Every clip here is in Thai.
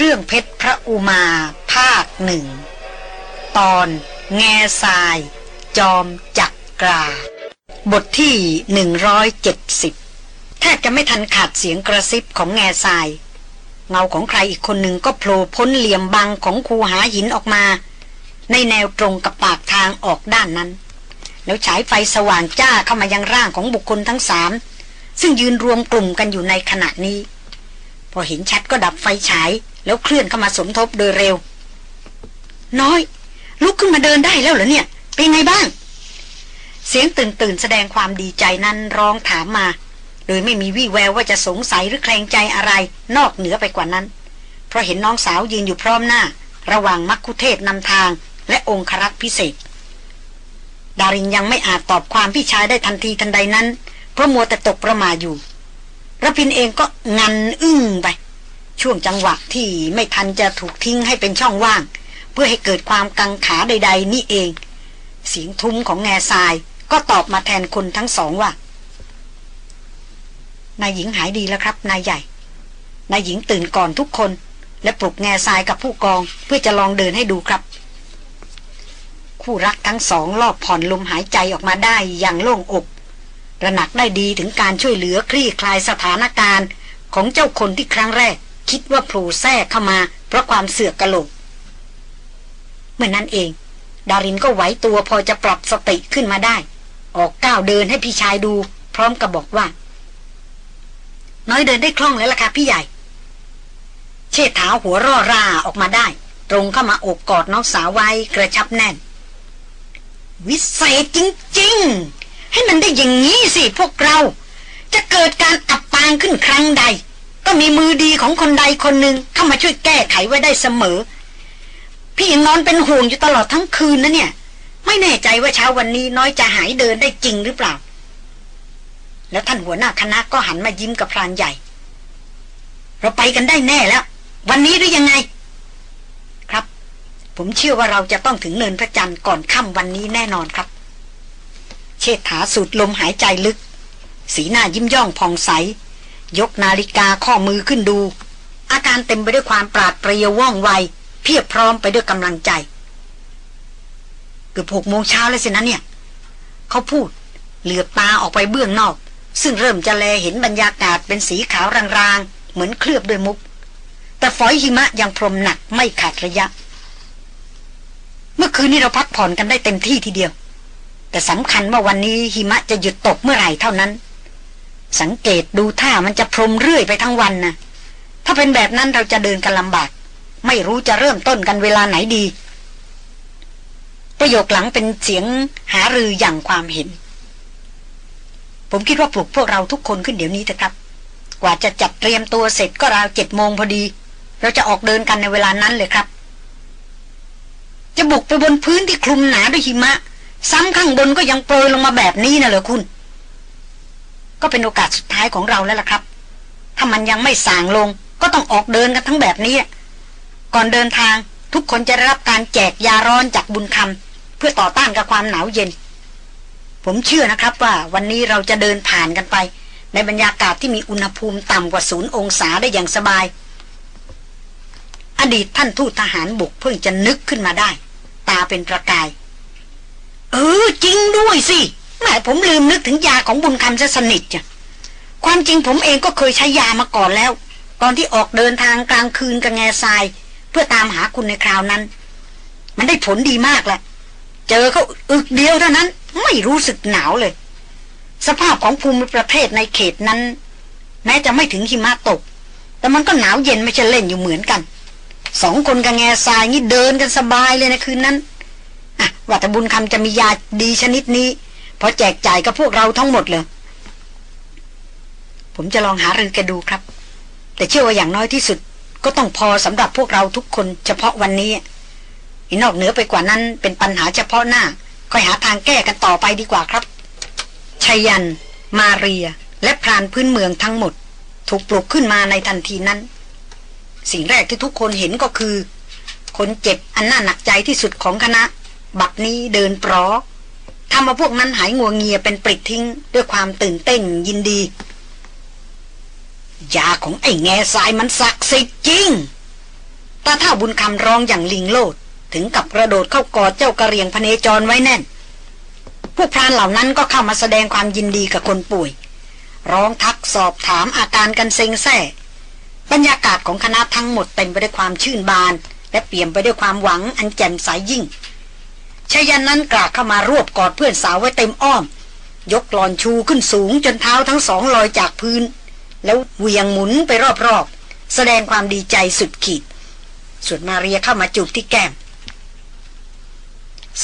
เรื่องเพชรพระอุมาภาคหนึ่ง ตอนแง่ทราย จอมจักกรา บทที่หนึ่งร้อยเจ็ดสิบแทบจะไม่ทันขาดเสียงกระซิบของแง่ทราย เงาของใครอีกคนหนึ่งก็โผล่พ้นเหลี่ยมบังของคูหาหินออกมา ในแนวตรงกับปากทางออกด้านนั้น แล้วฉายไฟสว่างจ้าเข้ามายังร่างของบุคคลทั้งสามซึ่งยืนรวมกลุ่มกันอยู่ในขณะนี้ พอเห็นชัดก็ดับไฟฉาย แล้วเคลื่อนเข้ามาสมทบโดยเร็ว น้อย ลุกขึ้นมาเดินได้แล้วเหรอเนี่ย เป็นไงบ้าง เสียงตื่นตื่นแสดงความดีใจนั้นร้องถามมา โดยไม่มีวี่แววว่าจะสงสัยหรือแคลงใจอะไร นอกเหนือไปกว่านั้น เพราะเห็นน้องสาวยืนอยู่พร้อมหน้า ระหว่างมักคุเทศนำทาง และองครักษ์พิเศษ ดารินยังไม่อาจตอบความพี่ชายได้ทันทีทันใดนั้น เพราะมัวแต่ตกประมาอยู่ระพินเองก็งันอึ้งไป ช่วงจังหวะที่ไม่ทันจะถูกทิ้งให้เป็นช่องว่าง เพื่อให้เกิดความกังขาใด ๆ นี่เอง เสียงทุ้มของแง่ทรายก็ตอบมาแทนคนทั้งสองว่านายหญิงหายดีแล้วครับนายใหญ่นายหญิงตื่นก่อนทุกคน และปลุกแง่ทรายกับผู้กองเพื่อจะลองเดินให้ดูครับ คู่รักทั้งสองรอบผ่อนลมหายใจออกมาได้อย่างโล่งอกระหนักได้ดีถึงการช่วยเหลือคลี่คลายสถานการณ์ของเจ้าคนที่ครั้งแรก คิดว่าโผล่แทรกเข้ามา เพราะความเสือกกระโหลก เมื่อนนั้นเอง ดารินก็ไหวตัวพอจะปรับสติขึ้นมาได้ ออกก้าวเดินให้พี่ชายดู พร้อมกับบอกว่า น้อยเดินได้คล่องแล้วล่ะค่ะพี่ใหญ่ เชิดเท้าหัวร่อราออกมาได้ ตรงเข้ามาโอบกอดน้องสาวไว้กระชับแน่น วิเศษจริง ๆ ให้มันได้อย่างนี้สิพวกเรา จะเกิดการอับปางขึ้นครั้งใด ก็มีมือดีของคนใดคนหนึ่งเข้ามาช่วยแก้ไขไว้ได้เสมอ พี่นอนเป็นห่วงอยู่ตลอดทั้งคืนนะเนี่ย ไม่แน่ใจว่าเช้าวันนี้น้อยจะหายเดินได้จริงหรือเปล่า แล้วท่านหัวหน้าคณะก็หันมายิ้มกับพรานใหญ่ เราไปกันได้แน่แล้ว วันนี้หรือยังไง ครับ ผมเชื่อว่าเราจะต้องถึงเนินพระจันทร์ก่อนค่ำวันนี้แน่นอนครับ เชษฐาสูดลมหายใจลึก สีหน้ายิ้มย่องผ่องใส ยกนาฬิกาข้อมือขึ้นดู อาการเต็มไปด้วยความปราดเปรียวว่องไว เพียบพร้อมไปด้วยกำลังใจ เกือบหกโมงเช้าเลยสินะเนี่ย เขาพูด เหลือบตาออกไปเบื้องนอก ซึ่งเริ่มจะแลเห็นบรรยากาศเป็นสีขาวรางๆ เหมือนเคลือบด้วยมุก แต่ฝอยหิมะยังพรมหนักไม่ขาดระยะ เมื่อคืนนี้เราพักผ่อนกันได้เต็มที่ทีเดียว แต่สำคัญว่าวันนี้หิมะจะหยุดตกเมื่อไหร่เท่านั้น สังเกตดูท่ามันจะพรมเรื่อยไปทั้งวันนะถ้าเป็นแบบนั้นเราจะเดินกันลำบาก ไม่รู้จะเริ่มต้นกันเวลาไหนดี ประโยคหลังเป็นเสียงหารืออย่างความเห็น ผมคิดว่าปลุกพวกเราทุกคนขึ้นเดี๋ยวนี้เถอะครับ กว่าจะจัดเตรียมตัวเสร็จก็ราวเจ็ดโมงพอดี เราจะออกเดินกันในเวลานั้นเลยครับ จะบุกไปบนพื้นที่คลุมหนาด้วยหิมะ ซ้ำข้างบนก็ยังโปรยลงมาแบบนี้นะเหรอคุณ ก็เป็นโอกาสสุดท้ายของเราแล้วล่ะครับ ถ้ามันยังไม่สางลง ก็ต้องออกเดินกันทั้งแบบนี้ ก่อนเดินทางทุกคนจะได้รับการแจกยาร้อนจากบุญคำเพื่อต่อต้านกับความหนาวเย็น ผมเชื่อนะครับว่าวันนี้เราจะเดินผ่านกันไป ในบรรยากาศที่มีอุณหภูมิต่ำกว่าศูนย์องศาได้อย่างสบาย อดีตท่านทูตทหารบุกเพิ่งจะนึกขึ้นมาได้ ตาเป็นประกาย เออจริงด้วยสิ แม่ผมลืมนึกถึงยาของบุญคำจะสนิทจ้ะความจริงผมเองก็เคยใช้ยามาก่อนแล้ว ตอนที่ออกเดินทางกลางคืนกับแง่ทราย เพื่อตามหาคุณในคราวนั้น มันได้ผลดีมากแหละเจอเขาอึกเดียวเท่านั้น ไม่รู้สึกหนาวเลย สภาพของภูมิประเทศในเขตนั้น แม้จะไม่ถึงหิมะตก แต่มันก็หนาวเย็นไม่ใช่เล่นอยู่เหมือนกันสองคนกับแง่ทรายนี่เดินกันสบายเลยในคืนนั้นอะว่าแต่บุญคำจะมียาดีชนิดนี้ พอแจกจ่ายกับพวกเราทั้งหมดเลย ผมจะลองหารือแกดูครับ แต่เชื่อว่าอย่างน้อยที่สุด ก็ต้องพอสำหรับพวกเราทุกคนเฉพาะวันนี้นอกเหนือไปกว่านั้นเป็นปัญหาเฉพาะหน้าค่อยหาทางแก้กันต่อไปดีกว่าครับชายัน มาเรีย และพรานพื้นเมืองทั้งหมด ถูกปลุกขึ้นมาในทันทีนั้น สิ่งแรกที่ทุกคนเห็นก็คือ คนเจ็บอันน่าหนักใจที่สุดของคณะ บักนี้เดินปลอ ทำมาพวกนั้นหายงัวงเงียเป็นปริดทิ้งด้วยความตื่นเต้นยินดี ยาของไอ้แง่สายมันศักดิ์สิทธิ์จริงตาเท่าบุญคำร้องอย่างลิงโลด ถึงกับกระโดดเข้ากอดเจ้ากระเรียงพเนจรไว้แน่น พวกพรานเหล่านั้นก็เข้ามาแสดงความยินดีกับคนป่วย ร้องทักสอบถามอาการกันเซ็งแซ่บรรยากาศของคณะทั้งหมดเต็มไปด้วยความชื่นบาน และเปี่ยมไปด้วยความหวังอันแจ่มใสยยิ่ง ชายันนั้นกราบเข้ามารวบกอดเพื่อนสาวไว้เต็มอ้อม ยกหลอนชูขึ้นสูงจนเท้าทั้งสองลอยจากพื้น แล้วเหวียงหมุนไปรอบๆ แสดงความดีใจสุดขีด ส่วนมาเรียเข้ามาจูบที่แก้ม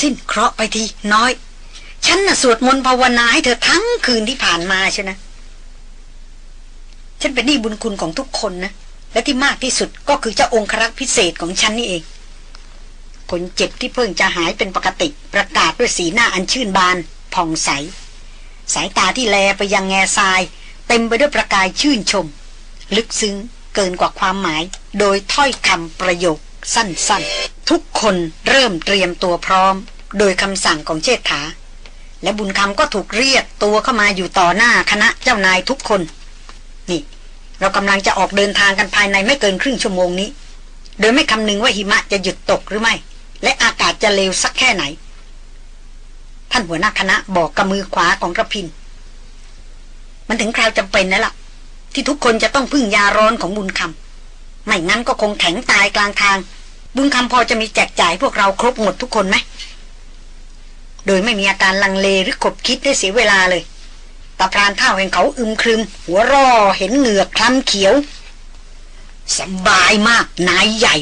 สิ้นเคราะห์ไปทีน้อย ฉันน่ะสวดมนต์ภาวนาให้เธอทั้งคืนที่ผ่านมาใช่นะ ฉันเป็นหนี้บุญคุณของทุกคนนะ และที่มากที่สุดก็คือเจ้าองครักษ์พิเศษของฉันนี่เอง คนเจ็บที่เพิ่งจะหายเป็นปกติประกาศด้วยสีหน้าอันชื่นบานผ่องใส สายตาที่แลไปยังแง่ทราย เต็มไปด้วยประกายชื่นชม ลึกซึ้งเกินกว่าความหมาย โดยถ้อยคำประโยคสั้นๆ ทุกคนเริ่มเตรียมตัวพร้อม โดยคำสั่งของเชษฐา และบุญคำก็ถูกเรียกตัวเข้ามาอยู่ต่อหน้าคณะเจ้านายทุกคน นี่ เรากำลังจะออกเดินทางกันภายในไม่เกินครึ่งชั่วโมงนี้ โดยไม่คำนึงว่าหิมะจะหยุดตกหรือไม่ และอากาศจะเลวสักแค่ไหน ท่านหัวหน้าคณะบอกกับมือขวาของกระพิน มันถึงคราวจำเป็นแล้วล่ะ ที่ทุกคนจะต้องพึ่งยาร้อนของบุญคำไม่งั้นก็คงแข็งตายกลางทาง บุญคำพอจะมีแจกจ่ายพวกเราครบหมดทุกคนไหมโดยไม่มีอาการลังเลหรือขบคิดได้เสียเวลาเลยตาพรานเท่าแห่งเขาอึมครึม หัวร่อเห็นเหงือกคล้ำเขียว สบายมากนายใหญ่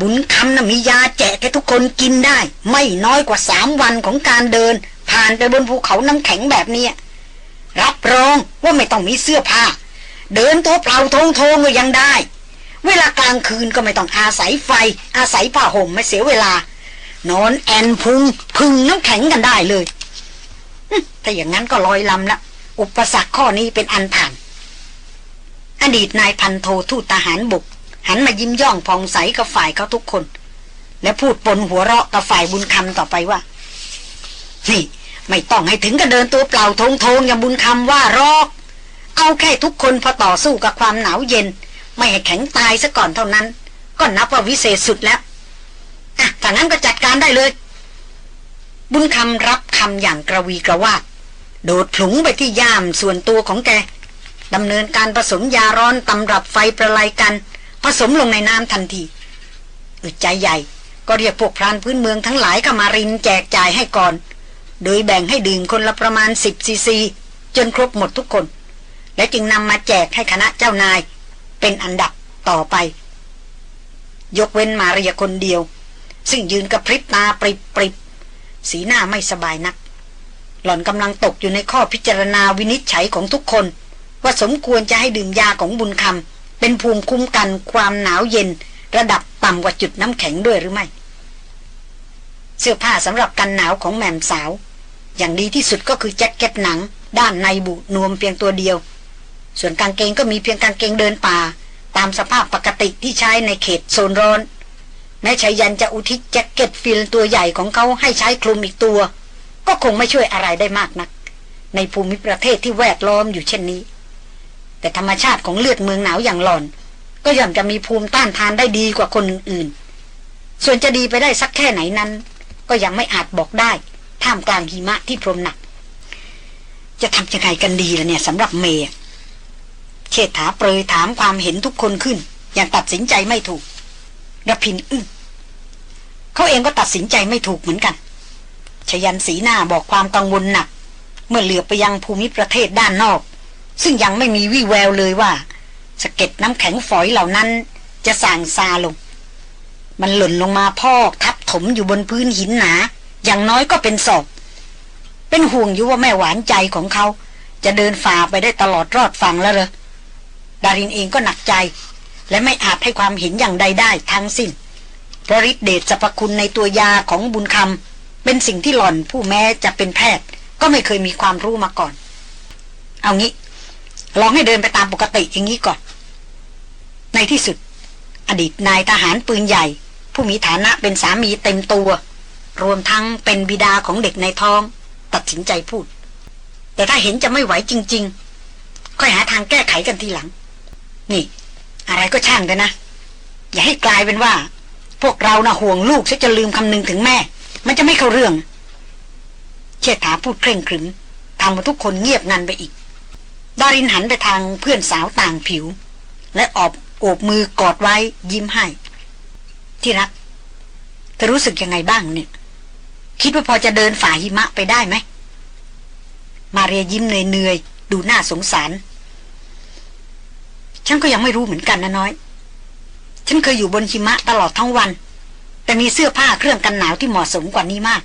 บุญคำนะ่ะมียาแจกให้ทุกคนกินได้ ไม่น้อยกว่าสามวันของการเดิน ผ่านไปบนภูเขาน้ำแข็งแบบนี้ รับรองว่าไม่ต้องมีเสื้อผ้า เดินตัวเปล่าทงทงก็ยังได้ เวลากลางคืนก็ไม่ต้องอาศัยไฟ อาศัยผ้าห่มไม่เสียเวลา นอนแอนพุงพึ่งน้ำแข็งกันได้เลยถ้าอย่างนั้นก็ลอยลำละอุปสรรคข้อนี้เป็นอันผ่าน อดีตนายพันโททูตทหารบุก หันมายิ้มย่องพองใสกับฝ่ายเขาทุกคน และพูดปนหัวเราะกับฝ่ายบุญคำต่อไปว่า นี่ไม่ต้องให้ถึงกับเดินตัวเปล่าทงทงอย่างบุญคำว่ารอก เอาแค่ทุกคนพอต่อสู้กับความหนาวเย็น ไม่ให้แข็งตายซะก่อนเท่านั้น ก็นับว่าวิเศษสุดแล้วอะถ้างั้นก็จัดการได้เลย บุญคำรับคำอย่างกระวีกระวาดโดดผลุงไปที่ย่ามส่วนตัวของแกดำเนินการผสมยาร้อนตำรับไฟประไลกัน ผสมลงในน้ำทันทีอึดใจใหญ่ก็เรียกพวกพรานพื้นเมืองทั้งหลายเข้ามารินแจกจ่ายให้ก่อน โดยแบ่งให้ดื่มคนละประมาณสิบซีซีจนครบหมดทุกคน และจึงนำมาแจกให้คณะเจ้านาย เป็นอันดับต่อไป ยกเว้นมาเรียคนเดียว ซึ่งยืนกระพริบตาปริบปริบสีหน้าไม่สบายนัก หล่อนกำลังตกอยู่ในข้อพิจารณาวินิจฉัยของทุกคน ว่าสมควรจะให้ดื่มยาของบุญคำ เป็นภูมิคุ้มกันความหนาวเย็น ระดับต่ำกว่าจุดน้ำแข็งด้วยหรือไม่ เสื้อผ้าสำหรับกันหนาวของแหม่มสาว อย่างดีที่สุดก็คือแจ็คเก็ตหนัง ด้านในบุนวมเพียงตัวเดียว ส่วนกางเกงก็มีเพียงกางเกงเดินป่า ตามสภาพปกติที่ใช้ในเขตโซนร้อน แม้ชัยยันต์จะอุทิศแจ็คเก็ต field ตัวใหญ่ของเขาให้ใช้คลุมอีกตัว ก็คงไม่ช่วยอะไรได้มากนัก ในภูมิประเทศที่แวดล้อมอยู่เช่นนี้ แต่ธรรมชาติของเลือดเมืองหนาวอย่างหลอน ก็ย่อมจะมีภูมิต้านทานได้ดีกว่าคนอื่น ส่วนจะดีไปได้สักแค่ไหนนั้น ก็ยังไม่อาจบอกได้ ท่ามกลางหิมะที่พรมหนัก จะทำยังไงกันดีล่ะเนี่ยสำหรับเมย์เชษฐาเปรยถามความเห็นทุกคนขึ้น อย่างตัดสินใจไม่ถูกรพินอึ้งเขาเองก็ตัดสินใจไม่ถูกเหมือนกันชยันสีหน้าบอกความกังวลหนัก เมื่อเหลือไปยังภูมิประเทศด้านนอก ซึ่งยังไม่มีวี่แววเลยว่าสะเก็ดน้ำแข็งฝอยเหล่านั้น จะส่างซาลง มันหล่นลงมาพอกทับถมอยู่บนพื้นหินหนา อย่างน้อยก็เป็นศอกเป็นห่วงอยู่ว่าแม่หวานใจของเขา จะเดินฝ่าไปได้ตลอดรอดฝั่งแล้วเหรอดารินเองก็หนักใจ และไม่อาจให้ความเห็นอย่างใดได้ทั้งสิ้นเพราะฤทธิเดชสรรพคุณในตัวยาของบุญคำเป็นสิ่งที่หล่อนผู้แม้จะเป็นแพทย์ ก็ไม่เคยมีความรู้มาก่อน เอางี้ ลองให้เดินไปตามปกติอย่างนี้ก่อน ในที่สุด อดีตนายทหารปืนใหญ่ ผู้มีฐานะเป็นสามีเต็มตัว รวมทั้งเป็นบิดาของเด็กในท้อง ตัดสินใจพูด แต่ถ้าเห็นจะไม่ไหวจริง ๆ ค่อยหาทางแก้ไขกันทีหลัง นี่ อะไรก็ช่างกันนะ อย่าให้กลายเป็นว่า พวกเรานะ่ะห่วงลูกซะจะลืมคำนึงถึงแม่ มันจะไม่เข้าเรื่อง เชษฐาพูดเคร่งครึมทำมาทุกคนเงียบงันไปอีก ดารินหันไปทางเพื่อนสาวต่างผิว และออบโอบมือกอดไว้ยิ้มให้ ที่รัก เธอรู้สึกยังไงบ้างเนี่ย คิดว่าพอจะเดินฝ่าหิมะไปได้ไหม มาเรียยิ้มเหนื่อยๆ ดูน่าสงสาร ฉันก็ยังไม่รู้เหมือนกันนะน้อย ฉันเคยอยู่บนหิมะตลอดทั้งวัน แต่มีเสื้อผ้าเครื่องกันหนาวที่เหมาะสมกว่านี้มาก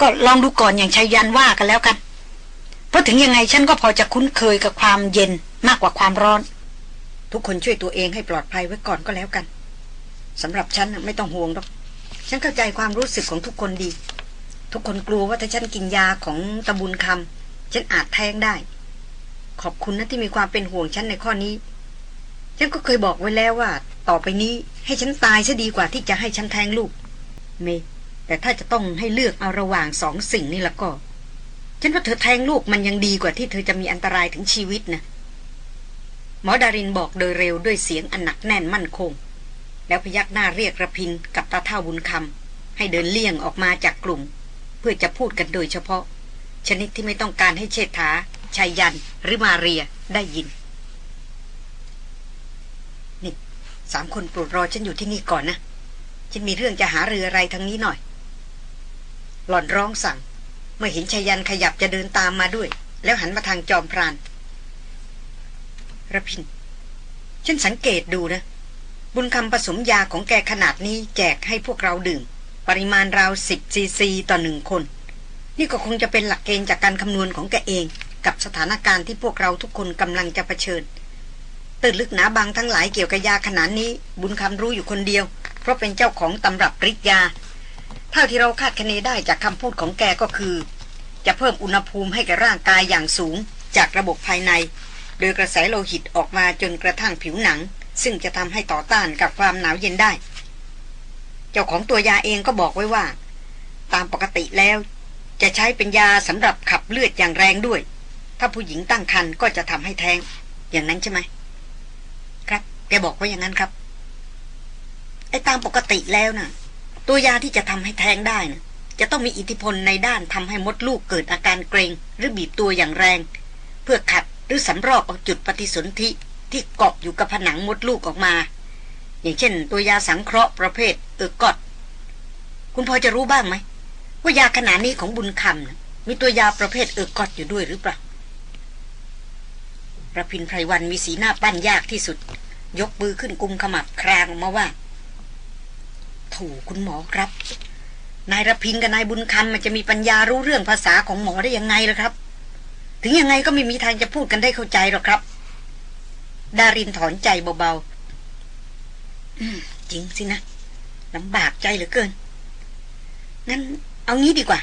ก็ลองดูก่อนอย่างชัยยันว่ากันแล้วกัน เพราะถึงยังไงฉันก็พอจะคุ้นเคยกับความเย็นมากกว่าความร้อน ทุกคนช่วยตัวเองให้ปลอดภัยไว้ก่อนก็แล้วกันสำหรับฉันไม่ต้องห่วงหรอกฉันเข้าใจความรู้สึกของทุกคนดี ทุกคนกลัวว่าถ้าฉันกินยาของตะบุญคำฉันอาจแท้งได้ ขอบคุณนะที่มีความเป็นห่วงฉันในข้อนี้ ฉันก็เคยบอกไว้แล้วว่า ต่อไปนี้ให้ฉันตายซะดีกว่าที่จะให้ฉันแทงลูก เม แต่ถ้าจะต้องให้เลือกเอาระหว่างสองสิ่งนี่ละก็ ฉันว่าเธอแทงลูกมันยังดีกว่าที่เธอจะมีอันตรายถึงชีวิตนะหมอดารินบอกโดยเร็วด้วยเสียงอันหนักแน่นมั่นคง แล้วพยักหน้าเรียกระพินกับตาเท่าบุญคำให้เดินเลี่ยงออกมาจากกลุ่ม เพื่อจะพูดกันโดยเฉพาะ ชนิดที่ไม่ต้องการให้เชษฐาชายยัน หรือมาเรียได้ยิน นี่สามคนโปรดรอฉันอยู่ที่นี่ก่อนนะ ฉันมีเรื่องจะหาเรืออะไรทางนี้หน่อย หล่อนร้องสั่ง เมื่อเห็นชายันขยับจะเดินตามมาด้วย แล้วหันมาทางจอมพรานระพิน ฉันสังเกตดูนะ บุญคำผสมยาของแกขนาดนี้แจกให้พวกเราดื่ม ปริมาณราวสิบซีซีต่อหนึ่งคน นี่ก็คงจะเป็นหลักเกณฑ์จากการคำนวณของแกเอง กับสถานการณ์ที่พวกเราทุกคนกำลังจะเผชิญตื่นลึกหนาบางทั้งหลายเกี่ยวกับยาขนาดนี้ บุญคำรู้อยู่คนเดียว เพราะเป็นเจ้าของตำรับฤทธิ์ยา เท่าที่เราคาดคะเนได้จากคำพูดของแกก็คือ จะเพิ่มอุณหภูมิให้แก่ร่างกายอย่างสูง จากระบบภายใน โดยกระแสโลหิตออกมาจนกระทั่งผิวหนัง ซึ่งจะทำให้ต่อต้านกับความหนาวเย็นได้ เจ้าของตัวยาเองก็บอกไว้ว่า ตามปกติแล้ว จะใช้เป็นยาสำหรับขับเลือดอย่างแรงด้วย ถ้าผู้หญิงตั้งครรภ์ก็จะทำให้แท้ง อย่างนั้นใช่ไหมครับ แกบอกว่าอย่างนั้นครับไอ้ตามปกติแล้วน่ะ ตัวยาที่จะทำให้แท้งได้นะจะต้องมีอิทธิพลในด้านทำให้มดลูกเกิดอาการเกรง หรือบีบตัวอย่างแรง เพื่อขัดหรือสำรอกเอาจุดปฏิสนธิที่เกาะอยู่กับผนังมดลูกออกมา อย่างเช่น ตัวยาสังเคราะห์ประเภทเออกอดคุณพอจะรู้บ้างไหมว่ายาขนาดนี้ของบุญคำนะมีตัวยาประเภทเออกอดอยู่ด้วยหรือเปล่าระพินไพรวันมีสีหน้าปั้นยากที่สุด ยกมือขึ้นกุมขมับครางมาว่า ถูกคุณหมอครับ นายระพินกับนายบุญคำมันจะมีปัญญารู้เรื่องภาษาของหมอได้ยังไงล่ะครับ ถึงยังไงก็ไม่มีทางจะพูดกันได้เข้าใจหรอกครับ ดารินถอนใจเบาๆจริงสินะลำบากใจเหลือเกิน งั้นเอางี้ดีกว่า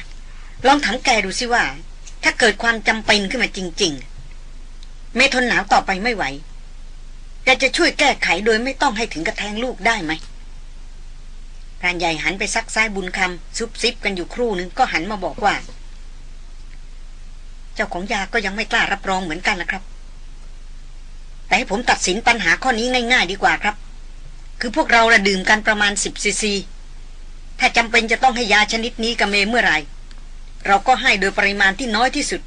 ลองถามแกดูสิว่า ถ้าเกิดความจำเป็นขึ้นมาจริง ๆ เมทนหนาวต่อไปไม่ไหวแกจะช่วยแก้ไขโดยไม่ต้องให้ถึงกระแทงลูกได้ไหม พรานใหญ่หันไปซักซ้ายบุญคำซุบซิบกันอยู่ครู่หนึ่งก็หันมาบอกว่า เจ้าของยาก็ยังไม่กล้ารับรองเหมือนกันนะครับ แต่ให้ผมตัดสินปัญหาข้อนี้ง่าย ๆ ดีกว่าครับ คือพวกเราละดื่มกันประมาณสิบซีซีถ้าจำเป็นจะต้องให้ยาชนิดนี้กับเมเมื่อไหร่ เราก็ให้โดยปริมาณที่น้อยที่สุด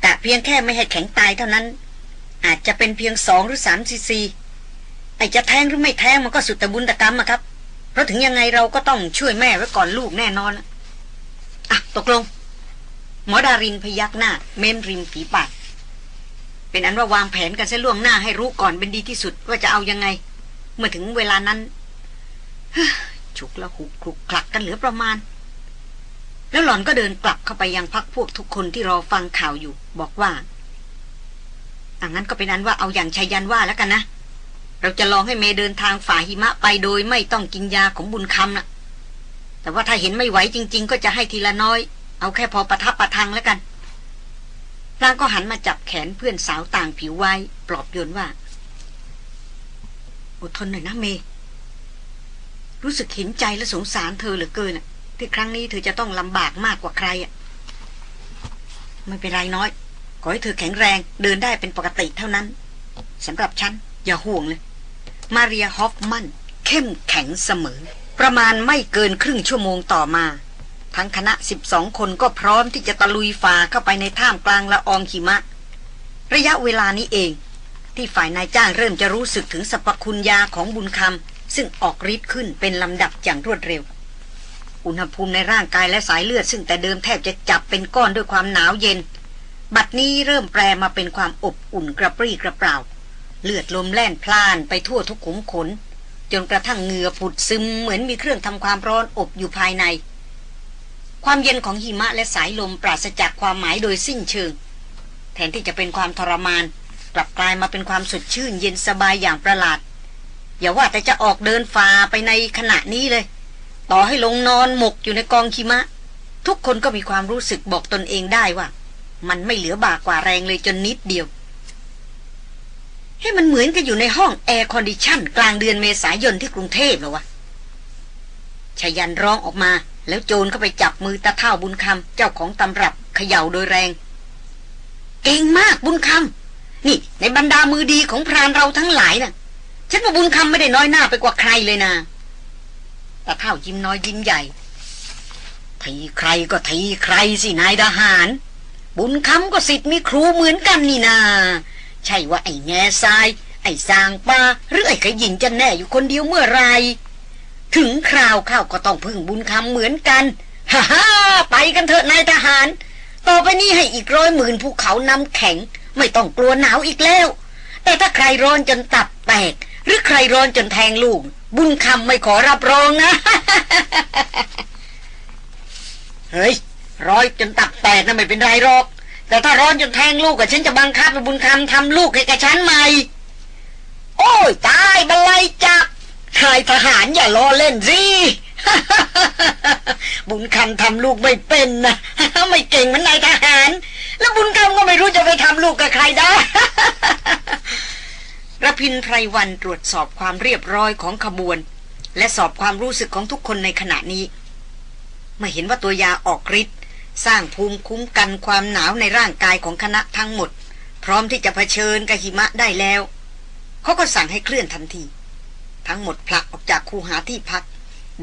แต่เพียงแค่ไม่ให้แข็งตายเท่านั้น อาจจะเป็นเพียงสองหรือสามซีซีไอจะแทงหรือไม่แทงมันก็สุดแต่บุญตกรรมอะครับ เพราะถึงยังไงเราก็ต้องช่วยแม่ไว้ก่อนลูกแน่นอนอะตกลง หมอดารินพยักหน้า เม้มริมฝีปาก เป็นอันว่าวางแผนกันซะล่วงหน้าให้รู้ก่อนเป็นดีที่สุดว่าจะเอายังไง เมื่อถึงเวลานั้นฉุกละหุกคลุกคลักกันเหลือประมาณ แล้วหล่อนก็เดินกลับเข้าไปยังพักพวกทุกคนที่รอฟังข่าวอยู่ บอกว่าอังนั้นก็เป็นอันว่าเอาอย่างชายันว่าแล้วกันนะ เราจะลองให้เมเดินทางฝ่าหิมะไปโดยไม่ต้องกินยาของบุญคำนะ่ะ แต่ว่าถ้าเห็นไม่ไหวจริง ๆ ก็จะให้ทีละน้อย เอาแค่พอประทับประทังแล้วกันพลางก็หันมาจับแขนเพื่อนสาวต่างผิวไว้ ปลอบโยนว่า อดทนหน่อยนะเม รู้สึกเห็นใจและสงสารเธอเหลือเกินอะที่ครั้งนี้เธอจะต้องลำบากมากกว่าใครอะไม่เป็นไรน้อย ขอให้เธอแข็งแรงเดินได้เป็นปกติเท่านั้นสำหรับฉัน อย่าห่วงเลย มาเรียฮอฟมัน เข้มแข็งเสมอ ประมาณไม่เกินครึ่งชั่วโมงต่อมา ทั้งคณะ 12 คนก็พร้อมที่จะตะลุยฝ่าเข้าไปในท่ามกลางละอองหิมะ ระยะเวลานี้เอง ที่ฝ่ายนายจ้างเริ่มจะรู้สึกถึงสรรพคุณยาของบุญคำซึ่งออกฤทธิ์ขึ้นเป็นลำดับอย่างรวดเร็ว อุณหภูมิในร่างกายและสายเลือด ซึ่งแต่เดิมแทบจะจับเป็นก้อนด้วยความหนาวเย็น บัดนี้เริ่มแปรมาเป็นความอบอุ่นกระปรี้กระเปร่า เลือดลมแล่นพล่านไปทั่วทุกขุมขน จนกระทั่งเหงื่อผุดซึมเหมือนมีเครื่องทำความร้อนอบอยู่ภายใน ความเย็นของหิมะและสายลมปราศจากความหมายโดยสิ้นเชิง แทนที่จะเป็นความทรมาน กลับกลายมาเป็นความสดชื่นเย็นสบายอย่างประหลาด อย่าว่าแต่จะออกเดินฝ่าไปในขณะนี้เลย ต่อให้ลงนอนหมกอยู่ในกองหิมะ ทุกคนก็มีความรู้สึกบอกตนเองได้ว่า มันไม่เหลือบ่ากว่าแรงเลยจนนิดเดียว ให้มันเหมือนกับอยู่ในห้อง air condition กลางเดือนเมษายนที่กรุงเทพเหรอวะชัยยันต์ร้องออกมา แล้วโจนเข้าไปจับมือตาเฒ่าบุญคำเจ้าของตำรับเขย่าโดยแรง เก่งมากบุญคำนี่ ในบรรดามือดีของพรานเราทั้งหลายนะ่ะ ฉันว่าบุญคำไม่ได้น้อยหน้าไปกว่าใครเลยนะตาเท่ายิ้มน้อยยิ้มใหญ่ทีใครก็ทีใครสินายทหาร บุญคำก็สิทธิ์มีครูเหมือนกันนี่นา ใช่ว่าไอ้แง่ทราย ไอ้สางปลาหรือไอ้ขยินจะแน่อยู่คนเดียวเมื่อไร ถึงคราวข้าก็ต้องพึ่งบุญคำเหมือนกันฮ่าฮ่าไปกันเถอะนายทหาร ต่อไปนี้ให้อีกร้อยหมื่นภูเขาน้ำแข็ง ไม่ต้องกลัวหนาวอีกแล้ว แต่ถ้าใครร้อนจนตับแตก หรือใครร้อนจนแทงลูก บุญคำไม่ขอรับรองนะ เฮ้ยร้อยจนตับแตกนะไม่เป็นไรหรอก แต่ถ้าร้อนจนแทงลูกกับฉันจะบังคับให้บุญคำทำลูกให้กับฉันใหม่ โอ้ยตายบันไลจักนายทหารอย่าล้อเล่นสิบุญคำทำลูกไม่เป็นนะไม่เก่งเหมือนนายทหาร แล้วบุญคำก็ไม่รู้จะไปทำลูกกับใครได้ระพินไพรวันตรวจสอบความเรียบร้อยของขบวน และสอบความรู้สึกของทุกคนในขณะนี้ เมื่อเห็นว่าตัวยาออกฤทธิ์ สร้างภูมิคุ้มกันความหนาวในร่างกายของคณะทั้งหมด พร้อมที่จะเผชิญกับหิมะได้แล้ว เขาก็สั่งให้เคลื่อนทันที ทั้งหมดผลักออกจากคูหาที่พัก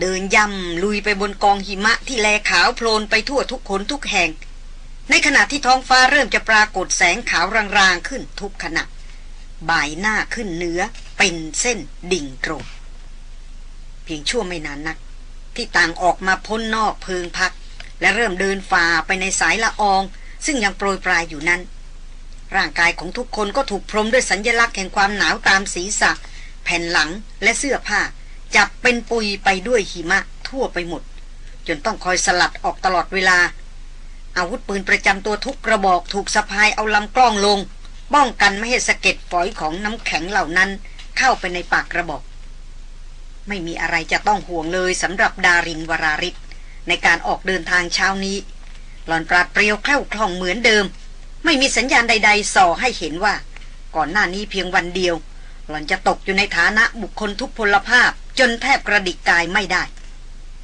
เดินย่ำลุยไปบนกองหิมะที่แลขาวโพลนไปทั่วทุกคนทุกแห่ง ในขณะที่ท้องฟ้าเริ่มจะปรากฏแสงขาวรางๆขึ้นทุกขณะบ่ายหน้าขึ้นเนื้อเป็นเส้นดิ่งตรงเพียงชั่วไม่นานนัก ที่ต่างออกมาพ้นนอกเพิงพัก และเริ่มเดินฝ่าไปในสายละออง ซึ่งยังโปรยปลายอยู่นั้น ร่างกายของทุกคนก็ถูกพรมด้วยสัญญลักษณ์แห่งความหนาวตามศีรษะ แผ่นหลังและเสื้อผ้า จับเป็นปุยไปด้วยหิมะทั่วไปหมด จนต้องคอยสลัดออกตลอดเวลา อาวุธปืนประจำตัวทุกกระบอกถูกสะพายเอาลำกล้องลงป้องกันไม่ให้สะเก็ดฝอยของน้ำแข็งเหล่านั้น เข้าไปในปากกระบอก ไม่มีอะไรจะต้องห่วงเลยสำหรับดารินวราริศ ในการออกเดินทางเช้านี้ หลอนปราดเปรียวแคล่วคล่องเหมือนเดิม ไม่มีสัญญาณใด ๆ ส่อให้เห็นว่า ก่อนหน้านี้เพียงวันเดียว หล่อนจะตกอยู่ในฐานะบุคคลทุกพลภาพ จนแทบกระดิกกายไม่ได้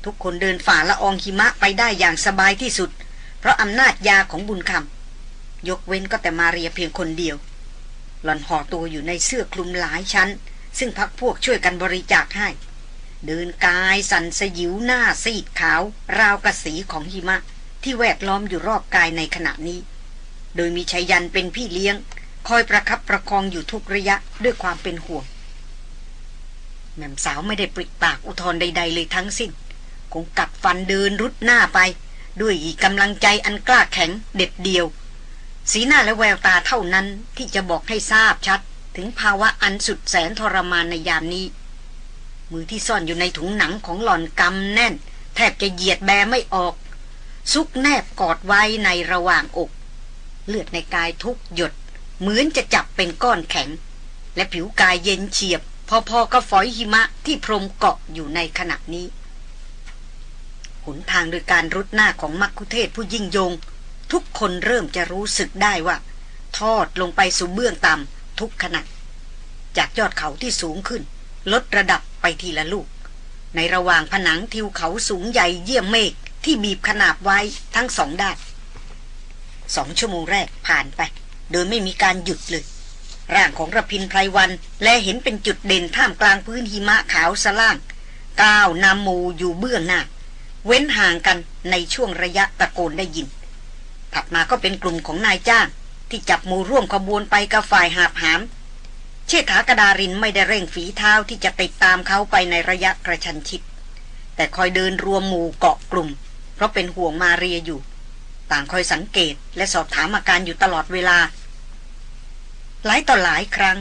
ทุกคนเดินฝ่าละอองหิมะไปได้อย่างสบายที่สุด เพราะอำนาจยาของบุญคำยกเว้นก็แต่มาเรียเพียงคนเดียว หล่อนห่อตัวอยู่ในเสื้อคลุมหลายชั้น ซึ่งพักพวกช่วยกันบริจาคให้ เดินกายสั่นสยิวหน้าซีดขาว ราวกระสีของหิมะ ที่แวดล้อมอยู่รอบกายในขณะนี้ โดยมีชายันเป็นพี่เลี้ยง คอยประครับประคองอยู่ทุกระยะด้วยความเป็นห่วง แม่สาวไม่ได้ปริปากอุทธรใด ๆ เลยทั้งสิ้น คงกัดฟันเดินรุดหน้าไป ด้วยกำลังใจอันกล้าแข็งเด็ดเดียว สีหน้าและแววตาเท่านั้นที่จะบอกให้ทราบชัด ถึงภาวะอันสุดแสนทรมานในยามนี้ มือที่ซ่อนอยู่ในถุงหนังของหล่อนกำแน่น แทบจะเหยียดแบไม่ออก ซุกแนบกอดไว้ในระหว่างอก เลือดในกายทุกหยด เหมือนจะจับเป็นก้อนแข็ง และผิวกายเย็นเฉียบ พอๆกับฝอยหิมะที่พรมเกาะอยู่ในขณะนี้หนทางโดยการรุดหน้าของมักคุเทศผู้ยิ่งยง ทุกคนเริ่มจะรู้สึกได้ว่า ทอดลงไปสู่เบื้องต่ำทุกขณะ จากยอดเขาที่สูงขึ้น ลดระดับไปทีละลูก ในระหว่างผนังทิวเขาสูงใหญ่เยี่ยมเมฆที่บีบขนาบไว้ทั้งสองด้านสองชั่วโมงแรกผ่านไป โดยไม่มีการหยุดเลย ร่างของระพินไพรวัน และเห็นเป็นจุดเด่นท่ามกลางพื้นหิมะขาวสล่างก้าวนำมูอยู่เบื้องหน้า เว้นห่างกันในช่วงระยะตะโกนได้ยิน ถัดมาก็เป็นกลุ่มของนายจ้างที่จับมูร่วมขบวนไปกับฝ่ายหาบหาม เชษฐากระดารินไม่ได้เร่งฝีเท้าที่จะติดตามเขาไปในระยะกระชันชิด แต่คอยเดินรวมหมู่เกาะกลุ่ม เพราะเป็นห่วงมาเรียอยู่ ต่างคอยสังเกตและสอบถามอาการอยู่ตลอดเวลา หลายต่อหลายครั้ง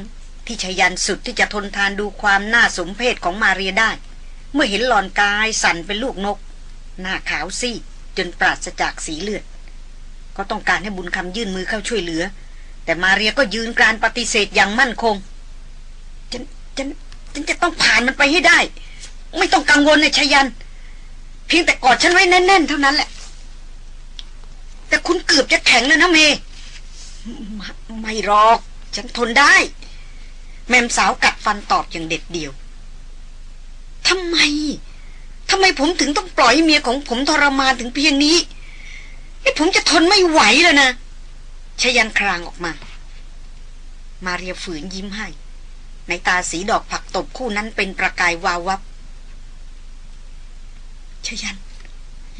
ที่ชยันสุดที่จะทนทานดูความน่าสมเพชของมาเรียได้ เมื่อเห็นหลอนกายสั่นเป็นลูกนก หน้าขาวซีดจนปราศจากสีเลือด ก็ต้องการให้บุญคำยื่นมือเข้าช่วยเหลือ แต่มาเรียก็ยืนกรานปฏิเสธอย่างมั่นคง ฉันฉันจะต้องผ่านมันไปให้ได้ ไม่ต้องกังวลนะชยัน เพียงแต่กอดฉันไว้แน่นๆ เท่านั้นแหละ แต่คุณเกือบจะแข็งแล้วนะเมไมไม่หรอก ฉันทนได้ แม่มสาวกัดฟันตอบอย่างเด็ดเดี่ยวทำไมทำไมผมถึงต้องปล่อยเมียของผมทรมานถึงเพียงนี้นี่ผมจะทนไม่ไหวแล้วนะชยันครางออกมา มาเรียฝืนยิ้มให้ ในตาสีดอกผักตบคู่นั้นเป็นประกายวาววับชยัน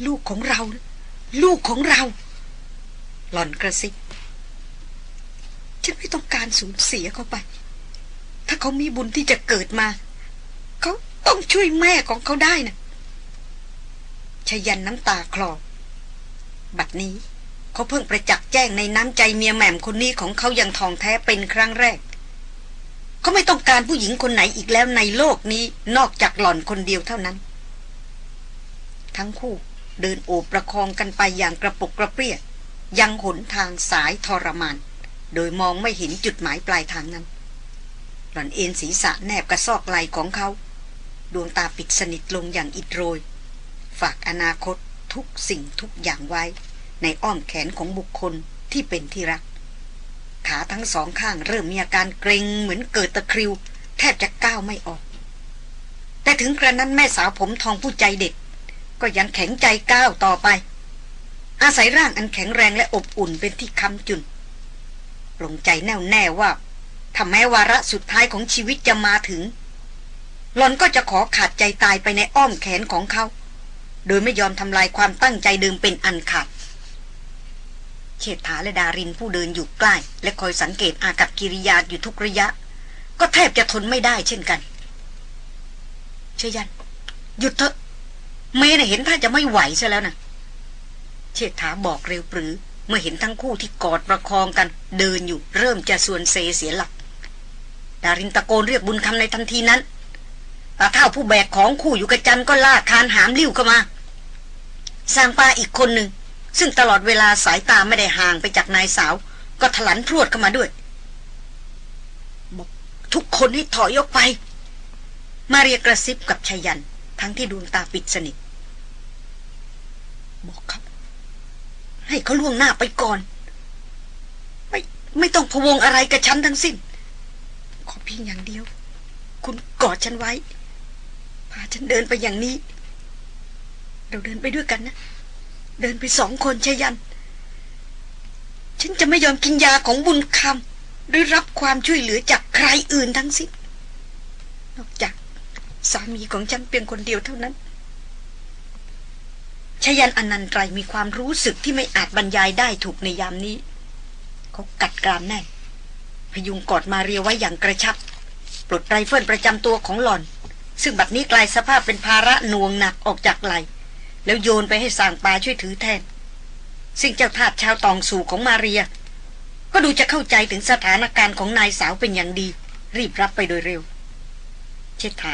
ลูกของเรา ลูกของเรา หล่อนกระซิบฉันไม่ต้องการสูญเสียเขาไป ถ้าเขามีบุญที่จะเกิดมา เขาต้องช่วยแม่ของเขาได้นะชยันน้ำตาคลอบัดนี้เขาเพิ่งประจักษ์แจ้งในน้ำใจเมียแหม่มคนนี้ของเขาอย่างทองแท้เป็นครั้งแรก เขาไม่ต้องการผู้หญิงคนไหนอีกแล้วในโลกนี้นอกจากหล่อนคนเดียวเท่านั้น ทั้งคู่เดินโอบประคองกันไปอย่างกระปกกระเปรี้ย ยังหนทางสายทรมาน โดยมองไม่เห็นจุดหมายปลายทางนั้น หล่อนเอ็นศีรษะแนบกระซอกไหลของเขา ดวงตาปิดสนิทลงอย่างอิดโรย ฝากอนาคตทุกสิ่งทุกอย่างไว้ ในอ้อมแขนของบุคคลที่เป็นที่รัก ขาทั้งสองข้างเริ่มมีอาการเกรงเหมือนเกิดตะคริว แทบจะก้าวไม่ออก แต่ถึงกระนั้นแม่สาวผมทองผู้ใจเด็ด ก็ยังแข็งใจก้าวต่อไป อาศัยร่างอันแข็งแรงและอบอุ่นเป็นที่คำจุนลงใจแน่วแน่ว่าถ้าแม้วาระสุดท้ายของชีวิตจะมาถึง หลอนก็จะขอขาดใจตายไปในอ้อมแขนของเขา โดยไม่ยอมทำลายความตั้งใจเดิมเป็นอันขาด ชษฐาและดารินผู้เดินอยู่ใกล้ และคอยสังเกตอากับกิริยาอยู่ทุกระยะ ก็แทบจะทนไม่ได้เช่นกัน เชยัน หยุดเถอะ เมย์เห็นท่าจะไม่ไหวซะแล้วนะเชษฐาบอกเร็วปรือ เมื่อเห็นทั้งคู่ที่กอดประคองกัน เดินอยู่เริ่มจะส่วนเซเสียหลัก ดารินตะโกนเรียกบุญคำในทันทีนั้นตาเท่าผู้แบกของคู่อยู่กระจันก็ลากคานหามลิ้วเข้ามาสร้างปาอีกคนหนึ่ง ซึ่งตลอดเวลาสายตาไม่ได้ห่างไปจากนายสาว ก็ถลันพรวดเข้ามาด้วยบอกทุกคนให้ถอยออกไป มาเรียกระซิบกับชายัน ทั้งที่ดวงตาปิดสนิทบอกครับ ให้เขาล่วงหน้าไปก่อน ไม่ไม่ต้องพวงอะไรกับฉันทั้งสิ้น ขอเพียงอย่างเดียว คุณกอดฉันไว้พาฉันเดินไปอย่างนี้ เราเดินไปด้วยกันนะ เดินไปสองคนชยัน ฉันจะไม่ยอมกินยาของบุญคำหรือรับความช่วยเหลือจากใครอื่นทั้งสิ้นนอกจากสามีของฉันเพียงคนเดียวเท่านั้นชัยยันต์อนันตรัยมีความรู้สึกที่ไม่อาจบรรยายได้ถูกในยามนี้ เขากัดกรามแน่นพยุงกอดมาเรียไว้อย่างกระชับ ปลดไรเฟิลประจำตัวของหล่อน ซึ่งบัดนี้กลายสภาพเป็นภาระหน่วงหนักออกจากไหล่ แล้วโยนไปให้สางปาช่วยถือแทน ซึ่งเจ้าทาสชาวตองสู่ของมาเรีย ก็ดูจะเข้าใจถึงสถานการณ์ของนายสาวเป็นอย่างดี รีบรับไปโดยเร็ว เชษฐา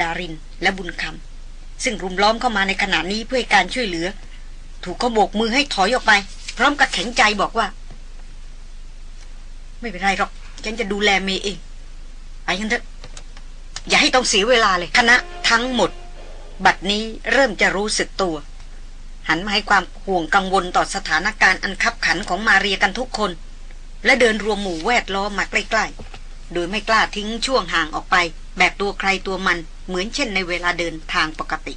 ดาริน และบุญคำซึ่งรุมล้อมเข้ามาในขณะนี้เพื่อการช่วยเหลือ ถูกเขาโบกมือให้ถอยออกไป พร้อมกับแข็งใจบอกว่า ไม่เป็นไรหรอก ฉันจะดูแลเมย์เองไปกันเถอะอย่าให้ต้องเสียเวลาเลยคณะทั้งหมด บัดนี้เริ่มจะรู้สึกตัว หันมาให้ความห่วงกังวลต่อสถานการณ์อันคับขันของมาเรียกันทุกคน และเดินรวมหมู่แวดล้อมมาใกล้ๆ โดยไม่กล้าทิ้งช่วงห่างออกไป แบบตัวใครตัวมันเหมือนเช่นในเวลาเดินทางปกติ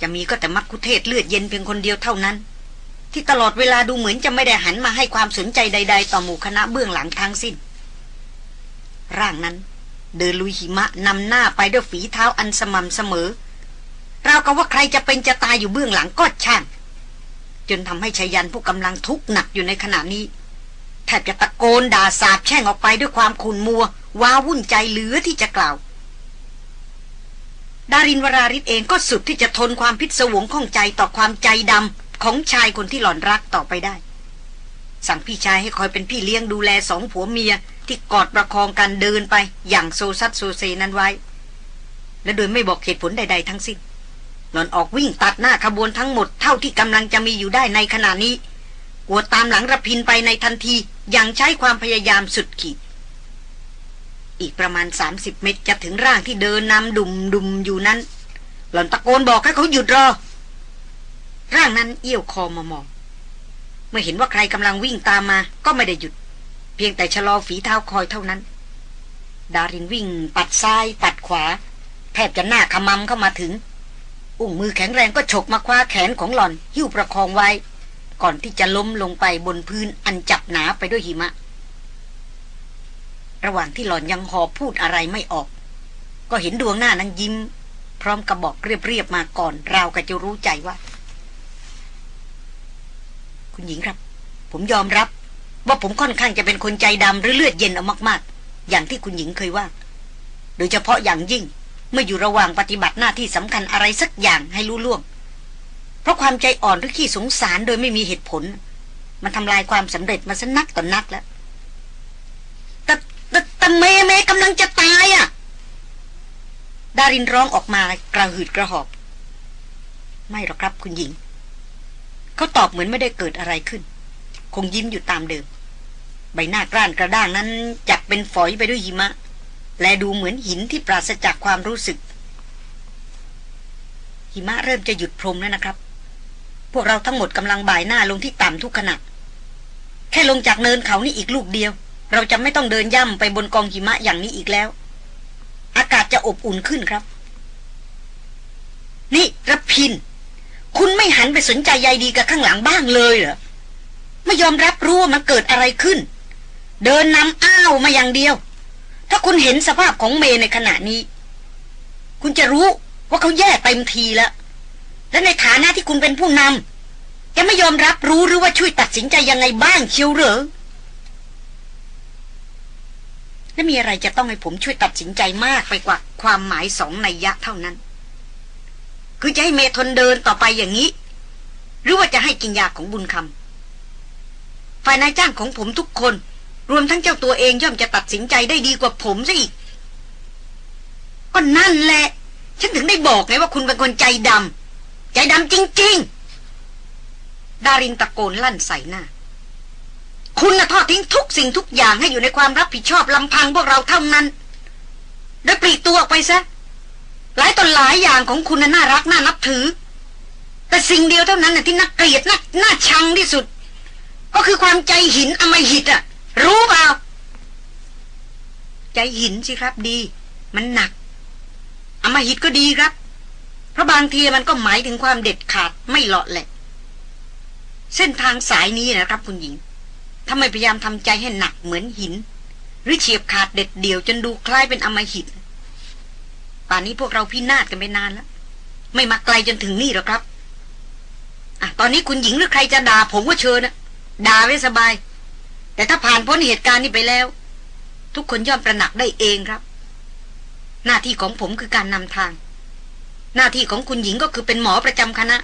จะมีก็แต่มักคุเทศเลือดเย็นเพียงคนเดียวเท่านั้น ที่ตลอดเวลาดูเหมือนจะไม่ได้หันมาให้ความสนใจใด ๆ ต่อหมู่คณะเบื้องหลังทางสิ้น ร่างนั้น เดินลุยหิมะนำหน้าไปด้วยฝีเท้าอันสม่ำเสมอราวกับว่าใครจะเป็นจะตายอยู่เบื้องหลังก็ช่าง จนทำให้ชายันผู้กำลังทุกข์หนักอยู่ในขณะนี้ แทบจะตะโกนด่าสาบแช่งออกไปด้วยความขุนมัว ว้าวุ่นใจเหลือที่จะกล่าว ดารินวราริศเองก็สุดที่จะทนความพิศวงข้องใจต่อความใจดำของชายคนที่หล่อนรักต่อไปได้ สั่งพี่ชายให้คอยเป็นพี่เลี้ยงดูแลสองผัวเมีย ที่กอดประคองกันเดินไปอย่างโซซัดโซเซนั้นไว้ และโดยไม่บอกเหตุผลใด ๆ ทั้งสิ้นหล่อนออกวิ่งตัดหน้าขบวนทั้งหมดเท่าที่กำลังจะมีอยู่ได้ในขณะนี้กวดตามหลังระพินไปในทันทีอย่างใช้ความพยายามสุดขีด อีกประมาณ 30 เมตรจะถึงร่างที่เดินนำดุมดุมอยู่นั้น หล่อนตะโกนบอกให้เขาหยุดรอ ร่างนั้นเอี้ยวคอมามองเมื่อเห็นว่าใครกำลังวิ่งตามมาก็ไม่ได้หยุด เพียงแต่ชะลอฝีเท้าคอยเท่านั้น ดารินวิ่ง ปัดซ้ายปัดขวา แทบจะหน้าขมำเข้ามาถึง อุ้งมือแข็งแรงก็ฉกมาคว้าแขนของหล่อน หิ้วประคองไว้ ก่อนที่จะล้มลงไปบนพื้นอันจับหนาไปด้วยหิมะ ระหว่างที่หล่อนยังหอบพูดอะไรไม่ออก ก็เห็นดวงหน้านั้นยิ้ม พร้อมกับบอกเรียบๆมาก่อนราวกับจะรู้ใจว่า คุณหญิงครับ ผมยอมรับ ว่าผมค่อนข้างจะเป็นคนใจดำหรือเลือดเย็นเอามากๆ อย่างที่คุณหญิงเคยว่า โดยเฉพาะอย่างยิ่งเมื่ออยู่ระหว่างปฏิบัติหน้าที่สำคัญอะไรสักอย่างให้รู้ล่วง เพราะความใจอ่อนหรือขี้สงสารโดยไม่มีเหตุผล มันทำลายความสำเร็จมาสนักต่อนนักแล้วแต่แต่แต่เมเมกำลังจะตายอะ่ะ ดารินร้องออกมากระหืดกระหอบ ไม่หรอกครับคุณหญิง เขาตอบเหมือนไม่ได้เกิดอะไรขึ้น คงยิ้มอยู่ตามเดิม ใบหน้ากร้านกระด้างนั้นจับเป็นฝอยไปด้วยหิมะ และดูเหมือนหินที่ปราศจากความรู้สึก หิมะเริ่มจะหยุดพรมแล้วนะครับ พวกเราทั้งหมดกำลังบ่ายหน้าลงที่ต่ำทุกขณะแค่ลงจากเนินเขานี่อีกลูกเดียว เราจะไม่ต้องเดินย่ำไปบนกองหิมะอย่างนี้อีกแล้ว อากาศจะอบอุ่นขึ้นครับ นี่ระพิน คุณไม่หันไปสนใจใยดีกับข้างหลังบ้างเลยเหรอไม่ยอมรับรู้ว่ามันเกิดอะไรขึ้น เดินนำอ้าวมาอย่างเดียว ถ้าคุณเห็นสภาพของเมในขณะนี้ คุณจะรู้ว่าเขาแย่เต็มทีแล้ว และในฐานะที่คุณเป็นผู้นำจะไม่ยอมรับรู้หรือว่าช่วยตัดสินใจยังไงบ้างเชียวเหรอและมีอะไรจะต้องให้ผมช่วยตัดสินใจมากไปกว่าความหมายสองในยะเท่านั้น คือจะให้เมทนเดินต่อไปอย่างนี้ หรือว่าจะให้กินยาของบุญคำฝ่ายนายจ้างของผมทุกคน รวมทั้งเจ้าตัวเองย่อมจะตัดสินใจได้ดีกว่าผมซะอีก ก็นั่นแหละ ฉันถึงได้บอกไงว่าคุณเป็นคนใจดำใจดำจริง ๆ ดารินตะโกนลั่นใส่หน้า คุณน่ะทอดทิ้งทุกสิ่งทุกอย่างให้อยู่ในความรับผิดชอบลำพังพวกเราเท่านั้นโดยปลีกตัวออกไปซะหลายตนหลายอย่างของคุณน่ะน่ารักน่านับถือ แต่สิ่งเดียวเท่านั้นน่ะที่น่าเกลียดน่าน่าชังที่สุด ก็คือความใจหินอมหิตอะ รู้เปล่าใจหินสิครับดี มันหนักอมหิตก็ดีครับ เพราะบางทีมันก็หมายถึงความเด็ดขาดไม่หลาะแหละ เส้นทางสายนี้นะครับ คุณหญิงถ้าไม่พยายามทำใจให้หนักเหมือนหิน หรือเฉียบขาดเด็ดเดี่ยวจนดูคล้ายเป็นอมหิต ป่านนี้พวกเราพินาศกันไปนานแล้ว ไม่มาไกลจนถึงนี่หรอกครับอะตอนนี้คุณหญิงหรือใครจะด่าผมก็เชิญนะด่าไว้สบาย แต่ถ้าผ่านพ้นเหตุการณ์นี้ไปแล้ว ทุกคนย่อมประหนักได้เองครับ หน้าที่ของผมคือการนำทาง หน้าที่ของคุณหญิงก็คือเป็นหมอประจำคณะ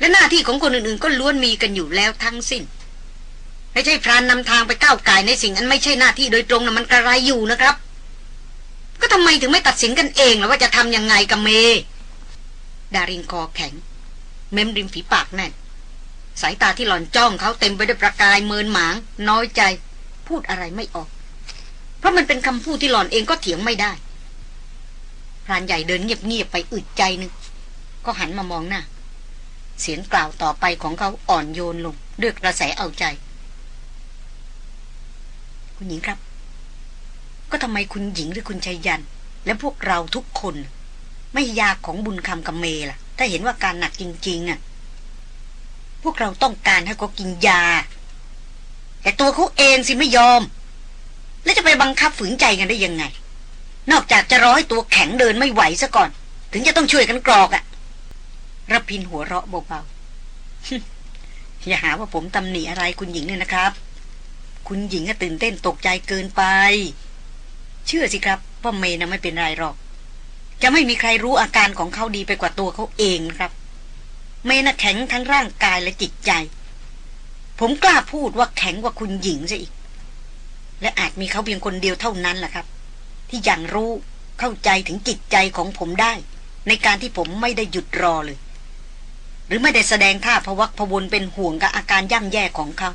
และหน้าที่ของคนอื่นๆ ก็ล้วนมีกันอยู่แล้วทั้งสิ้น ไม่ใช่พรานนำทางไปก้าวไก่ในสิ่งอันไม่ใช่หน้าที่โดยตรงนะมันกระไรอยู่นะครับ ก็ทำไมถึงไม่ตัดสินกันเองล่ะว่าจะทำยังไงกับเมดารินคอแข็ง เม้มริมฝีปากแน่น สายตาที่หล่อนจ้องเขาเต็มไปด้วยประกายเมินหมาง น้อยใจ พูดอะไรไม่ออก เพราะมันเป็นคำพูดที่หล่อนเองก็เถียงไม่ได้พรานใหญ่เดินเงียบๆไปอึดใจหนึ่งก็หันมามองหน้า เสียงกล่าวต่อไปของเขาอ่อนโยนลงด้วยกระแสเอาใจ คุณหญิงครับ ก็ทำไมคุณหญิงหรือคุณชัยยัน และพวกเราทุกคน ไม่ยากของบุญคำกับเมล่ะ ถ้าเห็นว่าการหนักจริงๆน่ะ พวกเราต้องการให้เขากินยา แต่ตัวเขาเองสิไม่ยอม แล้วจะไปบังคับฝืนใจกันได้ยังไง นอกจากจะรอให้ตัวแข็งเดินไม่ไหวซะก่อน ถึงจะต้องช่วยกันกรอกอะระพินหัวเราะเบาๆอย่าหาว่าผมตำหนิอะไรคุณหญิงเนี่ยนะครับ คุณหญิงก็ตื่นเต้นตกใจเกินไป เชื่อสิครับว่าเมย์นะไม่เป็นไรหรอก จะไม่มีใครรู้อาการของเขาดีไปกว่าตัวเขาเองนะครับ เมน่ะแข็งทั้งร่างกายและจิตใจ ผมกล้าพูดว่าแข็งกว่าคุณหญิงซะอีก และอาจมีเขาเพียงคนเดียวเท่านั้นแหละครับ ที่ยังรู้เข้าใจถึงจิตใจของผมได้ ในการที่ผมไม่ได้หยุดรอเลย หรือไม่ได้แสดงท่าพวักพวนเป็นห่วงกับอาการย่ำแย่ของเขา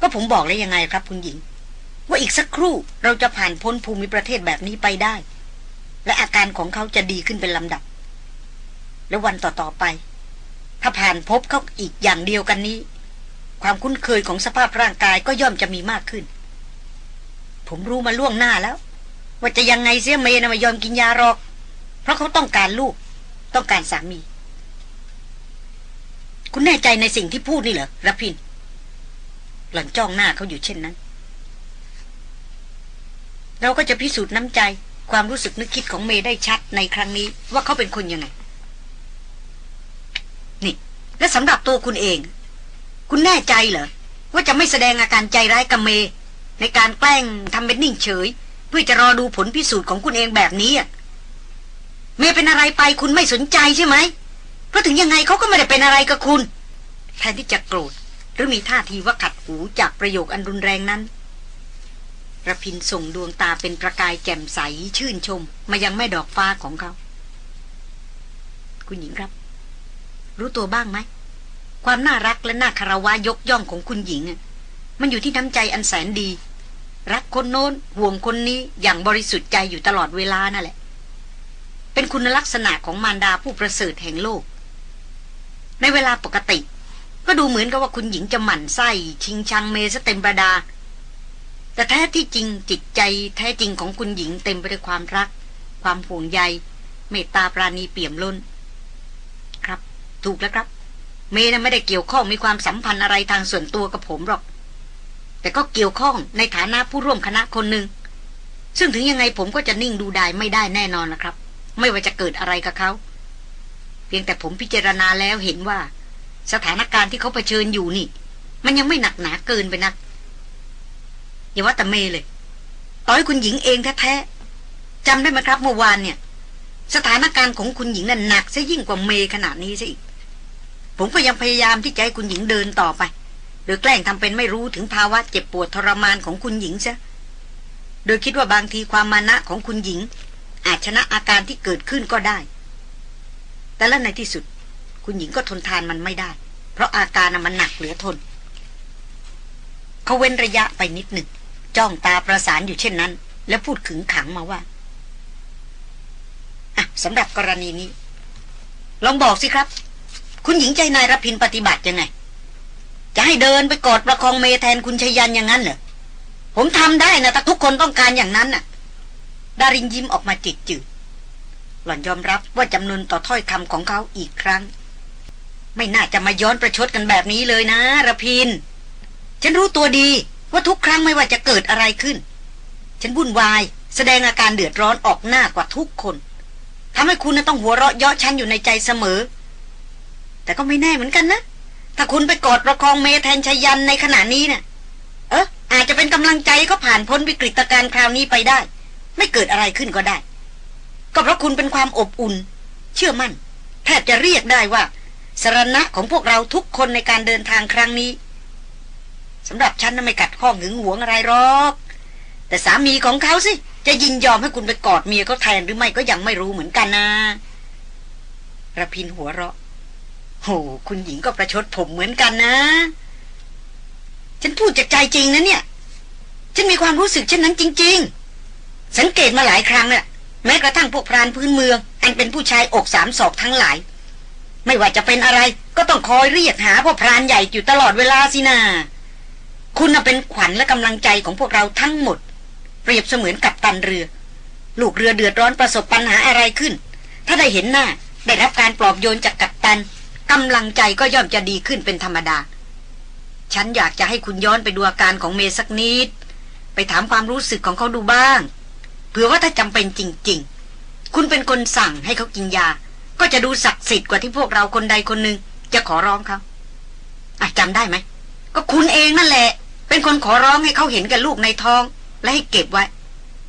ก็ผมบอกแล้วยังไงครับ คุณหญิง ว่าอีกสักครู่เราจะผ่านพ้นภูมิประเทศแบบนี้ไปได้ และอาการของเขาจะดีขึ้นเป็นลำดับ และวันต่อๆไป ถ้าผ่านพบเขาอีกอย่างเดียวกันนี้ ความคุ้นเคยของสภาพร่างกายก็ย่อมจะมีมากขึ้น ผมรู้มาล่วงหน้าแล้ว ว่าจะยังไงเสียเมย์นะไม่ยอมกินยาหรอก เพราะเขาต้องการลูก ต้องการสามี คุณแน่ใจในสิ่งที่พูดนี่เหรอรพินหล่อนจ้องหน้าเขาอยู่เช่นนั้น เราก็จะพิสูจน์น้ำใจความรู้สึกนึกคิดของเมย์ได้ชัดในครั้งนี้ว่าเขาเป็นคนยังไง และสำหรับตัวคุณเอง คุณแน่ใจเหรอ ว่าจะไม่แสดงอาการใจร้ายกับเม ในการแกล้งทำเป็นนิ่งเฉย เพื่อจะรอดูผลพิสูจน์ของคุณเองแบบนี้อะเมเป็นอะไรไปคุณไม่สนใจใช่ไหมเพราะถึงยังไงเขาก็ไม่ได้เป็นอะไรกับคุณ แทนที่จะโกรธ หรือมีท่าทีว่าขัดหูจากประโยคอันรุนแรงนั้นระพินส่งดวงตาเป็นประกายแจ่มใสชื่นชม มายังแม่ดอกฟ้าของเขา คุณหญิงครับ รู้ตัวบ้างไหม ความน่ารักและน่าคารวะยกย่องของคุณหญิงอะมันอยู่ที่น้ำใจอันแสนดี รักคนโน้นห่วงคนนี้อย่างบริสุทธิ์ใจอยู่ตลอดเวลานั่นแหละ เป็นคุณลักษณะของมารดาผู้ประเสริฐแห่งโลก ในเวลาปกติ ก็ดูเหมือนกับว่าคุณหญิงจะหมั่นไส้ ชิงชังเมซะเต็มประดา แต่แท้ที่จริงจิตใจแท้จริงของคุณหญิงเต็มไปด้วยความรัก ความห่วงใย เมตตาปราณีเปี่ยมล้น ถูกแล้วครับ เมย์นะไม่ได้เกี่ยวข้องมีความสัมพันธ์อะไรทางส่วนตัวกับผมหรอก แต่ก็เกี่ยวข้องในฐานะผู้ร่วมคณะคนหนึ่งซึ่งถึงยังไงผมก็จะนิ่งดูได้ไม่ได้แน่นอนนะครับ ไม่ว่าจะเกิดอะไรกับเขาเพียงแต่ผมพิจารณาแล้วเห็นว่า สถานการณ์ที่เขาเผชิญอยู่นี่ มันยังไม่หนักหนาเกินไปนักอย่าว่าแต่เมย์เลย ต่อให้คุณหญิงเองแท้ๆจำได้ไหมครับเมื่อวานเนี่ย สถานการณ์ของคุณหญิงนั้นหนักซะยิ่งกว่าเมย์ขนาดนี้ซะอีก ผมก็ยังพยายามที่จะให้คุณหญิงเดินต่อไป โดยแกล้งทำเป็นไม่รู้ถึงภาวะเจ็บปวดทรมานของคุณหญิงซะโดยคิดว่าบางทีความมานะของคุณหญิง อาจชนะอาการที่เกิดขึ้นก็ได้ แต่แล้วในที่สุด คุณหญิงก็ทนทานมันไม่ได้ เพราะอาการน่ะมันหนักเหลือทน เขาเว้นระยะไปนิดหนึ่งจ้องตาประสานอยู่เช่นนั้น แล้วพูดขึงขังมาว่าอะสำหรับกรณีนี้ ลองบอกสิครับ คุณหญิงใจนายรพินปฏิบัติยังไง จะให้เดินไปกอดประคองเมแทนคุณชยันอย่างนั้นเหรอ ผมทำได้นะแต่ทุกคนต้องการอย่างนั้นน่ะ ดารินยิ้มออกมาจิตจืด หล่อนยอมรับว่าจำนวนต่อถ้อยคำของเขาอีกครั้ง ไม่น่าจะมาย้อนประชดกันแบบนี้เลยนะระพิน ฉันรู้ตัวดีว่าทุกครั้งไม่ว่าจะเกิดอะไรขึ้น ฉันวุ่นวายแสดงอาการเดือดร้อนออกหน้ากว่าทุกคนทำให้คุณนะต้องหัวเราะเยาะฉันอยู่ในใจเสมอ แต่ก็ไม่แน่เหมือนกันนะ ถ้าคุณไปกอดประคองเมแทนชยันในขณะนี้เนะ่ะ เอออาจจะเป็นกำลังใจเขาผ่านพ้นวิกฤตการณ์คราวนี้ไปได้ ไม่เกิดอะไรขึ้นก็ได้ ก็เพราะคุณเป็นความอบอุ่น เชื่อมั่น แทบจะเรียกได้ว่าสรณะของพวกเราทุกคนในการเดินทางครั้งนี้สำหรับฉันน่ะไม่กัดข้องหึงหวงอะไรหรอก แต่สามีของเขาสิ จะยินยอมให้คุณไปกอดเมียเขาแทนหรือไม่ก็ยังไม่รู้เหมือนกันนะระพินหัวเราะ โหคุณหญิงก็ประชดผมเหมือนกันนะ ฉันพูดจากใจจริงนะเนี่ย ฉันมีความรู้สึกเช่นนั้นจริง ๆ สังเกตมาหลายครั้งแหละแม้กระทั่งพวกพรานพื้นเมือง อันเป็นผู้ชายอกสามศอกทั้งหลาย ไม่ว่าจะเป็นอะไร ก็ต้องคอยเรียกหาพ่อพรานใหญ่อยู่ตลอดเวลาสินาคุณเป็นขวัญและกำลังใจของพวกเราทั้งหมด เปรียบเสมือนกับตันเรือ ลูกเรือเดือดร้อนประสบปัญหาอะไรขึ้น ถ้าได้เห็นหน้าได้รับการปลอบโยนจากกัปตัน กำลังใจก็ย่อมจะดีขึ้นเป็นธรรมดา ฉันอยากจะให้คุณย้อนไปดูอาการของเมสักนิด ไปถามความรู้สึกของเขาดูบ้าง เผื่อว่าถ้าจำเป็นจริง ๆ คุณเป็นคนสั่งให้เขากินยา ก็จะดูศักดิ์สิทธิ์กว่าที่พวกเราคนใดคนหนึ่งจะขอร้องเขาอะจำได้ไหม ก็คุณเองนั่นแหละ เป็นคนขอร้องให้เขาเห็นกับลูกในท้อง และให้เก็บไว้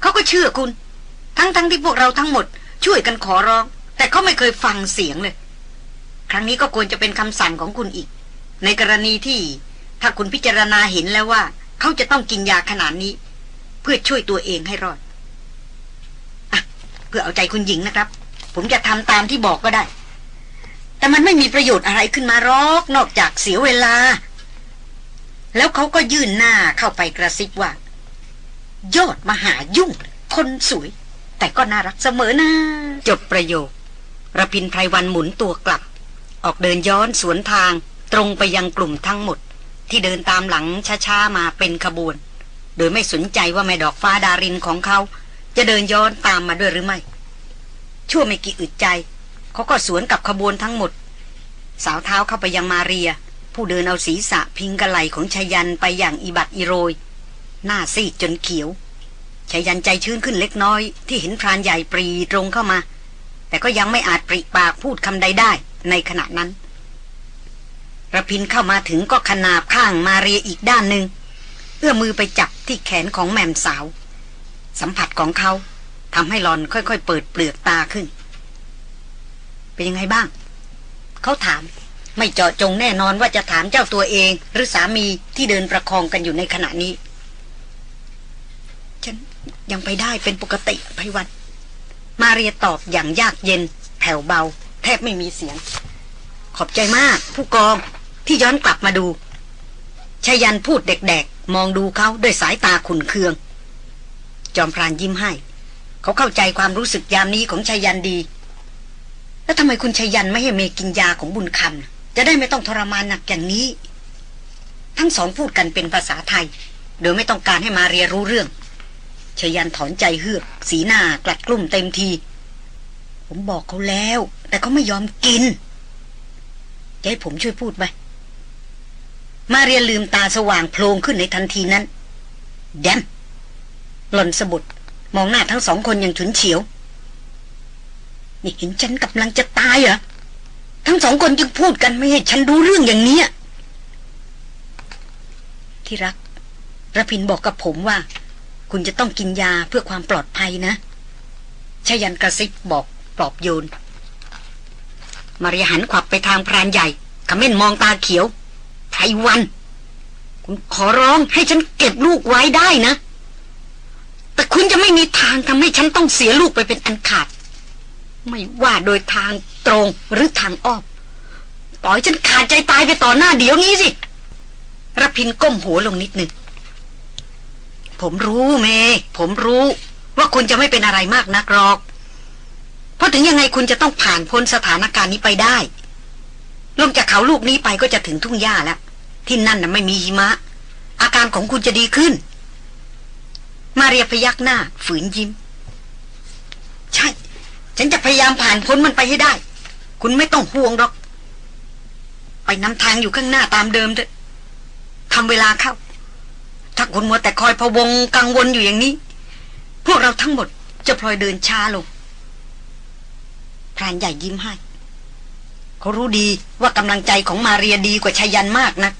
เขาก็เชื่อคุณ ทั้งๆทที่พวกเราทั้งหมด ช่วยกันขอร้อง แต่เขาไม่เคยฟังเสียงเลย ครั้งนี้ก็ควรจะเป็นคำสั่งของคุณอีก ในกรณีที่ถ้าคุณพิจารณาเห็นแล้วว่า เขาจะต้องกินยาขนาดนี้ เพื่อช่วยตัวเองให้รอดอเพื่อเอาใจคุณหญิงนะครับ ผมจะทำตามที่บอกก็ได้ แต่มันไม่มีประโยชน์อะไรขึ้นมารอกนอกจากเสียเวลา แล้วเขาก็ยื่นหน้าเข้าไปกระซิบว่า ยอดมหายุ่ง คนสวย แต่ก็น่ารักเสมอนะจบประโยคระพินไพรวันหมุนตัวกลับ ออกเดินย้อนสวนทางตรงไปยังกลุ่มทั้งหมด ที่เดินตามหลังช้าๆมาเป็นขบวน โดยไม่สนใจว่าแม่ดอกฟ้าดารินของเขา จะเดินย้อนตามมาด้วยหรือไม่ ชั่วไม่กี่อึดใจ เขาก็สวนกับขบวนทั้งหมด สาวเท้าเข้าไปยังมาเรีย ผู้เดินเอาศีรษะพิงกระไหลของชายันไปอย่างอิบัดอิโรย หน้าซีดจนเขียวชายันใจชื้นขึ้นเล็กน้อย ที่เห็นพรานใหญ่ปรีตรงเข้ามา แต่ก็ยังไม่อาจปริปากพูดคำใดได้ ในขณะนั้นระพินเข้ามาถึงก็ขนาบข้างมาเรียอีกด้านหนึ่งเอื้อมือไปจับที่แขนของแม่มสาว สัมผัสของเขาทำให้หลอนค่อยๆ เปิดเปลือกตาขึ้น เป็นยังไงบ้าง เขาถาม ไม่เจาะจงแน่นอนว่าจะถามเจ้าตัวเอง หรือสามีที่เดินประคองกันอยู่ในขณะนี้ ฉันยังไปได้เป็นปกติไพวัน มาเรียตอบอย่างยากเย็น แผ่วเบา แทบไม่มีเสียง ขอบใจมาก ผู้กองที่ย้อนกลับมาดูชายันพูดเด็กๆ มองดูเขาด้วยสายตาขุนเคือง จอมพรานยิ้มให้ เขาเข้าใจความรู้สึกยามนี้ของชายันดี แล้วทำไมคุณชายันไม่ให้เมกินยาของบุญคำจะได้ไม่ต้องทรมานหนักอย่างนี้ ทั้งสองพูดกันเป็นภาษาไทย โดยไม่ต้องการให้มาเรียรู้เรื่องชายันถอนใจเฮือก สีหน้ากลัดกลุ่มเต็มที ผมบอกเขาแล้ว แต่เขาไม่ยอมกินจะให้ผมช่วยพูดไหมมาเรียนลืมตาสว่างโพลงขึ้นในทันทีนั้น แดมหล่นสะบุดมองหน้าทั้งสองคนอย่างฉุนเฉียว นี่เห็นฉันกำลังจะตายเหรอ ทั้งสองคนจึงพูดกันไม่ให้ฉันรู้เรื่องอย่างนี้ที่รักระพินบอกกับผมว่า คุณจะต้องกินยาเพื่อความปลอดภัยนะชยันกระซิบบอก ปลอบโยน มาริหันขวับไปทางพรานใหญ่ขม้นมองตาเขียวไพวัน คุณขอร้องให้ฉันเก็บลูกไว้ได้นะ แต่คุณจะไม่มีทางทำให้ฉันต้องเสียลูกไปเป็นอันขาด ไม่ว่าโดยทางตรงหรือทางอ้อมปล่อยฉันขาดใจตายไปต่อหน้าเดี๋ยวนี้สิระพินก้มหัวลงนิดหนึ่ง ผมรู้เม ผมรู้ว่าคุณจะไม่เป็นอะไรมากนักหรอก เพราะถึงยังไงคุณจะต้องผ่านพ้นสถานการณ์นี้ไปได้ ลงจากเขาลูกนี้ไปก็จะถึงทุ่งหญ้าแล้ว ที่นั่นน่ะไม่มีหิมะ อาการของคุณจะดีขึ้น มาเรียพยักหน้า ฝืนยิ้ม ใช่ ฉันจะพยายามผ่านพ้นมันไปให้ได้ คุณไม่ต้องห่วงหรอก ไปนำทางอยู่ข้างหน้าตามเดิมเถอะทำเวลาเข้า ถ้าคุณมัวแต่คอยพะวงกังวลอยู่อย่างนี้ พวกเราทั้งหมดจะพลอยเดินช้าลง พรานใหญ่ยิ้มให้เขารู้ดีว่ากำลังใจของมาเรียดีกว่าชายันมากนะ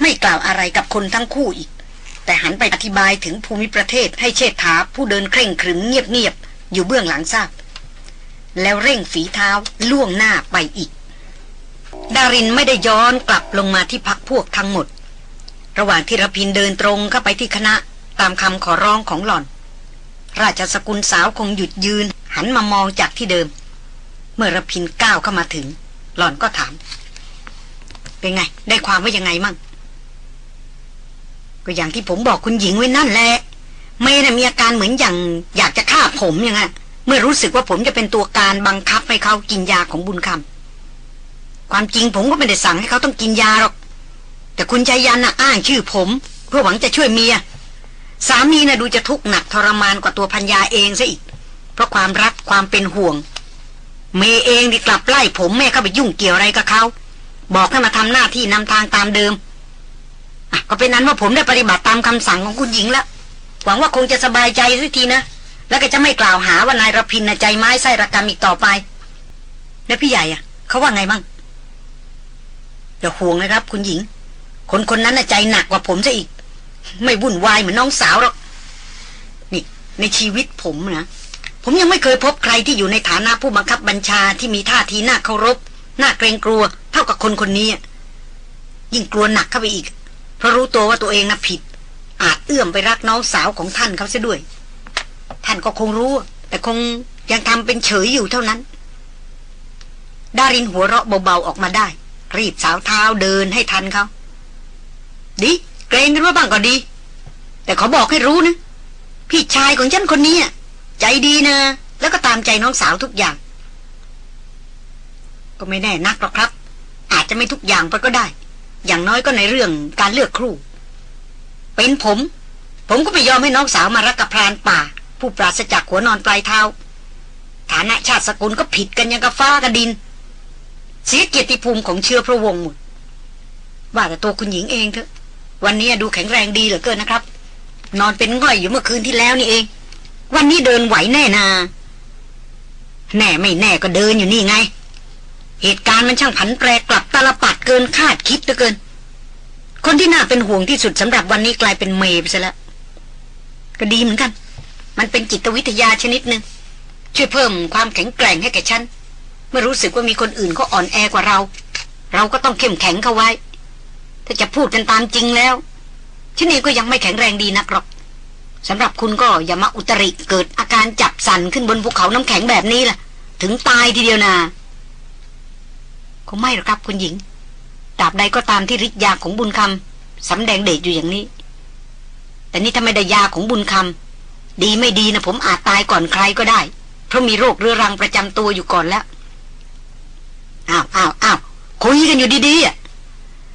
ไม่กล่าวอะไรกับคนทั้งคู่อีก แต่หันไปอธิบายถึงภูมิประเทศให้เชษฐาผู้เดินเคร่งครึมเงียบๆอยู่เบื้องหลังทราบ แล้วเร่งฝีเท้าล่วงหน้าไปอีก ดารินไม่ได้ย้อนกลับลงมาที่พักพวกทั้งหมด ระหว่างที่รพินเดินตรงเข้าไปที่คณะตามคำขอร้องของหล่อน ราชสกุลสาวคงหยุดยืนหันมามองจากที่เดิม เมื่อรพินก้าวเข้ามาถึง หล่อนก็ถาม เป็นไง ได้ความว่ายังไงมั่ง ก็อย่างที่ผมบอกคุณหญิงไว้นั่นแหละเมย์น่ะมีอาการเหมือนอย่าง อยากจะฆ่าผมอย่างนั้นเมื่อรู้สึกว่าผมจะเป็นตัวการบังคับให้เขากินยาของบุญคำความจริงผมก็ไม่ได้สั่งให้เขาต้องกินยาหรอก แต่คุณใจยันน่ะอ้างชื่อผม เพื่อหวังจะช่วยเมียสามีน่ะดูจะทุกข์หนักทรมานกว่าตัวพัญญาเองซะอีก เพราะความรักความเป็นห่วง เมย์เองที่กลับไล่ผมแม่เข้าไปยุ่งเกี่ยวอะไรกับเขาบอกให้มาทำหน้าที่นำทางตามเดิมก็เป็นนั้นว่าผมได้ปฏิบัติตามคำสั่งของคุณหญิงแล้วหวังว่าคงจะสบายใจสักทีนะแล้วก็จะไม่กล่าวหาว่านายรพินนะใจไม้ไส้ระกรรมอีกต่อไป แล้วพี่ใหญ่อะเขาว่าไงบ้างอย่าห่วงนะครับ คุณหญิง คนคนนั้นน่ะใจหนักกว่าผมซะอีก ไม่วุ่นวายเหมือนน้องสาวหรอกนี่ในชีวิตผมนะ ผมยังไม่เคยพบใครที่อยู่ในฐานะผู้บังคับบัญชาที่มีท่าทีน่าเคารพน่าเกรงกลัว เท่ากับคนคนนี้ ยิ่งกลัวหนักเข้าไปอีก เพราะรู้ตัวว่าตัวเองน่ะผิด อาจเอื้อมไปรักน้องสาวของท่านเขาเสียด้วย ท่านก็คงรู้ แต่คงยังทำเป็นเฉยอยู่เท่านั้น ดารินหัวเราะเบาๆออกมาได้ รีบสาวเท้าเดินให้ทันเขาดีเกรงกันว่าบ้างก็ดี แต่เขาบอกให้รู้นะพี่ชายของฉันคนนี้ ใจดีนะ แล้วก็ตามใจน้องสาวทุกอย่าง ก็ไม่แน่นักหรอกครับ อาจจะไม่ทุกอย่างไปก็ได้ อย่างน้อยก็ในเรื่องการเลือกครูเป็นผม ผมก็ไม่ยอมให้น้องสาวมารักกับพรานป่า ผู้ปราศจากหัวนอนปลายเท้า ฐานะชาติสกุลก็ผิดกันยังกับฟ้ากับดิน เสียเกียรติภูมิของเชื้อพระวงศ์หมดว่าแต่ตัวคุณหญิงเองเถอะ วันนี้ดูแข็งแรงดีเหลือเกินนะครับ นอนเป็นง่อยอยู่เมื่อคืนที่แล้วนี่เอง วันนี้เดินไหวแน่นา แน่ไม่แน่ก็เดินอยู่นี่ไง เหตุการณ์มันช่างผันแปรกลับตาลปัดเกินคาดคิดเหลือเกิน คนที่น่าเป็นห่วงที่สุดสำหรับวันนี้กลายเป็นเมย์ไปซะแล้ว ก็ดีเหมือนกัน มันเป็นจิตวิทยาชนิดหนึ่งช่วยเพิ่มความแข็งแกร่งให้แก่ฉันเมื่อรู้สึกว่ามีคนอื่นเขาอ่อนแอกว่าเรา เราก็ต้องเข้มแข็งเข้าไว้ ถ้าจะพูดกันตามจริงแล้วฉันเองก็ยังไม่แข็งแรงดีนักหรอก สำหรับคุณก็อย่ามาอุตริเกิดอาการจับสั่นขึ้นบนภูเขาน้ำแข็งแบบนี้ล่ะ ถึงตายทีเดียวนาคงไม่หรอกครับคุณหญิงตราบใดก็ตามที่ฤทธิ์ยาของบุญคำสำแดงเดชอยู่อย่างนี้ แต่นี่ถ้าไม่ได้ยาของบุญคำดีไม่ดีนะผมอาจตายก่อนใครก็ได้ เพราะมีโรคเรื้อรังประจำตัวอยู่ก่อนแล้วอ้าวอ้าวอ้าวคุยกันอยู่ดีๆอะ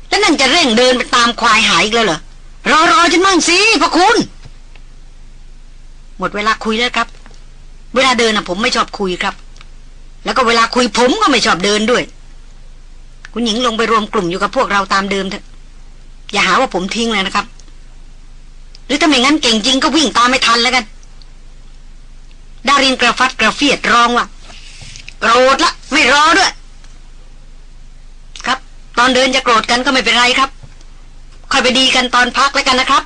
แล้วนั่นจะเร่งเดินไปตามควายหายอีกแล้วเหรอรอรอฉันมั่งสิพระคุณ หมดเวลาคุยแล้วครับ เวลาเดินนะผมไม่ชอบคุยครับ แล้วก็เวลาคุยผมก็ไม่ชอบเดินด้วย คุณหญิงลงไปรวมกลุ่มอยู่กับพวกเราตามเดิมเถอะอย่าหาว่าผมทิ้งเลยนะครับ หรือถ้าไม่งั้นเก่งจริงก็วิ่งตามไม่ทันแล้วกัน ดารินกระฟัดกระเฟียดร้องว่าโกรธละ ไม่รอด้วย ครับ ตอนเดินจะโกรธกันก็ไม่เป็นไรครับ ค่อยไปดีกันตอนพักแล้วกันนะครับ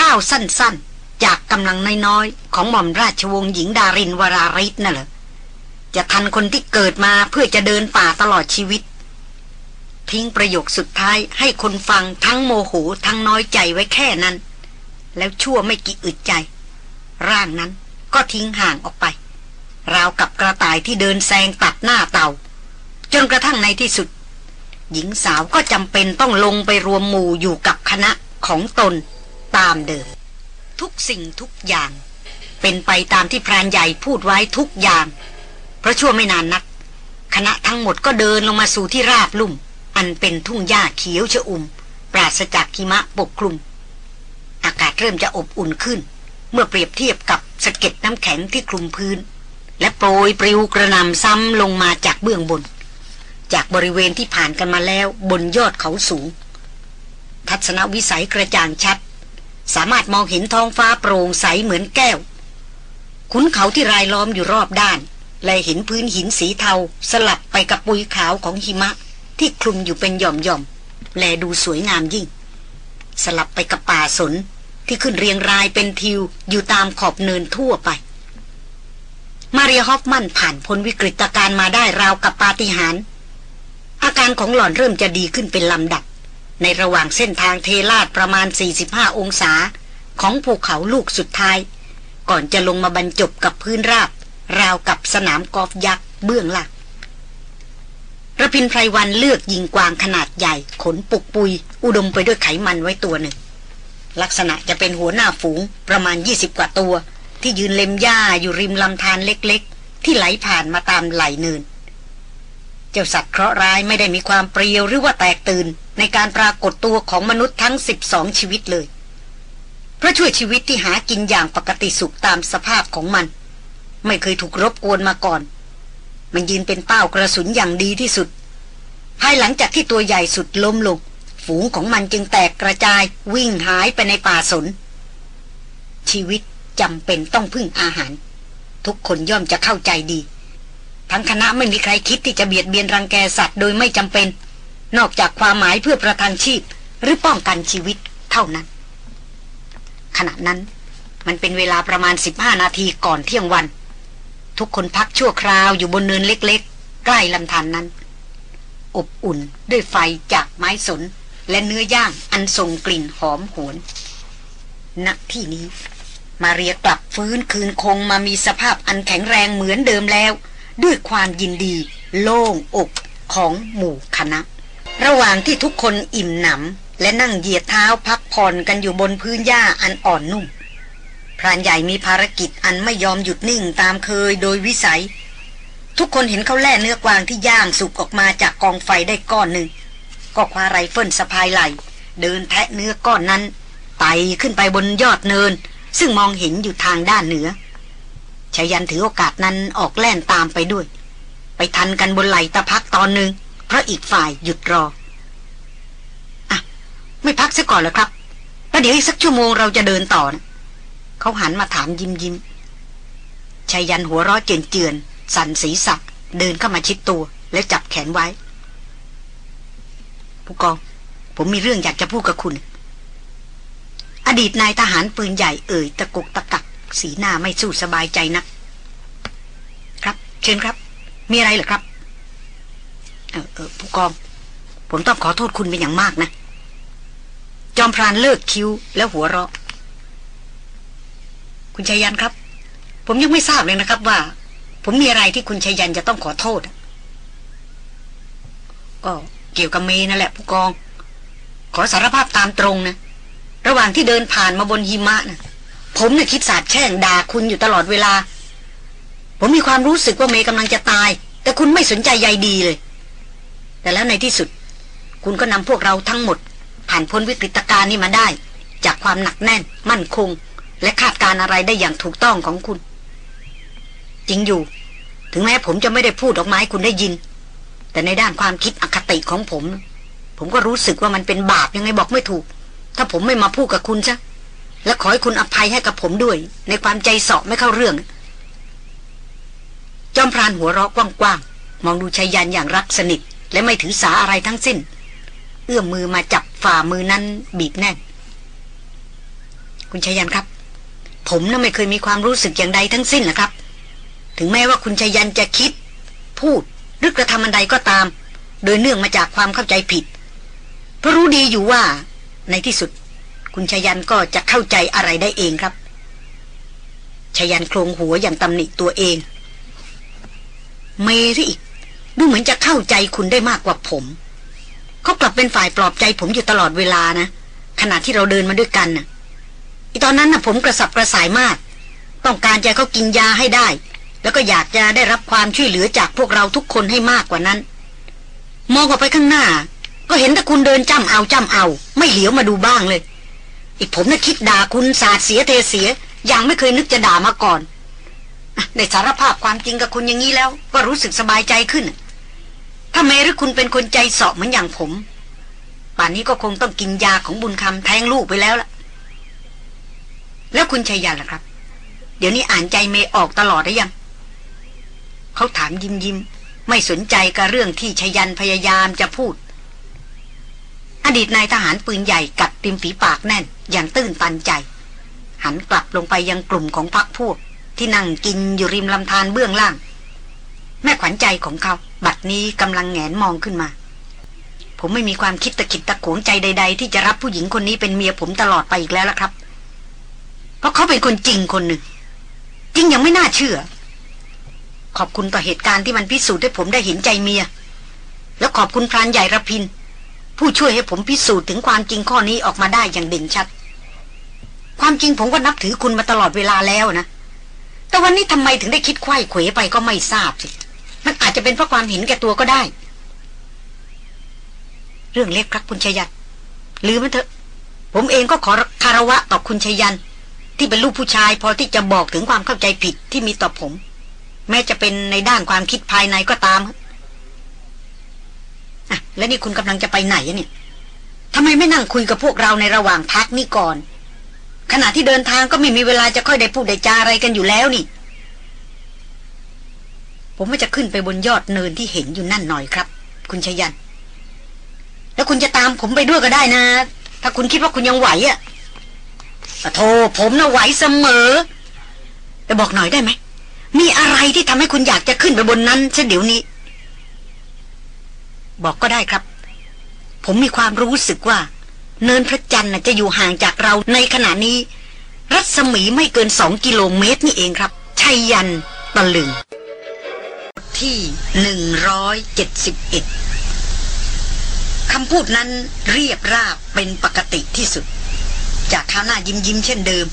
ก้าวสั้นๆ จากกำลังน้อยๆของหม่อมราชวงศ์หญิงดารินวราริศนั่นเหรอจะทันคนที่เกิดมาเพื่อจะเดินป่าตลอดชีวิต ทิ้งประโยคสุดท้ายให้คนฟังทั้งโมโหทั้งน้อยใจไว้แค่นั้น แล้วชั่วไม่กี่อึดใจ ร่างนั้นก็ทิ้งห่างออกไป ราวกับกระต่ายที่เดินแซงตัดหน้าเต่า จนกระทั่งในที่สุด หญิงสาวก็จำเป็นต้องลงไปรวมหมู่อยู่กับคณะของตนตามเดิม ทุกสิ่งทุกอย่าง เป็นไปตามที่พรานใหญ่พูดไว้ทุกอย่าง เพราะชั่วไม่นานนัก คณะทั้งหมดก็เดินลงมาสู่ที่ราบลุ่ม อันเป็นทุ่งหญ้าเขียวชอุ่ม ปราศจากหิมะปกคลุม อากาศเริ่มจะอบอุ่นขึ้น เมื่อเปรียบเทียบกับสะเก็ดน้ำแข็งที่คลุมพื้น และโปรยปลิวกระนำซ้ำลงมาจากเบื้องบน จากบริเวณที่ผ่านกันมาแล้วบนยอดเขาสูงทัศนวิสัยกระจ่างชัด สามารถมองเห็นท้องฟ้าโปร่งใสเหมือนแก้วขุนเขาที่รายล้อมอยู่รอบด้าน และเห็นพื้นหินสีเทา สลับไปกับปุยขาวของหิมะ ที่คลุมอยู่เป็นหย่อมๆแลดูสวยงามยิ่ง สลับไปกับป่าสนที่ขึ้นเรียงรายเป็นทิวอยู่ตามขอบเนินทั่วไป มาเรียฮอฟมันผ่านพ้นวิกฤตการณ์มาได้ราวกับปาฏิหาริย์อาการของหล่อนเริ่มจะดีขึ้นเป็นลำดับ ในระหว่างเส้นทางเทลาดประมาณ 45 องศา ของภูเขาลูกสุดท้าย ก่อนจะลงมาบรรจบกับพื้นราบ ราวกับสนามกอล์ฟยักษ์เบื้องล่างระพินไพรวันเลือกยิงกวางขนาดใหญ่ ขนปุกปุย อุดมไปด้วยไขมันไว้ตัวหนึ่ง ลักษณะจะเป็นหัวหน้าฝูงประมาณ 20 กว่าตัว ที่ยืนเล็มหญ้าอยู่ริมลำธารเล็กๆ ที่ไหลผ่านมาตามไหลเนิน เจ้าสัตว์เคราะห์ร้ายไม่ได้มีความเปรียวหรือว่าแตกตื่น ในการปรากฏตัวของมนุษย์ทั้ง 12 ชีวิตเลยเพราะช่วยชีวิตที่หากินอย่างปกติสุขตามสภาพของมัน ไม่เคยถูกรบกวนมาก่อน มันยืนเป็นเป้ากระสุนอย่างดีที่สุด ภายหลังจากที่ตัวใหญ่สุดล้มลง ฝูงของมันจึงแตกกระจายวิ่งหายไปในป่าสน ชีวิตจำเป็นต้องพึ่งอาหาร ทุกคนย่อมจะเข้าใจดี ทั้งคณะไม่มีใครคิดที่จะเบียดเบียนรังแกสัตว์โดยไม่จำเป็น นอกจากความหมายเพื่อประทังชีพ หรือป้องกันชีวิตเท่านั้น ขณะนั้นมันเป็นเวลาประมาณ 15 นาทีก่อนเที่ยงวัน ทุกคนพักชั่วคราวอยู่บนเนินเล็กๆ ใกล้ลำธารนนั้น อบอุ่นด้วยไฟจากไม้สน และเนื้อย่างอันส่งกลิ่นหอมหวนณที่นี้มาเรียกลับฟื้นคืนคงมามีสภาพอันแข็งแรงเหมือนเดิมแล้ว ด้วยความยินดีโล่งอกของหมู่คณะ ระหว่างที่ทุกคนอิ่มหนำและนั่งเหยียดเท้าพักผ่อนกันอยู่บนพื้นหญ้าอันอ่อนนุ่ม พรานใหญ่มีภารกิจอันไม่ยอมหยุดนิ่งตามเคยโดยวิสัย ทุกคนเห็นเขาแล่เนื้อกวางที่ย่างสุกออกมาจากกองไฟได้ก้อนหนึ่ง ก็คว้าไรเฟิลสะพายไหล่เดินแทะเนื้อก้อนนั้นไต่ขึ้นไปบนยอดเนิน ซึ่งมองเห็นอยู่ทางด้านเหนือ ชัยยันต์ถือโอกาสนั้นออกแล่นตามไปด้วย ไปทันกันบนไหล่ตะพักตอนหนึ่งเพราะอีกฝ่ายหยุดรออะไม่พักซะก่อนเหรอครับแล้วเดี๋ยวอีกสักชั่วโมงเราจะเดินต่อนะเขาหันมาถามยิ้มยิ้มชัยยันต์หัวเราะเจื่อนเจื่อนสั่นศีรษะเดินเข้ามาชิดตัว แล้วจับแขนไว้ ผู้กอง ผมมีเรื่องอยากจะพูดกับคุณ อดีตนายทหารปืนใหญ่เอ่ยตะกุกตะกัก สีหน้าไม่สู้สบายใจนัก ครับ เชิญครับ มีอะไรเหรอครับเออเออผู้กอง ผมต้องขอโทษคุณเป็นอย่างมากนะ จอมพรานเลิกคิ้วแล้วหัวเราะ คุณชัยยันครับ ผมยังไม่ทราบเลยนะครับว่า ผมมีอะไรที่คุณชัยยันจะต้องขอโทษก็เกี่ยวกับเมนั่นแหละผู้กอง ขอสารภาพตามตรงนะ ระหว่างที่เดินผ่านมาบนหิมะนะ ผมเนี่ยคิดสาดแช่งด่าคุณอยู่ตลอดเวลา ผมมีความรู้สึกว่าเมย์กำลังจะตาย แต่คุณไม่สนใจใยดีเลย แต่แล้วในที่สุด คุณก็นำพวกเราทั้งหมด ผ่านพ้นวิกฤตการณ์นี้มาได้ จากความหนักแน่น มั่นคง และคาดการอะไรได้อย่างถูกต้องของคุณ จริงอยู่ ถึงแม้ผมจะไม่ได้พูดออกมาให้คุณได้ยิน แต่ในด้านความคิดอคติของผม ผมก็รู้สึกว่ามันเป็นบาปยังไงบอกไม่ถูก ถ้าผมไม่มาพูดกับคุณซะ และขอให้คุณอภัยให้กับผมด้วย ในความใจเสาะไม่เข้าเรื่อง จอมพรานหัวเราะกว้างๆ มองดูชายันอย่างรักสนิท และไม่ถือสาอะไรทั้งสิ้น เอื้อมมือมาจับฝ่ามือนั้นบีบแน่น คุณชายันครับ ผมน่ะไม่เคยมีความรู้สึกอย่างใดทั้งสิ้นนะครับ ถึงแม้ว่าคุณชายันจะคิด พูดหรือกระทำอันใดก็ตาม โดยเนื่องมาจากความเข้าใจผิด เพราะรู้ดีอยู่ว่าในที่สุด คุณชายันก็จะเข้าใจอะไรได้เองครับชายันโครงหัวอย่างตำหนิตัวเอง เมรี่อีกดูเหมือนจะเข้าใจคุณได้มากกว่าผม เขากลับเป็นฝ่ายปลอบใจผมอยู่ตลอดเวลานะ ขณะที่เราเดินมาด้วยกันนะ่ะอีตอนนั้นนะ่ะผมกระสับกระส่ายมาก ต้องการจะเขากินยาให้ได้ แล้วก็อยากจะได้รับความช่วยเหลือจากพวกเราทุกคนให้มากกว่านั้น มองออกไปข้างหน้า ก็เห็นแต่คุณเดินจ้ำเอาจ้ำเอา ไม่เหลียวมาดูบ้างเลย อีกผมน่ะคิดด่าคุณสาดเสียเทเสีย อย่างไม่เคยนึกจะด่ามาก่อนในสารภาพความจริงกับคุณอย่างนี้แล้ว ก็รู้สึกสบายใจขึ้น ถ้าเมหรือคุณเป็นคนใจสาะเหมือนอย่างผม ป่านนี้ก็คงต้องกินยาของบุญคำแทงลูกไปแล้วล่ะ แล้วคุณชัยยันล่ะครับ เดี๋ยวนี้อ่านใจเมออกตลอดได้ยัง เขาถามยิ้มยิ้มไม่สนใจกับเรื่องที่ชยันพยายามจะพูด อดีตนายทหารปืนใหญ่กัดริมฝีปากแน่น อย่างตื้นตันใจ หันกลับลงไปยังกลุ่มของพักพวก ที่นั่งกินอยู่ริมลำธารเบื้องล่าง แม่ขวัญใจของเขา บัดนี้กำลังแงนมองขึ้นมา ผมไม่มีความคิดตะขิดตะขวงใจใด ๆ ที่จะรับผู้หญิงคนนี้เป็นเมียผมตลอดไปอีกแล้วละครับ เพราะเขาเป็นคนจริงคนหนึ่งจริงยังไม่น่าเชื่อ ขอบคุณต่อเหตุการณ์ที่มันพิสูจน์ให้ผมได้เห็นใจเมีย แล้วขอบคุณพรานใหญ่ระพิน ผู้ช่วยให้ผมพิสูจน์ถึงความจริงข้อนี้ออกมาได้อย่างเด่นชัด ความจริงผมก็นับถือคุณมาตลอดเวลาแล้วนะ แต่วันนี้ทำไมถึงได้คิดไข้เขวไปก็ไม่ทราบสิ มันอาจจะเป็นเพราะความเห็นแก่ตัวก็ได้ เรื่องเล็กครับคุณชยันลืมมันเถอะ ผมเองก็ขอคารวะต่อคุณชยัน ที่เป็นลูกผู้ชาย พอที่จะบอกถึงความเข้าใจผิดที่มีต่อผม แม้จะเป็นในด้านความคิดภายในก็ตาม อะแล้วนี่คุณกำลังจะไปไหนเนี่ยทำไมไม่นั่งคุยกับพวกเราในระหว่างพักนี่ก่อน ขณะที่เดินทางก็ไม่มีเวลาจะค่อยได้พูดได้จาอะไรกันอยู่แล้วนี่ ผมว่าจะขึ้นไปบนยอดเนินที่เห็นอยู่นั่นหน่อยครับ คุณชยัน แล้วคุณจะตามผมไปด้วยก็ได้นะ ถ้าคุณคิดว่าคุณยังไหวอะ่ะโธ่ผมนะไหวเสมอ แต่บอกหน่อยได้ไหมมีอะไรที่ทำให้คุณอยากจะขึ้นไปบนนั้นเช่นเดี๋ยวนี้ บอกก็ได้ครับ ผมมีความรู้สึกว่า เนินพระจันทร์จะอยู่ห่างจากเราในขณะนี้ รัศมีไม่เกินสองกิโลเมตรนี่เองครับชัยยันตะลึง ที่หนึ่งร้อยเจ็ดสิบเอ็ดคำพูดนั้นเรียบราบเป็นปกติที่สุด จากข้าวหน้ายิ้มยิ้มเช่นเดิม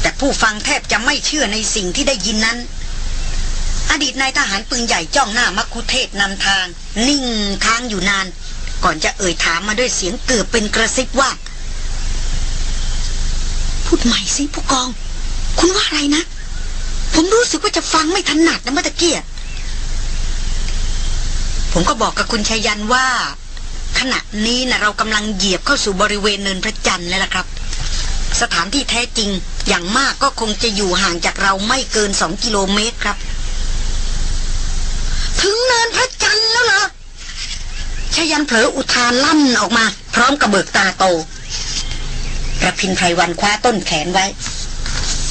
แต่ผู้ฟังแทบจะไม่เชื่อในสิ่งที่ได้ยินนั้น อดีตนายทหารปืนใหญ่จ้องหน้ามักคุเทศนำทาง นิ่งค้างอยู่นาน ก่อนจะเอ่ยถามมาด้วยเสียงเกือบเป็นกระซิบว่า พูดใหม่สิผู้กอง คุณว่าอะไรนะ ผมรู้สึกว่าจะฟังไม่ถนัดนะเมื่อตะเกียผมก็บอกกับคุณชัยยันว่า ขณะนี้นะเรากำลังเหยียบเข้าสู่บริเวณเนินพระจันทร์แล้วล่ะครับ สถานที่แท้จริงอย่างมากก็คงจะอยู่ห่างจากเราไม่เกินสองกิโลเมตรครับ ถึงเนินพระจันทร์แล้วเหรอชยันเผลออุทานลั่นออกมา พร้อมกับเบิกตาโตระพินไพรวันคว้าต้นแขนไว้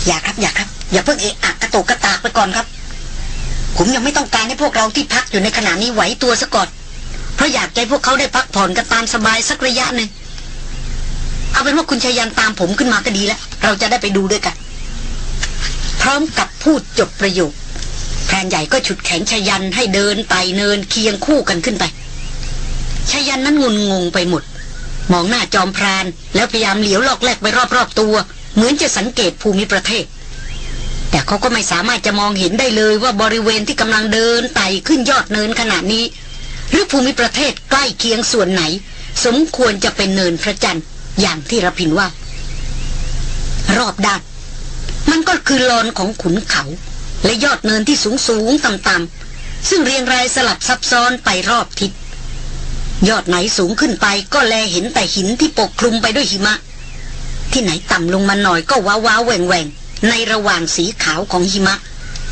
อย่าครับอย่าครับ อย่าเพิ่งเอะอะกระโตกกระตากไปก่อนครับ ผมยังไม่ต้องการให้พวกเราที่พักอยู่ในขณะนี้ไหวตัวซะก่อนเพราะอยากใจพวกเขาได้พักผ่อนกันตามสบายสักระยะหนึ่งเอาเป็นว่าคุณชายันตามผมขึ้นมาก็ดีแล้ว เราจะได้ไปดูด้วยกัน พร้อมกับพูดจบประโยค พรนใหญ่ก็ฉุดแขนชยันให้เดินไต่เนินเคียงคู่กันขึ้นไปชยันนั้นงุนงงไปหมด มองหน้าจอมพราน แล้วพยายามเหลียวลอกแลกไปรอบๆตัว เหมือนจะสังเกตภูมิประเทศ แต่เขาก็ไม่สามารถจะมองเห็นได้เลยว่าบริเวณที่กำลังเดินไต่ขึ้นยอดเนินขนาดนี้ หรือภูมิประเทศใกล้เคียงส่วนไหน สมควรจะเป็นเนินพระจันทร์อย่างที่ระพินว่า รอบด้านมันก็คือลอนของขุนเขา และยอดเนินที่สูงสูงต่ำต่ำๆซึ่งเรียงรายสลับซับซ้อนไปรอบทิศยอดไหนสูงขึ้นไปก็แลเห็นแต่หินที่ปกคลุมไปด้วยหิมะ ที่ไหนต่ำลงมาหน่อยก็ว้าว้าแหว่งแหว่งในระหว่างสีขาวของหิมะ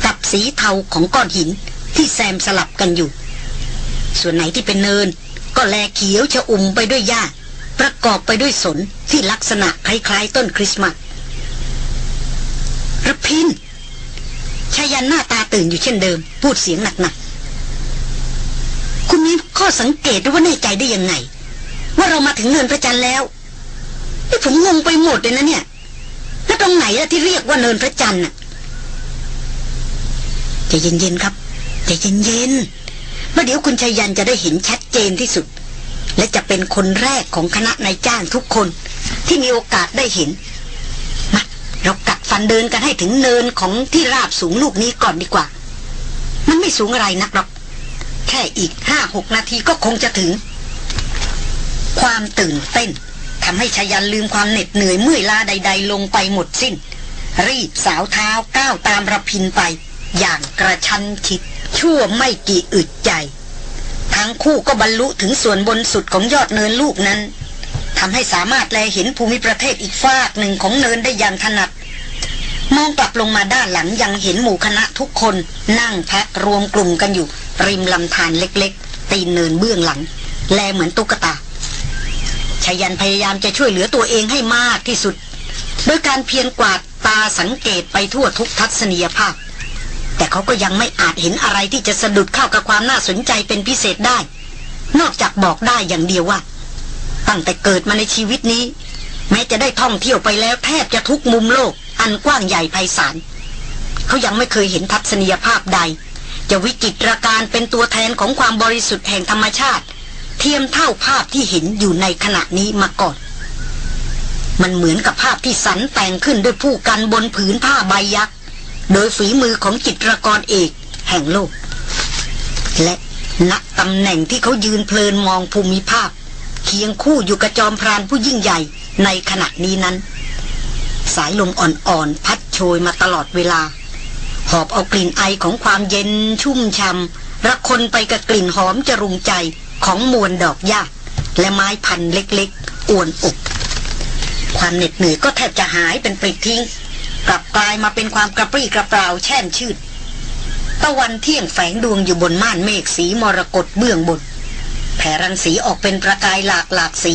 กับสีเทาของก้อนหินที่แซมสลับกันอยู่ ส่วนไหนที่เป็นเนิน ก็แลเขียวชะอุ่มไปด้วยหญ้า ประกอบไปด้วยสนที่ลักษณะคล้ายๆต้นคริสต์มาสระพิน ชายันหน้าตาตื่นอยู่เช่นเดิม พูดเสียงหนักๆ คุณมีข้อสังเกตหรือว่าแน่ใจได้ยังไง ว่าเรามาถึงเนินพระจันทร์แล้วนี่ผมงงไปหมดเลยนะเนี่ยแล้วตรงไหนอะที่เรียกว่าเนินพระจันทร์น่ะใจเย็นๆครับใจเย็นๆเมื่อเดี๋ยวคุณชัยยันจะได้เห็นชัดเจนที่สุด และจะเป็นคนแรกของคณะนายจ้างทุกคนที่มีโอกาสได้เห็น เรากัดฟันเดินกันให้ถึงเนินของที่ราบสูงลูกนี้ก่อนดีกว่า มันไม่สูงอะไรนักหรอก แค่อีกห้าหกนาทีก็คงจะถึง ความตื่นเต้นทำให้ชายันลืมความเหน็ดเหนื่อยเมื่อยล้าใด ๆ ลงไปหมดสิ้น รีบสาวเท้าก้าวตามระพินไป อย่างกระชั้นชิด ชั่วไม่กี่อึดใจ ทั้งคู่ก็บรรลุถึงส่วนบนสุดของยอดเนินลูกนั้น ทำให้สามารถแลเห็นภูมิประเทศอีกฟากหนึ่งของเนินได้อย่างถนัด มองกลับลงมาด้านหลังยังเห็นหมู่คณะทุกคนนั่งพักรวมกลุ่มกันอยู่ ริมลำธารเล็กๆ ตีนเนินเบื้องหลัง แลเหมือนตุ๊กตาชายันพยายามจะช่วยเหลือตัวเองให้มากที่สุด โดยการเพียรกวาดตาสังเกตไปทั่วทุกทัศนียภาพ แต่เขาก็ยังไม่อาจเห็นอะไรที่จะสะดุดเข้ากับความน่าสนใจเป็นพิเศษได้ นอกจากบอกได้อย่างเดียวว่า ตั้งแต่เกิดมาในชีวิตนี้ แม้จะได้ท่องเที่ยวไปแล้วแทบจะทุกมุมโลก อันกว้างใหญ่ไพศาลเขายังไม่เคยเห็นทัศนียภาพใด จะวิจิตรการเป็นตัวแทนของความบริสุทธิ์แห่งธรรมชาติ เทียมเท่าภาพที่เห็นอยู่ในขณะนี้มาก่อน มันเหมือนกับภาพที่สรรแต่งขึ้นด้วยผู้กันบนผืนผ้าใบยักษ์โดยฝีมือของจิตรกรเอกแห่งโลก และณตำแหน่งที่เขายืนเพลินมองภูมิภาพ เคียงคู่อยู่กับจอมพรานผู้ยิ่งใหญ่ในขณะนี้นั้น สายลมอ่อนๆ พัดโชยมาตลอดเวลา หอบเอากลิ่นไอของความเย็นชุ่มช่ำระคนไปกับกลิ่นหอมจรุงใจของมวลดอกหญ้าและไม้พันธุ์เล็กๆอวนอก ความเหน็ดเหนื่อยก็แทบจะหายเป็นปลิดทิ้ง กลับกลายมาเป็นความกระปรี้กระเปร่าแช่มชื่นตะวันเที่ยงแฝงดวงอยู่บนม่านเมฆสีมรกตเบื้องบน แผ่รังสีออกเป็นประกายหลากหลากสี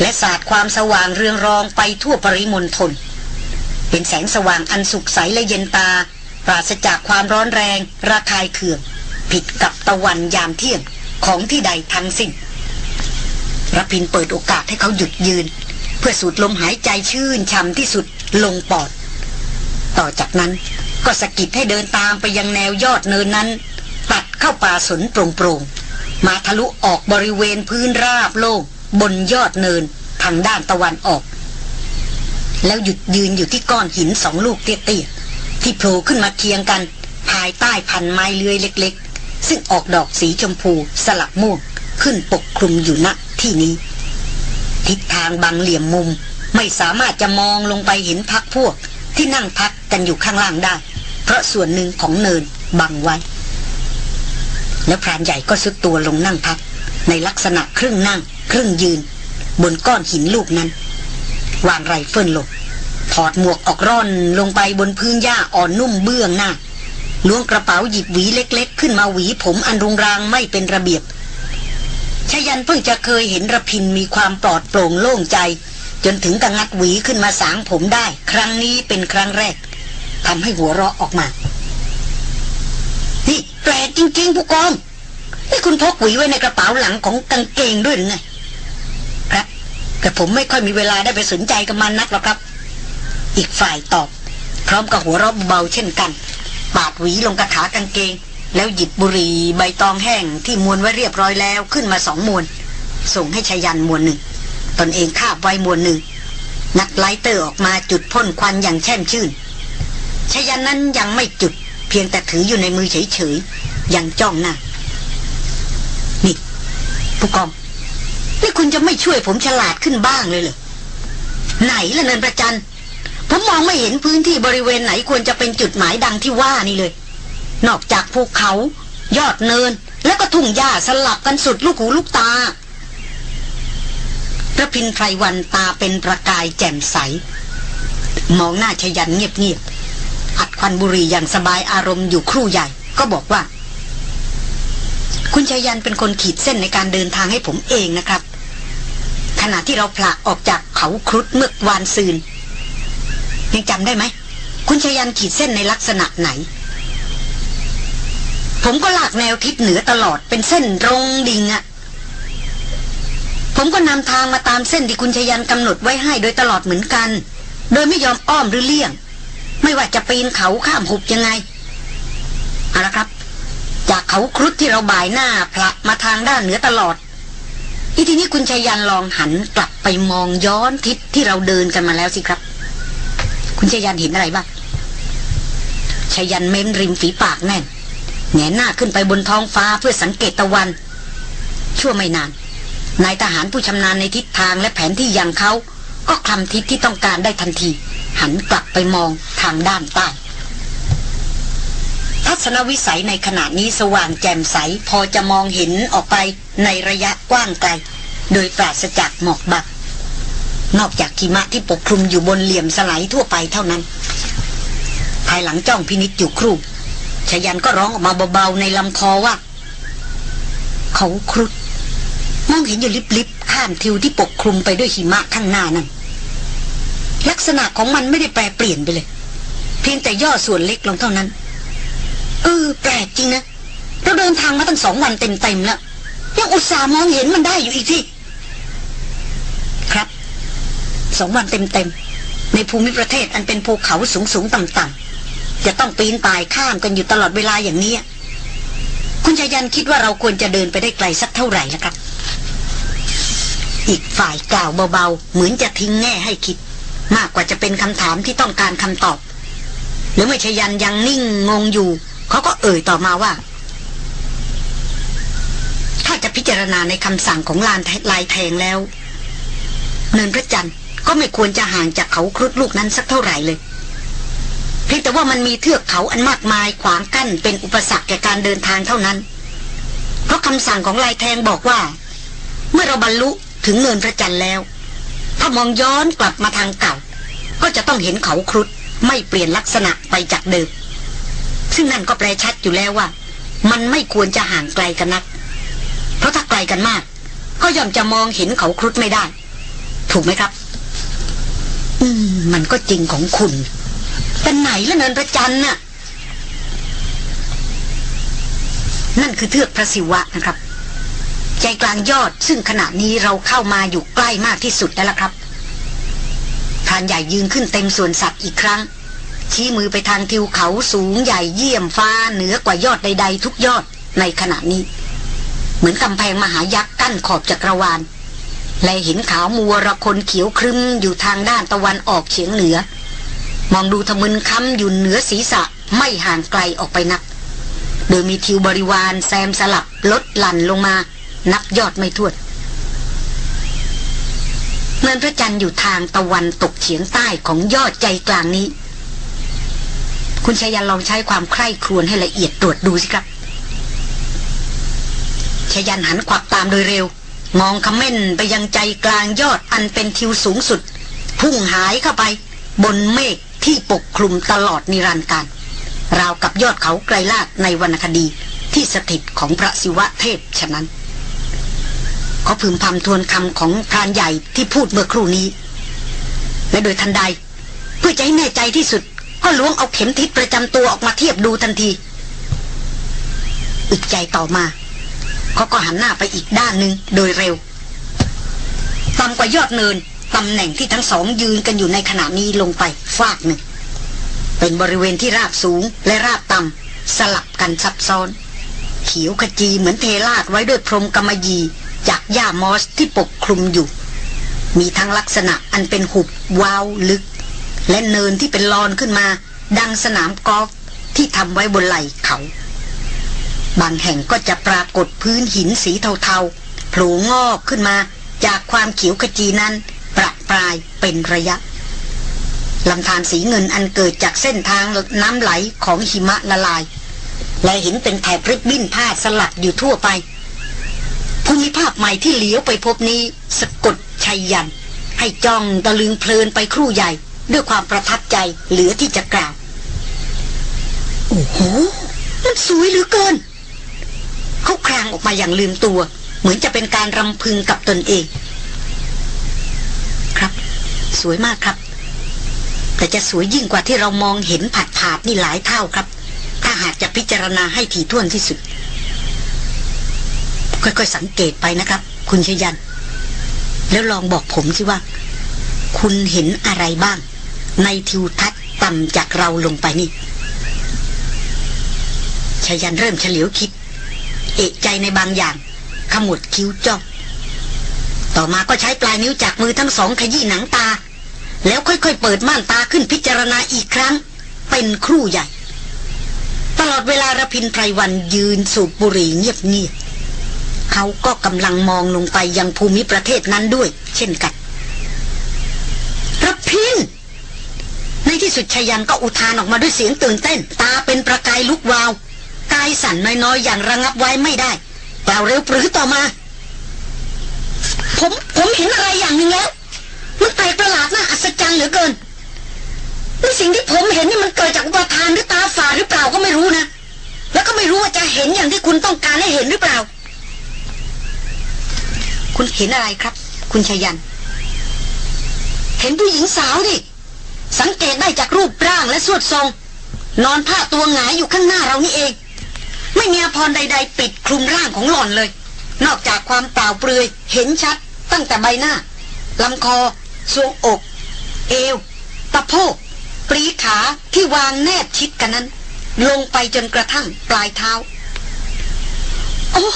และสาดความสว่างเรืองรองไปทั่วปริมณฑลเป็นแสงสว่างอันสุขใสและเย็นตา ปราศจากความร้อนแรง ระคายเคือง ผิดกับตะวันยามเที่ยงของที่ใดทั้งสิ้นรพินเปิดโอกาสให้เขาหยุดยืน เพื่อสูดลมหายใจชื่นช่ำที่สุดลงปอด ต่อจากนั้นก็สกิดให้เดินตามไปยังแนวยอดเนินนั้น ตัดเข้าป่าสนโปร่งๆ มาทะลุออกบริเวณพื้นราบโล่งบนยอดเนินทางด้านตะวันออก แล้วหยุดยืนอยู่ที่ก้อนหินสองลูกเตี้ยๆที่โผล่ขึ้นมาเคียงกัน ภายใต้พันไม้เลื้อยเล็ก ๆ ซึ่งออกดอกสีชมพูสลับม่วงขึ้นปกคลุมอยู่ณที่นี้ ทิศทางบางเหลี่ยมมุมไม่สามารถจะมองลงไปเห็นพักพวกที่นั่งพักกันอยู่ข้างล่างได้ เพราะส่วนหนึ่งของเนินบังไว้ แล้วพรานใหญ่ก็สุดตัวลงนั่งพัก ในลักษณะครึ่งนั่ง ครึ่งยืน บนก้อนหินลูกนั้น วางไรเฟิลลงถอดหมวกออกร่อนลงไปบนพื้นหญ้าอ่อนนุ่มเบื้องหน้าล้วงกระเป๋าหยิบหวีเล็ก ๆ ขึ้นมาหวีผมอันรุงรางไม่เป็นระเบียบชยันเพิ่งจะเคยเห็นระพินมีความปลอดโปร่งโล่งใจ จนถึงกับงัดหวีขึ้นมาสางผมได้ ครั้งนี้เป็นครั้งแรกทำให้หัวเราะออกมา แปลกจริง ๆ ผู้กองนี่คุณพกหวีไว้ในกระเป๋าหลังของกางเกงด้วยหรือไงครับแต่ผมไม่ค่อยมีเวลาได้ไปสนใจกับมันนักหรอกครับ อีกฝ่ายตอบ พร้อมกับหัวเราะเบาเช่นกัน ปาดหวีลงกระถากางเกง แล้วหยิบบุหรี่ใบตองแห้งที่มวนไว้เรียบร้อยแล้วขึ้นมาสองมวน ส่งให้ชายันมวนหนึ่ง ตนเองคาบไว้มวนหนึ่ง ชัก lighter ออกมาจุดพ่นควันอย่างแช่มชื่นชัยยันต์นั้นยังไม่จุด เพียงแต่ถืออยู่ในมือเฉยๆอยังจ้องหน้านี่ผู้กองนี่คุณจะไม่ช่วยผมฉลาดขึ้นบ้างเลยเหรอไหนล่ะเนินพระจันทร์ผมมองไม่เห็นพื้นที่บริเวณไหนควรจะเป็นจุดหมายดังที่ว่านี่เลย นอกจากภูเขา ยอดเนิน แล้วก็ทุ่งหญ้าสลับกันสุดลูกหูลูกตาพระพินไพรวันตาเป็นประกายแจ่มใส มองหน้าชยันเงียบๆ อัดควันบุหรี่อย่างสบายอารมณ์อยู่ครู่ใหญ่ ก็บอกว่า คุณชยันเป็นคนขีดเส้นในการเดินทางให้ผมเองนะครับ ขณะที่เราผละออกจากเขาครุฑเมื่อวานซืนยังจำได้ไหม คุณชยันขีดเส้นในลักษณะไหน ผมก็หลากแนวทิศเหนือตลอดเป็นเส้นตรงดิ่งอะผมก็นำทางมาตามเส้นที่คุณชยันกำหนดไว้ให้โดยตลอดเหมือนกัน โดยไม่ยอมอ้อมหรือเลี่ยง ไม่ว่าจะปีนเขาข้ามหุบยังไงเอาละครับ จากเขาครุฑที่เราบ่ายหน้าพละมาทางด้านเหนือตลอดอีทีนี้คุณชยันลองหันกลับไปมองย้อนทิศที่เราเดินกันมาแล้วสิครับ คุณชยันเห็นอะไรบ้างชยันเม้มริมฝีปากแน่นแงหน้าขึ้นไปบนท้องฟ้าเพื่อสังเกตตะวัน ชั่วไม่นาน นายทหารผู้ชำนาญในทิศทางและแผนที่อย่างเขา ก็คลำทิศที่ต้องการได้ทันที หันกลับไปมองทางด้านใต้ทัศนวิสัยในขณะนี้สว่างแจ่มใส พอจะมองเห็นออกไปในระยะกว้างไกล โดยปราศจากหมอกบัก นอกจากกิมะที่ปกคลุมอยู่บนเหลี่ยมสไลด์ทั่วไปเท่านั้น ภายหลังจ้องพินิจอยู่ครู่ชยันก็ร้องออกมาเบาๆในลำคอว่า เขาครุฑมองเห็นอยู่ลิบๆข้ามทิวที่ปกคลุมไปด้วยหิมะข้างหน้านั่น ลักษณะของมันไม่ได้แปรเปลี่ยนไปเลย เพียงแต่ย่อส่วนเล็กลงเท่านั้น เออ แปลกจริงนะเราเดินทางมาตั้งสองวันเต็มๆแล้วยังอุตส่าห์มองเห็นมันได้อยู่อีกที่ครับสองวันเต็มๆในภูมิประเทศอันเป็นภูเขาสูงๆต่ำๆจะต้องปีนป่ายข้ามกันอยู่ตลอดเวลาอย่างนี้คุณชายันคิดว่าเราควรจะเดินไปได้ไกลสักเท่าไหร่ละครับ อีกฝ่ายกล่าวเบาๆ เหมือนจะทิ้งแง่ให้คิด มากกว่าจะเป็นคำถามที่ต้องการคำตอบ หรือไม่ชยันยังนิ่งงงอยู่ เขาก็เอ่ยต่อมาว่า ถ้าจะพิจารณาในคำสั่งของลานลายแทงแล้ว เนินพระจันทร์ก็ไม่ควรจะห่างจากเขาครุฑลูกนั้นสักเท่าไหร่เลยเพียงแต่ว่ามันมีเทือกเขาอันมากมายขวางกั้นเป็นอุปสรรคแก่การเดินทางเท่านั้น เพราะคำสั่งของลายแทงบอกว่า เมื่อเราบรรลุถึงเนินพระจันทร์แล้ว ถ้ามองย้อนกลับมาทางเก่า ก็จะต้องเห็นเขาครุฑไม่เปลี่ยนลักษณะไปจากเดิม ซึ่งนั่นก็แปลชัดอยู่แล้วว่า มันไม่ควรจะห่างไกลกันนัก เพราะถ้าไกลกันมาก ก็ย่อมจะมองเห็นเขาครุฑไม่ได้ ถูกไหมครับ อืม มันก็จริงของคุณแต่ไหนละเนินพระจันทร์น่ะ นั่นคือเทือกพระศิวะนะครับ ใจกลางยอดซึ่งขณะนี้เราเข้ามาอยู่ใกล้มากที่สุดแล้วล่ะครับพรานใหญ่ยืนขึ้นเต็มส่วนสัตว์อีกครั้ง ชี้มือไปทางทิวเขาสูงใหญ่เยี่ยมฟ้าเหนือกว่ายอดใด ๆ ทุกยอดในขณะนี้ เหมือนกำแพงมหายักษ์กั้นขอบจักรวาล และห็นขาวมัวระคนเขียวครึมอยู่ทางด้านตะวันออกเฉียงเหนือ มองดูทะมึนค้ำอยู่เหนือศีรษะไม่ห่างไกลออกไปนัก โดยมีทิวบริวารแซมสลับลดหลั่นลงมา นับยอดไม่ถ้วนเมือนพระจันทร์อยู่ทางตะวันตกเฉียงใต้ของยอดใจกลางนี้ คุณชายันลองใช้ความใคร่ครวญให้ละเอียดตรวจดูสิครับชายันหันขวับตามโดยเร็ว มองคำเม่นไปยังใจกลางยอดอันเป็นทิวสูงสุด พุ่งหายเข้าไป บนเมฆที่ปกคลุมตลอดนิรันดร์การ ราวกับยอดเขาไกรลาดในวรรณคดีที่สถิตของพระศิวะเทพฉะนั้น เขาพึมพำทวนคำของพรานใหญ่ที่พูดเมื่อครู่นี้ และโดยทันใด เพื่อจะให้แน่ใจที่สุด ก็ล้วงเอาเข็มทิศประจำตัวออกมาเทียบดูทันที อึดใจต่อมา เขาก็หันหน้าไปอีกด้านหนึ่งโดยเร็วต่ำกว่ายอดเนินตำแหน่งที่ทั้งสองยืนกันอยู่ในขณะนี้ลงไปฟากหนึ่ง เป็นบริเวณที่ราบสูงและราบต่ำสลับกันซับซ้อน เขียวขจีเหมือนเทลาดไว้ด้วยพรมกำมะยี จากหญ้ามอสที่ปกคลุมอยู่ มีทั้งลักษณะอันเป็นหุบวาวลึก และเนินที่เป็นลอนขึ้นมา ดังสนามกอล์ฟที่ทำไว้บนไหล่เขา บางแห่งก็จะปรากฏพื้นหินสีเทาๆโผล่งอกขึ้นมาจากความเขียวขจีนั้น ประปรายเป็นระยะลำธารสีเงินอันเกิดจากเส้นทางน้ำไหลของหิมะละลาย และเห็นเป็นแถบริบบิ้นผ้าสลัดอยู่ทั่วไป ภูมิภาพใหม่ที่เหลียวไปพบนี้สะกดชัยยัน ให้จ้องตะลึงเพลินไปครู่ใหญ่ ด้วยความประทับใจเหลือที่จะกล่าว โอ้โห มันสวยเหลือเกิน เขาครางออกมาอย่างลืมตัว เหมือนจะเป็นการรำพึงกับตนเอง ครับ สวยมากครับ แต่จะสวยยิ่งกว่าที่เรามองเห็นผัดผาดนี่หลายเท่าครับ ถ้าหากจะพิจารณาให้ถี่ถ้วนที่สุด ค่อยๆสังเกตไปนะครับ คุณชยัน แล้วลองบอกผมสิว่า คุณเห็นอะไรบ้าง ในทิวทัศน์ต่ำจากเราลงไปนี่ชยันเริ่มเฉลียวคิด เอกใจในบางอย่าง ขมวดคิ้วจ้องต่อมาก็ใช้ปลายนิ้วจากมือทั้งสองขยี้หนังตา แล้วค่อยๆเปิดม่านตาขึ้นพิจารณาอีกครั้ง เป็นครู่ใหญ่ ตลอดเวลาระพินไพรวันยืนสูบบุหรี่เงียบๆ เขาก็กำลังมองลงไปยังภูมิประเทศนั้นด้วย เช่นกันระพินในที่สุดชยันก็อุทานออกมาด้วยเสียงตื่นเต้น ตาเป็นประกายลุกวาว กายสั่นน้อยๆ อย่างระงับไว้ไม่ได้กล่าวเร็วปรือต่อมา ผมผมเห็นอะไรอย่างหนึ่งแล้วมันแปลกประหลาดน่าอัศจรรย์เหลือเกินนี่สิ่งที่ผมเห็นนี่มันเกิดจากอุปทานหรือตาฝาดหรือเปล่าก็ไม่รู้นะ แล้วก็ไม่รู้ว่าจะเห็นอย่างที่คุณต้องการให้เห็นหรือเปล่า คุณเห็นอะไรครับ คุณชยัน เห็นผู้หญิงสาวดิ สังเกตได้จากรูปร่างและสวดทรง นอนผ้าตัวหงายอยู่ข้างหน้าเรานี่เอง ไม่มีอภรใด ๆ ปิดคลุมร่างของหล่อนเลย นอกจากความเปล่าเปลือย เห็นชัด ตั้งแต่ใบหน้าลำคอทรวงอก เอว ตะโพกปรีขาที่วางแนบชิดกันนั้น ลงไปจนกระทั่งปลายเท้า โอ้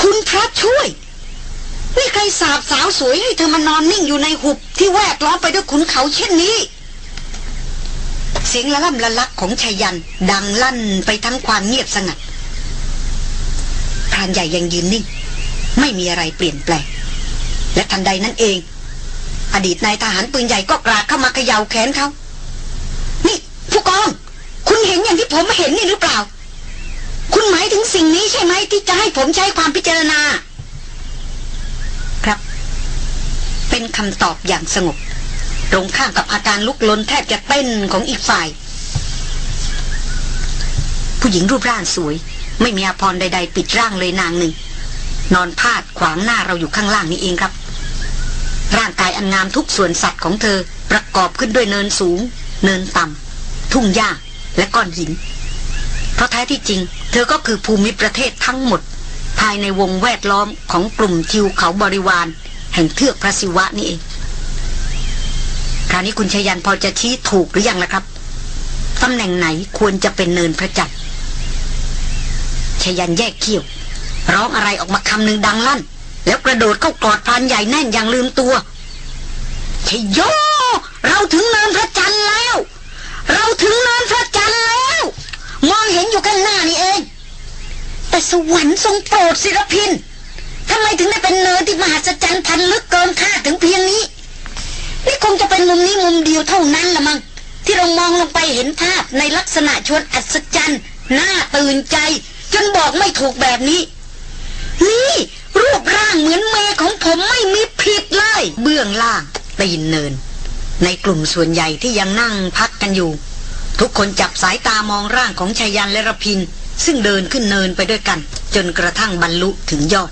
คุณพระช่วย นี่ใครสาบสาวสวยให้เธอมานอนนิ่งอยู่ในหุบที่แวดล้อมไปด้วยขุนเขาเช่นนี้ เสียงละล่ำละลักของชายัน ดังลั่นไปทั้งความเงียบสงัดพรานใหญ่ยังยืนนิ่ง ไม่มีอะไรเปลี่ยนแปลง และทันใดนั้นเอง อดีตนายทหารปืนใหญ่ก็กราดเข้ามาเขย่าแขนเขา นี่ผู้กอง คุณเห็นอย่างที่ผมเห็นนี่หรือเปล่า คุณหมายถึงสิ่งนี้ใช่ไหมที่จะให้ผมใช้ความพิจารณา ครับ ผ เป็นคำตอบอย่างสงบ ตรงข้ามกับอาการลุกลนแทบจะเต้นของอีกฝ่าย ผู้หญิงรูปร่างสวย ไม่มีอาภรใด ๆ ปิดร่างเลยนางหนึ่ง นอนพาดขวางหน้าเราอยู่ข้างล่างนี่เองครับ ร่างกายอันงามทุกส่วนสัตว์ของเธอประกอบขึ้นด้วยเนินสูง เนินต่ำทุ่งหญ้าและก้อนหิน เพราะแท้ที่จริง เธอก็คือภูมิประเทศทั้งหมด ภายในวงแวดล้อมของกลุ่มทิวเขาบริวาร แห่งเทือกพระศิวะนี่เอง คราวนี้คุณชยันพอจะชี้ถูกหรือยังล่ะครับตำแหน่งไหนควรจะเป็นเนินพระจันทร์ชยันแยกเขี้ยว ร้องอะไรออกมาคำหนึ่งดังลั่น แล้วกระโดดเข้ากอดพรานใหญ่แน่นอย่างลืมตัวชยโย เราถึงเนินพระจันทร์แล้ว เราถึงเนินพระจันทร์แล้ว มองเห็นอยู่ข้างหน้านี่เอง แต่สวรรค์ทรงโปรดศิรพิน ทำไมถึงได้เป็นเนินที่มหัศจรรย์พันลึกเกินคาดถึงเพียงนี้ นี่คงจะเป็นมุมนี้มุมเดียวเท่านั้นละมั้งที่เรามองลงไปเห็นภาพในลักษณะชวนอัศจรรย์น่าตื่นใจ จนบอกไม่ถูกแบบนี้ นี่ รูปร่างเหมือนเมย์ของผมไม่มีผิดเลย เบื้องล่างตีนเนิน ในกลุ่มส่วนใหญ่ที่ยังนั่งพักกันอยู่ ทุกคนจับสายตามองร่างของชายันและระพิน ซึ่งเดินขึ้นเนินไปด้วยกัน จนกระทั่งบรรลุถึงยอด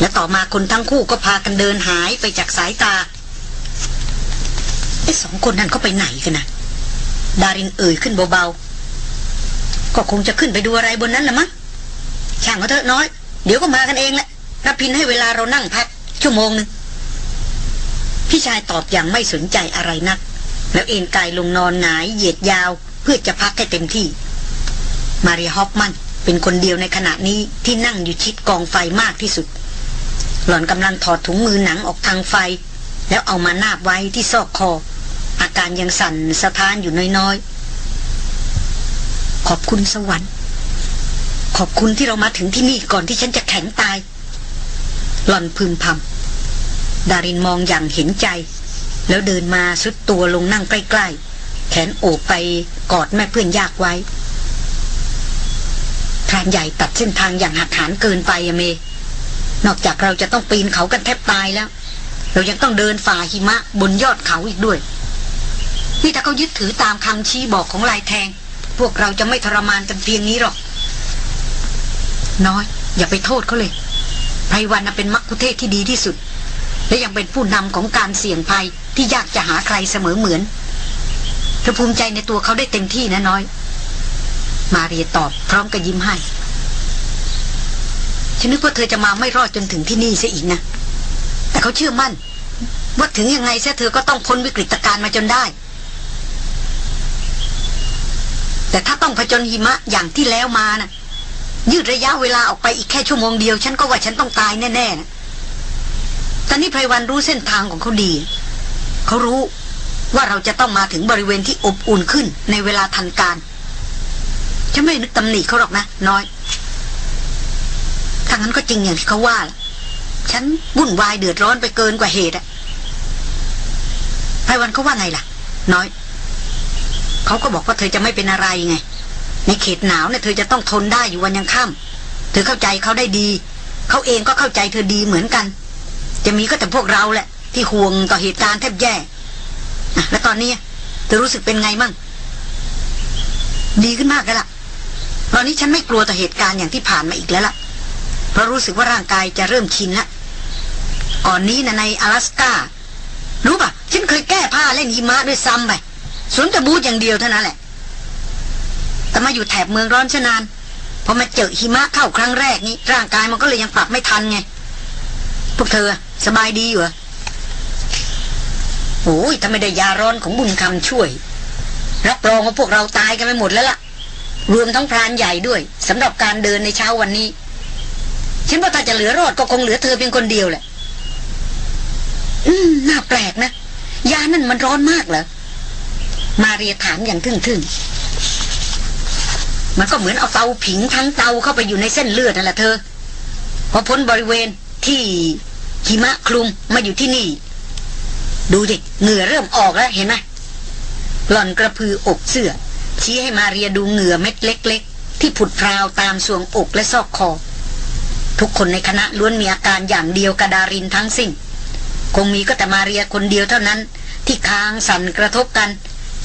และต่อมาคนทั้งคู่ก็พากันเดินหายไปจากสายตาไอ้สองคนนั้นเขาไปไหนกันนะดารินเอ่ยขึ้นเบาๆ ก็คงจะขึ้นไปดูอะไรบนนั้นละมั้งช่างเขาเถอะน้อย เดี๋ยวก็มากันเองแหละรับพินให้เวลาเรานั่งพักชั่วโมงหนึ่งพี่ชายตอบอย่างไม่สนใจอะไรนัก แล้วเอนกายลงนอนหงายเหยียดยาว เพื่อจะพักให้เต็มที่ มาริฮอฟมันเป็นคนเดียวในขณะนี้ที่นั่งอยู่ชิดกองไฟมากที่สุด หล่อนกำลังถอดถุงมือหนังออกทางไฟ แล้วเอามานาบไว้ที่ซอกคอ อาการยังสั่นสะท้านอยู่น้อยๆ ขอบคุณสวรรค์ ขอบคุณที่เรามาถึงที่นี่ก่อนที่ฉันจะแข็งตาย หล่อนพึมพำดารินมองอย่างเห็นใจ แล้วเดินมาสุดตัวลงนั่งใกล้ๆ แขนโอบไปกอดแม่เพื่อนยากไว้พรานใหญ่ตัดเส้นทางอย่างหักหานเกินไปอะเม นอกจากเราจะต้องปีนเขากันแทบตายแล้ว เรายังต้องเดินฝ่าหิมะบนยอดเขาอีกด้วย นี่ถ้าเขายึดถือตามคำชี้บอกของลายแทง พวกเราจะไม่ทรมานกันเพียงนี้หรอก น้อย อย่าไปโทษเขาเลยไพรวันเป็นมักคุเทศที่ดีที่สุด และยังเป็นผู้นำของการเสี่ยงภัยที่ยากจะหาใครเสมอเหมือนเธอภูมิใจในตัวเขาได้เต็มที่นะน้อย มาเรียตอบพร้อมกับยิ้มให้ ฉันนึกว่าเธอจะมาไม่รอดจนถึงที่นี่ซะอีกนะ แต่เขาเชื่อมั่น ว่าถึงยังไงซะเธอก็ต้องพ้นวิกฤตการณ์มาจนได้ แต่ถ้าต้องผจญหิมะอย่างที่แล้วมานะ่ะ ยืดระยะเวลาออกไปอีกแค่ชั่วโมงเดียว ฉันก็ว่าฉันต้องตายแน่ๆนะตอนนี้ไพรวันรู้เส้นทางของเขาดี เขารู้ว่าเราจะต้องมาถึงบริเวณที่อบอุ่นขึ้นในเวลาทันการ ฉันไม่นึกตำหนิเขาหรอกนะ น้อย ถ้างั้นก็จริงอย่างที่เขาว่า ฉันวุ่นวายเดือดร้อนไปเกินกว่าเหตุอะไพวันเขาว่าไงล่ะ น้อย เขาก็บอกว่าเธอจะไม่เป็นอะไรไง ในเขตหนาวเนี่ยเธอจะต้องทนได้อยู่วันยังค่ำเธอเข้าใจเขาได้ดี เขาเองก็เข้าใจเธอดีเหมือนกัน จะมีก็แต่พวกเราแหละ ที่ห่วงต่อเหตุการณ์แทบแย่ะแล้วตอนนี้เธอรู้สึกเป็นไงมั่ง ดีขึ้นมากแล้วล่ะ ตอนนี้ฉันไม่กลัวต่อเหตุการณ์อย่างที่ผ่านมาอีกแล้วล่ะ เพราะรู้สึกว่าร่างกายจะเริ่มชินละก่อนนี้นะใน阿拉斯การู้ปะฉันเคยแก้ผ้าเล่นหิมะด้วยซ้ำไปสวนแต่บูทอย่างเดียวเท่านั้นแหละ แต่มาอยู่แถบเมืองร้อนชนานพอมาเจอหิมะเข้าครั้งแรกนี้ ร่างกายมันก็เลยยังปรับไม่ทันไง พวกเธอสบายดีอยู่เหรอโอ้ยถ้าไม่ได้ยาร้อนของบุญคำช่วย รับรองว่าพวกเราตายกันไปหมดแล้วล่ะ รวมทั้งพรานใหญ่ด้วยสำหรับการเดินในเช้าวันนี้ ฉันว่าถ้าจะเหลือรอดก็คงเหลือเธอเพียงคนเดียวแหละ อืม น่าแปลกนะ ยานั่นมันร้อนมากเหรอ มาเรียถามอย่างทึ่งๆ มันก็เหมือนเอาเตาผิงทั้งเตาเข้าไปอยู่ในเส้นเลือดนั่นแหละเธอ พอพ้นบริเวณที่หิมะคลุมมาอยู่ที่นี่ ดูดิ เหงื่อเริ่มออกแล้วเห็นไหมหล่อนกระพืออกเสื้อ ชี้ให้มาเรียดูเหงื่อเม็ดเล็ก ๆ ที่ผุดพราวตามสวงอกและซอกคอ ทุกคนในคณะล้วนมีอาการอย่างเดียวกับดารินทั้งสิ้น คงมีก็แต่มาเรียคนเดียวเท่านั้น ที่ค้างสั่นกระทบกัน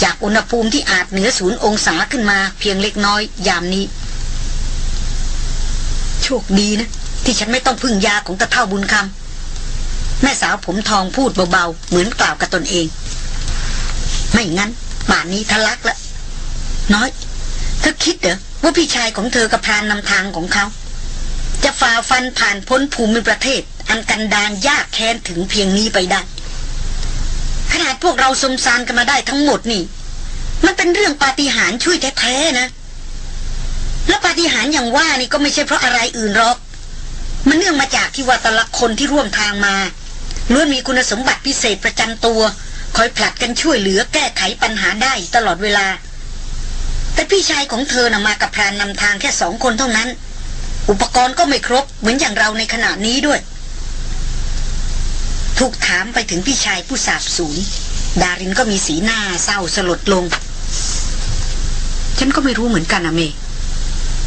จากอุณหภูมิที่อาจเหนือศูนย์องศาขึ้นมาเพียงเล็กน้อยยามนี้ โชคดีนะ ที่ฉันไม่ต้องพึ่งยาของตะเท่าบุญคำแม่สาวผมทองพูดเบาๆ เหมือนกล่าวกับตนเอง ไม่งั้นป่านนี้ทะลักละ น้อย เธอคิดเหรอว่าพี่ชายของเธอกับพรานนำทางของเขา จะฝ่าฟันผ่านพ้นภูมิประเทศ อันกันดานยากแค้นถึงเพียงนี้ไปได้ ขนาดพวกเราสมสารกันมาได้ทั้งหมดนี่ มันเป็นเรื่องปาฏิหาริย์ช่วยแท้ๆนะ และปาฏิหาริย์อย่างว่านี่ก็ไม่ใช่เพราะอะไรอื่นหรอกมันเนื่องมาจากที่ว่าแต่ละคนที่ร่วมทางมาล้วนมีคุณสมบัติพิเศษประจำตัว คอยผลัดกันช่วยเหลือแก้ไขปัญหาได้ตลอดเวลา แต่พี่ชายของเธอนะ่ะมากับพรานนำทางแค่สองคนเท่านั้น อุปกรณ์ก็ไม่ครบเหมือนอย่างเราในขณะนี้ด้วย ถูกถามไปถึงพี่ชายผู้สาบสูญดารินก็มีสีหน้าเศร้าสลดลง ฉันก็ไม่รู้เหมือนกันนะเม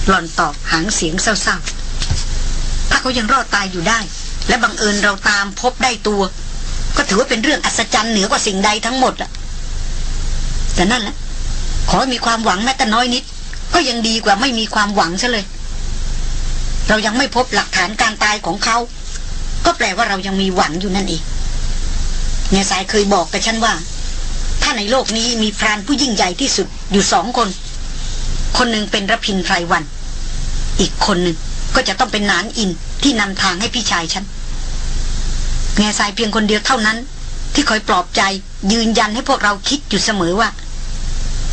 หล่อนตอบหางเสียงเศร้าๆ ถ้าเขายังรอดตายอยู่ได้ และบังเอิญเราตามพบได้ตัว ก็ถือว่าเป็นเรื่องอัศจรรย์เหนือกว่าสิ่งใดทั้งหมดอะแต่นั่นแหละ ขอให้มีความหวังแม้แต่น้อยนิด ก็ยังดีกว่าไม่มีความหวังซะเลย เรายังไม่พบหลักฐานการตายของเขา ก็แปลว่าเรายังมีหวังอยู่นั่นเองเงสายเคยบอกกับฉันว่า ถ้าในโลกนี้มีพรานผู้ยิ่งใหญ่ที่สุดอยู่สองคน คนหนึ่งเป็นรพินไพรวัน อีกคนหนึ่งก็จะต้องเป็นนานอินที่นำทางให้พี่ชายฉันแง่สายเพียงคนเดียวเท่านั้น ที่คอยปลอบใจยืนยันให้พวกเราคิดอยู่เสมอว่า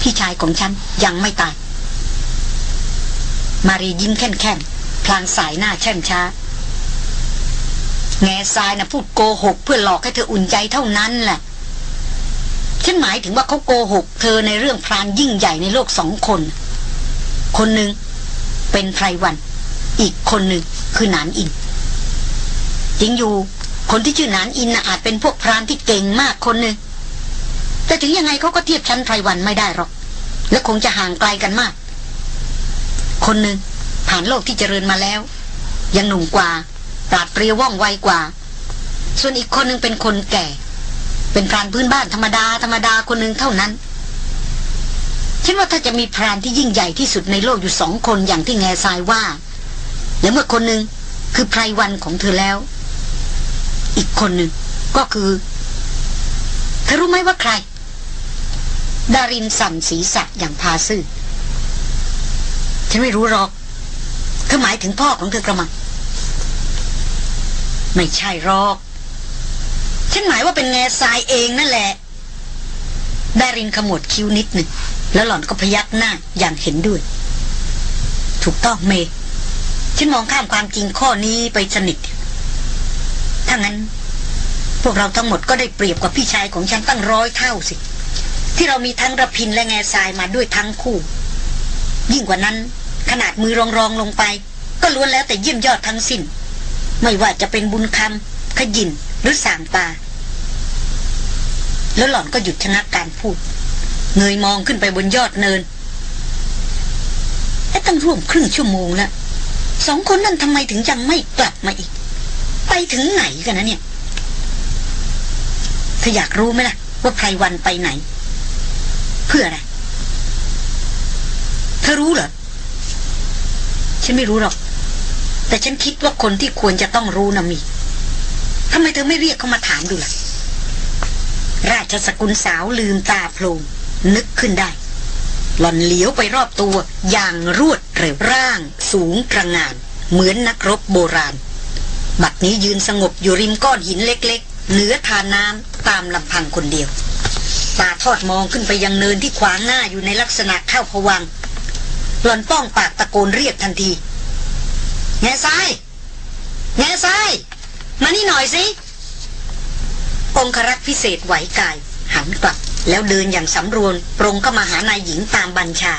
พี่ชายของฉันยังไม่ตาย มารียิ้มแค่น พลางสายหน้าแช่มช้า แง่ทรายนะพูดโกหก เพื่อหลอกให้เธออุ่นใจเท่านั้นแหละฉันหมายถึงว่าเขาโกหก เธอในเรื่องพรานยิ่งใหญ่ในโลกสองคน คนหนึ่งเป็นไพรวัน อีกคนหนึ่งคือหนานอินจริงอยู่ คนที่ชื่อหนานอินนะอาจเป็นพวกพรานที่เก่งมากคนหนึ่งแต่ถึงยังไงเขาก็เทียบชั้นไพรวันไม่ได้หรอก และคงจะห่างไกลกันมาก คนหนึ่ง ผ่านโลกที่เจริญมาแล้ว ยังหนุ่มกว่าปราดเปรียวว่องไวกว่า ส่วนอีกคนหนึ่งเป็นคนแก่ เป็นพรานพื้นบ้านธรรมดาธรรมดาคนหนึ่งเท่านั้นฉันว่าถ้าจะมีพรานที่ยิ่งใหญ่ที่สุดในโลกอยู่สองคนอย่างที่แง่ทรายว่า และเมื่อคนหนึ่งคือไพรวันของเธอแล้ว อีกคนหนึ่งก็คือเธอรู้ไหมว่าใคร ดารินสั่นศีรษะอย่างพาซื่อฉันไม่รู้หรอก เธอหมายถึงพ่อของเธอกระมัง ไม่ใช่หรอก ฉันหมายว่าเป็นแง่ทรายเองนั่นแหละดารินขมวดคิ้วนิดหนึ่งแล้วหล่อนก็พยักหน้าอย่างเห็นด้วย ถูกต้องเมย์ฉันมองข้ามความจริงข้อนี้ไปสนิทถ้างั้น พวกเราทั้งหมดก็ได้เปรียบกว่าพี่ชายของฉันตั้งร้อยเท่าสิ ที่เรามีทั้งระพินและแง่ทรายมาด้วยทั้งคู่ ยิ่งกว่านั้น ขนาดมือรองรองลงไป ก็ล้วนแล้วแต่เยี่ยมยอดทั้งสิ้น ไม่ว่าจะเป็นบุญคำขยินหรือสางตา แล้วหล่อนก็หยุดชะงักการพูด เงยมองขึ้นไปบนยอดเนินไอ้ตั้งร่วมครึ่งชั่วโมงแล้วสองคนนั้นทำไมถึงยังไม่กลับมาอีก ไปถึงไหนกันนะเนี่ยเธออยากรู้ไหมล่ะ ว่าไพรวันไปไหน เพื่ออะไรเธอรู้เหรอ ฉันไม่รู้หรอก แต่ฉันคิดว่าคนที่ควรจะต้องรู้นะมีทำไมเธอไม่เรียกเขามาถามดูล่ะ ราชสกุลสาวลืมตาโพลงนึกขึ้นได้ หล่อนเหลียวไปรอบตัวอย่างรวดเร็วร่าง สูงกระงาน เหมือนนักรบโบราณ บัดนี้ยืนสงบอยู่ริมก้อนหินเล็กๆ เหนือทาน้ำตามลำพังคนเดียวตาทอดมองขึ้นไปยังเนินที่ขวางหน้าอยู่ในลักษณะเข้าพวัง หล่อนป้องปากตะโกนเรียกทันที แง่ทราย แง่ทราย มานี่หน่อยสิ องครักษ์พิเศษไหวกาย หันกลับ แล้วเดินอย่างสำรวมปรงเข้ามาหานายหญิงตามบัญชา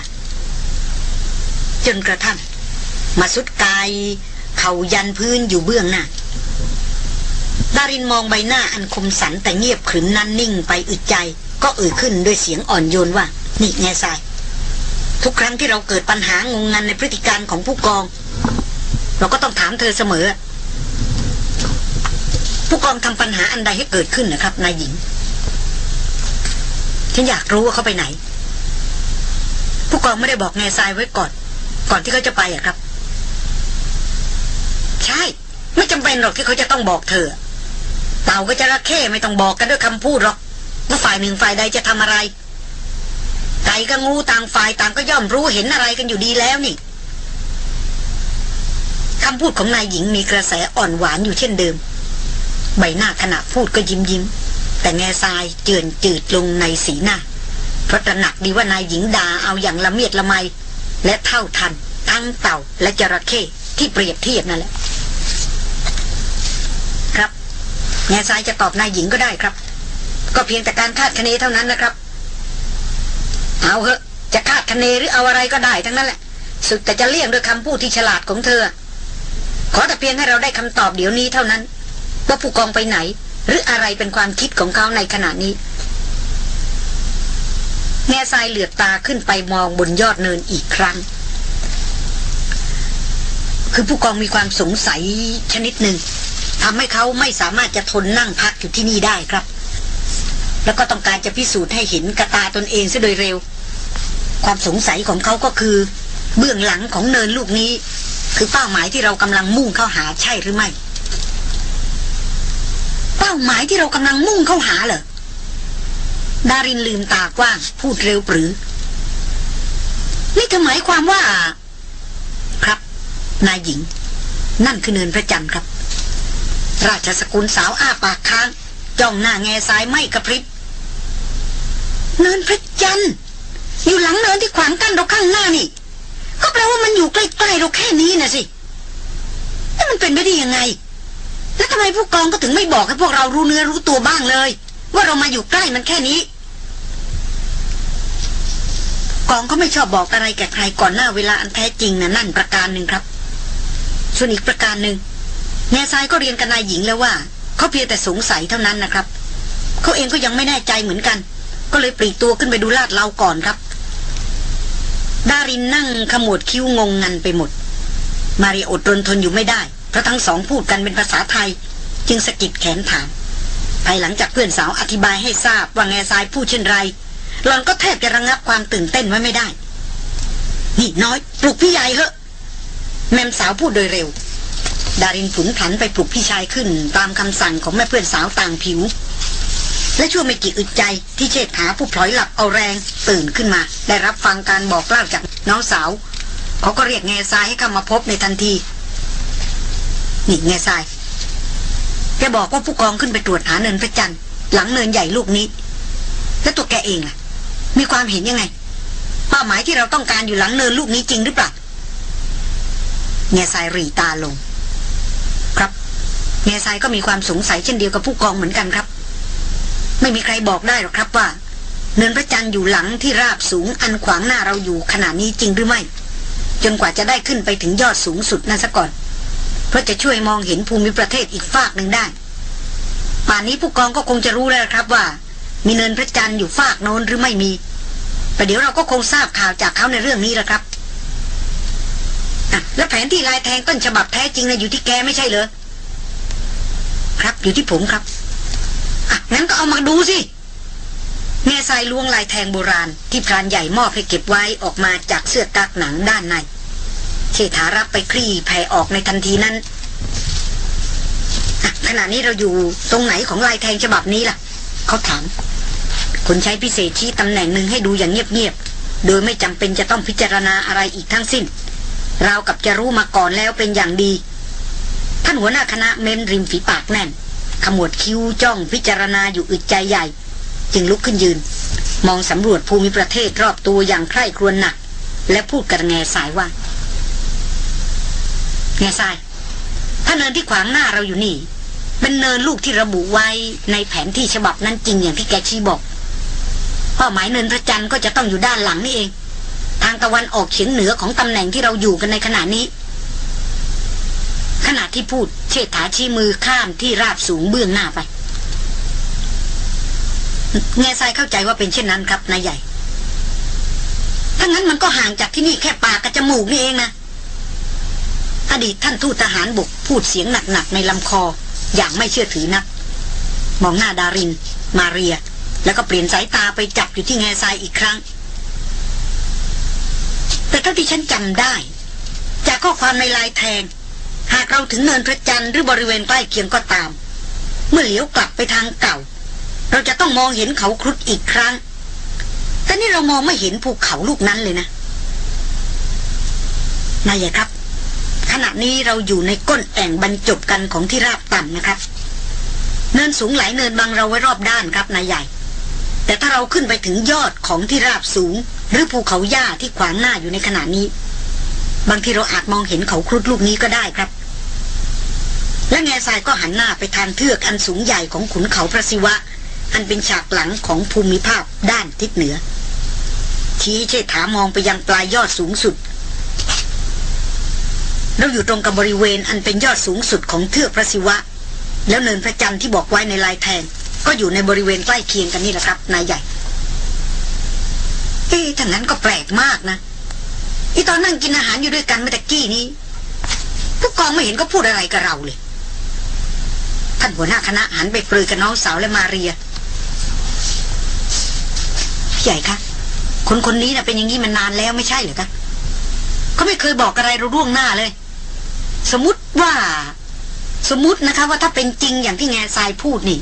จนกระทั่งมาสุดกาย เข่ายันพื้นอยู่เบื้องหน้าดารินมองใบหน้าอันคมสันแต่เงียบขรึมนั้นนิ่งไปอึดใจ ก็เอ่ยขึ้นด้วยเสียงอ่อนโยนว่า นี่แง่ทราย ทุกครั้งที่เราเกิดปัญหางงงันในพฤติการของผู้กอง เราก็ต้องถามเธอเสมอ ผู้กองทำปัญหาอันใดให้เกิดขึ้นนะครับนายหญิง ฉันอยากรู้ว่าเขาไปไหน ผู้กองไม่ได้บอกแง่ทรายไว้ก่อน ก่อนที่เขาจะไปอะครับ ใช่ ไม่จำเป็นหรอกที่เขาจะต้องบอกเธอ เต่าก็จะระเข้ไม่ต้องบอกกันด้วยคำพูดหรอกว่าฝ่ายหนึ่งฝ่ายใดจะทำอะไร ไก่กับงูต่างฝ่ายต่างก็ย่อมรู้เห็นอะไรกันอยู่ดีแล้วนี่คำพูดของนายหญิงมีกระแสอ่อนหวานอยู่เช่นเดิม ใบหน้าขณะพูดก็ยิ้มยิ้ม แต่แง่ทรายเจือนจืดลงในสีหน้า เพราะตระหนักดีว่านายหญิงด่าเอาอย่างละเมียดละไม และเท่าทัน ทั้งเต่าและจระเข้ที่เปรียบเทียบนั่นแหละ ครับ แง่ทรายจะตอบนายหญิงก็ได้ครับ ก็เพียงแต่การคาดคะเนเท่านั้นนะครับ เอาเหอะจะคาดคะเนหรือเอาอะไรก็ได้ทั้งนั้นแหละ สุดแต่จะเลี่ยงด้วยคำพูดที่ฉลาดของเธอ ขอแต่เพียงให้เราได้คำตอบเดี๋ยวนี้เท่านั้น ว่าผู้กองไปไหน หรืออะไรเป็นความคิดของเขาในขณะนี้ แง่ทรายเหลือบตาขึ้นไปมองบนยอดเนินอีกครั้ง คือผู้กองมีความสงสัยชนิดหนึ่งทำให้เขาไม่สามารถจะทนนั่งพักอยู่ที่นี่ได้ครับ แล้วก็ต้องการจะพิสูจน์ให้เห็นกระตาตนเองซะโดยเร็ว ความสงสัยของเขาก็คือ เบื้องหลังของเนินลูกนี้ คือเป้าหมายที่เรากำลังมุ่งเข้าหาใช่หรือไม่ เป้าหมายที่เรากำลังมุ่งเข้าหาเหรอดารินลืมตากว้างพูดเร็วปรือ นี่เธอหมายความว่า ครับ นายหญิง นั่นคือเนินพระจันทร์ครับ ราชสกุลสาวอ้าปากค้างจ้องหน้าแง่ซ้ายไม่กระพริบ เนินพระจันทร์อยู่หลังเนินที่ขวางกั้นเราข้างหน้านี่ ก็แปลว่ามันอยู่ใกล้ๆเราแค่นี้นะสิแล้วมันเป็นไปได้ยังไง แล้วทำไมผู้กองก็ถึงไม่บอกให้พวกเรารู้เนื้อรู้ตัวบ้างเลย ว่าเรามาอยู่ใกล้มันแค่นี้ กองเขาไม่ชอบบอกอะไรแก่ใครก่อนหน้าเวลาอันแท้จริงนะนั่นประการหนึ่งครับ ส่วนอีกประการหนึ่งแง่ทรายก็เรียนกับนายหญิงแล้วว่าเขาเพียงแต่สงสัยเท่านั้นนะครับเขาเองก็ยังไม่แน่ใจเหมือนกัน ก็เลยปลีกตัวขึ้นไปดูลาดเราก่อนครับ ดารินนั่งขมวดคิ้วงงงันไปหมด มาริอดรนทนอยู่ไม่ได้ เพราะทั้งสองพูดกันเป็นภาษาไทย จึงสะกิดแขนถามภายหลังจากเพื่อนสาวอธิบายให้ทราบว่าแง่ทรายพูดเช่นไรหลอนก็แทบจะระงับความตื่นเต้นไว้ไม่ได้ นี่น้อยปลุกพี่ใหญ่เหอะ แม่มสาวพูดโดยเร็ว ดารินผุนผันไปปลุกพี่ชายขึ้น ตามคำสั่งของแม่เพื่อนสาวต่างผิว และชั่วไม่กี่อึดใจที่เชษฐาผู้พลอยหลับเอาแรงตื่นขึ้นมา ได้รับฟังการบอกเล่าจากน้องสาว เขาก็เรียกแง่ทรายให้เข้ามาพบในทันที นี่แง่ทรายแกบอกว่าผู้กองขึ้นไปตรวจหาเนินพระจันทร์หลังเนินใหญ่ลูกนี้ แล้วตัวแกเองล่ะ มีความเห็นยังไงเป้าหมายที่เราต้องการอยู่หลังเนินลูกนี้จริงหรือเปล่าแง่ทรายรีตาลง ครับแง่ทรายก็มีความสงสัยเช่นเดียวกับผู้กองเหมือนกันครับ ไม่มีใครบอกได้หรอกครับว่า เนินพระจันทร์อยู่หลังที่ราบสูงอันขวางหน้าเราอยู่ขณะนี้จริงหรือไม่ จนกว่าจะได้ขึ้นไปถึงยอดสูงสุดนั่นซะก่อน เพื่อจะช่วยมองเห็นภูมิประเทศอีกฝากหนึ่งได้ป่านนี้ผู้กองก็คงจะรู้แล้วครับว่า มีเนินพระจันทร์อยู่ฝากโน้นหรือไม่มีแต่เดี๋ยวเราก็คงทราบข่าวจากเขาในเรื่องนี้แหละครับแล้วแผนที่ลายแทงต้นฉบับแท้จริงนะอยู่ที่แกไม่ใช่เหรอครับอยู่ที่ผมครับ อะงั้นก็เอามาดูสิแง่ทรายล้วงลายแทงโบราณ ที่พรานใหญ่มอบให้เก็บไว้ออกมาจากเสื้อกักหนังด้านในเชษฐารับไปคลี่แผ่ออกในทันทีนั้นขณะนี้เราอยู่ตรงไหนของลายแทงฉบับนี้ล่ะ เขาถาม คนใช้พิเศษชี้ตำแหน่งหนึ่งให้ดูอย่างเงียบๆ โดยไม่จำเป็นจะต้องพิจารณาอะไรอีกทั้งสิ้น เรากับจะรู้มาก่อนแล้วเป็นอย่างดี ท่านหัวหน้าคณะเม้มริมฝีปากแน่น ขมวดคิ้วจ้องพิจารณาอยู่อึดใจใหญ่ จึงลุกขึ้นยืน มองสำรวจภูมิประเทศรอบตัวอย่างใคร่ครวญหนัก และพูดกับแง่สายว่า แง่สาย ถ้าเนินที่ขวางหน้าเราอยู่นี่ เป็นเนินลูกที่ระบุไว้ในแผนที่ฉบับนั้นจริงอย่างที่แกชี้บอกเป้าหมายเนินพระจันทร์ก็จะต้องอยู่ด้านหลังนี่เอง ทางตะวันออกเฉียงเหนือของตำแหน่งที่เราอยู่กันในขณะนี้ ขณะที่พูดเชษฐาชี้มือข้ามที่ราบสูงเบื้องหน้าไปเงยทรายเข้าใจว่าเป็นเช่นนั้นครับนายใหญ่ ถ้างั้นมันก็ห่างจากที่นี่แค่ปากกับจมูกนี่เองนะอดีตท่านทูตทหารบกพูดเสียงหนักๆในลำคออย่างไม่เชื่อถือนัก มองหน้าดาริน มาเรีย แล้วก็เปลี่ยนสายตาไปจับอยู่ที่แง่ทรายอีกครั้ง แต่เท่าที่ฉันจำได้ จากข้อความในลายแทง หากเราถึงเนินพระจันทร์หรือบริเวณใกล้เคียงก็ตาม เมื่อเหลียวกลับไปทางเก่า เราจะต้องมองเห็นเขาครุฑอีกครั้ง แต่นี่เรามองไม่เห็นภูเขาลูกนั้นเลยนะนายใหญ่ครับ ขณะนี้เราอยู่ในก้นแอ่งบรรจบกันของที่ราบต่ำนะครับ เนินสูงหลายเนินบังเราไว้รอบด้านครับนายใหญ่ แต่ถ้าเราขึ้นไปถึงยอดของที่ราบสูง หรือภูเขาหญ้าที่ขวางหน้าอยู่ในขณะนี้ บางทีเราอาจมองเห็นเขาครุฑลูกนี้ก็ได้ครับ และแง่ทรายก็หันหน้าไปทางเทือกอันสูงใหญ่ของขุนเขาพระศิวะ อันเป็นฉากหลังของภูมิภาคด้านทิศเหนือ ชี้เชษฐามองไปยังปลายยอดสูงสุด เราอยู่ตรงกับบริเวณอันเป็นยอดสูงสุดของเทือกพระศิวะ แล้วเนินพระจันทร์ที่บอกไว้ในลายแทง ก็อยู่ในบริเวณใกล้เคียงกันนี่แหละครับนายใหญ่เอ๊ะถ้างั้นก็แปลกมากนะอีตอนนั่งกินอาหารอยู่ด้วยกันเมื่อตกี้นี้ผู้กองไม่เห็นก็พูดอะไรกับเราเลย ท่านหัวหน้าคณะหันไปปรือกับน้องสาวและมาเรียพี่ใหญ่คะคนคนนี้นะเป็นอย่างนี้มันานแล้วไม่ใช่เหรอคะเขาไม่เคยบอกอะไรเราล่วงหน้าเลย สมมติว่า สมมตินะคะ ว่าถ้าเป็นจริงอย่างที่แง่ทรายพูดนี่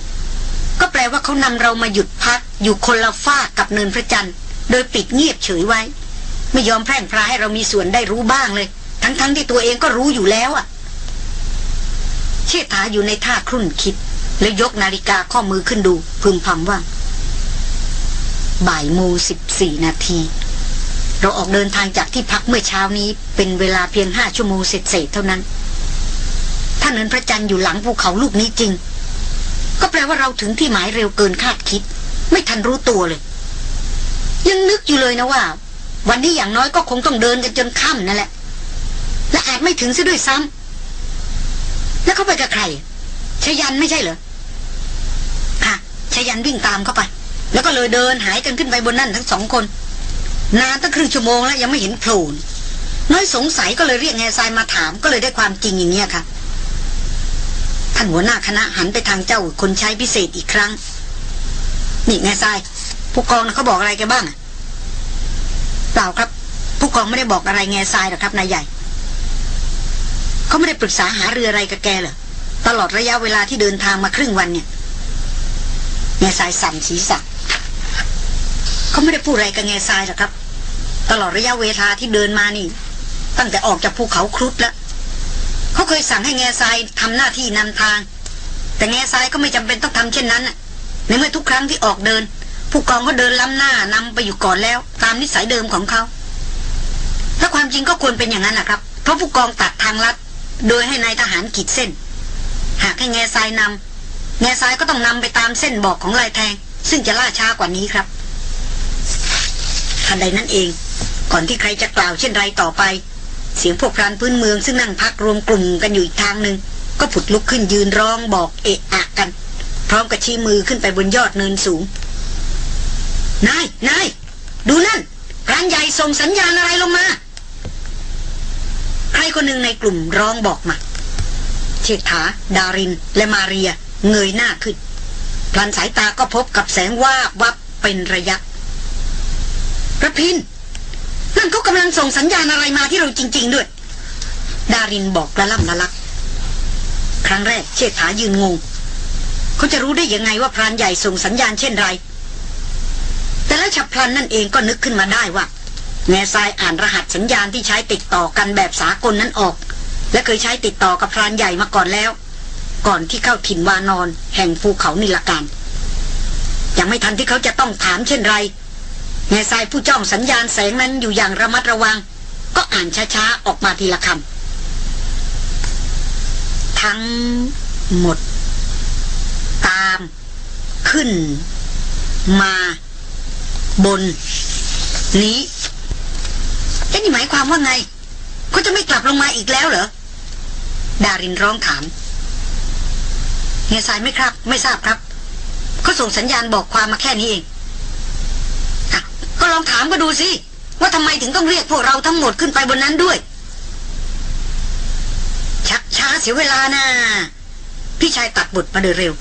ก็แปลว่าเขานำเรามาหยุดพัก อยู่คนละฟากับเนินพระจันทร์โดยปิดเงียบเฉยไว้ ไม่ยอมแพร่งพรายให้เรามีส่วนได้รู้บ้างเลย ทั้งๆทที่ตัวเองก็รู้อยู่แล้วอะ ชษฐาอยู่ในท่าครุ่นคิด แล้วยกนาฬิกาข้อมือขึ้นดู พึมพำว่า บ่ายโมงสิบสี่นาที เราออกเดินทางจากที่พักเมื่อเช้านี้ เป็นเวลาเพียงห้าชั่วโมงเศษๆเท่านั้น ถ้าเนินพระจันทร์อยู่หลังภูเขาลูกนี้จริง ก็แปลว่าเราถึงที่หมายเร็วเกินคาดคิด ไม่ทันรู้ตัวเลย ยังนึกอยู่เลยนะว่า วันนี้อย่างน้อยก็คงต้องเดินกันจนค่ำนั่นแหละ และอาจไม่ถึงซะด้วยซ้ำ แล้วเขาไปกับใครชยันไม่ใช่เหรอค่ะชยันวิ่งตามเข้าไป แล้วก็เลยเดินหายกันขึ้นไปบนนั่นทั้งสองคน นานตั้งครึ่งชั่วโมงแล้วยังไม่เห็นโผล่น้อยสงสัยก็เลยเรียกแง่ทรายมาถามก็เลยได้ความจริงอย่างเนี้ยค่ะท่านหัวหน้าคณะหันไปทางเจ้าคนใช้พิเศษอีกครั้ง นี่แง่ทรายผู้กองนะเขาบอกอะไรแกันบ้างเปล่าครับ ผู้กองไม่ได้บอกอะไรแง่ทรายหรอกครับนายใหญ่ เขาไม่ได้ปรึกษาหาเรืออะไรกับแกเหรอตลอดระยะเวลาที่เดินทางมาครึ่งวันเนี่ยแง่ทรายสั่นศีรษะเขาไม่ได้พูดอะไรกับแง่ทรายหรอกครับ ตลอดระยะเวลาที่เดินมานี่ ตั้งแต่ออกจากภูเขาครุฑแล้วเขาเคยสั่งให้แง่ทรายทำหน้าที่นำทาง แต่แง่ทรายก็ไม่จำเป็นต้องทำเช่นนั้นในเมื่อทุกครั้งที่ออกเดิน ผู้กองก็เดินล้ำหน้านำไปอยู่ก่อนแล้ว ตามนิสัยเดิมของเขาถ้าความจริงก็ควรเป็นอย่างนั้นนะครับเพราะผู้กองตัดทางลัด โดยให้นายทหารขีดเส้น หากให้แง่ทรายนำแง่ทรายก็ต้องนำไปตามเส้นบอกของลายแทง ซึ่งจะล่าช้ากว่านี้ครับทันใดนั้นเอง ก่อนที่ใครจะกล่าวเช่นไรต่อไป เสียงพวกพรานพื้นเมืองซึ่งนั่งพักรวมกลุ่มกันอยู่อีกทางหนึ่งก็ผุดลุกขึ้นยืนร้องบอกเอะอะกัน พร้อมกับชี้มือขึ้นไปบนยอดเนินสูงนายนายดูนั่นพรานใหญ่ส่งสัญญาณอะไรลงมา ใครคนหนึ่งในกลุ่มร้องบอกมาเชษฐา ดาริน และมาเรีย เงยหน้าขึ้นพลันสายตาก็พบกับแสงวาวับเป็นระยะระพิน นั่นเขากำลังส่งสัญญาณอะไรมาที่เราจริง ๆ ด้วย ดารินบอกละล่ำละลัก ครั้งแรกเชษฐายืนงง เขาจะรู้ได้ยังไงว่าพรานใหญ่ส่งสัญญาณเช่นไร แต่แล้วฉับพลันนั่นเองก็นึกขึ้นมาได้ว่า แง่ทรายอ่านรหัสสัญญาณที่ใช้ติดต่อกันแบบสากลนั้นออก และเคยใช้ติดต่อกับพรานใหญ่มาก่อนแล้ว ก่อนที่เข้าถิ่นวานอนแห่งภูเขานิลการยังไม่ทันที่เขาจะต้องถามเช่นไรแง่ทรายผู้จ้องสัญญาณแสงนั้นอยู่อย่างระมัดระวัง ก็อ่านช้าๆออกมาทีละคำทั้งหมด ตาม ขึ้น มา บน นี้ เอ๊ะนี่หมายความว่าไงเขาจะไม่กลับลงมาอีกแล้วเหรอ ดารินร้องถามเฮียสายไม่ครับ ไม่ทราบครับเขาส่งสัญญาณบอกความมาแค่นี้เองอก็ลองถามก็ดูสิ ว่าทำไมถึงต้องเรียกพวกเราทั้งหมดขึ้นไปบนนั้นด้วย ชักช้าเสียเวลานะพี่ชายตัดบทมาโดยเร็ว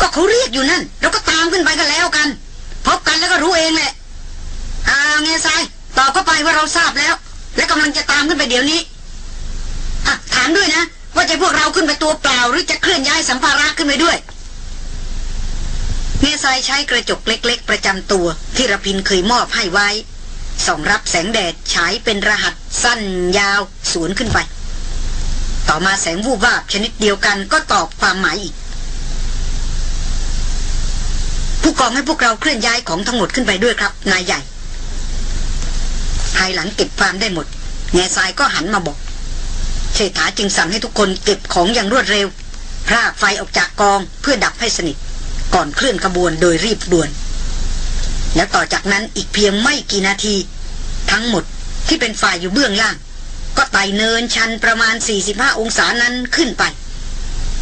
ก็เขาเรียกอยู่นั่นเราก็ตามขึ้นไปกันแล้วกัน พบกันแล้วก็รู้เองแหละอ่าเงซาย ตอบเข้าไปว่าเราทราบแล้ว และกำลังจะตามขึ้นไปเดี๋ยวนี้อะถามด้วยนะ ว่าจะพวกเราขึ้นไปตัวเปล่า หรือจะเคลื่อนย้ายสัมภาระขึ้นไปด้วยเงซายใช้กระจกเล็ก ๆ ประจำตัวที่ระพินเคยมอบให้ไว้ส่องรับแสงแดดฉายเป็นรหัสสั้นยาวสวนขึ้นไป ต่อมาแสงวูบวาบชนิดเดียวกันก็ตอบความหมายอีก ผู้กองให้พวกเราเคลื่อนย้ายของทั้งหมดขึ้นไปด้วยครับ นายใหญ่ ภายหลังเก็บความได้หมด แง่ทรายก็หันมาบอก เชษฐาจึงสั่งให้ทุกคนเก็บของอย่างรวดเร็วพรากไฟออกจากกองเพื่อดับให้สนิท ก่อนเคลื่อนขบวนโดยรีบด่วน แล้วต่อจากนั้นอีกเพียงไม่กี่นาที ทั้งหมดที่เป็นฝ่ายอยู่เบื้องล่าง ก็ไต่เนินชันประมาณ 45 องศานั้นขึ้นไป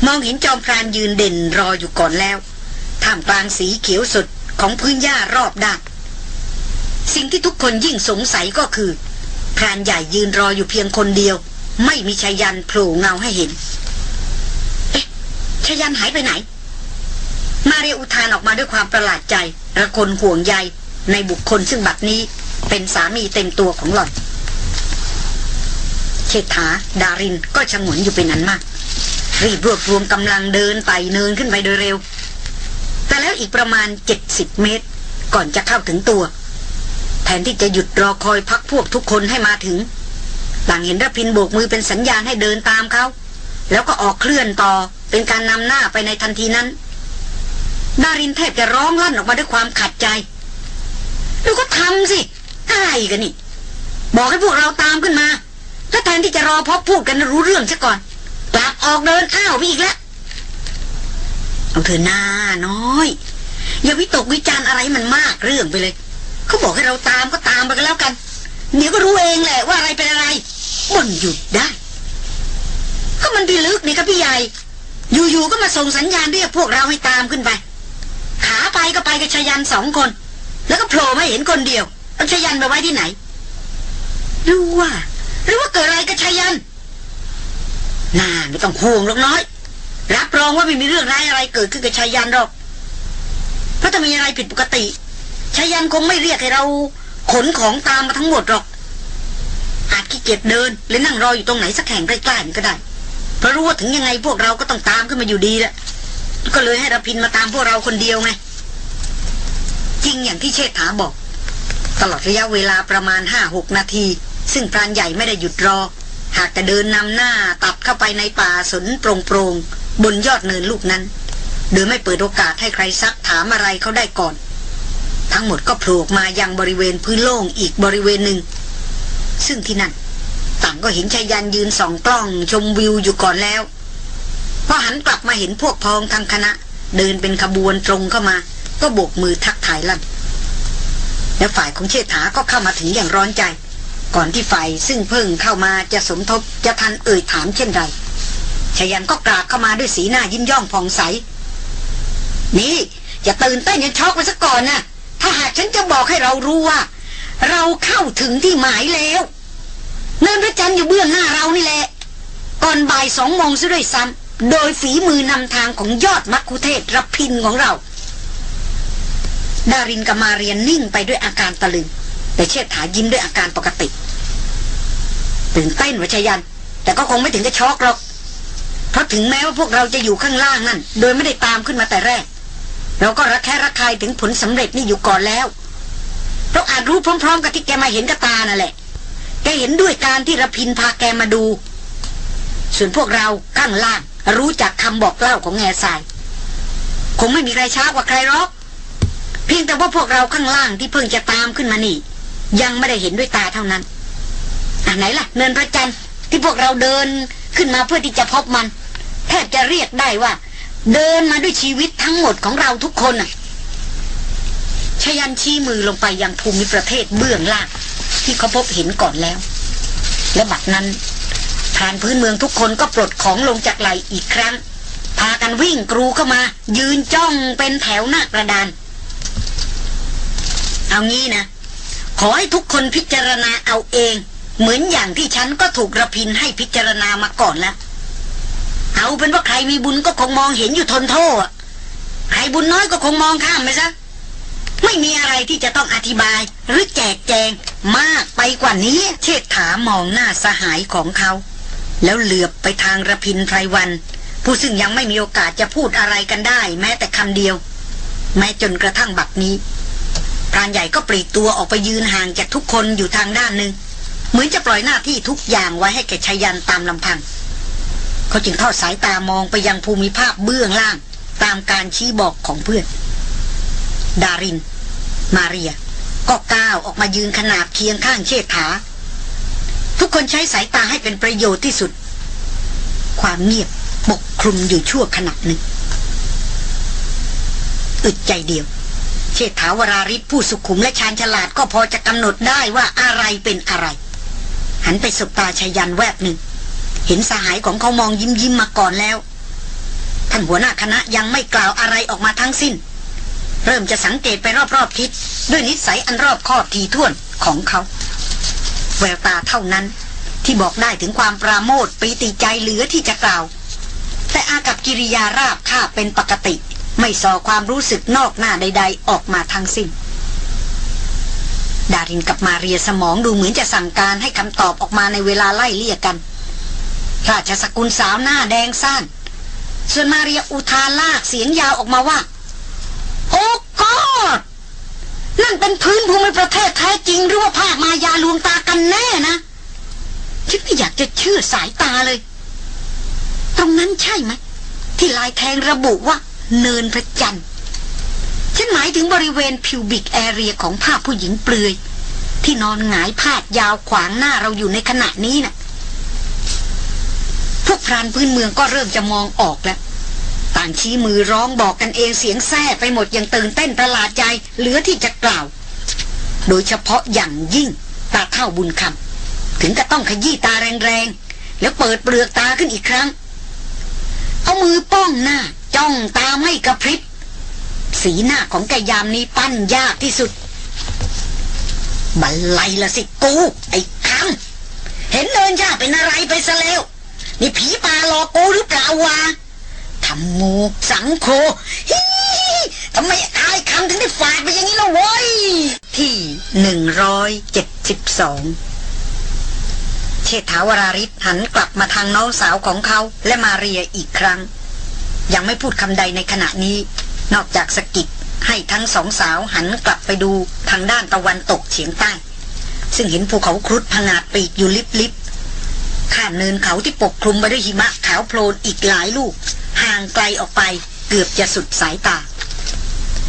มองเห็นจอมพรานยืนเด่นรออยู่ก่อนแล้วท่ามกลางสีเขียวสดของพื้นหญ้ารอบด้าน สิ่งที่ทุกคนยิ่งสงสัยก็คือพรานใหญ่ยืนรออยู่เพียงคนเดียว ไม่มีชายันโผล่เงาให้เห็น เอ๊ะชายันหายไปไหน มาเรียอุทานออกมาด้วยความประหลาดใจระคนห่วงใยในบุคคลซึ่งบัดนี้เป็นสามีเต็มตัวของหล่อนเชษฐาดารินก็ชะงนอยู่เป็นนั้นมาก รีบรวบรวมกำลังเดินไต่เนินขึ้นไปโดยเร็ว แต่แล้วอีกประมาณ 70 เมตร ก่อนจะเข้าถึงตัว แทนที่จะหยุดรอคอยพักพวกทุกคนให้มาถึงต่างเห็นรพินโบกมือเป็นสัญญาณให้เดินตามเขาแล้วก็ออกเคลื่อนต่อเป็นการนำหน้าไปในทันทีนั้นดารินแทบจะร้องลั่นออกมาด้วยความขัดใจแล้วก็ทำสิอะไรกันนี่ บอกให้พวกเราตามขึ้นมา แล้วแทนที่จะรอพบพูดกันรู้เรื่องซะก่อนกลับออกเดินอ้าวไปอีกแล้วเอาเธอหน้าน้อย อย่าวิตกวิจารณ์อะไรมันมากเรื่องไปเลย เขาบอกให้เราตามก็ตามไปกันแล้วกัน เดี๋ยวก็รู้เองแหละว่าอะไรเป็นอะไรบ่นหยุดได้ก็มันพิลึกนี่ครับพี่ใหญ่ อยู่ๆก็มาส่งสัญญาณเรียกพวกเราให้ตามขึ้นไปขาไปก็ไปกับชายันสองคน แล้วก็โผล่มาเห็นคนเดียวเอาชยันไปไว้ที่ไหนรู้ว่าหรือว่าเกิดอะไรกับชายันน่าไม่ต้องห่วงหรอกน้อย รับรองว่าไม่มีเรื่องร้ายอะไรเกิดขึ้นกับชายันหรอก เพราะถ้ามีอะไรผิดปกติ ชายันคงไม่เรียกให้เราขนของตามมาทั้งหมดหรอก อาจขี้เกียจเดินหรือนั่งรออยู่ตรงไหนสักแห่งใกล้ๆนี่ก็ได้ เพราะรู้ว่าถึงยังไงพวกเราก็ต้องตามขึ้นมาอยู่ดีแหละ ก็เลยให้รพินมาตามพวกเราคนเดียวไง จริงอย่างที่เชษฐาบอก ตลอดระยะเวลาประมาณห้าหกนาที ซึ่งพรานใหญ่ไม่ได้หยุดรอ หากแต่เดินนำหน้าตัดเข้าไปในป่าสนโปร่งโปรงบนยอดเนินลูกนั้น โดยไม่เปิดโอกาสให้ใครซักถามอะไรเขาได้ก่อน ทั้งหมดก็โผล่มายังบริเวณพื้นโล่งอีกบริเวณหนึ่ง ซึ่งที่นั่นต่างก็เห็นชายยันยืนสองกล้องชมวิวอยู่ก่อนแล้วพอหันกลับมาเห็นพวกพองทางคณะ เดินเป็นขบวนตรงเข้ามา ก็โบกมือทักทายลั่นแล้วฝ่ายของเชษฐาก็เข้ามาถึงอย่างร้อนใจ ก่อนที่ฝ่ายซึ่งเพิ่งเข้ามาจะสมทบจะทันเอ่ยถามเช่นไรชายันก็กราบเข้ามาด้วยสีหน้ายิ้มย่องผ่องใส นี่อย่าตื่นเต้นย่าช็อกไปซะก่อนนะ ถ้าหากฉันจะบอกให้เรารู้ว่า เราเข้าถึงที่หมายแล้ว เนินพระจันทร์อยู่เบื้องหน้าเรานี่แหละ ก่อนบ่ายสองโมงซะด้วยซ้ำโดยฝีมือนำทางของยอดมักคุเทศรพินของเรา ดารินกับมาเรียนนิ่งไปด้วยอาการตะลึง แต่เชิดถายิ้มด้วยอาการปกติ ตื่นเต้นวชยัน แต่ก็คงไม่ถึงกับช็อกหรอกเพราะถึงแม้ว่าพวกเราจะอยู่ข้างล่างนั่น โดยไม่ได้ตามขึ้นมาแต่แรก เราก็ระแคะระคายถึงผลสำเร็จนี่อยู่ก่อนแล้วเราอาจรู้พร้อม ๆ กับที่แกมาเห็นกับตานั่นแหละ แกเห็นด้วยการที่ระพินพาแกมาดู ส่วนพวกเราข้างล่าง รู้จักคำบอกเล่าของแง่ทราย คงไม่มีใครช้ากว่าใครหรอก เพียงแต่ว่าพวกเราข้างล่างที่เพิ่งจะตามขึ้นมานี่ ยังไม่ได้เห็นด้วยตาเท่านั้นอะไหนล่ะ เนินพระจันทร์ที่พวกเราเดินขึ้นมาเพื่อที่จะพบมัน แทบจะเรียกได้ว่า เดินมาด้วยชีวิตทั้งหมดของเราทุกคนน่ะชยันชี้มือลงไปยังภูมิประเทศเบื้องล่าง ที่เขาพบเห็นก่อนแล้ว และบัดนั้นผ่านพื้นเมืองทุกคนก็ปลดของลงจากไหลอีกครั้ง พากันวิ่งกรูเข้ามา ยืนจ้องเป็นแถวหน้ากระดาน เอางี้นะ ขอให้ทุกคนพิจารณาเอาเอง เหมือนอย่างที่ฉันก็ถูกระพินให้พิจารณามาก่อนแล้ว เอาเป็นว่าใครมีบุญก็คงมองเห็นอยู่ทนโทษอะใครบุญน้อยก็คงมองข้ามไปซะไม่มีอะไรที่จะต้องอธิบายหรือแจกแจงมากไปกว่านี้ เชษฐามองหน้าสหายของเขา แล้วเหลือบไปทางระพินไพรวัน ผู้ซึ่งยังไม่มีโอกาสจะพูดอะไรกันได้ แม้แต่คำเดียว แม้จนกระทั่งบัดนี้พรานใหญ่ก็ปลีกตัวออกไปยืนห่างจากทุกคนอยู่ทางด้านหนึ่งเหมือนจะปล่อยหน้าที่ทุกอย่างไว้ให้แกชายันตามลำพัง เขาจึงทอดสายตามองไปยังภูมิภาคเบื้องล่าง ตามการชี้บอกของเพื่อน ดาริน มาเรีย ก็ก้าวออกมายืนขนาบเคียงข้างเชษฐา ทุกคนใช้สายตาให้เป็นประโยชน์ที่สุด ความเงียบปกคลุมอยู่ชั่วขณะหนึ่งอึดใจเดียว เชษฐาวราริศผู้สุขุมและชาญฉลาดก็พอจะกำหนดได้ว่าอะไรเป็นอะไร หันไปสบตาชายันแวบหนึ่ง เห็นสหายของเขามองยิ้มยิ้มมาก่อนแล้วท่านหัวหน้าคณะยังไม่กล่าวอะไรออกมาทั้งสิ้น เริ่มจะสังเกตไปรอบๆทิศด้วยนิสัยอันรอบคอบทีท่วนของเขาแววตาเท่านั้นที่บอกได้ถึงความปราโมทปีติใจเหลือที่จะกล่าว แต่อากับกิริยาราบคาบเป็นปกติ ไม่ส่อความรู้สึกนอกหน้าใด ๆ ออกมาทั้งสิ้น ดารินกับมาเรียสมองดูเหมือนจะสั่งการให้คำตอบออกมาในเวลาไล่เลี่ยกัน ราชสกุลสาวหน้าแดงซ่านส่วนมาเรียอุทานลากเสียงยาวออกมาว่า โอ้กอดนั่นเป็นพื้นภูมิประเทศแท้จริงหรือว่าภาคมายาลวงตากันแน่นะฉันไม่อยากจะเชื่อสายตาเลย ตรงนั้นใช่ไหม ที่ลายแทงระบุว่า เนินพระจันทร์ฉันหมายถึงบริเวณพิวบิกแอเรียของภาพผู้หญิงเปลือย ที่นอนหงายพาดยาวขวางหน้าเราอยู่ในขณะนี้น่ะ วกพรานพื้นเมืองก็เริ่มจะมองออกแล้ว ต่างชี้มือร้องบอกกันเองเสียงแซ่ไปหมดอย่างตื่นเต้นประหลาดใจเหลือที่จะกล่าว โดยเฉพาะอย่างยิ่งตาเท่าบุญคำถึงก็ต้องขยี้ตาแรงๆ แล้วเปิดเปลือกตาขึ้นอีกครั้ง เอามือป้องหน้า จ้องตาไม่กระพริบ สีหน้าของแกยามนี้ปั้นยากที่สุดบันไลละสิกู ไอ้คำเห็นเดินยาเป็นอะไรไปซะแล้ว นี่ผีป่าหลอกกูหรือเปล่าวะทำโมสังโคฮิทำไมอายคำถึงได้ฝาดไปอย่างนี้ละเว้ย ที่หนึ่งร้อยเจ็ดสิบสองเชษฐาวราริศหันกลับมาทางน้องสาวของเขาและมาเรียอีกครั้ง ยังไม่พูดคำใดในขณะนี้ นอกจากสกิดให้ทั้งสองสาวหันกลับไปดูทางด้านตะวันตกเฉียงใต้ ซึ่งเห็นภูเขาครุฑพงาดปีกอยู่ลิบๆ ข้ามเนินเขาที่ปกคลุมไปด้วยหิมะขาวโพลนอีกหลายลูก ห่างไกลออกไปเกือบจะสุดสายตา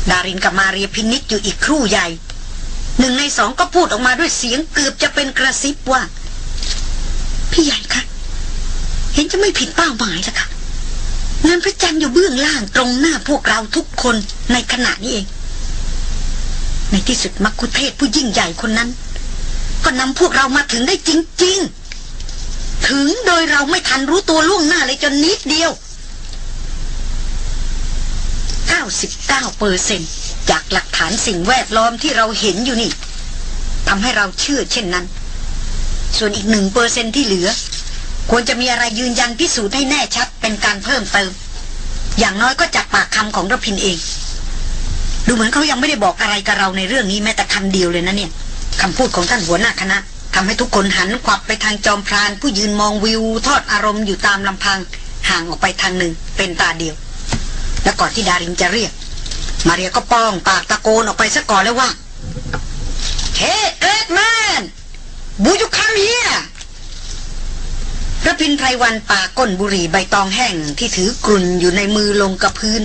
ดารินกับมาเรียพินิจอยู่อีกครู่ใหญ่ หนึ่งในสองก็พูดออกมาด้วยเสียงเกือบจะเป็นกระซิบว่า พี่ใหญ่คะเห็นจะไม่ผิดเป้าหมายล้วค่ะเงินพระจันทร์อยู่เบื้องล่างตรงหน้าพวกเราทุกคนในขณะนี้เอง ในที่สุดมักคุเทศผู้ยิ่งใหญ่คนนั้น ก็นำพวกเรามาถึงได้จริง ๆ ถึงโดยเราไม่ทันรู้ตัวล่วงหน้าเลยจนนิดเดียว 99เปอร์เซนจากหลักฐานสิ่งแวดล้อมที่เราเห็นอยู่นี่ทำให้เราเชื่อเช่นนั้น ส่วนอีกหนึ่งเปอร์เซนที่เหลือ ควรจะมีอะไรยืนยันพิสูจน์ให้แน่ชัดเป็นการเพิ่มเติม อย่างน้อยก็จากปากคำของรพินเอง ดูเหมือนเขายังไม่ได้บอกอะไรกับเราในเรื่องนี้แม้แต่คำเดียวเลยนะเนี่ยคำพูดของท่านหัวหน้าคณะ ทำให้ทุกคนหันขวับไปทางจอมพราน ผู้ยืนมองวิว ทอดอารมณ์อยู่ตามลำพัง ห่างออกไปทางหนึ่งเป็นตาเดียว และก่อนที่ดารินจะเรียก มาเรียก็ป้องปากตะโกนออกไปซะก่อนแล้วว่า เฮ้เอ็ดแมนบูยูคัมเฮียระพินไพรวันปากก้นบุหรี่ใบตองแห้งที่ถือกลุ่นอยู่ในมือลงกับพื้น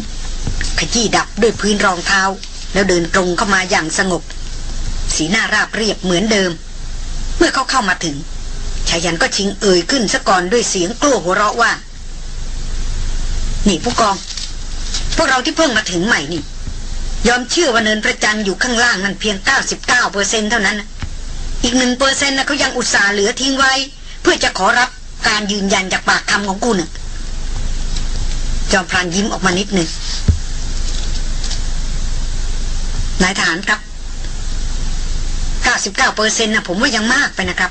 ขยี้ดับด้วยพื้นรองเท้า แล้วเดินตรงเข้ามาอย่างสงบ สีหน้าราบเรียบเหมือนเดิม เมื่อเขาเข้ามาถึงชายันก็ชิงเอ่ยขึ้นซะก่อนด้วยเสียงกลัวหัวเราะว่า นี่ผู้กอง พวกเราที่เพิ่งมาถึงใหม่นี่ ยอมเชื่อว่าเนินพระจันทร์อยู่ข้างล่างนั่นเพียง 99เปอร์เซ็นเท่านั้นอีกหนึ่งเปอร์เซ็นต์นะเขายังอุตส่าห์เหลือทิ้งไว้ เพื่อจะขอรับการยืนยันจากปากคำของกูน่ะจอมพรานยิ้มออกมานิดหนึ่งนายทหารครับ 99เปอร์เซ็นต์นะผมว่ายังมากไปนะครับ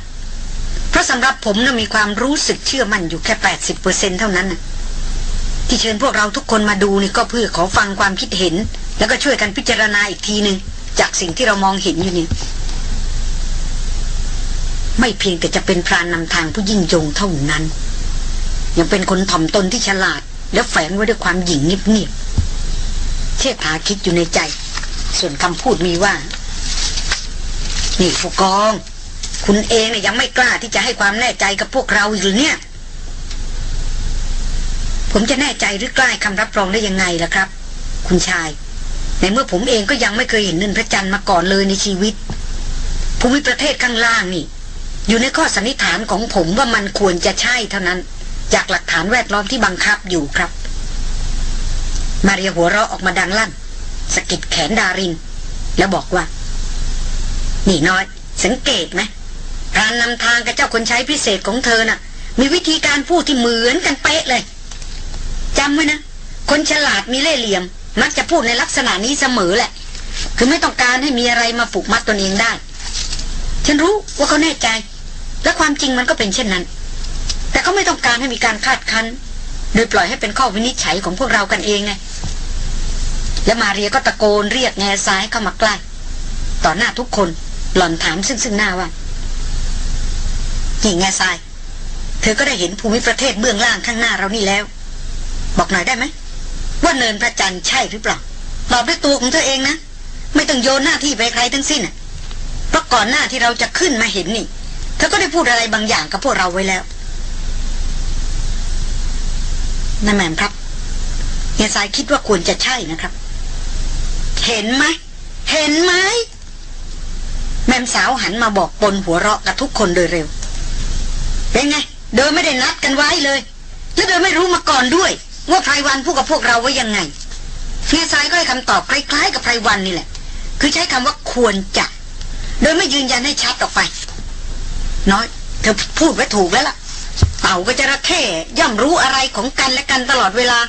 เพราะสำหรับผมนะมีความรู้สึกเชื่อมั่นอยู่แค่ 80เปอร์เซ็นต์เท่านั้นนะที่เชิญพวกเราทุกคนมาดูนี่ก็เพื่อขอฟังความคิดเห็น แล้วก็ช่วยกันพิจารณาอีกทีหนึ่งจากสิ่งที่เรามองเห็นอยู่นี่ไม่เพียงแต่จะเป็นพรานนำทางผู้ยิ่งยงเท่านั้น ยังเป็นคนถ่อมตนที่ฉลาด และแฝงไว้ด้วยความหยิ่งเงียบๆเชษฐาคิดอยู่ในใจ ส่วนคำพูดมีว่า นี่ผู้กอง คุณเองเนี่ยยังไม่กล้าที่จะให้ความแน่ใจกับพวกเราอีกหรือเนี่ย ผมจะแน่ใจหรือกล้าคำรับรองได้ยังไงล่ะครับ คุณชาย ในเมื่อผมเองก็ยังไม่เคยเห็นเนินพระจันทร์มาก่อนเลยในชีวิตภูมิประเทศข้างล่างนี่ อยู่ในข้อสันนิษฐานของผมว่ามันควรจะใช่เท่านั้น จากหลักฐานแวดล้อมที่บังคับอยู่ครับ มาเรียหัวเราะออกมาดังลั่นสะกิดแขนดาริน แล้วบอกว่า นี่น้อย สังเกตไหมพรานนำทางกับเจ้าคนใช้พิเศษของเธอน่ะ มีวิธีการพูดที่เหมือนกันเป๊ะเลยจำไว้นะ คนฉลาดมีเล่ห์เหลี่ยม มักจะพูดในลักษณะนี้เสมอแหละ คือไม่ต้องการให้มีอะไรมาผูกมัดตนเองได้ ฉันรู้ว่าเขาแน่ใจ และความจริงมันก็เป็นเช่นนั้น แต่เขาไม่ต้องการให้มีการคาดคั้น โดยปล่อยให้เป็นข้อวินิจฉัยของพวกเรากันเองไงและมาเรียก็ตะโกนเรียกแง่ซ้ายเข้ามาใกล้ต่อหน้าทุกคน หล่อนถามซึ่งซึ่งหน้าว่านี่แง่ซ้าย เธอก็ได้เห็นภูมิประเทศเบื้องล่างข้างหน้าเรานี่แล้ว บอกหน่อยได้ไหมว่าเนินพระจันทร์ใช่หรือเปล่าตอบด้วยตัวของเธอเองนะไม่ต้องโยนหน้าที่ไปใครทั้งสิ้นเพราะก่อนหน้าที่เราจะขึ้นมาเห็นนี่ เธอก็ได้พูดอะไรบางอย่างกับพวกเราไว้แล้วนายแหม่มครับเฮียสายคิดว่าควรจะใช่นะครับ เห็นไหม เห็นไหม แม่สาวหันมาบอกปนหัวเราะกับทุกคนโดยเร็ว เป็นไงเดินไม่ได้นัดกันไว้เลย และเดินไม่รู้มาก่อนด้วย ว่าไพรวันพูดกับพวกเราไว้ยังไงเฮียสายก็ให้คำตอบคล้ายๆกับไพรวันนี่แหละ คือใช้คำว่าควรจะ โดยไม่ยืนยันให้ชัดออกไป น้อย เธอพูดไว้ถูกแล้วล่ะ เต่ากับจระเข้ย่อมรู้อะไรของกันและกันตลอดเวลา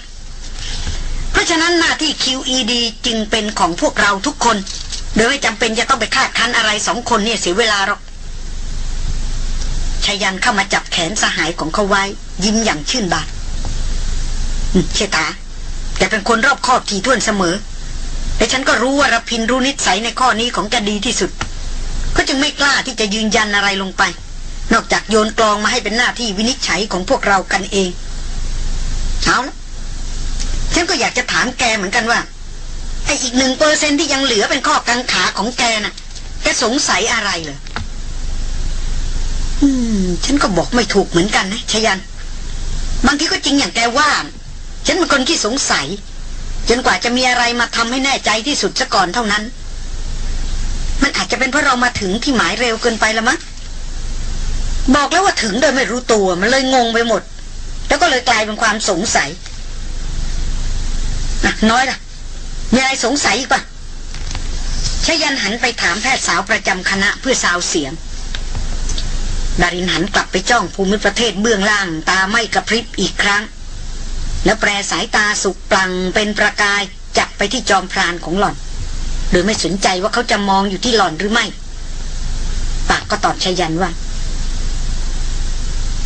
เพราะฉะนั้นหน้าที่ QED จึงเป็นของพวกเราทุกคน โดยไม่จำเป็นจะต้องไปคาดคั้นอะไรสองคนเนี่ยเสียเวลาหรอกชายันเข้ามาจับแขนสหายของเขาไว้ ยิ้มอย่างชื่นบานเชตาแกเป็นคนรอบคอบทีท่วนเสมอแต่ฉันก็รู้ว่ารพินรู้นิสัยในข้อนี้ของแกดีที่สุด ก็จึงไม่กล้าที่จะยืนยันอะไรลงไป นอกจากโยนกลองมาให้เป็นหน้าที่วินิจฉัยของพวกเรากันเองเอาละฉันก็อยากจะถามแกเหมือนกันว่า ไอ้อีกหนึ่งเปอร์เซนที่ยังเหลือเป็นข้อกังขาของแกน่ะ แกสงสัยอะไรเหรอ อืม ฉันก็บอกไม่ถูกเหมือนกันนะชยัน บางทีก็จริงอย่างแกว่า ฉันเป็นคนที่สงสัย จนกว่าจะมีอะไรมาทำให้แน่ใจที่สุดซะก่อนเท่านั้น มันอาจจะเป็นเพราะเรามาถึงที่หมายเร็วเกินไปละมั้งบอกแล้วว่าถึงโดยไม่รู้ตัว มันเลยงงไปหมด แล้วก็เลยกลายเป็นความสงสัยน้อยล่ะ มีอะไรสงสัยอีกปะชยันหันไปถามแพทย์สาวประจำคณะเพื่อสาวเสียง ดารินหันกลับไปจ้องภูมิประเทศเบื้องล่างตาไม่กระพริบอีกครั้ง แล้วแปรสายตาสุกปลังเป็นประกายจับไปที่จอมพรานของหล่อน โดยไม่สนใจว่าเขาจะมองอยู่ที่หล่อนหรือไม่ ปากก็ตอบชยันว่า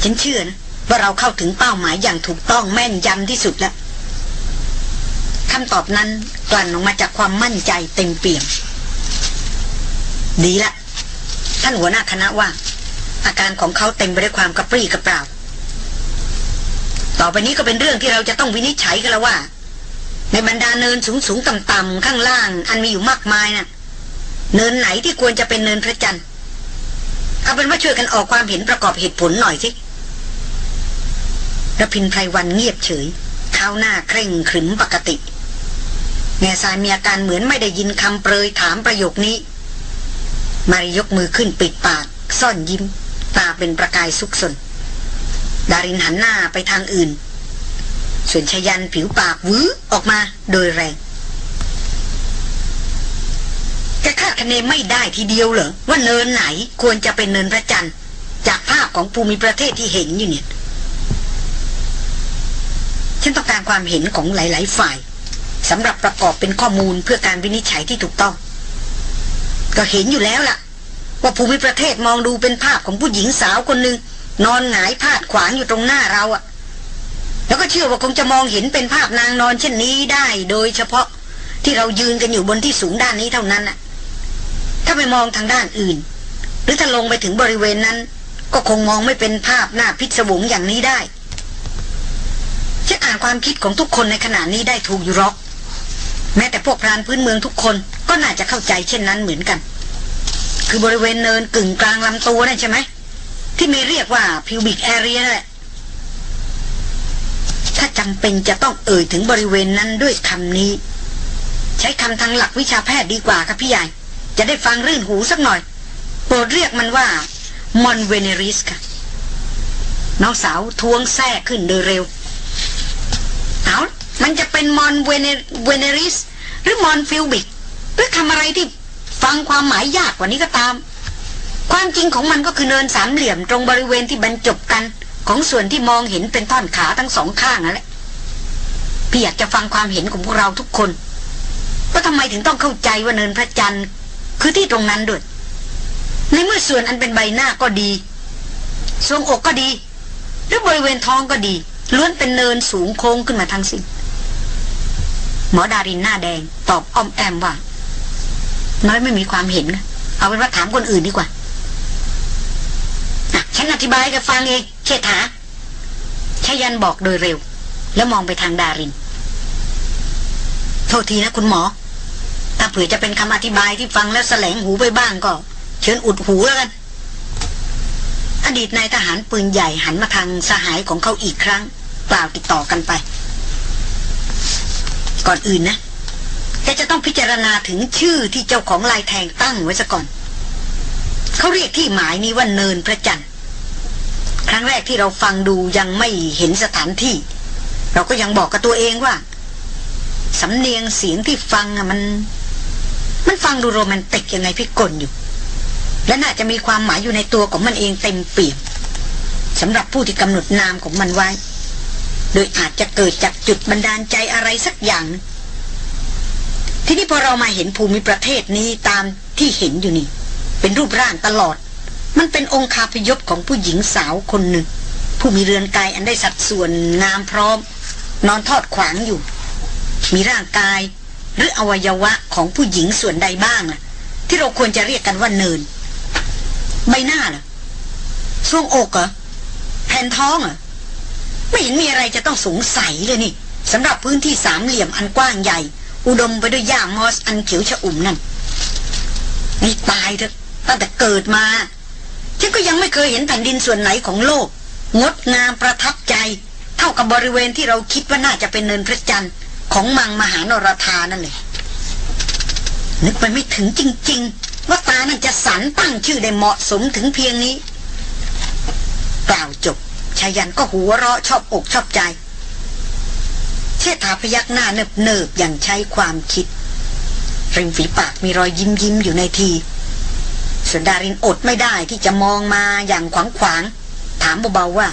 ฉันเชื่อนะว่าเราเข้าถึงเป้าหมายอย่างถูกต้องแม่นยำที่สุดแล้ว คำตอบนั้นกลั่นออกมาจากความมั่นใจเต็มเปี่ยม ดีละ ท่านหัวหน้าคณะว่า อาการของเขาเต็มไปด้วยความกระปรี้กระเปร่า ต่อไปนี้ก็เป็นเรื่องที่เราจะต้องวินิจฉัยกันแล้วว่า ในบรรดาเนินสูงสูงต่ำต่ำข้างล่าง อันมีอยู่มากมายนะ่ะ เนินไหนที่ควรจะเป็นเนินพระจันทร์เอาเป็นว่าช่วยกันออกความเห็นประกอบเหตุผลหน่อยสิระพินไพรวันเงียบเฉยเท้าหน้าเคร่งขรึมปกติ แง่ทรายมีอาการเหมือนไม่ได้ยินคำเปรยถามประโยคนี้ มารยกมือขึ้นปิดปาก ซ่อนยิ้ม ตาเป็นประกายซุกซนดารินหันหน้าไปทางอื่น ส่วนชยันผิวปากวื้อออกมาโดยแรงแกคาดคะเนไม่ได้ทีเดียวเหรอว่าเนินไหนควรจะเป็นเนินพระจันทร์จากภาพของภูมิประเทศที่เห็นอยู่เนี่ยฉันต้องการความเห็นของหลาย ๆ ฝ่าย สำหรับประกอบเป็นข้อมูลเพื่อการวินิจฉัยที่ถูกต้อง ก็เห็นอยู่แล้วล่ะ ว่าภูมิประเทศมองดูเป็นภาพของผู้หญิงสาวคนหนึ่งนอนหงายพาดขวางอยู่ตรงหน้าเราอะแล้วก็เชื่อว่าคงจะมองเห็นเป็นภาพนางนอนเช่นนี้ได้โดยเฉพาะที่เรายืนกันอยู่บนที่สูงด้านนี้เท่านั้นน่ะถ้าไปมองทางด้านอื่น หรือถ้าลงไปถึงบริเวณนั้น ก็คงมองไม่เป็นภาพหน้าพิศวงอย่างนี้ได้ฉันอ่านความคิดของทุกคนในขณะนี้ได้ถูกอยู่หรอก แม้แต่พวกพรานพื้นเมืองทุกคนก็น่าจะเข้าใจเช่นนั้นเหมือนกัน คือบริเวณเนินกึ่งกลางลำตัวนั่นใช่ไหม ที่มีเรียกว่าพิวบิกแอเรียนั่นแหละถ้าจำเป็นจะต้องเอ่ยถึงบริเวณนั้นด้วยคำนี้ ใช้คำทางหลักวิชาแพทย์ดีกว่าครับพี่ใหญ่ จะได้ฟังรื่นหูสักหน่อย โปรดเรียกมันว่า mons veneris ค่ะ น้องสาวท้วงแทรกขึ้นโดยเร็ว เอา มันจะเป็น mons vene veneris หรือ mons pubic หรือคำอะไรที่ฟังความหมายยากกว่านี้ก็ตาม ความจริงของมันก็คือเนินสามเหลี่ยมตรงบริเวณที่บรรจบกัน ของส่วนที่มองเห็นเป็นท่อนขาทั้งสองข้างนั่นแหละพี่อยากจะฟังความเห็นของพวกเราทุกคนว่าทำไมถึงต้องเข้าใจว่าเนินพระจันทร์ คือที่ตรงนั้นด้วยในเมื่อส่วนอันเป็นใบหน้าก็ดีทรวงอกก็ดี หรือบริเวณท้องก็ดีล้วนเป็นเนินสูงโค้งขึ้นมาทั้งสิ้น หมอดารินหน้าแดง ตอบอ้อมแอมว่า น้อยไม่มีความเห็น เอาเป็นว่าถามคนอื่นดีกว่าฉันอธิบายกับฟังเองเชษฐาชายันบอกโดยเร็ว แล้วมองไปทางดาริน โทษทีนะคุณหมอ ถ้าเผื่อจะเป็นคำอธิบายที่ฟังแล้วแสลงหูไปบ้างก็ เชิญอุดหูแล้วกัน อดีตนายทหารปืนใหญ่หันมาทางสหายของเขาอีกครั้งกล่าวติดต่อกันไป ก่อนอื่นนะแกจะต้องพิจารณาถึงชื่อที่เจ้าของลายแทงตั้งไว้ซะก่อน เขาเรียกที่หมายนี้ว่าเนินพระจันทร์ ครั้งแรกที่เราฟังดูยังไม่เห็นสถานที่ เราก็ยังบอกกับตัวเองว่า สำเนียงเสียงที่ฟังอะมัน มันฟังดูโรแมนติกยังไงพี่กลอยู่ และน่าจะมีความหมายอยู่ในตัวของมันเองเต็มเปี่ยมสำหรับผู้ที่กำหนดนามของมันไว้ โดยอาจจะเกิดจากจุดบันดาลใจอะไรสักอย่างหนึ่งทีนี้พอเรามาเห็นภูมิประเทศนี้ตามที่เห็นอยู่นี่ เป็นรูปร่างตลอด มันเป็นองค์คาพยพของผู้หญิงสาวคนหนึ่ง ผู้มีเรือนกายอันได้สัดส่วนงามพร้อม นอนทอดขวางอยู่ มีร่างกายหรืออวัยวะของผู้หญิงส่วนใดบ้างล่ะ ที่เราควรจะเรียกกันว่าเนิน ใบหน้าเหรอช่วงอกเหรอแผ่นท้องเหรอ ไม่เห็นมีอะไรจะต้องสงสัยเลยนี่สำหรับพื้นที่สามเหลี่ยมอันกว้างใหญ่ อุดมไปด้วยหญ้ามอสอันเขียวชอุ่มนั่นนี่ตายเถอะตั้งแต่เกิดมาฉันก็ยังไม่เคยเห็นแผ่นดินส่วนไหนของโลก งดงามประทับใจ เท่ากับบริเวณที่เราคิดว่าน่าจะเป็นเนินพระจันทร์ของมังมหานรธานั่นเลยนึกไปไม่ถึงจริง ๆ ว่าตานั่นจะสรรตั้งชื่อได้เหมาะสมถึงเพียงนี้ กล่าวจบ ชายันก็หัวเราะชอบอกชอบใจ เชษฐาพยักหน้าเนิบเนิบอย่างใช้ความคิด ริมฝีปากมีรอยยิ้มยิ้มอยู่ในทีส่วนดารินอดไม่ได้ที่จะมองมาอย่างขวางขวาง ถามเบาๆว่า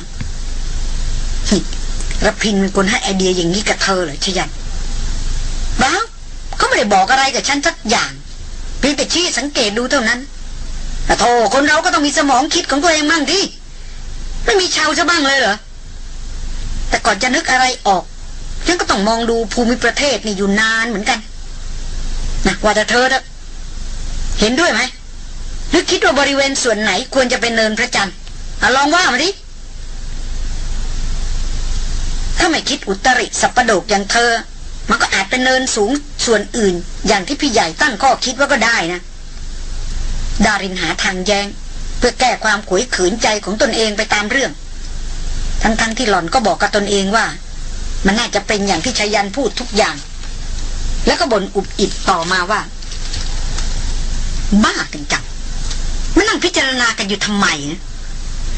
ระพินเป็นคนให้ไอเดียอย่างนี้กับเธอเหรอชยันบ้าเขาไม่ได้บอกอะไรกับฉันสักอย่างเพียงแต่ชี้สังเกตดูเท่านั้นแต่โธ่คนเราก็ต้องมีสมองคิดของตัวเองมั่งดิ ไม่มีชาวซะบ้างเลยเหรอ แต่ก่อนจะนึกอะไรออกฉันก็ต้องมองดูภูมิประเทศนี่อยู่นานเหมือนกันนะว่าแต่เธอนะเห็นด้วยไหมหรือคิดว่าบริเวณส่วนไหนควรจะเป็นเนินพระจันทร์ลองว่ามาดิถ้าไม่คิดอุตริสัปโดกอย่างเธอ มันก็อาจเป็นเนินสูงส่วนอื่น อย่างที่พี่ใหญ่ตั้งข้อคิดว่าก็ได้นะ ดารินหาทางแยง เพื่อแก้ความขวยขืนใจของตนเองไปตามเรื่อง ทั้งๆทที่หล่อนก็บอกกับตนเองว่า มันน่าจะเป็นอย่างที่ชายันพูดทุกอย่าง แล้วก็บ่นอุบอิบต่อมาว่า บ้ากันจังมานั่งพิจารณากันอยู่ทำไมนะ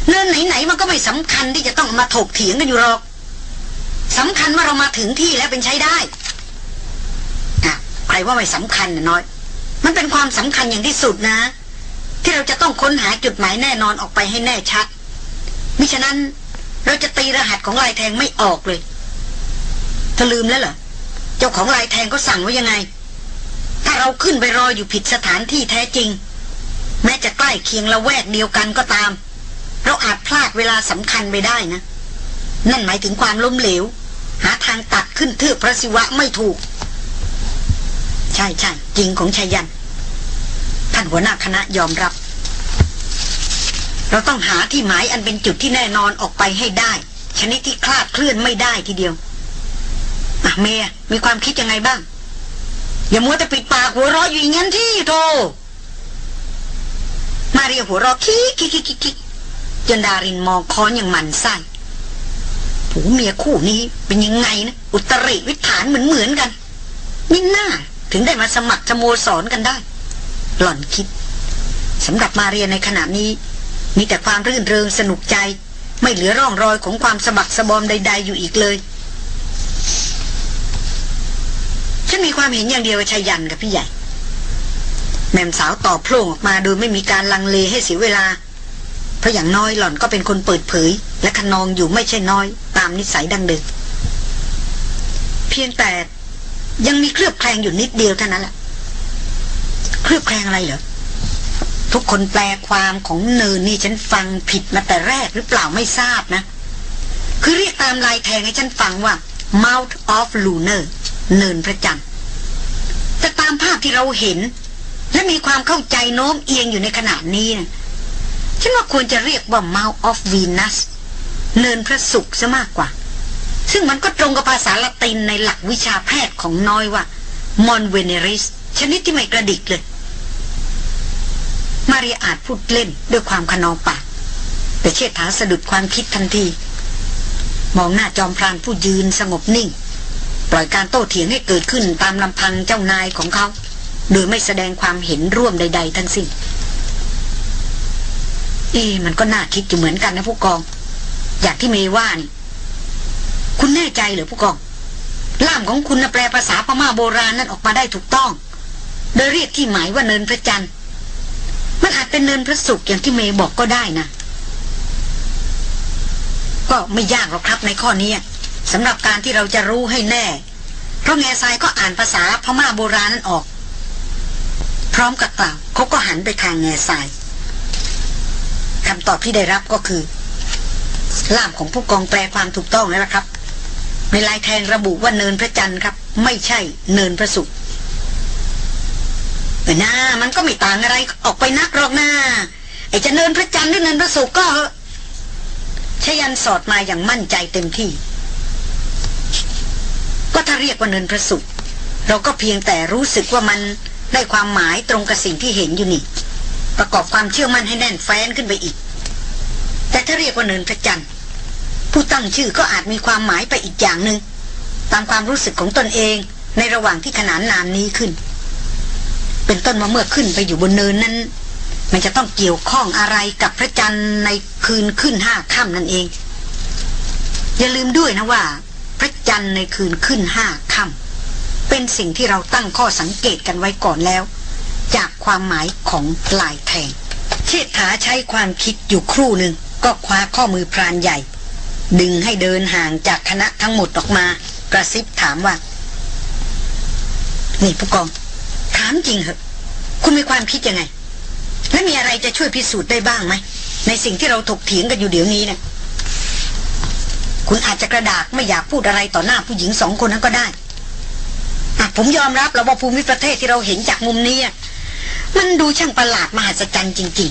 เนินไหนๆมันก็ไม่สำคัญที่จะต้องมาถกเถียงกันอยู่หรอกสำคัญว่าเรามาถึงที่แล้วเป็นใช้ได้อะใครว่าไม่สำคัญนะน้อย มันเป็นความสำคัญอย่างที่สุดนะ ที่เราจะต้องค้นหาจุดหมายแน่นอนออกไปให้แน่ชัด มิฉะนั้นเราจะตีรหัสของลายแทงไม่ออกเลยเธอลืมแล้วเหรอ เจ้าของลายแทงก็สั่งไว้ยังไง ถ้าเราขึ้นไปรออยู่ผิดสถานที่แท้จริง แม้จะใกล้เคียงละแวกเดียวกันก็ตาม เราอาจพลาดเวลาสำคัญไปได้นะ นั่นหมายถึงความล้มเหลว หาทางตัดขึ้นเทือกพระศิวะไม่ถูก ใช่ใช่จริงของชายันานหัวหน้าคณะยอมรับ เราต้องหาที่หมายอันเป็นจุดที่แน่นอนออกไปให้ได้ ชนิดที่คลาดเคลื่อนไม่ได้ทีเดียวอะเมียมีความคิดยังไงบ้าง อย่ามัวแต่ปิดปากหัวเราะอยู่อย่างนั้นที่โทมาเรียหัวเราะคิกคิกคิกคิกจนดารินมองค้อนอย่างหมันไส้ผัวเมียคู่นี้เป็นยังไงนะ อุตริวิถานเหมือนเหมือนกันนี่น่าถึงได้มาสมัครสโมสรกันได้ หล่อนคิดสำหรับมาเรียนในขณะนี้ มีแต่ความรื่นเริงสนุกใจ ไม่เหลือร่องรอยของความสะบักสะบอมใด ๆ อยู่อีกเลย ฉันมีความเห็นอย่างเดียวกับชายันกับพี่ใหญ่ แม่สาวตอบโพล่งออกมาโดยไม่มีการลังเลให้เสียเวลา เพราะอย่างน้อยหล่อนก็เป็นคนเปิดเผย และขนองอยู่ไม่ใช่น้อย ตามนิสัยดังเดิมเพียงแต่ยังมีเคลือบแคลงอยู่นิดเดียวเท่านั้นแหละ เคลือบแคลงอะไรเหรอ ทุกคนแปลความของเนินนี่ฉันฟังผิดมาแต่แรกหรือเปล่าไม่ทราบนะ คือเรียกตามลายแทงให้ฉันฟังว่า Mount of Lunar เนินพระจันทร์แต่ตามภาพที่เราเห็น และมีความเข้าใจโน้มเอียงอยู่ในขณะนี้นะฉันว่าควรจะเรียกว่า Mount of Venus เนินพระศุกร์ซะมากกว่า ซึ่งมันก็ตรงกับภาษาละตินในหลักวิชาแพทย์ของน้อยว่า Mon Veneris ชนิดที่ไม่กระดิกเลย มารียอาจพูดเล่นด้วยความขนองปาก แต่เชษฐาสะดุดความคิดทันที มองหน้าจอมพรานผู้ยืนสงบนิ่ง ปล่อยการโต้เถียงให้เกิดขึ้นตามลำพังเจ้านายของเขา โดยไม่แสดงความเห็นร่วมใด ๆ ทั้งสิ้นเอ๊มันก็น่าคิดอยู่เหมือนกันนะผู้กอง อย่างที่เมยว่านี่คุณแน่ใจเหรือผู้กอง ล่ามของคุณนะแปลภาษาพม่าโบราณนั้นออกมาได้ถูกต้อง โดยเรียกที่หมายว่าเนินพระจันทร์ มันอาจเป็นเนินพระศุกอย่างที่เมย์บอกก็ได้นะ ก็ไม่ยากหรอกครับในข้อนี้สำหรับการที่เราจะรู้ให้แน่ เพราะแง่ทรายก็อ่านภาษาพม่าโบราณนั้นออก พร้อมกับกล่าวเขาก็หันไปทางแง่ทรายคำตอบที่ได้รับก็คือ ล่ามของผู้กองแปลความถูกต้องแล้วครับ ในลายแทงระบุว่าเนินพระจันทร์ครับ ไม่ใช่เนินพระศุกร์ หน้ามันก็ไม่ต่างอะไรออกไปนักหรอกหน้าไอ้จะเนินพระจันทร์หรือเนินพระศุกร์ก็ชยันสอดมาอย่างมั่นใจเต็มที่ ก็ถ้าเรียกว่าเนินพระศุกร์เราก็เพียงแต่รู้สึกว่ามันได้ความหมายตรงกับสิ่งที่เห็นอยู่นี่ ประกอบความเชื่อมั่นให้แน่นแฟ้นขึ้นไปอีก แต่ถ้าเรียกว่าเนินพระจันทร์ผู้ตั้งชื่อก็อาจมีความหมายไปอีกอย่างหนึง่งตามความรู้สึกของตนเองในระหว่างที่ขนานนามนี้ขึ้น เป็นต้นมาเมื่อขึ้นไปอยู่บนเนินนั้น มันจะต้องเกี่ยวข้องอะไรกับพระจันทร์ในคืนขึ้นห้าค่ำนั่นเอง อย่าลืมด้วยนะว่า พระจันทร์ในคืนขึ้นห้าค่ำเป็นสิ่งที่เราตั้งข้อสังเกตกันไว้ก่อนแล้ว จากความหมายของลายแทง เชษฐาใช้ความคิดอยู่ครู่หนึ่งก็คว้าข้อมือพรานใหญ่ ดึงให้เดินห่างจากคณะทั้งหมดออกมากระซิบถามว่า นี่ผู้กอง ถามจริงเหอะคุณมีความคิดยังไง และมีอะไรจะช่วยพิสูจน์ได้บ้างไหม ในสิ่งที่เราถกเถียงกันอยู่เดี๋ยวนี้เนะี่ยคุณอาจจะกระดากไม่อยากพูดอะไรต่อหน้าผู้หญิงสองคนนั้นก็ได้ผมยอมรับแล้วว่าภูมิประเทศที่เราเห็นจากมุมนี้ มันดูช่างประหลาดมหัศจรรย์จริง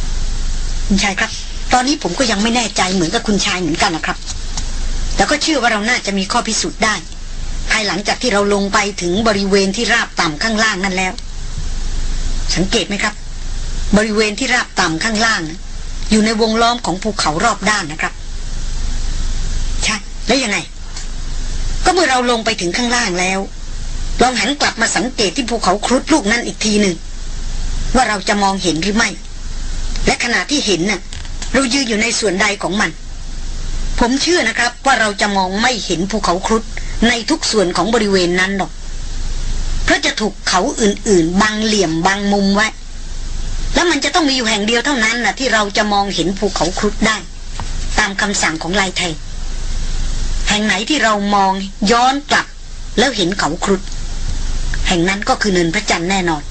ๆคุณชายครับ ตอนนี้ผมก็ยังไม่แน่ใจเหมือนกับคุณชายเหมือนกันนะครับ แต่ก็เชื่อว่าเราน่าจะมีข้อพิสูจน์ได้ ภายหลังจากที่เราลงไปถึงบริเวณที่ราบต่ำข้างล่างนั่นแล้ว สังเกตไหมครับ บริเวณที่ราบต่ำข้างล่าง อยู่ในวงล้อมของภูเขารอบด้านนะครับใช่แล้วยังไง ก็เมื่อเราลงไปถึงข้างล่างแล้ว ลองหันกลับมาสังเกตที่ภูเขาครุฑลูกนั้นอีกทีหนึ่งว่าเราจะมองเห็นหรือไม่ และขณะที่เห็นน่ะ เรายืนอยู่ในส่วนใดของมัน ผมเชื่อนะครับว่าเราจะมองไม่เห็นภูเขาครุฑ ในทุกส่วนของบริเวณนั้นหรอก เพราะจะถูกเขาอื่น ๆ บังเหลี่ยมบังมุมไว้ แล้วมันจะต้องมีอยู่แห่งเดียวเท่านั้นนะที่เราจะมองเห็นภูเขาครุฑได้ ตามคำสั่งของลายไทย แห่งไหนที่เรามองย้อนกลับ แล้วเห็นเขาครุฑแห่งนั้นก็คือเนินพระจันทร์แน่นอน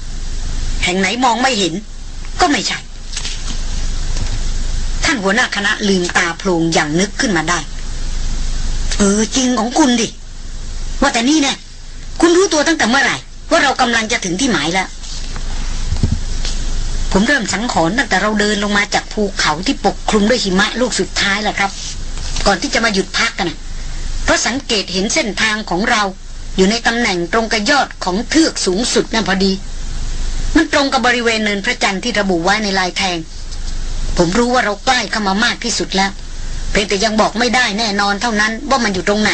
แห่งไหนมองไม่เห็น ก็ไม่ใช่ถ้าานหัวหน้าคณะลืมตาโพลงอย่างนึกขึ้นมาได้ เออจริงของคุณดิ ว่าแต่นี่เนี่ยคุณรู้ตัวตั้งแต่เมื่อไหร่ ว่าเรากำลังจะถึงที่หมายแล้ว ผมเริ่มสังขรณ์ตั้งแต่เราเดินลงมาจากภูเขาที่ปกคลุมด้วยหิมะลูกสุดท้ายแหละครับ ก่อนที่จะมาหยุดพักกันนะเพราะสังเกตเห็นเส้นทางของเรา อยู่ในตำแหน่งตรงกับยอดของเทือกสูงสุดนั่นพอดี มันตรงกับบริเวณเนินพระจันทร์ที่ระบุไว้ในลายแทง ผมรู้ว่าเราใกล้เข้ามามากที่สุดแล้วเพียงแต่ยังบอกไม่ได้แน่นอนเท่านั้นว่ามันอยู่ตรงไหน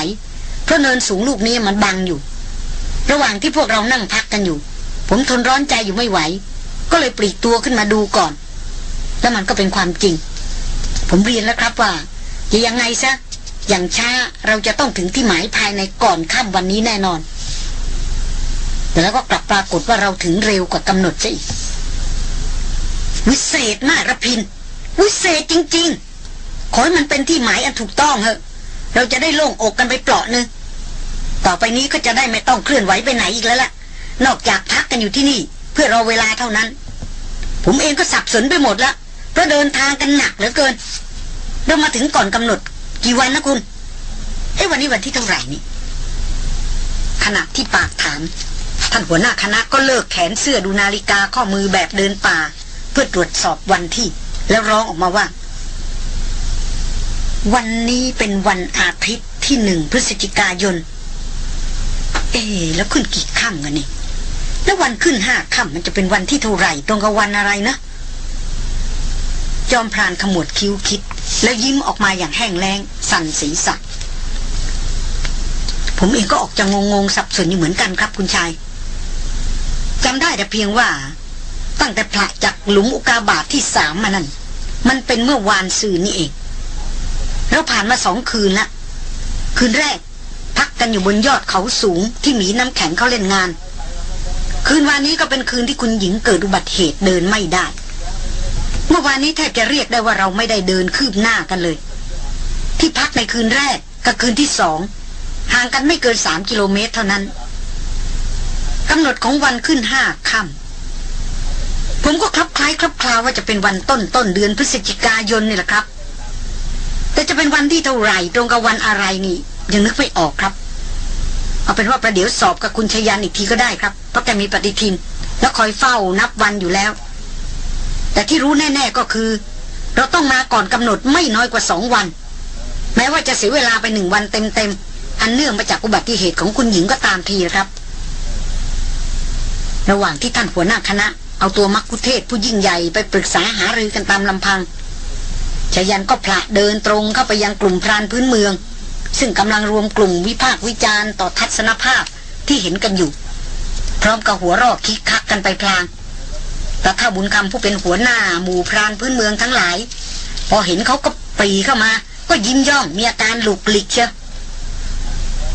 เพราะเนินสูงลูกนี้มันบังอยู่ ระหว่างที่พวกเรานั่งพักกันอยู่ ผมทนร้อนใจอยู่ไม่ไหว ก็เลยปลีกตัวขึ้นมาดูก่อน แล้วมันก็เป็นความจริง ผมเรียนแล้วครับว่าจะยังไงซะอย่างช้าเราจะต้องถึงที่หมายภายในก่อนค่ำวันนี้แน่นอน แต่แล้วก็กลับปรากฏว่าเราถึงเร็วกว่ากำหนดซะอีกวิเศษมากระพิน วิเศษจริง ๆ ขอให้มันเป็นที่หมายอันถูกต้องเถอะ เราจะได้โล่งอกกันไปเปลาะนึง ต่อไปนี้ก็จะได้ไม่ต้องเคลื่อนไหวไปไหนอีกแล้วล่ะ นอกจากพักกันอยู่ที่นี่ เพื่อรอเวลาเท่านั้น ผมเองก็สับสนไปหมดแล้วเพราะเดินทางกันหนักเหลือเกินเรามาถึงก่อนกำหนด กี่วันนะคุณเอ้วันนี้วันที่เท่าไหร่นี่ขณะที่ปากถาม ท่านหัวหน้าคณะก็เลิกแขนเสื้อดูนาฬิกาข้อมือแบบเดินป่า เพื่อตรวจสอบวันที่ แล้วร้องออกมาว่า วันนี้เป็นวันอาทิตย์ที่หนึ่งพฤศจิกายน เอ๊แล้วขึ้นกี่ค่ำกันนี่ แล้ววันขึ้นห้าค่ำมันจะเป็นวันที่เท่าไหร่ตรงกับวันอะไรนะ จอมพรานขมวดคิ้วคิด แล้วยิ้มออกมาอย่างแห้งแล้งสั่นศีรษะผมเองก็ออกจะงงงสับสนอยู่เหมือนกันครับคุณชายจำได้แต่เพียงว่า ตั้งแต่พระจากหลุมอุกาบาตทที่สามมานั่น มันเป็นเมื่อวานซืนนี่เองแล้วผ่านมาสองคืนละคืนแรก กันอยู่บนยอดเขาสูงที่หมีน้ำแข็งเขาเล่นงาน คืนวานนี้ก็เป็นคืนที่คุณหญิงเกิดอุบัติเหตุเดินไม่ได้ เมื่อวานนี้แทบจะเรียกได้ว่าเราไม่ได้เดินคืบหน้ากันเลย ที่พักในคืนแรกกับคืนที่สองห่างกันไม่เกินสามกิโลเมตรเท่านั้นกำหนดของวันขึ้นห้าค่ำผมก็คลับคล้ายคลับคลาว่าจะเป็นวันต้นต้นเดือนพฤศจิกายนนี่แหละครับ แต่จะเป็นวันที่เท่าไหร่ตรงกับวันอะไรนี่ยังนึกไม่ออกครับ เอาเป็นว่าประเดี๋ยวสอบกับคุณชยันอีกทีก็ได้ครับ เพราะแกมีปฏิทิน แล้วคอยเฝ้านับวันอยู่แล้ว แต่ที่รู้แน่ ๆก็คือ เราต้องมาก่อนกำหนดไม่น้อยกว่าสองวัน แม้ว่าจะเสียเวลาไปหนึ่งวันเต็มๆ อันเนื่องมาจากอุบัติเหตุของคุณหญิงก็ตามทีนะครับ ระหว่างที่ท่านหัวหน้าคณะ เอาตัวมักคุเทศผู้ยิ่งใหญ่ไปปรึกษาหารือกันตามลำพังชยันก็พละเดินตรงเข้าไปยังกลุ่มพรานพื้นเมือง ซึ่งกำลังรวมกลุ่มวิพากษ์วิจารณ์ต่อทัศนภาพที่เห็นกันอยู่ พร้อมกับหัวรอกคิกคักกันไปพลางแต่ถ้าบุญคำผู้เป็นหัวหน้าหมู่พรานพื้นเมืองทั้งหลาย พอเห็นเขาก็ปรีเข้ามา ก็ยิ้มย่องมีอาการหลุกหลิกเชียว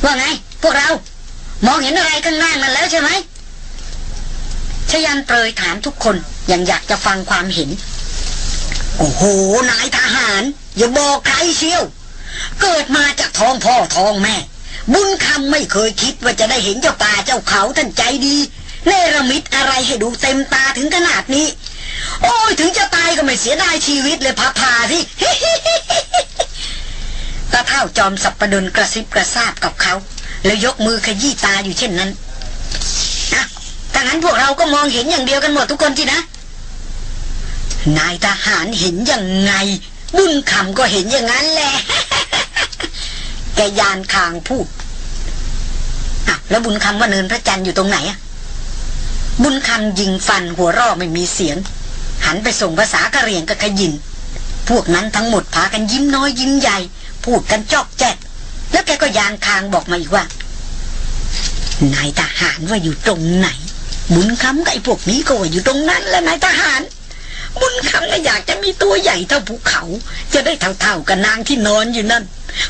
ว่าไง พวกเรา มองเห็นอะไรข้างหน้ามันแล้วใช่ไหมชยันเปรยถามทุกคนอย่างอยากจะฟังความเห็น โอ้โห นายทหาร อย่าบอกใครเชียว เกิดมาจากท้องพ่อท้องแม่ บุญคำไม่เคยคิดว่าจะได้เห็นเจ้าป่าเจ้าเขาท่านใจดีเนรมิตอะไรให้ดูเต็มตาถึงขนาดนี้ โอ้ยถึงจะตายก็ไม่เสียดายชีวิตเลยพาพาที่ตาเท่าจอมสับประดนกระซิบกระซาบกับเขา แล้วยกมือขยี้ตาอยู่เช่นนั้นอะถ้างั้นพวกเราก็มองเห็นอย่างเดียวกันหมดทุกคนทีนะ นายทหารเห็นยังไง บุญคำก็เห็นอย่างนั้นแหละ แกยานคางพูดอะแล้วบุญคำว่าเนินพระจันทร์อยู่ตรงไหนอะบุญคำยิงฟันหัวร่อไม่มีเสียง หันไปส่งภาษากะเหรี่ยงกับขยิน พวกนั้นทั้งหมดพากันยิ้มน้อยยิ้มใหญ่ พูดกันจอกแจ๊กแล้วแกก็ยานคางบอกมาอีกว่านายทหารว่าอยู่ตรงไหน บุญคำกับไอ้พวกนี้ก็ว่าอยู่ตรงนั้นแหละนายทหาร บุญคำก็อยากจะมีตัวใหญ่เท่าภูเขา จะได้เท่าๆกับนางที่นอนอยู่นั่น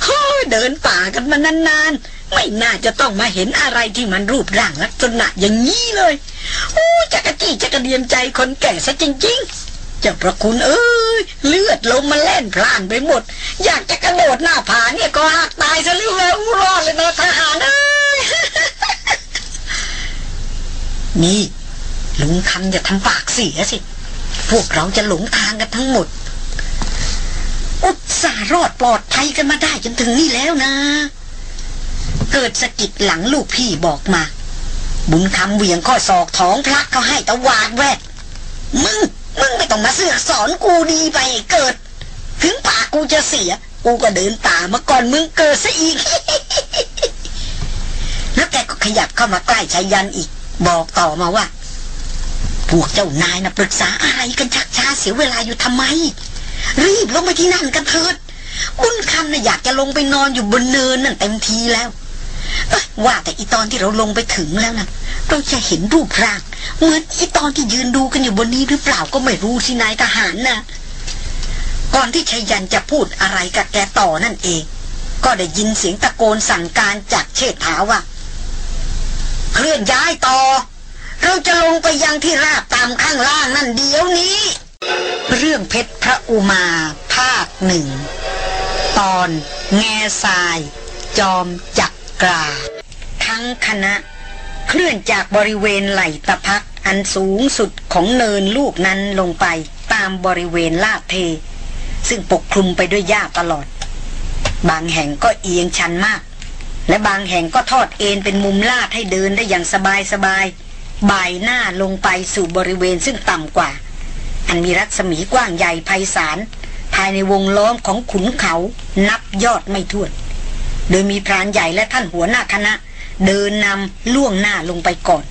เฮ้เดินป่ากันมานานๆ ไม่น่าจะต้องมาเห็นอะไรที่มันรูปร่างลักษณะอย่างนี้เลยโอ้จักรจี้จักระเดียมใจคนแก่ซะจริงๆ เจ้าพระคุณเอ้ยเลือดลมมาแล่นพล่านไปหมด อยากจะกระโดดหน้าผาเนี่ยก็หักตายซะเร็วๆรอดเลยนะทหารเอ้ยนี่ลุงคำอย่าทำปากเสียสิ พวกเราจะหลงทางกันทั้งหมดส่าห์รอดปลอดภัยกันมาได้จนถึงนี่แล้วนะ เกิดสะกิดหลังลูกพี่บอกมา บุญคำเหวี่ยงข้อศอกท้องพระเขาให้ตะวาดแวดมึง มึงไม่ต้องมาเสือกสอนกูดีไปเกิด ถึงปากกูจะเสีย กูก็เดินตามมาก่อนมึงเกิดซะอีก แล้วแกก็ขยับเข้ามาใกล้ชายันอีก บอกต่อมาว่า พวกเจ้านายนะปรึกษาอะไรกันชักช้าเสียเวลาอยู่ทำไม รีบลงไปที่นั่นกันเถิดบุญคำนะ่ะอยากจะลงไปนอนอยู่บนเนินนั่นเต็มทีแล้วว่าแต่อีตอนที่เราลงไปถึงแล้วนะเราจะเห็นรูปร่าง เหมือนอีตอนที่ยืนดูกันอยู่บนนี้หรือเปล่าก็ไม่รู้สินายทหารนะก่อนที่ชัยยันจะพูดอะไรกับแกต่อนั่นเอง ก็ได้ยินเสียงตะโกนสั่งการจากเชษฐาว่าเคลื่อนย้ายต่อ เราจะลงไปยังที่ราบตามข้างล่างนั่นเดี๋ยวนี้ เรื่องเพชรพระอุมา ภาคหนึ่ง ตอนแง่ทราย จอมจักกราทั้งคณะ เคลื่อนจากบริเวณไหลตะพักอันสูงสุดของเนินลูกนั้นลงไปตามบริเวณลาดเท ซึ่งปกคลุมไปด้วยหญ้าตลอด บางแห่งก็เอียงชันมาก และบางแห่งก็ทอดเอ็นเป็นมุมลาดให้เดินได้อย่างสบายสบาย บ่ายหน้าลงไปสู่บริเวณซึ่งต่ำกว่า อันมีรัศมีกว้างใหญ่ไพศาล ภายในวงล้อมของขุนเขานับยอดไม่ถ้วน โดยมีพรานใหญ่และท่านหัวหน้าคณะ เดินนำล่วงหน้าลงไปก่อน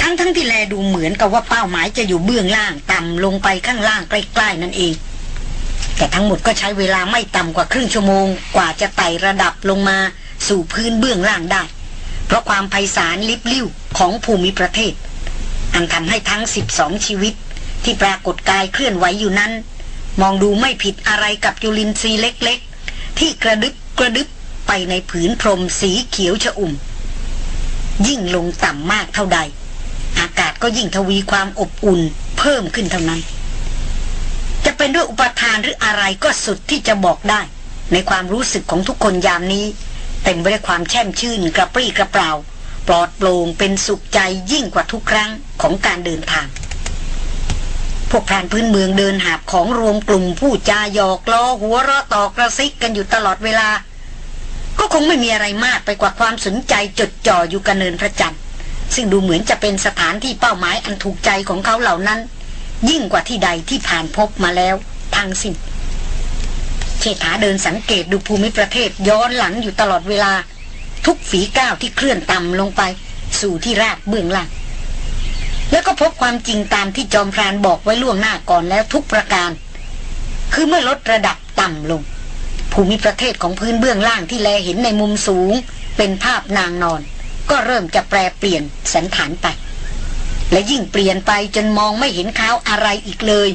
ทั้งทั้งที่แลดูเหมือนกับว่าเป้าหมายจะอยู่เบื้องล่างต่ำลงไปข้างล่างใกล้ๆนั่นเองแต่ทั้งหมดก็ใช้เวลาไม่ต่ำกว่าครึ่งชั่วโมง กว่าจะไต่ระดับลงมาสู่พื้นเบื้องล่างได้ เพราะความไพศาลลิบลิ่วของภูมิประเทศ อันทำให้ทั้ง 12 ชีวิต ที่ปรากฏกายเคลื่อนไหวอยู่นั้น มองดูไม่ผิดอะไรกับจุลินทรีย์เล็กๆ ที่กระดึบกระดึบไปในผืนพรมสีเขียวชอุ่ม ยิ่งลงต่ำมากเท่าใด อากาศก็ยิ่งทวีความอบอุ่นเพิ่มขึ้นเท่านั้น จะเป็นด้วยอุปทานหรืออะไรก็สุดที่จะบอกได้ ในความรู้สึกของทุกคนยามนี้ เต็มไปด้วยความแช่มชื่นกระปรี้กระเปร่า ปลอดโปร่งเป็นสุขใจยิ่งกว่าทุกครั้งของการเดินทาง พวกพรานพื้นเมืองเดินหาบของรวมกลุ่มผู้จาหยอกล้อหัวเราะต่อกระซิกกันอยู่ตลอดเวลา ก็คงไม่มีอะไรมากไปกว่าความสนใจจดจ่ออยู่กันเนินพระจันทร์ซึ่งดูเหมือนจะเป็นสถานที่เป้าหมายอันถูกใจของเขาเหล่านั้น ยิ่งกว่าที่ใดที่ผ่านพบมาแล้วทั้งสิ้น เชษฐาเดินสังเกตดูภูมิประเทศย้อนหลังอยู่ตลอดเวลา ทุกฝีก้าวที่เคลื่อนต่ำลงไป สู่ที่ราบเบื้องล่าง แล้วก็พบความจริงตามที่จอมพรานบอกไว้ล่วงหน้าก่อนแล้วทุกประการ คือเมื่อลดระดับต่ำลง ภูมิประเทศของพื้นเบื้องล่างที่แลเห็นในมุมสูง เป็นภาพนางนอน ก็เริ่มจะแปรเปลี่ยนสันฐานไปและยิ่งเปลี่ยนไปจนมองไม่เห็นเขาอะไรอีกเลย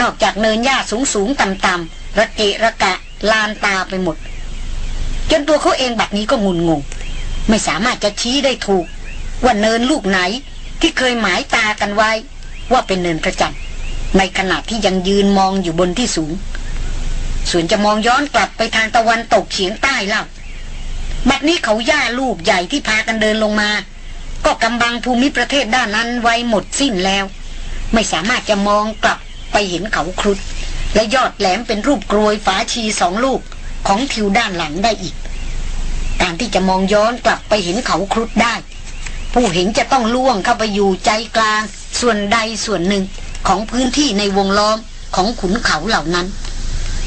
นอกจากเนินหญ้าสูงสูงต่ำต่ำ ระเกะระกะลานตาไปหมด จนตัวเขาเองแบบนี้ก็งุนงง ไม่สามารถจะชี้ได้ถูก ว่าเนินลูกไหนที่เคยหมายตากันไว้ ว่าเป็นเนินพระจันในขณะที่ยังยืนมองอยู่บนที่สูง ส่วนจะมองย้อนกลับไปทางตะวันตกเฉียงใต้เล่าบัดนี้เขาย่าลูกใหญ่ที่พากันเดินลงมา ก็กำบังภูมิประเทศด้านนั้นไว้หมดสิ้นแล้ว ไม่สามารถจะมองกลับไปเห็นเขาครุฑ และยอดแหลมเป็นรูปกรวยฝาชีสองลูกของทิวด้านหลังได้อีก การที่จะมองย้อนกลับไปเห็นเขาครุฑได้ ผู้เห็นจะต้องล่วงเข้าไปอยู่ใจกลาง ส่วนใดส่วนหนึ่งของพื้นที่ในวงล้อมของขุนเขาเหล่านั้น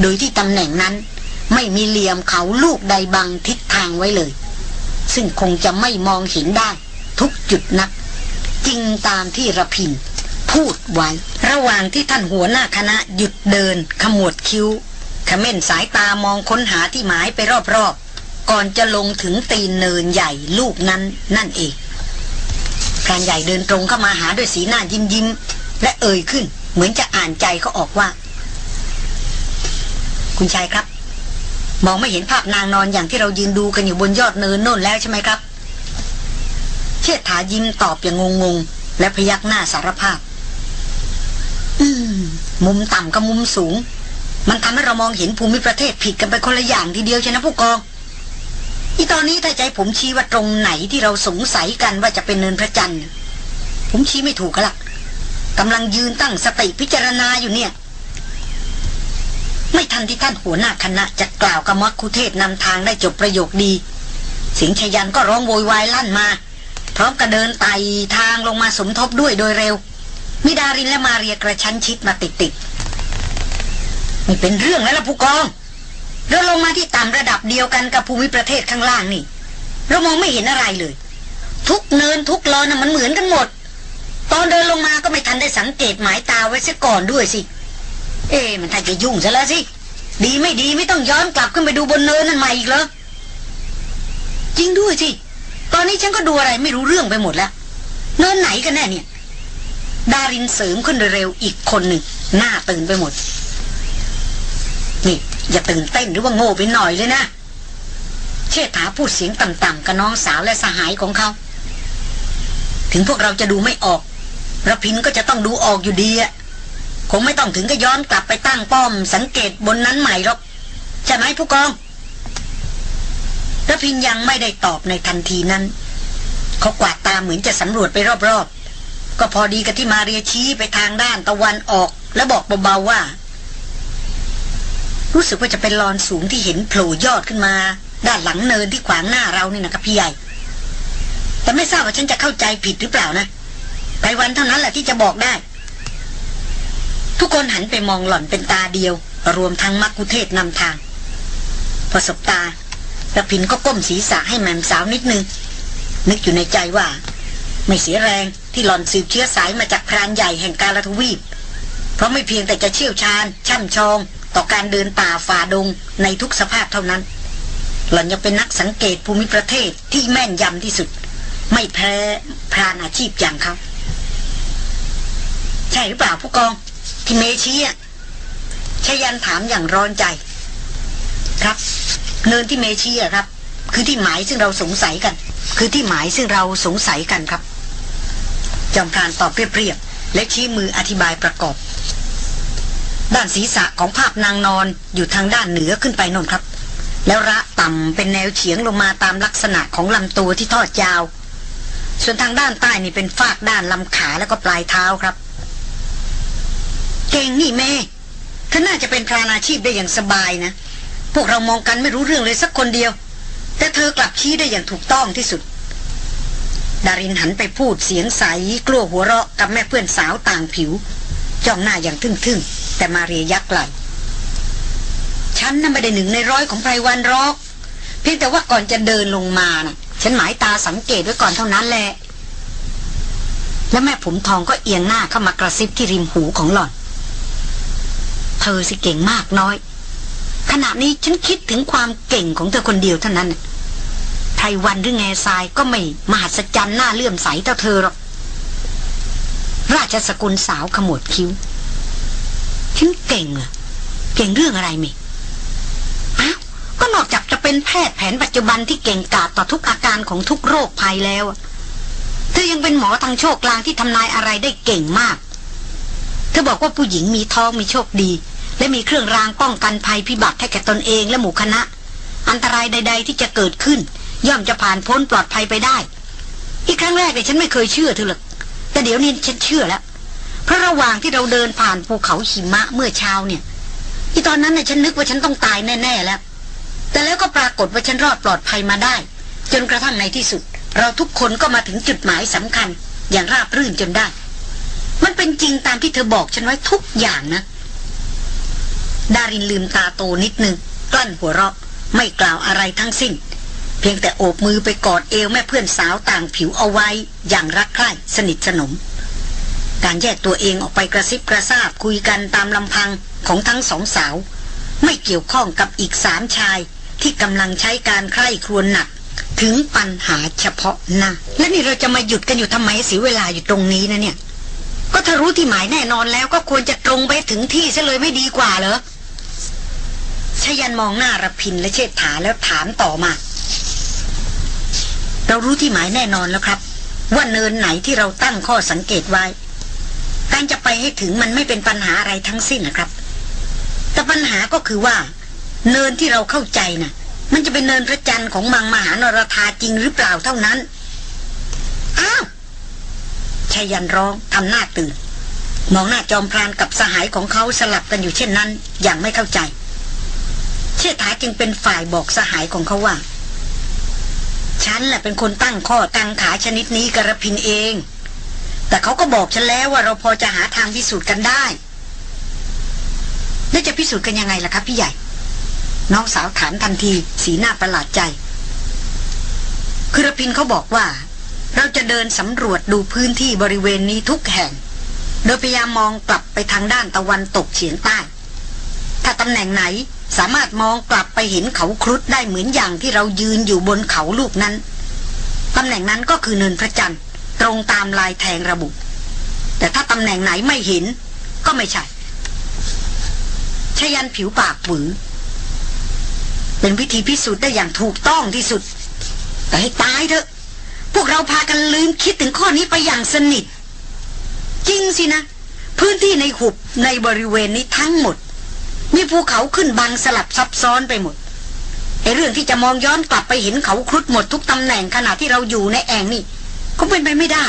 โดยที่ตำแหน่งนั้นไม่มีเหลี่ยมเขาลูกใดบังทิศทางไว้เลย ซึ่งคงจะไม่มองเห็นได้ ทุกจุดนัก จริงตามที่ระพิน พูดไว้ ระหว่างที่ท่านหัวหน้าคณะหยุดเดิน ขมวดคิ้วขม้นสายตามองค้นหาที่หมายไปรอบๆ ก่อนจะลงถึงตีนเนินใหญ่ลูกนั้นนั่นเองพรานใหญ่เดินตรงเข้ามาหาด้วยสีหน้ายิ้มยิ้มและเอ่ยขึ้น เหมือนจะอ่านใจเขาออกว่า คุณชายครับ มองไม่เห็นภาพนางนอนอย่างที่เรายืนดูกันอยู่บนยอดเนินโน่นแล้วใช่ไหมครับ เชิดถายิ้มตอบอย่างงงๆ และพยักหน้าสารภาพ อืม มุมต่ำกับมุมสูง มันทำให้เรามองเห็นภูมิประเทศผิดกันไปคนละอย่างทีเดียวใช่นะผู้กองอีตอนนี้ถ้าใจผมชี้ว่าตรงไหนที่เราสงสัยกันว่าจะเป็นเนินพระจันทร์ผมชี้ไม่ถูกกันละกำลังยืนตั้งสติพิจารณาอยู่เนี่ย ไม่ทันที่ท่านหัวหน้าคณะจะกล่าวกับมักคุเทศนำทางได้จบประโยคดี สิงชยันก็ร้องโวยวายลั่นมา พร้อมกับเดินไต่ทางลงมาสมทบด้วยโดยเร็ว มิดารินและมาเรียกระชั้นชิดมาติดติดๆไม่เป็นเรื่องแล้วล่ะผู้กอง เราลงมาที่ต่ำระดับเดียวกันกับภูมิประเทศข้างล่างนี่ เรามองไม่เห็นอะไรเลย ทุกเนินทุกลอนน่ะมันเหมือนกันหมด ตอนเดินลงมาก็ไม่ทันได้สังเกตหมายตาไว้เสียก่อนด้วยสิ เอ๊ะมันถ้าจะยุ่งซะแล้วสิ ดีไม่ดีไม่ต้องย้อนกลับขึ้นไปดูบนเนินนั่นใหม่อีกเหรอจริงด้วยสิ ตอนนี้ฉันก็ดูอะไรไม่รู้เรื่องไปหมดแล้ว เนินไหนกันแน่เนี่ย ดารินเสริมขึ้นโดยเร็วอีกคนหนึ่ง หน้าตื่นไปหมด นี่ อย่าตื่นเต้นหรือว่าโง่ไปหน่อยเลยนะ เชษฐาพูดเสียงต่ำๆกับน้องสาวและสหายของเขา ถึงพวกเราจะดูไม่ออกระพินก็จะต้องดูออกอยู่ดีอะคงไม่ต้องถึงก็ย้อนกลับไปตั้งป้อม สังเกตบนนั้นใหม่หรอกใช่ไหมผู้กองระพินยังไม่ได้ตอบในทันทีนั้น เขากวาดตาเหมือนจะสำรวจไปรอบๆ ก็พอดีกับที่มาเรียชี้ไปทางด้านตะวันออก แล้วบอกเบาๆว่า รู้สึกว่าจะเป็นลอนสูงที่เห็นโผล่ยอดขึ้นมา ด้านหลังเนินที่ขวางหน้าเรานี่นะครับพี่ใหญ่ แต่ไม่ทราบว่าฉันจะเข้าใจผิดหรือเปล่านะไปวันเท่านั้นแหละที่จะบอกได้ ทุกคนหันไปมองหล่อนเป็นตาเดียว รวมทั้งมักคุเทศนำทางพอสบตาระพินก็ก้มศีรษะให้แม่มสาวนิดนึง นึกอยู่ในใจว่า ไม่เสียแรงที่หล่อนสืบเชื้อสายมาจากพรานใหญ่แห่งกาลทวีป เพราะไม่เพียงแต่จะเชี่ยวชาญ ช่ำชอง ต่อการเดินป่าฝ่าดงในทุกสภาพเท่านั้น หล่อนยังเป็นนักสังเกตภูมิประเทศที่แม่นยำที่สุด ไม่แพ้พรานอาชีพอย่างเขาใช่หรือเปล่าผู้กอง ที่เมชี้อะชยันถามอย่างร้อนใจ ครับ เนินที่เมชี้อะครับ คือที่หมายซึ่งเราสงสัยกัน คือที่หมายซึ่งเราสงสัยกันครับ จอมพรานตอบเรียบๆและชี้มืออธิบายประกอบ ด้านศีรษะของภาพนางนอนอยู่ทางด้านเหนือขึ้นไปนนครับ แล้วระต่ำเป็นแนวเฉียงลงมาตามลักษณะของลำตัวที่ทอดยาว ส่วนทางด้านใต้นี่เป็นฟากด้านลำขาแล้วก็ปลายเท้าครับ เก่งนี่แม่เธอน่าจะเป็นพรานอาชีพได้อย่างสบายนะ พวกเรามองกันไม่รู้เรื่องเลยสักคนเดียว แต่เธอกลับชี้ได้อย่างถูกต้องที่สุด ดารินหันไปพูดเสียงใสกลัวหัวเราะกับแม่เพื่อนสาวต่างผิว จ้องหน้าอย่างทึ่งๆ แต่มาเรียยักไหลฉันน่ะไม่ได้หนึ่งในร้อยของไพรวันรอก เพียงแต่ว่าก่อนจะเดินลงมาน่ะ ฉันหมายตาสังเกตไว้ก่อนเท่านั้นแหละ แล้วแม่ผมทองก็เอียงหน้าเข้ามากระซิบที่ริมหูของหล่อน เธอสิเก่งมากน้อย ขณะนี้ฉันคิดถึงความเก่งของเธอคนเดียวเท่านั้นไพ รวันหรือแง่ทรายก็ไม่มหัศจรรย์หน้าเลื่อมใสเท่าเธอหรอก ราชสกุลสาวขมวดคิ้ว ฉันเก่งเหรอเก่งเรื่องอะไรมิอ้าวก็นอกจากจะเป็นแพทย์แผนปัจจุบันที่เก่งกาจต่อทุกอาการของทุกโรคภัยแล้ว เธอยังเป็นหมอทางโชคลางที่ทำนายอะไรได้เก่งมาก เธอบอกว่าผู้หญิงมีท้องมีโชคดี และมีเครื่องรางป้องกันภัยพิบัติให้แก่ตนเองและหมู่คณะ อันตรายใด ๆ ที่จะเกิดขึ้น ย่อมจะผ่านพ้นปลอดภัยไปได้ อีกครั้งแรกเนี่ยฉันไม่เคยเชื่อเธอหรอกแต่เดี๋ยวนี้ฉันเชื่อแล้วเพราะระหว่างที่เราเดินผ่านภูเขาหิมะเมื่อเช้าเนี่ยที่ตอนนั้นเนี่ยฉันนึกว่าฉันต้องตายแน่ๆแล้ว แต่แล้วก็ปรากฏว่าฉันรอดปลอดภัยมาได้ จนกระทั่งในที่สุด เราทุกคนก็มาถึงจุดหมายสำคัญ อย่างราบรื่นจนได้ มันเป็นจริงตามที่เธอบอกฉันไว้ทุกอย่างนะ ดารินลืมตาโตนิดนึงกลั้นหัวเราะไม่กล่าวอะไรทั้งสิ้น เพียงแต่โอบมือไปกอดเอวแม่เพื่อนสาวต่างผิวเอาไว้ อย่างรักใคร่สนิทสนม การแยกตัวเองออกไปกระซิบกระซาบคุยกันตามลำพังของทั้งสองสาว ไม่เกี่ยวข้องกับอีกสามชายที่กำลังใช้การใคร่ครวญหนัก ถึงปัญหาเฉพาะหน้าและนี่เราจะมาหยุดกันอยู่ทำไมเสียเวลาอยู่ตรงนี้นะเนี่ย ก็ถ้ารู้ที่หมายแน่นอนแล้วก็ควรจะตรงไปถึงที่ซะเลยไม่ดีกว่าเหรอชยันมองหน้ารพินและเชษฐาแล้วถามต่อมา เรารู้ที่หมายแน่นอนแล้วครับ ว่าเนินไหนที่เราตั้งข้อสังเกตไว้ การจะไปให้ถึงมันไม่เป็นปัญหาอะไรทั้งสิ้นนะครับ แต่ปัญหาก็คือว่า เนินที่เราเข้าใจนะ่ะ มันจะเป็นเนินพระจันทร์ของมังมหานรธาจริงหรือเปล่าเท่านั้น อ้าวชายันร้องทำหน้าตื่น มองหน้าจอมพรานกับสหายของเขาสลับกันอยู่เช่นนั้น อย่างไม่เข้าใจ เชษฐาจึงเป็นฝ่ายบอกสหายของเขาว่า ฉันแหละเป็นคนตั้งข้อกังขาชนิดนี้กระพินเอง แต่เขาก็บอกฉันแล้วว่าเราพอจะหาทางพิสูจน์กันได้ แล้วจะพิสูจน์กันยังไงล่ะครับพี่ใหญ่ น้องสาวถามทันทีสีหน้าประหลาดใจ คือระพินเขาบอกว่า เราจะเดินสำรวจดูพื้นที่บริเวณนี้ทุกแห่ง โดยพยายามมองกลับไปทางด้านตะวันตกเฉียงใต้ ถ้าตำแหน่งไหน สามารถมองกลับไปเห็นเขาครุฑได้เหมือนอย่างที่เรายืนอยู่บนเขาลูกนั้นตำแหน่งนั้นก็คือเนินพระจันทร์ตรงตามลายแทงระบุ แต่ถ้าตำแหน่งไหนไม่เห็น ก็ไม่ใช่ชยันผิวปากหวือเป็นวิธีพิสูจน์ได้อย่างถูกต้องที่สุด แต่ให้ตายเถอะ พวกเราพากันลืมคิดถึงข้อนี้ไปอย่างสนิท จริงสินะ พื้นที่ในหุบในบริเวณนี้ทั้งหมด มีภูเขาขึ้นบางสลับซับซ้อนไปหมดไอเรื่องที่จะมองย้อนกลับไปเห็นเขาครุดหมดทุกตำแหน่งขณะที่เราอยู่ในแอ่งนี่ก็เป็นไปไม่ได้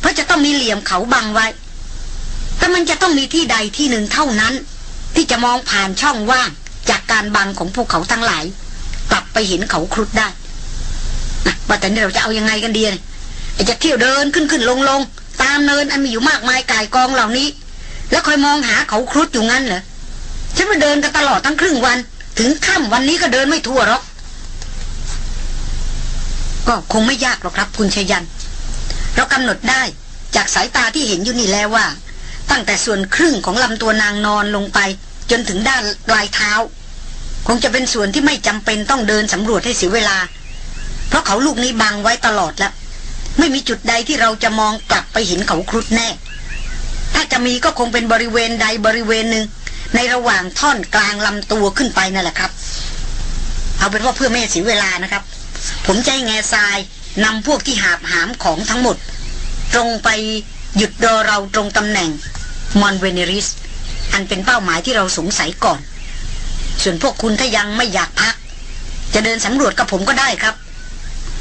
เพราะจะต้องมีเหลี่ยมเขาบังไว้ แต่มันจะต้องมีที่ใดที่หนึ่งเท่านั้น ที่จะมองผ่านช่องว่างจากการบังของภูเขาทั้งหลาย กลับไปเห็นเขาครุดได้นะว่าแต่นี่เราจะเอายังไงกันดีเนี่ยจะเที่ยวเดินขึ้นขึ้นลงลงตามเนินอันมีอยู่มากมายกายกองเหล่านี้ แล้วคอยมองหาเขาครุดอยู่งั้นเหรอ ฉันมาเดินกันตลอดทั้งครึ่งวัน ถึงค่ำวันนี้ก็เดินไม่ทั่วหรอก ก็คงไม่ยากหรอกครับ คุณชยัน เรากำหนดได้จากสายตาที่เห็นอยู่นี่แล้วว่า ตั้งแต่ส่วนครึ่งของลำตัวนางนอนลงไป จนถึงด้านปลายเท้า คงจะเป็นส่วนที่ไม่จำเป็นต้องเดินสำรวจให้เสียเวลา เพราะเขาลูกนี้บังไว้ตลอดแล้วไม่มีจุดใดที่เราจะมองกลับไปเห็นเขาครุฑแน่ ถ้าจะมีก็คงเป็นบริเวณใดบริเวณหนึ่ง ในระหว่างท่อนกลางลำตัวขึ้นไปนั่นแหละครับ เอาเป็นว่าเพื่อไม่เสียเวลานะครับ ผมจะให้แง่ทรายนำพวกที่หาบหามของทั้งหมด ตรงไปหยุดรอเราตรงตำแหน่งมอนเวเนริส อันเป็นเป้าหมายที่เราสงสัยก่อน ส่วนพวกคุณถ้ายังไม่อยากพัก จะเดินสำรวจกับผมก็ได้ครับ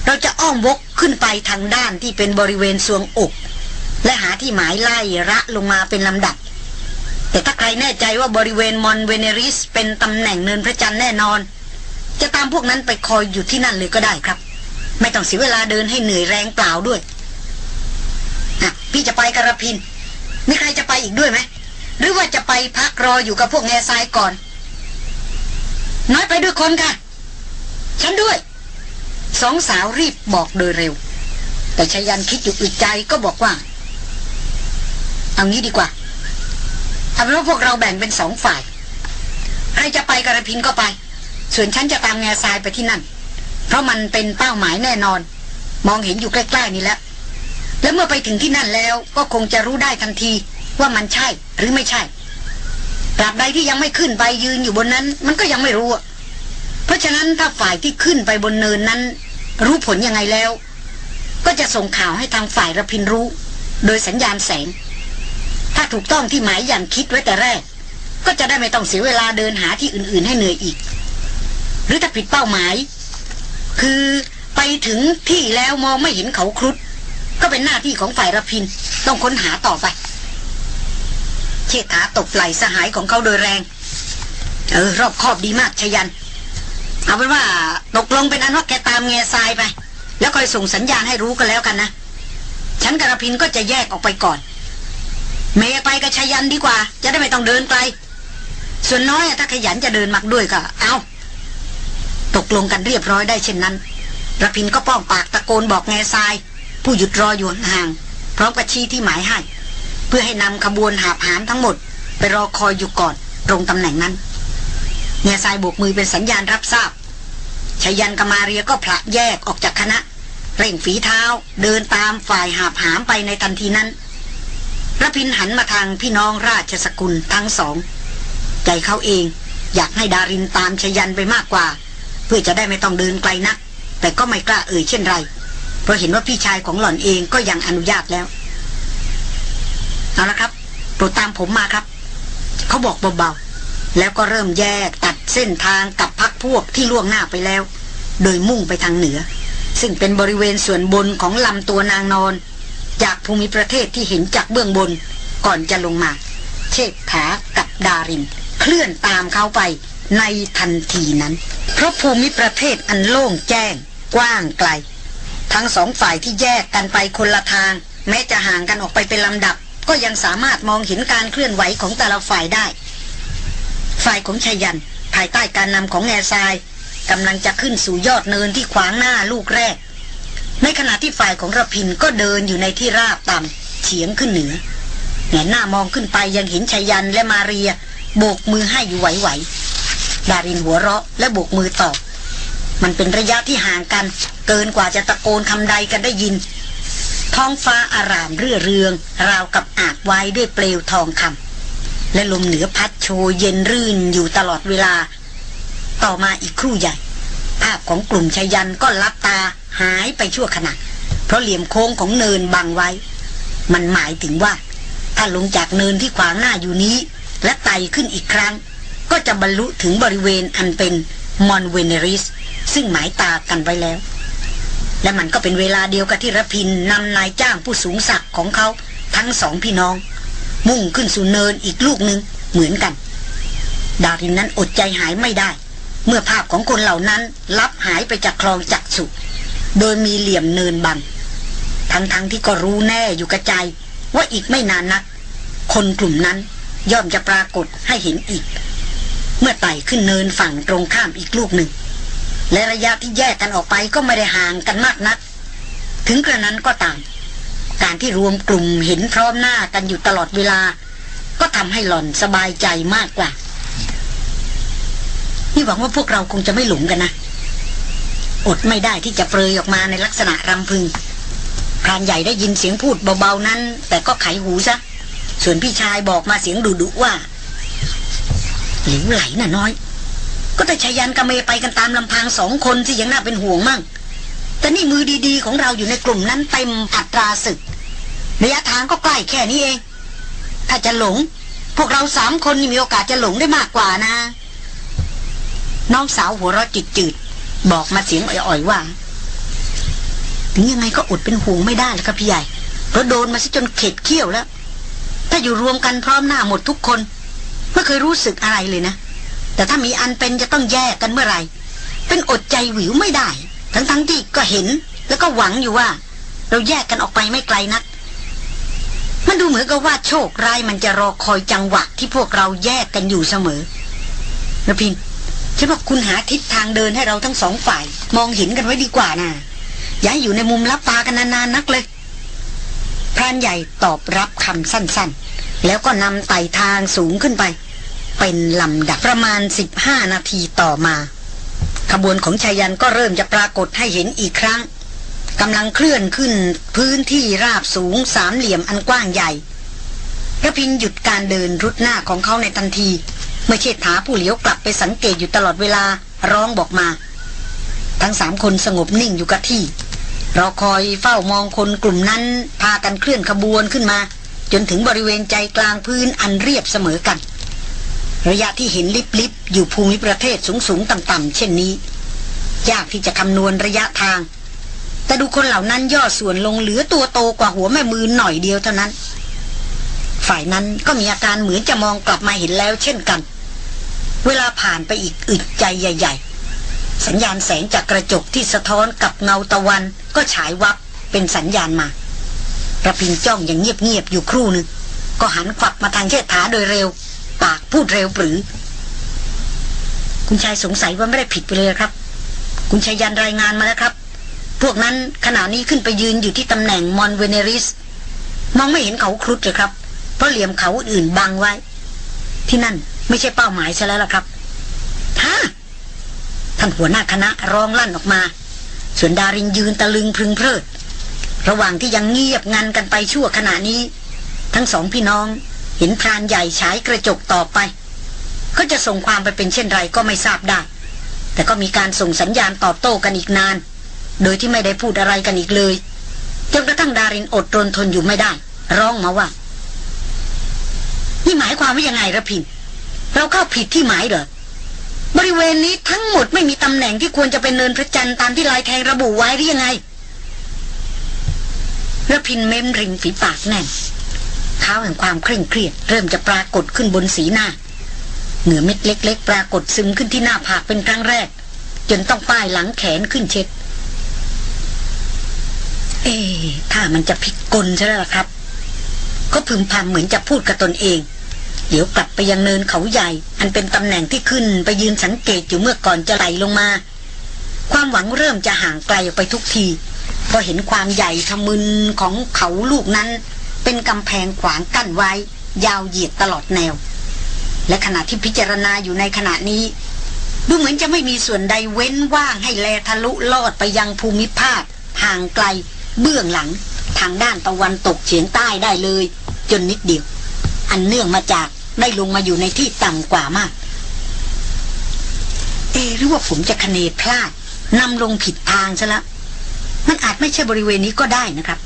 เราจะอ้อมวกขึ้นไปทางด้านที่เป็นบริเวณสวงอก และหาที่หมายไล่ระลงมาเป็นลำดับ แต่ถ้าใครแน่ใจว่าบริเวณมอนเวเนริส เป็นตำแหน่งเนินพระจันทร์แน่นอน จะตามพวกนั้นไปคอยอยู่ที่นั่นเลยก็ได้ครับ ไม่ต้องเสียเวลาเดินให้เหนื่อยแรงเปล่าด้วยอะพี่จะไปกระพิน มีใครจะไปอีกด้วยไหม หรือว่าจะไปพักรออยู่กับพวกแง่ทรายก่อน น้อยไปด้วยคนค่ะ ฉันด้วย สองสาวรีบบอกโดยเร็ว แต่ชายันคิดอยู่อึดใจก็บอกว่า เอางี้ดีกว่า เอาเป็นว่าพวกเราแบ่งเป็นสองฝ่ายใครจะไปกระพินก็ไป ส่วนฉันจะตามแง่ทรายไปที่นั่น เพราะมันเป็นเป้าหมายแน่นอน มองเห็นอยู่ใกล้ๆนี่แล้ว แล้วเมื่อไปถึงที่นั่นแล้วก็คงจะรู้ได้ทันทีว่ามันใช่หรือไม่ใช่ตราบใดที่ยังไม่ขึ้นไปยืนอยู่บนนั้น มันก็ยังไม่รู้ เพราะฉะนั้นถ้าฝ่ายที่ขึ้นไปบนเนินนั้น รู้ผลยังไงแล้ว ก็จะส่งข่าวให้ทางฝ่ายระพินรู้ โดยสัญญาณแสง ถ้าถูกต้องที่หมายอย่างคิดไว้แต่แรก ก็จะได้ไม่ต้องเสียเวลาเดินหาที่อื่น ๆ ให้เหนื่อยอีก หรือถ้าผิดเป้าหมาย คือไปถึงที่แล้วมองไม่เห็นเขาครุฑก็เป็นหน้าที่ของฝ่ายระพินต้องค้นหาต่อไป เชษฐาตบไหล่สหายของเขาโดยแรง เออ รอบคอบดีมากชยัน เอาเป็นว่าตกลงเป็นอันว่าแกตามแง่ทรายไป แล้วคอยส่งสัญญาณให้รู้กันแล้วกันนะ ฉันกับระพินก็จะแยกออกไปก่อน เมย์ไปกับชยันดีกว่า จะได้ไม่ต้องเดินไกล ส่วนน้อยถ้าขยันจะเดินมักด้วยก็เอาตกลงกันเรียบร้อยได้เช่นนั้นระพินก็ป้องปากตะโกนบอกแง่ทราย ผู้หยุดรออยู่ห่าง พร้อมกับชี้ที่หมายให้ เพื่อให้นำขบวนหาบหามทั้งหมด ไปรอคอยอยู่ก่อนตรงตำแหน่งนั้นแง่ทรายโบกมือเป็นสัญญาณรับทราบชายันกมาเรียก็ผละแยกออกจากคณะ เร่งฝีเท้า เดินตามฝ่ายหาบหามไปในทันทีนั้น ระพินหันมาทางพี่น้องราชสกุลทั้งสอง ใจเขาเองอยากให้ดารินตามชยันไปมากกว่า เพื่อจะได้ไม่ต้องเดินไกลนัก แต่ก็ไม่กล้าเอ่ยเช่นไร เพราะเห็นว่าพี่ชายของหล่อนเองก็ยังอนุญาตแล้ว เอาละครับโปรดตามผมมาครับ เขาบอกเบาๆ แล้วก็เริ่มแยกตัดเส้นทางกับพักพวกที่ล่วงหน้าไปแล้ว โดยมุ่งไปทางเหนือ ซึ่งเป็นบริเวณส่วนบนของลำตัวนางนอน จากภูมิประเทศที่เห็นจากเบื้องบน ก่อนจะลงมา เชษฐากับดาริน เคลื่อนตามเขาไปในทันทีนั้น เพราะภูมิประเทศอันโล่งแจ้ง กว้างไกล ทั้งสองฝ่ายที่แยกกันไปคนละทาง แม้จะห่างกันออกไปเป็นลำดับ ก็ยังสามารถมองเห็นการเคลื่อนไหวของแต่ละฝ่ายได้ ฝ่ายของชายัน ภายใต้การนำของแง่ทรายกำลังจะขึ้นสู่ยอดเนินที่ขวางหน้าลูกแรก ในขณะที่ฝ่ายของระพินก็เดินอยู่ในที่ราบต่ำเฉียงขึ้นเหนือแงหน้ามองขึ้นไปยังเห็นชายันและมาเรียโบกมือให้อยู่ไหวๆดารินหัวเราะและโบกมือตอบ มันเป็นระยะที่ห่างกัน เกินกว่าจะตะโกนคำใดกันได้ยิน ท้องฟ้าอารามเรื่อเรือง ราวกับอาบไว้ด้วยเปลวทองคำและลมเหนือพัดโชยเย็นรื่นอยู่ตลอดเวลา ต่อมาอีกครู่ใหญ่ ภาพของกลุ่มชายันก็ลับตา หายไปชั่วขณะ เพราะเหลี่ยมโค้งของเนินบังไว้ มันหมายถึงว่า ถ้าลงจากเนินที่ขวางหน้าอยู่นี้ และไต่ขึ้นอีกครั้ง ก็จะบรรลุถึงบริเวณอันเป็นมอนเวเนริส ซึ่งหมายตากันไว้แล้ว และมันก็เป็นเวลาเดียวกับที่รพินนำนายจ้างผู้สูงศักดิ์ของเขาทั้งสองพี่น้อง มุ่งขึ้นสู่เนินอีกลูกหนึ่งเหมือนกัน ดารินนั้นอดใจหายไม่ได้ เมื่อภาพของคนเหล่านั้นลับหายไปจากคลองจักสุ โดยมีเหลี่ยมเนินบัง ทั้งๆทที่ก็รู้แน่อยู่กระจว่าอีกไม่นานนัก คนกลุ่มนั้นย่อมจะปรากฏให้เห็นอีก เมื่อไต่ขึ้นเนินฝั่งตรงข้ามอีกลูกหนึ่ง และระยะที่แยกกันออกไปก็ไม่ได้ห่างกันมากนัก ถึงกระนั้นก็ตาม การที่รวมกลุ่มเห็นพร้อมหน้ากันอยู่ตลอดเวลา ก็ทำให้หล่อนสบายใจมากกว่านี่หวังว่าพวกเราคงจะไม่หลงกันนะ อดไม่ได้ที่จะเปรยออกมาในลักษณะรำพึงพรานใหญ่ได้ยินเสียงพูดเบาๆนั้น แต่ก็ไขหูซะ ส่วนพี่ชายบอกมาเสียงดุๆว่า หลิวไหลน่ะน้อย ก็แต่ชายันกเมไปกันตามลำพังสองคนสิยังน่าเป็นห่วงมั่ง แต่นี่มือดีๆ ของเราอยู่ในกลุ่มนั้นเต็มอัตราศึกระยะทางก็ใกล้แค่นี้เอง ถ้าจะหลง พวกเราสามคนนี่มีโอกาสจะหลงได้มากกว่านะ น้องสาวหัวเราะจืดๆ บอกมาเสียงอ่อยๆว่า ถึงยังไงก็อดเป็นห่วงไม่ได้แล้วครับพี่ใหญ่เพราะโดนมาซะจนเข็ดเขี้ยวแล้ว ถ้าอยู่รวมกันพร้อมหน้าหมดทุกคน ไม่เคยรู้สึกอะไรเลยนะ แต่ถ้ามีอันเป็นจะต้องแยกกันเมื่อไหร่ เป็นอดใจหวิวไม่ได้ ทั้งๆทที่ก็เห็นแล้วก็หวังอยู่ว่า เราแยกกันออกไปไม่ไกลนัก มันดูเหมือนกับว่าโชคร้ายมันจะรอคอยจังหวะที่พวกเราแยกกันอยู่เสมอระพิน ฉันว่าคุณหาทิศทางเดินให้เราทั้งสองฝ่าย มองเห็นกันไว้ดีกว่านะอย่าอยู่ในมุมลับตากันนานๆนักเลยพรานใหญ่ตอบรับคำสั้นๆ แล้วก็นำไต่ทางสูงขึ้นไป เป็นลำดับประมาณ 15 นาทีต่อมา ขบวนของชายันก็เริ่มจะปรากฏให้เห็นอีกครั้งกำลังเคลื่อนขึ้นพื้นที่ราบสูงสามเหลี่ยมอันกว้างใหญ่ระพินหยุดการเดินรุดหน้าของเขาในทันที เมื่อเชษฐาผู้เหลียวกลับไปสังเกตอยู่ตลอดเวลาร้องบอกมา ทั้งสามคนสงบนิ่งอยู่กับที่รอคอยเฝ้ามองคนกลุ่มนั้นพากันเคลื่อนขบวนขึ้นมา จนถึงบริเวณใจกลางพื้นอันเรียบเสมอกัน ระยะที่เห็นลิบๆอยู่ภูมิประเทศสูงๆต่ำๆเช่นนี้ ยากที่จะคำนวณระยะทาง แต่ดูคนเหล่านั้นย่อส่วนลงเหลือตัวโตกว่าหัวแม่มือหน่อยเดียวเท่านั้น ฝ่ายนั้นก็มีอาการเหมือนจะมองกลับมาเห็นแล้วเช่นกัน เวลาผ่านไปอีกอึดใจใหญ่ ๆ สัญญาณแสงจากกระจกที่สะท้อนกับเงาตะวันก็ฉายวับเป็นสัญญาณมาระพินจ้องอย่างเงียบๆอยู่ครู่หนึ่งก็หันขวับมาทางเชษฐาโดยเร็ว ปากพูดเร็วปรือ คุณชายสงสัยว่าไม่ได้ผิดไปเลยครับ คุณชายยันรายงานมาแล้วครับ พวกนั้นขณะนี้ขึ้นไปยืนอยู่ที่ตำแหน่งมอนเวเนริส มองไม่เห็นเขาครุฑเลยครับ เพราะเหลี่ยมเขาอื่นบังไว้ ที่นั่นไม่ใช่เป้าหมายใช่แล้วล่ะครับฮะท่านหัวหน้าคณะร้องลั่นออกมา ส่วนดารินยืนตะลึงพึงเพลิด ระหว่างที่ยังเงียบงันกันไปชั่วขณะนี้ ทั้งสองพี่น้องเห็นพรานใหญ่ฉายกระจกต่อไปก็จะส่งความไปเป็นเช่นไรก็ไม่ทราบได้ แต่ก็มีการส่งสัญญาณตอบโต้กันอีกนาน โดยที่ไม่ได้พูดอะไรกันอีกเลยจนกระทั่งดารินอดรนทนอยู่ไม่ได้ ร้องมาว่า นี่หมายความว่ายังไงระพิน เราเข้าผิดที่หมายเหรอบริเวณนี้ทั้งหมดไม่มีตำแหน่งที่ควรจะเป็นเนินพระจันทร์ตามที่ลายแทงระบุไว้หรือยังไงระพินเม้มริมฝีปากแน่นเท้าแห่งความเคร่งเครียด เริ่มจะปรากฏขึ้นบนสีหน้า เหงื่อเม็ดเล็ก ๆ ปรากฏซึมขึ้นที่หน้าผากเป็นครั้งแรก จนต้องป้ายหลังแขนขึ้นเช็ด เอ๊ถ้ามันจะพิกลใช่แล้วล่ะครับ ก็พึมพำเหมือนจะพูดกับตนเอง เดี๋ยวกลับไปยังเนินเขาใหญ่ อันเป็นตำแหน่งที่ขึ้นไปยืนสังเกตอยู่เมื่อก่อนจะไหลลงมา ความหวังเริ่มจะห่างไกลออกไปทุกทีพอเห็นความใหญ่ทะมึนของเขาลูกนั้น เป็นกำแพงขวางกั้นไว้ ยาวเหยียดตลอดแนว และขณะที่พิจารณาอยู่ในขณะนี้ ดูเหมือนจะไม่มีส่วนใดเว้นว่างให้แลทะลุลอดไปยังภูมิภาคห่างไกล เบื้องหลัง ทางด้านตะวันตกเฉียงใต้ได้เลย จนนิดเดียว อันเนื่องมาจากได้ลงมาอยู่ในที่ต่ำกว่ามาก เอหรือว่าผมจะคเนพลาดนำลงผิดทางซะละ มันอาจไม่ใช่บริเวณนี้ก็ได้นะครับ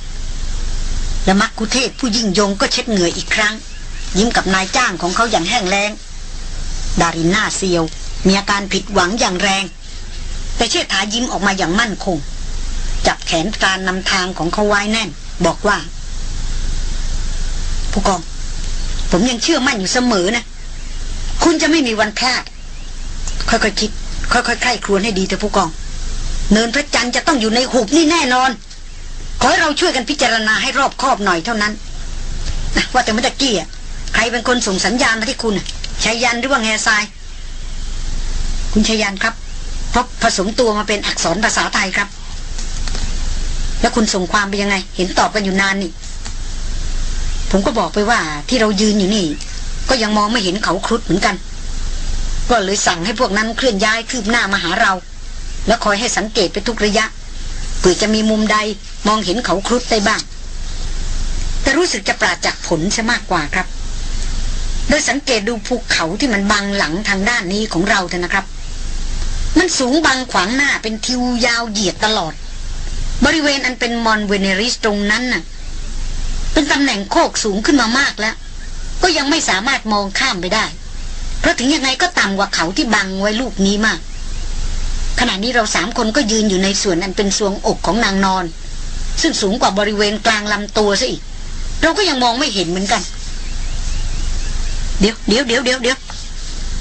และมักคุเทศผู้ยิ่งยงก็เช็ดเหงื่ออีกครั้ง ยิ้มกับนายจ้างของเขาอย่างแห้งแล้ง ดารินหน้าเซียว มีอาการผิดหวังอย่างแรง แต่เชิดถายิ้มออกมาอย่างมั่นคง จับแขนการนำทางของเขาไว้แน่น บอกว่า ผู้กอง ผมยังเชื่อมั่นอยู่เสมอนะ คุณจะไม่มีวันพลาด ค่อยๆคิด ค่อยๆใคร่ครวญให้ดีเถอะผู้กอง เนินพระจันทร์จะต้องอยู่ในหุบนี่แน่นอน ขอให้เราช่วยกันพิจารณาให้รอบคอบหน่อยเท่านั้นนะว่าแต่เมื่อกี้อะใครเป็นคนส่งสัญญาณมาที่คุณอะชายันหรือว่าแง่ทราย คุณชายันครับเพราะผสมตัวมาเป็นอักษรภาษาไทยครับ แล้วคุณส่งความไปยังไง เห็นตอบกันอยู่นานนี่ ผมก็บอกไปว่าที่เรายืนอยู่นี่ ก็ยังมองไม่เห็นเขาครุฑเหมือนกัน ก็เลยสั่งให้พวกนั้นเคลื่อนย้ายคืบหน้ามาหาเรา แล้วคอยให้สังเกตไปทุกระยะเผื่อจะมีมุมใดมองเห็นเขาครุฑได้บ้าง แต่รู้สึกจะปราศจากผลซะมากกว่าครับ โดยสังเกตดูภูเขาที่มันบังหลังทางด้านนี้ของเราเถอะนะครับ มันสูงบังขวางหน้าเป็นทิวยาวเหยียดตลอด บริเวณอันเป็นมอนเวเนริสตรงนั้นน่ะ เป็นตำแหน่งโคกสูงขึ้นมามากแล้ว ก็ยังไม่สามารถมองข้ามไปได้ เพราะถึงยังไงก็ต่ำกว่าเขาที่บังไว้ลูกนี้มาก ขณะนี้เราสามคนก็ยืนอยู่ในส่วนอันเป็นสวงอกของนางนอน ซึ่งสูงกว่าบริเวณกลางลำตัวซะอีก เราก็ยังมองไม่เห็นเหมือนกัน เดี๋ยวเดี๋ยวเดี๋ยวเดี๋ยวเดี๋ยว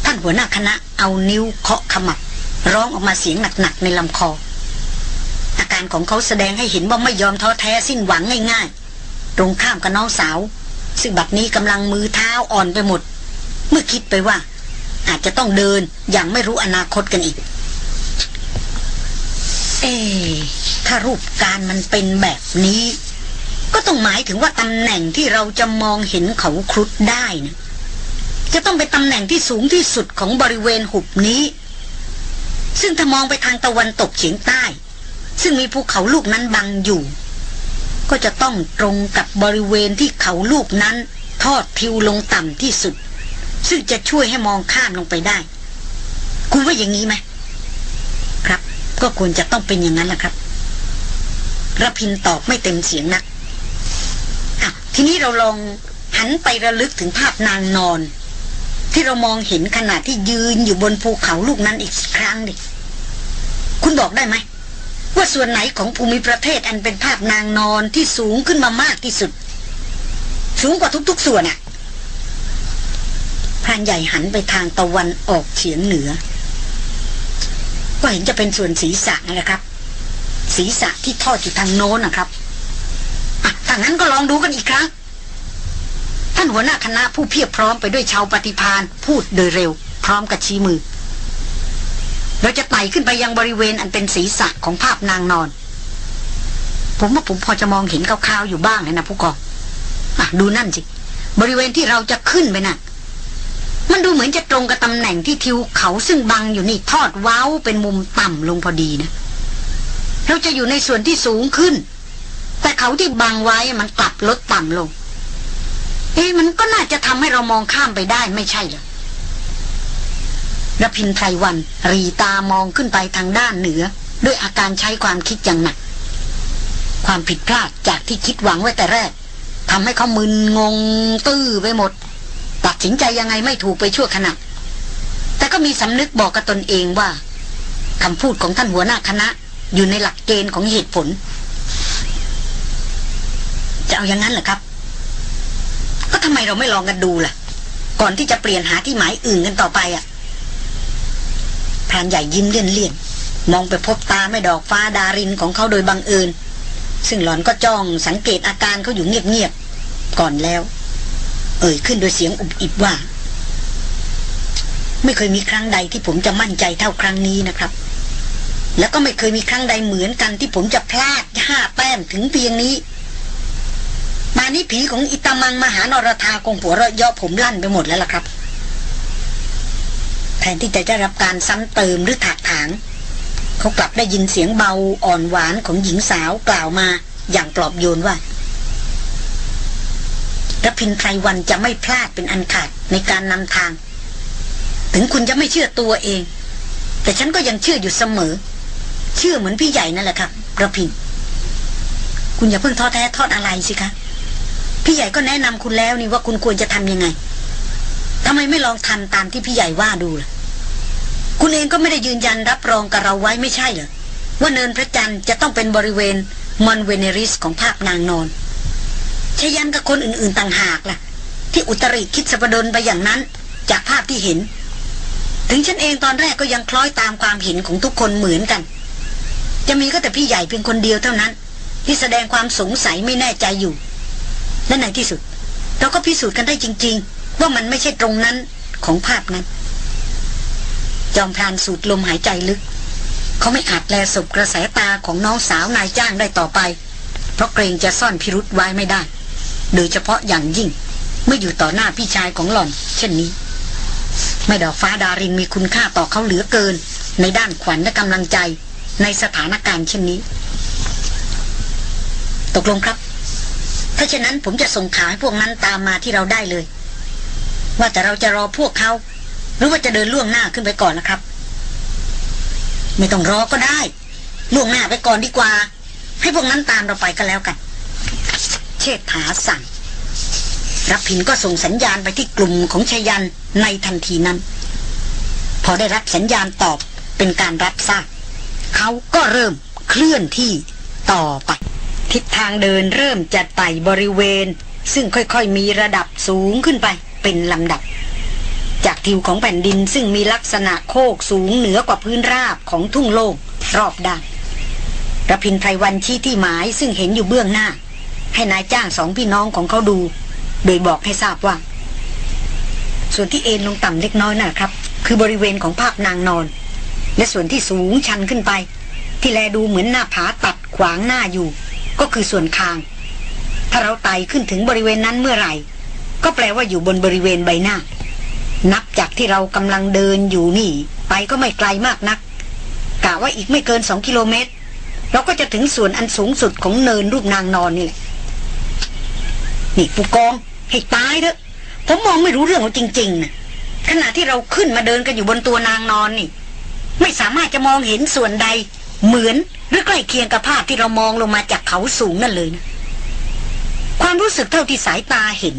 ท่านหัวหน้าคณะเอานิ้วเคาะขมับร้องออกมาเสียงหนักๆในลำคอ อาการของเขาแสดงให้เห็นว่าไม่ยอมท้อแท้สิ้นหวังง่ายๆ ตรงข้ามกับน้องสาว ซึ่งบัดนี้กำลังมือเท้าอ่อนไปหมด เมื่อคิดไปว่า อาจจะต้องเดินอย่างไม่รู้อนาคตกันอีก เอ๊ถ้ารูปการมันเป็นแบบนี้ ก็ต้องหมายถึงว่าตำแหน่งที่เราจะมองเห็นเขาครุฑได้นะจะต้องเป็นตำแหน่งที่สูงที่สุดของบริเวณหุบนี้ ซึ่งถ้ามองไปทางตะวันตกเฉียงใต้ ซึ่งมีภูเขาลูกนั้นบังอยู่ ก็จะต้องตรงกับบริเวณที่เขาลูกนั้น ทอดทิวลงต่ำที่สุด ซึ่งจะช่วยให้มองข้ามลงไปได้ คุณว่าอย่างนี้ไหมครับ ก็ควรจะต้องเป็นอย่างนั้นแหละครับระพินตอบไม่เต็มเสียงนักอะทีนี้เราลองหันไประลึกถึงภาพนางนอน ที่เรามองเห็นขณะที่ยืนอยู่บนภูเขาลูกนั้นอีกครั้งดิ คุณบอกได้ไหม ว่าส่วนไหนของภูมิประเทศอันเป็นภาพนางนอนที่สูงขึ้นมามากที่สุด สูงกว่าทุกๆส่วนอะพรานใหญ่หันไปทางตะวันออกเฉียงเหนือ ก็เห็นจะเป็นส่วนศีรษะนั่นะครับ ศีรษะที่ทอดอยู่ทางโน้นนะครับอะถ้างั้นก็ลองดูกันอีกครั้งท่านหัวหน้าคณะผู้เพียบพร้อมไปด้วยชาวปฏิพานพูดโดยเร็ว พร้อมกับชี้มือ เราจะไต่ขึ้นไปยังบริเวณอันเป็นศีรษะของภาพนางนอน ผมว่าผมพอจะมองเห็นคร่าวๆอยู่บ้างเลยนะผู้กองอะดูนั่นสิ บริเวณที่เราจะขึ้นไปน่ะ มันดูเหมือนจะตรงกับตำแหน่งที่ทิวเขาซึ่งบังอยู่นี่ทอดเว้าเป็นมุมต่ำลงพอดีนะ เราจะอยู่ในส่วนที่สูงขึ้น แต่เขาที่บังไว้มันกลับลดต่ำลง เอ๊ะมันก็น่าจะทำให้เรามองข้ามไปได้ไม่ใช่เหรอ ระพินไพรวันรีตามองขึ้นไปทางด้านเหนือ ด้วยอาการใช้ความคิดอย่างหนัก ความผิดพลาดจากที่คิดหวังไว้แต่แรกทำให้เขามึนงงตื้อไปหมด ตัดสินใจยังไงไม่ถูกไปชั่วขณะ แต่ก็มีสำนึกบอกกับตนเองว่าคำพูดของท่านหัวหน้าคณะ อยู่ในหลักเกณฑ์ของเหตุผล จะเอาอย่างนั้นเหรอครับ ก็ทำไมเราไม่ลองกันดูล่ะ ก่อนที่จะเปลี่ยนหาที่หมายอื่นกันต่อไปอะ่ะ รานใหญ่ยิ้มเลี่ยนๆมองไปพบตาไม่ดอกฟ้าดารินของเขาโดยบังเอิญ ซึ่งหลอนก็จ้องสังเกตอาการเขาอยู่เงียบๆก่อนแล้ว เอ่ยขึ้นโดยเสียงอุบอิบว่า ไม่เคยมีครั้งใดที่ผมจะมั่นใจเท่าครั้งนี้นะครับ แล้วก็ไม่เคยมีครั้งใดเหมือนกันที่ผมจะพลาดห้าแต้มถึงเพียงนี้มานี้ผีของอิตามังมหานรธาคงหัวเราะเยาะผมลั่นไปหมดแล้วล่ะครับ ทนที่จะได้รับการซ้ำเติมหรือถากถางเขากลับได้ยินเสียงเบาอ่อนหวานของหญิงสาวกล่าวมาอย่างปลอบโยนว่ารพินไพรวันจะไม่พลาดเป็นอันขาดในการนำทาง ถึงคุณจะไม่เชื่อตัวเอง แต่ฉันก็ยังเชื่ออยู่เสมอ เชื่อเหมือนพี่ใหญ่นั่นแหละครับระพิน คุณอย่าเพิ่งท้อแท้ทอดอะไรสิคะ พี่ใหญ่ก็แนะนำคุณแล้วนี่ว่าคุณควรจะทำยังไง ทำไมไม่ลองทำตามที่พี่ใหญ่ว่าดูล่ะ คุณเองก็ไม่ได้ยืนยันรับรองกับเราไว้ไม่ใช่เหรอ ว่าเนินพระจันทร์จะต้องเป็นบริเวณมอนเวเนริสของภาพนางนอนชยันกับคนอื่นๆต่างหากล่ะ ที่อุตริคิดสปดนไปอย่างนั้น จากภาพที่เห็น ถึงฉันเองตอนแรกก็ยังคล้อยตามความเห็นของทุกคนเหมือนกัน จะมีก็แต่พี่ใหญ่เพียงคนเดียวเท่านั้น ที่แสดงความสงสัยไม่แน่ใจอยู่และในที่สุด เราก็พิสูจน์กันได้จริง ๆ ว่ามันไม่ใช่ตรงนั้นของภาพนั้น จอมพรานสูดลมหายใจลึก เขาไม่อาจแลสบกระแสตาของน้องสาวนายจ้างได้ต่อไป เพราะเกรงจะซ่อนพิรุษไว้ไม่ได้ โดยเฉพาะอย่างยิ่ง เมื่ออยู่ต่อหน้าพี่ชายของหล่อน เช่นนี้ ไม่ดอกฟ้าดารินมีคุณค่าต่อเขาเหลือเกิน ในด้านขวัญและกำลังใจในสถานการณ์เช่นนี้ ตกลงครับ ถ้าเช่นนั้นผมจะส่งข่าวให้พวกนั้นตามมาที่เราได้เลย ว่าแต่เราจะรอพวกเขา หรือว่าจะเดินล่วงหน้าขึ้นไปก่อนนะครับ ไม่ต้องรอก็ได้ ล่วงหน้าไปก่อนดีกว่า ให้พวกนั้นตามเราไปก็แล้วกัน เชษฐาสั่งรับผินก็ส่งสัญญาณไปที่กลุ่มของชยันในทันทีนั้น พอได้รับสัญญาณตอบเป็นการรับทราบเขาก็เริ่มเคลื่อนที่ต่อไป ทิศทางเดินเริ่มจัดไต่บริเวณ ซึ่งค่อยๆมีระดับสูงขึ้นไป เป็นลำดับ จากทิวของแผ่นดินซึ่งมีลักษณะโคกสูงเหนือกว่าพื้นราบของทุ่งโล่งรอบด้านระพินไพรวันชี้ที่หมายซึ่งเห็นอยู่เบื้องหน้า ให้นายจ้างสองพี่น้องของเขาดู โดยบอกให้ทราบว่า ส่วนที่เอ็นลงต่ำเล็กน้อยนะครับ คือบริเวณของภาพนางนอน และส่วนที่สูงชันขึ้นไป ที่แลดูเหมือนหน้าผาตัดขวางหน้าอยู่ ก็คือส่วนคาง ถ้าเราไต่ขึ้นถึงบริเวณนั้นเมื่อไหร่ ก็แปลว่าอยู่บนบริเวณใบหน้า นับจากที่เรากำลังเดินอยู่นี่ ไปก็ไม่ไกลมากนักกะว่าอีกไม่เกินสองกิโลเมตร เราก็จะถึงส่วนอันสูงสุดของเนินรูปนางนอนนี่แหละนี่ผู้กองให้ตายเถอะผมมองไม่รู้เรื่องของจริงๆนะขณะที่เราขึ้นมาเดินกันอยู่บนตัวนางนอนนี่ ไม่สามารถจะมองเห็นส่วนใด เหมือนหรือใกล้เคียงกับภาพที่เรามองลงมาจากเขาสูงนั่นเลยนะความรู้สึกเท่าที่สายตาเห็น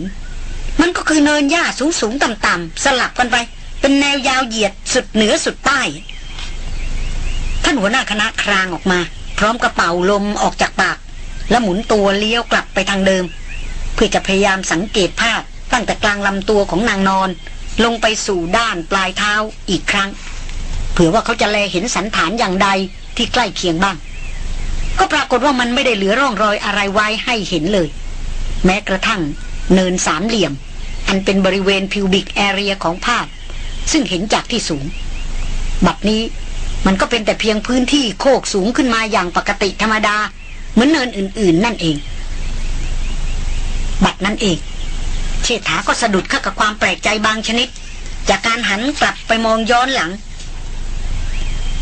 มันก็คือเนินหญ้าสูงสูงต่ำต่ำสลับกันไป เป็นแนวยาวเหยียดสุดเหนือสุดใต้ ท่านหัวหน้าคณะครางออกมา พร้อมกระเป๋าลมออกจากปาก แล้วหมุนตัวเลี้ยวกลับไปทางเดิม เพื่อจะพยายามสังเกตภาพตั้งแต่กลางลำตัวของนางนอน ลงไปสู่ด้านปลายเท้าอีกครั้งเผื่อว่าเขาจะแลเห็นสันฐานอย่างใดที่ใกล้เคียงบ้าง ก็ปรากฏว่ามันไม่ได้เหลือร่องรอยอะไรไว้ให้เห็นเลย แม้กระทั่ง เนินสามเหลี่ยม อันเป็นบริเวณพิวบิกแอเรียของภาพ ซึ่งเห็นจากที่สูง บัดนี้มันก็เป็นแต่เพียงพื้นที่โคกสูงขึ้นมาอย่างปกติธรรมดา เหมือนเนินอื่น ๆ นั่นเอง บัดนั้นเอง เชษฐาก็สะดุดเข้ากับความแปลกใจบางชนิด จากการหันกลับไปมองย้อนหลัง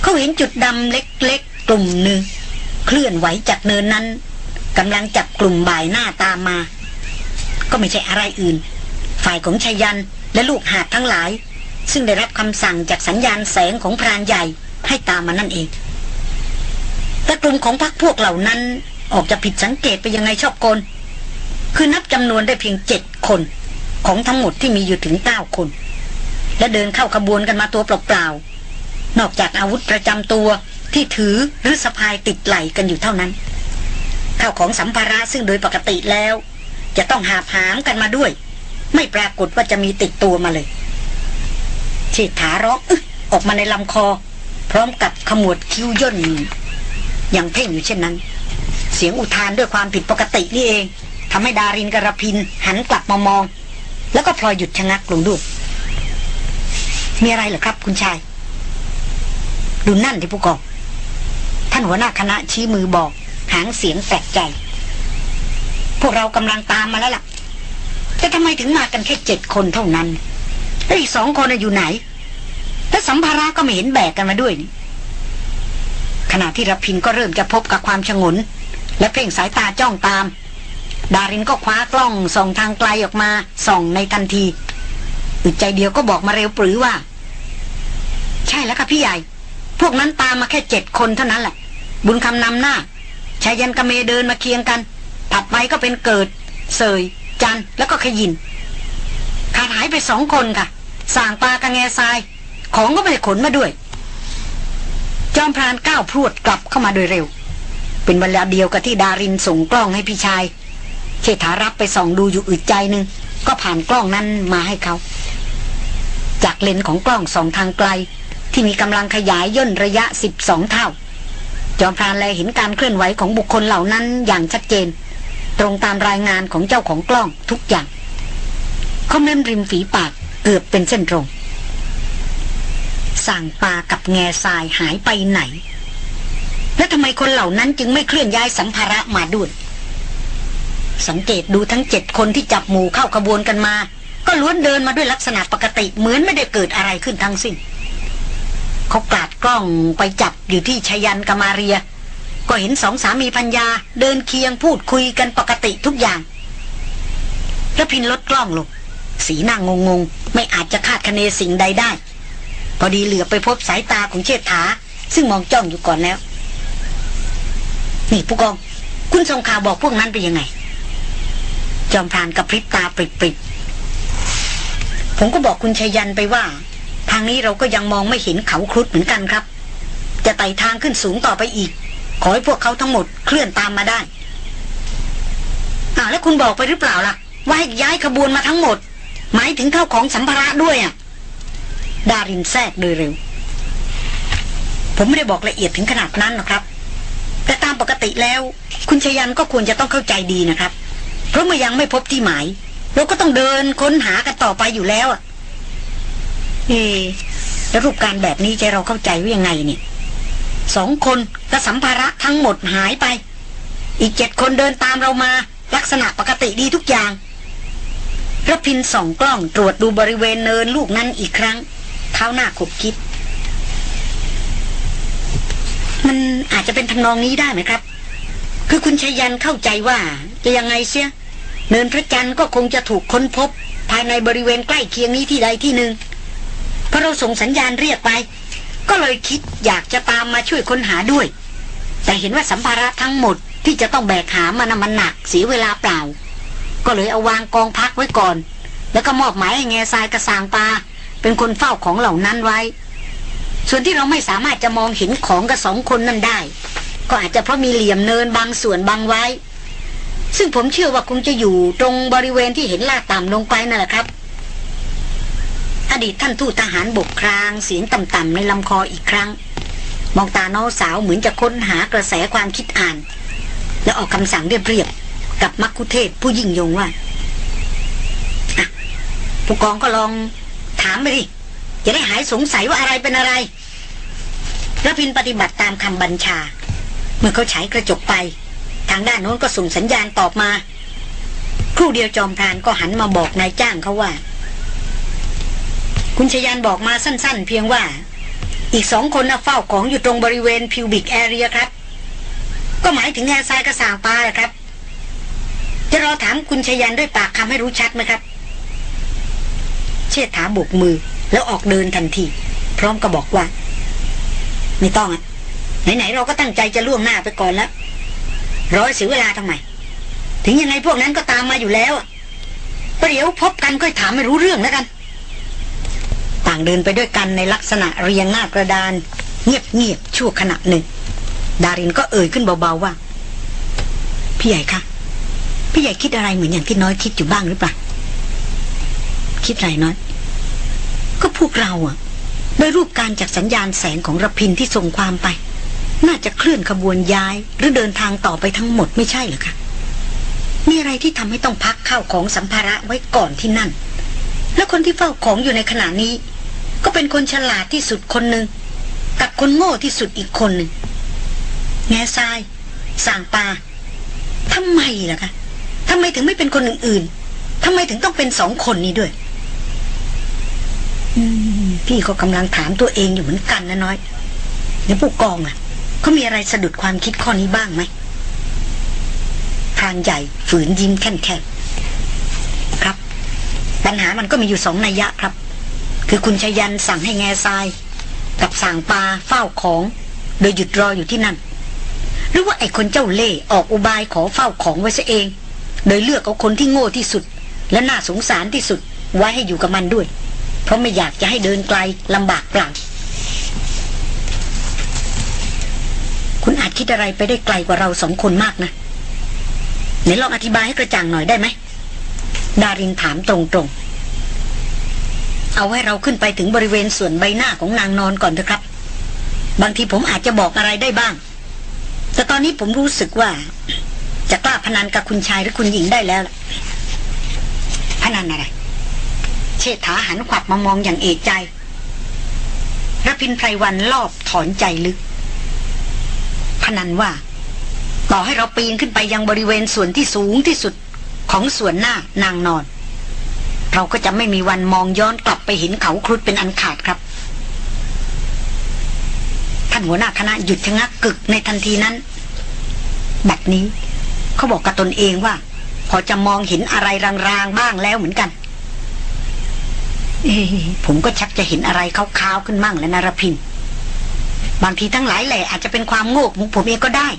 เขาเห็นจุดดำเล็ก ๆ กลุ่มหนึ่ง เคลื่อนไหวจากเนินนั้นกำลังจับกลุ่มบ่ายหน้าตามมา ก็ไม่ใช่อะไรอื่น ฝ่ายของชายันและลูกหาดทั้งหลาย ซึ่งได้รับคำสั่งจากสัญญาณแสงของพรานใหญ่ให้ตามมานั่นเองแต่กลุ่มของพรรคพวกเหล่านั้นออกจะผิดสังเกตไปยังไงชอบกลคือนับจำนวนได้เพียงเจ็ดคนของทั้งหมดที่มีอยู่ถึงเก้าคน และเดินเข้าขบวนกันมาตัวเปล่าๆนอกจากอาวุธประจำตัวที่ถือหรือสะพายติดไหลกันอยู่เท่านั้นข้าวของสัมภาระซึ่งโดยปกติแล้ว จะต้องหาผามกันมาด้วย ไม่ปรากฏว่าจะมีติดตัวมาเลยเชษฐาร้องอึออกมาในลำคอ พร้อมกับขมวดคิ้วย่นอย่างเพ่งอยู่เช่นนั้น เสียงอุทานด้วยความผิดปกตินี่เองทำให้ดารินกระพินหันกลับมามอง แล้วก็พลอยหยุดชะงักลงด้วยมีอะไรเหรอครับ คุณชาย ดูนั่นที่ผู้กองท่านหัวหน้าคณะชี้มือบอก หางเสียงแปลกใจ พวกเรากำลังตามมาแล้วล่ะ แต่ทำไมถึงมากันแค่เจ็ดคนเท่านั้น แล้วอีกสองคนน่ะอยู่ไหน และสัมภาระก็ไม่เห็นแบกกันมาด้วยนี่ขณะที่รพินก็เริ่มจะพบกับความชงน และเพ่งสายตาจ้องตาม ดารินก็คว้ากล้องส่องทางไกลออกมาส่องในทันทีอึดใจเดียวก็บอกมาเร็วปรือว่า ใช่แล้วค่ะพี่ใหญ่ พวกนั้นตามมาแค่เจ็ดคนเท่านั้นแหละ บุญคำนำหน้าชายันกเมเดินมาเคียงกัน ถัดไปก็เป็นเกิด เสย จันแล้วก็ขยินขาดหายไปสองคนค่ะสางปลากระแงทราย ของก็ไม่ได้ขนมาด้วย จอมพรานก้าวพรวดกลับเข้ามาโดยเร็ว เป็นเวลาเดียวกับที่ดารินส่งกล้องให้พี่ชายเชษฐารับไปส่องดูอยู่อึดใจหนึ่งก็ผ่านกล้องนั้นมาให้เขา จากเลนของกล้องสองทางไกล ที่มีกำลังขยายย่นระยะ 12 เท่า จอมพรานแลเห็นการเคลื่อนไหวของบุคคลเหล่านั้นอย่างชัดเจน ตรงตามรายงานของเจ้าของกล้องทุกอย่างเขาเม้มริมฝีปากเกือบเป็นเส้นตรง สั่งปลากับแง่ทรายหายไปไหน และทำไมคนเหล่านั้นจึงไม่เคลื่อนย้ายสัมภาระมาด้วย สังเกตดูทั้งเจ็ดคนที่จับหมู่เข้าขบวนกันมา ก็ล้วนเดินมาด้วยลักษณะปกติเหมือนไม่ได้เกิดอะไรขึ้นทั้งสิ้นเขากาดกล้องไปจับอยู่ที่ชยันกามาเรีย ก็เห็นสองสามีพัญญาเดินเคียงพูดคุยกันปกติทุกอย่างระพินลดกล้องลง สีหน้างงงไม่อาจจะคาดคะเนสิ่งใดได้ พอดีเหลือไปพบสายตาของเชษฐา ซึ่งมองจ้องอยู่ก่อนแล้ว นี่ผู้กอง คุณส่งข่าวบอกพวกนั้นไปยังไง จอมพรานกับพริบตาปริบๆผมก็บอกคุณชยยันไปว่า ทางนี้เราก็ยังมองไม่เห็นเขาครุฑเหมือนกันครับ จะไต่ทางขึ้นสูงต่อไปอีก ขอให้พวกเขาทั้งหมดเคลื่อนตามมาได้อ่าแล้วคุณบอกไปหรือเปล่าล่ะ ว่าให้ย้ายขบวนมาทั้งหมด หมายถึงเข้าของสัมภาระด้วยอะ ดารินแทรกโดยเร็ว ผมไม่ได้บอกละเอียดถึงขนาดนั้นหรอกครับ แต่ตามปกติแล้ว คุณชยันก็ควรจะต้องเข้าใจดีนะครับ เพราะเมื่อยังไม่พบที่หมาย เราก็ต้องเดินค้นหากันต่อไปอยู่แล้วอะเอแล้วรูปการแบบนี้ใจเราเข้าใจว่ายังไงเนี่ย สองคนและสัมภาระทั้งหมดหายไป อีกเจ็ดคนเดินตามเรามา ลักษณะปกติดีทุกอย่างระพินส่องกล้องตรวจดูบริเวณเนินลูกนั้นอีกครั้ง เท้าหน้าขบคิด มันอาจจะเป็นทำนองนี้ได้ไหมครับ คือคุณชยันเข้าใจว่า จะยังไงเสีย เนินพระจันทร์ก็คงจะถูกค้นพบ ภายในบริเวณใกล้เคียงนี้ที่ใดที่หนึ่งเพอเราส่งสัญญาณเรียกไป ก็เลยคิดอยากจะตามมาช่วยค้นหาด้วย แต่เห็นว่าสัมภาระทั้งหมดที่จะต้องแบกหามันมันหนักเสียเวลาเปล่า ก็เลยเอาวางกองพักไว้ก่อน แล้วก็มอบหมายให้แง่ทรายกระสางปลาเป็นคนเฝ้าของเหล่านั้นไว้ ส่วนที่เราไม่สามารถจะมองเห็นของกับสองคนนั้นได้ ก็อาจจะเพราะมีเหลี่ยมเนินบางส่วนบังไว้ ซึ่งผมเชื่อว่าคงจะอยู่ตรงบริเวณที่เห็นลาดต่ำลงไปนั่นแหละครับ อดีตท่านทูตทหารบกครางเสียงต่ำๆในลำคออีกครั้ง มองตาน้องสาวเหมือนจะค้นหากระแสความคิดอ่าน แล้วออกคำสั่งเรียบๆกับมักคุเทศผู้ยิ่งยงว่าผู้กองก็ลองถามไปดิจะได้หายสงสัยว่าอะไรเป็นอะไรระพินปฏิบัติตามคำบัญชา เมื่อเขาฉายกระจกไป ทางด้านโน้นก็ส่งสัญญาณตอบมา ครู่เดียวจอมพรานก็หันมาบอกนายจ้างเขาว่า คุณชยานบอกมาสั้นๆ เพียงว่า อีกสองคนน่ะเฝ้าของอยู่ตรงบริเวณพิวบิกแอเรียครับ ก็หมายถึงแง่ทรายกระสางปลาแหละครับ จะรอถามคุณชยันด้วยปากคำให้รู้ชัดไหมครับ เชษฐาโบกมือแล้วออกเดินทันที พร้อมกับบอกว่า ไม่ต้องอะไหนๆเราก็ตั้งใจจะล่วงหน้าไปก่อนแล้วร้อยเสียเวลาทำไม ถึงยังไงพวกนั้นก็ตามมาอยู่แล้วประเดี๋ยวพบกันก็ถามไม่รู้เรื่องแล้วกัน ต่างเดินไปด้วยกันในลักษณะเรียงหน้ากระดาน เงียบๆชั่วขณะหนึ่ง ดารินก็เอ่ยขึ้นเบาๆว่า พี่ใหญ่คะพี่ใหญ่คิดอะไรเหมือนอย่างที่น้อยคิดอยู่บ้างหรือเปล่าคิดไรน้อย ก็พวกเราอะโดยรูปการจากสัญญาณแสงของระพินที่ส่งความไป น่าจะเคลื่อนขบวนย้าย หรือเดินทางต่อไปทั้งหมดไม่ใช่หรือคะมีอะไรที่ทำให้ต้องพักข้าวของสัมภาระไว้ก่อนที่นั่น แล้วคนที่เฝ้าของอยู่ในขณะนี้ ก็เป็นคนฉลาดที่สุดคนหนึ่งกับคนโง่ที่สุดอีกคนหนึ่งแง่ทรายสั่งปาทำไมล่ะคะทำไมถึงไม่เป็นคนอื่นๆทำไมถึงต้องเป็นสองคนนี้ด้วยพี่ก็กำลังถามตัวเองอยู่เหมือนกันนะน้อยแล้วผู้กองอะเขามีอะไรสะดุดความคิดข้อนี้บ้างไหมทางใหญ่ฝืนยิ้มแค่นๆครับ ปัญหามันก็มีอยู่สองนัยยะครับ คือคุณชยันสั่งให้แง่ทราย กับสั่งปลาเฝ้าของ โดยหยุดรออยู่ที่นั่น หรือว่าไอ้คนเจ้าเล่ห์ออกอุบายขอเฝ้าของไว้ซะเอง โดยเลือกเอาคนที่โง่ที่สุด และน่าสงสารที่สุดไว้ให้อยู่กับมันด้วย เพราะไม่อยากจะให้เดินไกลลำบากเปล่าคุณอาจคิดอะไรไปได้ไกลกว่าเราสองคนมากนะไหนลองอธิบายให้กระจ่างหน่อยได้ไหมดารินถามตรงๆ เอาให้เราขึ้นไปถึงบริเวณส่วนใบหน้าของนางนอนก่อนเถอะครับ บางทีผมอาจจะบอกอะไรได้บ้าง แต่ตอนนี้ผมรู้สึกว่า จะกล้าพนันกับคุณชายหรือคุณหญิงได้แล้วพนันอะไร เชษฐาหันขวับมามองอย่างเอกใจระพินไพรวันรอบถอนใจลึก พนันว่า ต่อให้เราปีนขึ้นไปยังบริเวณส่วนที่สูงที่สุดของส่วนหน้านางนอน เราก็จะไม่มีวันมองย้อนกลับไปเห็นเขาครุฑเป็นอันขาดครับ ท่านหัวหน้าคณะหยุดชะงักกึกในทันทีนั้นแบบนี้ เขาบอกกับตนเองว่า พอจะมองเห็นอะไรรางๆบ้างแล้วเหมือนกันผมก็ชักจะเห็นอะไรขาวๆขึ้นมั่งแล้วนารพิน บางทีทั้งหลายแหล่อาจจะเป็นความโง่ของผมเองก็ได้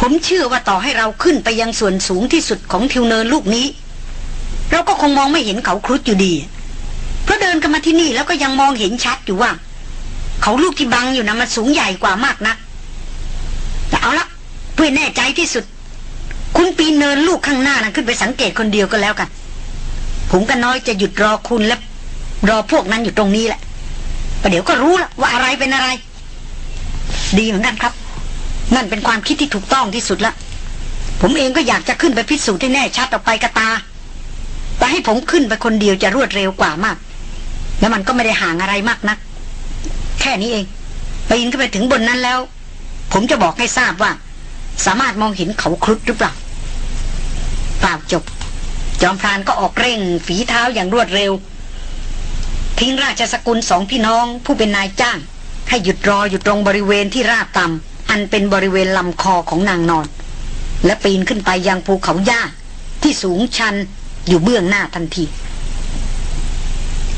ผมเชื่อว่าต่อให้เราขึ้นไปยังส่วนสูงที่สุดของทิวเนินลูกนี้ เราก็คงมองไม่เห็นเขาครุฑอยู่ดี เพราะเดินกันมาที่นี่แล้วก็ยังมองเห็นชัดอยู่ว่า เขาลูกที่บังอยู่นะมันสูงใหญ่กว่ามากนะักแต่เอาละเพื่อแน่ใจที่สุด คุณปีนเนินลูกข้างหน้านะขึ้นไปสังเกตคนเดียวก็แล้วกัน ผมกับน้อยจะหยุดรอคุณและรอพวกนั้นอยู่ตรงนี้แหละประเดี๋ยวก็รู้ละว่าอะไรเป็นอะไร ดีเหมือนกันครับ นั่นเป็นความคิดที่ถูกต้องที่สุดละผมเองก็อยากจะขึ้นไปพิสูจน์ให้แน่ชัดออกไปกระตา แต่ให้ผมขึ้นไปคนเดียวจะรวดเร็วกว่ามาก แล้วมันก็ไม่ได้ห่างอะไรมากนัก แค่นี้เองปีนขึ้นไปถึงบนนั้นแล้ว ผมจะบอกให้ทราบว่า สามารถมองเห็นเขาครุฑหรือเปล่าเปล่าจบ จอมพรานก็ออกเร่ง ฝีเท้าอย่างรวดเร็ว ทิ้งราชสกุลสองพี่น้องผู้เป็นนายจ้าง ให้หยุดรออยู่ตรงบริเวณที่ราบต่ำอันเป็นบริเวณลำคอของนางนอน และปีนขึ้นไปยังภูเขาหญ้าที่สูงชัน อยู่เบื้องหน้าทันที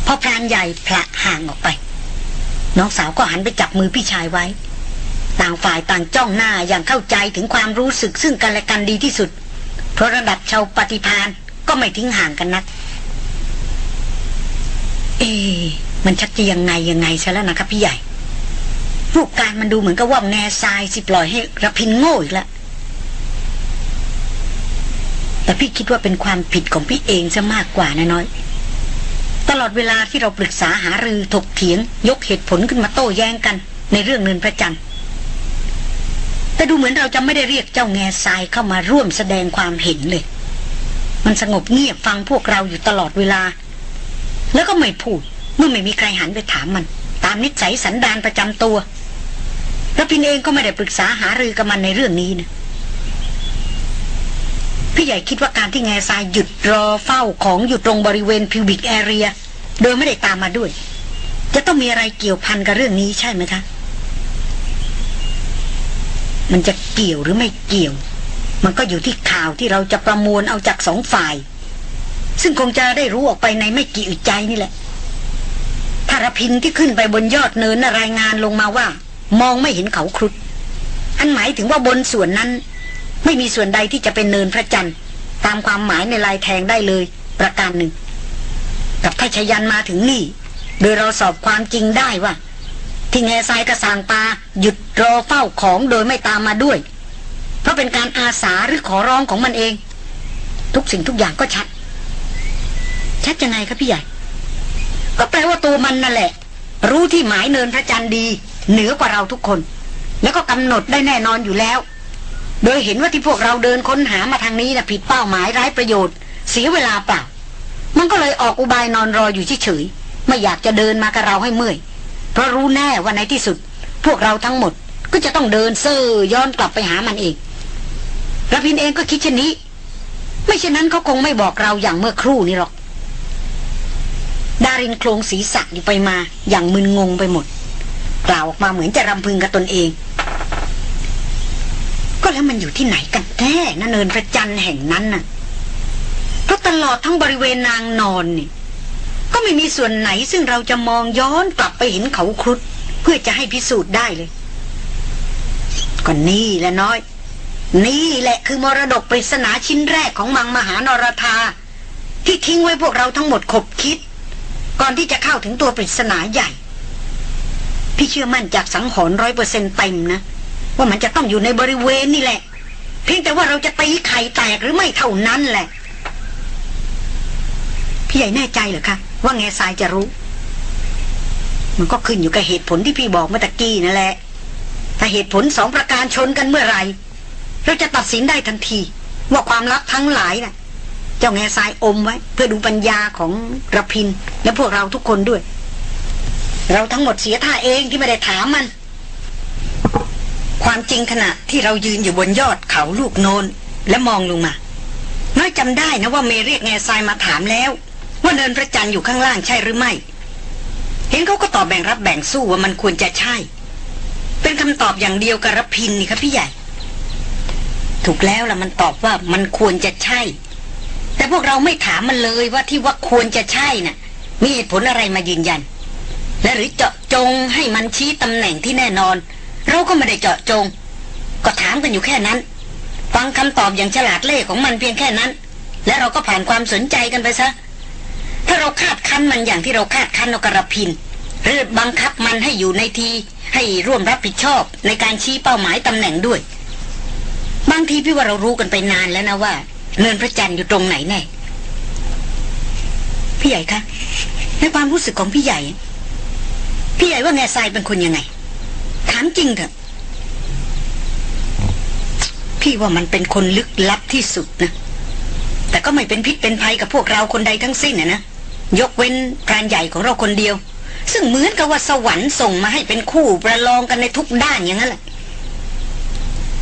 พอพรานใหญ่พละห่างออกไป น้องสาวก็หันไปจับมือพี่ชายไว้ ต่างฝ่ายต่างจ้องหน้าอย่างเข้าใจถึงความรู้สึกซึ่งกันและกันดีที่สุด เพราะระดับชาวปฏิพานก็ไม่ทิ้งห่างกันนัก เอ มันชักจะยังไงยังไงใช่แล้วนะครับพี่ใหญ่รูปการมันดูเหมือนกับว่าแง่ทรายสิปล่อยให้ระพินโง่อีกแล้ว แต่พี่คิดว่าเป็นความผิดของพี่เองซะมากกว่านะน้อย ตลอดเวลาที่เราปรึกษาหารือถกเถียง ยกเหตุผลขึ้นมาโต้แย้งกัน ในเรื่องเนินพระจันทร์แต่ดูเหมือนเราจะไม่ได้เรียกเจ้าแง่ทรายเข้ามาร่วมแสดงความเห็นเลย มันสงบเงียบฟังพวกเราอยู่ตลอดเวลา แล้วก็ไม่พูดเมื่อไม่มีใครหันไปถามมัน ตามนิสัยสันดานประจำตัว แล้วพินเองก็ไม่ได้ปรึกษาหารือกับมันในเรื่องนี้นะ พี่ใหญ่คิดว่าการที่แง่ทรายหยุดรอเฝ้าของอยู่ตรงบริเวณพิวบิกแอเรียโดยไม่ได้ตามมาด้วย จะต้องมีอะไรเกี่ยวพันกับเรื่องนี้ใช่ไหมคะ มันจะเกี่ยวหรือไม่เกี่ยว มันก็อยู่ที่ข่าวที่เราจะประมวลเอาจากสองฝ่าย ซึ่งคงจะได้รู้ออกไปในไม่กี่อึดใจนี่แหละทารพินที่ขึ้นไปบนยอดเนินรายงานลงมาว่า มองไม่เห็นเขาครุฑอันหมายถึงว่าบนส่วนนั้น ไม่มีส่วนใดที่จะเป็นเนินพระจันทร์ ตามความหมายในลายแทงได้เลย ประการหนึ่ง กับถ้าชยันมาถึงนี่ โดยเราสอบความจริงได้ว่า ที่แง่ทรายกระสางปลาหยุดรอเฝ้าของโดยไม่ตามมาด้วย เพราะเป็นการอาสาหรือขอร้องของมันเอง ทุกสิ่งทุกอย่างก็ชัด ชัดยังไงครับพี่ใหญ่ ก็แปลว่าตัวมันนั่นแหละ รู้ที่หมายเนินพระจันทร์ดี เหนือกว่าเราทุกคน แล้วก็กำหนดได้แน่นอนอยู่แล้ว โดยเห็นว่าที่พวกเราเดินค้นหามาทางนี้นะผิดเป้าหมายร้ายประโยชน์ เสียเวลาเปล่า มันก็เลยออกอุบายนอนรออยู่เฉยๆไม่อยากจะเดินมากับเราให้เมื่อย เพราะรู้แน่ว่าในที่สุด พวกเราทั้งหมดก็จะต้องเดินเซ่อย้อนกลับไปหามันเองระพินเองก็คิดเช่นนี้ ไม่เช่นนั้นเขาคงไม่บอกเราอย่างเมื่อครู่นี้หรอก ดารินโครงศีรษะอยู่ไปมาอย่างมึนงงไปหมด กล่าวออกมาเหมือนจะรำพึงกับตนเอง แล้วมันอยู่ที่ไหนกันแน่นะเนินพระจันทร์แห่งนั้นน่ะเพราะตลอดทั้งบริเวณนางนอนนี่ ก็ไม่มีส่วนไหนซึ่งเราจะมองย้อนกลับไปเห็นเขาครุฑเพื่อจะให้พิสูจน์ได้เลยก็นี่แหละน้อย นี่แหละคือมรดกปริศนาชิ้นแรกของมังมหานรธา ที่ทิ้งไว้พวกเราทั้งหมดขบคิด ก่อนที่จะเข้าถึงตัวปริศนาใหญ่ พี่เชื่อมั่นจากสังหรณ์ร้อยเปอร์เซ็นต์เต็มนะ ว่ามันจะต้องอยู่ในบริเวณนี่แหละ เพียงแต่ว่าเราจะตีไข่แตกหรือไม่เท่านั้นแหละ พี่ใหญ่แน่ใจเหรอคะ ว่าแง่ทรายจะรู้ มันก็ขึ้นอยู่กับเหตุผลที่พี่บอกเมื่อตะกี้นั่นแหละ ถ้าเหตุผลสองประการชนกันเมื่อไหร่เราจะตัดสินได้ทันที ว่าความลับทั้งหลายนะ่ะ เจ้าแง่ทรายอมไว้ เพื่อดูปัญญาของระพินและพวกเราทุกคนด้วย เราทั้งหมดเสียท่าเองที่ไม่ได้ถามมัน ความจริงขณะที่เรายืนอยู่บนยอดเขาลูกโนนและมองลงมา น้อยจำได้นะว่าเมเรียกแง่ทรายมาถามแล้ว ว่าเนินพระจันทร์อยู่ข้างล่างใช่หรือไม่ เห็นเขาก็ตอบแบ่งรับแบ่งสู้ว่ามันควรจะใช่ เป็นคำตอบอย่างเดียวกับรพินนี่ครับพี่ใหญ่ ถูกแล้วล่ะมันตอบว่ามันควรจะใช่ แต่พวกเราไม่ถามมันเลยว่าที่ว่าควรจะใช่น่ะ มีเหตุผลอะไรมายืนยัน และหรือเจาะจงให้มันชี้ตำแหน่งที่แน่นอน เราก็ไม่ได้เจาะจง ก็ถามกันอยู่แค่นั้น ฟังคำตอบอย่างฉลาดเล่ของมันเพียงแค่นั้น และเราก็ผ่านความสนใจกันไปซะ ถ้าเราคาดคั้นมันอย่างที่เราคาดคั้นอกระพินหรือบังคับมันให้อยู่ในที ให้ร่วมรับผิดชอบในการชี้เป้าหมายตำแหน่งด้วย บางทีพี่ว่าเรารู้กันไปนานแล้วนะว่า เนินพระจันทร์อยู่ตรงไหนแน่พี่ใหญ่คะในความรู้สึกของพี่ใหญ่ พี่ใหญ่ว่าแง่ทรายเป็นคนยังไง ถามจริงเถอะ พี่ว่ามันเป็นคนลึกลับที่สุดนะ แต่ก็ไม่เป็นพิษเป็นภัยกับพวกเราคนใดทั้งสิ้นนะนะ ยกเว้นพรานใหญ่ของเราคนเดียว ซึ่งเหมือนกับว่าสวรรค์ส่งมาให้เป็นคู่ประลองกันในทุกด้านอย่างนั้นแหละ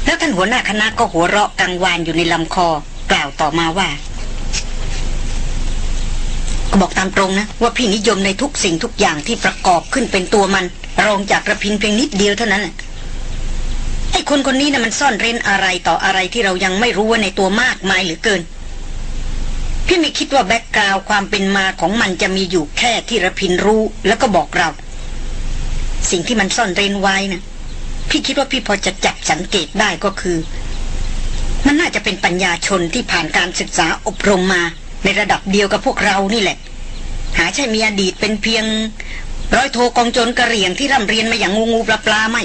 แล้วท่านหัวหน้าคณะก็หัวเราะกังวานอยู่ในลำคอกล่าวต่อมาว่า บอกตามตรงนะ ว่าพี่นิยมในทุกสิ่งทุกอย่างที่ประกอบขึ้นเป็นตัวมัน รองจากระพินเพียงนิดเดียวเท่านั้นไอ้คนคนนี้นะ่ะมันซ่อนเร้นอะไรต่ออะไรที่เรายังไม่รู้ว่าในตัวมากมายเหลือเกิน พี่ไม่คิดว่าแบ็กกราวความเป็นมาของมันจะมีอยู่แค่ที่ระพินรู้แล้วก็บอกเรา สิ่งที่มันซ่อนเร้นไว้นะพี่คิดว่าพี่พอจะจับสังเกตได้ก็คือ มันน่าจะเป็นปัญญาชนที่ผ่านการศึกษาอบรมมา ในระดับเดียวกับพวกเรานี่แหละ หาใช่มีอดีตเป็นเพียง ร้อยโทกองโจรกระเหรี่ยงที่ร่ำเรียนมาอย่างงูงูปลาปลาไม่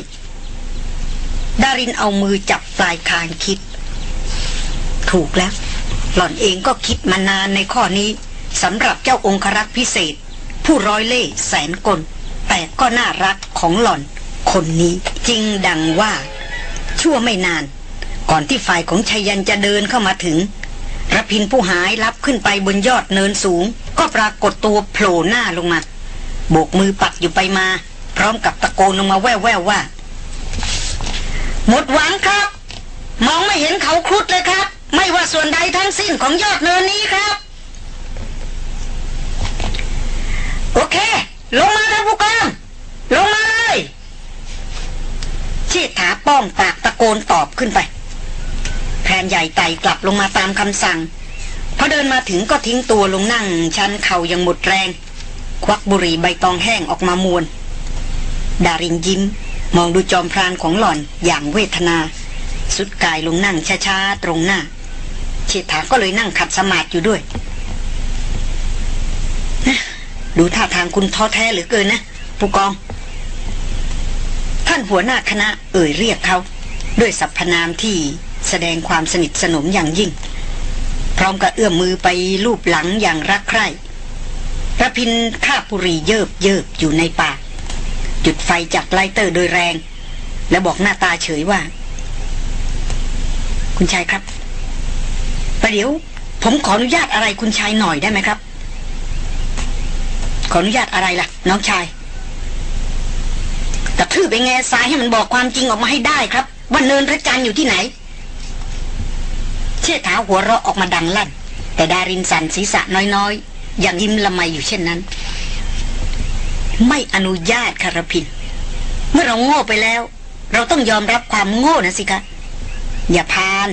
ดารินเอามือจับปลายคางคิด ถูกแล้ว หล่อนเองก็คิดมานานในข้อนี้สำหรับเจ้าองครักษ์พิเศษ ผู้ร้อยเล่แสนกล แต่ก็น่ารักของหล่อน คนนี้จริงดังว่า ชั่วไม่นาน ก่อนที่ฝ่ายของชายันจะเดินเข้ามาถึง ระพินผู้หายลับขึ้นไปบนยอดเนินสูง ก็ปรากฏตัวโผล่หน้าลงมา โบกมือปัดอยู่ไปมา พร้อมกับตะโกนลงมาแว่วๆว่า หมดหวังครับ มองไม่เห็นเขาครุดเลยครับ ไม่ว่าส่วนใดทั้งสิ้นของยอดเนินนี้ครับ โอเค ลงมาท่านผู้กองลงมาเลยชิดถาป้องปากตะโกนตอบขึ้นไป พรนใหญ่ไต่กลับลงมาตามคำสั่งพอเดินมาถึงก็ทิ้งตัวลงนั่ง ชันเข่ายังหมดแรง ควักบุหรี่ใบตองแห้งออกมามวน ดารินยิ้ม มองดูจอมพรานของหล่อนอย่างเวทนา สุดกายลงนั่งช้าๆตรงหน้า เชษฐาก็เลยนั่งขัดสมาธิอยู่ด้วย ดูท่าทางคุณท้อแท้เหลือเกินนะ ผู้กอง ท่านหัวหน้าคณะเอ่ยเรียกเขา ด้วยสรรพนามที่ แสดงความสนิทสนมอย่างยิ่ง พร้อมกับเอื้อมมือไปลูบหลังอย่างรักใคร่ระพินข้าบุรีเยิบเยิบอยู่ในป่าจุดไฟจากไลเตอร์โดยแรง แล้วบอกหน้าตาเฉยว่า คุณชายครับประเดี๋ยว ผมขออนุญาตอะไรคุณชายหน่อยได้ไหมครับ ขออนุญาตอะไรล่ะ น้องชายกระทืบไปแง่ซ้ายให้มันบอกความจริงออกมาให้ได้ครับ ว่าเนินพระจันทร์อยู่ที่ไหน ชี่ยถาหัวเราะออกมาดังลั่น แต่ดารินสันศีรษะน้อยๆอย่างยิ้มละไมอยู่เช่นนั้น ไม่อนุญาตคารพิน เมื่อเราโง่ไปแล้ว เราต้องยอมรับความโง่นะสิคะ อย่าพาน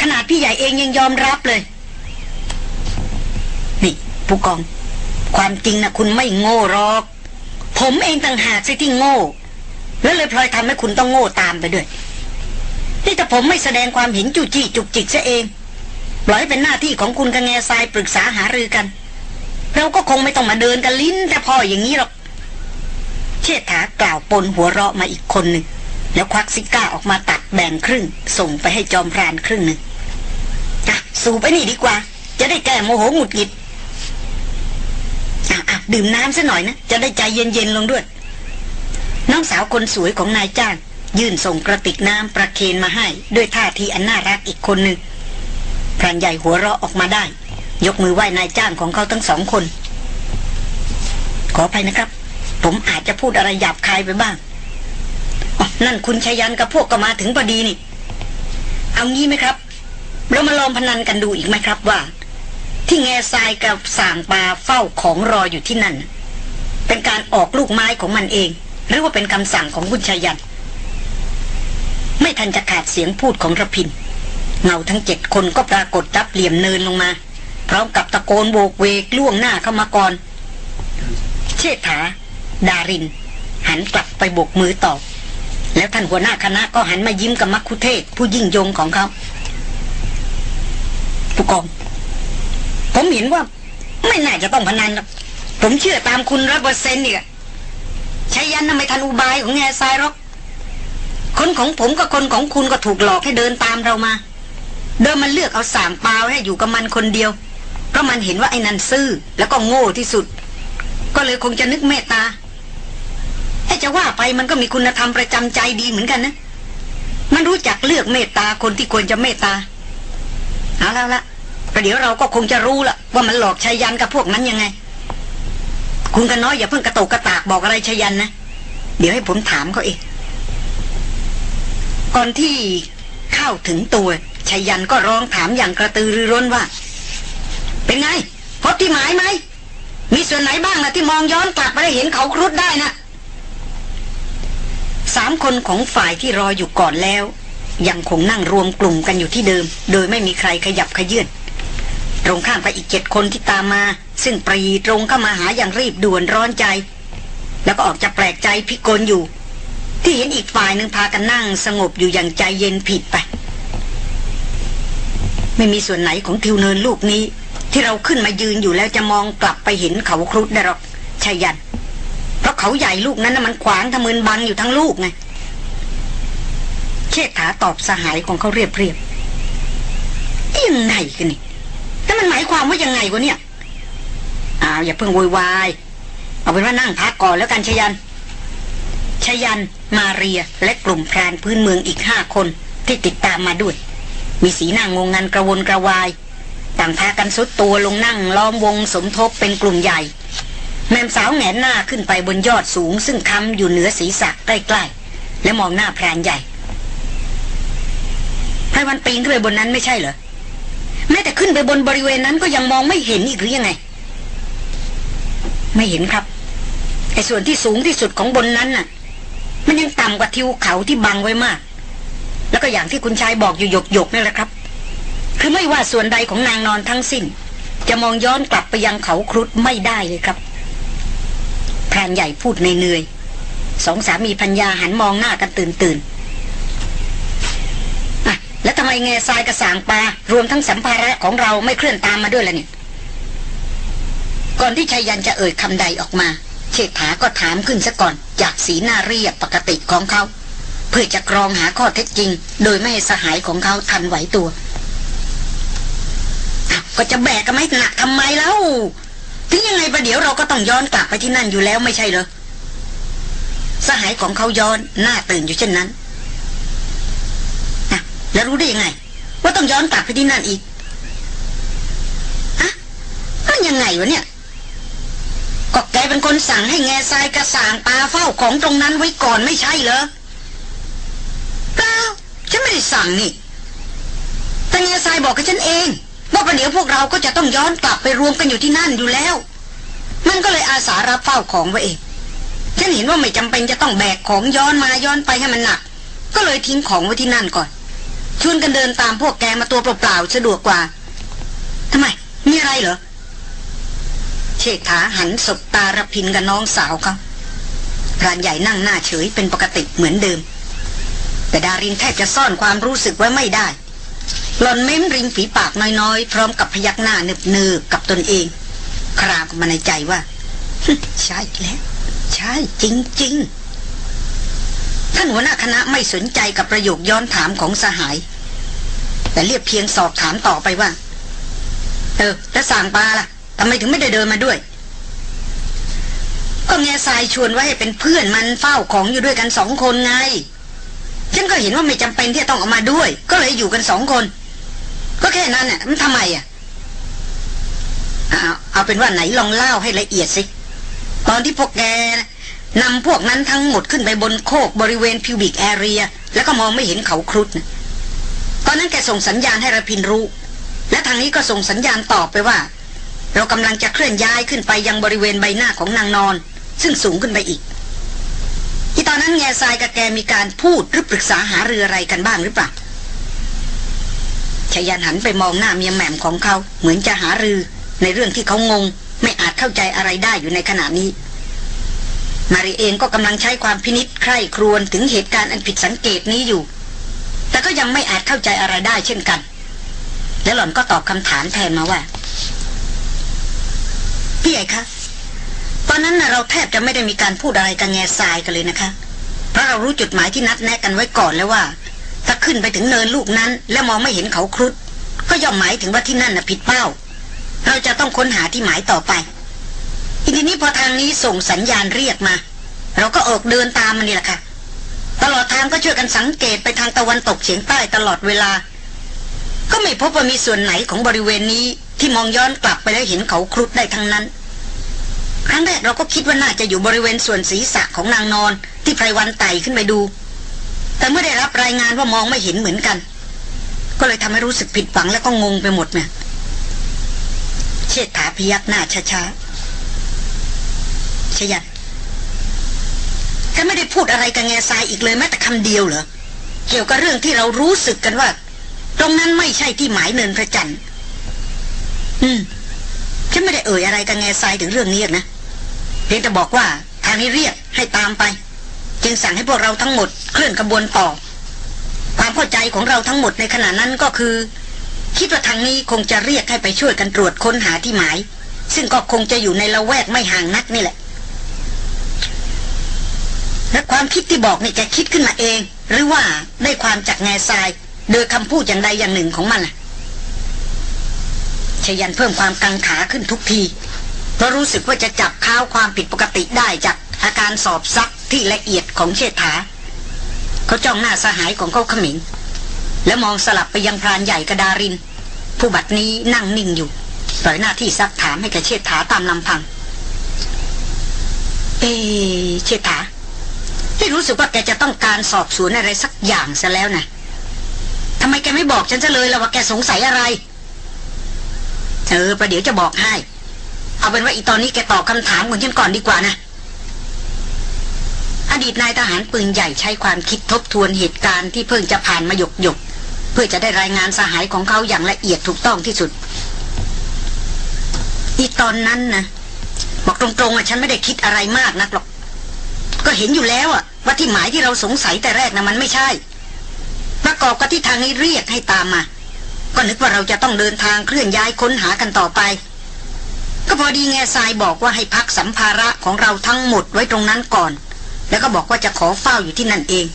ขนาดพี่ใหญ่เองยังยอมรับเลย นี่ผู้กอง ความจริงนะคุณไม่โง่หรอก ผมเองต่างหากสิที่โง่ แล้วเลยพลอยทำให้คุณต้องโง่ตามไปด้วย นี่แต่ผมไม่แสดงความเห็นจุจี้จุกจิกซะเอง ปล่อยเป็นหน้าที่ของคุณกับแง่ทรายปรึกษาหารือกัน เราก็คงไม่ต้องมาเดินกันลิ้นแต่พออย่างนี้หรอก เชษฐากล่าวปนหัวเราะมาอีกคนหนึ่งแล้วควักซิก้าออกมาตัดแบ่งครึ่ง ส่งไปให้จอมพรานครึ่งหนึ่งอะสูบไปนี่ดีกว่า จะได้แก้โมโหหงุดหงิดอะอะดื่มน้ำซะหน่อยนะ จะได้ใจเย็นๆลงด้วย น้องสาวคนสวยของนายจ้าง ยื่นส่งกระติกน้ำประเคนมาให้ ด้วยท่าทีอันน่ารักอีกคนหนึ่งพรานใหญ่หัวเราะออกมาได้ ยกมือไหว้นายจ้างของเขาทั้งสองคน ขออภัยนะครับ ผมอาจจะพูดอะไรหยาบคายไปบ้างนั่นคุณชยันกับพวกก็มาถึงพอดีนี่ เอางี้ไหมครับ เรามาลองพนันกันดูอีกไหมครับว่า ที่แง่ทรายกับสางปลาเฝ้าของรออยู่ที่นั่น เป็นการออกลูกไม้ของมันเอง หรือว่าเป็นคำสั่งของคุณชยัน ไม่ทันจะขาดเสียงพูดของระพินเงาทั้งเจ็ดคนก็ปรากฏรับเหลี่ยมเนินลงมา พร้อมกับตะโกนโบกเวกล่วงหน้าเข้ามาก่อน เชษฐา ดาริน หันกลับไปโบกมือตอบแล้วท่านหัวหน้าคณะก็หันมายิ้มกับมักคุเทศผู้ยิ่งยงของเขาผู้กองผมเห็นว่า ไม่น่าจะต้องพนันหรอกผมเชื่อตามคุณร้อยเปอร์เซ็นต์เนี่ยชัยยันน่ะไม่ทันอุบายของแง่ทรายหรอก คนของผมกับคนของคุณก็ถูกหลอกให้เดินตามเรามา เดิมมันเลือกเอาสามปาวให้อยู่กับมันคนเดียว เพราะมันเห็นว่าไอ้นันซื่อ แล้วก็โง่ที่สุด ก็เลยคงจะนึกเมตตาไอ้จะว่าไปมันก็มีคุณธรรมประจำใจดีเหมือนกันนะ มันรู้จักเลือกเมตตาคนที่ควรจะเมตตา เอาแล้วละประเดี๋ยวเราก็คงจะรู้ละว่ามันหลอกชายันกับพวกนั้นยังไง คุณกันน้อยอย่าเพิ่งกระโตกกระตากบอกอะไรชายันนะ เดี๋ยวให้ผมถามเขาเอง ก่อนที่เข้าถึงตัวชายันก็ร้องถามอย่างกระตือรือร้นว่า เป็นไง พบที่หมายไหม มีส่วนไหนบ้างนะที่มองย้อนกลับไปได้เห็นเขาครุฑได้นะสามคนของฝ่ายที่รออยู่ก่อนแล้ว ยังคงนั่งรวมกลุ่มกันอยู่ที่เดิม โดยไม่มีใครขยับขยื่นตรงข้ามไปอีกเจ็ดคนที่ตามมา ซึ่งปรีตรงเข้ามาหาอย่างรีบด่วนร้อนใจ แล้วก็ออกจะแปลกใจพิกลอยู่ ที่เห็นอีกฝ่ายหนึ่งพากันนั่งสงบอยู่อย่างใจเย็นผิดไป ไม่มีส่วนไหนของทิวเนินลูกนี้ ที่เราขึ้นมายืนอยู่แล้วจะมองกลับไปเห็นเขาครุฑได้หรอกชายัน เพราะเขาใหญ่ลูกนั้นนะมันขวางทะมึนบังอยู่ทั้งลูกไงเชษฐาตอบสหายของเขาเรียบเรียบยังไงกันนี่แต่มันหมายความว่ายังไงวะเนี่ยอ้าวอย่าเพิ่งโวยวายเอาเป็นว่านั่งพักก่อนแล้วกันชยัน ชยัน มาเรีย และกลุ่มพรานพื้นเมืองอีกห้าคนที่ติดตามมาด้วย มีสีหน้างงงันกระวนกระวาย ต่างพากันสุดตัวลงนั่งล้อมวงสมทบเป็นกลุ่มใหญ่ แม่มสาวแงนหน้าขึ้นไปบนยอดสูง ซึ่งค้ำอยู่เหนือศีรษะใกล้ๆ และมองหน้าพรานใหญ่ไพรวันปีนขึ้นไปบนนั้นไม่ใช่เหรอแม้แต่ขึ้นไปบนบริเวณนั้นก็ยังมองไม่เห็นอีกหรือยังไง ไม่เห็นครับไอ้ส่วนที่สูงที่สุดของบนนั้นน่ะ มันยังต่ำกว่าทิวเขาที่บังไว้มาก แล้วก็อย่างที่คุณชายบอกอยู่หยกหยกนี่แหละครับ คือไม่ว่าส่วนใดของนางนอนทั้งสิ้น จะมองย้อนกลับไปยังเขาครุฑไม่ได้เลยครับพรานใหญ่พูดในเนื่อยสองสามีพัญญาหันมองหน้ากันตื่นตื่นอะแล้วทำไมเงซายกระสางปลารวมทั้งสัมภาระของเราไม่เคลื่อนตามมาด้วยล่ะเนี่ย ก่อนที่ชายันจะเอ่ยคำใดออกมา เชษฐาก็ถามขึ้นซะก่อน จากสีหน้าเรียบปกติของเขา เพื่อจะกรองหาข้อเท็จจริง โดยไม่ให้สหายของเขาทันไหวตัว ก็จะแบกกันไหมหนักทำไมแล้ว ถึงยังไงประเดี๋ยวเราก็ต้องย้อนกลับไปที่นั่นอยู่แล้วไม่ใช่เหรอสหายของเขาย้อนหน้าตื่นอยู่เช่นนั้นอะแล้วรู้ได้ยังไง ว่าต้องย้อนกลับไปที่นั่นอีกอะมันยังไงวะเนี่ย ก็แกเป็นคนสั่งให้แง่ทรายกระสางปลาเฝ้าของตรงนั้นไว้ก่อนไม่ใช่เหรอเปล่าฉันไม่ได้สั่งนี่ แต่แง่ทรายบอกกับฉันเอง ว่าประเดี๋ยวพวกเราก็จะต้องย้อนกลับไปรวมกันอยู่ที่นั่นอยู่แล้ว มันก็เลยอาสารับเฝ้าของไว้เองฉันเห็นว่าไม่จำเป็นจะต้องแบกของย้อนมาย้อนไปให้มันหนัก ก็เลยทิ้งของไว้ที่นั่นก่อนชวนกันเดินตามพวกแกมาตัวเปล่าๆสะดวกกว่าทำไมมีอะไรเหรอ ชษฐาหันสบตาระพินกับน้องสาวเขาพรานใหญ่นั่งหน้าเฉยเป็นปกติเหมือนเดิม แต่ดารินแทบจะซ่อนความรู้สึกไว้ไม่ได้ หล่อนเม้มริมฝีปากน้อยๆ พร้อมกับพยักหน้าเนิบๆกับตนเอง ครางมาในใจว่า ใช่แล้ว ใช่จริง ๆ ท่านหัวหน้าคณะไม่สนใจกับประโยคย้อนถามของสหาย แต่เรียบเพียงสอบถามต่อไปว่า เออแล้วสั่งปลาล่ะ ทำไมถึงไม่ได้เดินมาด้วย ก็แง่ทรายชวนไว้ให้เป็นเพื่อนมันเฝ้าของอยู่ด้วยกันสองคนไง ฉันก็เห็นว่าไม่จำเป็นที่จะต้องเอามาด้วย ก็เลยอยู่กันสองคน ก็แค่นั้นน่ะมันทำไมอะเอาเอาเป็นว่าไหนลองเล่าให้ละเอียดสิ ตอนที่พวกแกนำพวกนั้นทั้งหมดขึ้นไปบนโคกบริเวณพิวบิกแอเรีย แล้วก็มองไม่เห็นเขาครุฑนะตอนนั้นแกส่งสัญญาณให้ระพินรู้ และทางนี้ก็ส่งสัญญาณตอบไปว่า เรากำลังจะเคลื่อนย้ายขึ้นไปยังบริเวณใบหน้าของนางนอน ซึ่งสูงขึ้นไปอีก ที่ตอนนั้นแง่ทรายกับแกมีการพูดหรือปรึกษาหารืออะไรกันบ้างหรือเปล่าชายันหันไปมองหน้าเมียแหม่มของเขาเหมือนจะหารือในเรื่องที่เขางง ไม่อาจเข้าใจอะไรได้อยู่ในขณะนี้ มารีเองก็กำลังใช้ความพินิษใคร่ครวญถึงเหตุการณ์อันผิดสังเกตนี้อยู่ แต่ก็ยังไม่อาจเข้าใจอะไรได้เช่นกัน แล้วหล่อนก็ตอบคำถามแทนมาว่า พี่ใหญ่คะ ตอนนั้นนะเราแทบจะไม่ได้มีการพูดอะไรกันแง่ทรายกันเลยนะคะ เพราะเรารู้จุดหมายที่นัดแนะกันไว้ก่อนแล้วว่า ถ้าขึ้นไปถึงเนินลูกนั้น แล้วมองไม่เห็นเขาครุฑก็ย่อมหมายถึงว่าที่นั่นน่ะผิดเป้า เราจะต้องค้นหาที่หมายต่อไปทีนี้พอทางนี้ส่งสัญญาณเรียกมา เราก็ออกเดินตามมันนี่แหละค่ะ ตลอดทางก็ช่วยกันสังเกตไปทางตะวันตกเฉียงใต้ตลอดเวลา ก็ไม่พบว่ามีส่วนไหนของบริเวณนี้ ที่มองย้อนกลับไปแล้วเห็นเขาครุฑได้ทั้งนั้น ครั้งแรกเราก็คิดว่าน่าจะอยู่บริเวณส่วนศีรษะของนางนอน ที่ไพรวันไต่ขึ้นไปดู แต่เมื่อได้รับรายงานว่ามองไม่เห็นเหมือนกัน ก็เลยทำให้รู้สึกผิดหวังและก็งงไปหมดเนี่ยเชิดถาพยักหน้าช้าๆชยันแกไม่ได้พูดอะไรกับแง่ทรายอีกเลยแม้แต่คำเดียวเหรอเกี่ยวกับเรื่องที่เรารู้สึกกันว่า ตรงนั้นไม่ใช่ที่หมายเนินพระจันทร์ อืมฉันไม่ได้เอ่ยอะไรกับแง่ทรายถึงเรื่องนี้นะเพียงแต่บอกว่าทางนี้เรียกให้ตามไป จึงสั่งให้พวกเราทั้งหมดเคลื่อนขบวนต่อ ความเข้าใจของเราทั้งหมดในขณะนั้นก็คือ คิดว่าทางนี้คงจะเรียกให้ไปช่วยกันตรวจค้นหาที่หมาย ซึ่งก็คงจะอยู่ในละแวกไม่ห่างนักนี่แหละ และความคิดที่บอกนี่แกคิดขึ้นมาเอง หรือว่าได้ความจากแง่ทราย โดยคำพูดอย่างใดอย่างหนึ่งของมันล่ะ ชยันเพิ่มความกังขาขึ้นทุกที เพราะรู้สึกว่าจะจับข้าวความผิดปกติได้จากอาการสอบซักที่ละเอียดของเชษฐา เขาจ้องหน้าสหายของเขาขมิง แล้วมองสลับไปยังพรานใหญ่กระดาริน ผู้บัดนี้นั่งนิ่งอยู่ปล่อยหน้าที่ซักถามให้กับเชษฐาตามลำพัง เอเชษฐาที่รู้สึกว่าแกจะต้องการสอบสวนอะไรสักอย่างซะแล้วนะทำไมแกไม่บอกฉันซะเลยล่ะว่าแกสงสัยอะไร เออประเดี๋ยวจะบอกให้ เอาเป็นว่าอีตอนนี้แกตอบคำถามของฉันก่อนดีกว่านะอดีตนายทหารปืนใหญ่ใช้ความคิดทบทวนเหตุการณ์ที่เพิ่งจะผ่านมาหยกหยกเพื่อจะได้รายงานสหายของเขาอย่างละเอียดถูกต้องที่สุด อีตอนนั้นนะบอกตรงๆอะฉันไม่ได้คิดอะไรมากนักหรอก ก็เห็นอยู่แล้วอะว่าที่หมายที่เราสงสัยแต่แรกนะมันไม่ใช่ประกอบกับที่ทางนี้เรียกให้ตามมา ก็นึกว่าเราจะต้องเดินทางเคลื่อนย้ายค้นหากันต่อไป ก็พอดีแง่ทรายบอกว่าให้พักสัมภาระของเราทั้งหมดไว้ตรงนั้นก่อน แล้วก็บอกว่าจะขอเฝ้าอยู่ที่นั่นเอง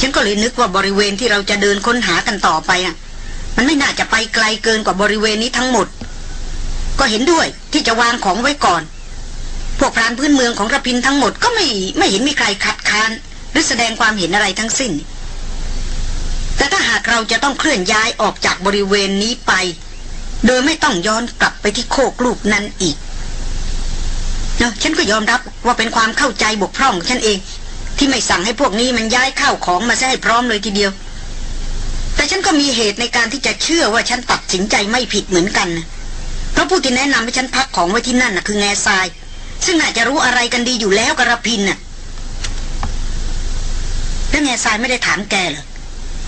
ฉันก็เลยนึกว่าบริเวณที่เราจะเดินค้นหากันต่อไปอะ มันไม่น่าจะไปไกลเกินกว่าบริเวณนี้ทั้งหมด ก็เห็นด้วยที่จะวางของไว้ก่อน พวกพรานพื้นเมืองของระพินทั้งหมดก็ไม่ไม่เห็นมีใครคัดค้านหรือแสดงความเห็นอะไรทั้งสิ้น แต่ถ้าหากเราจะต้องเคลื่อนย้ายออกจากบริเวณนี้ไป โดยไม่ต้องย้อนกลับไปที่โคกลูกนั้นอีกเนาะฉันก็ยอมรับว่าเป็นความเข้าใจบกพร่องของฉันเอง ที่ไม่สั่งให้พวกนี้มันย้ายข้าวของมาซะให้พร้อมเลยทีเดียว แต่ฉันก็มีเหตุในการที่จะเชื่อว่าฉันตัดสินใจไม่ผิดเหมือนกันเพราะผู้ที่แนะนำให้ฉันพักของไว้ที่นั่นนะคือแง่ทราย ซึ่งน่าจะรู้อะไรกันดีอยู่แล้วกระพินน่ะแล้วแง่ทรายไม่ได้ถามแกเหรอ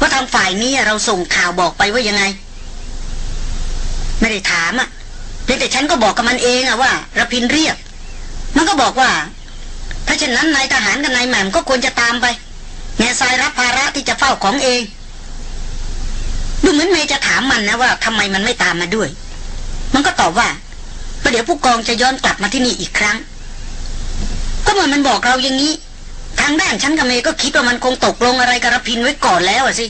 ว่าทางฝ่ายนี้เราส่งข่าวบอกไปว่ายังไง ไม่ได้ถามอะ่ะเพียงแต่ฉันก็บอกกับมันเองอะว่าระพินเรียก มันก็บอกว่า ถ้าเช่นนั้นนายทหารกับนายแหม่มก็ควรจะตามไปแง่ทรายรับภาระที่จะเฝ้าของเอง ดูเหมือนเมย์จะถามมันนะว่าทำไมมันไม่ตามมาด้วย มันก็ตอบว่าประเดี๋ยวผู้กองจะย้อนกลับมาที่นี่อีกครั้ง ก็เหมื่อมันบอกเราอย่างนี้ ทางด้านฉันกับเมย์ก็คิดว่ามันคงตกลงอะไรกับรพินไว้ก่อนแล้วสิ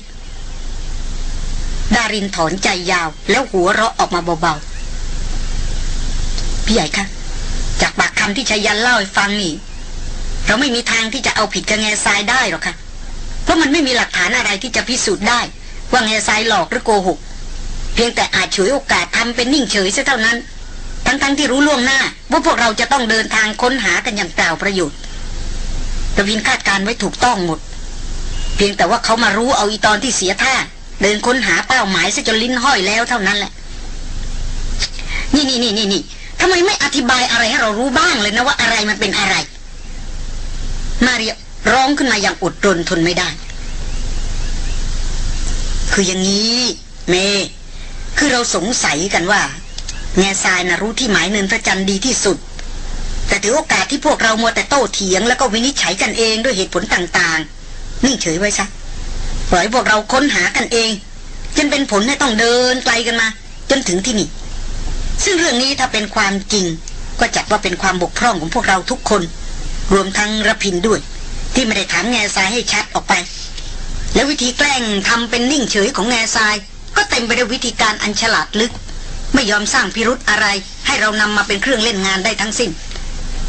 ดารินถอนใจยาวแล้วหัวเราะออกมาเบาๆ พี่ใหญ่คะจากปากคำที่ชายันเล่าให้ฟังนี่ เราไม่มีทางที่จะเอาผิดกับแง่ทรายได้หรอกค่ะ เพราะมันไม่มีหลักฐานอะไรที่จะพิสูจน์ได้ ว่าแง่ทรายหลอกหรือโกหก เพียงแต่อาจฉวยโอกาสทำเป็นนิ่งเฉยซะเท่านั้น ทั้งๆทที่รู้ล่วงหน้าว่าพวกเราจะต้องเดินทางค้นหากันอย่างเปล่าประโยชน์ ระวินคาดการไว้ถูกต้องหมด เพียงแต่ว่าเขามารู้เอาอีตอนที่เสียท่า เดินค้นหาเป้าหมายซะจนลิ้นห้อยแล้วเท่านั้นแหละ นี่นี่นี่นี่นี่ทำไมไม่อธิบายอะไรให้เรารู้บ้างเลยนะว่าอะไรมันเป็นอะไร มาเรียร้องขึ้นมาอย่างอดรนทนไม่ได้ คืออย่างนี้เม คือเราสงสัยกันว่า แง่ทรายนะรู้ที่หมายเนินพระจันทร์ดีที่สุด แต่ถือโอกาสที่พวกเรามัวแต่โต้เถียง แล้วก็วินิจฉัยกันเองด้วยเหตุผลต่างๆ นิ่งเฉยไว้ซะปล่อยพวกเราค้นหากันเอง จนเป็นผลให้ต้องเดินไกลกันมา จนถึงที่นี่ ซึ่งเรื่องนี้ถ้าเป็นความจริง ก็จัดว่าเป็นความบกพร่องของพวกเราทุกคน รวมทั้งระพินด้วย ที่ไม่ได้ถามแง่ทรายให้ชัดออกไป แล้ววิธีแกล้งทำเป็นนิ่งเฉยของแง่ทราย ก็เต็มไปด้วยวิธีการอันฉลาดลึก ไม่ยอมสร้างพิรุธอะไร ให้เรานำมาเป็นเครื่องเล่นงานได้ทั้งสิ้น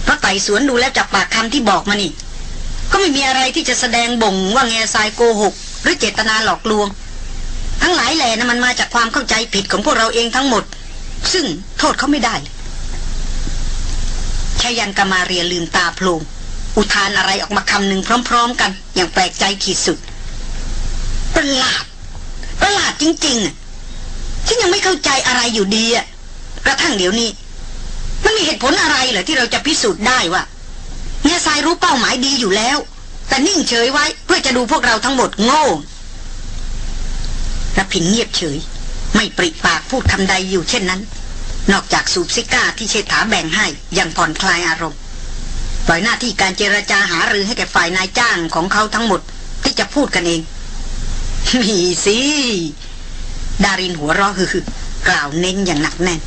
เพราะไต่สวนดูแล้วจากปากคำที่บอกมานี่ ก็ไม่มีอะไรที่จะแสดงบ่งว่าแง่ทรายโกหก หรือเจตนาหลอกลวง ทั้งหลายแหล่นะมันมาจากความเข้าใจผิดของพวกเราเองทั้งหมด ซึ่งโทษเขาไม่ได้ชายันกามาเรียลืมตาโพลงอุทานอะไรออกมาคำหนึ่งพร้อม ๆ กัน อย่างแปลกใจขีดสุดประหลาดประหลาดจริงๆอะฉันยังไม่เข้าใจอะไรอยู่ดีอะกระทั่งเดี๋ยวนี้ มันมีเหตุผลอะไรเหรอที่เราจะพิสูจน์ได้ว่าแง่ทรายรู้เป้าหมายดีอยู่แล้ว แต่นิ่งเฉยไว้เพื่อจะดูพวกเราทั้งหมดโง่ระพินเงียบเฉย ไม่ปริปากพูดคำใดอยู่เช่นนั้น นอกจากสูบซิก้าที่เชษฐาแบ่งให้อย่างผ่อนคลายอารมณ์ปล่อยหน้าที่การเจรจาหารือให้แก่ฝ่ายนายจ้างของเขาทั้งหมดที่จะพูดกันเองมีสิ ดารินหัวเราะคือ กล่าวเน้นอย่างหนักแน่น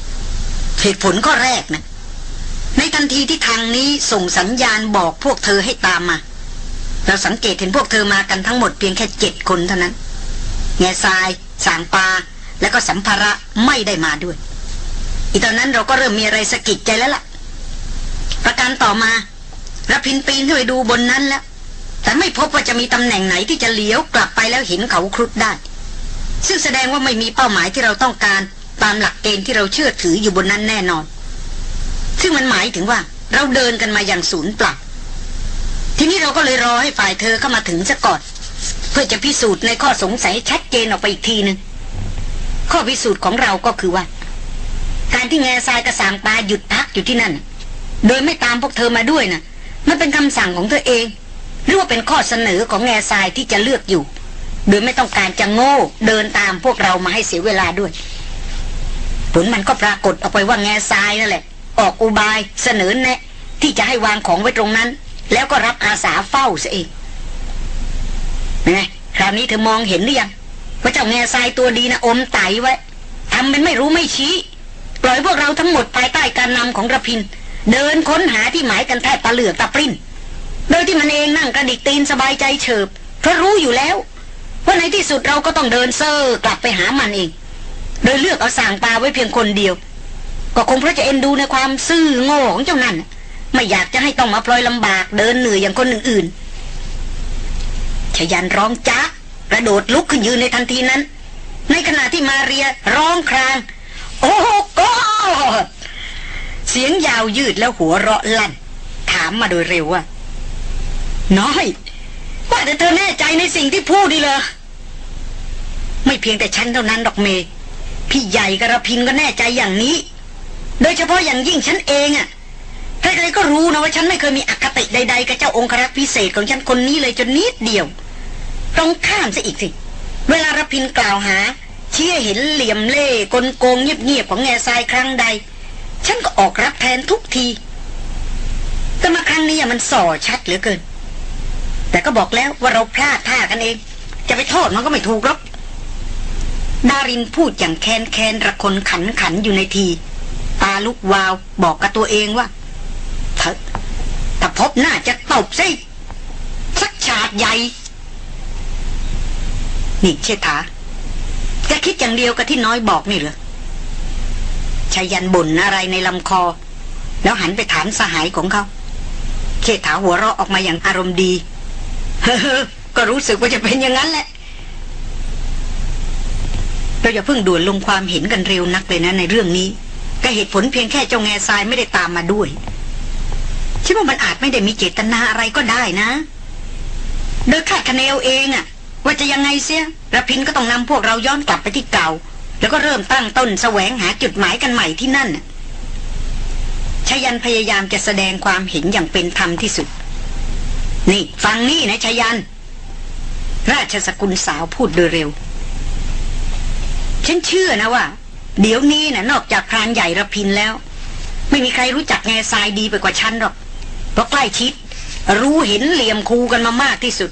เหตุผลก็แรกนะ ในทันทีที่ทางนี้ส่งสัญญาณบอกพวกเธอให้ตามมา เราสังเกตเห็นพวกเธอมากันทั้งหมดเพียงแค่เจ็ดคนเท่านั้น แง่ทราย สางปา และก็สัมภาระไม่ได้มาด้วย อีตอนนั้นเราก็เริ่มมีอะไรสะกิดใจแล้วล่ะ ประการต่อมาระพินปีนขึ้นไปดูบนนั้นแล้ว แต่ไม่พบว่าจะมีตำแหน่งไหนที่จะเลี้ยวกลับไปแล้วเห็นเขาครุฑได้ ซึ่งแสดงว่าไม่มีเป้าหมายที่เราต้องการ ตามหลักเกณฑ์ที่เราเชื่อถืออยู่บนนั้นแน่นอน ซึ่งมันหมายถึงว่าเราเดินกันมาอย่างศูนย์เปล่าทีนี้เราก็เลยรอให้ฝ่ายเธอเข้ามาถึงซะก่อน เพื่อจะพิสูจน์ในข้อสงสัยชัดเจนออกไปอีกทีหนึ่งข้อพิสูจน์ของเราก็คือว่า การที่แง่ทรายกระสางปลาหยุดพักอยู่ที่นั่น โดยไม่ตามพวกเธอมาด้วยนะ่ะ มันเป็นคำสั่งของเธอเอง หรือว่าเป็นข้อเสนอของแง่ทรายที่จะเลือกอยู่ โดยไม่ต้องการจะโง่เดินตามพวกเรามาให้เสียเวลาด้วย ผลมันก็ปรากฏออกไปว่าแง่ทรายนั่นแหละ ออกอุบายเสนอแนะ ที่จะให้วางของไว้ตรงนั้น แล้วก็รับอาสาเฝ้าซะเองไงคราวนี้เธอมองเห็นหรือยังว่าเจ้าแง่ทรายตัวดีนะอมไตไว้ทำเป็นไม่รู้ไม่ชี้ ปล่อยพวกเราทั้งหมดภายใต้การนำของระพิน เดินค้นหาที่หมายกันแทบตะเหลือกตะปริ้นโดยที่มันเองนั่งกระดิกตีนสบายใจเฉิบเพราะรู้อยู่แล้ว ว่าในที่สุดเราก็ต้องเดินเซอร์กลับไปหามันเอง โดยเลือกเอาสั่งปลาไว้เพียงคนเดียว ก็คงเพราะจะเอ็นดูในความซื่อโง่ของเจ้านั่นไม่อยากจะให้ต้องมาพลอยลำบากเดินเหนื่อยอย่างคนอื่นๆชยันร้องจ้ากระโดดลุกขึ้นยืนในทันทีนั้น ในขณะที่มาเรียร้องคราง โอ้กอดเสียงยาวยืดแล้วหัวเราะลั่น ถามมาโดยเร็วว่า น้อย ว่าแต่เธอแน่ใจในสิ่งที่พูดดีเลยไม่เพียงแต่ฉันเท่านั้นดอกเมย พี่ใหญ่กระพินก็แน่ใจอย่างนี้ โดยเฉพาะอย่างยิ่งฉันเองอะ่ะใครๆก็รู้นะว่าฉันไม่เคยมีอคติใด ๆ กับเจ้าองครักษ์พิเศษของฉันคนนี้เลยจนนิดเดียวตรงข้ามซะอีกสิ เวลาระพินกล่าวหา เชี่ยเห็นเหลี่ยมเล่กลโกงเงียบๆของแง่ทรายครั้งใด ฉันก็ออกรับแทนทุกที แต่มาครั้งนี้มันส่อชัดเหลือเกิน แต่ก็บอกแล้วว่าเราพลาดท่ากันเอง จะไปโทษมันก็ไม่ถูกหรอก ดารินพูดอย่างแค้นแค้นระคนขันขันอยู่ในที ตาลุกวาวบอกกับตัวเองว่าเถอะถ้าพบหน้าจะตบสิสักฉาดใหญ่นี่เชษฐาจะคิดอย่างเดียวกับที่น้อยบอกนี่เหรอชายันบ่นอะไรในลำคอ แล้วหันไปถามสหายของเขาเชษฐาหัวเราะออกมาอย่างอารมณ์ดี เฮ้อก็รู้สึกว่าจะเป็นอย่างนั้นแหละ เราอย่าเพิ่งด่วนลงความเห็นกันเร็วนักเลยนะในเรื่องนี้ก็เหตุผลเพียงแค่เจ้าแง่ทรายไม่ได้ตามมาด้วยฉันว่ามันอาจไม่ได้มีเจตนาอะไรก็ได้นะ โดยคาดคะเนเอาเองอะว่าจะยังไงเสียระพินก็ต้องนำพวกเราย้อนกลับไปที่เก่า แล้วก็เริ่มตั้งต้นแสวงหาจุดหมายกันใหม่ที่นั่นชยันพยายามจะแสดงความเห็นอย่างเป็นธรรมที่สุด นี่ ฟังนี่นะชยัน ราชสกุลสาวพูดโดยเร็ว ฉันเชื่อนะว่า เดี๋ยวนี้นะนอกจากพรานใหญ่ระพินแล้ว ไม่มีใครรู้จักแง่ทรายดีไปกว่าฉันหรอก เพราะใกล้ชิด รู้เห็นเหลี่ยมคูกันมามากที่สุด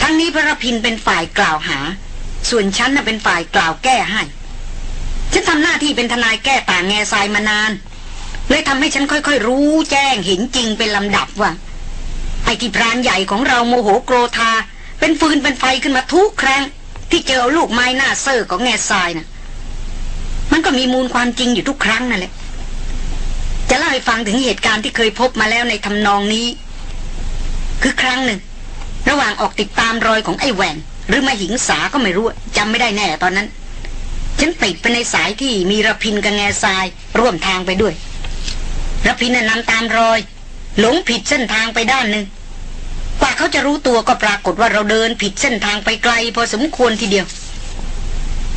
ทั้งนี้พระรพินเป็นฝ่ายกล่าวหา ส่วนฉันน่ะเป็นฝ่ายกล่าวแก้ให้ ฉันทำหน้าที่เป็นทนายแก้ต่างแง่ทรายมานาน เลยทำให้ฉันค่อย ๆ รู้แจ้งเห็นจริงเป็นลำดับว่าไอ้ที่พรานใหญ่ของเราโมโหโกรธาเป็นฟืนเป็นไฟขึ้นมาทุกครั้ง ที่เจอลูกไม้หน้าเซอร์ของแง่ทรายน่ะ มันก็มีมูลความจริงอยู่ทุกครั้งนั่นแหละ จะเล่าให้ฟังถึงเหตุการณ์ที่เคยพบมาแล้วในทำนองนี้ คือครั้งหนึ่ง ระหว่างออกติดตามรอยของไอ้แหวนหรือมาหิงสาก็ไม่รู้จำไม่ได้แน่ตอนนั้น ฉันติดไปในสายที่มีระพินกับแง่ทรายร่วมทางไปด้วยระพินน่ะนำตามรอย หลงผิดเส้นทางไปด้านหนึ่ง กว่าเขาจะรู้ตัวก็ปรากฏว่าเราเดินผิดเส้นทางไปไกล พอสมควรทีเดียว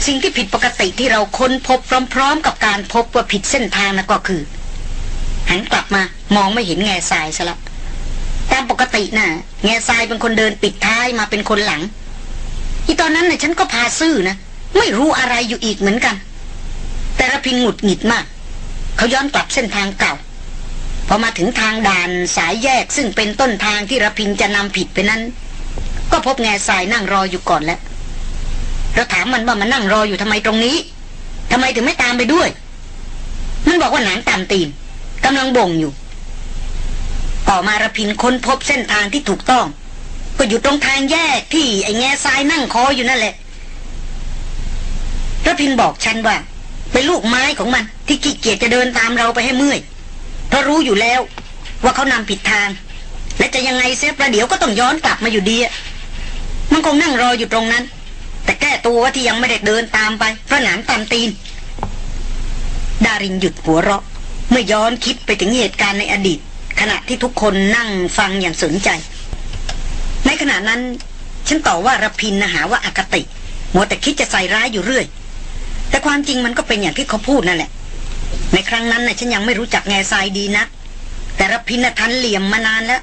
สิ่งที่ผิดปกติที่เราค้นพบพร้อม ๆ กับการพบว่าผิดเส้นทางนะก็คือ หันกลับมามองไม่เห็นแง่ทรายซะละตามปกตินะ่ะ แง่ทรายเป็นคนเดินปิดท้ายมาเป็นคนหลัง อีตอนนั้นนะ่ะฉันก็พาซื่อนะไม่รู้อะไรอยู่อีกเหมือนกัน แต่ระพินหงุดหงิดมาก เขาย้อนกลับเส้นทางเก่า พอมาถึงทางด่านสายแยกซึ่งเป็นต้นทางที่ระพินจะนำผิดไปนั้น ก็พบแง่ทรายนั่งรออยู่ก่อนแล้วเราถามมันว่ามันนั่งรออยู่ทำไมตรงนี้ทำไมถึงไม่ตามไปด้วย มันบอกว่าหนานตามตีนกำลังบ่งอยู่ ต่อมาระพินค้นพบเส้นทางที่ถูกต้อง ก็อยู่ตรงทางแยกที่ไอ้แง่ทรายนั่งคออยู่นั่นแหละระพินบอกฉันว่าเป็นลูกไม้ของมันที่ขี้เกียจจะเดินตามเราไปให้เมื่อย เพราะรู้อยู่แล้ว ว่าเขานำผิดทาง และจะยังไงเสียประเดี๋ยวก็ต้องย้อนกลับมาอยู่ดีมันคงนั่งรออยู่ตรงนั้น แต่แก้ตัวว่าที่ยังไม่ได้เดินตามไปเพราะหนามตามตีน ดารินหยุดหัวเราะ เมื่อย้อนคิดไปถึงเหตุการณ์ในอดีต ขณะที่ทุกคนนั่งฟังอย่างสนใจ ในขณะนั้น ฉันต่อว่ารพินนะหาว่าอากติมัวแต่คิดจะใส่ร้ายอยู่เรื่อย แต่ความจริงมันก็เป็นอย่างที่เขาพูดนั่นแหละ ในครั้งนั้นนะฉันยังไม่รู้จักแง่ทรายดีนะแต่รพินนทันเหลี่ยมมานานแล้ว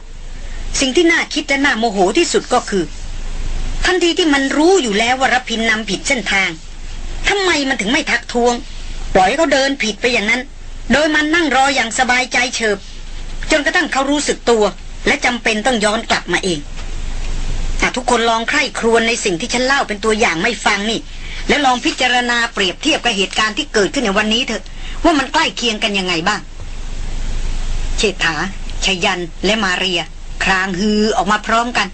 สิ่งที่น่าคิดและน่าโมโหที่สุดก็คือ ทันทีที่มันรู้อยู่แล้วว่ารพินนำผิดเส้นทางทำไมมันถึงไม่ทักท้วง ปล่อยให้เขาเดินผิดไปอย่างนั้น โดยมันนั่งรออย่างสบายใจเฉิบ จนกระทั่งเขารู้สึกตัว และจำเป็นต้องย้อนกลับมาเองถ้าทุกคนลองใคร่ครวญในสิ่งที่ฉันเล่าเป็นตัวอย่างไม่ฟังนี่ แล้วลองพิจารณาเปรียบเทียบกับเหตุการณ์ที่เกิดขึ้นในวันนี้เถอะ ว่ามันใกล้เคียงกันยังไงบ้างเชษฐาชยันและมาเรีย ครางฮือออกมาพร้อมกัน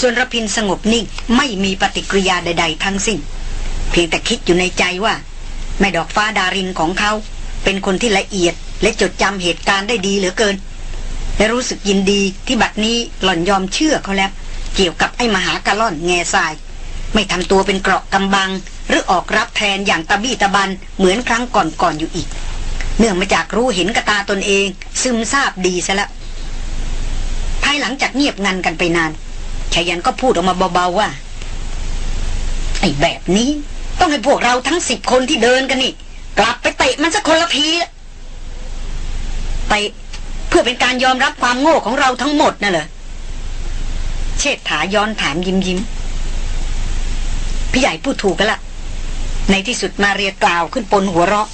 ส่วนรพินสงบนิ่งไม่มีปฏิกิริยาใด ๆ ทั้งสิ้น เพียงแต่คิดอยู่ในใจว่า แม่ดอกฟ้าดารินของเขา เป็นคนที่ละเอียดและจดจำเหตุการณ์ได้ดีเหลือเกิน และรู้สึกยินดีที่บัดนี้หล่อนยอมเชื่อเขาแล้ว เกี่ยวกับไอ้มหากะล่อนแง่ทราย ไม่ทำตัวเป็นเกราะกำบัง หรือออกรับแทนอย่างตะบี้ตะบันเหมือนครั้งก่อนๆออยู่อีก เนื่องมาจากรู้เห็นกระตาตนเอง ซึมซาบดีซะแล้วภายหลังจากเงียบงันกันไปนานชายันก็พูดออกมาเบาๆว่า ไอ้แบบนี้ ต้องให้พวกเราทั้งสิบคนที่เดินกันนี่ กลับไปเตะมันสักคนละทีเตะเพื่อเป็นการยอมรับความโง่ของเราทั้งหมดน่ะเหรอเชษฐาย้อนถามยิ้มยิ้มพี่ใหญ่พูดถูกกันละ ในที่สุดมาเรียกล่าวขึ้นปนหัวเราะ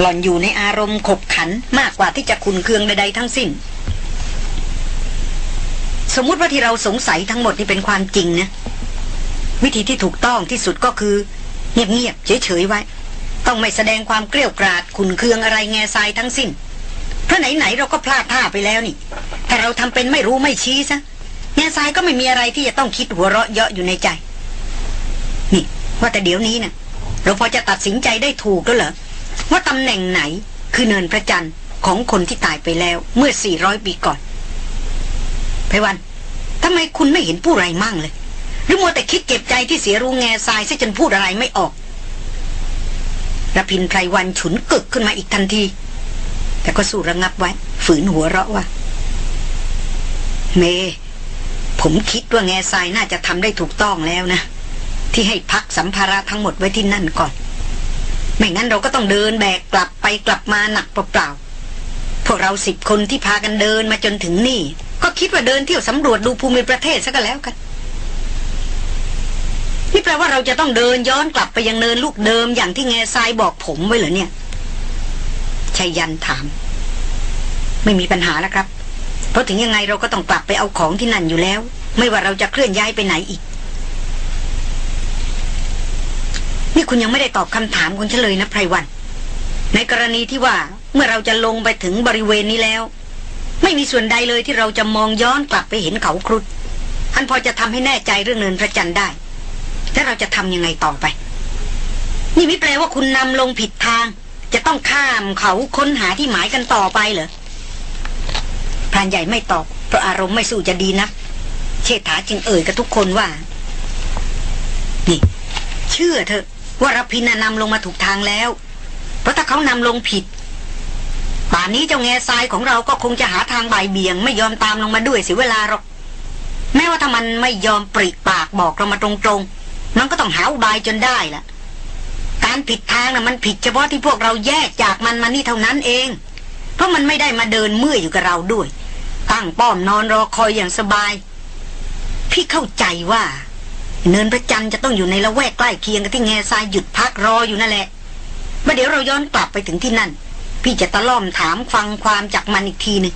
หล่อนอยู่ในอารมณ์ขบขันมากกว่าที่จะคุนเคืองใดๆทั้งสิ้น สมมติว่าที่เราสงสัยทั้งหมดนี่เป็นความจริงนะ วิธีที่ถูกต้องที่สุดก็คือ เงียบๆเฉยๆไว้ ต้องไม่แสดงความเกลียวกราดขุนเคืองอะไรแง่ทรายทั้งสิ้นเพราะไหนๆเราก็พลาดท่าไปแล้วนี่ถ้าเราทำเป็นไม่รู้ไม่ชี้ซะแง่ทรายก็ไม่มีอะไรที่จะต้องคิดหัวเราะเยาะอยู่ในใจ นี่ว่าแต่เดี๋ยวนี้นะ่ะ เราพอจะตัดสินใจได้ถูกแล้วเหรอว่าตำแหน่งไหนคือเนินพระจันทร์ของคนที่ตายไปแล้วเมื่อ 400 ปีก่อนไพวันทำไมคุณไม่เห็นผู้ไรมั่งเลย หรือมัวแต่คิดเก็บใจที่เสียรู้แง่ทรายซะจนพูดอะไรไม่ออกระพินไพรวันฉุนกึกขึ้นมาอีกทันที แต่ก็สู้ระงับไว้ ฝืนหัวเราะว่า เม ผมคิดว่าแง่ทรายน่าจะทำได้ถูกต้องแล้วนะ ที่ให้พักสัมภาระทั้งหมดไว้ที่นั่นก่อน ไม่งั้นเราก็ต้องเดินแบกกลับไปกลับมาหนักเปล่าๆพวกเราสิบคนที่พากันเดินมาจนถึงนี่ ก็คิดว่าเดินเที่ยวสำรวจดูภูมิประเทศซะก็แล้วกันนี่แปลว่าเราจะต้องเดินย้อนกลับไปยังเนินลูกเดิมอย่างที่แง่ทรายบอกผมไว้เหรอเนี่ยชัยยันถาม ไม่มีปัญหาแล้วครับ เพราะถึงยังไงเราก็ต้องกลับไปเอาของที่นั่นอยู่แล้ว ไม่ว่าเราจะเคลื่อนย้ายไปไหนอีก นี่คุณยังไม่ได้ตอบคำถามของฉันเลยนะไพรวัน ในกรณีที่ว่าเมื่อเราจะลงไปถึงบริเวณนี้แล้ว ไม่มีส่วนใดเลยที่เราจะมองย้อนกลับไปเห็นเขาครุฑอันพอจะทำให้แน่ใจเรื่องเนินพระจันทร์ได้แล้วเราจะทำยังไงต่อไป นี่ไม่แปลว่าคุณนำลงผิดทาง จะต้องข้ามเขาค้นหาที่หมายกันต่อไปเหรอพรานใหญ่ไม่ตอบเพราะอารมณ์ไม่สู้จะดีนักเชษฐาจึงเอ่ยกับทุกคนว่า นี่ เชื่อเถอะ ว่ารพินนะนำลงมาถูกทางแล้ว เพราะถ้าเขานำลงผิด ป่านนี้เจ้าแง่ทรายของเราก็คงจะหาทางบ่ายเบี่ยง ไม่ยอมตามลงมาด้วยเสียเวลาหรอกแม้ว่าถ้ามันไม่ยอมปริปากบอกเรามาตรงๆมันก็ต้องหาอุบายจนได้ล่ะ การผิดทางนะ่ะมันผิดเฉพาะที่พวกเราแยกจากมันมานี่เท่านั้นเอง เพราะมันไม่ได้มาเดินเมื่อยอยู่กับเราด้วยตั้งป้อมนอนรอคอยอย่างสบาย พี่เข้าใจว่า เนินพระจันทร์จะต้องอยู่ในละแวกใกล้เคียงกับที่แง่ทรายหยุดพักรออยู่นั่นแหละเมื่อเดี๋ยวเราย้อนกลับไปถึงที่นั่น พี่จะตะล่อมถามฟังความจากมันอีกทีหนึง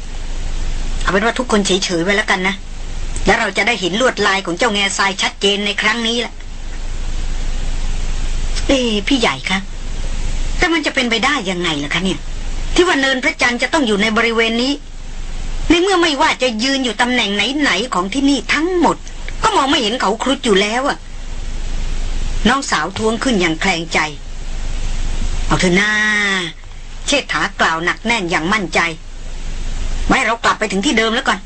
เอาเป็นว่าทุกคนเฉยๆไว้แล้วกันนะ แล้วเราจะได้เห็นลวดลายของเจ้าแง่ทรายชัดเจนในครั้งนี้แหละเอ้พี่ใหญ่คะแต่มันจะเป็นไปได้ยังไงล่ะคะเนี่ย ที่ว่าเนินพระจันทร์จะต้องอยู่ในบริเวณนี้ ในเมื่อไม่ว่าจะยืนอยู่ตำแหน่งไหนๆของที่นี่ทั้งหมด ก็มองไม่เห็นเขาครุฑอยู่แล้วอะน้องสาวทวงขึ้นอย่างแคลงใจ เอาเถอะนาเชษฐากล่าวหนักแน่นอย่างมั่นใจไว้เรากลับไปถึงที่เดิมแล้วก่อน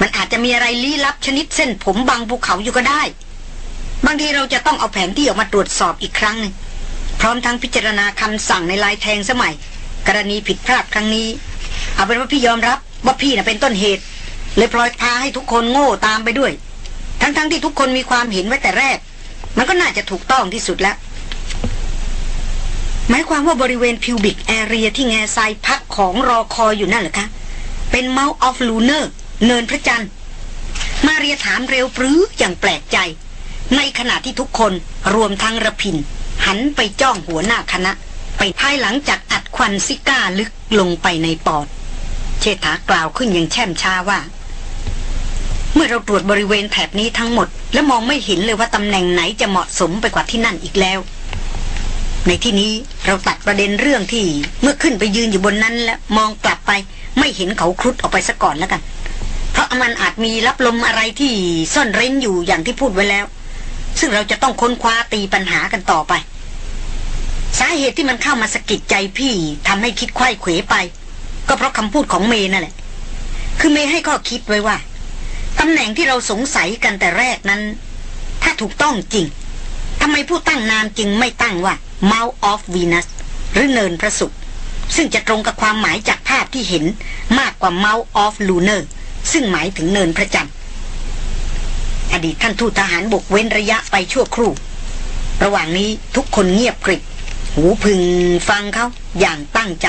มันอาจจะมีอะไรลี้ลับชนิดเส้นผมบังภูเขาอยู่ก็ได้ บางทีเราจะต้องเอาแผนที่ออกมาตรวจสอบอีกครั้งหนึ่งพร้อมทั้งพิจารณาคำสั่งในลายแทงสมัย กรณีผิดพลาดครั้งนี้ เอาเป็นว่าพี่ยอมรับว่าพี่น่ะเป็นต้นเหตุ เลยพลอยพาให้ทุกคนโง่ตามไปด้วย ทั้งๆทที่ทุกคนมีความเห็นไว้แต่แรก มันก็น่าจะถูกต้องที่สุดแล้ว หมายความว่าบริเวณ pubic area ที่แง่ทรายพักของรอคอยอยู่นั่นเหรอคะ เป็น mount of Luna เนินพระจันทร์ มาเรียถามเร็วปรื๋ออย่างแปลกใจ ในขณะที่ทุกคนรวมทั้งระพิน หันไปจ้องหัวหน้าคณะ ไปภายหลังจากอัดควันซิการ์ลึกลงไปในปอด เชษฐากล่าวขึ้นอย่างแช่มช้าว่า เมื่อเราตรวจบริเวณแถบนี้ทั้งหมด และมองไม่เห็นเลยว่าตำแหน่งไหนจะเหมาะสมไปกว่าที่นั่นอีกแล้ว ในที่นี้เราตัดประเด็นเรื่องที่เมื่อขึ้นไปยืนอยู่บนนั้นแล้วมองกลับไป ไม่เห็นเขาครุฑออกไปซะก่อนแล้วกัน เพราะมันอาจมีรับลมอะไรที่ซ่อนเร้นอยู่อย่างที่พูดไว้แล้ว ซึ่งเราจะต้องค้นคว้าตีปัญหากันต่อไป สาเหตุที่มันเข้ามาสะกิดใจพี่ทำให้คิดไข้เขวไป ก็เพราะคำพูดของเมย์นั่นแหละ คือเมย์ให้ข้อคิดไว้ว่า ตำแหน่งที่เราสงสัยกันแต่แรกนั้น ถ้าถูกต้องจริงทำไมผู้ตั้งนามจึงไม่ตั้งว่า Mouth of Venus หรือเนินพระศุกร์ซึ่งจะตรงกับความหมายจากภาพที่เห็นมากกว่า Mouth of Lunar ซึ่งหมายถึงเนินพระจันทร์อดีตท่านทูตทหารบกเว้นระยะไปชั่วครู่ ระหว่างนี้ทุกคนเงียบกริบหูพึงฟังเขาอย่างตั้งใจ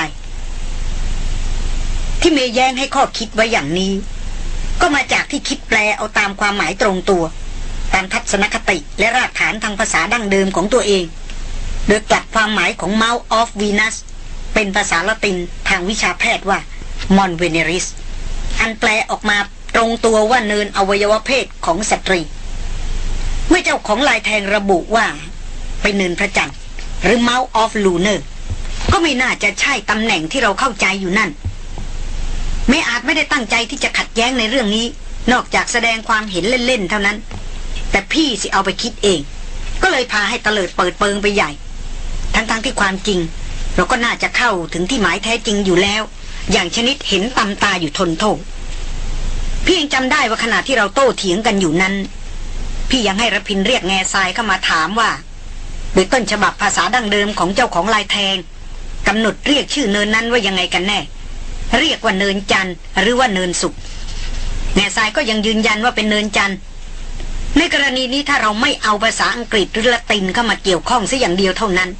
ที่เมย์แย้งให้ข้อคิดไว้อย่างนี้ ก็มาจากที่คิดแปลเอาตามความหมายตรงตัว ตามทัศนคติและรากฐานทางภาษาดั้งเดิมของตัวเอง โดยกลับความหมายของ Mouth of Venus เป็นภาษาละตินทางวิชาแพทย์ว่า Mon Veneris อันแปลออกมาตรงตัวว่าเนินอวัยวะเพศของสตรี เมื่อเจ้าของลายแทงระบุว่า เป็นเนินพระจันทร์หรือ Mouth of Lunar ก็ไม่น่าจะใช่ตำแหน่งที่เราเข้าใจอยู่นั่น ไม่อาจไม่ได้ตั้งใจที่จะขัดแย้งในเรื่องนี้ นอกจากแสดงความเห็นเล่นๆเท่านั้น แต่พี่สิเอาไปคิดเอง ก็เลยพาให้เตลิดเปิดเปิงไปใหญ่ ทั้งๆทที่ความจริง เราก็น่าจะเข้าถึงที่หมายแท้จริงอยู่แล้ว อย่างชนิดเห็นตำตาอยู่ทนโทษพี่ยังจำได้ว่าขณะที่เราโต้เถียงกันอยู่นั้น พี่ยังให้รพินเรียกแง่ทรายเข้ามาถามว่าโดยต้นฉบับภาษาดั้งเดิมของเจ้าของลายแทงกำหนดเรียกชื่อเนินนั้นว่ายังไงกันแน่ เรียกว่าเนินจันทร์หรือว่าเนินสุขแง่ทรายก็ยังยืนยันว่าเป็นเนินจันทร์ในกรณีนี้ถ้าเราไม่เอาภาษาอังกฤษหรือละตินเข้ามาเกี่ยวข้องซะอย่างเดียวเท่านั้น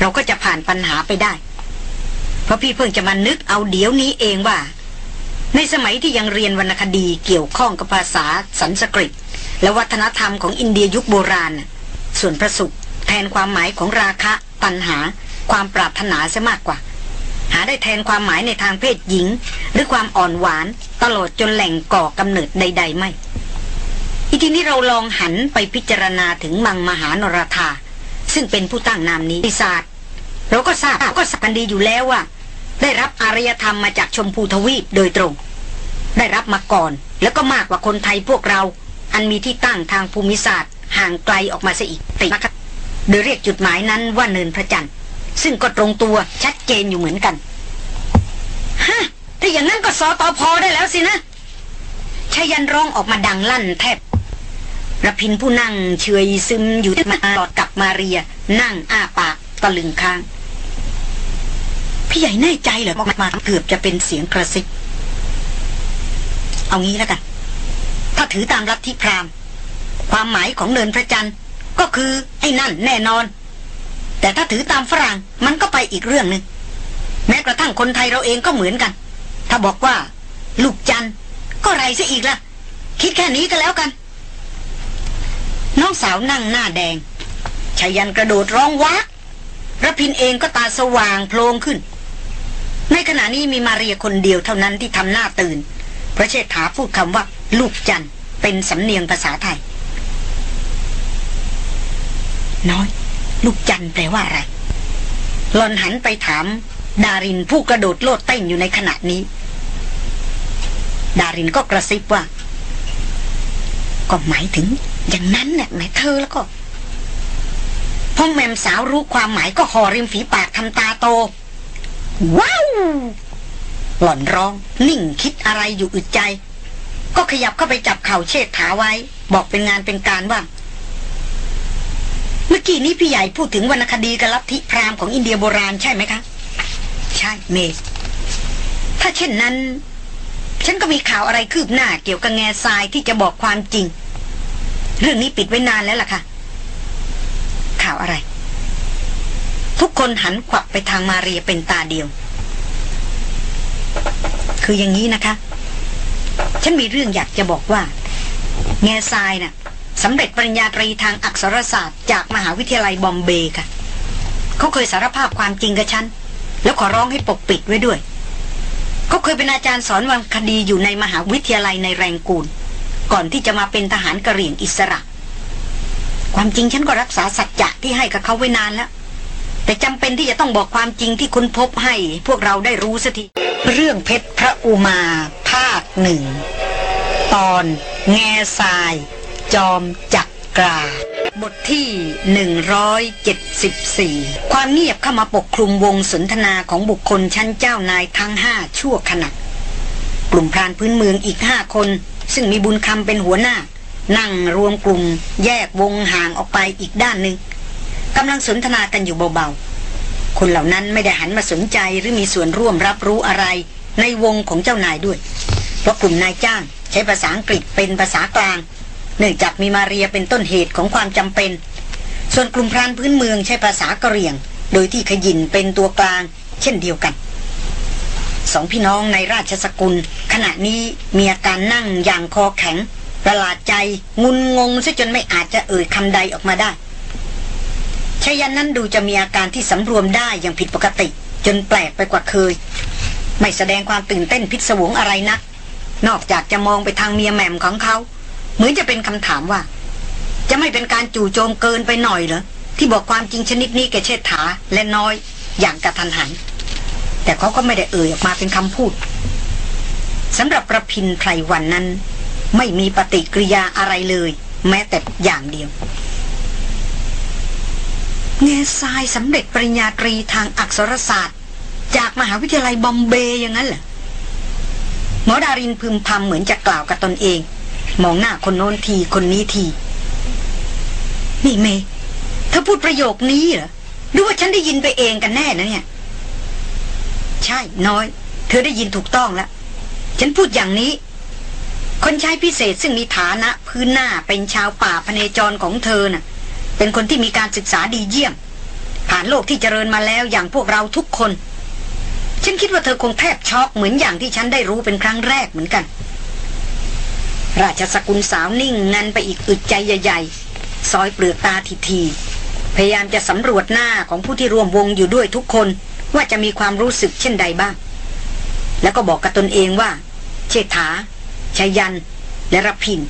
เราก็จะผ่านปัญหาไปได้ เพราะพี่เพิ่งจะมานึกเอาเดี๋ยวนี้เองว่า ในสมัยที่ยังเรียนวรรณคดีเกี่ยวข้องกับภาษาสันสกฤต และวัฒนธรรมของอินเดียยุคโบราณ ส่วนพระสุขแทนความหมายของราคะ ตัณหา ความปรารถนาซะมากกว่า หาได้แทนความหมายในทางเพศหญิง หรือความอ่อนหวานตลอดจนแหล่งก่อกำเนิดใด ๆ ไม่ อีทีนี้เราลองหันไปพิจารณาถึงมังมหานรธาซึ่งเป็นผู้ตั้งนามนี้ปีศาจเราก็ทราบก็สักันดีอยู่แล้วว่า ได้รับอารยธรรมมาจากชมพูทวีปโดยตรง ได้รับมาก่อน แล้วก็มากกว่าคนไทยพวกเรา อันมีที่ตั้งทางภูมิศาสตร์ ห่างไกลออกมาซะอีกตินะครับโดยเรียกจุดหมายนั้นว่าเนินพระจันทร์ ซึ่งก็ตรงตัวชัดเจนอยู่เหมือนกันฮะถ้าอย่างนั้นก็สอตอพอได้แล้วสินะชายันร้องออกมาดังลั่นแทบระพินผู้นั่งเฉยซึมอยู่ที่มาตลอดกับมาเรีย นั่งอ้าปากตะลึงค้าง พี่ใหญ่แน่ใจเหรอบอกมาเกือบจะเป็นเสียงกระซิบเอางี้แล้วกัน ถ้าถือตามลัทธิพราม ความหมายของเนินพระจันทร์ก็คือไอ้นั่นแน่นอน แต่ถ้าถือตามฝรั่งมันก็ไปอีกเรื่องหนึ่งแม้กระทั่งคนไทยเราเองก็เหมือนกัน ถ้าบอกว่า ลูกจันก็ไรซะอีกล่ะ คิดแค่นี้ก็แล้วกัน น้องสาวนั่งหน้าแดงชายันกระโดดร้องว้าระพินเองก็ตาสว่างโพลงขึ้น ในขณะนี้มีมาเรียคนเดียวเท่านั้นที่ทำหน้าตื่น พระเชษฐาพูดคำว่า ลูกจันเป็นสำเนียงภาษาไทย น้อย ลูกจันแปลว่าอะไรหลอนหันไปถาม ดารินผู้กระโดดโลดเต้นอยู่ในขณะนี้ ดารินก็กระซิบว่า ก็หมายถึง อย่างนั้นเนี่ยแม่เธอแล้วก็พ่อแมมสาวรู้ความหมายก็ห่อริมฝีปากทำตาโต ว้าว หล่อนร้อง นิ่งคิดอะไรอยู่อึดใจ ก็ขยับเข้าไปจับเข่าเชิดขาไว้ บอกเป็นงานเป็นการว่า เมื่อกี้นี้พี่ใหญ่พูดถึงวรรณคดีกับลัทธิพราหมณ์ของอินเดียโบราณใช่ไหมคะ ใช่เมสถ้าเช่นนั้น ฉันก็มีข่าวอะไรคืบหน้าเกี่ยวกับแง่ทรายที่จะบอกความจริง เรื่องนี้ปิดไว้นานแล้วล่ะค่ะ ข่าวอะไร ทุกคนหันขวับไปทางมาเรียเป็นตาเดียว คืออย่างนี้นะคะ ฉันมีเรื่องอยากจะบอกว่า แง่ทรายน่ะ สำเร็จปริญญาตรีทางอักษรศาสตร์ จากมหาวิทยาลัยบอมเบย์ค่ะ เขาเคยสารภาพความจริงกับฉัน แล้วขอร้องให้ปกปิดไว้ด้วย เขาเคยเป็นอาจารย์สอนวรรณคดีอยู่ในมหาวิทยาลัยในแรงกูล ก่อนที่จะมาเป็นทหารกระเหรี่ยงอิสระ ความจริงฉันก็รักษาสัจจะที่ให้กับเขาไว้นานแล้ว แต่จำเป็นที่จะต้องบอกความจริงที่คุณพบให้พวกเราได้รู้สักทีเรื่องเพชรพระอุมา ภาคหนึ่งตอน แง่ทราย จอมจักกราบบทที่ 174 ความเงียบเข้ามาปกคลุมวงสนทนาของบุคคลชั้นเจ้านายทั้งห้าชั่วขณะกลุ่มพรานพื้นเมืองอีกห้าคน ซึ่งมีบุญคำเป็นหัวหน้า นั่งรวมกลุ่มแยกวงห่างออกไปอีกด้านหนึ่งกำลังสนทนากันอยู่เบาๆ คนเหล่านั้นไม่ได้หันมาสนใจหรือมีส่วนร่วมรับรู้อะไรในวงของเจ้านายด้วย เพราะกลุ่มนายจ้างใช้ภาษาอังกฤษเป็นภาษากลาง เนื่องจากมีมาเรียเป็นต้นเหตุของความจำเป็น ส่วนกลุ่มพรานพื้นเมืองใช้ภาษากะเหรี่ยง โดยที่ขยินเป็นตัวกลาง เช่นเดียวกันสองพี่น้องในราชสกุล ขณะนี้มีอาการนั่งอย่างคอแข็ง ประหลาดใจงุนงงซะจนไม่อาจจะเอ่ยคำใดออกมาได้ชายันนั้นดูจะมีอาการที่สำรวมได้อย่างผิดปกติ จนแปลกไปกว่าเคย ไม่แสดงความตื่นเต้นพิศวงอะไรนัก นอกจากจะมองไปทางเมียแหม่มของเขา เหมือนจะเป็นคำถามว่า จะไม่เป็นการจู่โจมเกินไปหน่อยเหรอ ที่บอกความจริงชนิดนี้แกเชษฐาและน้อยอย่างกระทันหัน แต่เขาก็ไม่ได้เอ่ยออกมาเป็นคำพูดสำหรับประพินไพรวันนั้น ไม่มีปฏิกิริยาอะไรเลย แม้แต่อย่างเดียวเงซายสำเร็จปริญญาตรีทางอักษรศาสตร์ จากมหาวิทยาลัยบอมเบย์อย่างนั้นเหรอหมอดารินพึมพำเหมือนจะกล่าวกับตนเอง มองหน้าคนโน้นทีคนนี้ที นี่เมเธอพูดประโยคนี้เหรอหรือว่าฉันได้ยินไปเองกันแน่นะเนี่ย ใช่น้อย เธอได้ยินถูกต้องแล้ว ฉันพูดอย่างนี้ คนใช้พิเศษซึ่งมีฐานะ พื้นหน้าเป็นชาวป่าพเนจรของเธอน่ะ เป็นคนที่มีการศึกษาดีเยี่ยม ผ่านโลกที่เจริญมาแล้วอย่างพวกเราทุกคน ฉันคิดว่าเธอคงแทบช็อกเหมือนอย่างที่ฉันได้รู้เป็นครั้งแรกเหมือนกัน ราชสกุลสาวนิ่งงันไปอีกอึดใจใหญ่ๆ ซอยเปลือกตาทีทีพยายามจะสำรวจหน้าของผู้ที่ร่วมวงอยู่ด้วยทุกคนว่าจะมีความรู้สึกเช่นใดบ้าง แล้วก็บอกกับตนเองว่า เชษฐาชายัน และรพิน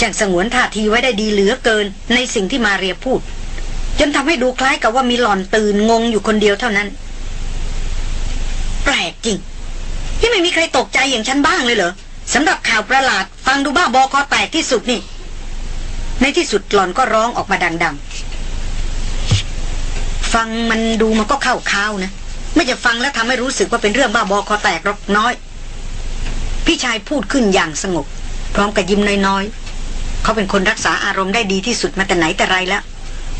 ช่างสงวนท่าทีไว้ได้ดีเหลือเกินในสิ่งที่มาเรียพูด จนทำให้ดูคล้ายกับว่ามีหล่อนตื่นงงอยู่คนเดียวเท่านั้น แปลกจริงที่ไม่มีใครตกใจอย่างฉันบ้างเลยเหรอ สำหรับข่าวประหลาด ฟังดูบ้าบอคอแตกที่สุดนี่ ในที่สุดหล่อนก็ร้องออกมาดัง ๆ ฟังมันดูมันก็เข้าข้าวนะ ไม่จะฟังแล้วทำให้รู้สึกว่าเป็นเรื่องบ้าบอคอแตกรอกน้อย พี่ชายพูดขึ้นอย่างสงบ พร้อมกับยิ้มน้อยๆ เขาเป็นคนรักษาอารมณ์ได้ดีที่สุดมาแต่ไหนแต่ไรแล้ว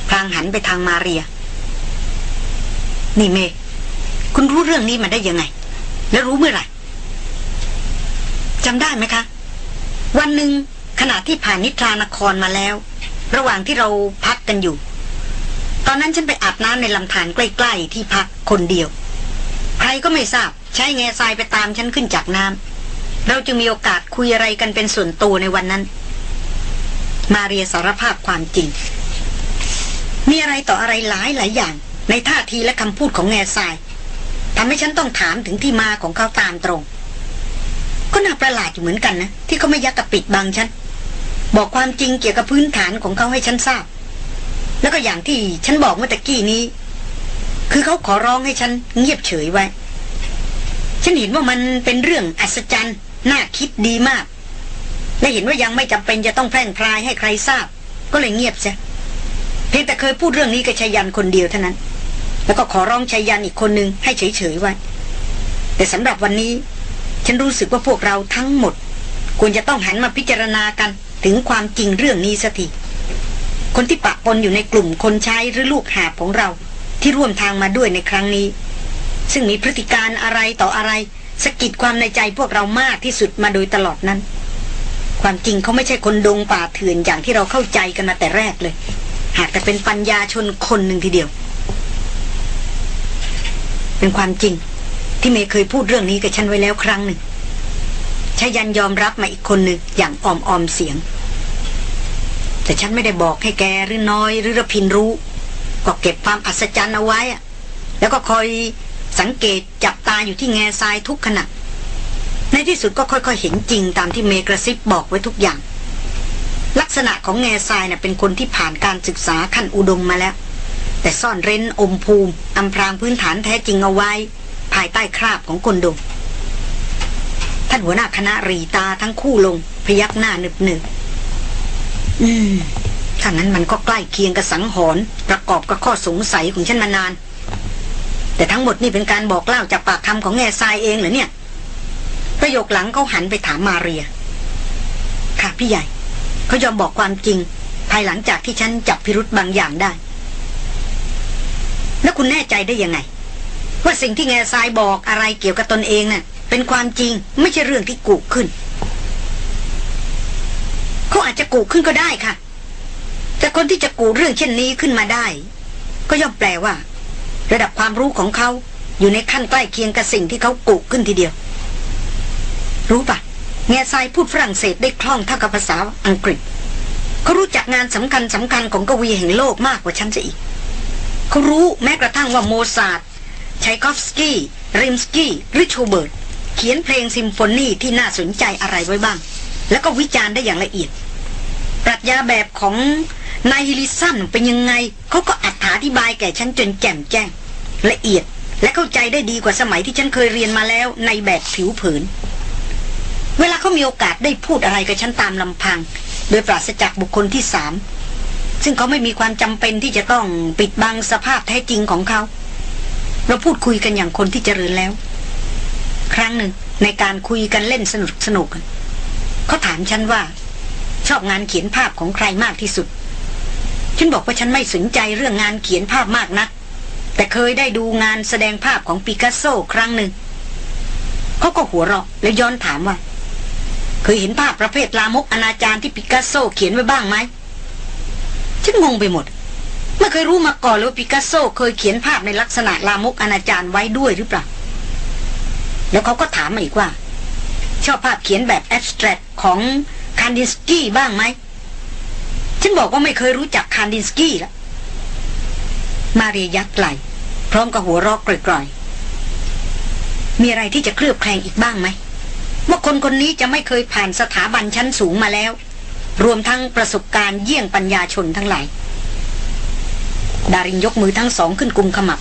พลางหันไปทางมาเรีย นี่เม คุณรู้เรื่องนี้มาได้ยังไง แล้วรู้เมื่อไหร่ จำได้ไหมคะ วันหนึ่งขณะที่ผ่านนิทรานครมาแล้ว ระหว่างที่เราพักกันอยู่ ตอนนั้นฉันไปอาบน้ำในลำธารใกล้ ๆ ที่พักคนเดียว ใครก็ไม่ทราบใช้แง่ทรายไปตามฉันขึ้นจากน้ำเราจึงมีโอกาสคุยอะไรกันเป็นส่วนตัวในวันนั้น มาเรียสารภาพความจริง มีอะไรต่ออะไรหลายหลายอย่าง ในท่าทีและคำพูดของแง่ทรายทำให้ฉันต้องถามถึงที่มาของเขาตามตรง ก็น่าประหลาดอยู่เหมือนกันนะ ที่เขาไม่ยักกระปิดบังฉัน บอกความจริงเกี่ยวกับพื้นฐานของเขาให้ฉันทราบ แล้วก็อย่างที่ฉันบอกเมื่อตะกี้นี้ คือเขาขอร้องให้ฉันเงียบเฉยไว้ ฉันเห็นว่ามันเป็นเรื่องอัศจรรย์น่าคิดดีมาก และเห็นว่ายังไม่จำเป็นจะต้องแพร่งพรายให้ใครทราบ ก็เลยเงียบซะเพียงแต่เคยพูดเรื่องนี้กับชายันคนเดียวเท่านั้น แล้วก็ขอร้องชายันอีกคนนึงให้เฉยๆไว้ แต่สำหรับวันนี้ ฉันรู้สึกว่าพวกเราทั้งหมด ควรจะต้องหันมาพิจารณากันถึงความจริงเรื่องนี้สักทีคนที่ปะปนอยู่ในกลุ่มคนใช้หรือลูกหาของเรา ที่ร่วมทางมาด้วยในครั้งนี้ ซึ่งมีพฤติการอะไรต่ออะไรสกิดความในใจพวกเรามากที่สุดมาโดยตลอดนั้น ความจริงเขาไม่ใช่คนดงป่าเถื่อนอย่างที่เราเข้าใจกันมาแต่แรกเลย หากแต่เป็นปัญญาชนคนหนึ่งทีเดียว เป็นความจริง ที่เมย์เคยพูดเรื่องนี้กับฉันไว้แล้วครั้งหนึ่งชายันยอมรับมาอีกคนหนึ่งอย่างออมออมเสียง แต่ฉันไม่ได้บอกให้แกหรือน้อยหรือระพินรู้ ก็เก็บความอัศจรรย์เอาไว้อะแล้วก็คอยสังเกตจับตาอยู่ที่แง่ทรายทุกขณะในที่สุดก็ค่อยๆเห็นจริงตามที่เมกระซิบบอกไว้ทุกอย่าง ลักษณะของแง่ทรายเน่ะเป็นคนที่ผ่านการศึกษาขั้นอุดมมาแล้ว แต่ซ่อนเร้นอมภูมิอำพรางพื้นฐานแท้จริงเอาไว้ ภายใต้คราบของคนดงท่านหัวหน้าคณะรีตาทั้งคู่ลง พยักหน้าหนึบหนึบอืมถ้างั้นมันก็ใกล้เคียงกับสังหรณ์ประกอบกับข้อสงสัยของฉันมานาน แต่ทั้งหมดนี่เป็นการบอกเล่าจากปากคำของแง่ทรายเองเหรอเนี่ย ประโยคหลังเขาหันไปถามมาเรีย ค่ะพี่ใหญ่ เขายอมบอกความจริง ภายหลังจากที่ฉันจับพิรุษบางอย่างได้ แล้วคุณแน่ใจได้ยังไง ว่าสิ่งที่แง่ทรายบอกอะไรเกี่ยวกับตนเองน่ะ เป็นความจริงไม่ใช่เรื่องที่กุขึ้น เขาอาจจะกุขึ้นก็ได้ค่ะ แต่คนที่จะกูเรื่องเช่นนี้ขึ้นมาได้ ก็ย่อมแปลว่า ระดับความรู้ของเขาอยู่ในขั้นใกล้เคียงกับสิ่งที่เขากุขึ้นทีเดียว รู้ปะแง่ทรายพูดฝรั่งเศสได้คล่องเท่ากับภาษาอังกฤษเขารู้จักงานสำคัญสำคัญของกวีแห่งโลกมากกว่าฉันซะอีก เขารู้แม้กระทั่งว่าโมซาร์ท ชัยคอฟสกี้ริมสกี้หรือชูเบิร์ตเขียนเพลงซิมโฟนีที่น่าสนใจอะไรไว้บ้าง แล้วก็วิจารณ์ได้อย่างละเอียด ปรัชญาแบบของนายฮิลิสันเป็นยังไงเขาก็อธิบายแก่ฉันจนแจ่มแจ้ง ละเอียดและเข้าใจได้ดีกว่าสมัยที่ฉันเคยเรียนมาแล้วในแบบผิวเผิน เวลาเขามีโอกาสได้พูดอะไรกับฉันตามลำพัง โดยปราศจากบุคคลที่สามซึ่งเขาไม่มีความจำเป็นที่จะต้องปิดบังสภาพแท้จริงของเขา เราพูดคุยกันอย่างคนที่เจริญแล้ว ครั้งหนึ่งในการคุยกันเล่นสนุกสนุกเขาถามฉันว่า ชอบงานเขียนภาพของใครมากที่สุด ฉันบอกว่าฉันไม่สนใจเรื่องงานเขียนภาพมากนัก แต่เคยได้ดูงานแสดงภาพของปิกัสโซครั้งหนึ่งเขาก็หัวเราะแล้วย้อนถามว่า เคยเห็นภาพประเภทลามกอนาจารที่ปิกัสโซเขียนไว้บ้างไหมฉันงงไปหมด ไม่เคยรู้มาก่อนเลยว่าปิกัสโซเคยเขียนภาพในลักษณะลามกอนาจารไว้ด้วยหรือเปล่า แล้วเขาก็ถามมาอีกว่า ชอบภาพเขียนแบบแอบสแตรกของคานดินสกี้บ้างไหม ฉันบอกว่าไม่เคยรู้จักคานดินสกี้ละมาเรียยักไหลพร้อมกับหัวรอกกร่อยๆ มีอะไรที่จะเคลือบแคลงอีกบ้างไหมว่าคนคนนี้จะไม่เคยผ่านสถาบันชั้นสูงมาแล้ว รวมทั้งประสบการณ์เยี่ยงปัญญาชนทั้งหลาย ดารินยกมือทั้งสองขึ้นกุมขมับ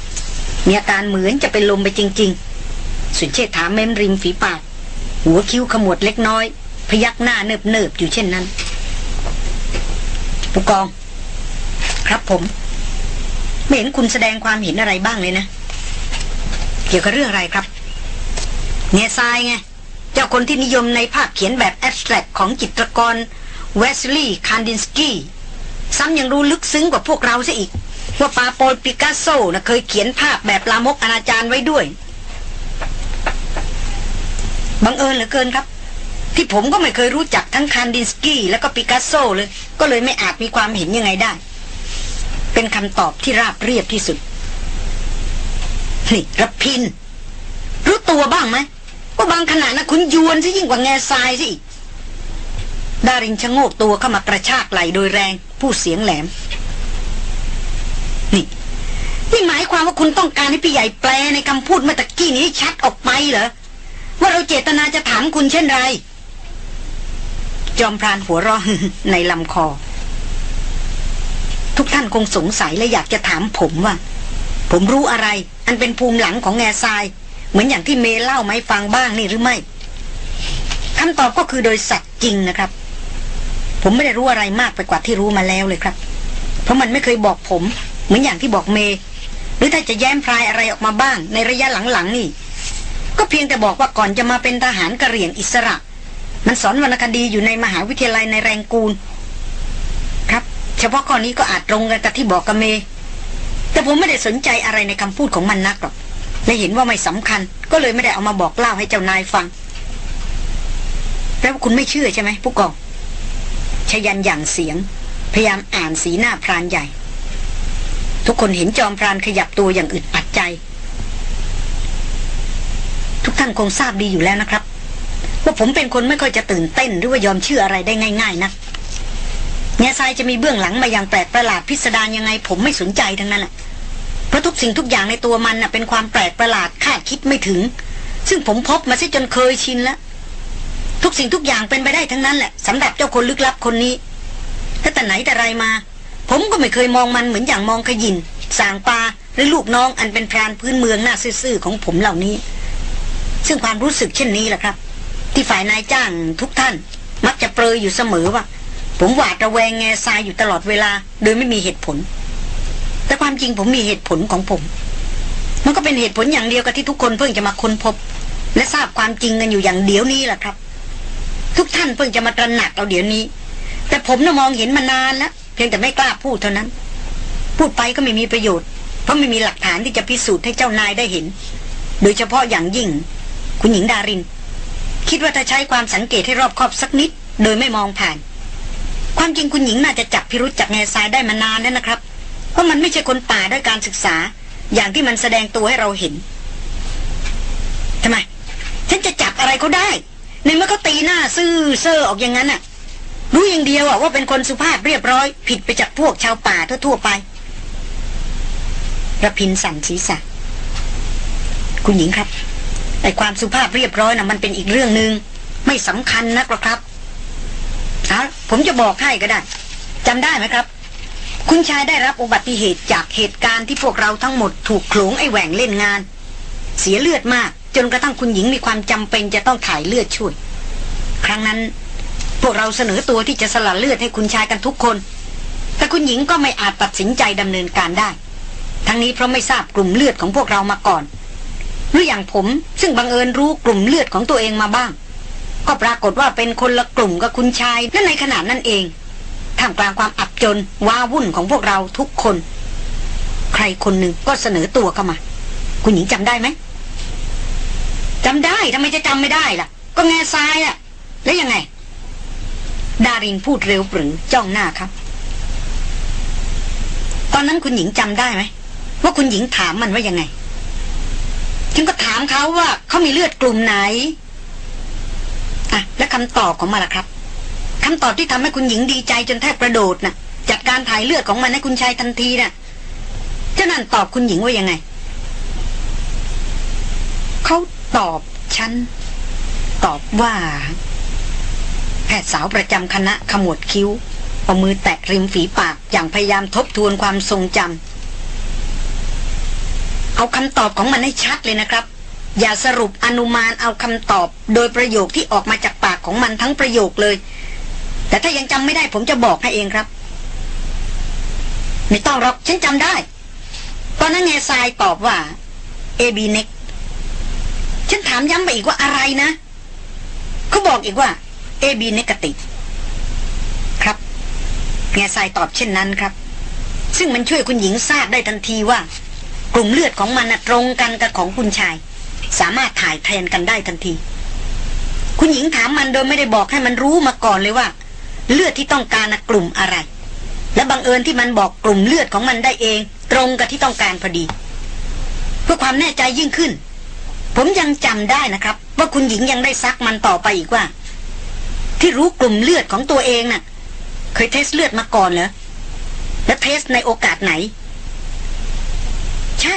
มีอาการเหมือนจะเป็นลมไปจริง ๆ ส่วนเชษฐาเม้มริมฝีปาก หัวคิ้วขมวดเล็กน้อย พยักหน้าเนิบเนิบๆอยู่เช่นนั้น ผู้กอง ครับผม ไม่เห็นคุณแสดงความเห็นอะไรบ้างเลยนะ เกี่ยวกับเรื่องอะไรครับ แงซายไง เจ้าคนที่นิยมในภาพเขียนแบบ abstract ของจิตรกรวาสสิลี คานดินสกี้ซ้ำยังรู้ลึกซึ้งกว่าพวกเราซะอีก ว่าปาโปลปิกัสโซนะเคยเขียนภาพแบบลามกอนาจารไว้ด้วย บังเอิญเหลือเกินครับ ที่ผมก็ไม่เคยรู้จักทั้งคานดินสกี้แล้วก็ปิกัสโซเลย ก็เลยไม่อาจมีความเห็นยังไงได้ เป็นคำตอบที่ราบเรียบที่สุด นี่ระพิน รู้ตัวบ้างไหมว่าบางขณะนะคุณยวนซะยิ่งกว่าแง่ทรายสิอีกดารินชะโงกตัวเข้ามากระชากไหลโดยแรง ผู้เสียงแหลม นี่หมายความว่าคุณต้องการให้พี่ใหญ่แปลในคำพูดเมื่อตะกี้นี้ชัดออกไปเหรอ ว่าเราเจตนาจะถามคุณเช่นไร จอมพรานหัวเร้อในลำคอ ทุกท่านคงสงสัยและอยากจะถามผมว่า ผมรู้อะไร อันเป็นภูมิหลังของแง่ทราย เหมือนอย่างที่เมเล่ามาให้ฟังบ้างนี่หรือไม่คำตอบก็คือโดยสัตว์จริงนะครับ ผมไม่ได้รู้อะไรมากไปกว่าที่รู้มาแล้วเลยครับ เพราะมันไม่เคยบอกผม เหมือนอย่างที่บอกเมห รือถ้าจะแย้มพรายอะไรออกมาบ้าง ในระยะหลังๆนี่ ก็เพียงแต่บอกว่าก่อนจะมาเป็นทหารกระเหรี่ยงอิสระ มันสอนวรรณคดีอยู่ในมหาวิทยาลัยในแรงกูล ครับ เฉพาะข้อนี้ก็อาจตรงกันกับที่บอกกับเม แต่ผมไม่ได้สนใจอะไรในคำพูดของมันนักหรอกและเห็นว่าไม่สำคัญ ก็เลยไม่ได้เอามาบอกเล่าให้เจ้านายฟังแปลว่าคุณไม่เชื่อใช่ไหมผู้กองชยันหยั่งเสียง พยายามอ่านสีหน้าพรานใหญ่ ทุกคนเห็นจอมพรานขยับตัวอย่างอึดอัดใจ ทุกท่านคงทราบดีอยู่แล้วนะครับ ว่าผมเป็นคนไม่ค่อยจะตื่นเต้นหรือว่ายอมเชื่ออะไรได้ง่ายๆนะแง่ทรายจะมีเบื้องหลังมาอย่างแปลกประหลาดพิสดารยังไง ผมไม่สนใจทั้งนั้นแหละเพราะทุกสิ่งทุกอย่างในตัวมันน่ะ เป็นความแปลกประหลาดคาดคิดไม่ถึง ซึ่งผมพบมาซะจนเคยชินแล้วทุกสิ่งทุกอย่างเป็นไปได้ทั้งนั้นแหละสำหรับเจ้าคนลึกลับคนนี้ถ้าแต่ไหนแต่ไรมา ผมก็ไม่เคยมองมันเหมือนอย่างมองขยินสางปลาหรือลูกน้องอันเป็นพรานพื้นเมืองหน้าซื่อๆของผมเหล่านี้ ซึ่งความรู้สึกเช่นนี้แหละครับ ที่ฝ่ายนายจ้างทุกท่าน มักจะเปรยอยู่เสมอว่า ผมหวาดระแวงแง่ทรายอยู่ตลอดเวลา โดยไม่มีเหตุผล แต่ความจริงผมมีเหตุผลของผม มันก็เป็นเหตุผลอย่างเดียวกับที่ทุกคนเพิ่งจะมาค้นพบ และทราบความจริงกันอยู่อย่างเดียวนี้แหละครับ ทุกท่านเพิ่งจะมาตระหนักเอาเดี๋ยวนี้ แต่ผมน่ะมองเห็นมานานแล้ว เพียงแต่ไม่กล้าพูดเท่านั้น พูดไปก็ไม่มีประโยชน์ เพราะไม่มีหลักฐานที่จะพิสูจน์ให้เจ้านายได้เห็น โดยเฉพาะอย่างยิ่ง คุณหญิงดาริน คิดว่าถ้าใช้ความสังเกตให้รอบคอบสักนิด โดยไม่มองผ่าน ความจริงคุณหญิงน่าจะจับพิรุษจากแง่ทรายได้มานานแล้วนะครับ เพราะมันไม่ใช่คนป่าด้วยการศึกษา อย่างที่มันแสดงตัวให้เราเห็นทำไมฉันจะจับอะไรเขาได้ ในเมื่อเขาตีหน้าซื่อเซ่อออกอย่างนั้นน่ะ รู้อย่างเดียวอะว่าเป็นคนสุภาพเรียบร้อย ผิดไปจากพวกชาวป่าทั่วๆไประพินสั่นศีรษะ คุณหญิงครับไอความสุภาพเรียบร้อยนะมันเป็นอีกเรื่องหนึง่งไม่สำคัญนักหรอกครับเอาผมจะบอกให้ก็ได้จำได้ไหมครับ คุณชายได้รับอุบัติเหตุจากเหตุการณ์ที่พวกเราทั้งหมดถูกโขลงไอแหว่งเล่นงาน เสียเลือดมาก จนกระทั่งคุณหญิงมีความจำเป็นจะต้องถ่ายเลือดช่วย ครั้งนั้น พวกเราเสนอตัวที่จะสละเลือดให้คุณชายกันทุกคน แต่คุณหญิงก็ไม่อาจตัดสินใจดำเนินการได้ ทั้งนี้เพราะไม่ทราบกลุ่มเลือดของพวกเรามาก่อน หรืออย่างผมซึ่งบังเอิญรู้กลุ่มเลือดของตัวเองมาบ้าง ก็ปรากฏว่าเป็นคนละกลุ่มกับคุณชายและในขณะนั้นเองท่ามกลางความอับจนว้าวุ่นของพวกเราทุกคน ใครคนหนึ่งก็เสนอตัวเข้ามา คุณหญิงจำได้ไหมจำได้ทำไมจะจำไม่ได้ล่ะ ก็แง่ทรายอะแล้วยังไง ดารินพูดเร็วปรือจ้องหน้าครับ ตอนนั้นคุณหญิงจำได้ไหมว่าคุณหญิงถามมันว่ายังไงฉันก็ถามเขาว่าเขามีเลือดกลุ่มไหนอะและคำตอบของมันล่ะครับคำตอบที่ทำให้คุณหญิงดีใจจนแทบกระโดดนะ่ะ จัดการถ่ายเลือดของมันให้คุณชายทันทีนะ่ะเจ้านั่นตอบคุณหญิงว่ายังไงเขาตอบฉันตอบว่า แพทย์สาวประจำคณะขมวดคิ้วเอามือแตะริมฝีปากอย่างพยายามทบทวนความทรงจำเอาคำตอบของมันให้ชัดเลยนะครับ อย่าสรุปอนุมานเอาคำตอบ โดยประโยคที่ออกมาจากปากของมันทั้งประโยคเลย แต่ถ้ายังจำไม่ได้ผมจะบอกให้เองครับ ไม่ต้องหรอกฉันจำได้ ตอนนั้นเงซายตอบว่าเอบีเน็กฉันถามย้ำไปอีกว่าอะไรนะ เขาบอกอีกว่า เอบีเนกติครับแง่ทรายตอบเช่นนั้นครับ ซึ่งมันช่วยคุณหญิงทราบได้ทันทีว่า กลุ่มเลือดของมันตรงกันกับของคุณชาย สามารถถ่ายแทนกันได้ทันที คุณหญิงถามมันโดยไม่ได้บอกให้มันรู้มาก่อนเลยว่า เลือดที่ต้องการกลุ่มอะไร และบังเอิญที่มันบอกกลุ่มเลือดของมันได้เอง ตรงกับที่ต้องการพอดี เพื่อความแน่ใจยิ่งขึ้น ผมยังจำได้นะครับ ว่าคุณหญิงยังได้ซักมันต่อไปอีกว่า ที่รู้กลุ่มเลือดของตัวเองน่ะ เคย test เลือดมาก่อนเหรอ และ test ในโอกาสไหน ใช่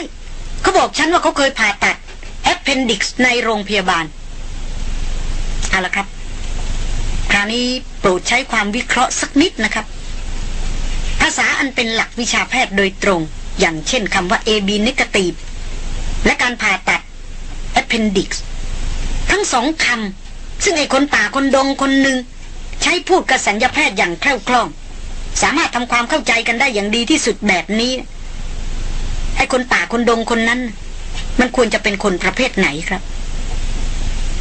เขาบอกฉันว่าเขาเคยผ่าตัด appendix ในโรงพยาบาล เอาละครับ คราวนี้โปรดใช้ความวิเคราะห์สักนิดนะครับ ภาษาอันเป็นหลักวิชาแพทย์โดยตรง อย่างเช่นคำว่า AB negative และการผ่าตัด appendix ทั้งสองคำ ซึ่งไอ้คนป่าคนดงคนหนึ่ง ใช้พูดกับสัญญาแพทย์อย่างแคล่วคล่อง สามารถทำความเข้าใจกันได้อย่างดีที่สุดแบบนี้ ไอ้คนป่าคนดงคนนั้น มันควรจะเป็นคนประเภทไหนครับ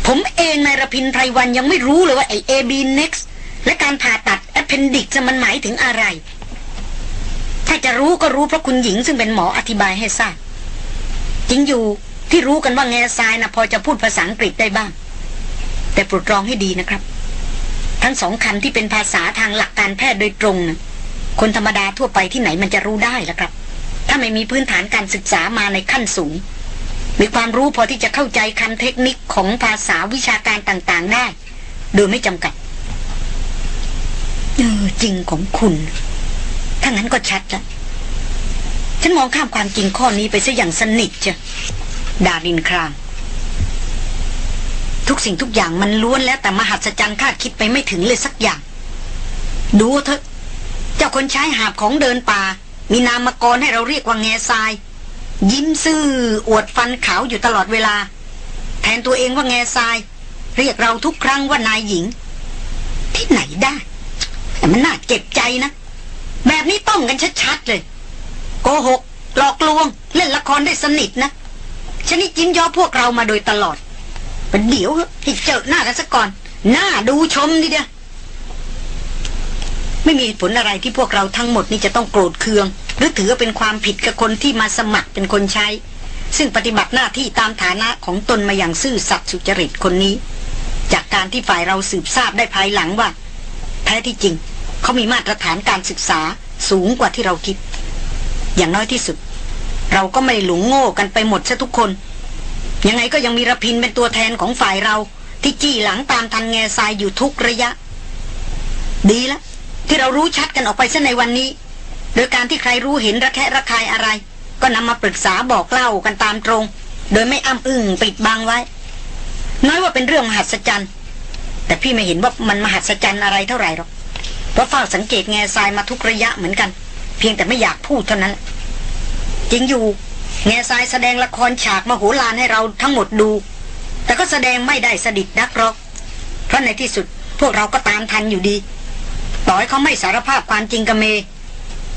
ผมเองนายรพินไพรวันยังไม่รู้เลยว่าไอ้ AB next และการผ่าตัด appendix จะมันหมายถึงอะไร ถ้าจะรู้ก็รู้เพราะคุณหญิงซึ่งเป็นหมออธิบายให้ทราบจริงอยู่ที่รู้กันว่าแง่ทรายนะพอจะพูดภาษาอังกฤษได้บ้าง แต่โปรดรองให้ดีนะครับ ทั้งสองคำที่เป็นภาษาทางหลักการแพทย์โดยตรงนะคนธรรมดาทั่วไปที่ไหนมันจะรู้ได้ล่ะครับ ถ้าไม่มีพื้นฐานการศึกษามาในขั้นสูง มีความรู้พอที่จะเข้าใจคำเทคนิคของภาษาวิชาการต่างๆได้ โดยไม่จำกัดเออจริงของคุณ ถ้างั้นก็ชัดละฉันมองข้ามความจริงข้อนี้ไปซะอย่างสนิทจ้ะดารินคราง ทุกสิ่งทุกอย่างมันล้วนแล้วแต่มหัศจรรย์คาดคิดไปไม่ถึงเลยสักอย่าง ดูเถอะ เจ้าคนใช้หาบของเดินป่า มีนามกรให้เราเรียกว่าแง่ทราย ยิ้มซื่ออวดฟันขาวอยู่ตลอดเวลา แทนตัวเองว่าแง่ทราย เรียกเราทุกครั้งว่านายหญิง ที่ไหนได้แต่มันน่าเจ็บใจนะ แบบนี้ต้มกันชัดๆเลย โกหกหลอกลวง เล่นละครได้สนิทนะชนิดยิ้มย่อพวกเรามาโดยตลอด เป็นเดี๋ยวให้เจอหน้ากันซะก่อน หน้าดูชมดิเดียไม่มีผลอะไรที่พวกเราทั้งหมดนี่จะต้องโกรธเคือง หรือถือว่าเป็นความผิดกับคนที่มาสมัครเป็นคนใช้ ซึ่งปฏิบัติหน้าที่ตามฐานะของตนมาอย่างซื่อสัตย์สุจริตคนนี้ จากการที่ฝ่ายเราสืบทราบได้ภายหลังว่า แท้ที่จริง เขามีมาตรฐานการศึกษาสูงกว่าที่เราคิด อย่างน้อยที่สุด เราก็ไม่หลงโง่กันไปหมดซะทุกคน ยังไงก็ยังมีระพินเป็นตัวแทนของฝ่ายเรา ที่จี้หลังตามทันแง่ทรายอยู่ทุกระยะ ดีละ ที่เรารู้ชัดกันออกไปซะในวันนี้ โดยการที่ใครรู้เห็นระแคะระคายอะไร ก็นำมาปรึกษาบอกเล่ากันตามตรง โดยไม่อ้ำอึ้งปิดบังไว้ น้อยว่าเป็นเรื่องมหัศจรรย์แต่พี่ไม่เห็นว่ามันมหัศจรรย์อะไรเท่าไหร่หรอกเพราะเฝ้าสังเกตแง่ทรายมาทุกระยะเหมือนกัน เพียงแต่ไม่อยากพูดเท่านั้นจริงอยู่ แง่ทรายแสดงละครฉากมโหฬารให้เราทั้งหมดดู แต่ก็แสดงไม่ได้สดิดนักหรอก เพราะในที่สุดพวกเราก็ตามทันอยู่ดี ต่อให้เขาไม่สารภาพความจริงกับเม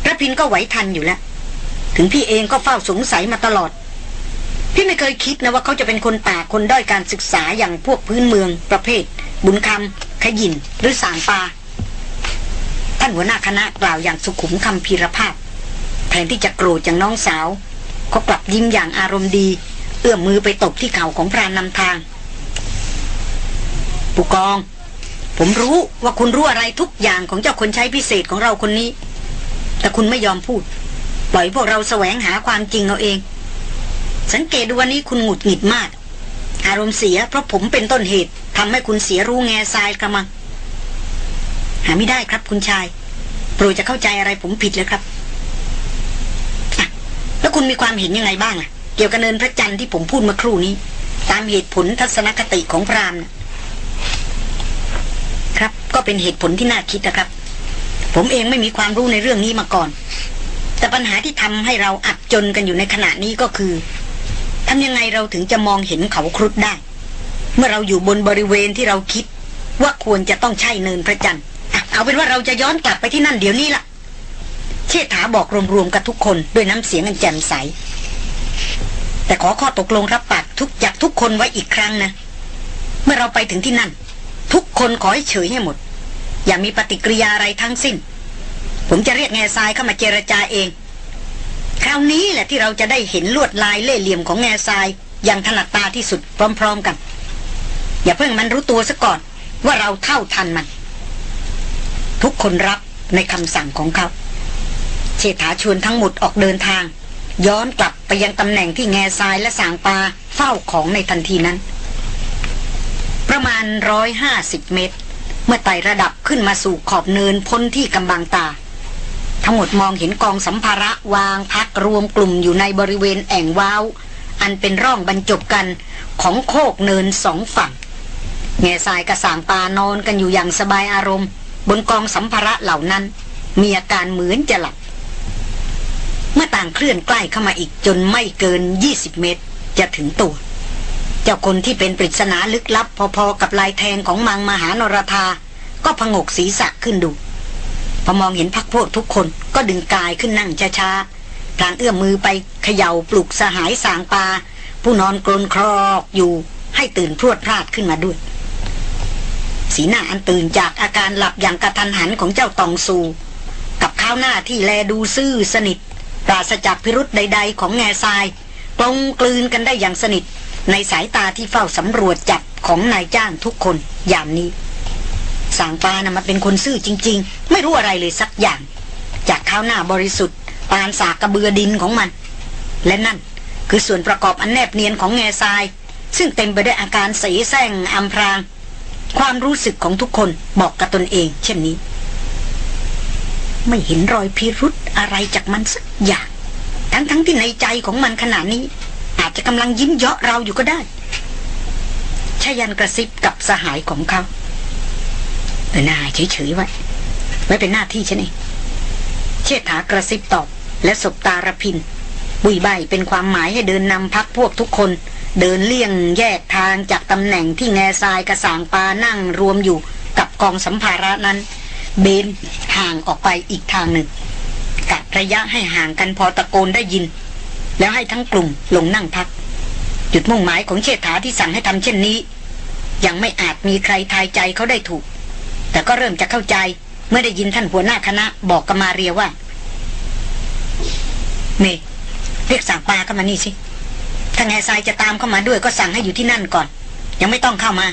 ระพินก็ไหวทันอยู่แล้ว ถึงพี่เองก็เฝ้าสงสัยมาตลอด พี่ไม่เคยคิดนะว่าเขาจะเป็นคนป่าคนด้อยการศึกษาอย่างพวกพื้นเมือง ประเภท บุญคำขยินหรือสางปาท่านหัวหน้าคณะกล่าวอย่างสุขุมคำพีรภาพแทนที่จะโกรธอย่างน้องสาว ก็กลับยิ้มอย่างอารมณ์ดี เอื้อมมือไปตบที่เข่าของพรานนำทางผู้กอง ผมรู้ว่าคุณรู้อะไรทุกอย่างของเจ้าคนใช้พิเศษของเราคนนี้ แต่คุณไม่ยอมพูด ปล่อยพวกเราแสวงหาความจริงเอาเอง สังเกตดูวันนี้คุณหงุดหงิดมาก อารมณ์เสียเพราะผมเป็นต้นเหตุทำให้คุณเสียรู้แง่ทรายกระมัง หาไม่ได้ครับคุณชาย โปรดจะเข้าใจอะไรผมผิดเลยครับ แล้วคุณมีความเห็นยังไงบ้างอะเกี่ยวกับเนินพระจันทร์ที่ผมพูดเมื่อครู่นี้ ตามเหตุผลทัศนคติของพรามนะครับ ก็เป็นเหตุผลที่น่าคิดนะครับ ผมเองไม่มีความรู้ในเรื่องนี้มาก่อน แต่ปัญหาที่ทำให้เราอับจนกันอยู่ในขณะนี้ก็คือทำยังไงเราถึงจะมองเห็นเขาครุฑได้ เมื่อเราอยู่บนบริเวณที่เราคิดว่าควรจะต้องใช่เนินพระจันทร์เอาเป็นว่าเราจะย้อนกลับไปที่นั่นเดี๋ยวนี้ล่ะ เชษฐาบอกรวมๆกับทุกคนด้วยน้ำเสียงอันแจ่มใส แต่ขอข้อตกลงรับปากทุกจากทุกคนไว้อีกครั้งนะ เมื่อเราไปถึงที่นั่น ทุกคนขอให้เฉยให้หมด อย่ามีปฏิกิริยาอะไรทั้งสิ้น ผมจะเรียกแง่ทรายเข้ามาเจรจาเอง คราวนี้แหละที่เราจะได้เห็นลวดลายเล่ห์เหลี่ยมของแง่ทรายอย่างถนัดตาที่สุดพร้อม ๆกัน อย่าเพิ่งมันรู้ตัวซะก่อนว่าเราเท่าทันมัน ทุกคนรับในคำสั่งของเขา เชษฐาชวนทั้งหมดออกเดินทาง ย้อนกลับไปยังตำแหน่งที่แง่ทรายและสางปลาเฝ้าของในทันทีนั้น ประมาณร้อยห้าสิบเมตร เมื่อไต่ระดับขึ้นมาสู่ขอบเนินพ้นที่กำบังตา ทั้งหมดมองเห็นกองสัมภาระวางพักรวมกลุ่มอยู่ในบริเวณแอ่งว้าว อันเป็นร่องบรรจบกันของโคกเนินสองฝั่งแง่ทรายกระสางปลานอนกันอยู่อย่างสบายอารมณ์ บนกองสัมภาระเหล่านั้น มีอาการเหมือนจะหลับ เมื่อต่างเคลื่อนใกล้เข้ามาอีกจนไม่เกิน 20 เมตร จะถึงตัว เจ้าคนที่เป็นปริศนาลึกลับ พอๆกับลายแทงของมังมหานรธา ก็พงกศีรษะขึ้นดู พอมองเห็นพักพวกทุกคนก็ดึงกายขึ้นนั่งช้าๆพลางเอื้อมมือไปเขย่าปลุกสหายสางปา ผู้นอนกรนครอกอยู่ให้ตื่นพรวดพลาดขึ้นมาด้วย สีหน้าอันตื่นจากอาการหลับอย่างกระทันหันของเจ้าตองซูกับข้าวหน้าที่แลดูซื่อสนิท ปราศจากพิรุษใด ๆ ของแง่ทรายกลงกลืนกันได้อย่างสนิท ในสายตาที่เฝ้าสำรวจจับของนายจ้างทุกคนยามนี้สางปานะ่ะมันเป็นคนซื่อจริง ๆ ไม่รู้อะไรเลยสักอย่าง จากข้าวหน้าบริสุทธิ์ ปานสากกระเบือดินของมัน และนั่นคือส่วนประกอบอันแนบเนียนของแง่ทราย ซึ่งเต็มไปด้วยอาการเสแสร้งอำพราง ความรู้สึกของทุกคนบอกกับตนเอง เช่นนี้ ไม่เห็นรอยพิรุษอะไรจากมันสักอย่าง ทั้งๆทที่ในใจของมันขณะนี้ อาจจะกำลังยิ้มเยาะเราอยู่ก็ได้ชายันกระซิบกับสหายของเขาเออนาเฉยๆไว้ ไว้เป็นหน้าที่ฉันเองเชษฐากระซิบตอบ และสบตารพิน บุยใบเป็นความหมายให้เดินนำพักพวกทุกคน เดินเลี่ยงแยกทางจากตำแหน่งที่แง่ทรายกระสางปานั่งรวมอยู่กับกองสัมภาระนั้น เบนห่างออกไปอีกทางหนึ่งกัดระยะให้ห่างกันพอตะโกนได้ยิน แล้วให้ทั้งกลุ่มลงนั่งพัก จุดมุ่งหมายของเชษฐาที่สั่งให้ทำเช่นนี้ ยังไม่อาจมีใครทายใจเขาได้ถูก แต่ก็เริ่มจะเข้าใจเมื่อได้ยินท่านหัวหน้าคณะบอกกับมาเรียว่า เมเรียกสั่งปลาเข้ามานี่สิถ้าแง่ทรายจะตามเข้ามาด้วยก็สั่งให้อยู่ที่นั่นก่อน ยังไม่ต้องเข้ามา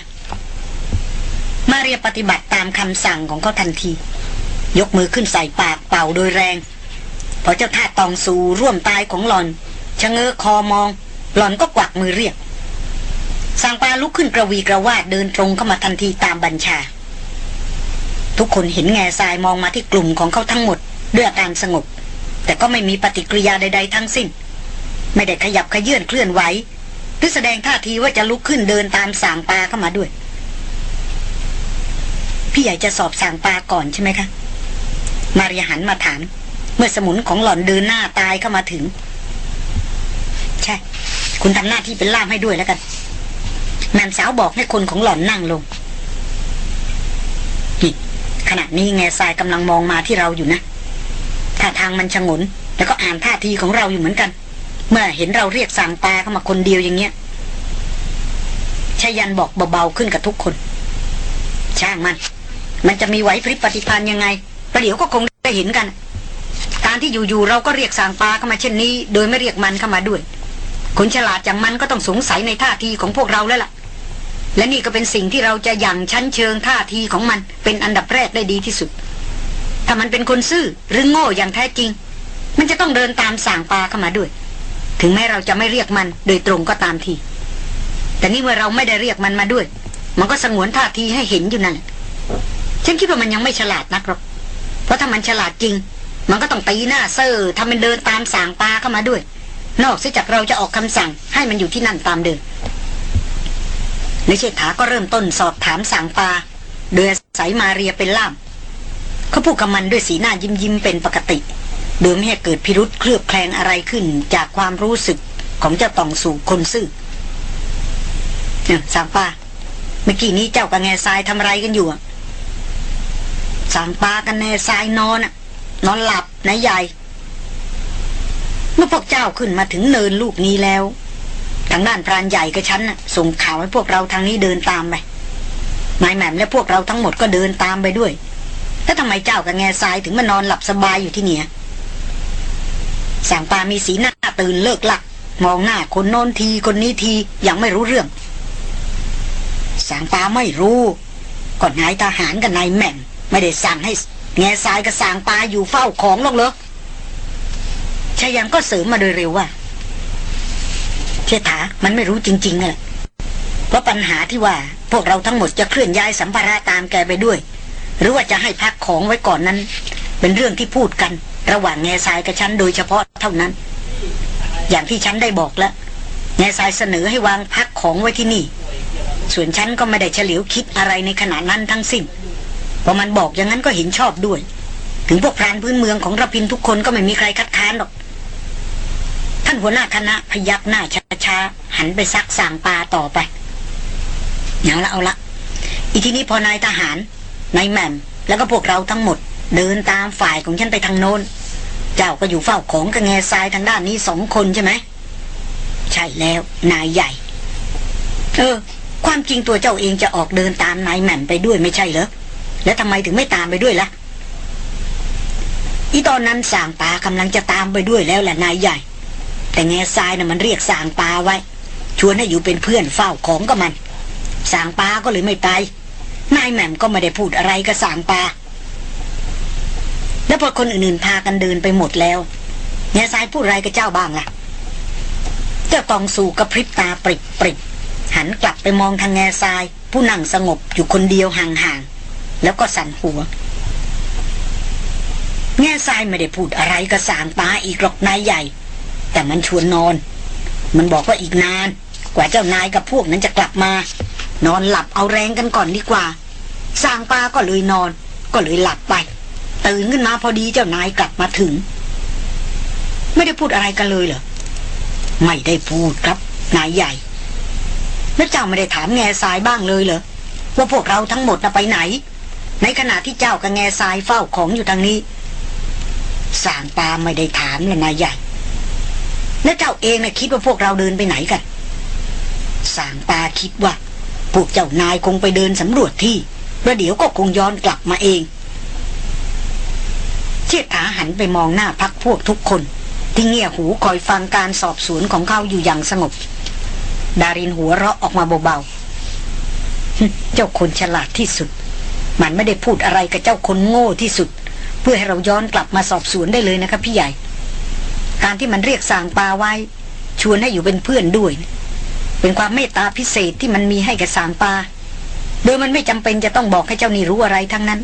มาเรียปฏิบัติตามคำสั่งของเขาทันที ยกมือขึ้นใส่ปากเป่าโดยแรง พอเจ้าท่าตองสูร่วมตายของหลอนชะเง้อคอมอง หลอนก็กวักมือเรียกสั่งปลาลุกขึ้นกระวีกระวาดเดินตรงเข้ามาทันทีตามบัญชา ทุกคนเห็นแง่ทรายมองมาที่กลุ่มของเขาทั้งหมด ด้วยอาการสงบ แต่ก็ไม่มีปฏิกิริยาใด ๆ ทั้งสิ้น ไม่ได้ขยับขยื่นเคลื่อนไหวหรือแสดงท่าทีว่าจะลุกขึ้นเดินตามสางปลาเข้ามาด้วย พี่ใหญ่จะสอบสางปลาก่อนใช่ไหมคะ มารียหันมาถาม เมื่อสมุนของหล่อนเดินหน้าตายเข้ามาถึง ใช่ คุณทำหน้าที่เป็นล่ามให้ด้วยแล้วกันแม่สาวบอกให้คนของหล่อนนั่งลงนี่ขณะนี้แง่ทรายกำลังมองมาที่เราอยู่นะท่าทางมันชงน แล้วก็อ่านท่าทีของเราอยู่เหมือนกัน เมื่อเห็นเราเรียกสั่งปลาเข้ามาคนเดียวอย่างเงี้ยชายันบอกเบาๆขึ้นกับทุกคน ช่างมัน มันจะมีไหวพริบปฏิพันธ์ยังไงประเดี๋ยวก็คงได้เห็นกัน การที่อยู่ๆเราก็เรียกสั่งปลาเข้ามาเช่นนี้ โดยไม่เรียกมันเข้ามาด้วย คนฉลาดอย่างมันก็ต้องสงสัยในท่าทีของพวกเราแล้วล่ะ และนี่ก็เป็นสิ่งที่เราจะยังชั้นเชิงท่าทีของมันเป็นอันดับแรกได้ดีที่สุด ถ้ามันเป็นคนซื่อหรือโง่อย่างแท้จริง มันจะต้องเดินตามสั่งปลาเข้ามาด้วย ถึงแม้เราจะไม่เรียกมันโดยตรงก็ตามทีแต่นี่เมื่อเราไม่ได้เรียกมันมาด้วย มันก็สงวนท่าทีให้เห็นอยู่นั่นแหละ ฉันคิดว่ามันยังไม่ฉลาดนักหรอก เพราะถ้ามันฉลาดจริง มันก็ต้องตีหน้าเซอร์ทำเป็นเดินตามสั่งปลาเข้ามาด้วย นอกเสียจากเราจะออกคำสั่ง ให้มันอยู่ที่นั่นตามเดิมในเชษฐาก็เริ่มต้นสอบถามสั่งปลาโดยอาศัยมาเรียเป็นล่าม เขาพูดกับมันด้วยสีหน้ายิ้มยิ้มเป็นปกติ โดยไม่ให้เกิดพิรุษเคลือบแคลงอะไรขึ้นจากความรู้สึกของเจ้าตองสู่คนซื่อเนี่ยสั่งปลาเมื่อกี้นี้เจ้ากับแง่ทรายทำอะไรกันอยู่อะ สั่งปลากันแง่ทรายนอนอะนอนหลับนายใหญ่ เมื่อพวกเจ้าขึ้นมาถึงเนินลูกนี้แล้ว ทางด้านพรานใหญ่กับฉันน่ะ ส่งข่าวให้พวกเราทางนี้เดินตามไปนายแหม่มและพวกเราทั้งหมดก็เดินตามไปด้วยแล้วทำไมเจ้ากับแง่ทรายถึงมานอนหลับสบายอยู่ที่เนี่ยสางปามีสีหน้าตื่นเลิกหลัก มองหน้าคนโน้นทีคนนี้ทีย่างไม่รู้เรื่องสางปาไม่รู้ก่อนนายทหารกับนายแหม่ม ไม่ได้สั่งให้แง่ทรายกับสางปลาอยู่เฝ้าของหรอกเหรอชายันก็เสริมมาโดยเร็วว่าเชษฐามันไม่รู้จริงๆนั่นแหละเพราะปัญหาที่ว่าพวกเราทั้งหมดจะเคลื่อนย้ายสัมภาระตามแกไปด้วย หรือว่าจะให้พักของไว้ก่อนนั้น เป็นเรื่องที่พูดกัน ระหว่างแง่ทรายกับฉันโดยเฉพาะเท่านั้น อย่างที่ฉันได้บอกแล้วแง่ทรายเสนอให้วางพักของไว้ที่นี่ ส่วนฉันก็ไม่ได้เฉลียวคิดอะไรในขณะนั้นทั้งสิ้น พอมันบอกอย่างนั้นก็เห็นชอบด้วย ถึงพวกพรานพื้นเมืองของระพินทุกคนก็ไม่มีใครคัดค้านหรอก ท่านหัวหน้าคณะพยักหน้าช้าๆหันไปซักสางปลาต่อไปเอาละเอาละอีทีนี้พอนายทหารนายแหม่มแล้วก็พวกเราทั้งหมด เดินตามฝ่ายของฉันไปทางโน้น เจ้าก็อยู่เฝ้าของกับแง่ทรายทางด้านนี้สองคนใช่ไหมใช่แล้วนายใหญ่ เออ ความจริงตัวเจ้าเองจะออกเดินตามนายแหม่มไปด้วยไม่ใช่เหรอ แล้วทำไมถึงไม่ตามไปด้วยล่ะอีตอนนั้นสางปลากำลังจะตามไปด้วยแล้วแหละนายใหญ่ แต่แง่ทรายน่ะมันเรียกสางปลาไว้ ชวนให้อยู่เป็นเพื่อนเฝ้าของกับมัน สางปลาก็เลยไม่ไปนายแหม่มก็ไม่ได้พูดอะไรกับสางปลาแล้วพอคนอื่นๆพากันเดินไปหมดแล้วแง่ทรายพูดอะไรกับเจ้าบ้างล่ะ เจ้าตองสู่กระพริบตาปริบปริบหันกลับไปมองทางแง่ทราย ผู้นั่งสงบอยู่คนเดียวห่างๆ แล้วก็สั่นหัว แง่ทรายไม่ได้พูดอะไรกับสางปลาอีกหรอกนายใหญ่ แต่มันชวนนอน มันบอกว่าอีกนาน กว่าเจ้านายกับพวกนั้นจะกลับมา นอนหลับเอาแรงกันก่อนดีกว่าสางปาก็เลยนอน ก็เลยหลับไป ตื่นขึ้นมาพอดีเจ้านายกลับมาถึง ไม่ได้พูดอะไรกันเลยเหรอไม่ได้พูดครับ นายใหญ่แล้วเจ้าไม่ได้ถามแง่ทรายบ้างเลยเหรอว่าพวกเราทั้งหมดนะไปไหน ในขณะที่เจ้ากับแง่ทรายเฝ้าของอยู่ทางนี้สางปาไม่ได้ถามเลยนายใหญ่ แล้วเจ้าเองนะ่ะคิดว่าพวกเราเดินไปไหนกันสางปาคิดว่า พวกเจ้านายคงไปเดินสำรวจที่แล้วเดี๋ยวก็คงย้อนกลับมาเอง เชิดขาหันไปมองหน้าพักพวกทุกคน ที่เงี่ยหูคอยฟังการสอบสวนของเขาอยู่อย่างสงบ ดารินหัวเราะออกมาเบาๆเจ้าคนฉลาดที่สุด มันไม่ได้พูดอะไรกับเจ้าคนโง่ที่สุด เพื่อให้เราย้อนกลับมาสอบสวนได้เลยนะครับพี่ใหญ่ การที่มันเรียกสางปาไว้ ชวนให้อยู่เป็นเพื่อนด้วย เป็นความเมตตาพิเศษที่มันมีให้กับสางปา โดยมันไม่จำเป็นจะต้องบอกให้เจ้านี่รู้อะไรทั้งนั้น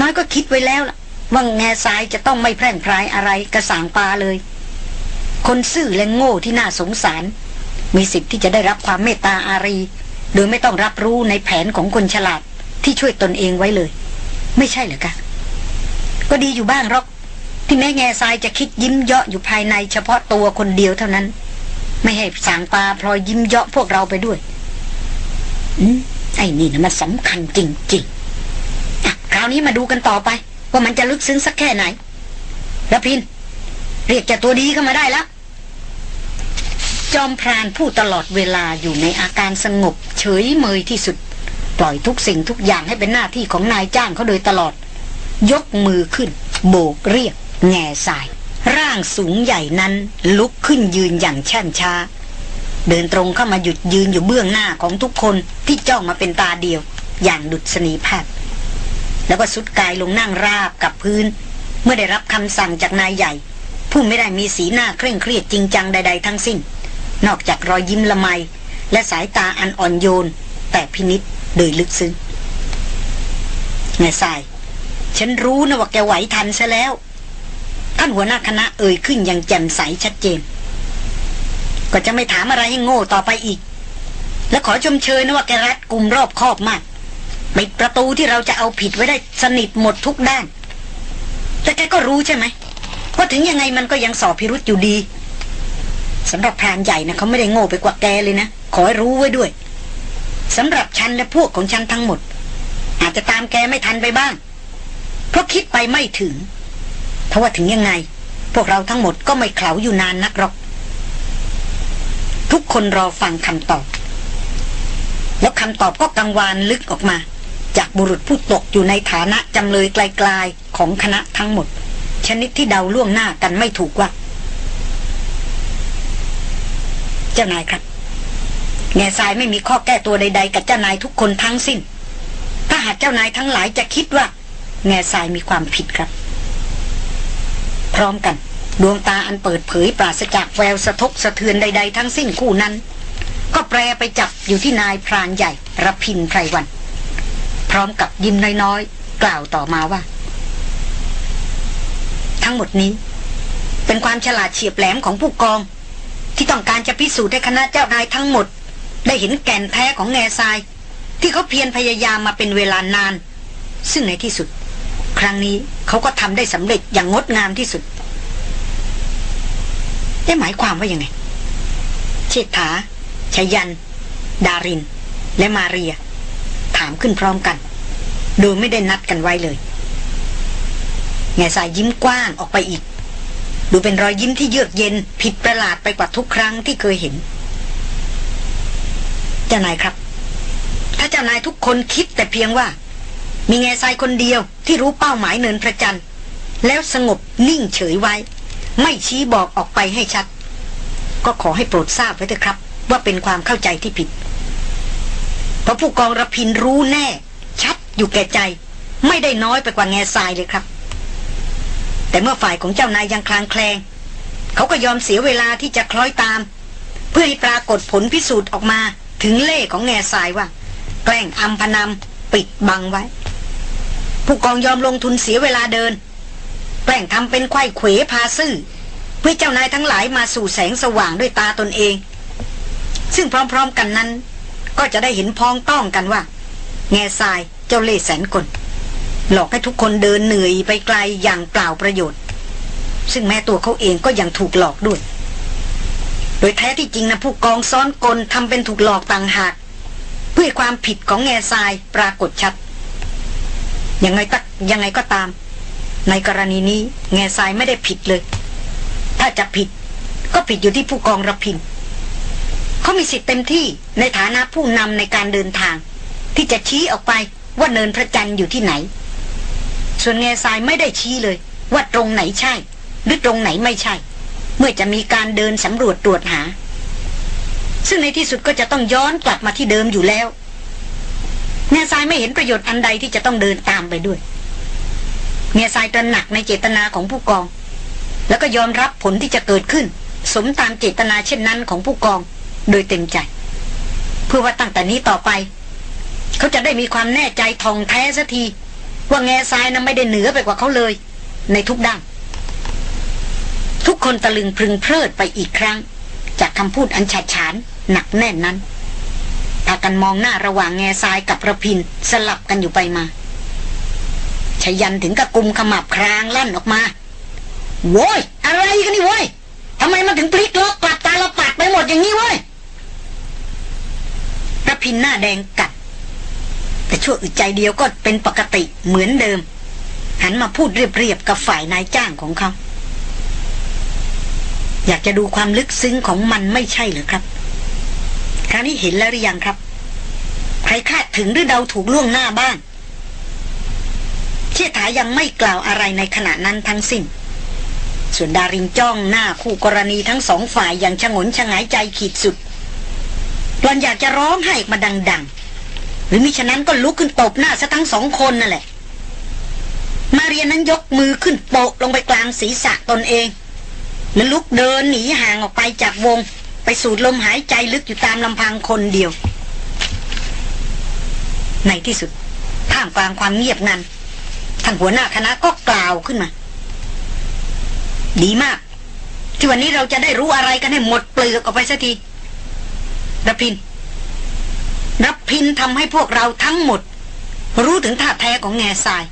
น้อยก็คิดไว้แล้วล่ะว่าแง่ทรายจะต้องไม่แพร่งพรายอะไรกระสางปาเลย คนซื่อและโง่ที่น่าสงสาร มีสิทธิ์ที่จะได้รับความเมตตาอารี โดยไม่ต้องรับรู้ในแผนของคนฉลาด ที่ช่วยตนเองไว้เลย ไม่ใช่เหรอคะก็ดีอยู่บ้างหรอกที่แม่แง่ทรายจะคิดยิ้มเยาะอยู่ภายในเฉพาะตัวคนเดียวเท่านั้น ไม่ให้สางปลาพลอยยิ้มเยาะพวกเราไปด้วยอืมไอ้นี่นะมันสำคัญจริงๆอะคราวนี้มาดูกันต่อไป ว่ามันจะลึกซึ้งสักแค่ไหนระพิน เรียกจ้าตัวดีเข้ามาได้แล้วจอมพรานผู้ตลอดเวลาอยู่ในอาการสงบ เฉยเมยที่สุด ปล่อยทุกสิ่งทุกอย่างให้เป็นหน้าที่ของนายจ้างเขาโดยตลอด ยกมือขึ้น โบกเรียก แง่สาย ร่างสูงใหญ่นั้นลุกขึ้นยืนอย่างแช่มช้า เดินตรงเข้ามาหยุดยืนอยู่เบื้องหน้าของทุกคนที่จ้องมาเป็นตาเดียว อย่างดุษณีแพทย์แล้วก็สุดกายลงนั่งราบกับพื้น เมื่อได้รับคำสั่งจากนายใหญ่ ผู้ไม่ได้มีสีหน้าเคร่งเครียดจริงจังใด ๆ ทั้งสิ้น นอกจากรอยยิ้มละไม และสายตาอันอ่อนโยน แต่พินิษ โดยลึกซึ้งแง่ทราย ฉันรู้นะว่าแกไหวทันซะแล้ว ท่านหัวหน้าคณะเอ่ยขึ้นอย่างแจ่มใสชัดเจน ก็จะไม่ถามอะไรให้โง่ต่อไปอีก และขอชมเชยนะว่าแกรัดกลุ่มรอบคอบมากปิดประตูที่เราจะเอาผิดไว้ได้สนิทหมดทุกด้าน แต่แกก็รู้ใช่ไหมว่าถึงยังไงมันก็ยังสอบพิรุษอยู่ดีสำหรับพรานใหญ่นะเขาไม่ได้โง่ไปกว่าแกเลยนะ ขอให้รู้ไว้ด้วย สำหรับฉันและพวกของฉันทั้งหมด อาจจะตามแกไม่ทันไปบ้าง เพราะคิดไปไม่ถึง เพราะว่าถึงยังไง พวกเราทั้งหมดก็ไม่เขลาอยู่นานนักหรอก ทุกคนรอฟังคำตอบ แล้วคำตอบก็กังวานลึกออกมา จากบุรุษผู้ตกอยู่ในฐานะจำเลยไกลๆของคณะทั้งหมด ชนิดที่เดาล่วงหน้ากันไม่ถูกว่า เจ้านายครับ แง่ทรายไม่มีข้อแก้ตัวใด ๆ กับเจ้านายทุกคนทั้งสิ้น ถ้าหากเจ้านายทั้งหลายจะคิดว่า แง่ทรายมีความผิดครับ พร้อมกัน ดวงตาอันเปิดเผยปราศจากแววสะทกสะเทือนใด ๆ ทั้งสิ้นคู่นั้น ก็แปรไปจับอยู่ที่นายพรานใหญ่ระพินไพรวัน พร้อมกับยิ้มน้อยๆ กล่าวต่อมาว่า ทั้งหมดนี้ เป็นความฉลาดเฉียบแหลมของผู้กองที่ต้องการจะพิสูจน์ให้คณะเจ้านายทั้งหมด ได้เห็นแก่นแท้ของแง่ทราย ที่เขาเพียรพยายามมาเป็นเวลานาน ซึ่งในที่สุด ครั้งนี้เขาก็ทำได้สำเร็จอย่างงดงามที่สุด ได้หมายความว่ายังไง เชษฐาชยัน ดาริน และมาเรีย ถามขึ้นพร้อมกัน โดยไม่ได้นัดกันไว้เลย แง่สายยิ้มกว้างออกไปอีก ดูเป็นรอยยิ้มที่เยือกเย็นผิดประหลาดไปกว่าทุกครั้งที่เคยเห็น เจ้านายครับ ถ้าเจ้านายทุกคนคิดแต่เพียงว่า มีแง่ทรายคนเดียวที่รู้เป้าหมายเนินพระจันทร์แล้วสงบนิ่งเฉยไว้ ไม่ชี้บอกออกไปให้ชัด ก็ขอให้โปรดทราบไว้เถอะครับ ว่าเป็นความเข้าใจที่ผิด เพราะผู้กองรพินรู้แน่ ชัดอยู่แก่ใจ ไม่ได้น้อยไปกว่าแง่ทรายเลยครับ แต่เมื่อฝ่ายของเจ้านายยังคลางแคลง เขาก็ยอมเสียเวลาที่จะคล้อยตาม เพื่อให้ปรากฏผลพิสูจน์ออกมา ถึงเล่ของแง่ทรายว่า แกล้งอำพนำปิดบังไว้ ผู้กองยอมลงทุนเสียเวลาเดิน แกล้งทำเป็นควายเขวพาซื่อเพื่อเจ้านายทั้งหลายมาสู่แสงสว่างด้วยตาตนเอง ซึ่งพร้อมๆกันนั้น ก็จะได้เห็นพ้องต้องกันว่า แง่ทรายเจ้าเล่แสนกลหลอกให้ทุกคนเดินเหนื่อยไปไกลอย่างเปล่าประโยชน์ ซึ่งแม้ตัวเขาเองก็ยังถูกหลอกด้วย ดยแท้ที่จริงนะผู้กองซ้อนกลทำเป็นถูกหลอกต่างหาก เพื่อความผิดของแง่ทรายปรากฏชัด ยังไงตักยังไงก็ตาม ในกรณีนี้แง่ทรายไม่ได้ผิดเลย ถ้าจะผิด ก็ผิดอยู่ที่ผู้กองระพินเขามีสิทธิ์เต็มที่ในฐานะผู้นำในการเดินทาง ที่จะชี้ออกไปว่าเนินพระจันทร์อยู่ที่ไหน ส่วนแง่ทรายไม่ได้ชี้เลย ว่าตรงไหนใช่ หรือตรงไหนไม่ใช่ มื่อจะมีการเดินสำรวจตรวจหา ซึ่งในที่สุดก็จะต้องย้อนกลับมาที่เดิมอยู่แล้วแง่ทรายไม่เห็นประโยชน์อันใดที่จะต้องเดินตามไปด้วยแง่ทรายตระหนักในเจตนาของผู้กอง แล้วก็ยอมรับผลที่จะเกิดขึ้น สมตามเจตนาเช่นนั้นของผู้กอง โดยเต็มใจ เพื่อว่าตั้งแต่นี้ต่อไป เขาจะได้มีความแน่ใจทองแท้สักที ว่าแง่ทรายนั้นไม่ได้เหนือไปกว่าเขาเลย ในทุกด้าน ทุกคนตะลึงพึงเพลิดไปอีกครั้ง จากคำพูดอันฉาดฉานหนักแน่นนั้นพากันมองหน้าระหว่างแง่ทรายกับระพินสลับกันอยู่ไปมาชยันถึงกับกุมขมับครางลั่นออกมาโว้ยอะไรกันนี่โว้ยทำไมมันถึงพลิกล็อกกลับตาเราปัดไปหมดอย่างนี้โว้ยระพินหน้าแดงกัด แต่ชั่วอึดใจเดียวก็เป็นปกติเหมือนเดิม หันมาพูดเรียบๆกับฝ่ายนายจ้างของเขา อยากจะดูความลึกซึ้งของมันไม่ใช่หรือครับ คราวนี้เห็นแล้วหรือยังครับ ใครคาดถึงหรือเดาถูกล่วงหน้าบ้าง เชี่ยถายังไม่กล่าวอะไรในขณะนั้นทั้งสิ้น ส่วนดารินจ้องหน้าคู่กรณีทั้งสองฝ่ายอย่างชงนชงายใจขีดสุดหลอนอยากจะร้องไห้มาดัง ๆ หรือมิฉะนั้นก็ลุกขึ้นตบหน้าซะทั้งสองคนนั่นแหละ มาเรียนนั้นยกมือขึ้นโปะลงไปกลางศีรษะตนเอง แล้วลุกเดินหนีห่างออกไปจากวง ไปสูดลมหายใจลึกอยู่ตามลำพังคนเดียว ในที่สุดท่ามกลางความเงียบงันท่านหัวหน้าคณะก็กล่าวขึ้นมา ดีมาก ที่วันนี้เราจะได้รู้อะไรกันให้หมดเปลือกออกไปสักทีรับพินรับพินทำให้พวกเราทั้งหมด รู้ถึงท่าแท้ของแง่ทราย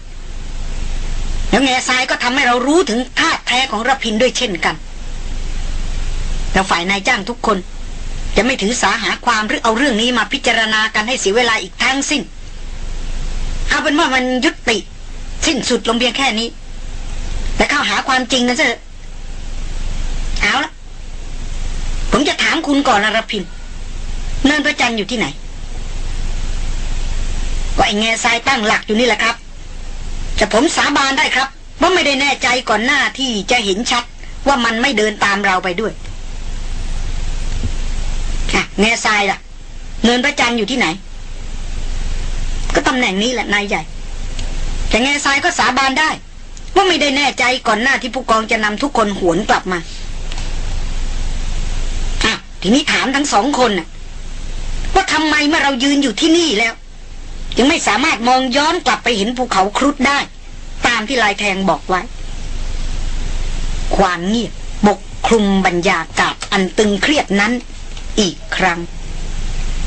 แล้วแง่ทรายก็ทำให้เรารู้ถึงท่าแท้ของรับพินด้วยเช่นกัน แล้วฝ่ายนายจ้างทุกคน จะไม่ถือสาหาความหรือเอาเรื่องนี้มาพิจารณากันให้เสียเวลาอีกทั้งสิ้น เอาเป็นว่ามันยุติ สิ้นสุดลงเพียงแค่นี้ แต่เข้าหาความจริงกันเถอะเอาละผมจะถามคุณก่อนนะรพินเนินพระจันทร์อยู่ที่ไหนก็ไอ้แง่ทรายตั้งหลักอยู่นี่แหละครับ แต่ผมสาบานได้ครับ ว่าไม่ได้แน่ใจก่อนหน้าที่จะเห็นชัดว่ามันไม่เดินตามเราไปด้วย อะแง่ทรายล่ะ เนินพระจันทร์อยู่ที่ไหน ก็ตำแหน่งนี้แหละนายใหญ่ แต่แง่ทรายก็สาบานได้ ว่าไม่ได้แน่ใจก่อนหน้าที่ผู้กองจะนำทุกคนหวนกลับมาอะทีนี้ถามทั้งสองคนน่ะว่าทำไมเมื่อเรายืนอยู่ที่นี่แล้วจึงไม่สามารถมองย้อนกลับไปเห็นภูเขาครุฑได้ ตามที่ลายแทงบอกไว้ ความเงียบบกคลุมบรรยากาศอันตึงเครียดนั้น อีกครั้ง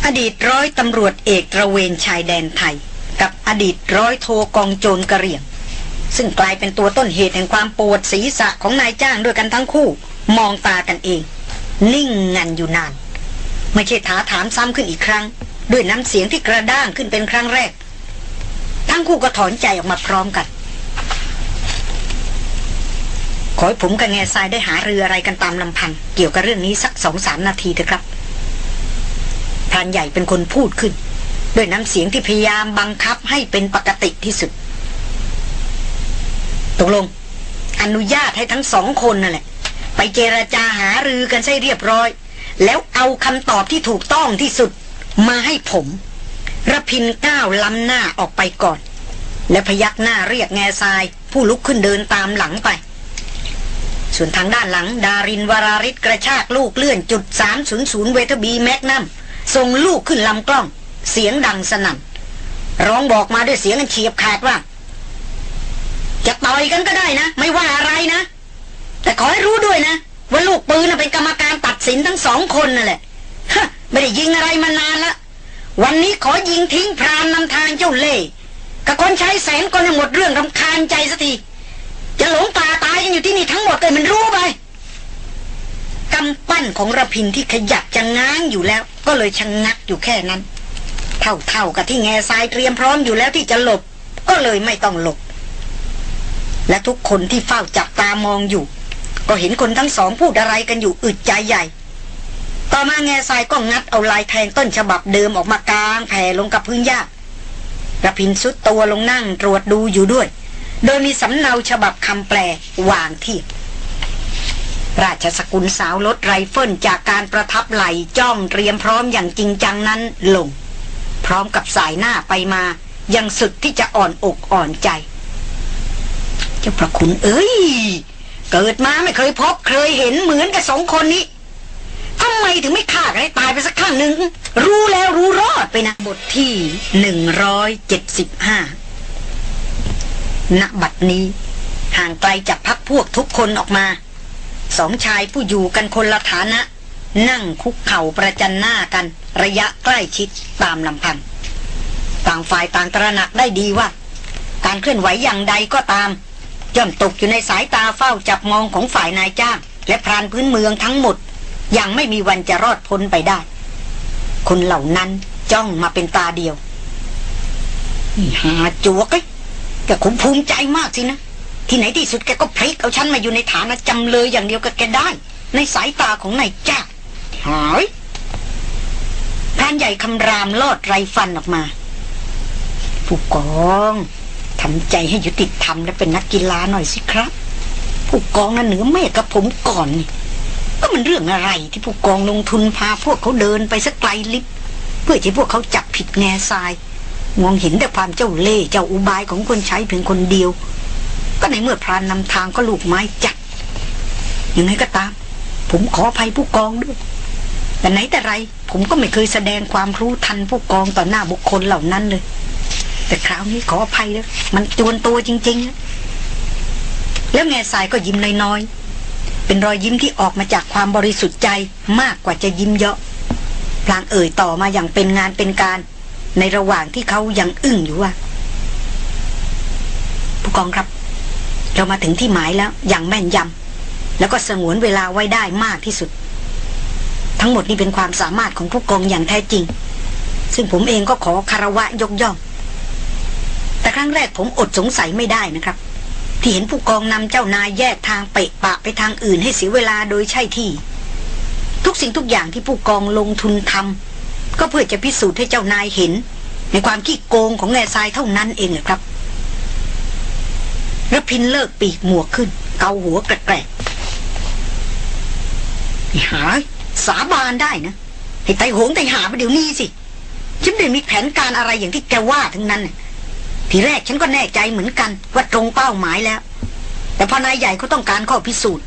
อดีตร้อยตำรวจเอกตระเวนชายแดนไทย กับอดีตร้อยโทกองโจรกระเหรี่ยง ซึ่งกลายเป็นตัวต้นเหตุแห่งความปวดศีรษะของนายจ้างด้วยกันทั้งคู่ มองตากันเอง นิ่งงันอยู่นาน ไม่ใช่ถาถามซ้ำขึ้นอีกครั้ง ด้วยน้ำเสียงที่กระด้างขึ้นเป็นครั้งแรก ทั้งคู่ก็ถอนใจออกมาพร้อมกัน ขอให้ผมกับแง่ทรายได้หาเรืออะไรกันตามลำพังเกี่ยวกับเรื่องนี้สักสองสามนาทีเถอะครับพรานใหญ่เป็นคนพูดขึ้น ด้วยน้ำเสียงที่พยายามบังคับให้เป็นปกติที่สุดตกลง อนุญาตให้ทั้งสองคนนั่นแหละ ไปเจรจาหารือกันใช่เรียบร้อย แล้วเอาคำตอบที่ถูกต้องที่สุดมาให้ผมระพินก้าวล้ำหน้าออกไปก่อน และพยักหน้าเรียกแง่ทราย ผู้ลุกขึ้นเดินตามหลังไป ส่วนทางด้านหลัง ดารินวราริศกระชากลูกเลื่อนจุด 300 เวทบีแมกนัมส่งลูกขึ้นลำกล้อง เสียงดังสนั่น ร้องบอกมาด้วยเสียงอันเฉียบขาดว่า จะต่อยกันก็ได้นะ ไม่ว่าอะไรนะ แต่ขอให้รู้ด้วยนะ ว่าลูกปืนน่ะเป็นกรรมการตัดสินทั้งสองคนนั่นแหละฮะไม่ได้ยิงอะไรมานานละวันนี้ขอยิงทิ้งพรานนำทางเจ้าเล่กับคนใช้แสนคนให้หมดเรื่องรำคาญใจสักที จะหลงป่าตายกันอยู่ที่นี่ทั้งหมดเลยมันรู้ไปกำปั้นของระพินที่ขยับจะง้างอยู่แล้ว ก็เลยชะงงักอยู่แค่นั้น เท่าๆกับที่แง่ทรายเตรียมพร้อมอยู่แล้วที่จะหลบ ก็เลยไม่ต้องหลบ และทุกคนที่เฝ้าจับตามองอยู่ ก็เห็นคนทั้งสองพูดอะไรกันอยู่อึดใจใหญ่ ต่อมาแง่ทรายก็งัดเอาลายแทงต้นฉบับเดิมออกมากลางแผ่ลงกับพื้นหญ้าระพินสุดตัวลงนั่งตรวจดูอยู่ด้วย โดยมีสำเนาฉบับคำแปลวางเทียบราชสกุลสาวรถไรเฟิลจากการประทับไหลจ้องเตรียมพร้อมอย่างจริงจังนั้นลง พร้อมกับสายหน้าไปมายังสุดที่จะอ่อนอกอ่อนใจ เจ้าพระคุณเอ้ย เกิดมาไม่เคยพบเคยเห็นเหมือนกับสองคนนี้ทำไมถึงไม่ฆ่ากันให้ตายไปสักข้างหนึ่งรู้แล้วรู้รอดไปนะ บทที่หนึ่งร้อยเจ็ดสิบห้า ณบัดนี้ห่างไกลจากพักพวกทุกคนออกมา สองชายผู้อยู่กันคนละฐานะ นั่งคุกเข่าประจันหน้ากัน ระยะใกล้ชิดตามลำพัง ต่างฝ่ายต่างตระหนักได้ดีว่า การเคลื่อนไหวอย่างใดก็ตามย่อมตกอยู่ในสายตาเฝ้าจับมองของฝ่ายนายจ้าง และพรานพื้นเมืองทั้งหมดอย่างไม่มีวันจะรอดพ้นไปได้ คนเหล่านั้นจ้องมาเป็นตาเดียวหาจวกเอ้ แกคงภูมิใจมากสินะ ที่ไหนที่สุดแกก็พลิกเอาฉันมาอยู่ในฐานะจำเลยอย่างเดียวกับแกได้ ในสายตาของนายจ้างหายพรานใหญ่คำรามลอดไรฟันออกมา ผู้กองทำใจให้ยุติธรรมและเป็นนักกีฬาหน่อยสิครับ ผู้กองนั้นเหนือเมฆกับผมก่อนนี่ก็มันเรื่องอะไรที่ผู้กองลงทุนพาพวกเขาเดินไปสักไกลลิบเพื่อจะพวกเขาจับผิดแง่ทราย มองเห็นแต่ความเจ้าเล่ห์เจ้าอุบายของคนใช้เพียงคนเดียว ก็ในเมื่อพรานนำทางก็ลูกไม้จัดยังไงก็ตาม ผมขออภัยผู้กองด้วย แต่ไหนแต่ไร ผมก็ไม่เคยแสดงความรู้ทันผู้กองต่อหน้าบุคคลเหล่านั้นเลย แต่คราวนี้ขออภัยแล้วมันจวนตัวจริง ๆ แล้วแง่สายก็ยิ้มน้อยๆเป็นรอยยิ้มที่ออกมาจากความบริสุทธิ์ใจมากกว่าจะยิ้มเยาะพลางเอ่ยต่อมาอย่างเป็นงานเป็นการ ในระหว่างที่เขายังอึ้งอยู่ว่า ผู้กองครับ เรามาถึงที่หมายแล้ว อย่างแม่นยำแล้วก็สงวนเวลาไว้ได้มากที่สุด ทั้งหมดนี้เป็นความสามารถของผู้กองอย่างแท้จริง ซึ่งผมเองก็ขอคารวะยกย่อง แต่ครั้งแรกผมอดสงสัยไม่ได้นะครับที่เห็นผู้กองนำเจ้านายแยกทางเปะปะไปทางอื่นให้เสียเวลาโดยใช่ที่ ทุกสิ่งทุกอย่างที่ผู้กองลงทุนทำ ก็เพื่อจะพิสูจน์ให้เจ้านายเห็น ในความขี้โกงของแง่ทรายเท่านั้นเองนะครับรพินเลิกปีกหมวกขึ้น เกาหัวแกรกหาสาบานได้นะให้ไตโหงไตหาไปเดี๋ยวนี้สิ ฉันไม่มีแผนการอะไรอย่างที่แกว่าทั้งนั้น ทีแรกฉันก็แน่ใจเหมือนกัน ว่าตรงเป้าหมายแล้ว แต่พอนายใหญ่เขาต้องการข้อพิสูจน์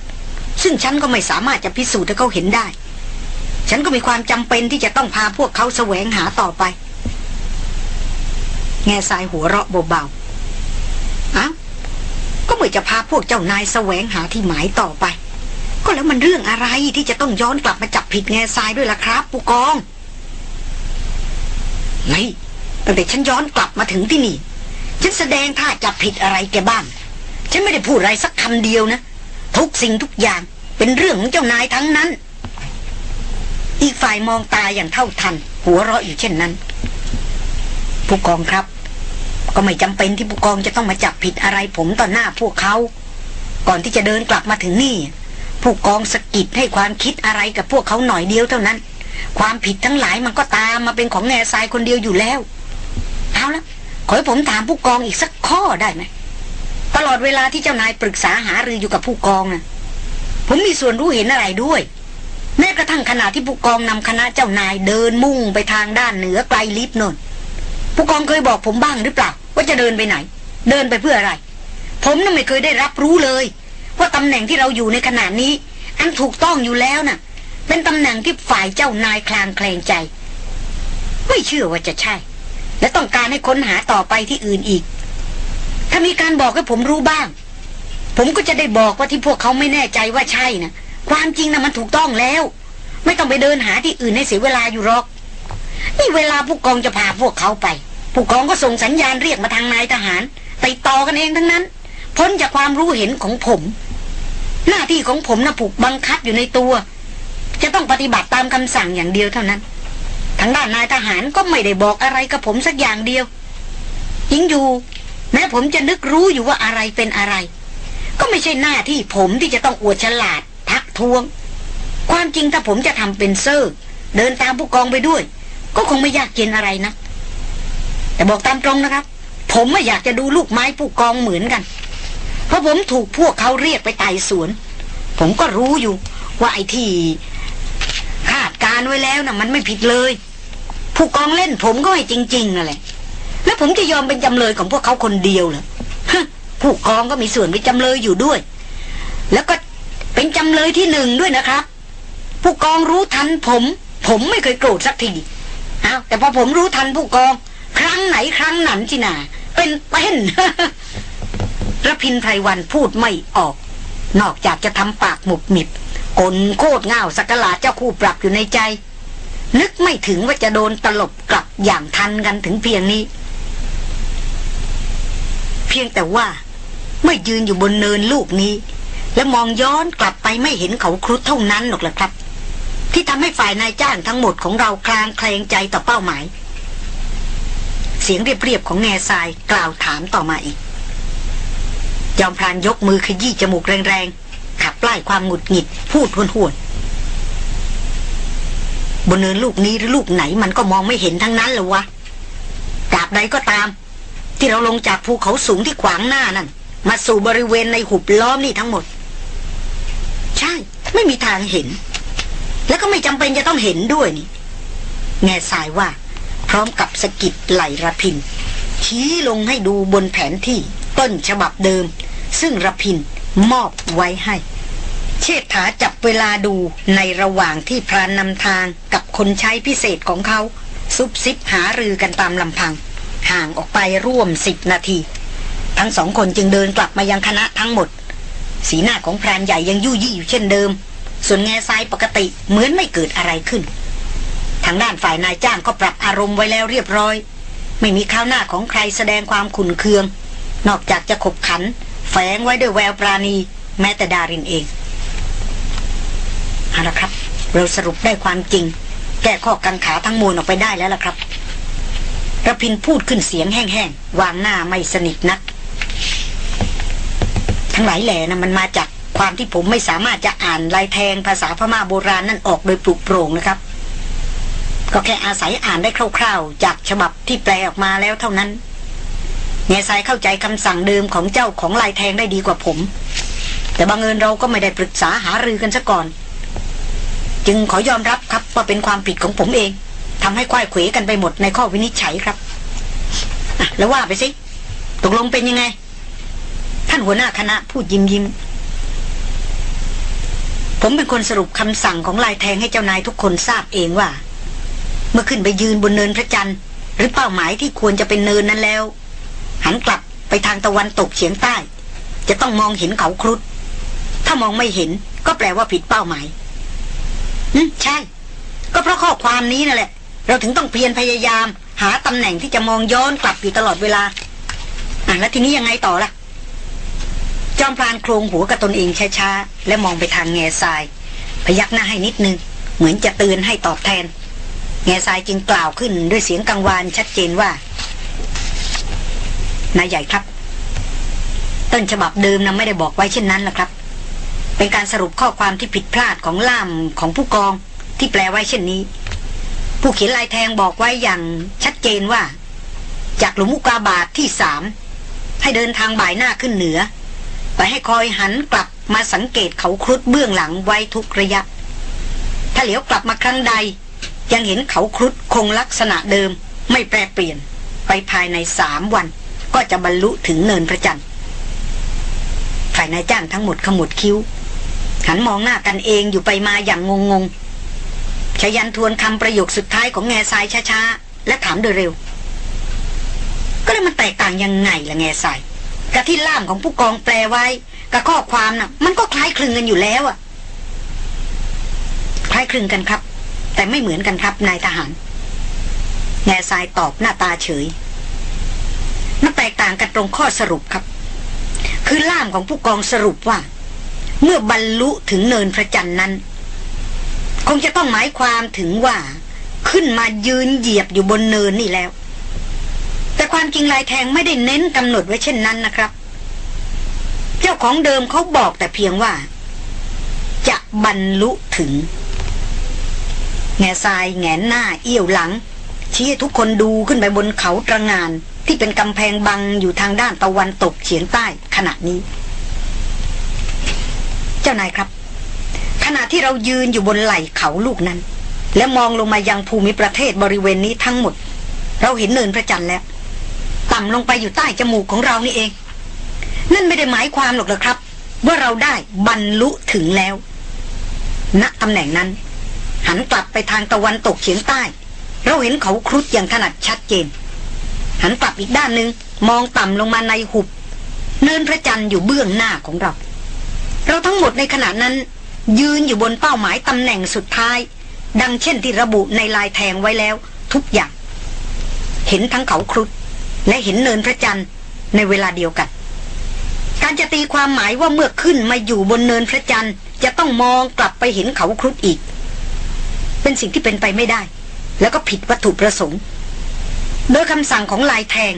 ซึ่งฉันก็ไม่สามารถจะพิสูจน์ให้เขาเห็นได้ ฉันก็มีความจำเป็นที่จะต้องพาพวกเขาแสวงหาต่อไป แง่ทรายหัวเราะเบาๆอ้าวก็เหมือนจะพาพวกเจ้านายแสวงหาที่หมายต่อไป ก็แล้วมันเรื่องอะไรที่จะต้องย้อนกลับมาจับผิดแง่ทรายด้วยล่ะครับผู้กองไงตั้งแต่ฉันย้อนกลับมาถึงที่นี่ ฉันแสดงท่าจับผิดอะไรแกบ้าง ฉันไม่ได้พูดอะไรสักคำเดียวนะ ทุกสิ่งทุกอย่างเป็นเรื่องของเจ้านายทั้งนั้น อีกฝ่ายมองตาอย่างเท่าทัน หัวเราะอยู่เช่นนั้น ผู้กองครับ ก็ไม่จำเป็นที่ผู้กองจะต้องมาจับผิดอะไรผมต่อหน้าพวกเขา ก่อนที่จะเดินกลับมาถึงนี่ ผู้กองสะกิดให้ความคิดอะไรกับพวกเขาหน่อยเดียวเท่านั้น ความผิดทั้งหลายมันก็ตามมาเป็นของแง่ทรายคนเดียวอยู่แล้วเอาละขอให้ผมถามผู้กองอีกสักข้อได้ไหมตลอดเวลาที่เจ้านายปรึกษาหารืออยู่กับผู้กองนะผมมีส่วนรู้เห็นอะไรด้วย แม้กระทั่งขณะที่ผู้กองนำคณะเจ้านายเดินมุ่งไปทางด้านเหนือไกลลิฟนนผู้กองเคยบอกผมบ้างหรือเปล่า ว่าจะเดินไปไหน เดินไปเพื่ออะไร ผมน่ะไม่เคยได้รับรู้เลย ว่าตำแหน่งที่เราอยู่ในขณะนี้ อันถูกต้องอยู่แล้วน่ะ เป็นตำแหน่งที่ฝ่ายเจ้านายคลางแคลงใจ ไม่เชื่อว่าจะใช่ และต้องการให้ค้นหาต่อไปที่อื่นอีก ถ้ามีการบอกให้ผมรู้บ้าง ผมก็จะได้บอกว่าที่พวกเขาไม่แน่ใจว่าใช่น่ะ ความจริงนะมันถูกต้องแล้ว ไม่ต้องไปเดินหาที่อื่นให้เสียเวลาอยู่หรอก นี่เวลาผู้กองจะพาพวกเขาไป ผู้กองก็ส่งสัญญาณเรียกมาทางนายทหารติดต่อกันเองทั้งนั้น พ้นจากความรู้เห็นของผม หน้าที่ของผมนะผูกบังคับอยู่ในตัว จะต้องปฏิบัติตามคำสั่งอย่างเดียวเท่านั้นทางด้านนายทหารก็ไม่ได้บอกอะไรกับผมสักอย่างเดียวยิงอยู่ แม้ผมจะนึกรู้อยู่ว่าอะไรเป็นอะไร ก็ไม่ใช่หน้าที่ผมที่จะต้องอวดฉลาด ทักท้วง ความจริงถ้าผมจะทำเป็นเซอร์ เดินตามผู้กองไปด้วย ก็คงไม่ยากเย็นอะไรนะ แต่บอกตามตรงนะครับ ผมไม่อยากจะดูลูกไม้ผู้กองเหมือนกัน เพราะผมถูกพวกเขาเรียกไปไต่สวน ผมก็รู้อยู่ ว่าไอ้ที่คาดการไว้แล้วนะ่ะ มันไม่ผิดเลย ผู้กองเล่นผมก็ให้จริงๆนั่นแหละแล้วผมจะยอมเป็นจำเลยของพวกเขาคนเดียวเหรอผู้กองก็มีส่วนเป็นจำเลยอยู่ด้วย แล้วก็ เป็นจำเลยที่หนึ่งด้วยนะครับ ผู้กองรู้ทันผม ผมไม่เคยโกรธสักทีอ้าวแต่พอผมรู้ทันผู้กอง ครั้งไหนครั้งนั้นที่นาเป็นเป็นระพินไพรวันพูดไม่ออก นอกจากจะทำปากหมุบหมิบกลโคตรเง่าสักหลาเจ้าคู่ปรับอยู่ในใจ นึกไม่ถึงว่าจะโดนตลบกลับอย่างทันกันถึงเพียงนี้ เพียงแต่ว่า เมื่อยืนอยู่บนเนินลูกนี้ และมองย้อนกลับไปไม่เห็นเขาครุฑเท่านั้นหรอกละครับ ที่ทำให้ฝ่ายนายจ้างทั้งหมดของเราคลางแคลงใจต่อเป้าหมาย เสียงเรียบๆของแง่ทรายกล่าวถามต่อมาอีก ยอมพรานยกมือขยี้จมูกแรงๆ ขับไล่ความหงุดหงิดพูดหวนๆบนเนินลูกนี้หรือลูกไหนมันก็มองไม่เห็นทั้งนั้นเลยวะกราบใดก็ตาม ที่เราลงจากภูเขาสูงที่ขวางหน้านั่นมาสู่บริเวณในหุบล้อมนี่ทั้งหมด ใช่ ไม่มีทางเห็น แล้วก็ไม่จำเป็นจะต้องเห็นด้วยนี่ แง่สายว่า พร้อมกับสกิดไหลระพิน ชี้ลงให้ดูบนแผนที่ต้นฉบับเดิม ซึ่งระพินมอบไว้ให้ เชษฐาจับเวลาดูในระหว่างที่พรานนำทางกับคนใช้พิเศษของเขาซุบซิบหารือกันตามลำพัง ห่างออกไปร่วมสิบนาที ทั้งสองคนจึงเดินกลับมายังคณะทั้งหมด สีหน้าของพรานใหญ่ยังยุ่ยี่อยู่เช่นเดิม ส่วนแง่ทรายปกติเหมือนไม่เกิดอะไรขึ้น ทางด้านฝ่ายนายจ้างก็ปรับอารมณ์ไว้แล้วเรียบร้อย ไม่มีข้าวหน้าของใครแสดงความขุนเคือง นอกจากจะขบขัน แฝงไว้ด้วยแววปราณี แม้แต่ดารินเองเอาละครับ เราสรุปได้ความจริง แก้ข้อกังขาทั้งมวลออกไปได้แล้วล่ะครับระพินพูดขึ้นเสียงแห้งๆวางหน้าไม่สนิทนัก ทั้งหลายแหล่นะมันมาจากความที่ผมไม่สามารถจะอ่านลายแทงภาษาพม่าโบราณนั่นออกโดยปลุกโปร่งนะครับ ก็แค่อาศัยอ่านได้คร่าวๆ จากฉบับที่แปลออกมาแล้วเท่านั้นแง่สายเข้าใจคำสั่งเดิมของเจ้าของลายแทงได้ดีกว่าผม แต่บางเอิญเราก็ไม่ได้ปรึกษาหารือกันซะก่อน จึงขอยอมรับครับว่าเป็นความผิดของผมเองทำให้ควายเขวกันไปหมดในข้อวินิจฉัยครับแล้วว่าไปสิตกลงเป็นยังไง ท่านหัวหน้าคณะพูดยิ้มยิ้ม ผมเป็นคนสรุปคำสั่งของลายแทงให้เจ้านายทุกคนทราบเองว่า เมื่อขึ้นไปยืนบนเนินพระจันทร์ หรือเป้าหมายที่ควรจะเป็นเนินนั้นแล้ว หันกลับไปทางตะวันตกเฉียงใต้ จะต้องมองเห็นเขาครุฑถ้ามองไม่เห็นก็แปลว่าผิดเป้าหมายอืมใช่ ก็เพราะข้อความนี้นั่นแหละ เราถึงต้องเพียรพยายาม หาตำแหน่งที่จะมองย้อนกลับอยู่ตลอดเวลาอะแล้วทีนี้ยังไงต่อล่ะ จอมพลานโครงหัวกับตนเองช้าๆ และมองไปทางแง่ทราย พยักหน้าให้นิดนึง เหมือนจะเตือนให้ตอบแทน แง่ทรายจึงกล่าวขึ้นด้วยเสียงกังวานชัดเจนว่านายใหญ่ครับ ต้นฉบับเดิมนะไม่ได้บอกไว้เช่นนั้นละครับ เป็นการสรุปข้อความที่ผิดพลาดของล่ามของผู้กองที่แปลไว้เช่นนี้ ผู้เขียนลายแทงบอกไว้อย่างชัดเจนว่า จากหลุมอุกาบาทที่สามให้เดินทางบ่ายหน้าขึ้นเหนือ ไปให้คอยหันกลับมาสังเกตเขาครุฑเบื้องหลังไว้ทุกระยะ ถ้าเหลียวกลับมาครั้งใด ยังเห็นเขาครุฑคงลักษณะเดิม ไม่แปรเปลี่ยน ไปภายในสามวัน ก็จะบรรลุถึงเนินพระจันทร์ฝ่ายนายจ้างทั้งหมดขมวดคิ้ว หันมองหน้ากันเองอยู่ไปมาอย่างงงๆชยันทวนคำประโยคสุดท้ายของแง่ทรายช้าๆ และถามโดยเร็ว ก็เลยมันแตกต่างยังไงล่ะแง่ทราย กับที่ล่ามของผู้กองแปลไว้ กับข้อความน่ะ มันก็คล้ายคลึงกันอยู่แล้วอะคล้ายคลึงกันครับ แต่ไม่เหมือนกันครับนายทหาร แง่ทรายตอบหน้าตาเฉย มันแตกต่างกันตรงข้อสรุปครับ คือล่ามของผู้กองสรุปว่า เมื่อบรรลุถึงเนินพระจันทร์นั้น คงจะต้องหมายความถึงว่า ขึ้นมายืนเหยียบอยู่บนเนินนี่แล้ว ความจริงลายแทงไม่ได้เน้นกำหนดไว้เช่นนั้นนะครับ เจ้าของเดิมเขาบอกแต่เพียงว่า จะบรรลุถึง แง่ทรายแงนหน้าเอี้ยวหลัง ชี้ให้ทุกคนดูขึ้นไปบนเขาตระงาน ที่เป็นกำแพงบังอยู่ทางด้านตะวันตกเฉียงใต้ขณะนี้ เจ้านายครับ ขณะที่เรายืนอยู่บนไหล่เขาลูกนั้น และมองลงมายังภูมิประเทศบริเวณนี้ทั้งหมดเราเห็นเนินพระจันทร์แล้ว ต่ำลงไปอยู่ใต้จมูกของเรานี่เอง นั่นไม่ได้หมายความหรอกเหรอครับ ว่าเราได้บรรลุถึงแล้วณตำแหน่งนั้น หันกลับไปทางตะวันตกเฉียงใต้ เราเห็นเขาครุฑอย่างถนัดชัดเจน หันกลับอีกด้านหนึ่งมองต่ำลงมาในหุบ เนินพระจันทร์อยู่เบื้องหน้าของเรา เราทั้งหมดในขณะนั้น ยืนอยู่บนเป้าหมายตำแหน่งสุดท้าย ดังเช่นที่ระบุในลายแทงไว้แล้ว ทุกอย่าง เห็นทั้งเขาครุฑ และเห็นเนินพระจันทร์ในเวลาเดียวกัน การจะตีความหมายว่าเมื่อขึ้นมาอยู่บนเนินพระจันทร์จะต้องมองกลับไปเห็นเขาครุฑอีก เป็นสิ่งที่เป็นไปไม่ได้ แล้วก็ผิดวัตถุประสงค์ โดยคำสั่งของลายแทง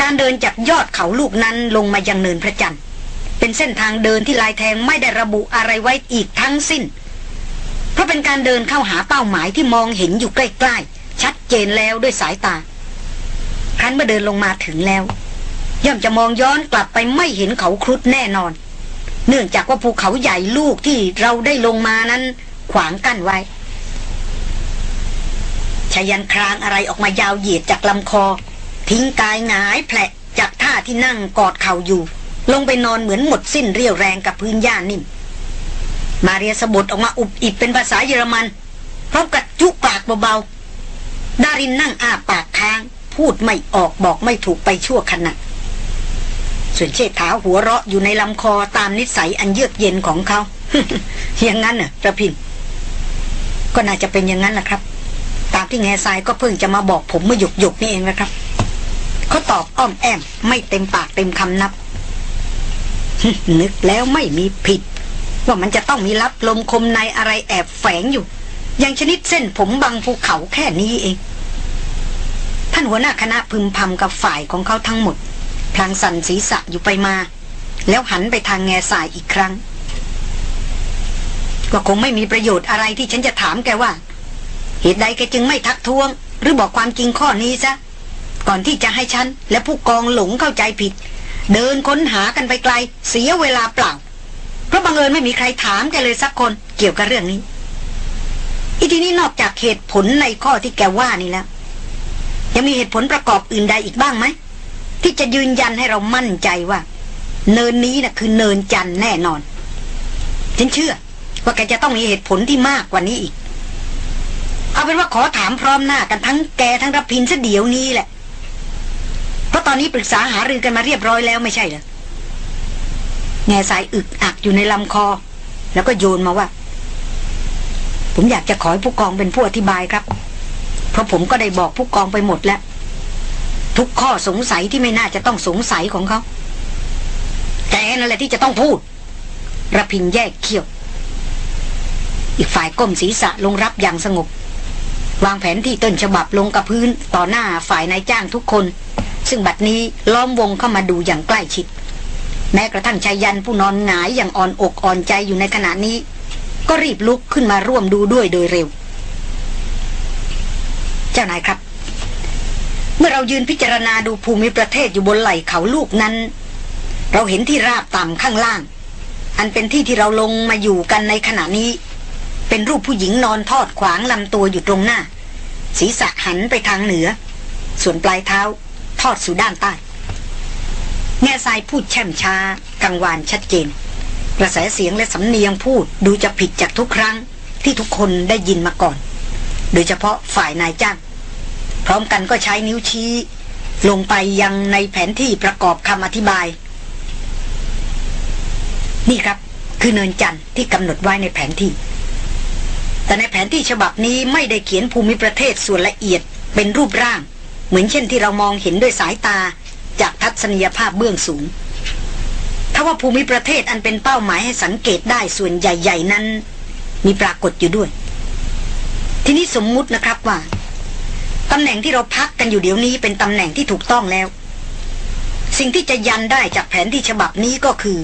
การเดินจากยอดเขาลูกนั้นลงมายังเนินพระจันทร์เป็นเส้นทางเดินที่ลายแทงไม่ได้ระบุอะไรไว้อีกทั้งสิ้น เพราะเป็นการเดินเข้าหาเป้าหมายที่มองเห็นอยู่ใกล้ ๆ ชัดเจนแล้วด้วยสายตา ครั้นเมื่อเดินลงมาถึงแล้ว ย่อมจะมองย้อนกลับไปไม่เห็นเขาครุฑแน่นอน เนื่องจากว่าภูเขาใหญ่ลูกที่เราได้ลงมานั้น ขวางกั้นไว้ชายันครางอะไรออกมายาวเหยียดจากลำคอ ทิ้งกายหงายแผลจากท่าที่นั่งกอดเข่าอยู่ ลงไปนอนเหมือนหมดสิ้นเรี่ยวแรงกับพื้นหญ้านิ่ม มาเรียสะบดออกมาอุบอิบเป็นภาษาเยอรมันพร้อมกับจุปากเบาๆดารินนั่งอ้าปากค้าง พูดไม่ออกบอกไม่ถูกไปชั่วขณะส่วนเชษฐาหัวเราะอยู่ในลำคอตามนิสัยอันเยือกเย็นของเขาอย่างนั้นน่ะระพิน ก็น่าจะเป็นอย่างนั้นแหละครับ ตามที่แง่ทรายก็เพิ่งจะมาบอกผมเมื่อหยกหยกนี่เองนะครับเขาตอบอ้อมแอม ไม่เต็มปากเต็มคำนับ นึกแล้วไม่มีผิด ว่ามันจะต้องมีลับลมคมในอะไรแอบแฝงอยู่ อย่างชนิดเส้นผมบังภูเขาแค่นี้เอง ท่านหัวหน้าคณะพึมพำกับฝ่ายของเขาทั้งหมด พลางสั่นศีรษะอยู่ไปมา แล้วหันไปทางแง่สายอีกครั้ง ก็คงไม่มีประโยชน์อะไรที่ฉันจะถามแกว่า เหตุใดแกจึงไม่ทักท้วง หรือบอกความจริงข้อนี้ซะ ก่อนที่จะให้ฉันและผู้กองหลงเข้าใจผิด เดินค้นหากันไปไกล เสียเวลาเปล่า เพราะบังเอิญไม่มีใครถามแกเลยสักคนเกี่ยวกับเรื่องนี้อีทีนี้นอกจากเหตุผลในข้อที่แกว่านี่แล้ว ยังมีเหตุผลประกอบอื่นใดอีกบ้างไหม ที่จะยืนยันให้เรามั่นใจว่า เนินนี้นะ่ะคือเนินจันแน่นอน ฉันเชื่อ ว่าแกจะต้องมีเหตุผลที่มากกว่านี้อีก เอาเป็นว่าขอถามพร้อมหน้ากันทั้งแกทั้งรพินซะเดี๋ยวนี้แหละ เพราะตอนนี้ปรึกษาหารือกันมาเรียบร้อยแล้วไม่ใช่เหรอแง่สายอึกอักอยู่ในลำคอ แล้วก็โยนมาว่า ผมอยากจะขอให้ผู้กองเป็นผู้อธิบายครับ เพราะผมก็ได้บอกผู้กองไปหมดแล้ว ทุกข้อสงสัยที่ไม่น่าจะต้องสงสัยของเขาแกนั่นแหละที่จะต้องพูดระพินแยกเขี้ยว อีกฝ่ายก้มศีรษะลงรับอย่างสงบ วางแผนที่ต้นฉบับลงกับพื้นต่อหน้าฝ่ายนายจ้างทุกคน ซึ่งบัดนี้ล้อมวงเข้ามาดูอย่างใกล้ชิด แม้กระทั่งชายยันผู้นอนหงายอย่างอ่อนอกอ่อนใจอยู่ในขณะนี้ ก็รีบลุกขึ้นมาร่วมดูด้วยโดยเร็ว เจ้านายครับ เมื่อเรายืนพิจารณาดูภูมิประเทศอยู่บนไหล่เขาลูกนั้น เราเห็นที่ราบต่ำข้างล่าง อันเป็นที่ที่เราลงมาอยู่กันในขณะนี้ เป็นรูปผู้หญิงนอนทอดขวางลำตัวอยู่ตรงหน้า ศีรษะหันไปทางเหนือ ส่วนปลายเท้าทอดสู่ด้านใต้แง่ทรายพูดแช่มช้า กังวานชัดเจน กระแสเสียงและสำเนียงพูดดูจะผิดจากทุกครั้งที่ทุกคนได้ยินมาก่อน โดยเฉพาะฝ่ายนายจ้าง พร้อมกันก็ใช้นิ้วชี้ ลงไปยังในแผนที่ประกอบคำอธิบาย นี่ครับ คือเนินจันทร์ที่กำหนดไว้ในแผนที่ แต่ในแผนที่ฉบับนี้ไม่ได้เขียนภูมิประเทศส่วนละเอียดเป็นรูปร่าง เหมือนเช่นที่เรามองเห็นด้วยสายตาจากทัศนียภาพเบื้องสูงถ้าว่าภูมิประเทศอันเป็นเป้าหมายให้สังเกตได้ส่วนใหญ่ ๆ นั้น มีปรากฏอยู่ด้วย ทีนี้สมมุตินะครับว่าตำแหน่งที่เราพักกันอยู่เดี๋ยวนี้เป็นตำแหน่งที่ถูกต้องแล้ว สิ่งที่จะยันได้จากแผนที่ฉบับนี้ก็คือ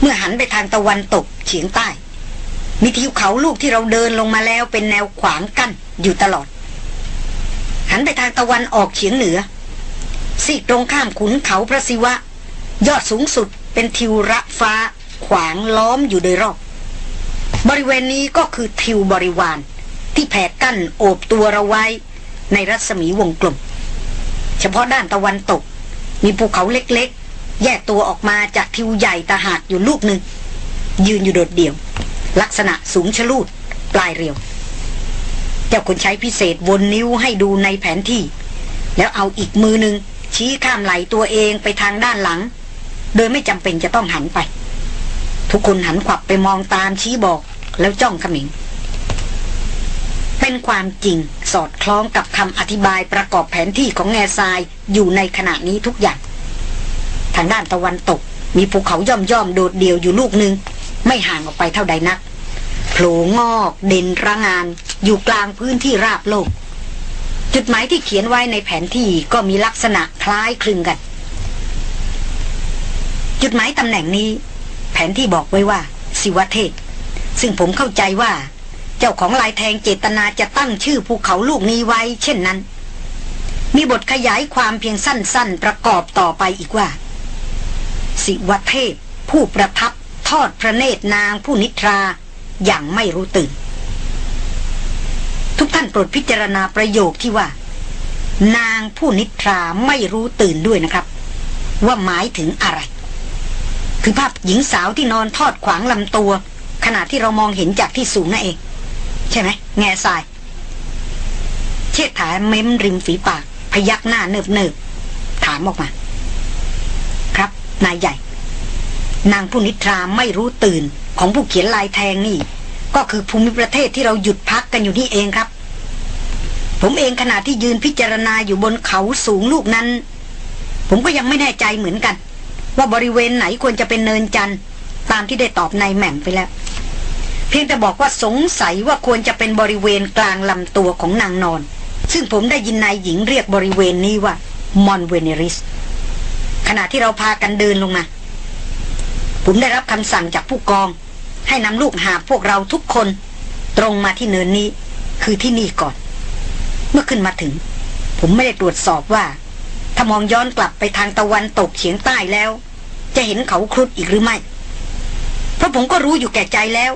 เมื่อหันไปทางตะวันตกเฉียงใต้ มีทิวเขาลูกที่เราเดินลงมาแล้วเป็นแนวขวางกั้นอยู่ตลอด หันไปทางตะวันออกเฉียงเหนือซีกตรงข้ามขุนเขาพระศิวะ ยอดสูงสุดเป็นทิวระฟ้า ขวางล้อมอยู่โดยรอบ บริเวณนี้ก็คือทิวบริวาร ที่แผ่กั้นโอบตัวเราไว้ ในรัศมีวงกลม เฉพาะด้านตะวันตก มีภูเขาเล็กๆ แยกตัวออกมาจากทิวใหญ่ตาหากอยู่ลูกหนึ่ง ยืนอยู่โดดเดี่ยว ลักษณะสูงชะลูด ปลายเรียว เจ้าคนใช้พิเศษวนนิ้วให้ดูในแผนที่ แล้วเอาอีกมือหนึ่งชี้ข้ามไหลตัวเองไปทางด้านหลัง โดยไม่จำเป็นจะต้องหันไป ทุกคนหันขวับไปมองตามชี้บอกแล้วจ้องขมิง เป็นความจริงสอดคล้องกับคำอธิบายประกอบแผนที่ของแง่ทรายอยู่ในขณะนี้ทุกอย่าง ทางด้านตะวันตก มีภูเขาย่อมย่อมโดดเดี่ยวอยู่ลูกหนึ่งไม่ห่างออกไปเท่าใดนักโผล่งอกเด่นระงาน อยู่กลางพื้นที่ราบโลก จุดหมายที่เขียนไว้ในแผนที่ก็มีลักษณะคล้ายคลึงกัน จุดหมายตำแหน่งนี้ แผนที่บอกไว้ว่า สิวเทศ ซึ่งผมเข้าใจว่า เจ้าของลายแทงเจตนาจะตั้งชื่อภูเขาลูกนี้ไว้ เช่นนั้น มีบทขยายความเพียงสั้น ๆ ประกอบต่อไปอีกว่า สิวเทพ ผู้ประทับทอดพระเนตรนางผู้นิทราอย่างไม่รู้ตื่น ทุกท่านโปรดพิจารณาประโยคที่ว่า นางผู้นิทราไม่รู้ตื่นด้วยนะครับ ว่าหมายถึงอะไร คือภาพหญิงสาวที่นอนทอดขวางลำตัว ขณะที่เรามองเห็นจากที่สูงนั่นเอง ใช่ไหมแง่ทราย เชิดถาเม้มริมฝีปาก พยักหน้าเนิบเนิบถามออกมา ครับนายใหญ่ นางผู้นิทราไม่รู้ตื่นของผู้เขียนลายแทงนี่ ก็คือภูมิประเทศที่เราหยุดพักกันอยู่นี่เองครับ ผมเองขณะที่ยืนพิจารณาอยู่บนเขาสูงลูกนั้น ผมก็ยังไม่แน่ใจเหมือนกัน ว่าบริเวณไหนควรจะเป็นเนินจันทร์ตามที่ได้ตอบนายแหม่มไปแล้ว เพียงแต่บอกว่าสงสัยว่าควรจะเป็นบริเวณกลางลำตัวของนางนอน ซึ่งผมได้ยินนายหญิงเรียกบริเวณนี้ว่ามอนเวเนริสขณะที่เราพากันเดินลงมา ผมได้รับคำสั่งจากผู้กอง ให้นำลูกหาพวกเราทุกคน ตรงมาที่เนินนี้ คือที่นี่ก่อน เมื่อขึ้นมาถึง ผมไม่ได้ตรวจสอบว่า ถ้ามองย้อนกลับไปทางตะวันตกเฉียงใต้แล้ว จะเห็นเขาครุฑอีกหรือไม่ เพราะผมก็รู้อยู่แก่ใจแล้ว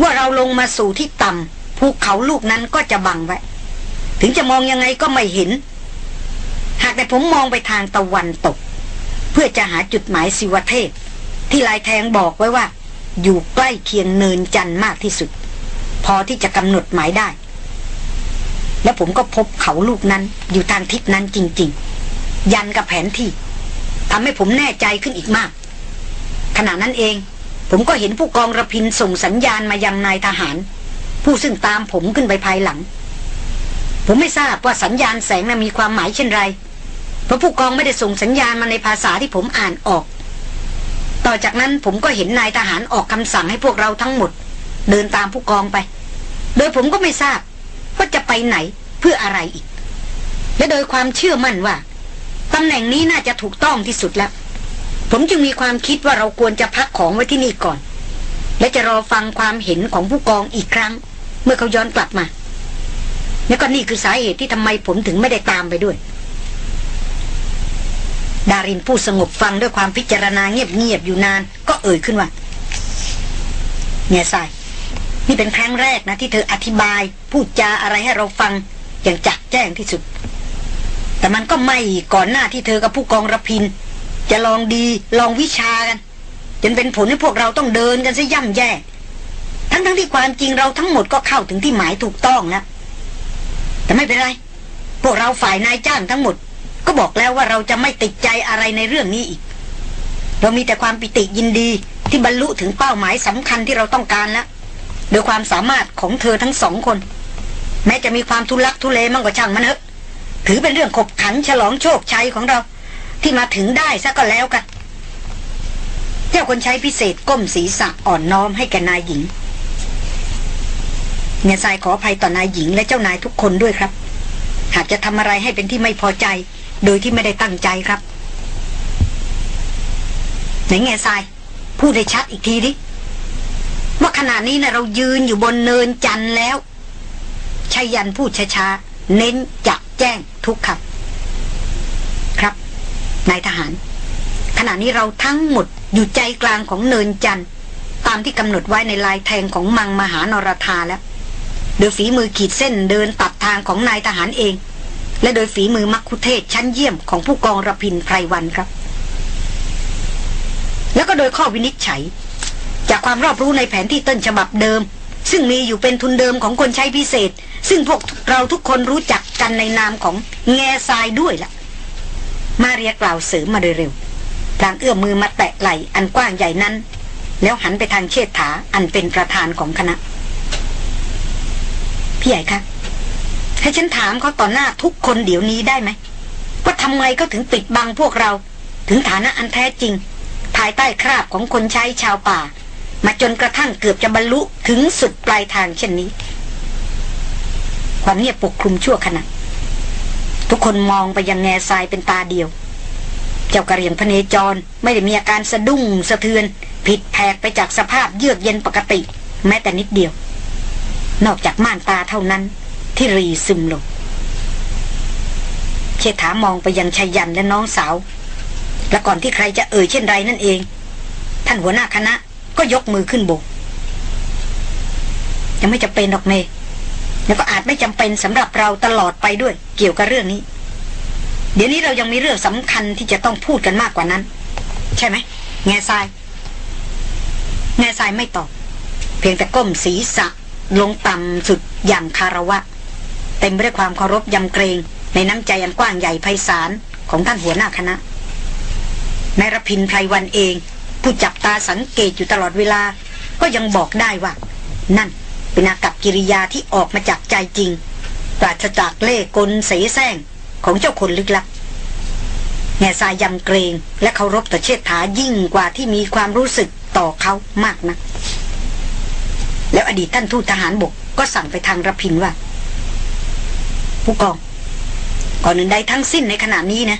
ว่าเราลงมาสู่ที่ต่ำภูเขาลูกนั้นก็จะบังไว้ ถึงจะมองยังไงก็ไม่เห็น หากแต่ผมมองไปทางตะวันตก เพื่อจะหาจุดหมายสิวเทพ ที่ลายแทงบอกไว้ว่า อยู่ใกล้เคียงเนินจันทร์มากที่สุด พอที่จะกำหนดหมายได้ และผมก็พบเขาลูกนั้นอยู่ทางทิศนั้นจริง ๆ ยันกับแผนที่ทำให้ผมแน่ใจขึ้นอีกมากขณะนั้นเอง ผมก็เห็นผู้กองระพินส่งสัญญาณมายังนายทหาร ผู้ซึ่งตามผมขึ้นไปภายหลัง ผมไม่ทราบว่าสัญญาณแสงนั้นมีความหมายเช่นไร เพราะผู้กองไม่ได้ส่งสัญญาณมาในภาษาที่ผมอ่านออก ต่อจากนั้นผมก็เห็นนายทหารออกคำสั่งให้พวกเราทั้งหมด เดินตามผู้กองไป โดยผมก็ไม่ทราบว่าจะไปไหนเพื่ออะไรอีก และโดยความเชื่อมั่นว่าตำแหน่งนี้น่าจะถูกต้องที่สุดแล้ว ผมจึงมีความคิดว่าเราควรจะพักของไว้ที่นี่ก่อน และจะรอฟังความเห็นของผู้กองอีกครั้ง เมื่อเขาย้อนกลับมา และก็นี่คือสาเหตุที่ทำไมผมถึงไม่ได้ตามไปด้วย ดารินผู้สงบฟังด้วยความพิจารณาเงียบๆอยู่นาน ก็เอ่ยขึ้นว่าเงียสายนี่เป็นครั้งแรกนะที่เธออธิบาย พูดจาอะไรให้เราฟัง อย่างจัดแจ้งที่สุด แต่มันก็ไม่ก่อนหน้าที่เธอกับผู้กองระพิน จะลองดีลองวิชากัน จนเป็นผลให้พวกเราต้องเดินกันซะย่ำแย่ ทั้งทั้งที่ความจริงเราทั้งหมดก็เข้าถึงที่หมายถูกต้องแล้วแต่ไม่เป็นไร พวกเราฝ่ายนายจ้างทั้งหมด ก็บอกแล้วว่าเราจะไม่ติดใจอะไรในเรื่องนี้อีก เรามีแต่ความปิติยินดีที่บรรลุถึงเป้าหมายสำคัญที่เราต้องการแล้วโดยความสามารถของเธอทั้งสองคน แม้จะมีความทุลักทุเลมั่งก็ช่างมันเถอะถือเป็นเรื่องขบขันฉลองโชคชัยของเรา ที่มาถึงได้ซะก็แล้วกัน เจ้าคนใช้พิเศษก้มศีรษะอ่อนน้อมให้แกนายหญิงเงียทรายขออภัยต่อนายหญิงและเจ้านายทุกคนด้วยครับ หากจะทำอะไรให้เป็นที่ไม่พอใจ โดยที่ไม่ได้ตั้งใจครับไหนแง่ทราย พูดได้ชัดอีกทีดิว่าขณะนี้นะเรายืนอยู่บนเนินจันทร์แล้วชายันพูดช้าๆเน้นจับแจ้งทุกคำครับ นายทหาร ขณะนี้เราทั้งหมดอยู่ใจกลางของเนินจันทร์ตามที่กำหนดไว้ในลายแทงของมังมหานรธาแล้ว โดยฝีมือขีดเส้นเดินตัดทางของนายทหารเอง และโดยฝีมือมักคุเทศชั้นเยี่ยมของผู้กองระพินไพรวันครับ แล้วก็โดยข้อวินิจฉัย จากความรอบรู้ในแผนที่ต้นฉบับเดิม ซึ่งมีอยู่เป็นทุนเดิมของคนใช้พิเศษ ซึ่งพวกเราทุกคนรู้จักกันในนามของแง่ทรายด้วยละ่ะ มาเรียกล่าวเสริมมาโดยเร็วพลางเอื้อมมือมาแตะไหล่อันกว้างใหญ่นั้น แล้วหันไปทางเชษฐาอันเป็นประธานของคณะ พี่ใหญ่คะให้ฉันถามเขาต่อหน้าทุกคนเดี๋ยวนี้ได้ไหมว่าทำไมก็ถึงปิดบังพวกเรา ถึงฐานะอันแท้จริง ภายใต้คราบของคนใช้ชาวป่า มาจนกระทั่งเกือบจะบรรลุถึงสุดปลายทางเช่นนี้ ความเงียบปกคลุมชั่วขณะ ทุกคนมองไปยังแง่ทรายเป็นตาเดียว เจ้ากระเรียงพเนจรไม่ได้มีอาการสะดุ้งสะเทือน ผิดแผกไปจากสภาพเยือกเย็นปกติ แม้แต่นิดเดียว นอกจากม่านตาเท่านั้น ที่รีซึมลงเชษฐามองไปยังชายันและน้องสาว และก่อนที่ใครจะเอ่ยเช่นไรนั่นเอง ท่านหัวหน้าคณะก็ยกมือขึ้นโบกยังไม่จำเป็นดอกเมย์ แล้วก็อาจไม่จำเป็นสำหรับเราตลอดไปด้วย เกี่ยวกับเรื่องนี้ เดี๋ยวนี้เรายังมีเรื่องสำคัญที่จะต้องพูดกันมากกว่านั้น ใช่ไหมแง่ทรายแง่ทรายไม่ตอบ เพียงแต่ก้มศีรษะ ลงต่ำสุดอย่างคารวะ เต็มไปด้วยความเคารพยำเกรงในน้ำใจอันกว้างใหญ่ไพศาลของท่านหัวหน้าคณะนายรพินไพรวันเอง ผู้จับตาสังเกตอยู่ตลอดเวลา ก็ยังบอกได้ว่า นั่น เป็นอากับกิริยาที่ออกมาจากใจจริง ปราศจากเล่กลเสแสร้งของเจ้าคนลึกลับแง่ทรายยำเกรงและเคารพต่อเชษฐายิ่งกว่าที่มีความรู้สึกต่อเขามากนะัก แล้วอดีตท่านทูตทหารบกก็สั่งไปทางรพินว่า ผู้กอง ก่อนอื่นใดทั้งสิ้นในขณะนี้นะ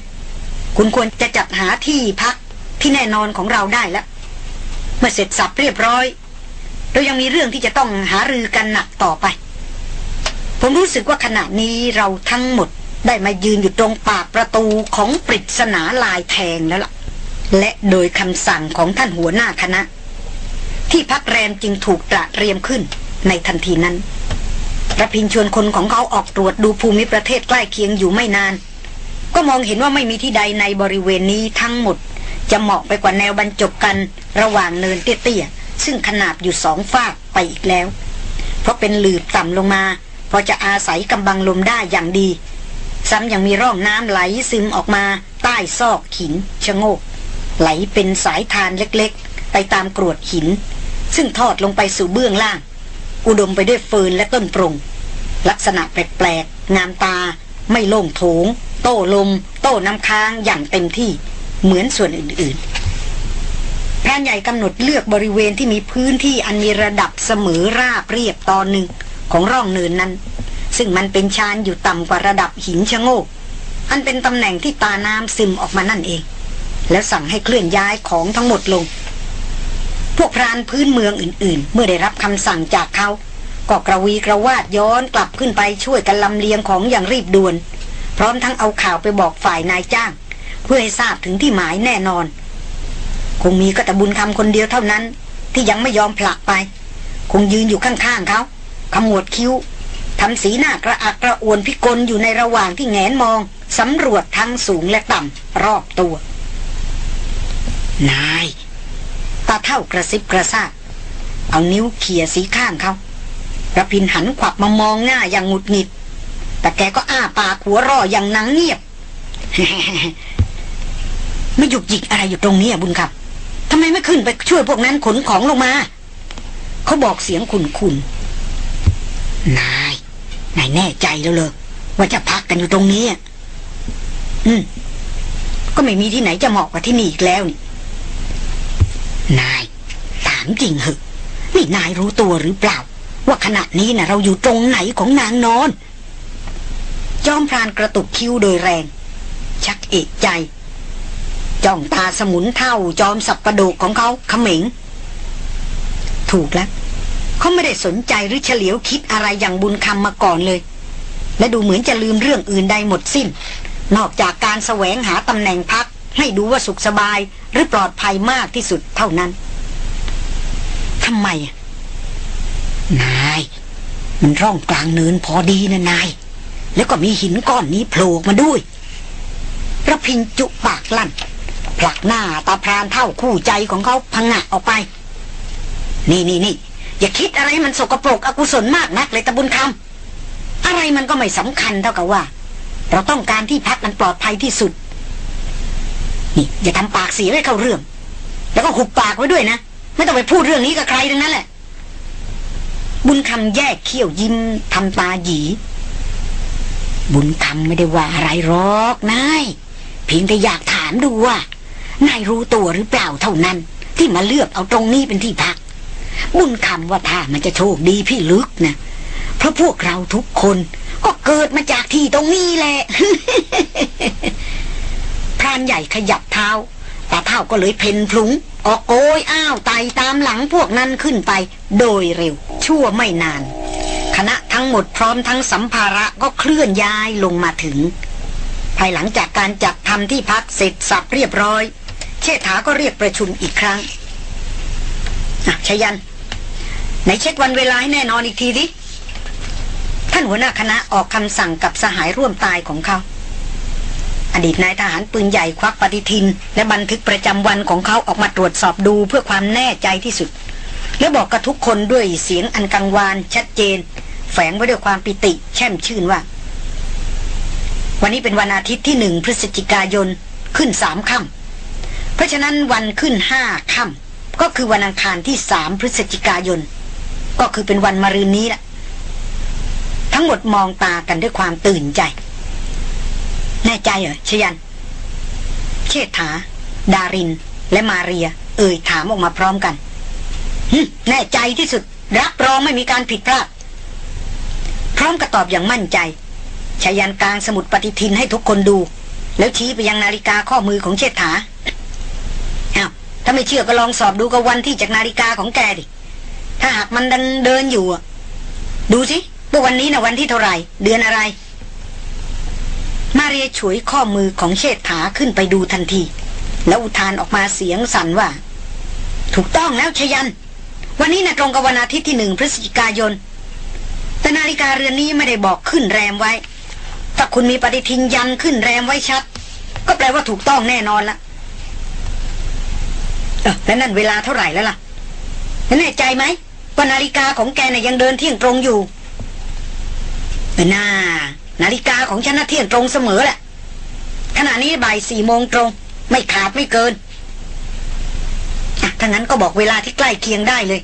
คุณควรจะจัดหาที่พักที่แน่นอนของเราได้แล้ว เมื่อเสร็จสับเรียบร้อย เรายังมีเรื่องที่จะต้องหารือกันหนักต่อไป ผมรู้สึกว่าขณะนี้เราทั้งหมดได้มายืนอยู่ตรงปากประตูของปริศนาลายแทงแล้วล่ะ และโดยคำสั่งของท่านหัวหน้าคณะ ที่พักแรมจึงถูกตระเตรียมขึ้นในทันทีนั้นระพินชวนคนของเขาออกตรวจดูภูมิประเทศใกล้เคียงอยู่ไม่นาน ก็มองเห็นว่าไม่มีที่ใดในบริเวณนี้ทั้งหมด จะเหมาะไปกว่าแนวบรรจบกันระหว่างเนินเตี้ยๆ ซึ่งขนาบอยู่สองฝากไปอีกแล้ว เพราะเป็นหลืบต่ำลงมา พอจะอาศัยกำบังลมได้อย่างดี ซ้ำยังมีร่องน้ำไหลซึมออกมา ใต้ซอกหินชะโงก ไหลเป็นสายทานเล็กๆ ไปตามกรวดหิน ซึ่งทอดลงไปสู่เบื้องล่าง อุดมไปด้วยเฟินและต้นปรงลักษณะแปลกๆ งามตา ไม่โล่งโถง โต้ลม โต้น้ำค้างอย่างเต็มที่ เหมือนส่วนอื่นๆ พรานใหญ่กำหนดเลือกบริเวณที่มีพื้นที่อันมีระดับเสมอราบเรียบตอนหนึ่งของร่องเนินนั้น ซึ่งมันเป็นชานอยู่ต่ำกว่าระดับหินชะโงก อันเป็นตำแหน่งที่ตาน้ำซึมออกมานั่นเอง แล้วสั่งให้เคลื่อนย้ายของทั้งหมดลง พวกพรานพื้นเมืองอื่น ๆ เมื่อได้รับคำสั่งจากเขาก็กระวีกระวาดย้อนกลับขึ้นไปช่วยกันลำเลียงของอย่างรีบด่วน พร้อมทั้งเอาข่าวไปบอกฝ่ายนายจ้าง เพื่อให้ทราบถึงที่หมายแน่นอน คงมีก็แต่บุญคำคนเดียวเท่านั้น ที่ยังไม่ยอมผลักไป คงยืนอยู่ข้างๆเขาขมวดคิ้วทำสีหน้ากระอักกระอ่วนพิกลอยู่ในระหว่างที่แงนมองสำรวจทั้งสูงและต่ำรอบตัว นายตาเท่ากระซิบกระซาบเอานิ้วเขี่ยสีข้างเขาระพินหันขวับมามองหน้าอย่างหงุดหงิด แต่แกก็อ้าปากหัวร่ออย่างนังเงียบ ไม่หยุกหยิกอะไรอยู่ตรงนี้อะบุญครับ ทำไมไม่ขึ้นไปช่วยพวกนั้นขนของลงมา เขาบอกเสียงขุนขุนนาย นายแน่ใจแล้วเลยว่าจะพักกันอยู่ตรงนี้อะอืม ก็ไม่มีที่ไหนจะเหมาะกว่าที่นี่อีกแล้วนี่ นาย ถามจริงเหอะนี่นายรู้ตัวหรือเปล่า ว่าขณะนี้นะเราอยู่ตรงไหนของนางนอน จอมพรานกระตุกคิ้วโดยแรง ชักเอกใจ จ้องตาสมุนเท่าจอมสับประโดกของเขาเขม็งถูกแล้วเขาไม่ได้สนใจหรือเฉลียวคิดอะไรอย่างบุญคำมาก่อนเลย และดูเหมือนจะลืมเรื่องอื่นใดหมดสิ้น นอกจากการแสวงหาตำแหน่งพัก ให้ดูว่าสุขสบายหรือปลอดภัยมากที่สุดเท่านั้นทำไม นาย มันร่องกลางเนินพอดีนะนาย แล้วก็มีหินก้อนนี้โผล่มาด้วยระพินจุปากลั่น ผลักหน้าตาพรานเท่าคู่ใจของเขาพังงะออกไป นี่นี่นี่อย่าคิดอะไรมันสกปรกอกุศลมากนักเลยตะบุญคำอะไรมันก็ไม่สำคัญเท่ากับว่า เราต้องการที่พักมันปลอดภัยที่สุด นี่อย่าทำปากเสียให้เข้าเรื่อง แล้วก็หุบปากไว้ด้วยนะ ไม่ต้องไปพูดเรื่องนี้กับใครทั้งนั้นแหละ บุญคำแยกเขี้ยวยิ้มทำตาหยีบุญคำไม่ได้ว่าอะไรหรอกนายเพียงแต่อยากถามดูว่า นายรู้ตัวหรือเปล่าเท่านั้น ที่มาเลือกเอาตรงนี้เป็นที่พัก บุญคำว่าถ้ามันจะโชคดีพี่ลึกนะเพราะพวกเราทุกคนก็เกิดมาจากที่ตรงนี้แหละพรานใหญ่ขยับเท้าตาเท่าก็เลยเพนพลุงออกโกยอ้าวไตตามหลังพวกนั้นขึ้นไป โดยเร็ว ชั่วไม่นาน คณะทั้งหมดพร้อมทั้งสัมภาระก็เคลื่อนย้ายลงมาถึง ภายหลังจากการจัดทำที่พักเสร็จสับเรียบร้อย เชษฐาก็เรียกประชุมอีกครั้งอะชยัน ไหนเช็ควันเวลาให้แน่นอนอีกทีดิ ท่านหัวหน้าคณะออกคำสั่งกับสหายร่วมตายของเขา อดีตนายทหารปืนใหญ่ควักปฏิทิน และบันทึกประจำวันของเขาออกมาตรวจสอบดูเพื่อความแน่ใจที่สุด และบอกกับทุกคนด้วยเสียงอันกังวานชัดเจน แฝงไว้ด้วยความปิติ แช่มชื่นว่า วันนี้เป็นวันอาทิตย์ที่หนึ่งพฤศจิกายนขึ้นสามค่ำ เพราะฉะนั้นวันขึ้นห้าค่ำก็คือวันอังคารที่สามพฤศจิกายน ก็คือเป็นวันมะรืนนี้แหละทั้งหมดมองตากันด้วยความตื่นใจ แน่ใจเหรอชยัน เชษฐา ดาริน และมาเรีย เอ่ยถามออกมาพร้อมกันแน่ใจที่สุด รับรองไม่มีการผิดพลาด พร้อมกับตอบอย่างมั่นใจชายันกลางสมุดปฏิทินให้ทุกคนดู แล้วชี้ไปยังนาฬิกาข้อมือของเชษฐา ถ้าไม่เชื่อก็ลองสอบดูกับวันที่จากนาฬิกาของแกดิ ถ้าหากมันดันเดินอยู่อะดูสิว่าวันนี้นะวันที่เท่าไหร่ เดือนอะไร มาเรียฉวยข้อมือของเชษฐาขึ้นไปดูทันที แล้วอุทานออกมาเสียงสั่นว่า ถูกต้องแล้วชยัน วันนี้นะตรงกับวันอาทิตย์ที่หนึ่งพฤศจิกายน แต่นาฬิกาเรือนนี้ไม่ได้บอกขึ้นแรมไว้ ถ้าคุณมีปฏิทินยันขึ้นแรมไว้ชัด ก็แปลว่าถูกต้องแน่นอนละ แล้วนั่นเวลาเท่าไหร่แล้วล่ะแน่ใจไหมว่านาฬิกาของแกน่ะยังเดินเที่ยงตรงอยู่น่านาฬิกาของฉันน่ะเที่ยงตรงเสมอแหละขณะนี้บ่ายสี่โมงตรง ไม่ขาดไม่เกินอะถ้างั้นก็บอกเวลาที่ใกล้เคียงได้เลย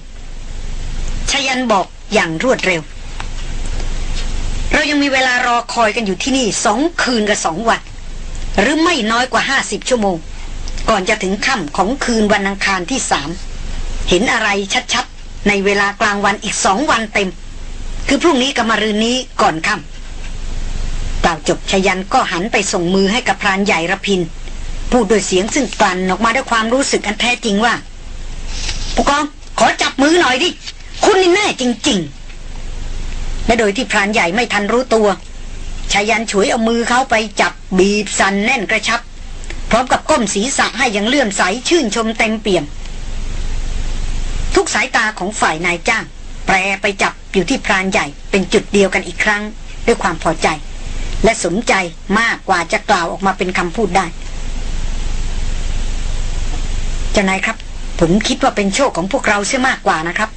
ชยันบอกอย่างรวดเร็ว เรายังมีเวลารอคอยกันอยู่ที่นี่สองคืนกับสองวัน หรือไม่น้อยกว่าห้าสิบชั่วโมง ก่อนจะถึงค่ำของคืนวันอังคารที่สามเห็นอะไรชัดๆ ในเวลากลางวันอีกสองวันเต็ม คือพรุ่งนี้กับมะรืนนี้ก่อนค่ำกล่าวจบชยันก็หันไปส่งมือให้กับพรานใหญ่ระพิน พูดโดยเสียงซึ่งกลั่นออกมาด้วยความรู้สึกอันแท้จริงว่าผู้กองขอจับมือหน่อยดิ คุณนี่แน่จริง ๆ และโดยที่พรานใหญ่ไม่ทันรู้ตัวชายันฉวยเอามือเขาไปจับบีบสันแน่นกระชับ พร้อมกับก้มศีรษะให้อยังเลื่อมใสชื่นชมเต็มเปี่ยม ทุกสายตาของฝ่ายนายจ้าง แปรไปจับอยู่ที่พรานใหญ่เป็นจุดเดียวกันอีกครั้ง ด้วยความพอใจ และสมใจมากกว่าจะกล่าวออกมาเป็นคำพูดได้ เจ้านายครับ ผมคิดว่าเป็นโชคของพวกเราเสียมากกว่านะครับ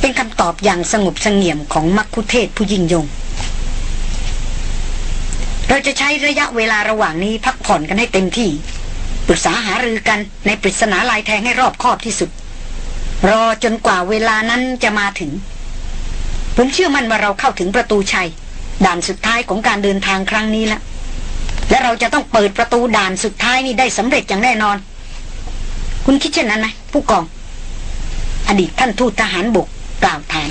เป็นคำตอบอย่างสงบสงี่ยมของมักคุเทศผู้ยิ่งยง เราจะใช้ระยะเวลาระหว่างนี้พักผ่อนกันให้เต็มที่ปรึกษาหารือกันในปริศนาลายแทงให้รอบคอบที่สุด รอจนกว่าเวลานั้นจะมาถึง ผมเชื่อมั่นว่าเราเข้าถึงประตูชัย ด่านสุดท้ายของการเดินทางครั้งนี้แล้วและเราจะต้องเปิดประตูด่านสุดท้ายนี้ได้สำเร็จอย่างแน่นอน คุณคิดเช่นนั้นไหมผู้กอง อดีตท่านทูตทหารบกกล่าวถาม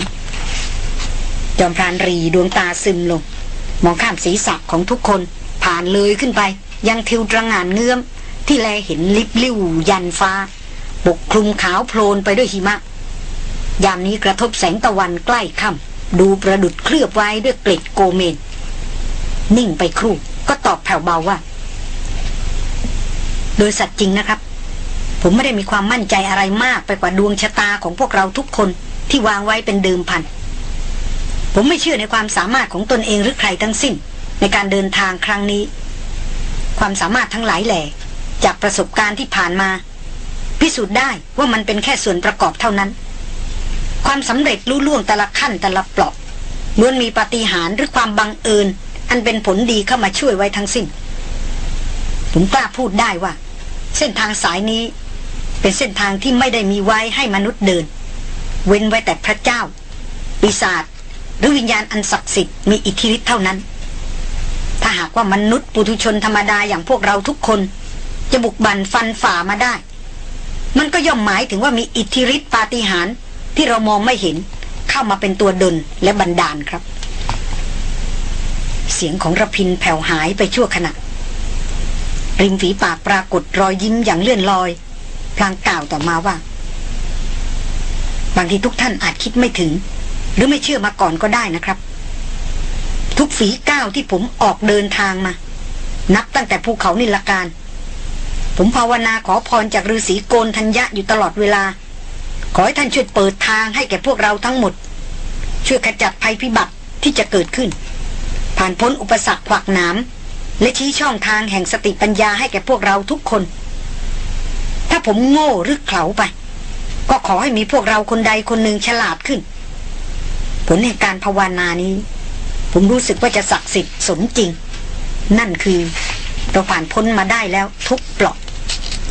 จอมพรานรีดวงตาซึมลง มองข้ามศีรษะของทุกคนผ่านเลยขึ้นไป ยังทิวตระงานเงื้อม ที่แลเห็นลิบลิ่วยันฟ้าปกคลุมขาวโพลนไปด้วยหิมะ ยามนี้กระทบแสงตะวันใกล้ค่ำดูประดุดเคลือบไว้ด้วยเกล็ดโกเมน นิ่งไปครู่ก็ตอบแผ่วเบาว่า โดยสัตว์จริงนะครับ ผมไม่ได้มีความมั่นใจอะไรมากไปกว่าดวงชะตาของพวกเราทุกคนที่วางไว้เป็นเดิมพัน ผมไม่เชื่อในความสามารถของตนเองหรือใครทั้งสิ้น ในการเดินทางครั้งนี้ ความสามารถทั้งหลายแหล่จากประสบการณ์ที่ผ่านมา พิสูจน์ได้ว่ามันเป็นแค่ส่วนประกอบเท่านั้น ความสำเร็จลุล่วงแต่ละขั้นแต่ละเปลาะล้วนมีปาฏิหาริย์หรือความบังเอิญ อันเป็นผลดีเข้ามาช่วยไว้ทั้งสิ้น ผมกล้าพูดได้ว่า เส้นทางสายนี้ เป็นเส้นทางที่ไม่ได้มีไว้ให้มนุษย์เดิน เว้นไว้แต่พระเจ้า ปีศาจ หรือวิญญาณอันศักดิ์สิทธิ์มีอิทธิฤทธิ์เท่านั้น ถ้าหากว่ามนุษย์ปุถุชนธรรมดาอย่างพวกเราทุกคน จะบุกบั่นฟันฝ่ามาได้ มันก็ย่อมหมายถึงว่ามีอิทธิฤทธิ์ปาฏิหาริย์ที่เรามองไม่เห็นเข้ามาเป็นตัวดลและบันดาลครับ เสียงของระพินแผ่วหายไปชั่วขณะ ริมฝีปากปรากฏรอยยิ้มอย่างเลื่อนลอยพลางกล่าวต่อมาว่า บางทีทุกท่านอาจคิดไม่ถึง หรือไม่เชื่อมาก่อนก็ได้นะครับ ทุกฝีก้าวที่ผมออกเดินทางมา นับตั้งแต่ภูเขานิลการ ผมภาวนาขอพรจากฤาษีโกนธัญญะอยู่ตลอดเวลา ขอให้ท่านช่วยเปิดทางให้แก่พวกเราทั้งหมด ช่วยขจัดภัยพิบัติที่จะเกิดขึ้น ผ่านพ้นอุปสรรคขวากหนามและชี้ช่องทางแห่งสติปัญญาให้แก่พวกเราทุกคน ถ้าผมโง่หรือเขลาไป ก็ขอให้มีพวกเราคนใดคนหนึ่งฉลาดขึ้น ผลในการภาวนานี้ ผมรู้สึกว่าจะศักดิ์สิทธิ์สมจริง นั่นคือเราผ่านพ้นมาได้แล้วทุกปลอก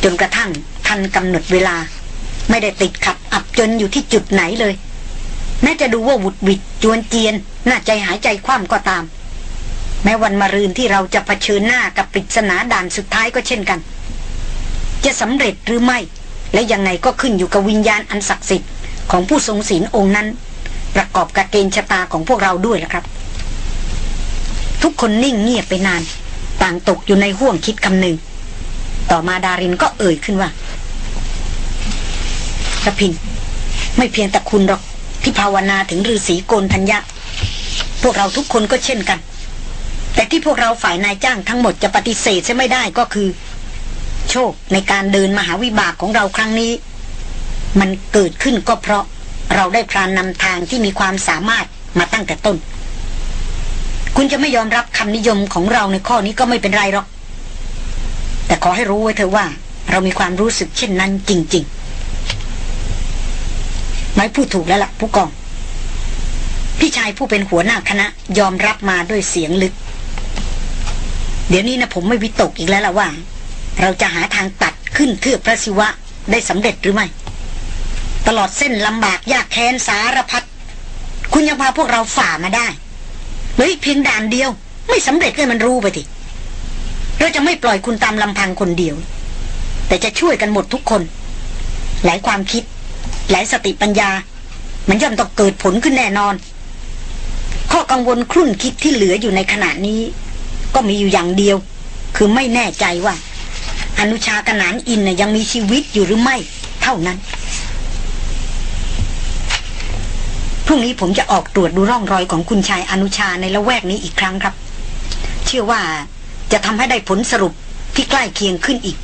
จนกระทั่งทันกำหนดเวลา ไม่ได้ติดขัดอับจนอยู่ที่จุดไหนเลยแม้จะดูว่าวุดวิดจวนเจียนน่าใจหายใจคว่ำก็ตาม แม้วันมารืนที่เราจะะเผชิญหน้ากับปริศนาด่านสุดท้ายก็เช่นกัน จะสำเร็จหรือไม่ และยังไงก็ขึ้นอยู่กับวิญญาณอันศักดิ์สิทธิ์ของผู้ทรงศีลองค์นั้น ประกอบกับเกณฑ์ชะตาของพวกเราด้วยนะครับ ทุกคนนิ่งเงียบไปนาน ต่างตกอยู่ในห่วงคิดคำหนึ่ง ต่อมาดารินก็เอ่ยขึ้นว่ากระพิน ไม่เพียงแต่คุณหรอกที่ภาวนาถึงฤาษีโกนธัญญะ พวกเราทุกคนก็เช่นกัน แต่ที่พวกเราฝ่ายนายจ้างทั้งหมดจะปฏิเสธใช่ไม่ได้ก็คือ โชคในการเดินมหาวิบากของเราครั้งนี้ มันเกิดขึ้นก็เพราะ เราได้พรานนำทางที่มีความสามารถมาตั้งแต่ต้น คุณจะไม่ยอมรับคำนิยมของเราในข้อนี้ก็ไม่เป็นไรหรอก แต่ขอให้รู้ไว้เถอะว่า เรามีความรู้สึกเช่นนั้นจริง ๆ ไม่พูดถูกแล้วล่ะ ผู้กอง พี่ชายผู้เป็นหัวหน้าคณะ ยอมรับมาด้วยเสียงลึก เดี๋ยวนี้นะผมไม่วิตกอีกแล้วล่ะว่า เราจะหาทางตัดขึ้นเทือกพระศิวะได้สำเร็จหรือไม่ ตลอดเส้นลำบากยากแค้นสารพัดคุณยังพาพวกเราฝ่ามาได้เฮ้ยเพียงด่านเดียว ไม่สำเร็จเลยมันรู้ไปทีเราจะไม่ปล่อยคุณตามลำพังคนเดียว แต่จะช่วยกันหมดทุกคน หลายความคิด หลายสติปัญญา มันย่อมต้องเกิดผลขึ้นแน่นอน ข้อกังวลครุ่นคิดที่เหลืออยู่ในขณะนี้ ก็มีอยู่อย่างเดียว คือไม่แน่ใจว่า อนุชากนานอินยังมีชีวิตอยู่หรือไม่ เท่านั้น พรุ่งนี้ผมจะออกตรวจดูร่องรอยของคุณชายอนุชาในละแวกนี้อีกครั้งครับ เชื่อว่าจะทำให้ได้ผลสรุปที่ใกล้เคียงขึ้นอีก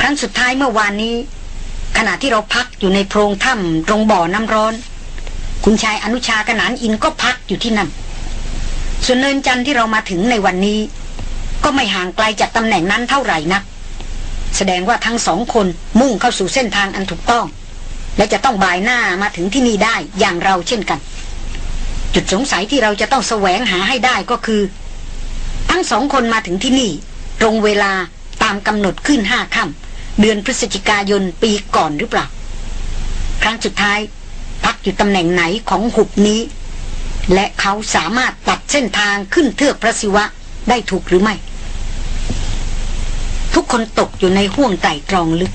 ครั้งสุดท้ายเมื่อวานนี้ ขณะที่เราพักอยู่ในโพรงถ้ำตรงบ่อน้ำร้อน คุณชายอนุชากนานอินก็พักอยู่ที่นั่นส่วนเนินจันทร์ที่เรามาถึงในวันนี้ ก็ไม่ห่างไกลจากตำแหน่งนั้นเท่าไหร่นัก แสดงว่าทั้งสองคนมุ่งเข้าสู่เส้นทางอันถูกต้อง และจะต้องบ่ายหน้ามาถึงที่นี่ได้อย่างเราเช่นกัน จุดสงสัยที่เราจะต้องแสวงหาให้ได้ก็คือ ทั้งสองคนมาถึงที่นี่ ตรงเวลาตามกำหนดขึ้นห้าค่ำเดือนพฤศจิกายนปีก่อนหรือเปล่า ครั้งสุดท้าย พักอยู่ตำแหน่งไหนของหุบนี้ และเขาสามารถตัดเส้นทางขึ้นเทือกพระศิวะได้ถูกหรือไม่ ทุกคนตกอยู่ในห่วงไต่ตรองลึก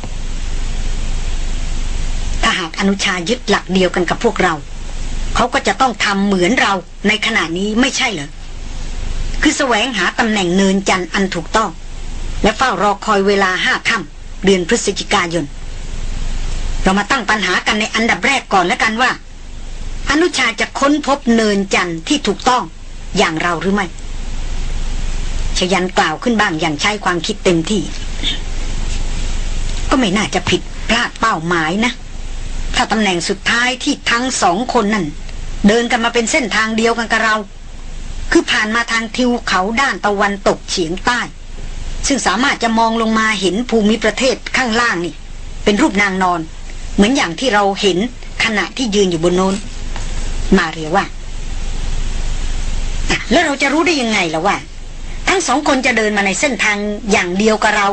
าหากอนุชายึดหลักเดียวกันกับพวกเรา เขาก็จะต้องทำเหมือนเราในขณะนี้ไม่ใช่เหรอ คือแสวงหาตำแหน่งเนินจันทร์อันถูกต้อง และเฝ้ารอคอยเวลาห้าค่ำเดือนพฤศจิกายน เรามาตั้งปัญหากันในอันดับแรกก่อนแล้วกันว่า อนุชาจะค้นพบเนินจันทร์ที่ถูกต้องอย่างเราหรือไม่ชยันกล่าวขึ้นบ้างอย่างใช้ความคิดเต็มที่ ก็ไม่น่าจะผิดพลาดเป้าหมายนะ ถ้าตำแหน่งสุดท้ายที่ทั้งสองคนนั่น เดินกันมาเป็นเส้นทางเดียวกันกับเรา คือผ่านมาทางทิวเขาด้านตะวันตกเฉียงใต้ ซึ่งสามารถจะมองลงมาเห็นภูมิประเทศข้างล่างนี่ เป็นรูปนางนอน เหมือนอย่างที่เราเห็นขณะที่ยืนอยู่บนโน้น มาเรียว่าแล้วเราจะรู้ได้ยังไงล่ะว่า ทั้งสองคนจะเดินมาในเส้นทางอย่างเดียวกับเรา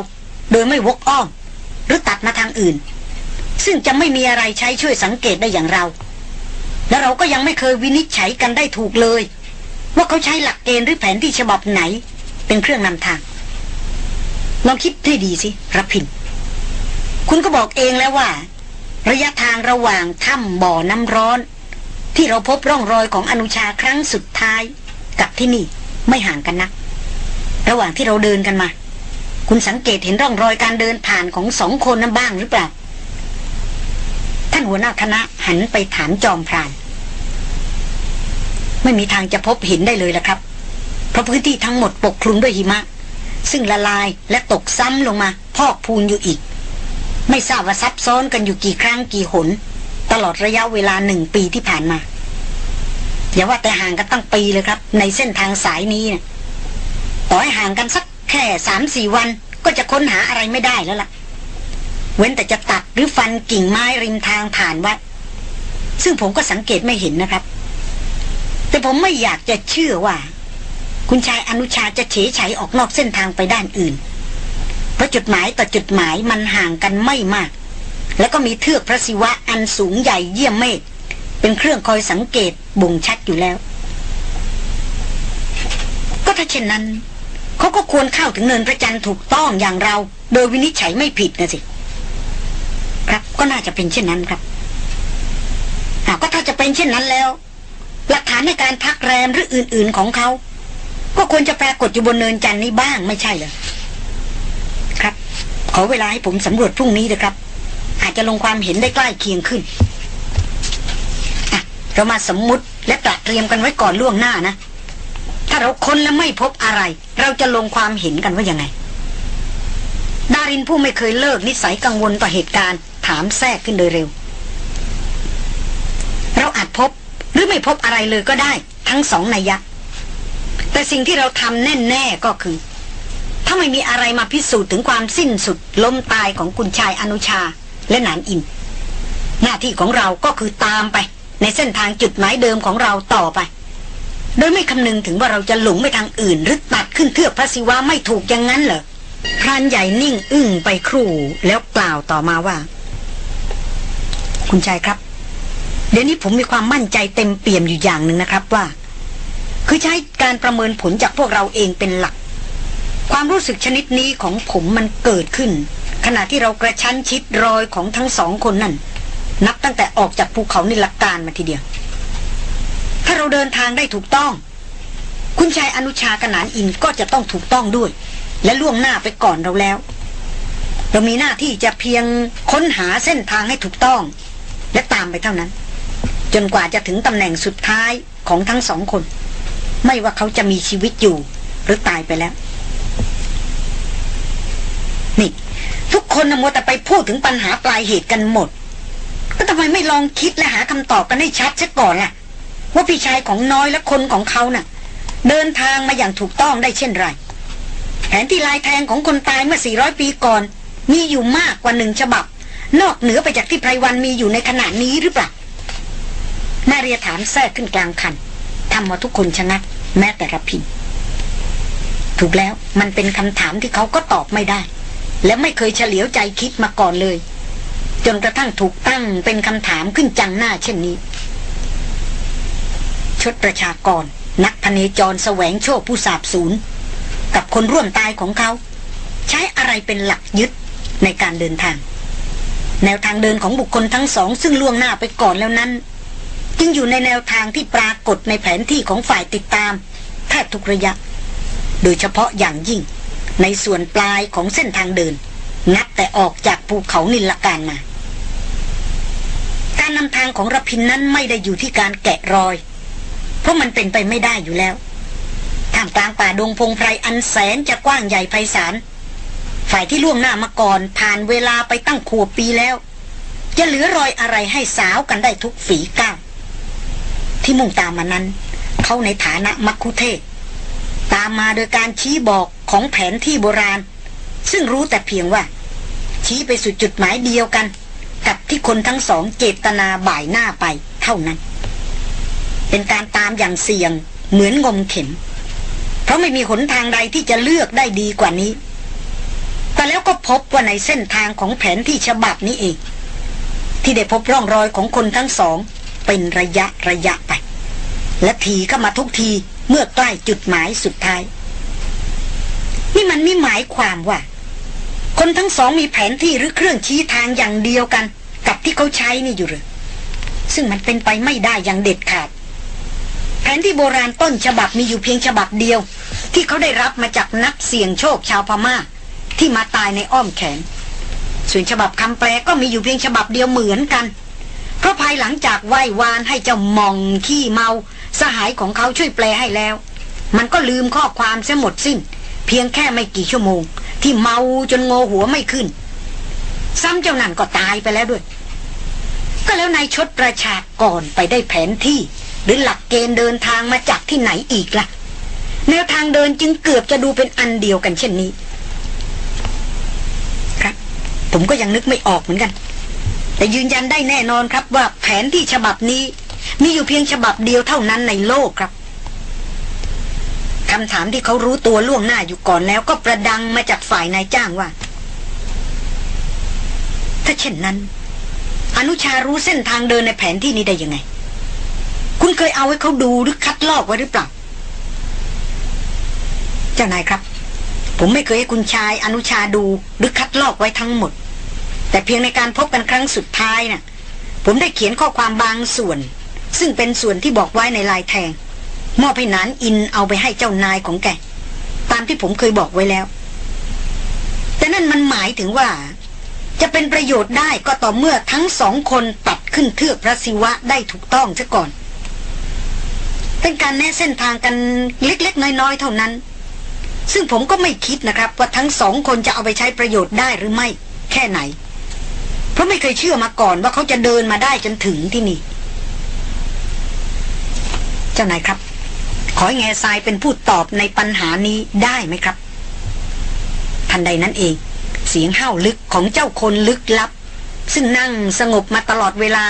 โดยไม่วกอ้อม หรือตัดมาทางอื่น ซึ่งจะไม่มีอะไรใช้ช่วยสังเกตได้อย่างเรา และเราก็ยังไม่เคยวินิจฉัยกันได้ถูกเลย ว่าเขาใช้หลักเกณฑ์หรือแผนที่ฉบับไหน เป็นเครื่องนำทาง ลองคิดให้ดีสิรพิน คุณก็บอกเองแล้วว่า ระยะทางระหว่างถ้ำบ่อน้ำร้อน ที่เราพบร่องรอยของอนุชาครั้งสุดท้าย กับที่นี่ไม่ห่างกันนักระหว่างที่เราเดินกันมา คุณสังเกตเห็นร่องรอยการเดินผ่านของสองคนนั้นบ้างหรือเปล่าานหัวหน้าคณะหันไปถามจอมพราน ไม่มีทางจะพบห็นได้เลยละครับ เพราะพื้นที่ทั้งหมดปกคลุมด้วยหิมะ ซึ่งละลายและตกซ้ำลงมา พอกพูนอยู่อีก ไม่ทราบว่าซับซ้อนกันอยู่กี่ครั้งกี่หน ตลอดระยะเวลาหนึ่งปีที่ผ่านมาอย่าว่าแต่ห่างกันตั้งปีเลยครับ ในเส้นทางสายนี้นะต่อให้ห่างกันสักแค่สามสี่วันก็จะค้นหาอะไรไม่ได้แล้วล่ะ เว้นแต่จะตัดหรือฟันกิ่งไม้ริมทางผ่านวัด ซึ่งผมก็สังเกตไม่เห็นนะครับ แต่ผมไม่อยากจะเชื่อว่า คุณชายอนุชาจะเฉยไฉออกนอกเส้นทางไปด้านอื่น เพราะจุดหมายต่อจุดหมายมันห่างกันไม่มาก แล้วก็มีเทือกพระศิวะอันสูงใหญ่เยี่ยมเมฆเป็นเครื่องคอยสังเกตบ่งชัดอยู่แล้ว ก็ถ้าเช่นนั้นเขาก็ควรเข้าถึงเนินพระจันทร์ถูกต้องอย่างเรา โดยวินิจฉัยไม่ผิดนะสิ ครับ ก็น่าจะเป็นเช่นนั้นครับหากก็ถ้าจะเป็นเช่นนั้นแล้ว หลักฐานในการพักแรมหรืออื่น ๆของเขา ก็ควรจะปรากฏอยู่บนเนินจันทร์นี้บ้างไม่ใช่เหรอครับ ขอเวลาให้ผมสำรวจพรุ่งนี้นะครับ อาจจะลงความเห็นได้ใกล้เคียงขึ้นเรามาสมมุติและตระเตรียมกันไว้ก่อนล่วงหน้านะ ถ้าเราค้นและไม่พบอะไร เราจะลงความเห็นกันว่ายังไง ดารินผู้ไม่เคยเลิกนิสัยกังวลต่อเหตุการณ์ ถามแทรกขึ้นโดยเร็ว เราอาจพบหรือไม่พบอะไรเลยก็ได้ ทั้งสองนัยยะ แต่สิ่งที่เราทำแน่ๆก็คือ ถ้าไม่มีอะไรมาพิสูจน์ถึงความสิ้นสุดล้มตายของคุณชายอนุชาและหนานอิน หน้าที่ของเราก็คือตามไป ในเส้นทางจุดหมายเดิมของเราต่อไป โดยไม่คำนึงถึงว่าเราจะหลงไปทางอื่น หรือตัดขึ้นเทือกพระศิวะไม่ถูกอย่างนั้นเหรอพรานใหญ่นิ่งอึ้งไปครู่แล้วกล่าวต่อมาว่า คุณชายครับ เดี๋ยวนี้ผมมีความมั่นใจเต็มเปี่ยมอยู่อย่างหนึ่งนะครับว่า คือใช้การประเมินผลจากพวกเราเองเป็นหลัก ความรู้สึกชนิดนี้ของผมมันเกิดขึ้น ขณะที่เรากระชั้นชิดรอยของทั้งสองคนนั่น นับตั้งแต่ออกจากภูเขานิลการมาทีเดียว ถ้าเราเดินทางได้ถูกต้อง คุณชายอนุชากนานอินก็จะต้องถูกต้องด้วย และล่วงหน้าไปก่อนเราแล้วเรามีหน้าที่จะเพียงค้นหาเส้นทางให้ถูกต้อง และตามไปเท่านั้น จนกว่าจะถึงตำแหน่งสุดท้ายของทั้งสองคน ไม่ว่าเขาจะมีชีวิตอยู่ หรือตายไปแล้ว นี่ ทุกคนนะมัวแต่ไปพูดถึงปัญหาปลายเหตุกันหมดก็ทำไมไม่ลองคิดและหาคำตอบกันให้ชัดซะก่อนล่ะ ว่าพี่ชายของน้อยและคนของเขาน่ะ เดินทางมาอย่างถูกต้องได้เช่นไรแผนที่ลายแทงของคนตายเมื่อ 400 ปีก่อน มีอยู่มากกว่าหนึ่งฉบับ นอกเหนือไปจากที่ไพรวันมีอยู่ในขณะนี้หรือเปล่านาเรียถามแทรกขึ้นกลางคันทำมาทุกคนชะงักแม้แต่ระพินถูกแล้วมันเป็นคำถามที่เขาก็ตอบไม่ได้ และไม่เคยเฉลียวใจคิดมาก่อนเลย จนกระทั่งถูกตั้งเป็นคำถามขึ้นจังหน้าเช่นนี้ ชดประชากร นักพเนจรแสวงโชคผู้สาบสูญกับคนร่วมตายของเขา ใช้อะไรเป็นหลักยึดในการเดินทาง แนวทางเดินของบุคคลทั้งสอง ซึ่งล่วงหน้าไปก่อนแล้วนั้น จึงอยู่ในแนวทางที่ปรากฏในแผนที่ของฝ่ายติดตามแทบทุกระยะ โดยเฉพาะอย่างยิ่ง ในส่วนปลายของเส้นทางเดิน นับแต่ออกจากภูเขานิลการมา การนำทางของรพินนั้นไม่ได้อยู่ที่การแกะรอย เพราะมันเป็นไปไม่ได้อยู่แล้วท่ามกลางป่าดงพงไพรอันแสนจะกว้างใหญ่ไพศาล ฝ่ายที่ล่วงหน้ามาก่อน ผ่านเวลาไปตั้งขวบปีแล้ว จะเหลือรอยอะไรให้สาวกันได้ทุกฝีก้าวที่มุ่งตามมานั้น เขาในฐานะมักคุเทศ ตามมาโดยการชี้บอกของแผนที่โบราณ ซึ่งรู้แต่เพียงว่า ชี้ไปสู่จุดหมายเดียวกัน กับที่คนทั้งสองเจตนาบ่ายหน้าไปเท่านั้น เป็นการตามอย่างเสี่ยงเหมือนงมเข็ม เพราะไม่มีหนทางใดที่จะเลือกได้ดีกว่านี้ แต่แล้วก็พบว่าในเส้นทางของแผนที่ฉบับนี้เองที่ได้พบร่องรอยของคนทั้งสอง เป็นระยะระยะไป และทีก็มาทุกทีเมื่อใกล้จุดหมายสุดท้าย นี่มันไม่หมายความว่า คนทั้งสองมีแผนที่หรือเครื่องชี้ทางอย่างเดียวกัน กับที่เขาใช้นี่อยู่หรือซึ่งมันเป็นไปไม่ได้อย่างเด็ดขาด แผนที่โบราณต้นฉบับมีอยู่เพียงฉบับเดียว ที่เขาได้รับมาจากนักเสี่ยงโชคชาวพมา่า ที่มาตายในอ้อมแขน ส่วนฉบับคำแปลก็มีอยู่เพียงฉบับเดียวเหมือนกัน เพราะภายหลังจากไหว้วานให้เจ้ามองขี้เมา สหายของเขาช่วยแปลให้แล้ว มันก็ลืมข้อความเสียหมดสิ้น เพียงแค่ไม่กี่ชั่วโมง ที่เมาจนงอหัวไม่ขึ้น ซ้ำเจ้านั่นก็ตายไปแล้วด้วย ก็แล้วนายชดประชากก่อนไปได้แผนที่ หรือหลักเกณฑ์เดินทางมาจากที่ไหนอีกละ่ะแนวทางเดินจึงเกือบจะดูเป็นอันเดียวกันเช่นนี้ ผมก็ยังนึกไม่ออกเหมือนกัน แต่ยืนยันได้แน่นอนครับว่าแผนที่ฉบับนี้ มีอยู่เพียงฉบับเดียวเท่านั้นในโลกครับคำถามที่เขารู้ตัวล่วงหน้าอยู่ก่อนแล้วก็ประดังมาจากฝ่ายนายจ้างว่า ถ้าเช่นนั้น อนุชารู้เส้นทางเดินในแผนที่นี้ได้ยังไง คุณเคยเอาให้เขาดูหรือคัดลอกไว้หรือเปล่า เจ้านายครับ ผมไม่เคยให้คุณชายอนุชาดูหรือคัดลอกไว้ทั้งหมด แต่เพียงในการพบกันครั้งสุดท้ายนะ่ะ ผมได้เขียนข้อความบางส่วน ซึ่งเป็นส่วนที่บอกไว้ในลายแทง มอบให้นานอินเอาไปให้เจ้านายของแก ตามที่ผมเคยบอกไว้แล้ว แต่นั่นมันหมายถึงว่า จะเป็นประโยชน์ได้ก็ต่อเมื่อทั้งสองคนตัดขึ้นเทือกพระศิวะได้ถูกต้องซะก่อน เป็นการแนะเส้นทางกันเล็กๆน้อยๆเท่านั้น ซึ่งผมก็ไม่คิดนะครับ ว่าทั้งสองคนจะเอาไปใช้ประโยชน์ได้หรือไม่ แค่ไหน เพราะไม่เคยเชื่อมาก่อนว่าเขาจะเดินมาได้จนถึงที่นี่ เจ้านายครับ ขอให้แง่ทรายเป็นผู้ตอบในปัญหานี้ได้ไหมครับ ทันใดนั้นเอง เสียงห้าวลึกของเจ้าคนลึกลับ ซึ่งนั่งสงบมาตลอดเวลา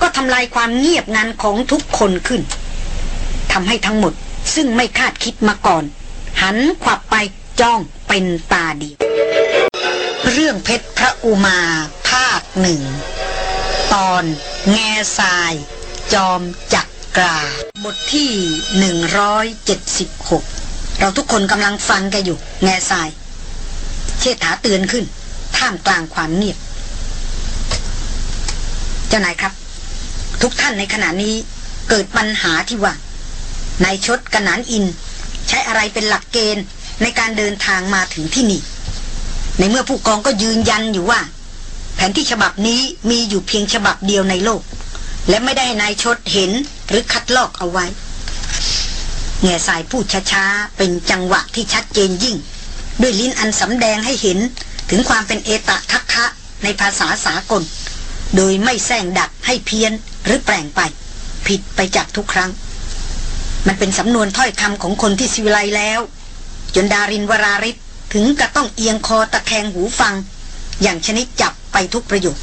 ก็ทำลายความเงียบงันของทุกคนขึ้นทำให้ทั้งหมดซึ่งไม่คาดคิดมาก่อน หันขวับไปจ้องเป็นตาเดียวเรื่องเพชรพระอุมาภาคหนึ่ง ตอนแง่ทราย จอมจักกราบทที่หนึ่งร้อยเจ็ดสิบหกเราทุกคนกำลังฟังแกอยู่ แง่ทราย เชษฐาเตือนขึ้น ท่ามกลางความเงียบ เจ้านายครับ ทุกท่านในขณะนี้เกิดปัญหาที่ว่านายชดกนานอิน ใช้อะไรเป็นหลักเกณฑ์ในการเดินทางมาถึงที่นี่ ในเมื่อผู้กองก็ยืนยันอยู่ว่า แผนที่ฉบับนี้มีอยู่เพียงฉบับเดียวในโลก และไม่ได้นายชดเห็นหรือคัดลอกเอาไว้แง่สายพูดช้าๆ เป็นจังหวะที่ชัดเจนยิ่ง ด้วยลิ้นอันสำแดงให้เห็นถึงความเป็นเอตะทักคะในภาษาสากล โดยไม่แซงดัดให้เพี้ยนหรือแปลงไป ผิดไปจากทุกครั้ง มันเป็นสำนวนถ้อยคำของคนที่สิวิไลแล้ว จนดารินวราริศถึงกระต้องเอียงคอตะแคงหูฟัง อย่างชนิดจับไปทุกประโยค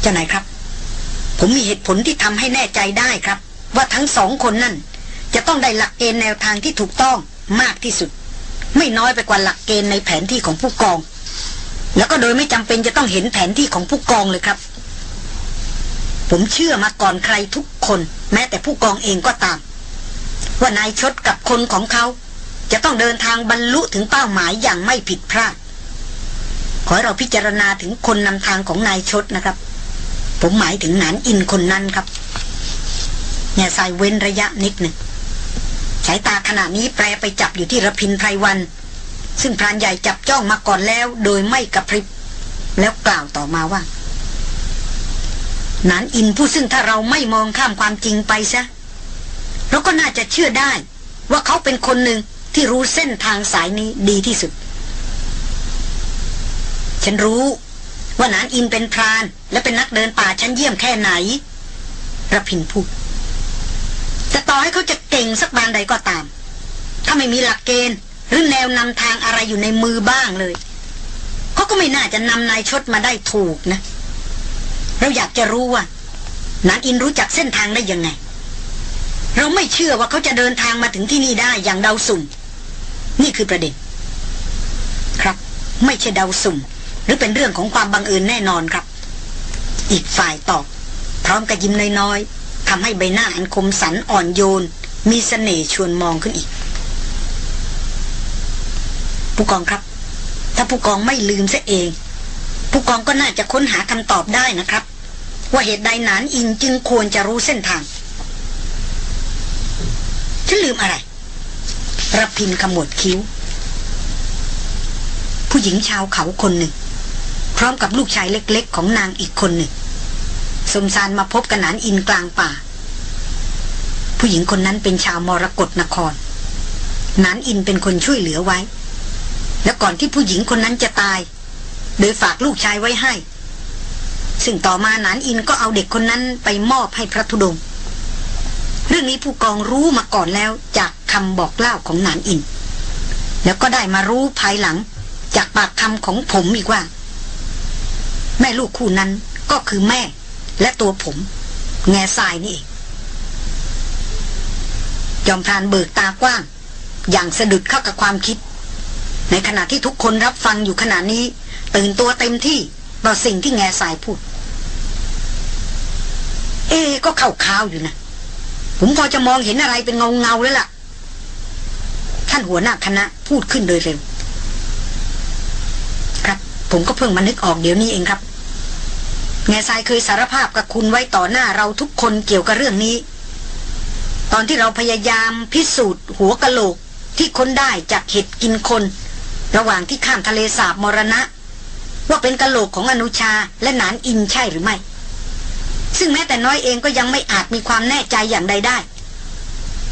เจ้านายครับ ผมมีเหตุผลที่ทำให้แน่ใจได้ครับ ว่าทั้งสองคนนั่น จะต้องได้หลักเกณฑ์แนวทางที่ถูกต้องมากที่สุด ไม่น้อยไปกว่าหลักเกณฑ์ในแผนที่ของผู้กอง แล้วก็โดยไม่จำเป็นจะต้องเห็นแผนที่ของผู้กองเลยครับ ผมเชื่อมาก่อนใครทุกคน แม้แต่ผู้กองเองก็ตาม ว่านายชดกับคนของเขา จะต้องเดินทางบรรลุถึงเป้าหมายอย่างไม่ผิดพลาด ขอให้เราพิจารณาถึงคนนำทางของนายชดนะครับ ผมหมายถึงหนานอินคนนั้นครับแง่ทรายเว้นระยะนิดหนึ่งสายตาขณะนี้แปรไปจับอยู่ที่ระพินไพรวัน ซึ่งพรานใหญ่จับจ้องมาก่อนแล้ว โดยไม่กระพริบแล้วกล่าวต่อมาว่า นานอินผู้ซึ่งถ้าเราไม่มองข้ามความจริงไปซะเราก็น่าจะเชื่อได้ ว่าเขาเป็นคนหนึ่งที่รู้เส้นทางสายนี้ดีที่สุด ฉันรู้ ว่านานอินเป็นพราน และเป็นนักเดินป่าชั้นเยี่ยมแค่ไหนระพินพูดแต่ต่อให้เขาจะเก่งสักบานใดก็ตาม ถ้าไม่มีหลักเกณฑ์ หรือแนวนำทางอะไรอยู่ในมือบ้างเลย เขาก็ไม่น่าจะนำนายชดมาได้ถูกนะเเราอยากจะรู้ว่านานอินรู้จักเส้นทางได้ยังไง เราไม่เชื่อว่าเขาจะเดินทางมาถึงที่นี่ได้อย่างเดาสุ่ม นี่คือประเด็น ครับ ไม่ใช่เดาสุ่ม หรือเป็นเรื่องของความบังเอิญแน่นอนครับ อีกฝ่ายตอบ พร้อมกับยิ้มน้อยๆทำให้ใบหน้าอันคมสันอ่อนโยน มีเสน่ห์ชวนมองขึ้นอีก ผู้กองครับ ถ้าผู้กองไม่ลืมซะเอง ผู้กองก็น่าจะค้นหาคำตอบได้นะครับ ว่าเหตุใดนานอินจึงควรจะรู้เส้นทางฉันลืมอะไรระพินขมวดคิ้ว ผู้หญิงชาวเขาคนหนึ่ง พร้อมกับลูกชายเล็ก ๆ ของนางอีกคนหนึ่ง สมสารมาพบกันนานอินกลางป่า ผู้หญิงคนนั้นเป็นชาวมรกรนครนานอินเป็นคนช่วยเหลือไว้ แล้วก่อนที่ผู้หญิงคนนั้นจะตาย โดยฝากลูกชายไว้ให้ ซึ่งต่อมาหนานอินก็เอาเด็กคนนั้นไปมอบให้พระธุดงค์เรื่องนี้ผู้กองรู้มาก่อนแล้วจากคำบอกเล่าของหนานอิน แล้วก็ได้มารู้ภายหลัง จากปากคำของผมอีกว่า แม่ลูกคู่นั้นก็คือแม่และตัวผม แง่ทรายนี่เองยอมพรานเบิกตากว้าง อย่างสะดุดเข้ากับความคิด ในขณะที่ทุกคนรับฟังอยู่ขณะนี้ ตื่นตัวเต็มที่ต่อสิ่งที่แง่สายพูด เอ๊ก็เข้าข้าวอยู่นะ ผมพอจะมองเห็นอะไรเป็นเงาเงาแล้วล่ะ ท่านหัวหน้าคณะพูดขึ้นโดยเร็ว ครับ ผมก็เพิ่งมานึกออกเดี๋ยวนี้เองครับ แง่ทรายเคยสารภาพกับคุณไว้ต่อหน้าเราทุกคนเกี่ยวกับเรื่องนี้ ตอนที่เราพยายามพิสูจน์ หัวกะโหลกที่ค้นได้จากเห็ดกินคน ระหว่างที่ข้ามทะเลสาบมรณะ ว่าเป็นกะโหลกของอนุชาและหนานอินใช่หรือไม่ ซึ่งแม้แต่น้อยเองก็ยังไม่อาจมีความแน่ใจอย่างใดได้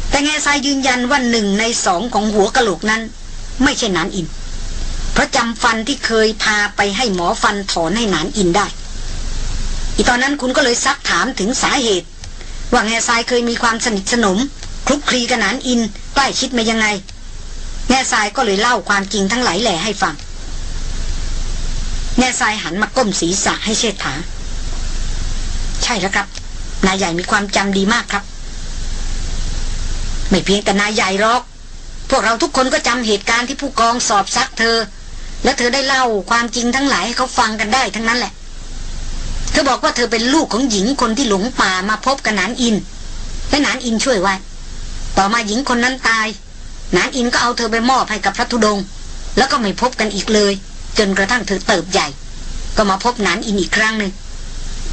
แต่แง่ทรายยืนยันว่าหนึ่งในสองของหัวกะโหลกนั้น ไม่ใช่หนานอิน เพราะจำฟันที่เคยพาไปให้หมอฟันถอนให้หนานอินได้ อีตอนนั้นคุณก็เลยซักถามถึงสาเหตุ ว่าแง่ทรายเคยมีความสนิทสนมคลุกคลีกับหนานอินใกล้ชิดมายังไง แง่ทรายก็เลยเล่าความจริงทั้งหลายแหล่ให้ฟัง แง่ทรายหันมาก้มศีรษะให้เชษฐา ใช่แล้วครับ นายใหญ่มีความจำดีมากครับ ไม่เพียงแต่นายใหญ่หรอก พวกเราทุกคนก็จำเหตุการณ์ที่ผู้กองสอบซักเธอ และเธอได้เล่าความจริงทั้งหลายให้เขาฟังกันได้ทั้งนั้นแหละ เธอบอกว่าเธอเป็นลูกของหญิงคนที่หลงป่ามาพบกับนานอิน และนานอินช่วยไว้ ต่อมาหญิงคนนั้นตายนานอินก็เอาเธอไปมอบให้กับพระธุดงค์แล้วก็ไม่พบกันอีกเลย จนกระทั่งเธอเติบใหญ่ ก็มาพบนานอินอีกครั้งหนึ่ง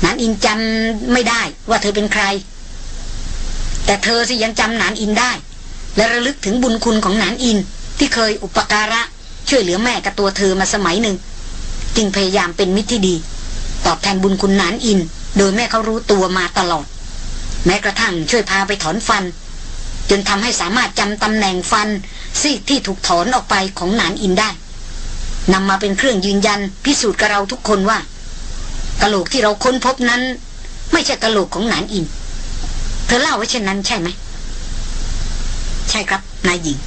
นานอินจำไม่ได้ว่าเธอเป็นใคร แต่เธอสิยังจำนานอินได้ และระลึกถึงบุญคุณของนานอินที่เคยอุปการะช่วยเหลือแม่กับตัวเธอมาสมัยหนึ่ง จึงพยายามเป็นมิตรที่ดี ตอบแทนบุญคุณนานอิน โดยแม่เขารู้ตัวมาตลอด แม้กระทั่งช่วยพาไปถอนฟัน จนทำให้สามารถจำตำแหน่งฟันซีกที่ถูกถอนออกไปของนานอินได้ นำมาเป็นเครื่องยืนยันพิสูจน์กับเราทุกคนว่ากะโหลกที่เราค้นพบนั้น ไม่ใช่กะโหลกของนานอิน เธอเล่าไว้เช่นนั้นใช่ไหม ใช่ครับนายหญิง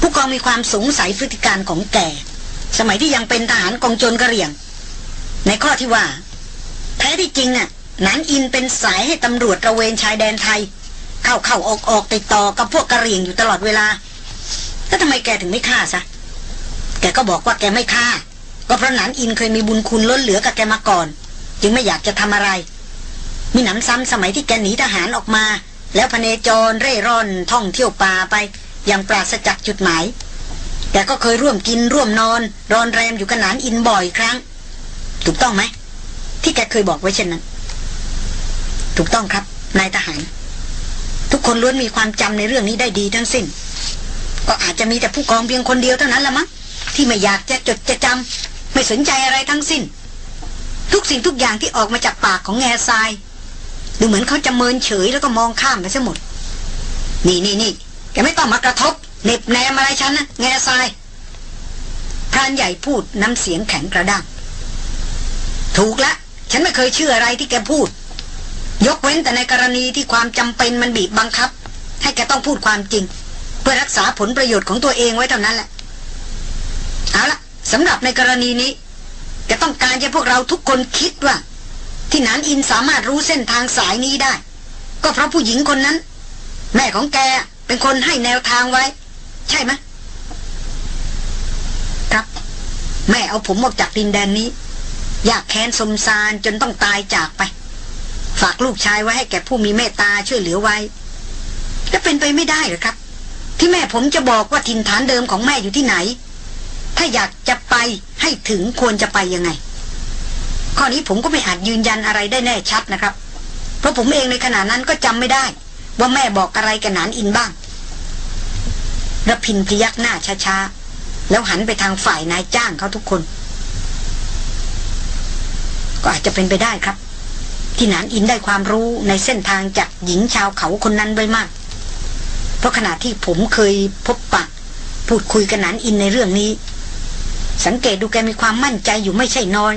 ผู้กองมีความสงสัยพฤติการของแกสมัยที่ยังเป็นทหารกองโจรกระเรียง ในข้อที่ว่า แท้ที่จริงน่ะนานอินเป็นสายให้ตำรวจตระเวนชายแดนไทย เข้าเข้าออกออกติดต่อกับพวกกระเรียงอยู่ตลอดเวลาแล้วทำไมแกถึงไม่ฆ่าซะ แกก็บอกว่าแกไม่ฆ่า ก็เพราะหนานอินเคยมีบุญคุณล้นเหลือกับแกมาก่อน จึงไม่อยากจะทำอะไร มีหนำซ้ำสมัยที่แกหนีทหารออกมา แล้วพเนจรเร่ร่อนท่องเที่ยวป่าไป อย่างปราศจากจุดหมายแกก็เคยร่วมกินร่วมนอน รอนแรมอยู่กับหนานอินบ่อยครั้ง ถูกต้องไหม ที่แกเคยบอกไว้เช่นนั้น ถูกต้องครับนายทหาร ทุกคนล้วนมีความจำในเรื่องนี้ได้ดีทั้งสิ้น ก็อาจจะมีแต่ผู้กองเพียงคนเดียวเท่านั้นละมั้ง ที่ไม่อยากจะจดจะจำไม่สนใจอะไรทั้งสิ้น ทุกสิ่งทุกอย่างที่ออกมาจากปากของแง่ทราย ดูเหมือนเขาจะเมินเฉยแล้วก็มองข้ามไปซะหมด นี่นี่นี่แกไม่ต้องมากระทบเหน็บแนมอะไรฉันนะแง่ทรายพรานใหญ่พูดน้ำเสียงแข็งกระด้างถูกละฉันไม่เคยเชื่ออะไรที่แกพูด ยกเว้นแต่ในกรณีที่ความจำเป็นมันบีบบังคับ ให้แกต้องพูดความจริง เพื่อรักษาผลประโยชน์ของตัวเองไว้เท่านั้นแหละ เอาละสำหรับในกรณีนี้แกต้องการให้พวกเราทุกคนคิดว่า ที่นานอินสามารถรู้เส้นทางสายนี้ได้ ก็เพราะผู้หญิงคนนั้น แม่ของแกเป็นคนให้แนวทางไว้ ใช่ไหมครับ แม่เอาผมออกจากดินแดนนี้ อยากแค้นสมสารจนต้องตายจากไป ฝากลูกชายไว้ให้แก่ผู้มีเมตตาช่วยเหลือไว้จะเป็นไปไม่ได้หรือครับ ที่แม่ผมจะบอกว่าถิ่นฐานเดิมของแม่อยู่ที่ไหน ถ้าอยากจะไปให้ถึงควรจะไปยังไง ข้อนี้ผมก็ไม่อาจยืนยันอะไรได้แน่ชัดนะครับ เพราะผมเองในขณะนั้นก็จำไม่ได้ ว่าแม่บอกอะไรกับหนานอินบ้างระพินพยักหน้าช้าๆ แล้วหันไปทางฝ่ายนายจ้างเขาทุกคน ก็อาจจะเป็นไปได้ครับ ที่หนานอินได้ความรู้ในเส้นทางจากหญิงชาวเขาคนนั้นไว้มาก เพราะขณะที่ผมเคยพบปะ พูดคุยกับหนานอินในเรื่องนี้ สังเกตดูแกมีความมั่นใจอยู่ไม่ใช่น้อย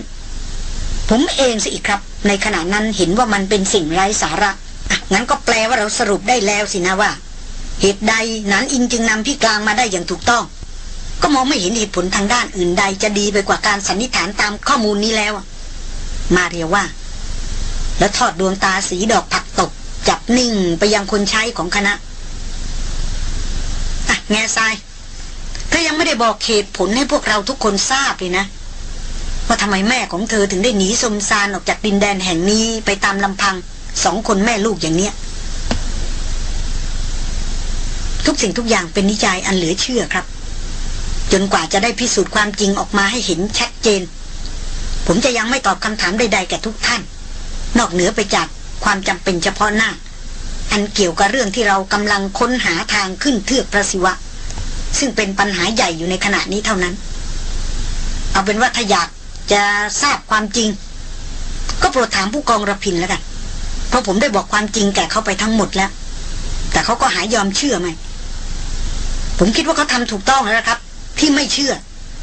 ผมเองสิอีกครับ ในขณะนั้นเห็นว่ามันเป็นสิ่งไร้สาระอะงั้นก็แปลว่าเราสรุปได้แล้วสินะว่า เหตุใดหนานอินจึงนำพี่กลางมาได้อย่างถูกต้อง ก็มองไม่เห็นเหตุผลทางด้านอื่นใดจะดีไปกว่าการสันนิษฐานตามข้อมูลนี้แล้ว มาเรียว่า แล้วทอดดวงตาสีดอกผักตกจับนิ่งไปยังคนใช้ของคณะอะแง่ทราย เธอยังไม่ได้บอกเหตุผลให้พวกเราทุกคนทราบเลยนะว่าทำไมแม่ของเธอถึงได้หนีสมซานออกจากดินแดนแห่งนี้ไปตามลำพังสองคนแม่ลูกอย่างเนี้ย ทุกสิ่งทุกอย่างเป็นนิจายอันเหลือเชื่อครับ จนกว่าจะได้พิสูจน์ความจริงออกมาให้เห็นชัดเจน ผมจะยังไม่ตอบคำถามใดๆแก่ทุกท่าน นอกเหนือไปจากความจำเป็นเฉพาะหน้า อันเกี่ยวกับเรื่องที่เรากำลังค้นหาทางขึ้นเทือกพระศิวะ ซึ่งเป็นปัญหาใหญ่อยู่ในขณะนี้เท่านั้น เอาเป็นว่าถ้าอยากจะทราบความจริง ก็โปรดถามผู้กองระพินแล้วกัน เพราะผมได้บอกความจริงแก่เขาไปทั้งหมดแล้ว แต่เขาก็หายยอมเชื่อไหมผมคิดว่าเขาทำถูกต้องแล้วครับ ที่ไม่เชื่อ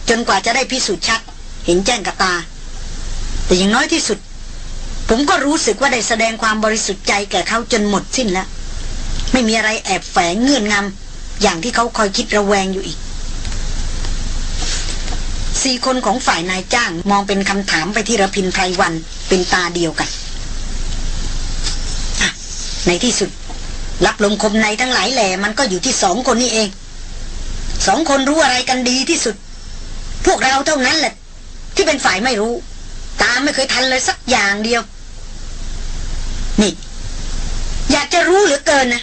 จนกว่าจะได้พิสูจน์ชัด เห็นแจ้งกับตา แต่อย่างน้อยที่สุด ผมก็รู้สึกว่าได้แสดงความบริสุทธิ์ใจแก่เขาจนหมดสิ้นแล้ว ไม่มีอะไรแอบแฝงเงื่อนงำ อย่างที่เขาคอยคิดระแวงอยู่อีกสี่คนของฝ่ายนายจ้างมองเป็นคำถามไปที่ระพินไพรวันเป็นตาเดียวกันในที่สุด รับลมคมในทั้งหลายแหล่มันก็อยู่ที่สองคนนี้เอง สองคนรู้อะไรกันดีที่สุด พวกเราเท่านั้นแหละ ที่เป็นฝ่ายไม่รู้ ตามไม่เคยทันเลยสักอย่างเดียว นี่ อยากจะรู้เหลือเกินนะ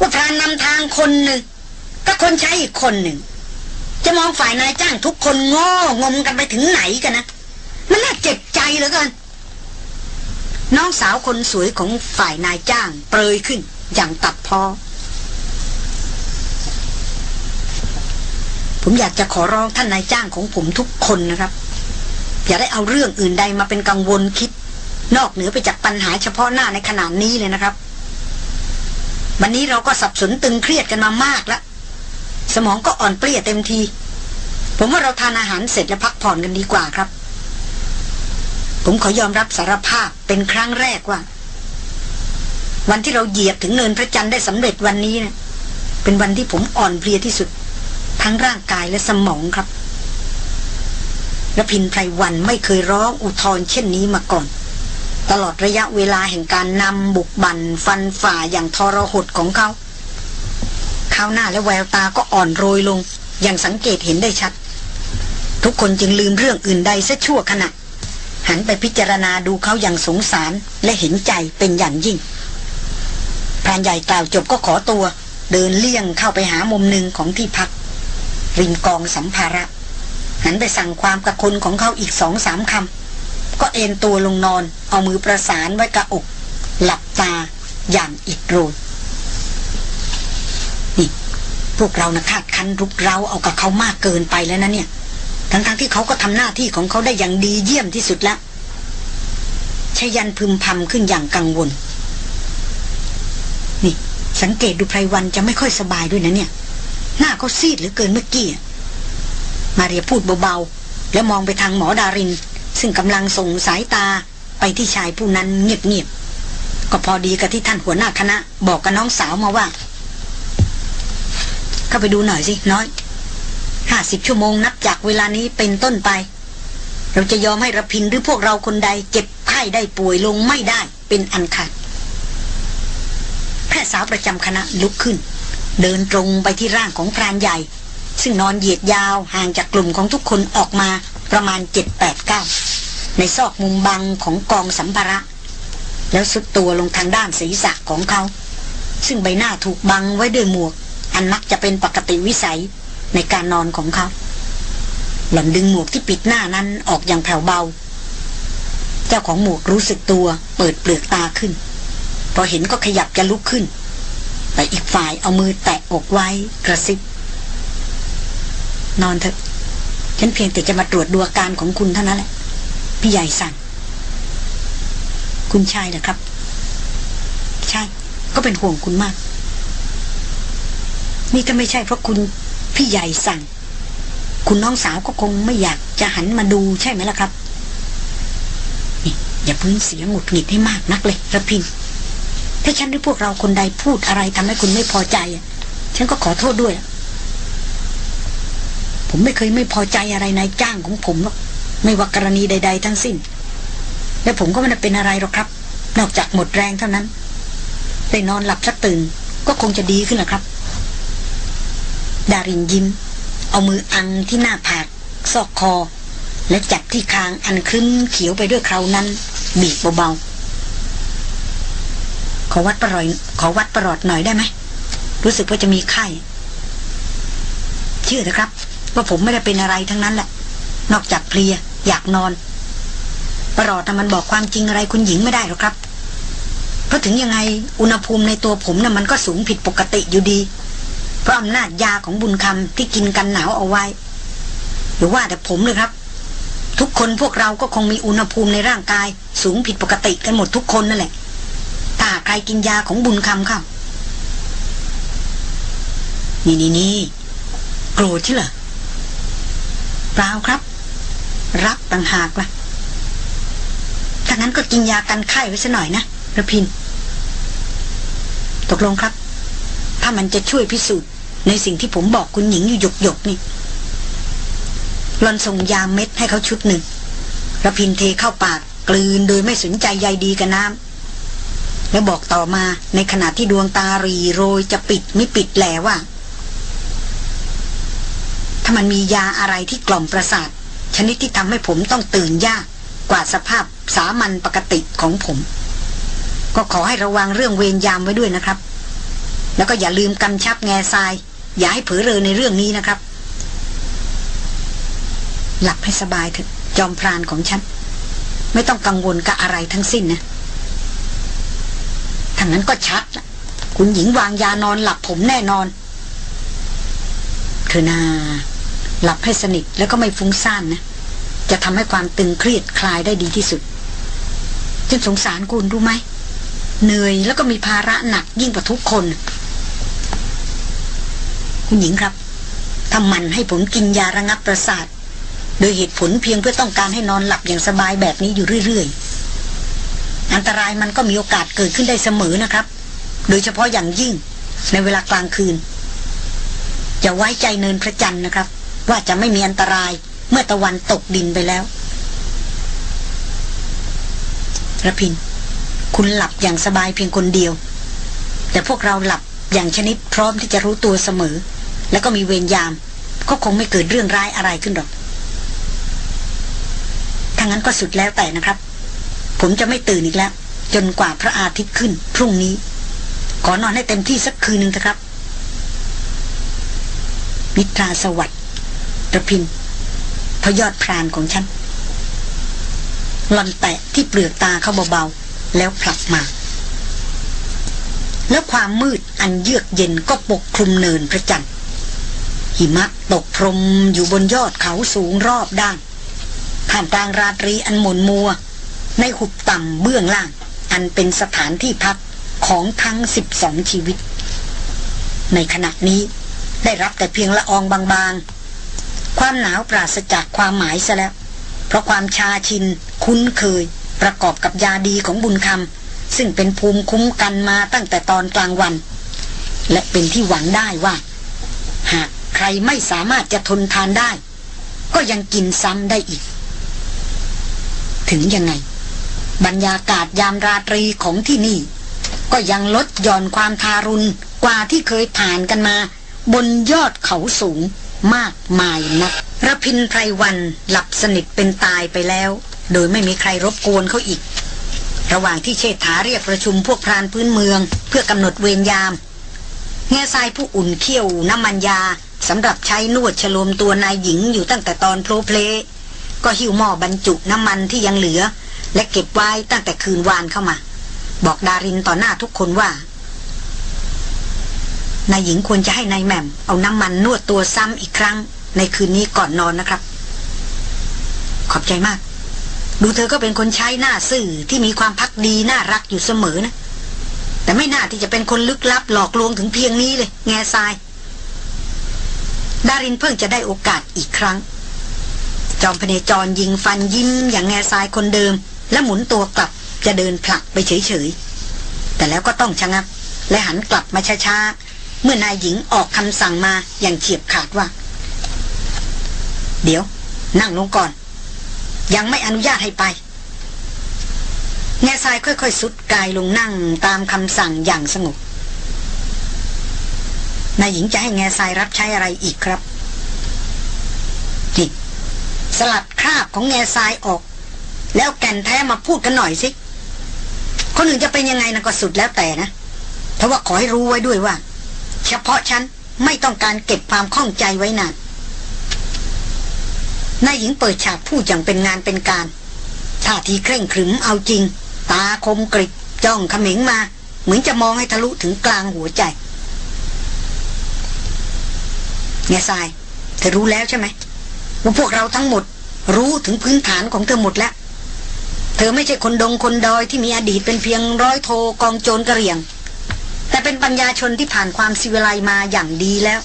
ว่าพรานนำทางคนหนึ่ง กับคนใช้อีกคนหนึ่ง จะมองฝ่ายนายจ้างทุกคนโง่งมกันไปถึงไหนกันนะ มันน่าเจ็บใจเหลือเกินน้องสาวคนสวยของฝ่ายนายจ้างเปรยขึ้นอย่างตัดพอ ผมอยากจะขอร้องท่านนายจ้างของผมทุกคนนะครับ อย่าได้เอาเรื่องอื่นใดมาเป็นกังวลคิด นอกเหนือไปจากปัญหาเฉพาะหน้าในขณะนี้เลยนะครับ วันนี้เราก็สับสนตึงเครียดกันมามากแล้ว สมองก็อ่อนเปรี้ยเต็มที ผมว่าเราทานอาหารเสร็จแล้วพักผ่อนกันดีกว่าครับ ผมขอยอมรับสารภาพเป็นครั้งแรกว่า วันที่เราเหยียบถึงเนินพระจันทร์ได้สำเร็จวันนี้เนะเป็นวันที่ผมอ่อนเพลียที่สุด ทั้งร่างกายและสมองครับและพินไพรวันไม่เคยร้องอุทธรเช่นนี้มาก่อน ตลอดระยะเวลาแห่งการนำบุกบันฟันฝ่าอย่างทรหดของเขา ข้าวหน้าและแววตาก็อ่อนโรยลง อย่างสังเกตเห็นได้ชัด ทุกคนจึงลืมเรื่องอื่นใดซะชั่วขณะ หันไปพิจารณาดูเขาอย่างสงสารและเห็นใจเป็นอย่างยิ่งพรานใหญ่กล่าวจบก็ขอตัว เดินเลี่ยงเข้าไปหามุมหนึ่งของที่พัก ริมกองสัมภาระ หันไปสั่งความกับคนของเขาอีกสองสามคำก็เอนตัวลงนอน เอามือประสานไว้กับอก หลับตาอย่างอิดโรย พ วกเรานะคาดคันรุกเราเอากับเขามากเกินไปแล้วนะเนี่ย ทั้งๆทที่เขาก็ทำหน้าที่ของเขาได้อย่างดีเยี่ยมที่สุดแล้วชยันพึมพำขึ้นอย่างกังวล นี่ สังเกตดูไพรวันจะไม่ค่อยสบายด้วยนะเนี่ย หน้าเขาซีดเหลือเกินเมื่อกี้มาเรียพูดเบาๆ แล้วมองไปทางหมอดาริน ซึ่งกำลังส่งสายตาไปที่ชายผู้นั้นเงียบๆก็พอดีกับที่ท่านหัวหน้าคณะ บอกกับน้องสาวมาว่า เข้าไปดูหน่อยสิน้อยห้าสิบชั่วโมงนับจากเวลานี้เป็นต้นไป เราจะยอมให้ระพินหรือพวกเราคนใดเจ็บไข้ได้ป่วยลงไม่ได้เป็นอันขาดแพทย์สาวประจำคณะลุกขึ้น เดินตรงไปที่ร่างของพรานใหญ่ ซึ่งนอนเหยียดยาวห่างจากกลุ่มของทุกคนออกมาประมาณเจ็ดแปดเก้าในซอกมุมบังของกองสัมภาระ แล้วสุดตัวลงทางด้านศีรษะของเขา ซึ่งใบหน้าถูกบังไว้ด้วยหมวก อันมักจะเป็นปกติวิสัยในการนอนของเขา หล่อนดึงหมวกที่ปิดหน้านั้นออกอย่างแผ่วเบา เจ้าของหมวกรู้สึกตัวเปิดเปลือกตาขึ้น พอเห็นก็ขยับจะลุกขึ้น แต่อีกฝ่ายเอามือแตะอกไว้กระซิบ นอนเถอะ ฉันเพียงแต่จะมาตรวจดูอาการของคุณเท่านั้นแหละ พี่ใหญ่สั่ง คุณชายเหรอครับ ใช่ ก็เป็นห่วงคุณมาก นี่ถ้าไม่ใช่เพราะคุณพี่ใหญ่สั่ง คุณน้องสาวก็คงไม่อยากจะหันมาดูใช่ไหมล่ะครับ นี่อย่าพื้นเสียงหงุดหงิดให้มากนักเลยระพิน ถ้าฉันหรือพวกเราคนใดพูดอะไรทำให้คุณไม่พอใจ ฉันก็ขอโทษด้วย ผมไม่เคยไม่พอใจอะไรนายจ้างของผมหรอกไม่ว่ากรณีใด ๆ ทั้งสิ้น และผมก็ไม่ได้เป็นอะไรหรอกครับ นอกจากหมดแรงเท่านั้น ได้นอนหลับสักตื่นก็คงจะดีขึ้นนะครับ ดารินยิ้ม เอามืออังที่หน้าผากซอกคอ และจับที่คางอันครึ้มเขียวไปด้วยคราวนั้น บีบเบาๆ ขอวัดประหลอดขอวัดประหลอดหน่อยได้ไหม รู้สึกว่าจะมีไข้ เชื่อนะครับ ว่าผมไม่ได้เป็นอะไรทั้งนั้นแหละ นอกจากเพลีย อยากนอน ประหลอดแต่มันบอกความจริงอะไรคุณหญิงไม่ได้หรอกครับ เพราะถึงยังไงอุณหภูมิในตัวผมนะ่ะมันก็สูงผิดปกติอยู่ดี เพราะอำนาจยาของบุญคำที่กินกันหนาวเอาไว้หรือว่าแต่ผมเลยครับ ทุกคนพวกเราก็คงมีอุณหภูมิในร่างกาย สูงผิดปกติกันหมดทุกคนนั่นแหละถ้าใครกินยาของบุญคำเข้านี่นี่นี่โกรธใช่เหรอเปล่าครับ รักต่างหากล่ะถ้างั้นก็กินยากันไข้ไว้ซะหน่อยนะระพิน ตกลงครับ ถ้ามันจะช่วยพิสูจน์ ในสิ่งที่ผมบอกคุณหญิงอยู่หยกหยกนี่หลอนส่งยาเม็ดให้เขาชุดหนึ่งระพินเทเข้าปากกลืนโดยไม่สนใจใยดีกับน้ำแล้วบอกต่อมาในขณะที่ดวงตารีโรยจะปิดไม่ปิดแหลว่า ถ้ามันมียาอะไรที่กล่อมประสาท ชนิดที่ทำให้ผมต้องตื่นยากกว่าสภาพสามัญปกติของผม ก็ขอให้ระวังเรื่องเวรยามไว้ด้วยนะครับ แล้วก็อย่าลืมกำชับแง่ทราย อย่าให้เผลอเรอในเรื่องนี้นะครับ หลับให้สบายเถอะจอมพรานของฉัน ไม่ต้องกังวลกับอะไรทั้งสิ้นนะทางนั้นก็ชัดละคุณหญิงวางยานอนหลับผมแน่นอนเธอนา หลับให้สนิทแล้วก็ไม่ฟุ้งซ่านนะ จะทำให้ความตึงเครียดคลายได้ดีที่สุดฉันสงสารคุณรู้ไหมเหนื่อยแล้วก็มีภาระหนักยิ่งกว่าทุกคน คุณหญิงครับถ้ามันให้ผมกินยาระงับประสาท โดยเหตุผลเพียงเพื่อต้องการให้นอนหลับอย่างสบายแบบนี้อยู่เรื่อยๆ อันตรายมันก็มีโอกาสเกิดขึ้นได้เสมอนะครับ โดยเฉพาะอย่างยิ่งในเวลากลางคืนจะไว้ใจเนินพระจันทร์นะครับ ว่าจะไม่มีอันตรายเมื่อตะวันตกดินไปแล้วระพิน คุณหลับอย่างสบายเพียงคนเดียว แต่พวกเราหลับอย่างชนิดพร้อมที่จะรู้ตัวเสมอ แล้วก็มีเวรยาม ก็คงไม่เกิดเรื่องร้ายอะไรขึ้นหรอกถ้างั้นก็สุดแล้วแต่นะครับ ผมจะไม่ตื่นอีกแล้ว จนกว่าพระอาทิตย์ขึ้น พรุ่งนี้ ขอนอนให้เต็มที่สักคืนหนึ่งนะครับนิทราสวัสดิ์ระพินพยอดพรานของฉันหลอนแตะที่เปลือกตาเขาเบาๆ แล้วผลักมา แล้วความมืดอันเยือกเย็นก็ปกคลุมเนินพระจันทร์ หิมะตกพรมอยู่บนยอดเขาสูงรอบด้านท่ามกลางราตรีอันหมุนมัว ในหุบต่ำเบื้องล่าง อันเป็นสถานที่พักของทั้งสิบสองชีวิต ในขณะนี้ได้รับแต่เพียงละอองบางๆ ความหนาวปราศจากความหมายซะแล้ว เพราะความชาชิน คุ้นเคย ประกอบกับยาดีของบุญคำซึ่งเป็นภูมิคุ้มกันมาตั้งแต่ตอนกลางวัน และเป็นที่หวังได้ว่า หาก ใครไม่สามารถจะทนทานได้ ก็ยังกินซ้ำได้อีก ถึงยังไง บรรยากาศยามราตรีของที่นี่ ก็ยังลดหย่อนความทารุณกว่าที่เคยผ่านกันมา บนยอดเขาสูงมากมายนักระพินไพรวันหลับสนิทเป็นตายไปแล้ว โดยไม่มีใครรบกวนเขาอีก ระหว่างที่เชษฐาเรียกประชุมพวกพรานพื้นเมือง เพื่อกำหนดเวรยาม แง่ทรายผู้อุ่นเขี้ยวน้ำมันยา สำหรับใช้นวดฉลมตัวนายหญิงอยู่ตั้งแต่ตอนโพลเพลก็หิวหม้อบรรจุน้ำมันที่ยังเหลือ และเก็บไว้ตั้งแต่คืนวานเข้ามา บอกดารินต่อหน้าทุกคนว่านายหญิงควรจะให้นายแหม่มเอาน้ำมันนวดตัวซ้ำอีกครั้ง ในคืนนี้ก่อนนอนนะครับ ขอบใจมาก ดูเธอก็เป็นคนใช้หน้าซื่อที่มีความพักดีน่ารักอยู่เสมอนะ แต่ไม่น่าที่จะเป็นคนลึกลับหลอกลวงถึงเพียงนี้เลย แง่ทราย ดารินเพิ่งจะได้โอกาสอีกครั้ง จอมพเนจรยิงฟันยิ้มอย่างแง่ทรายคนเดิม และหมุนตัวกลับจะเดินผลักไปเฉยๆ แต่แล้วก็ต้องชะงัก และหันกลับมาช้าๆ เมื่อนายหญิงออกคำสั่งมาอย่างเฉียบขาดว่า เดี๋ยว นั่งลงก่อน ยังไม่อนุญาตให้ไปแง่ทรายค่อยๆ สุดกายลงนั่งตามคำสั่งอย่างสงบ นายหญิงจะให้แง่ทรายรับใช้อะไรอีกครับจิสลัดคราบของแง่ทรายออก แล้วแก่นแท้มาพูดกันหน่อยสิ คนอื่นจะเป็นยังไงนะก็สุดแล้วแต่นะเพราะว่าขอให้รู้ไว้ด้วยว่า เฉพาะฉันไม่ต้องการเก็บความข้องใจไว้นานนายหญิงเปิดฉากพูดอย่างเป็นงานเป็นการท่าทีเคร่งขรึมเอาจริง ตาคมกริบจ้องเขม็งมา เหมือนจะมองให้ทะลุถึงกลางหัวใจ เงทราย เธอรู้แล้วใช่ไหมว่าพวกเราทั้งหมด รู้ถึงพื้นฐานของเธอหมดแล้ว เธอไม่ใช่คนดงคนดอยที่มีอดีตเป็นเพียงร้อยโทกองโจรกระเรียง แต่เป็นปัญญาชนที่ผ่านความสิวิไลมาอย่างดีแล้ว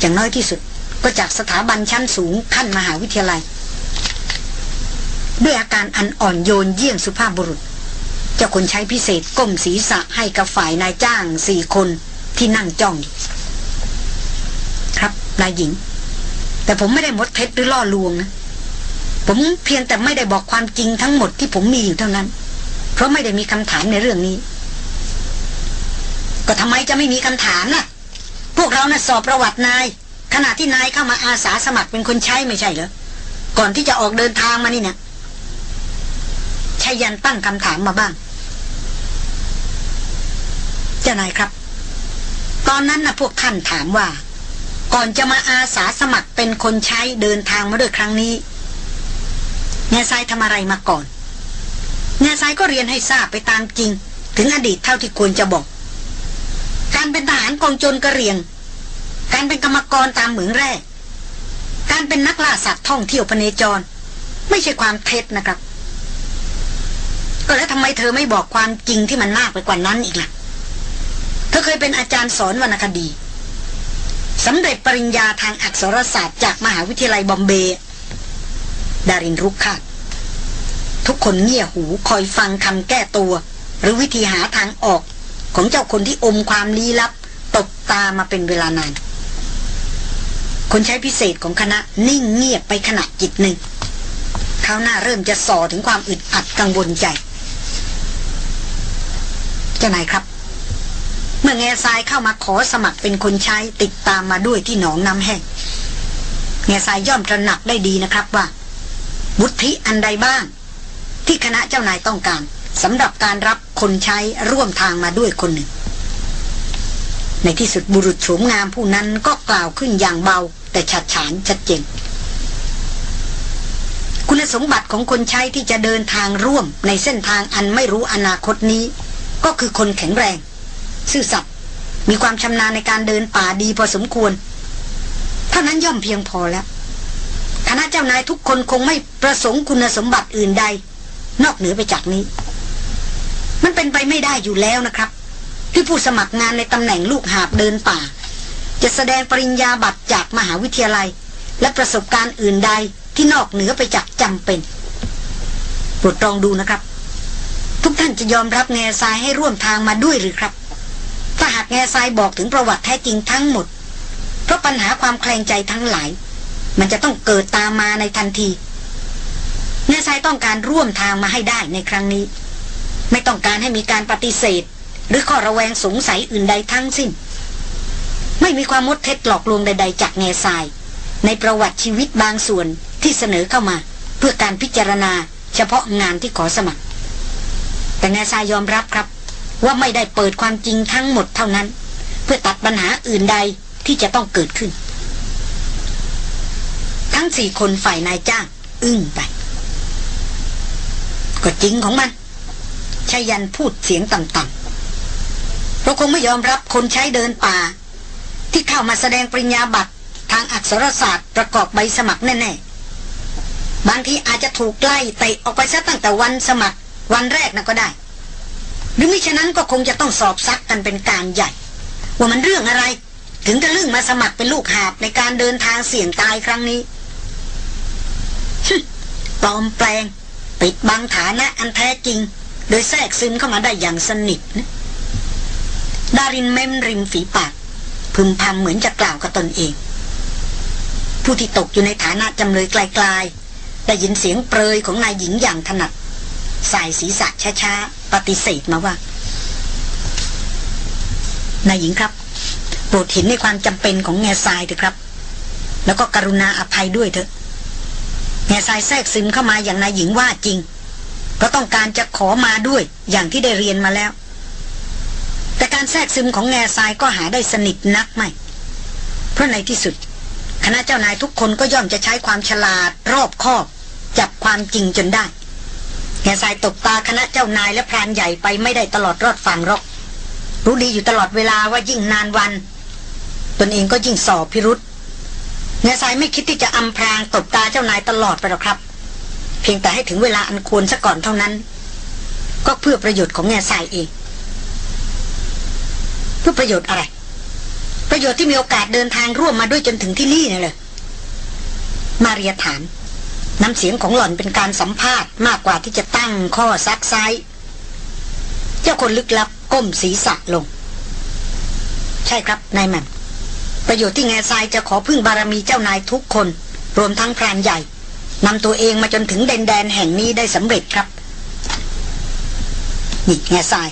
อย่างน้อยที่สุดก็จากสถาบันชั้นสูงขั้นมหาวิทยาลัย ด้วยอาการอันอ่อนโยนเยี่ยงสุภาพบุรุษ เจ้าคนใช้พิเศษก้มศีรษะให้กับฝ่ายนายจ้างสี่คนที่นั่งจ้องอยู่ นายหญิง แต่ผมไม่ได้มดเท็จหรือล่อลวงนะ ผมเพียงแต่ไม่ได้บอกความจริงทั้งหมดที่ผมมีอยู่เท่านั้น เพราะไม่ได้มีคำถามในเรื่องนี้ ก็ทำไมจะไม่มีคำถามล่ะ พวกเรานะ่ะสอบประวัตินาย ขณะที่นายเข้ามาอาสาสมัครเป็นคนใช้ไม่ใช่เหรอ ก่อนที่จะออกเดินทางมานี่นะชายันตั้งคำถามมาบ้างเจ้านายครับ ตอนนั้นนะพวกท่านถามว่า ก่อนจะมาอาสาสมัครเป็นคนใช้เดินทางมาด้วยครั้งนี้แง่ทรายทำอะไรมาก่อนแง่ทรายก็เรียนให้ทราบไปตามจริง ถึงอดีตเท่าที่ควรจะบอก การเป็นทหารกองโจรกระเรียง การเป็นกรรมกรตามเหมืองแร่การเป็นนักล่าสัตว์ท่องเที่ยวพเนจร ไม่ใช่ความเท็จนะครับ ก็แล้วทำไมเธอไม่บอกความจริงที่มันมากไปกว่านั้นอีกล่ะ เธอเคยเป็นอาจารย์สอนวรรณคดี สำเร็จปริญญาทางอักษรศาสตร์จากมหาวิทยาลัยบอมเบย์ดารินรุกคาดทุกคนเงี่ยหูคอยฟังคำแก้ตัว หรือวิธีหาทางออก ของเจ้าคนที่อมความลี้ลับ ตบตามาเป็นเวลานาน คนใช้พิเศษของคณะนิ่งเงียบไปขณะจิตหนึ่งเขาหน้าเริ่มจะส่อถึงความอึดอัดกังวลใจ เจ้านายครับ เมื่อแง่ทรายเข้ามาขอสมัครเป็นคนใช้ติดตามมาด้วยที่หนองน้ำแห้งแง่ทรายย่อมตระหนักได้ดีนะครับว่า บุธิอันใดบ้าง ที่คณะเจ้านายต้องการสำหรับการรับคนใช้ร่วมทางมาด้วยคนหนึ่ง ในที่สุดบุรุษโฉมงามผู้นั้นก็กล่าวขึ้นอย่างเบา แต่ชัดฉานชัดเจนคุณสมบัติของคนใช้ที่จะเดินทางร่วมในเส้นทางอันไม่รู้อนาคตนี้ ก็คือคนแข็งแรง ซื่อสัตย์มีความชำนาญในการเดินป่าดีพอสมควรถ้าท่านั้นย่อมเพียงพอแล้วคณะเจ้านายทุกคนคงไม่ประสงค์คุณสมบัติอื่นใด นอกเหนือไปจากนี้ มันเป็นไปไม่ได้อยู่แล้วนะครับ ที่ผู้สมัครงานในตำแหน่งลูกหาบเดินป่า จะแสดงปริญญาบัตรจากมหาวิทยาลัย และประสบการณ์อื่นใดที่นอกเหนือไปจากจำเป็นโปรดลองดูนะครับ ทุกท่านจะยอมรับแง่ทรายให้ร่วมทางมาด้วยหรือครับ ถ้าหากแง่ทรายบอกถึงประวัติแท้จริงทั้งหมด เพราะปัญหาความแคลงใจทั้งหลาย มันจะต้องเกิดตามมาในทันที แง่ทรายต้องการร่วมทางมาให้ได้ในครั้งนี้ ไม่ต้องการให้มีการปฏิเสธ หรือข้อระแวงสงสัยอื่นใดทั้งสิ้น ไม่มีความมดเท็จหลอกลวงใด ๆ จากแง่ทราย ในประวัติชีวิตบางส่วนที่เสนอเข้ามา เพื่อการพิจารณา เฉพาะงานที่ขอสมัคร แต่แง่ทรายยอมรับครับ ว่าไม่ได้เปิดความจริงทั้งหมดเท่านั้น เพื่อตัดปัญหาอื่นใดที่จะต้องเกิดขึ้น ทั้งสี่คนฝ่ายนายจ้าง อึ้งไป ก็จริงของมันชายันพูดเสียงต่ำๆเราคงไม่ยอมรับคนใช้เดินป่า ที่เข้ามาแสดงปริญญาบัตรทางอักษรศาสตร์ประกอบใบสมัครแน่ๆ บางทีอาจจะถูกไล่เตะออกไปซะตั้งแต่วันสมัครวันแรกนะก็ได้ หรือมิฉะนั้นก็คงจะต้องสอบซักกันเป็นการใหญ่ ว่ามันเรื่องอะไร ถึงจะลึ่งมาสมัครเป็นลูกหาบในการเดินทางเสี่ยงตายครั้งนี้ปลอมแปลง ปิดบังฐานะอันแท้จริง โดยแทรกซึมเข้ามาได้อย่างสนิทนะดารินเม้มริมฝีปาก พึมพำเหมือนจะกล่าวกับตนเอง ผู้ที่ตกอยู่ในฐานะจำเลยไกลๆได้ยินเสียงเปรยของนายหญิงอย่างถนัด สายศีรษะช้าๆ ปฏิเสธมาว่านายหญิงครับ โปรดเห็นในความจำเป็นของแง่ทรายเถอะครับ แล้วก็กรุณาอภัยด้วยเถอะ แง่ทรายแทรกซึมเข้ามาอย่างนายหญิงว่าจริง เพราะต้องการจะขอมาด้วยอย่างที่ได้เรียนมาแล้ว แต่การแทรกซึมของแง่ทรายก็หาได้สนิทนักไม่ เพราะในที่สุด คณะเจ้านายทุกคนก็ย่อมจะใช้ความฉลาดรอบคอบ จับความจริงจนได้ แง่ทรายตบตาคณะเจ้านายและพรานใหญ่ไปไม่ได้ตลอดรอดฝั่งหรอก รู้ดีอยู่ตลอดเวลาว่ายิ่งนานวัน ตนเองก็ยิ่งสอบพิรุษแง่ทรายไม่คิดที่จะอำพรางตบตาเจ้านายตลอดไปหรอกครับ เพียงแต่ให้ถึงเวลาอันควรซะก่อนเท่านั้น ก็เพื่อประโยชน์ของแง่ทรายเองเพื่อประโยชน์อะไร ประโยชน์ที่มีโอกาสเดินทางร่วมมาด้วยจนถึงที่นี่นี่เลยมาเรียถาม น้ำเสียงของหล่อนเป็นการสัมภาษณ์มากกว่าที่จะตั้งข้อซักไซเจ้าคนลึกลับก้มศีรษะลง ใช่ครับนายแม่มประโยชน์ที่แง่ทรายจะขอพึ่งบารมีเจ้านายทุกคน รวมทั้งพรานใหญ่นำตัวเองมาจนถึงแดนแดนแห่งนี้ได้สำเร็จครับนี่แง่ทราย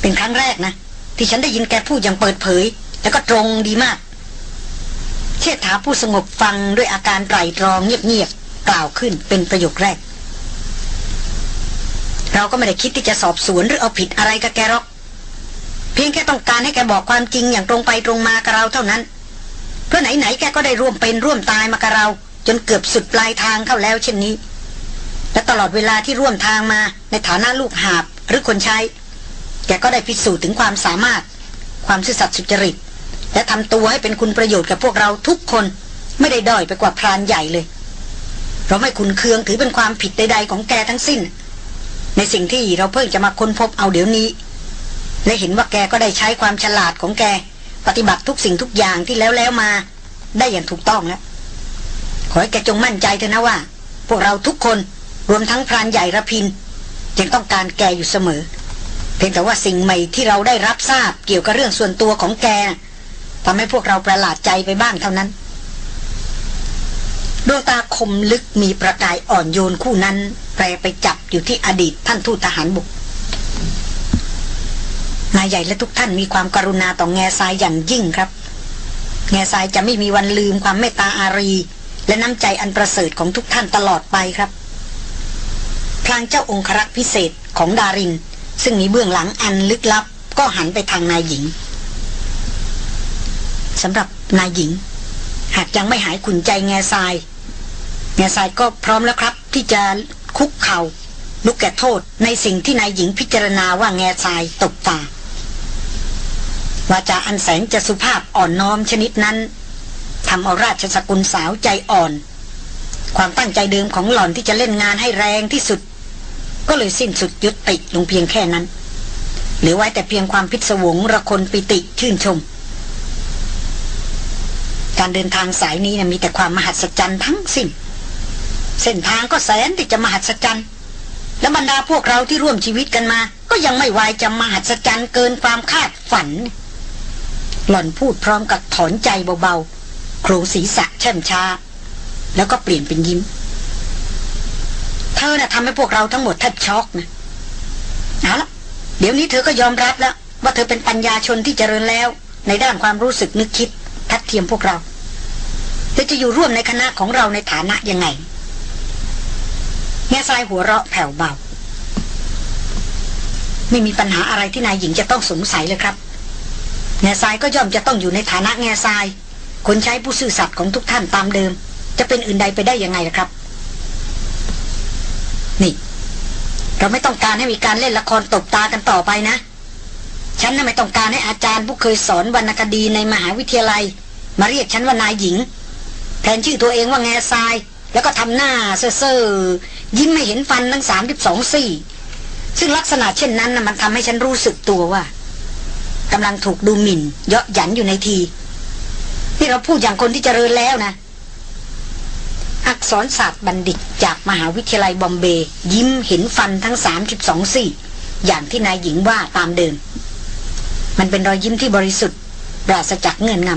เป็นครั้งแรกนะ ที่ฉันได้ยินแกพูดอย่างเปิดเผย แล้วก็ตรงดีมาก เชษฐาผู้สงบฟังด้วยอาการไตรตรองเงียบๆ กล่าวขึ้นเป็นประโยคแรก เราก็ไม่ได้คิดที่จะสอบสวนหรือเอาผิดอะไรกับแกหรอก เพียงแค่ต้องการให้แกบอกความจริงอย่างตรงไปตรงมากับเราเท่านั้น เพราะไหนๆแกก็ได้ร่วมเป็นร่วมตายมากับเรา จนเกือบสุดปลายทางเข้าแล้วเช่นนี้ และตลอดเวลาที่ร่วมทางมาในฐานะลูกหาบหรือคนใช้ แกก็ได้พิสูจน์ถึงความสามารถ ความซื่อสัตย์สุจริตและทำตัวให้เป็นคุณประโยชน์กับพวกเราทุกคน ไม่ได้ด้อยไปกว่าพรานใหญ่เลย เราไม่คุณเคืองถือเป็นความผิดใดๆของแกทั้งสิ้น ในสิ่งที่เราเพิ่งจะมาค้นพบเอาเดี๋ยวนี้ และเห็นว่าแกก็ได้ใช้ความฉลาดของแก ปฏิบัติทุกสิ่งทุกอย่างที่แล้วแล้วมา ได้อย่างถูกต้องแล้วขอให้แกจงมั่นใจเถอะนะว่า พวกเราทุกคนรวมทั้งพรานใหญ่ระพินยังต้องการแกอยู่เสมอ เพียงแต่ว่าสิ่งใหม่ที่เราได้รับทราบเกี่ยวกับเรื่องส่วนตัวของแกทำให้พวกเราประหลาดใจไปบ้างเท่านั้น ดวงตาคมลึกมีประกายอ่อนโยนคู่นั้นแปรไปจับอยู่ที่อดีตท่านทูตทหารบุกนายใหญ่และทุกท่านมีความกรุณาต่อแง่ทรายอย่างยิ่งครับ แง่ทรายจะไม่มีวันลืมความเมตตาอารี และน้ำใจอันประเสริฐของทุกท่านตลอดไปครับ พลางเจ้าองครักษ์พิเศษของดาริน ซึ่งมีเบื้องหลังอันลึกลับ ก็หันไปทางนายหญิงสำหรับนายหญิง หากยังไม่หายขุนใจแง่ทราย แง่ทรายก็พร้อมแล้วครับ ที่จะคุกเขา่าลุกแก่โทษในสิ่งที่นายหญิงพิจารณาว่าแง่ทรายตกฝ่าวาจาอันแสงจะสุภาพอ่อนน้อมชนิดนั้นทำเอาราชสกุลสาวใจอ่อน ความตั้งใจเดิมของหล่อนที่จะเล่นงานให้แรงที่สุด ก็เลยสิ้นสุดยุติลงเพียงแค่นั้น หรือไว้แต่เพียงความพิศวงระคนปิติชื่นชม การเดินทางสายนี้นะมีแต่ความมหัศจรรย์ทั้งสิ้น เส้นทางก็แสนที่จะมหัศจรรย์ และบรรดาพวกเราที่ร่วมชีวิตกันมา ก็ยังไม่วายจะมหัศจรรย์เกินความคาดฝัน หล่อนพูดพร้อมกับถอนใจเบาๆโครงศีรษะแช่มช้า แล้วก็เปลี่ยนเป็นยิ้ม เธอน่ะทำให้พวกเราทั้งหมดแทบช็อกนะเอาละเดี๋ยวนี้เธอก็ยอมรับแล้ว ว่าเธอเป็นปัญญาชนที่เจริญแล้ว ในด้านความรู้สึกนึกคิด ทัดเทียมพวกเราเธอจะอยู่ร่วมในคณะของเราในฐานะยังไง แง่ทรายหัวเราะแผ่วเบา ไม่มีปัญหาอะไรที่นายหญิงจะต้องสงสัยเลยครับ แง่ทรายก็ย่อมจะต้องอยู่ในฐานะแง่ทราย คนใช้ผู้ซื่อสัตย์ของทุกท่านตามเดิม จะเป็นอื่นใดไปได้ยังไงล่ะครับ นี่ เราไม่ต้องการให้มีการเล่นละครตบตากันต่อไปนะ ฉันน่ะไม่ต้องการให้อาจารย์ผู้เคยสอนวรรณคดีในมหาวิทยาลัย มาเรียกฉันว่านายหญิง แทนชื่อตัวเองว่าแง่ทราย แล้วก็ทำหน้าเซ่อๆยิ้มไม่เห็นฟันทั้งสามสิบสองซี่ ซึ่งลักษณะเช่นนั้นนะมันทำให้ฉันรู้สึกตัวว่ากำลังถูกดูหมิ่น เยาะหยันอยู่ในทีที่เราพูดอย่างคนที่เจริญแล้วนะ อักษรศาสตร์บัณฑิตจากมหาวิทยาลัยบอมเบย์ยิ้มเห็นฟันทั้งสามสิบสองซี่ อย่างที่นายหญิงว่าตามเดิม มันเป็นรอยยิ้มที่บริสุทธิ์ปราศจากเงื่อนง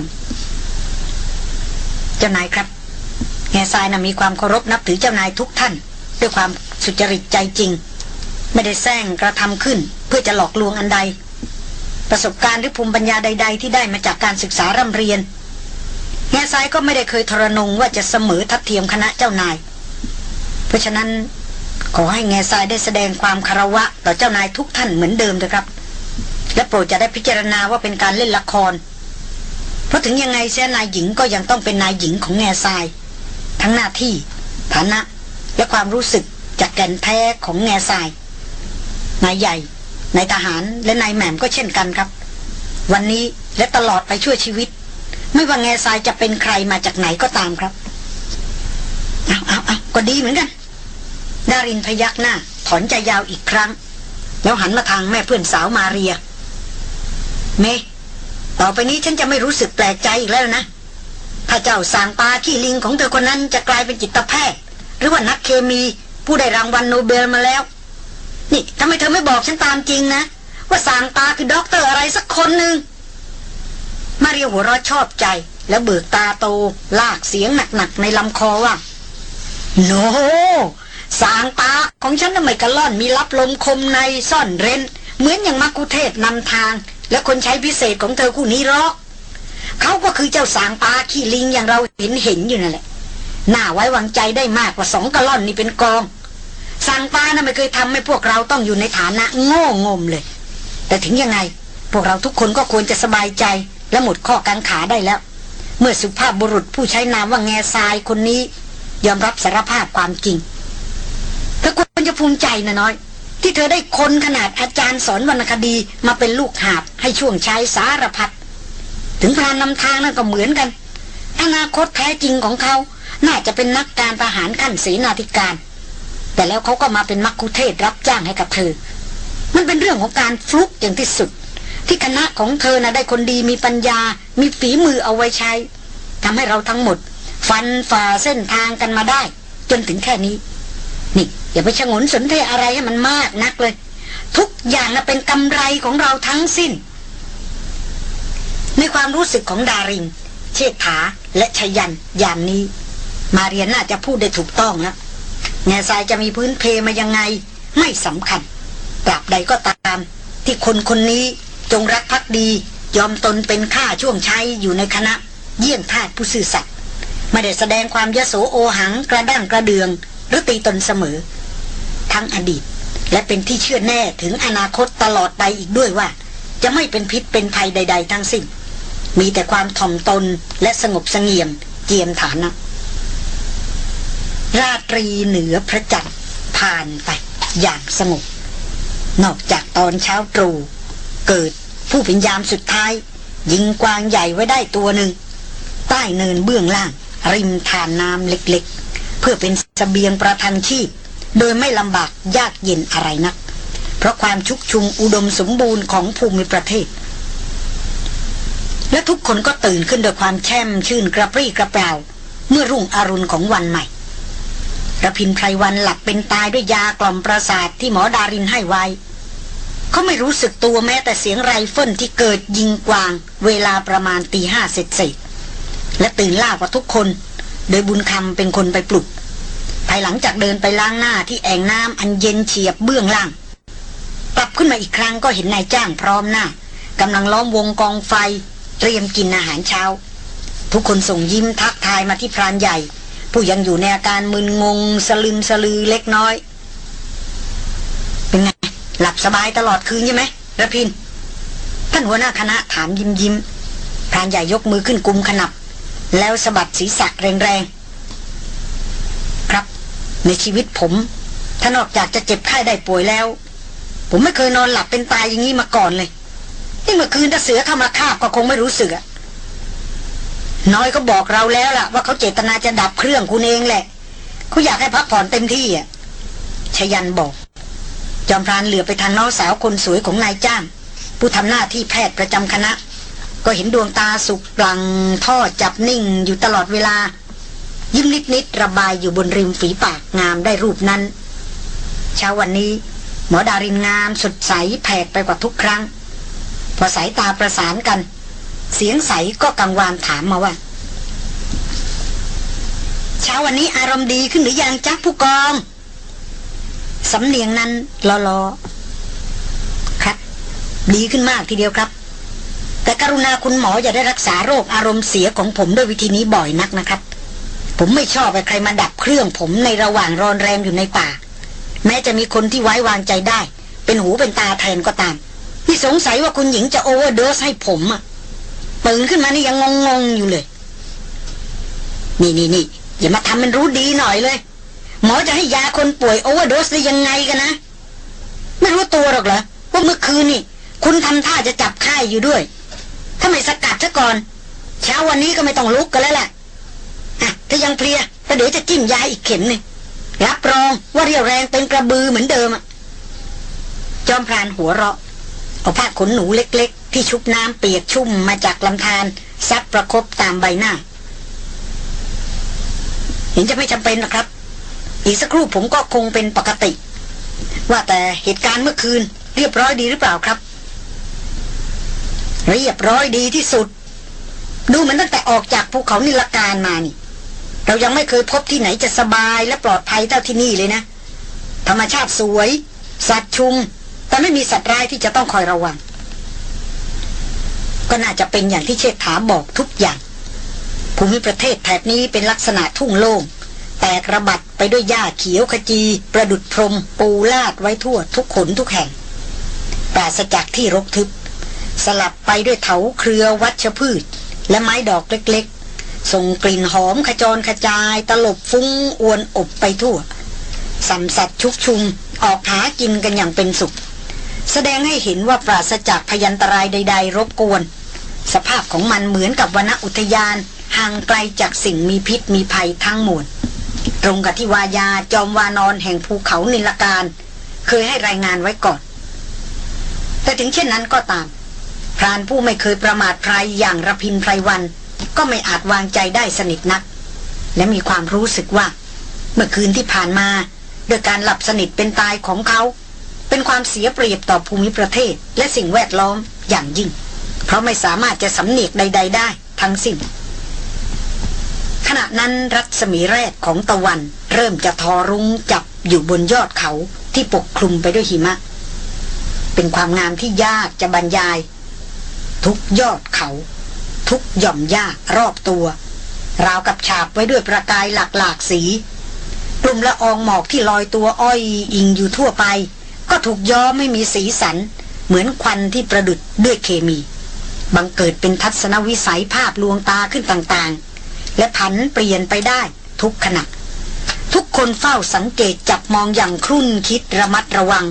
ำเจ้านายครับ แง่ทรายนะมีความเคารพนับถือเจ้านายทุกท่าน ด้วยความสุจริตใจจริง ไม่ได้แซงกระทำขึ้น เพื่อจะหลอกลวงอันใด ประสบการณ์หรือภูมิปัญญาใด ๆ ที่ได้มาจากการศึกษาร่ำเรียน แง่ทรายก็ไม่ได้เคยทรนงว่าจะเสมอทัดเทียมคณะเจ้านาย เพราะฉะนั้นขอให้แง่ทรายได้แสดงความคารวะต่อเจ้านายทุกท่านเหมือนเดิมเถอะครับ และโปรดจะได้พิจารณาว่าเป็นการเล่นละคร เพราะถึงยังไงเสียนายหญิงก็ยังต้องเป็นนายหญิงของแง่ทราย ทั้งหน้าที่ ฐานะ และความรู้สึกจากแก่นแท้ของแง่ทรายนายใหญ่นายทหารและนายแหม่มก็เช่นกันครับ วันนี้และตลอดไปช่วยชีวิต ไม่ว่าแง่ทรายจะเป็นใครมาจากไหนก็ตามครับเอาเอาเอาก็ดีเหมือนกันดารินพยักหน้า ถอนใจยาวอีกครั้ง แล้วหันมาทางแม่เพื่อนสาวมาเรีย เม ต่อไปนี้ฉันจะไม่รู้สึกแปลกใจอีกแล้วนะ ถ้าเจ้าสางปาขี้ลิงของเธอคนนั้นจะกลายเป็นจิตแพทย์ หรือว่านักเคมีผู้ได้รางวัลโนเบลมาแล้ว นี่ทำไมเธอไม่บอกฉันตามจริงนะ ว่าสางปาคือด็อกเตอร์อะไรสักคนหนึ่งมาเรียหัวเราะชอบใจ แล้วเบิกตาโตลากเสียงหนักๆในลำคอว่า no สางปาของฉันทำไมกะล่อนมีลับลมคมในซ่อนเร้น เหมือนอย่างมัคคุเทศก์นำทาง และคนใช้พิเศษของเธอคู่นี้หรอก เขาก็คือเจ้าสางปาขี้ลิงอย่างเราเห็นเห็นอยู่นั่นแหละน่าไว้วางใจได้มากกว่าสองกระล่อนนี่เป็นกองสางปานะ่ะไม่เคยทำให้พวกเราต้องอยู่ในฐานะโง่งมเลย แต่ถึงยังไง พวกเราทุกคนก็ควรจะสบายใจและหมดข้อกังขาได้แล้ว เมื่อสุภาพบุรุษผู้ใช้นามว่าแง่ทรายคนนี้ ยอมรับสารภาพความจริงเธอควรจะภูมิใจนะน้อย ที่เธอได้คนขนาดอาจารย์สอนวรรณคดีมาเป็นลูกหาบให้ช่วงใช้สารพัด ถึงพรานนำทางนั่นก็เหมือนกัน อนาคตแท้จริงของเขา น่าจะเป็นนักการทหารขั้นเสนาธิการ แต่แล้วเขาก็มาเป็นมักคุเทศรับจ้างให้กับเธอ มันเป็นเรื่องของการฟลุกอย่างที่สุด ที่คณะของเธอนะได้คนดีมีปัญญา มีฝีมือเอาไว้ใช้ทำให้เราทั้งหมด ฟันฝ่าเส้นทางกันมาได้ จนถึงแค่นี้ นี่อย่าไปชงนสนเทอะไรให้มันมากนักเลย ทุกอย่างนะเป็นกำไรของเราทั้งสิ้น ในความรู้สึกของดาริน เชษฐาและชยันยามนี้ มาเรียนน่าจะพูดได้ถูกต้องแล้วแง่ทรายจะมีพื้นเพมายังไง ไม่สำคัญตราบใดก็ตาม ที่คนคนนี้จงรักภักดี ยอมตนเป็นข้าช่วงใช้อยู่ในคณะ เยี่ยงทาสผู้ซื่อสัตย์ไม่ได้แสดงความยโสโอหังกระด้างกระเดือง หรือตีตนเสมอ ทั้งอดีตและเป็นที่เชื่อแน่ถึงอนาคตตลอดไปอีกด้วยว่า จะไม่เป็นพิษเป็นภัยใด ๆ ทั้งสิ้น มีแต่ความถ่อมตนและสงบเสงี่ยมเจียมฐานะ ราตรีเหนือพระจันทร์ผ่านไปอย่างสงบนอกจากตอนเช้าตรู่เกิดผู้เป็นยามสุดท้าย ยิงกวางใหญ่ไว้ได้ตัวหนึ่ง ใต้เนินเบื้องล่าง ริมทานน้ำเล็กๆ เพื่อเป็นสเสบียงประทังชีพ โดยไม่ลำบากยากเย็นอะไรนัก เพราะความชุกชุมอุดมสมบูรณ์ของภูมิประเทศ และทุกคนก็ตื่นขึ้นด้วยความแช่มชื่นกระปรี้กระเปร่า เมื่อรุ่งอรุณของวันใหม่ระพินไพรวันหลับเป็นตายด้วยยากล่อมประสาทที่หมอดารินให้ไว้ เขาไม่รู้สึกตัวแม้แต่เสียงไรเฟิลที่เกิดยิงกวาง เวลาประมาณตีห้าเสร็จเสร็จและตื่นล่ากว่าทุกคน โดยบุญคำเป็นคนไปปลุก ภายหลังจากเดินไปล้างหน้าที่แอ่งน้ำอันเย็นเฉียบเบื้องล่างกลับขึ้นมาอีกครั้งก็เห็นนายจ้างพร้อมหน้ากำลังล้อมวงกองไฟ เตรียมกินอาหารเช้า ทุกคนส่งยิ้มทักทายมาที่พรานใหญ่ ผู้ยังอยู่ในอาการมึนงง สลึมสลือเล็กน้อย เป็นไง หลับสบายตลอดคืนใช่ไหมระพิน ท่านหัวหน้าคณะถามยิ้มยิ้มพรานใหญ่ยกมือขึ้นกุมขนับ แล้วสะบัดศีรษะแรงๆ ครับ ในชีวิตผม ถ้านอกจากจะเจ็บไข้ได้ป่วยแล้ว ผมไม่เคยนอนหลับเป็นตายอย่างนี้มาก่อนเลย นี่เมื่อคืนถ้าเสือเข้ามาคาบก็คงไม่รู้สึกอะน้อยก็บอกเราแล้วล่ะ ว่าเขาเจตนาจะดับเครื่องคุณเองแหละเขาอยากให้พักผ่อนเต็มที่อะชยันบอก จอมพรานเหลือไปทางน้องสาวคนสวยของนายจ้าง ผู้ทำหน้าที่แพทย์ประจำคณะ ก็เห็นดวงตาสุกปลังท่อจับนิ่งอยู่ตลอดเวลา ยิ้มนิดๆระบายอยู่บนริมฝีปากงามได้รูปนั้น เช้าวันนี้ หมอดารินงามสดใสแผกไปกว่าทุกครั้ง พอสายตาประสานกัน เสียงใสก็กังวานถามมาว่า เช้าวันนี้อารมณ์ดีขึ้นหรือยังจ๊ะผู้กอง สำเนียงนั้นลอลๆครับ ดีขึ้นมากทีเดียวครับ แต่กรุณาคุณหมออย่าได้รักษาโรคอารมณ์เสียของผมด้วยวิธีนี้บ่อยนักนะครับ ผมไม่ชอบให้ใครมาดับเครื่องผมในระหว่างรอนแรมอยู่ในป่า แม้จะมีคนที่ไว้วางใจได้ เป็นหูเป็นตาแทนก็ตาม ที่สงสัยว่าคุณหญิงจะโอเวอร์เดสให้ผมอะตื่นขึ้นมานี่ยังงงๆอยู่เลย นี่นี่นี่อย่ามาทำเป็นรู้ดีหน่อยเลย หมอจะให้ยาคนป่วยโอเวอร์โดสได้ยังไงกันนะ ไม่รู้ตัวหรอกเหรอว่าเมื่อคืนนี่ คุณทำท่าจะจับไข้อยู่ด้วย ถ้าไม่สกัดซะก่อน เช้าวันนี้ก็ไม่ต้องลุกกันแล้วแหละอะถ้ายังเพลียก็เดี๋ยวจะจิ้มยาอีกเข็มหนึ่งรับรองว่าเรียวแรงเป็นกระบือเหมือนเดิมอะจอมพรานหัวเราะ เอาผ้าขนหนูเล็กๆ ที่ชุบน้ำเปียกชุ่มมาจากลำธารซับประครบตามใบหน้า เห็นจะไม่จำเป็นนะครับ อีกสักครู่ผมก็คงเป็นปกติ ว่าแต่เหตุการณ์เมื่อคืน เรียบร้อยดีหรือเปล่าครับ เรียบร้อยดีที่สุด ดูเหมือนตั้งแต่ออกจากภูเขานิลการมานี่ เรายังไม่เคยพบที่ไหนจะสบายและปลอดภัยเท่าที่นี่เลยนะ ธรรมชาติสวย สัตว์ชุม แต่ไม่มีสัตว์ร้ายที่จะต้องคอยระวัง ก็น่าจะเป็นอย่างที่เชษฐาบอกทุกอย่าง ภูมิประเทศแถบนี้เป็นลักษณะทุ่งโล่ง แตกระบัดไปด้วยหญ้าเขียวขจี ประดุดพรม ปูลาดไว้ทั่วทุกขนทุกแห่งปราศจากที่รกทึบ สลับไปด้วยเถาเครือวัชพืช และไม้ดอกเล็กๆ ส่งกลิ่นหอมขจรกระจาย ตลบฟุ้งอวนอบไปทั่วสัมสัตว์ชุกชุมออกหากินกันอย่างเป็นสุข แสดงให้เห็นว่าปราศจากพยันตรายใด ๆ รบกวน สภาพของมันเหมือนกับวนอุทยาน ห่างไกลจากสิ่งมีพิษมีภัยทั้งมวลตรงกับที่วายาจอมวานอนแห่งภูเขานิลการ เคยให้รายงานไว้ก่อน แต่ถึงเช่นนั้นก็ตาม พรานผู้ไม่เคยประมาทใครอย่างระพินไพรวัน ก็ไม่อาจวางใจได้สนิทนัก และมีความรู้สึกว่า เมื่อคืนที่ผ่านมาโดยการหลับสนิทเป็นตายของเขา เป็นความเสียเปรียบต่อภูมิประเทศ และสิ่งแวดล้อมอย่างยิ่ง เพราะไม่สามารถจะสำเนียกใด ๆ ได้ทั้งสิ้นขณะนั้นรัศมีแรกของตะวัน เริ่มจะทอรุ้งจับอยู่บนยอดเขาที่ปกคลุมไปด้วยหิมะ เป็นความงามที่ยากจะบรรยาย ทุกยอดเขา ทุกหย่อมหญ้ารอบตัว ราวกับฉาบไว้ด้วยประกายหลากหลากสี กลุ่มละอองหมอกที่ลอยตัวอ้อยอิงอยู่ทั่วไป ก็ถูกย้อมไม่มีสีสัน เหมือนควันที่ประดุดด้วยเคมี บังเกิดเป็นทัศนวิสัยภาพลวงตาขึ้นต่างๆ และผันเปลี่ยนไปได้ทุกขณะ ทุกคนเฝ้าสังเกตจับมองอย่างครุ่นคิดระมัดระวัง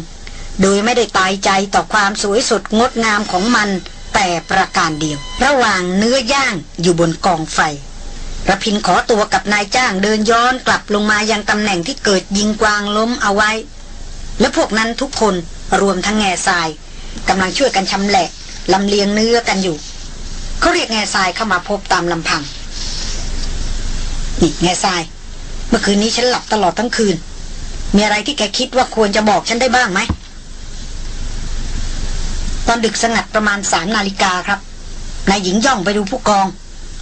โดยไม่ได้ตายใจต่อความสวยสดงดงามของมันแต่ประการเดียว ระหว่างเนื้อย่างอยู่บนกองไฟระพินขอตัวกับนายจ้างเดินย้อนกลับลงมายังตำแหน่งที่เกิดยิงกวางล้มเอาไว้ และพวกนั้นทุกคนรวมทั้งแง่ทรายกำลังช่วยกันชำแหละลำเลียงเนื้อกันอยู่เขาเรียกแง่ทรายเข้ามาพบตามลำพังนี่แง่ทราย เมื่อคืนนี้ฉันหลับตลอดทั้งคืน มีอะไรที่แกคิดว่าควรจะบอกฉันได้บ้างไหมตอนดึกสงัดประมาณสามนาฬิกาครับนายหญิงย่องไปดูผู้กอง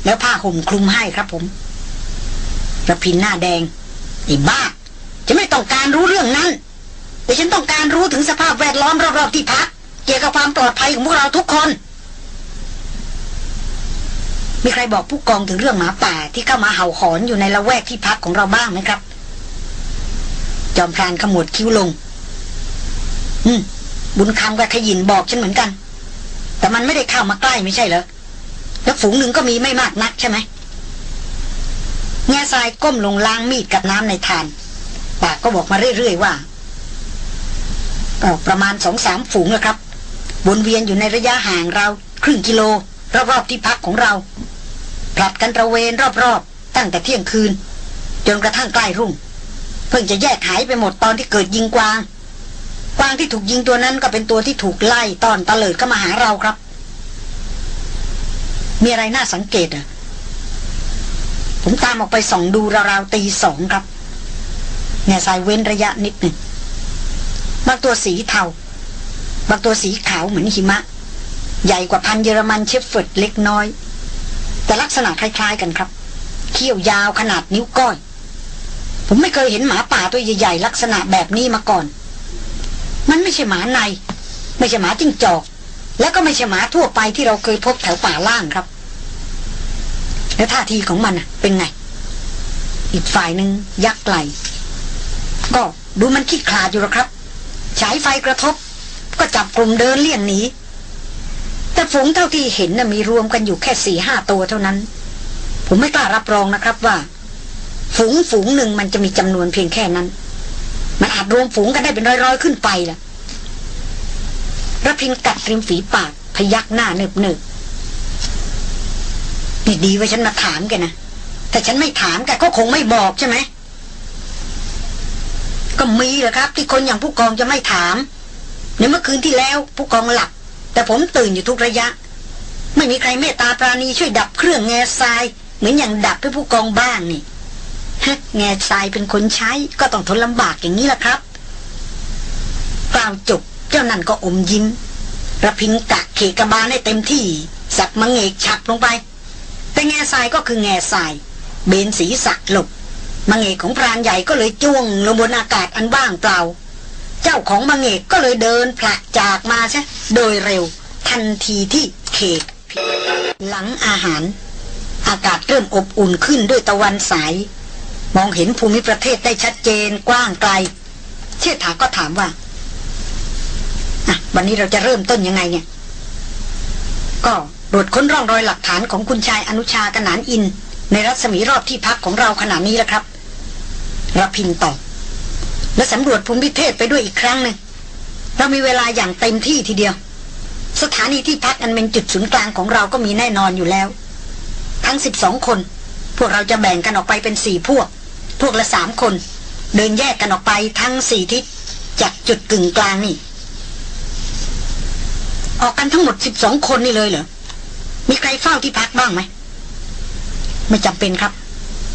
แล้วผ้าห่มคลุมให้ครับผมระพินหน้าแดงไอ้บ้า จะไม่ต้องการรู้เรื่องนั้น แต่ฉันต้องการรู้ถึงสภาพแวดล้อมรอบๆที่พัก เกี่ยวกับความปลอดภัยของพวกเราทุกคน มีใครบอกผู้กองถึงเรื่องหมาป่าที่เข้ามาเห่าหอนอยู่ในละแวกที่พักของเราบ้างไหมครับ จอมพรานขมวดคิ้วลง อืม บุญคำกับขยินบอกฉันเหมือนกัน แต่มันไม่ได้เข้ามาใกล้ไม่ใช่เหรอ แล้วฝูงหนึ่งก็มีไม่มากนักใช่ไหมแง่ทรายก้มลงล้างมีดกับน้ำในทาน ปากก็บอกมาเรื่อยๆว่า ก็ประมาณสองสามฝูงนะครับวนเวียนอยู่ในระยะห่างเราครึ่งกิโล รอบๆที่พักของเราผลัดกันตระเวนรอบๆ ตั้งแต่เที่ยงคืน จนกระทั่งใกล้รุ่ง เพิ่งจะแยกหายไปหมดตอนที่เกิดยิงกวาง กวางที่ถูกยิงตัวนั้นก็เป็นตัวที่ถูกไล่ตอนตะเลิดเข้ามาหาเราครับ มีอะไรน่าสังเกตอะ ผมตามออกไปส่องดูราวๆตีสองครับแงซายเว้นระยะนิดหนึ่ง บางตัวสีเทา บางตัวสีขาวเหมือนหิมะ ใหญ่กว่าพันธุ์ German Shepherd เล็กน้อย แต่ลักษณะคล้ายๆกันครับ เขี้ยวยาวขนาดนิ้วก้อย ผมไม่เคยเห็นหมาป่าตัวใหญ่ๆลักษณะแบบนี้มาก่อน มันไม่ใช่หมาใน ไม่ใช่หมาจิ้งจอก แล้วก็ไม่ใช่หมาทั่วไปที่เราเคยพบแถวป่าล่างครับ แล้วท่าทีของมันเป็นไง อีกฝ่ายหนึ่งยักไหลก็ดูมันคิดขาดอยู่หรอครับ ฉายไฟกระทบ ก็จับกลุ่มเดินเลี่ยงหนีแต่ฝูงเท่าที่เห็นนะ่ะมีรวมกันอยู่แค่สี่ห้าตัวเท่านั้น ผมไม่กล้ารับรองนะครับว่า ฝูงฝูงหนึ่งมันจะมีจำนวนเพียงแค่นั้น มันอาจรวมฝูงกันได้เป็นร้อยๆขึ้นไปล่ะระพินกัดริมฝีปากพยักหน้าเนิบเนิบนี่ดีว่าฉันมาถามแกนะ แต่ฉันไม่ถามแกก็คงไม่บอกใช่ไหม ก็มีแหละครับ ที่คนอย่างผู้กองจะไม่ถาม ในเมื่อคืนที่แล้วผู้กองหลับ แต่ผมตื่นอยู่ทุกระยะ ไม่มีใครเมตตาปราณีช่วยดับเครื่องแง่ทราย เหมือนอย่างดับให้ผู้กองบ้างนี่ฮะแง่ทรายเป็นคนใช้ก็ต้องทนลำบากอย่างนี้แหละครับกล่าวจบเจ้านั่นก็อมยิ้มระพินกะเขกบาลให้เต็มที่ สักมังเอกฉับลงไป แต่แง่ทรายก็คือแง่ทราย เบนสีสักหลบ มังเอกของพรานใหญ่ก็เลยจ้วงลงบนอากาศอันว่างเปล่า เจ้าของมังเอกก็เลยเดินผลักจากมาใช่โดยเร็ว ทันทีที่เขตหลังอาหาร อากาศเริ่มอบอุ่นขึ้นด้วยตะวันสาย มองเห็นภูมิประเทศได้ชัดเจนกว้างไกล เชื่อถาก็ถามว่าวันนี้เราจะเริ่มต้นยังไงเนี่ย ก็ตรวจค้นร่องรอยหลักฐานของคุณชายอนุชากนานอิน ในรัศมีรอบที่พักของเราขนาดนี้แล้วครับ รพินตอบและสำรวจภูมิประเทศไปด้วยอีกครั้งหนึ่งเรามีเวลาอย่างเต็มที่ทีเดียว สถานีที่พักอันเป็นจุดศูนย์กลางของเราก็มีแน่นอนอยู่แล้ว ทั้งสิบสองคน พวกเราจะแบ่งกันออกไปเป็นสี่พวก พวกละสามคน เดินแยกกันออกไปทั้งสี่ทิศจากจุดกึ่งกลางนี่ ออกกันทั้งหมดสิบสองคนนี่เลยเหรอมีใครเฝ้าที่พักบ้างไหมไม่จำเป็นครับ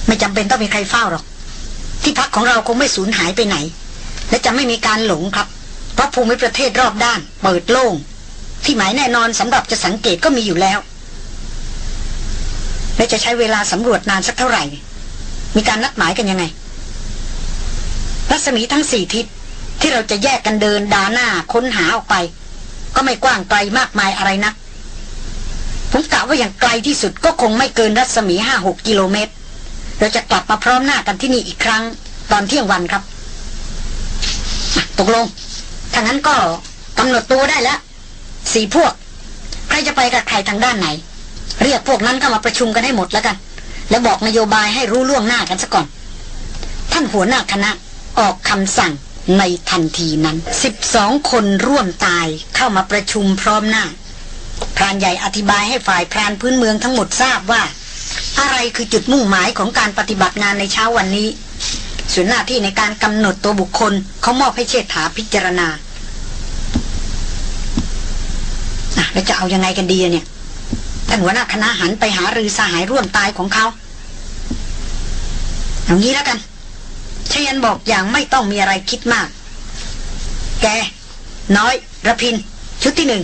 ไม่จำเป็นต้องมีใครเฝ้าหรอก ที่พักของเราคงไม่สูญหายไปไหน และจะไม่มีการหลงครับ เพราะภูมิประเทศรอบด้าน เปิดโล่ง ที่หมายแน่นอนสำหรับจะสังเกตก็มีอยู่แล้วและจะใช้เวลาสำรวจนานสักเท่าไหร่ มีการนัดหมายกันยังไง รัศมีทั้งสี่ทิศที่เราจะแยกกันเดินดาหน้าค้นหาออกไป ก็ไม่กว้างไกลมากมายอะไรนักผมกะว่าอย่างไกลที่สุดก็คงไม่เกินรัศมีห้าหกกิโลเมตร เราจะกลับมาพร้อมหน้ากันที่นี่อีกครั้ง ตอนเที่ยงวันครับ ตกลง ถ้างั้นก็กำหนดตัวได้แล้ว สี่พวก ใครจะไปกับใครทางด้านไหน เรียกพวกนั้นเข้ามาประชุมกันให้หมดแล้วกัน แล้วบอกนโยบายให้รู้ล่วงหน้ากันซะก่อน ท่านหัวหน้าคณะออกคำสั่งในทันทีนั้นสิบสองคนร่วมตายเข้ามาประชุมพร้อมหน้า พรานใหญ่อธิบายให้ฝ่ายพรานพื้นเมืองทั้งหมดทราบว่า อะไรคือจุดมุ่งหมายของการปฏิบัติงานในเช้าวันนี้ ส่วนหน้าที่ในการกำหนดตัวบุคคลเขามอบให้เชษฐาพิจารณาะแล้วจะเอายังไงกันดีเนี่ยท่านหัวหน้าคณะหันไปหารือสหายร่วมตายของเขาเอางี้แล้วกันชยันบอกอย่างไม่ต้องมีอะไรคิดมาก แก น้อยระพิน ชุดที่หนึ่ง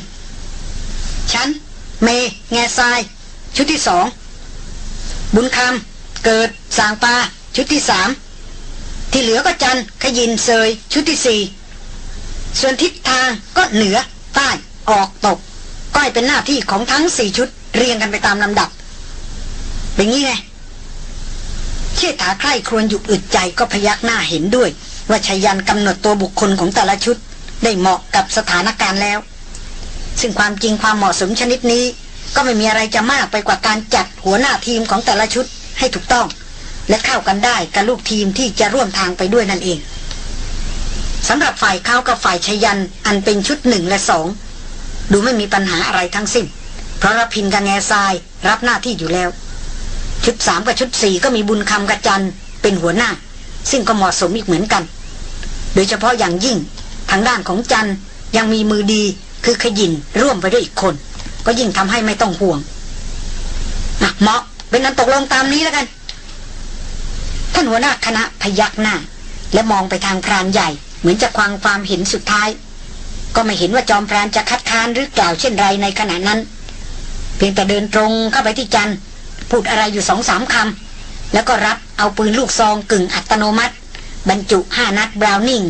ฉัน เม แง่ทราย ชุดที่สอง บุญคำเกิดสางปาชุดที่สามที่เหลือก็จันขยินเซยชุดที่สี่ส่วนทิศทางก็เหนือ ใต้ออกตก ก็ให้เป็นหน้าที่ของทั้งสี่ชุด เรียงกันไปตามลำดับ เป็นงี้ไงเชษฐาใคร่ครวญอยู่อึดใจก็พยักหน้าเห็นด้วย ว่าชายันกำหนดตัวบุคคลของแต่ละชุด ได้เหมาะกับสถานการณ์แล้ว ซึ่งความจริงความเหมาะสมชนิดนี้ ก็ไม่มีอะไรจะมากไปกว่าการจัดหัวหน้าทีมของแต่ละชุดให้ถูกต้อง และเข้ากันได้กับลูกทีมที่จะร่วมทางไปด้วยนั่นเองสำหรับฝ่ายเขากับฝ่ายชยันอันเป็นชุดหนึ่งและสองดูไม่มีปัญหาอะไรทั้งสิ้น เพราะรพินกับแง่ทรายรับหน้าที่อยู่แล้ว ชุดสามกับชุดสี่ก็มีบุญคำกับจันเป็นหัวหน้า ซึ่งก็เหมาะสมอีกเหมือนกัน โดยเฉพาะอย่างยิ่งทางด้านของจันยังมีมือดีคือขยินร่วมไปด้วยอีกคน ก็ยิ่งทำให้ไม่ต้องห่วงนะเหมาะเป็นนั้นตกลงตามนี้แล้วกันท่านหัวหน้าคณะพยักหน้า และมองไปทางพรานใหญ่ เหมือนจะควางความเห็นสุดท้าย ก็ไม่เห็นว่าจอมพรานจะคัดค้านหรือกล่าวเช่นไรในขณะนั้น เพียงแต่เดินตรงเข้าไปที่จันพูดอะไรอยู่สองสามคำแล้วก็รับเอาปืนลูกซองกึ่งอัตโนมัติ บรรจุห้านัดบราวนิ่ง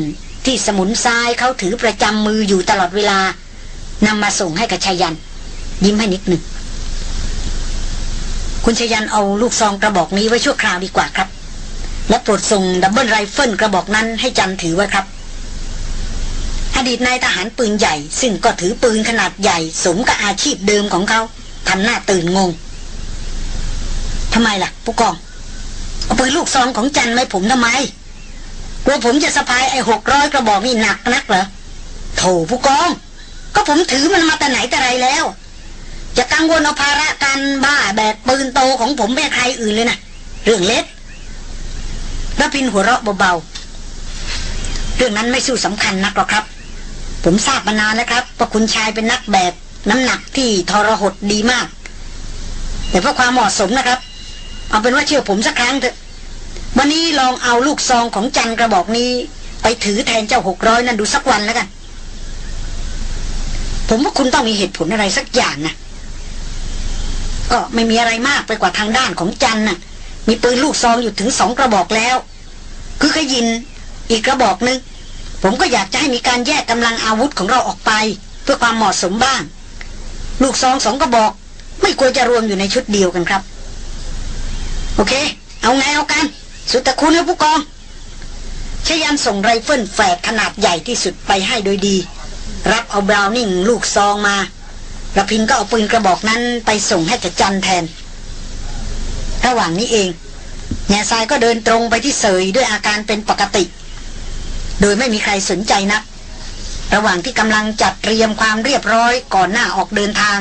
ที่สมุนซ้ายเขาถือประจำมืออยู่ตลอดเวลานำมาส่งให้กับชัยยันต์ ยิ้มให้นิดหนึ่ง คุณชัยยันต์เอาลูกซองกระบอกนี้ไว้ชั่วคราวดีกว่าครับ และโปรดส่ง double rifle กระบอกนั้นให้จันถือไว้ครับ อดีตนายทหารปืนใหญ่ ซึ่งก็ถือปืนขนาดใหญ่สมกับอาชีพเดิมของเขาทำหน้าตื่นงงทำไมล่ะ ผู้กอง เอาปืนลูกซองของจันไม่ผมทำไมกลัวผมจะสะพายไอ้หกร้อยกระบอกนี่หนักนักเหรอโถผู้กอง ก็ผมถือมันมาแต่ไหนแต่ไรแล้ว จะกังวลเอาภาระการบ้าแบกปืนโตของผมไปใครอื่นเลยนะเรื่องเล็กระพินหัวเราะเบาๆ เรื่องนั้นไม่สู้สำคัญนักหรอกครับ ผมทราบมานานแล้วครับว่าคุณชายเป็นนักแบกน้ำหนักที่ทรหดดีมาก แต่เพื่อความเหมาะสมนะครับ เอาเป็นว่าเชื่อผมสักครั้งเถอะ วันนี้ลองเอาลูกซองของจันกระบอกนี้ ไปถือแทนเจ้าหกร้อยนั่นดูสักวันแล้วกัน ผมว่าคุณต้องมีเหตุผลอะไรสักอย่างนะ ก็ไม่มีอะไรมากไปกว่าทางด้านของจันน่ะ มีปืนลูกซองอยู่ถึงสองกระบอกแล้ว คือขยินอีกกระบอกนึง ผมก็อยากจะให้มีการแยกกำลังอาวุธของเราออกไป เพื่อความเหมาะสมบ้าง ลูกซองสองกระบอก ไม่ควรจะรวมอยู่ในชุดเดียวกันครับ โอเค เอาไงเอากัน สุดแต่คุณนะผู้กองชัยยันต์ส่งไรเฟิลแฝดขนาดใหญ่ที่สุดไปให้โดยดี รับเอาบราวนิ่งลูกซองมา ระพินก็เอาปืนกระบอกนั้นไปส่งให้กับจันแทน ระหว่างนี้เองแง่ทรายก็เดินตรงไปที่เสยด้วยอาการเป็นปกติ โดยไม่มีใครสนใจนัก ระหว่างที่กำลังจัดเตรียมความเรียบร้อยก่อนหน้าออกเดินทาง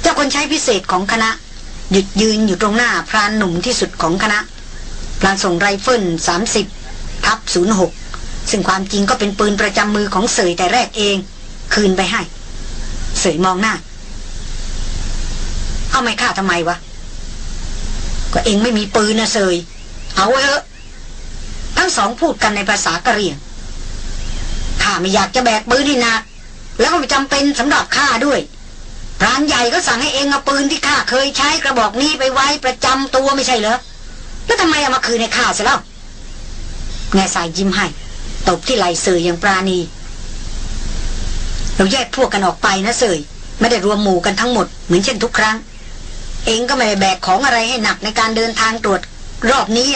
เจ้าคนใช้พิเศษของคณะ หยุดยืนอยู่ตรงหน้าพรานหนุ่มที่สุดของคณะพลางส่งไรเฟิล30ทับ06ซึ่งความจริงก็เป็นปืนประจำมือของเสยแต่แรกเอง คืนไปให้ เสยมองหน้า เอาไม่ฆ่าทำไมวะ ก็เองไม่มีปืนนะเสย เอาไว้เถอะ ทั้งสองพูดกันในภาษากะเหรี่ยงข้าไม่อยากจะแบกปืนที่นักแล้วก็ไม่จำเป็นสำหรับข้าด้วยพรานใหญ่ก็สั่งให้เองเอาปืนที่ข้าเคยใช้กระบอกนี้ไปไว้ประจำตัวไม่ใช่เหรอ แล้วทำไมเอามาคืนในข้าเสียแล้วแง่สายยิ้มให้ตบที่ไหลเสยอย่างปราณี เราแยกพวกกันออกไปนะเสยไม่ได้รวมหมู่กันทั้งหมดเหมือนเช่นทุกครั้ง เองก็ไม่ได้แบกของอะไรให้หนักในการเดินทางตรวจรอบนี้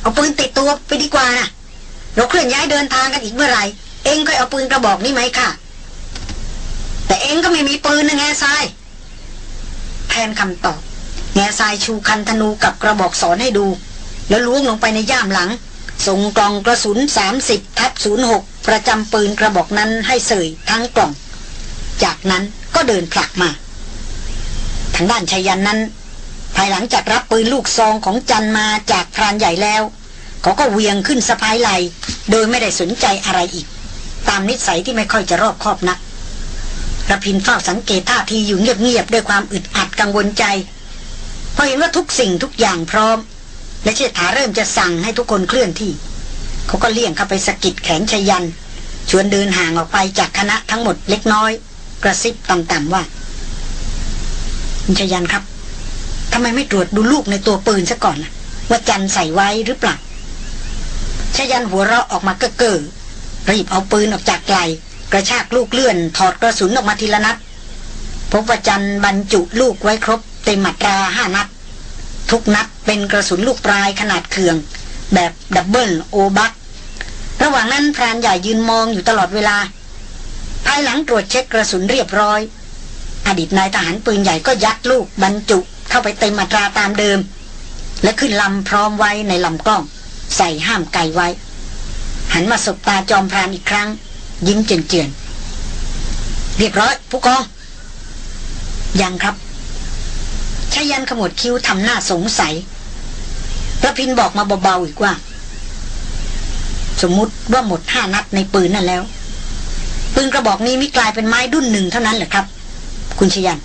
เอาปืนติดตัวไปดีกว่านะเราเคลื่อนย้ายเดินทางกันอีกเมื่อไหร่เองก็เอาปืนกระบอกนี้ไหมค่ะแต่เองก็ไม่มีปืนนะแง่ทรายแทนคำตอบแง่ทรายชูคันธนูกับกระบอกสอนให้ดู แล้วล้วงลงไปในย่ามหลัง ส่งกล่องกระสุน 30ทับ06 ประจำปืนกระบอกนั้นให้เสยทั้งกล่อง จากนั้นก็เดินผลักมา ทางด้านชายันนั้น ภายหลังจากรับปืนลูกซองของจันมาจากพรานใหญ่แล้ว เขาก็เวียงขึ้นสะพายไหลโดยไม่ได้สนใจอะไรอีก ตามนิสัยที่ไม่ค่อยจะรอบคอบนักระพินเฝ้าสังเกตท่าทีอยู่เงียบๆด้วยความอึดอัดกังวลใจพอเห็นว่าทุกสิ่งทุกอย่างพร้อม และเชษฐาเริ่มจะสั่งให้ทุกคนเคลื่อนที่ เขาก็เลี่ยงเข้าไปสะกิดแขนชยัน ชวนเดินห่างออกไปจากคณะทั้งหมดเล็กน้อย กระซิบต่ำๆว่าชยันครับทำไมไม่ตรวจดูลูกในตัวปืนซะก่อนล่ะว่าจันใส่ไว้หรือเปล่าชยันหัวเราะออกมาเก้อเก้อรีบเอาปืนออกจากไหลกระชากลูกเลื่อน ถอดกระสุนออกมาทีละนัดพบว่าจันบรรจุลูกไว้ครบเต็มมัตราห้านัด ทุกนัดเป็นกระสุนลูกปลายขนาดเคือง แบบดับเบิลโอบักระหว่างนั้นพรานใหญ่ยืนมองอยู่ตลอดเวลา ภายหลังตรวจเช็คกระสุนเรียบร้อย อดีตนายทหารปืนใหญ่ก็ยัดลูกบรรจุเข้าไปเต็มอัตราตามเดิม และขึ้นลำพร้อมไว้ในลำกล้อง ใส่ห้ามไกไว้ หันมาสบตาจอมพรานอีกครั้ง ยิ้มเจือนเรียบร้อยผู้กองยังครับ ชายันขมวดคิ้วทำหน้าสงสัยพระพินบอกมาเบาๆอีกว่า สมมุติว่าหมดห้านัดในปืนนั่นแล้ว ปืนกระบอกนี้ม่กลายเป็นไม้ดุนหนึ่งเท่านั้นเหรอครับ คุณชยัน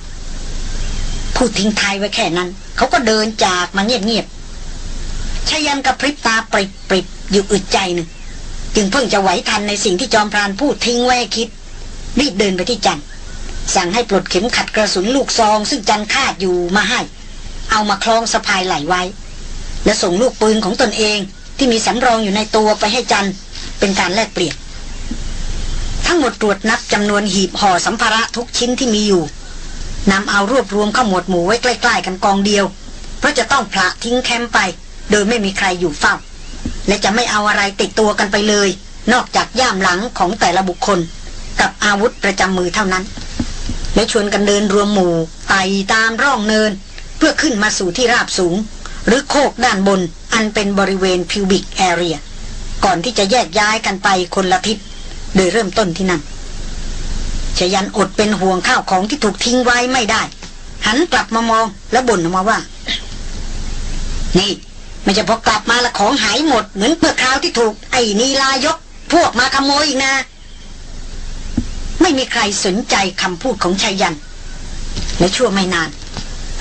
พูดทิ้งทายไว้แค่นั้น เขาก็เดินจากมาเงียบๆชยันกับพริบตาปริบปริบอยู่อึดใจหนึ่งจึงเพิ่งจะไหวทันในสิ่งที่จอมพรานพูดทิ้งไว้คิด รีบเดินไปที่จันทร์ สั่งให้ปลดเข็มขัดกระสุนลูกซอง ซึ่งจันคาดอยู่มาให้ เอามาคล้องสะพายไหลไว้ และส่งลูกปืนของตนเองที่มีสำรองอยู่ในตัวไปให้จันเป็นการแลกเปลี่ยนทั้งหมดตรวจนับจำนวนหีบห่อสัมภาระทุกชิ้นที่มีอยู่นำเอารวบรวมเข้าหมวดหมู่ไว้ใกล้ ๆ กันกองเดียว เพราะจะต้องพละทิ้งแคมป์ไป โดยไม่มีใครอยู่เฝ้า และจะไม่เอาอะไรติดตัวกันไปเลย นอกจากย่ามหลังของแต่ละบุคคล กับอาวุธประจำมือเท่านั้น และชวนกันเดินรวมหมู่ไต่ตามร่องเนิน เพื่อขึ้นมาสู่ที่ราบสูง หรือโคกด้านบนอันเป็นบริเวณพิวบิกแอเรียก่อนที่จะแยกย้ายกันไปคนละทิศโดยเริ่มต้นที่นั่นชยันอดเป็นห่วงข้าวของที่ถูกทิ้งไว้ไม่ได้ หันกลับมามองแล้วบ่นออกมาว่า นี่ไม่จะพอกลับมาละของหายหมด เหมือนเปลือคราวที่ถูกไอ้นีลายก พวกมาขโมยอีกนะ ไม่มีใครสนใจคำพูดของชายัน และชั่วไม่นาน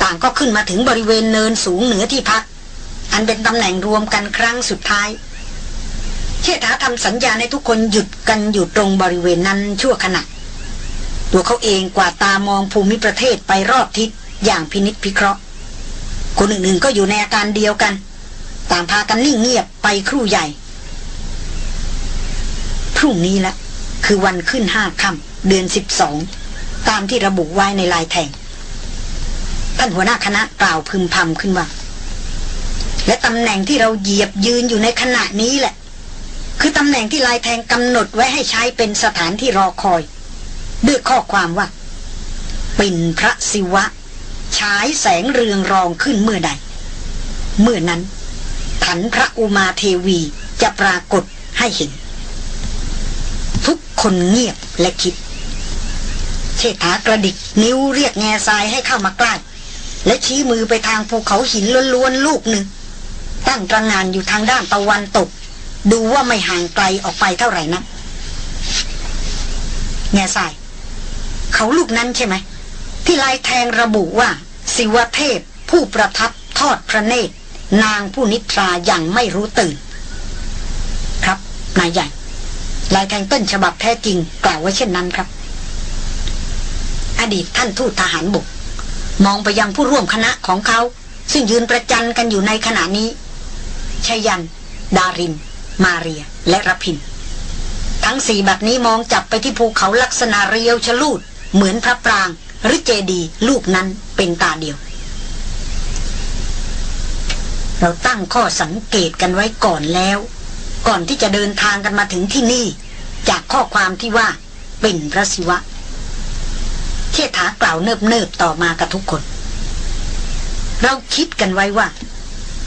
ต่างก็ขึ้นมาถึงบริเวณเนินสูงเหนือที่พัก อันเป็นตำแหน่งรวมกันครั้งสุดท้าย เชษฐาทำสัญญาในทุกคนหยุดกันอยู่ตรงบริเวณนั้นชั่วขณะตัวเขาเองกว่าตามองภูมิประเทศไปรอบทิศอย่างพินิษพิเคราะห์ คนอื่นๆก็อยู่ในอาการเดียวกัน ต่างพากันนิ่งเงียบไปครู่ใหญ่ พรุ่งนี้ละ คือวันขึ้นห้าค่ำ เดือนสิบสองตามที่ระบุไว้ในลายแทง ท่านหัวหน้าคณะกล่าวพึมพำขึ้นว่า และตำแหน่งที่เราเหยียบยืนอยู่ในขณะนี้แหละ คือตำแหน่งที่ลายแทงกำหนดไว้ให้ใช้เป็นสถานที่รอคอย ด้วยข้อความว่า ปิ่นพระศิวะฉายแสงเรืองรองขึ้นเมื่อใด เมื่อนั้นถันพระอุมาเทวีจะปรากฏให้เห็น ทุกคนเงียบและคิด เชษฐากระดิก นิ้วเรียกแง่ทรายให้เข้ามาใกล้ และชี้มือไปทางภูเขาหินล้วนๆลูกหนึ่ง ตั้งตระงานอยู่ทางด้านตะวันตก ดูว่าไม่ห่างไกลออกไปเท่าไหร่นะักแง่ทราย เขาลูกนั้นใช่ไหม ที่ลายแทงระบุว่า สิวเทพ ผู้ประทับทอดพระเนตร นางผู้นิทราอย่างไม่รู้ตื่น ครับ นายใหญ่ลายแทงต้นฉบับแท้จริงกล่าวไว้เช่นนั้นครับ อดีตท่านทูตทหารบก มองไปยังผู้ร่วมคณะของเขา ซึ่งยืนประจันกันอยู่ในขณะนี้ชยัน ดาริน มาเรีย และรพิน ทั้งสี่แบบนี้มองจับไปที่ภูเขาลักษณะเรียวชลูด เหมือนพระปราง หรือเจดีลูกนั้นเป็นตาเดียว เราตั้งข้อสังเกตกันไว้ก่อนแล้ว ก่อนที่จะเดินทางกันมาถึงที่นี่ จากข้อความที่ว่า เป็นพระศิวะ เชษฐากล่าวเนิบเนิบต่อมากับทุกคน เราคิดกันไว้ว่า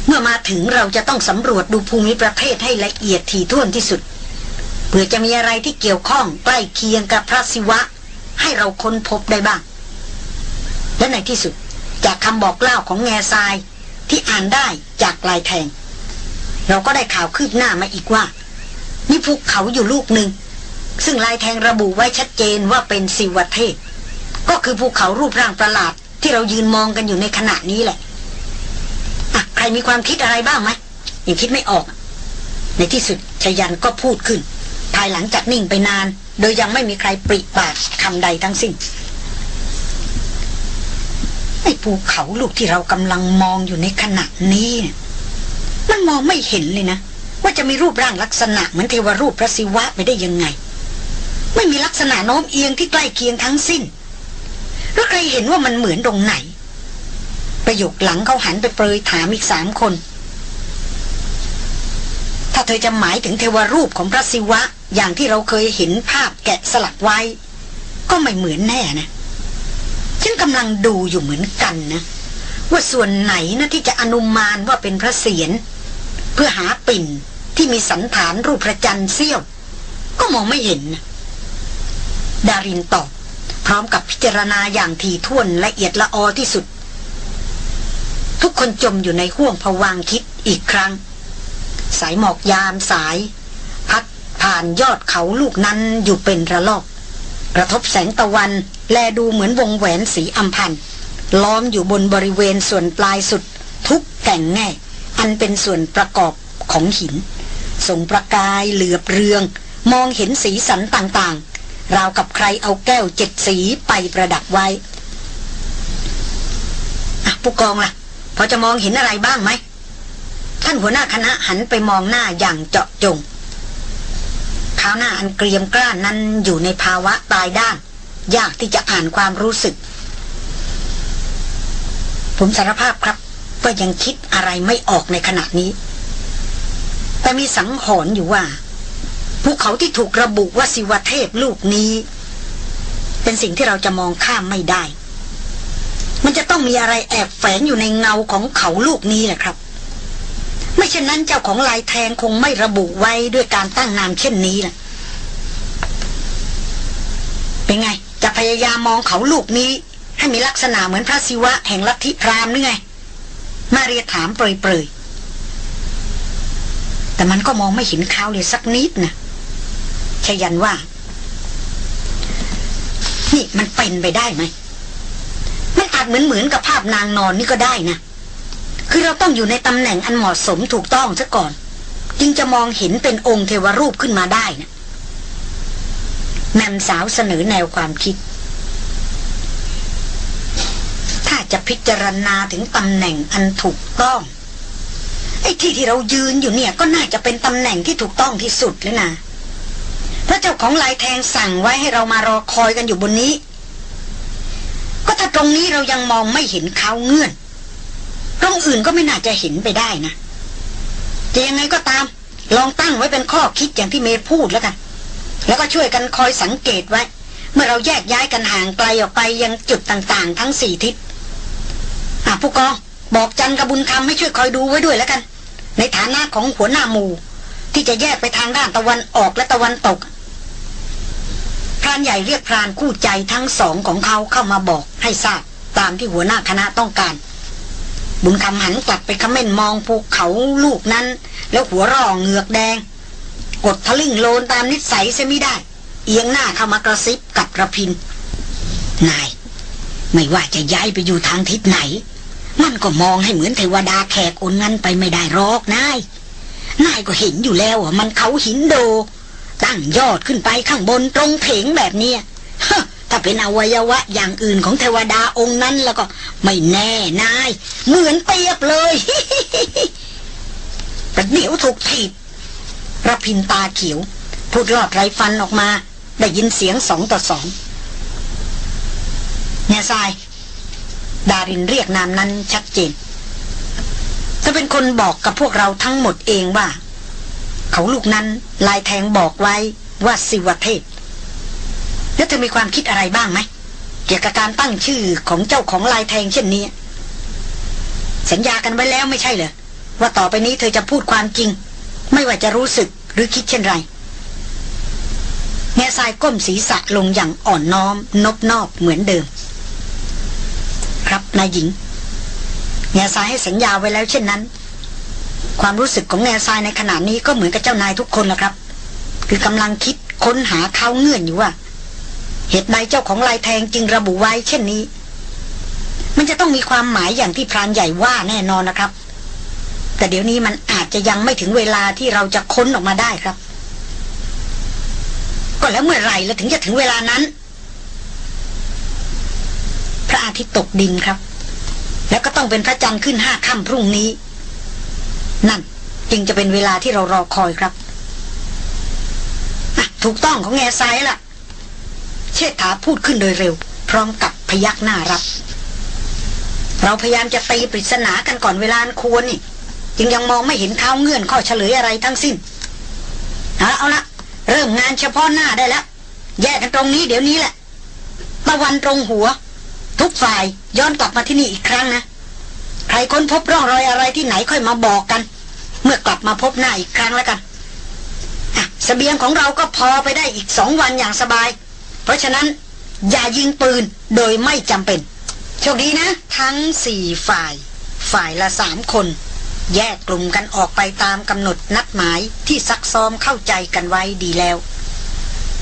เมื่อมาถึงเราจะต้องสำรวจดูภูมิประเทศให้ละเอียดถี่ถ้วนที่สุดเพื่อจะมีอะไรที่เกี่ยวข้องใกล้เคียงกับพระศิวะ ให้เราค้นพบได้บ้าง และในที่สุดจากคำบอกเล่าของแง่ทรายที่อ่านได้จากลายแทง เราก็ได้ข่าวคืบหน้ามาอีกว่ามีภูเขาอยู่ลูกหนึ่งซึ่งลายแทงระบุไว้ชัดเจนว่าเป็นสิวเทพ ก็คือภูเขารูปร่างประหลาดที่เรายืนมองกันอยู่ในขณะนี้แหละอะใครมีความคิดอะไรบ้างไหมยังคิดไม่ออก ในที่สุดชยันก็พูดขึ้น ภายหลังจากนิ่งไปนาน โดยยังไม่มีใครปริปากคำใดทั้งสิ้นไอ้ภูเขาลูกที่เรากำลังมองอยู่ในขณะนี้เนี่ยมันมองไม่เห็นเลยนะ ว่าจะมีรูปร่างลักษณะเหมือนเทวรูปพระศิวะไปได้ยังไง ไม่มีลักษณะโน้มเอียงที่ใกล้เคียงทั้งสิ้น แล้วใครเห็นว่ามันเหมือนตรงไหน ประโยคหลังเขาหันไปเปรยถามอีกสามคน ถ้าเธอจะหมายถึงเทวรูปของพระศิวะ อย่างที่เราเคยเห็นภาพแกะสลักไว้ ก็ไม่เหมือนแน่นะฉันกำลังดูอยู่เหมือนกันนะ ว่าส่วนไหนนะที่จะอนุมานว่าเป็นพระเศียรเพื่อหาปิ่นที่มีสันฐานรูปพระจันทร์เสี้ยว ก็มองไม่เห็นนะดารินตอบ พร้อมกับพิจารณาอย่างถี่ถ้วนละเอียดละออที่สุด ทุกคนจมอยู่ในห่วงผวางคิดอีกครั้ง สายหมอกยามสาย พัดผ่านยอดเขาลูกนั้นอยู่เป็นระลอก กระทบแสงตะวัน แลดูเหมือนวงแหวนสีอัมพันล้อมอยู่บนบริเวณส่วนปลายสุด ทุกแก่งแง่ อันเป็นส่วนประกอบของหินส่งประกายเหลือบเรือง มองเห็นสีสันต่างๆ ราวกับใครเอาแก้วเจ็ดสีไปประดับไว้อะผู้กองล่ะ พอจะมองเห็นอะไรบ้างไหม ท่านหัวหน้าคณะหันไปมองหน้าอย่างเจาะจงข้าวหน้าอันเกรียมกล้านนั้นอยู่ในภาวะตายด้าน ยากที่จะอ่านความรู้สึก ผมสารภาพครับว่ายังคิดอะไรไม่ออกในขณะนี้ แต่มีสังหรณ์อยู่ว่า ภูเขาที่ถูกระบุว่าสิวเทพลูกนี้ เป็นสิ่งที่เราจะมองข้ามไม่ได้ มันจะต้องมีอะไรแอบแฝงอยู่ในเงาของเขาลูกนี้แหละครับ ไม่เช่นนั้นเจ้าของลายแทงคงไม่ระบุไว้ด้วยการตั้งนามเช่นนี้ล่ะเป็นไง จะพยายามมองเขาลูกนี้ ให้มีลักษณะเหมือนพระศิวะแห่งลัทธิพราหมณ์หรือไง มาเรียถามเปรยๆแต่มันก็มองไม่เห็นเขาเลยสักนิดนะ ชยันว่า นี่มันเป็นไปได้ไหมมันอาจเหมือนเหมือนกับภาพนางนอนนี่ก็ได้นะ คือเราต้องอยู่ในตำแหน่งอันเหมาะสมถูกต้องซะก่อน จึงจะมองเห็นเป็นองค์เทวรูปขึ้นมาได้นะแมมสาวเสนอแนวความคิด ถ้าจะพิจารณาถึงตำแหน่งอันถูกต้องไอ้ที่ที่เรายืนอยู่เนี่ย ก็น่าจะเป็นตำแหน่งที่ถูกต้องที่สุดแล้วนะ พระเจ้าของลายแทงสั่งไว้ให้เรามารอคอยกันอยู่บนนี้ ก็ถ้าตรงนี้เรายังมองไม่เห็นเขาเงื่อน ตรงอื่นก็ไม่น่าจะเห็นไปได้นะจะยังไงก็ตาม ลองตั้งไว้เป็นข้อคิดอย่างที่เมย์พูดแล้วกัน แล้วก็ช่วยกันคอยสังเกตไว้ เมื่อเราแยกย้ายกันห่างไกลออกไปยังจุดต่างๆ ทั้งสี่ทิศอะผู้กองบอกจันกระบุญคำให้ช่วยคอยดูไว้ด้วยแล้วกัน ในฐานะของหัวหน้าหมู่ที่จะแยกไปทางด้านตะวันออกและตะวันตก พรานใหญ่เรียกพรานคู่ใจทั้งสองของเขาเข้ามาบอกให้ทราบตามที่หัวหน้าคณะต้องการ บุญคำหันกลับไปคำเม่นมองภูเขาลูกนั้น แล้วหัวร่อเหงือกแดง กดทะลึ่งโลนตามนิสัยเสียไม่ได้ เอียงหน้าเข้ามากระซิบกับกระพิน นาย ไม่ว่าจะย้ายไปอยู่ทางทิศไหน มันก็มองให้เหมือนเทวดาแขกโอนงั้นไปไม่ได้รอกนายนายก็เห็นอยู่แล้วอะมันเขาหินโด ตั้งยอดขึ้นไปข้างบนตรงเพงแบบนี้ฮะถ้าเป็นอวัยวะอย่างอื่นของเทวดาองค์นั้นแล้วก็ไม่แน่นาย เหมือนเปียบเลยประเดี๋ยวถูกถีบระพินตาเขียว พูดรอดไรฟันออกมา ได้ยินเสียงสองต่อสองแง่ทราย ดารินเรียกนามนั้นชัดเจนจะเป็นคนบอกกับพวกเราทั้งหมดเองว่า เขาลูกนั้นลายแทงบอกไว้ว่าสิวเทพแล้วเธอมีความคิดอะไรบ้างไหม เกี่ยวกับการตั้งชื่อของเจ้าของลายแทงเช่นนี้ สัญญากันไว้แล้วไม่ใช่เหรอ ว่าต่อไปนี้เธอจะพูดความจริง ไม่ว่าจะรู้สึกหรือคิดเช่นไรแง่ทรายก้มศีรษะลงอย่างอ่อนน้อม นบนอบเหมือนเดิม ครับนายหญิงแง่ทรายให้สัญญาไว้แล้วเช่นนั้น ความรู้สึกของแง่ทรายในขณะนี้ก็เหมือนกับเจ้านายทุกคนแหละครับ คือกำลังคิดค้นหาเขาเงื่อนอยู่ว่า เหตุใดเจ้าของลายแทงจึงระบุไว้ เช่นนี้ มันจะต้องมีความหมายอย่างที่พรานใหญ่ว่าแน่นอนนะครับ แต่เดี๋ยวนี้มันอาจจะยังไม่ถึงเวลาที่เราจะค้นออกมาได้ครับ ก็แล้วเมื่อไหร่ล้วถึงจะถึงเวลานั้น พระอาทิตย์ตกดินครับ แล้วก็ต้องเป็นพระจันทร์ขึ้นห้าค่ำพรุ่งนี้ นั่นจึงจะเป็นเวลาที่เรารอคอยครับ ถูกต้องของแง่ทรายล่ะ เชษฐาพูดขึ้นโดยเร็ว พร้อมกับพยักหน้ารับ เราพยายามจะตีปริศนากันก่อนเวลาควรนี่ จึงยังมองไม่เห็นข้าวเงื่อนข้อเฉลยอะไรทั้งสิ้นเอาละเอาละเริ่มงานเฉพาะหน้าได้แล้ว แยกกันตรงนี้เดี๋ยวนี้แหละตะวันตรงหัว ทุกฝ่ายย้อนกลับมาที่นี่อีกครั้งนะ ใครค้นพบร่องรอยอะไรที่ไหนค่อยมาบอกกัน เมื่อกลับมาพบหน้าอีกครั้งแล้วกันสเสบียงของเราก็พอไปได้อีกสองวันอย่างสบาย เพราะฉะนั้นอย่ายิงปืนโดยไม่จำเป็น โชคดีนะ ทั้งสี่ฝ่าย ฝ่ายละสามคน แยกกลุ่มกันออกไปตามกำหนดนัดหมายที่ซักซ้อมเข้าใจกันไว้ดีแล้ว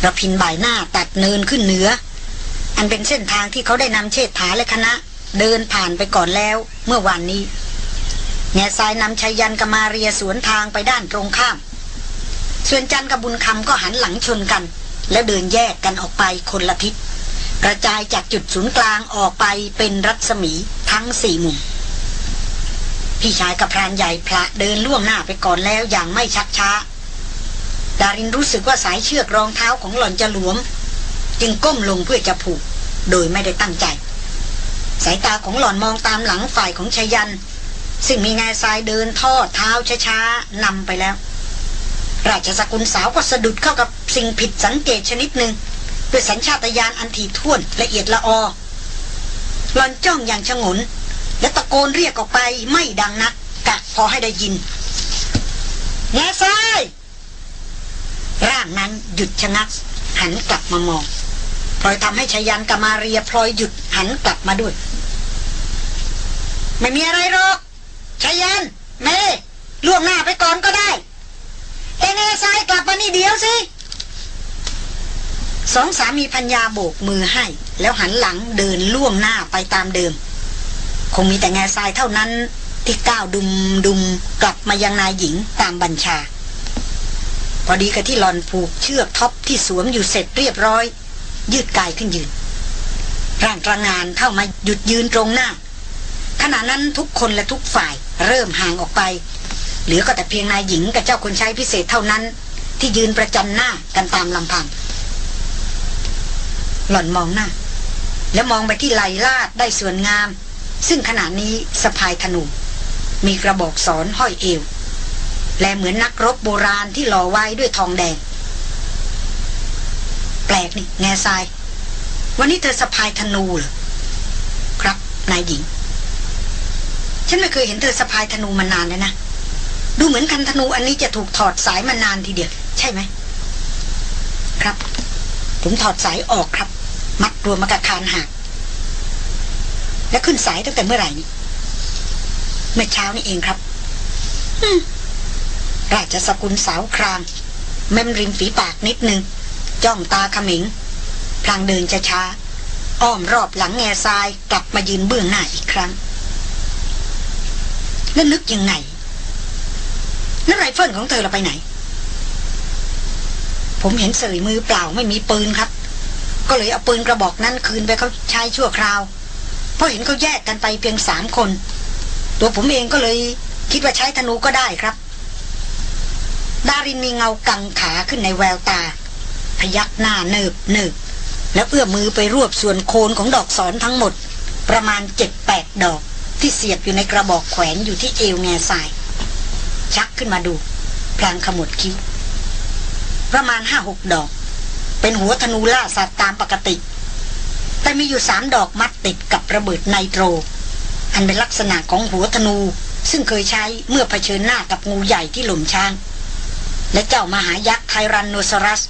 ระพินบ่ายหน้าตัดเนินขึ้นเหนือ อันเป็นเส้นทางที่เขาได้นำเชษฐาและคณะ เดินผ่านไปก่อนแล้วเมื่อวานนี้ แง่ทรายนำชัยยันกมาเรียสวนทางไปด้านตรงข้าม ส่วนจันกับบุญคำก็หันหลังชนกัน แล้วเดินแยกกันออกไปคนละทิศ กระจายจากจุดศูนย์กลางออกไปเป็นรัศมีทั้งสี่มุม พี่ชายกับพรานใหญ่พระเดินล่วงหน้าไปก่อนแล้วอย่างไม่ชักช้าดารินรู้สึกว่าสายเชือกรองเท้าของหล่อนจะหลวม จึงก้มลงเพื่อจะผูก โดยไม่ได้ตั้งใจ สายตาของหล่อนมองตามหลังฝ่ายของชายัน ซึ่งมีนายทรายเดินทอดเท้าช้าๆนำไปแล้ว ราชสกุลสาวก็สะดุดเข้ากับสิ่งผิดสังเกตชนิดหนึ่งด้วยสัญชาตญาณอันถี่ถ้วนละเอียดละออหลอนจ้องอย่างชงน และตะโกนเรียกออกไปไม่ดังนักกะพอให้ได้ยินแง่ซ้ายร่างนั้นหยุดชะงัก หันกลับมามองพลอยทำให้ชายันกามาเรียพลอยหยุดหันกลับมาด้วย ไม่มีอะไรหรอก ชายันเมล่วงหน้าไปก่อนก็ได้ เอเนซายกลับมานี่เดียวสิสองสามีพัญญาโบกมือให้ แล้วหันหลังเดินล่วงหน้าไปตามเดิม คงมีแต่แง่ทรายเท่านั้น ที่ก้าวดุมดุมกลับมายังนายหญิงตามบัญชา พอดีกับที่หลอนผูกเชือกท็อปที่สวมอยู่เสร็จเรียบร้อย ยืดกายขึ้นยืน ร่างตระงานเข้ามาหยุดยืนตรงหน้า ขณะนั้นทุกคนและทุกฝ่ายเริ่มห่างออกไป เหลือก็แต่เพียงนายหญิงกับเจ้าคนใช้พิเศษเท่านั้น ที่ยืนประจันหน้ากันตามลำพัง หล่อนมองหน้า แล้วมองไปที่ไหลลาดได้ส่วนงาม ซึ่งขณะนี้สะพายธนูมีกระบอกสอนห้อยเอว และเหมือนนักรบโบราณที่หล่อไว้ด้วยทองแดง แปลกนี่แง่ทราย วันนี้เธอสะพายธนูเหรอครับนายหญิง ฉันไม่เคยเห็นเธอสะพายธนูมานานเลยนะ ดูเหมือนคันธนูอันนี้จะถูกถอดสายมานานทีเดียว ใช่ไหม ครับ ผมถอดสายออกครับ มัดรวมมากับคานหักแล้วขึ้นสายตั้งแต่เมื่อไหร่นี่ เมื่อเช้านี่เองครับราชสกุลสาวครางเมมริมฝีปากนิดนึง จ้องตาขมิง พลางเดินช้าๆอ้อมรอบหลังแง่ทรายกลับมายืนเบื้องหน้าอีกครั้ง แล้วนึกยังไงแล้วไรเฟิลของเธอล่ะไปไหน ผมเห็นเสยมือเปล่าไม่มีปืนครับ ก็เลยเอาปืนกระบอกนั้นคืนไปเขาใช้ชั่วคราว เพราะเห็นเขาแยกกันไปเพียงสามคน ตัวผมเองก็เลยคิดว่าใช้ธนูก็ได้ครับ ดารินมีเงากังขาขึ้นในแววตา พยักหน้าเนิบเนิบแล้วเอื้อมมือไปรวบส่วนโคนของดอกศรทั้งหมด ประมาณเจ็ดแปดดอก ที่เสียบอยู่ในกระบอกแขวนอยู่ที่เอวแง่สาย ชักขึ้นมาดูพลางขมวดคิ้ว ประมาณห้าหกดอก เป็นหัวธนูล่าสัตว์ตามปกติ แต่มีอยู่สามดอกมัดติดกับระเบิดไนโตร อันเป็นลักษณะของหัวธนูซึ่งเคยใช้เมื่อเผชิญหน้ากับงูใหญ่ที่หล่มช้าง และเจ้ามหายักษ์ไทรันโนซอรัส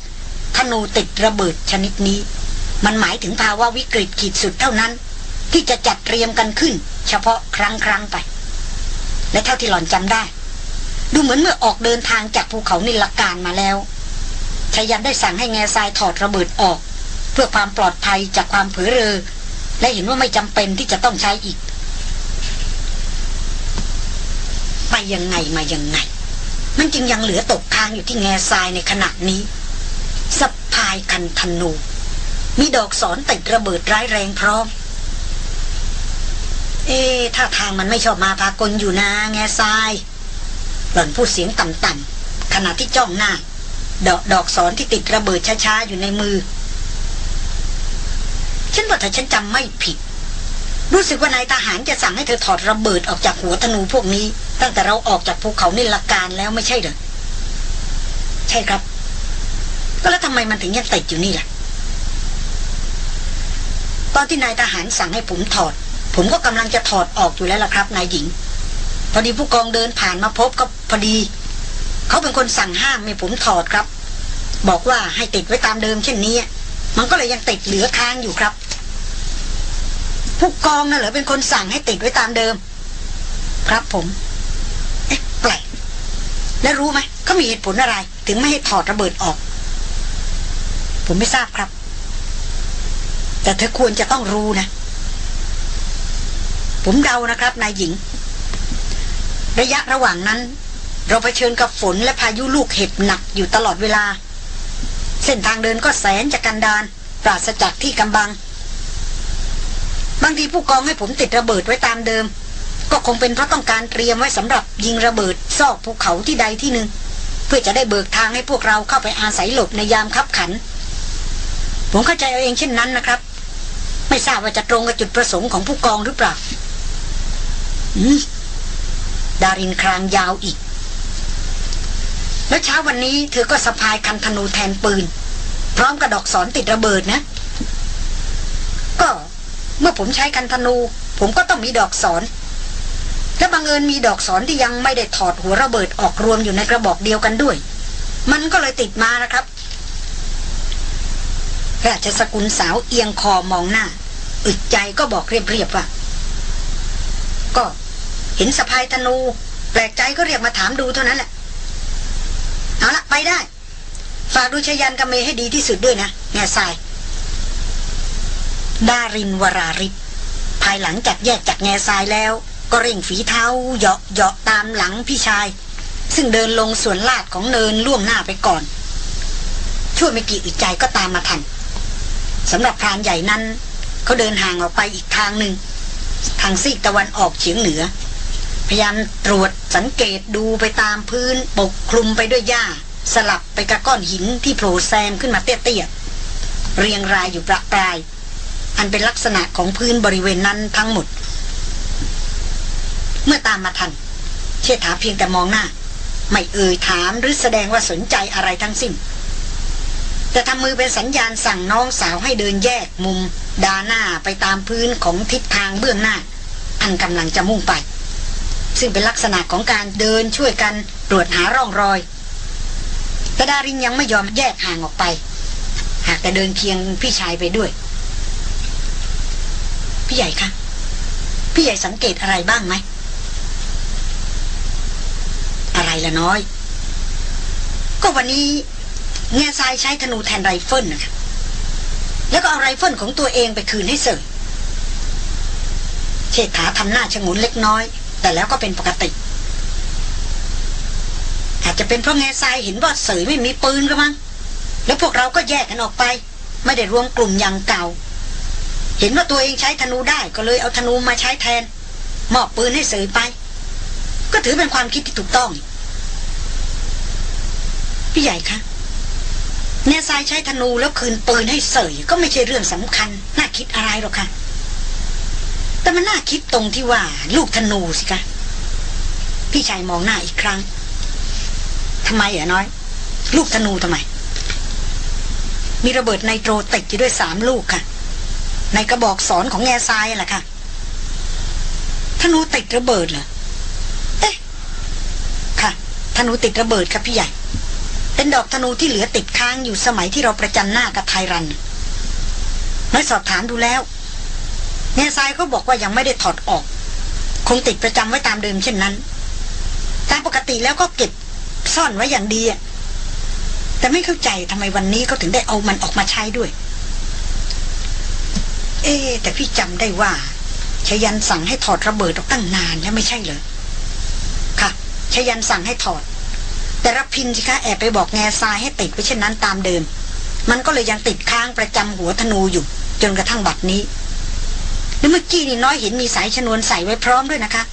ธนูติดระเบิดชนิดนี้ มันหมายถึงภาวะวิกฤตขีดสุดเท่านั้น ที่จะจัดเตรียมกันขึ้น เฉพาะครั้งครั้งไป และเท่าที่หล่อนจำได้ ดูเหมือนเมื่อออกเดินทางจากภูเขานิลการมาแล้วชายันได้สั่งให้แง่ทรายถอดระเบิดออก เพื่อความปลอดภัยจากความเผลอเรอ และเห็นว่าไม่จำเป็นที่จะต้องใช้อีก ไปยังไงมายังไง มันจึงยังเหลือตกค้างอยู่ที่แง่ทรายในขณะนี้สะพายคันธนูมีดอกสอนติดระเบิดร้ายแรงพร้อม เอ๊ถ้าทางมันไม่ชอบมาพากลอยู่นะแง่ทราย หล่อนพูดเสียงต่ำๆขณะที่จ้องหน้า ดอกดอกสอนที่ติดระเบิดช้าๆอยู่ในมือ ฉันว่าถ้าฉันจำไม่ผิด รู้สึกว่านายทหารจะสั่งให้เธอถอดระเบิดออกจากหัวธนูพวกนี้ ตั้งแต่เราออกจากภูเขานิลการแล้วไม่ใช่เหรอใช่ครับ ก็แล้วทำไมมันถึงยังติดอยู่นี่ล่ะ ตอนที่นายทหารสั่งให้ผมถอด ผมก็กำลังจะถอดออกอยู่แล้วล่ะครับนายหญิง พอดีผู้กองเดินผ่านมาพบก็พอดี เขาเป็นคนสั่งห้ามให้ผมถอดครับ บอกว่าให้ติดไว้ตามเดิมเช่นนี้ มันก็เลยยังติดเหลือค้างอยู่ครับ ผู้กองน่ะเหรอเป็นคนสั่งให้ติดไว้ตามเดิม ครับผมเอ๊ะแปลกแล้วรู้ไหมเขามีเหตุผลอะไร ถึงไม่ให้ถอดระเบิดออก ผมไม่ทราบครับ แต่เธอควรจะต้องรู้นะ ผมเดานะครับนายหญิง ระยะระหว่างนั้น เราเผชิญกับฝนและพายุลูกเห็บหนักอยู่ตลอดเวลา เส้นทางเดินก็แสนจะกันดานปราศจากที่กำบัง บางทีผู้กองให้ผมติดระเบิดไว้ตามเดิม ก็คงเป็นเพราะต้องการเตรียมไว้สำหรับยิงระเบิดซอกภูเขาที่ใดที่หนึ่งเพื่อจะได้เบิกทางให้พวกเราเข้าไปอาศัยหลบในยามคับขัน ผมเข้าใจเอาเองเช่นนั้นนะครับ ไม่ทราบว่าจะตรงกับจุดประสงค์ของผู้กองหรือเปล่า อืมดารินครางยาวอีก แล้วเช้าวันนี้เธอก็สะพายคันธนูแทนปืน พร้อมกระดอกสอนติดระเบิดนะ ก็เมื่อผมใช้คันธนู ผมก็ต้องมีดอกสอน และบังเอิญมีดอกสอนที่ยังไม่ได้ถอดหัวระเบิดออกรวมอยู่ในกระบอกเดียวกันด้วย มันก็เลยติดมานะครับราชสกุลสาวเอียงคอมองหน้า อึดใจก็บอกเรียบๆว่าก็ เห็นสะพายธนู แปลกใจก็เรียกมาถามดูเท่านั้นแหละ เอาละไปได้ ฝากดูชยันกับเมให้ดีที่สุดด้วยนะแง่ทราย ดารินวราริศภายหลังจากแยกจากแง่ทรายแล้ว ก็เร่งฝีเท้าเหาะเหาะตามหลังพี่ชาย ซึ่งเดินลงส่วนลาดของเนินล่วงหน้าไปก่อน ช่วยไม่กี่อึดใจก็ตามมาทันสำหรับพรานใหญ่นั้นเขาเดินห่างออกไปอีกทางหนึ่งทางซีกตะวันออกเฉียงเหนือ พยายามตรวจสังเกตดูไปตามพื้น ปกคลุมไปด้วยหญ้า สลับไปกับก้อนหินที่โผล่แซมขึ้นมาเตี้ยๆ เรียงรายอยู่ประปราย อันเป็นลักษณะของพื้นบริเวณนั้นทั้งหมด เมื่อตามมาทัน เชษฐาเพียงแต่มองหน้า ไม่เอ่ยถามหรือแสดงว่าสนใจอะไรทั้งสิ้นแต่ทำมือเป็นสัญญาณสั่งน้องสาวให้เดินแยกมุม ดาหน้าไปตามพื้นของทิศทางเบื้องหน้า อันกำลังจะมุ่งไป ซึ่งเป็นลักษณะของการเดินช่วยกันตรวจหาร่องรอย แต่ดารินยังไม่ยอมแยกห่างออกไป หากแต่เดินเคียงพี่ชายไปด้วย พี่ใหญ่คะพี่ใหญ่สังเกตอะไรบ้างไหม อะไรละน้อย ก็วันนี้แง่ทรายใช้ธนูแทนไรเฟิลนะคะแล้วก็เอาไรเฟิลของตัวเองไปคืนให้เสยเชษฐาทำหน้าชะงนเล็กน้อย แต่แล้วก็เป็นปกติ อาจจะเป็นเพราะแง่ทรายเห็นว่าเสยไม่มีปืนก็มั้งแล้วพวกเราก็แยกกันออกไป ไม่ได้รวมกลุ่มอย่างเก่า เห็นว่าตัวเองใช้ธนูได้ก็เลยเอาธนูมาใช้แทน มอบปืนให้เสยไป ก็ถือเป็นความคิดที่ถูกต้อง พี่ใหญ่คะแง่ทรายใช้ธนูแล้วคืนปืนให้เสยก็ไม่ใช่เรื่องสำคัญ น่าคิดอะไรหรอกค่ะ แต่มันน่าคิดตรงที่ว่าลูกธนูสิคะพี่ชายมองหน้าอีกครั้งทำไมเหรอน้อย ลูกธนูทำไม มีระเบิดไนโตรติดอยู่ด้วยสามลูกค่ะ ในกระบอกสอนของแง่ทรายแหละค่ะธนูติดระเบิดเหรอเอ๊ะค่ะธนูติดระเบิดครับพี่ใหญ่ เป็นดอกธนูที่เหลือติดค้างอยู่สมัยที่เราประจันหน้ากับไทรันน้อสอบถามดูแล้ว แง่ทรายเขาบอกว่ายังไม่ได้ถอดออก คงติดประจำไว้ตามเดิมเช่นนั้น ตามปกติแล้วก็เก็บซ่อนไว้อย่างดีอะแต่ไม่เข้าใจทำไมวันนี้เขาถึงได้เอามันออกมาใช้ด้วย เอ๊แต่พี่จำได้ว่าชยันสั่งให้ถอดระเบิดออกตั้งนานแล้วไม่ใช่เหรอค่ะชยันสั่งให้ถอด แต่รับพินสิคะแอบไปบอกแง่ทรายให้ติดไว้เช่นนั้นตามเดิม มันก็เลยยังติดค้างประจำหัวธนูอยู่ จนกระทั่งบัดนี้ แล้วเมื่อกี้นี่น้อยเห็นมีสายชนวนใส่ไว้พร้อมด้วยนะคะ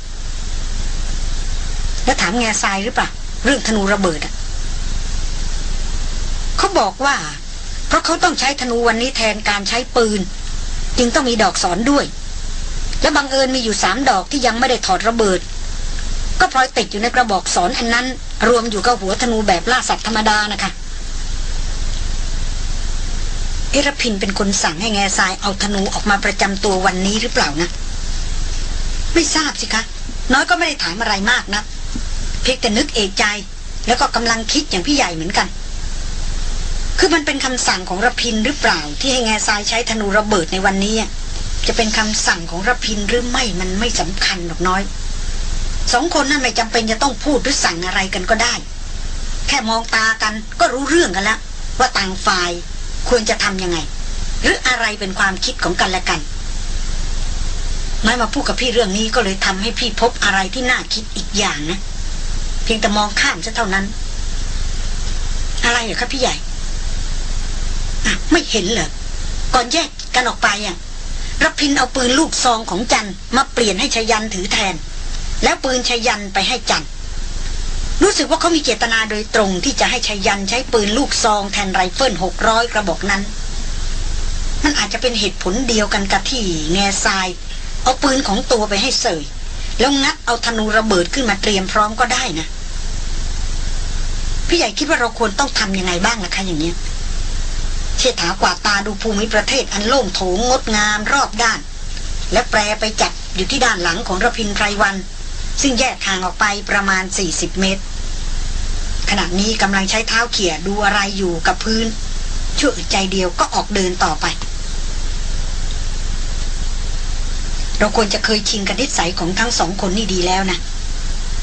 แล้วถามแง่ทรายหรือเปล่าเรื่องธนูระเบิดอะเขาบอกว่า เพราะเขาต้องใช้ธนูวันนี้แทนการใช้ปืน จึงต้องมีดอกสอนด้วย และบังเอิญมีอยู่สามดอกที่ยังไม่ได้ถอดระเบิด ก็พลอยติดอยู่ในกระบอกสอนอันนั้น รวมอยู่กับหัวธนูแบบล่าสัตว์ธรรมดานะคะ เอรพินเป็นคนสั่งให้แง่ทรายเอาธนูออกมาประจำตัววันนี้หรือเปล่านะ ไม่ทราบสิคะ น้อยก็ไม่ได้ถามอะไรมากนะเพียงแต่นึกเอกใจ แล้วก็กำลังคิดอย่างพี่ใหญ่เหมือนกัน คือมันเป็นคำสั่งของรพินหรือเปล่า ที่ให้แง่ทรายใช้ธนูระเบิดในวันนี้ จะเป็นคำสั่งของรพินหรือไม่มันไม่สำคัญหรอกน้อยสองคนนั้นไม่จำเป็นจะต้องพูดหรือสั่งอะไรกันก็ได้ แค่มองตากันก็รู้เรื่องกันแล้วว่าต่างฝ่าย ควรจะทำยังไง หรืออะไรเป็นความคิดของกันและกันน้อยมาพูดกับพี่เรื่องนี้ก็เลยทำให้พี่พบอะไรที่น่าคิดอีกอย่างนะ เพียงแต่มองข้ามซะเท่านั้น อะไรเหรอครับพี่ใหญ่ไม่เห็นเหรอ ก่อนแยกกันออกไปอะรับพินเอาปืนลูกซองของจันมาเปลี่ยนให้ชยันถือแทน แล้วปืนชยันไปให้จัน รู้สึกว่าเขามีเจตนาโดยตรงที่จะให้ชยันใช้ปืนลูกซองแทนไรเฟิลหกร้อยกระบอกนั้น มันอาจจะเป็นเหตุผลเดียวกันกับที่แง่ทราย เอาปืนของตัวไปให้เสย แล้วงัดเอาธนูระเบิดขึ้นมาเตรียมพร้อมก็ได้นะ พี่ใหญ่คิดว่าเราควรต้องทำยังไงบ้างล่ะคะอย่างเนี้ยเชษฐากวาดตาดูภูมิประเทศอันโล่งโถงงดงามรอบด้าน และแปรไปจัดอยู่ที่ด้านหลังของระพินไพรวัน ซึ่งแยกทางออกไปประมาณ 40 เมตร ขณะนี้กำลังใช้เท้าเขี่ยดูอะไรอยู่กับพื้นชั่วอึดใจเดียวก็ออกเดินต่อไป เราควรจะเคยชินกับนิสัยของทั้งสองคนนี่ดีแล้วนะ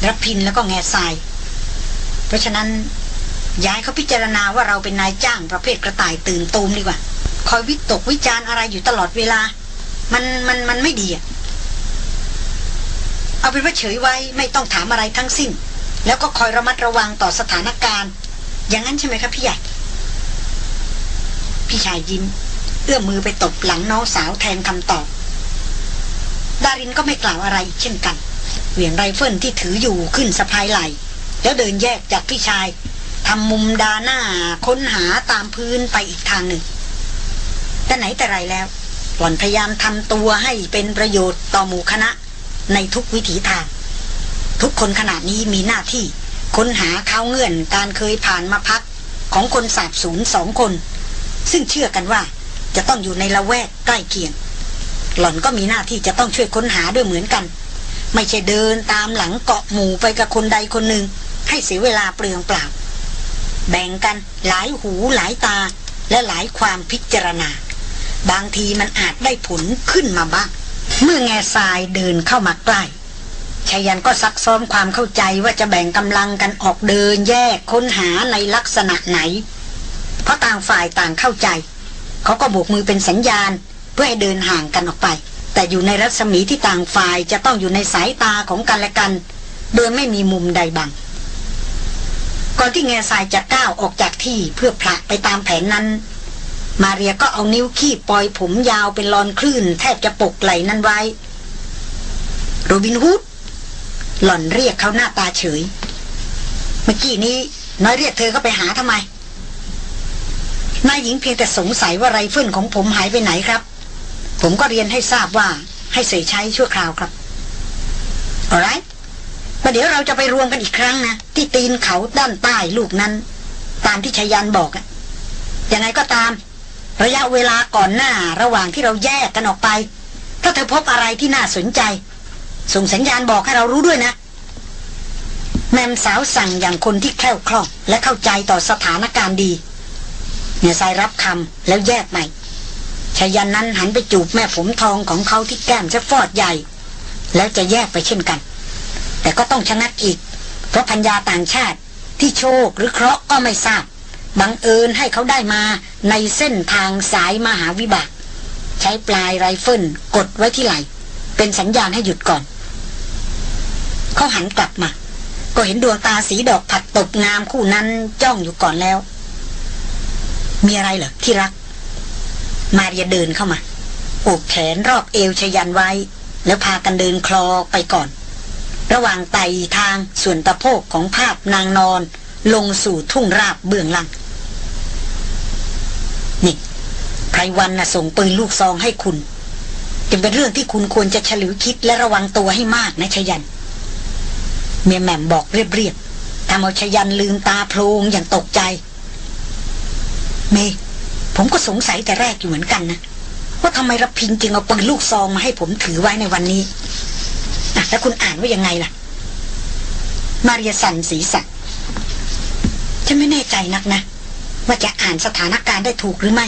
รับพินแล้วก็แง่ทราย เพราะฉะนั้นย้ายเขาพิจารณาว่าเราเป็นนายจ้างประเภทกระต่ายตื่นตูมดีกว่า คอยวิตกวิจารณ์อะไรอยู่ตลอดเวลา มันมันมันไม่ดีอะเอาเป็นว่าเฉยไว้ไม่ต้องถามอะไรทั้งสิ้น แล้วก็คอยระมัดระวังต่อสถานการณ์ อย่างนั้นใช่ไหมครับพี่ใหญ่ พี่ชายยิ้ม เอื้อมมือไปตบหลังน้องสาวแทนคำตอบ ดารินก็ไม่กล่าวอะไรเช่นกัน เหวี่ยงไรเฟิลที่ถืออยู่ขึ้นสะพายไหล แล้วเดินแยกจากพี่ชายทำมุมดาหน้าค้นหาตามพื้นไปอีกทางหนึ่ง แต่ไหนแต่ไรแล้ว หล่อนพยายามทำตัวให้เป็นประโยชน์ต่อหมู่คณะในทุกวิถีทาง ทุกคนขนาดนี้มีหน้าที่ ค้นหาข้าวเงื่อนการเคยผ่านมาพักของคนสาบสูญสองคน ซึ่งเชื่อกันว่าจะต้องอยู่ในละแวกใกล้เคียง หล่อนก็มีหน้าที่จะต้องช่วยค้นหาด้วยเหมือนกัน ไม่ใช่เดินตามหลังเกาะหมู่ไปกับคนใดคนหนึ่ง ให้เสียเวลาเปลืองเปล่า แบ่งกันหลายหูหลายตาและหลายความพิจารณา บางทีมันอาจได้ผลขึ้นมาบ้าง เมื่อแง่ทรายเดินเข้ามาใกล้ ชายันก็ซักซ้อมความเข้าใจว่าจะแบ่งกำลังกันออกเดินแยกค้นหาในลักษณะไหน เพราะต่างฝ่ายต่างเข้าใจ เขาก็โบกมือเป็นสัญญาณ เพื่อให้เดินห่างกันออกไป แต่อยู่ในรัศมีที่ต่างฝ่ายจะต้องอยู่ในสายตาของกันและกัน โดยไม่มีมุมใดบัง ก่อนที่แง่ทรายจะก้าวออกจากที่เพื่อผลักไปตามแผนนั้น มาเรียก็เอานิ้วคลี่ปล่อยผมยาวเป็นลอนคลื่น แทบจะปกไหล่นั้นไว้ โรบินฮูด หล่อนเรียกเขาหน้าตาเฉย เมื่อกี้นี้ น้อยเรียกเธอเข้าไปหาทำไมนายหญิงเพียงแต่สงสัยว่าไรเฟิลของผมหายไปไหนครับ ผมก็เรียนให้ทราบว่าให้เสยใช้ชั่วคราวครับอะไรประเดี๋ยวเราจะไปรวมกันอีกครั้งนะ ที่ตีนเขาด้านใต้ลูกนั้น ตามที่ชายันบอกอะยังไงก็ตาม ระยะเวลาก่อนหน้าระหว่างที่เราแยกกันออกไป ถ้าเธอพบอะไรที่น่าสนใจ ส่งสัญญาณบอกให้เรารู้ด้วยนะ แมมสาวสั่งอย่างคนที่แคล่วคล่อง และเข้าใจต่อสถานการณ์ดีเนี่ยสายรับคำแล้วแยกใหม่ชายันนั้นหันไปจูบแม่ผมทองของเขาที่แก้มจะฟอดใหญ่ แล้วจะแยกไปเช่นกัน แต่ก็ต้องชนะกอีก เพราะพัญญาต่างชาติที่โชคหรือเคราะห์ก็ไม่ทราบบังเอิญให้เขาได้มาในเส้นทางสายมหาวิบาก ใช้ปลายไรเฟิลกดไว้ที่ไหล เป็นสัญญาณให้หยุดก่อน เขาหันกลับมา ก็เห็นดวงตาสีดอกผัดตบงามคู่นั้นจ้องอยู่ก่อนแล้ว มีอะไรเหรอที่รัก มาเรียเดินเข้ามาโอบแขนรอบเอวชยันไว้ แล้วพากันเดินคลอไปก่อน ระหว่างไต่ทางส่วนตะโพกของภาพนางนอน ลงสู่ทุ่งราบเบื้องล่างนี่ไพรวันน่ะส่งปืนลูกซองให้คุณจึงเป็นเรื่องที่คุณควรจะเฉลียวคิดและระวังตัวให้มากนะชยัน เมียแหม่มบอกเรียบๆทำเอาชยันลืมตาโพลงอย่างตกใจ เม ผมก็สงสัยแต่แรกอยู่เหมือนกันนะ ว่าทำไมรพินจึงเอาปืนลูกซองมาให้ผมถือไว้ในวันนี้อะแล้วคุณอ่านว่ายังไงล่ะ มาเรียสันสีสักฉันไม่แน่ใจนักนะ ว่าจะอ่านสถานการณ์ได้ถูกหรือไม่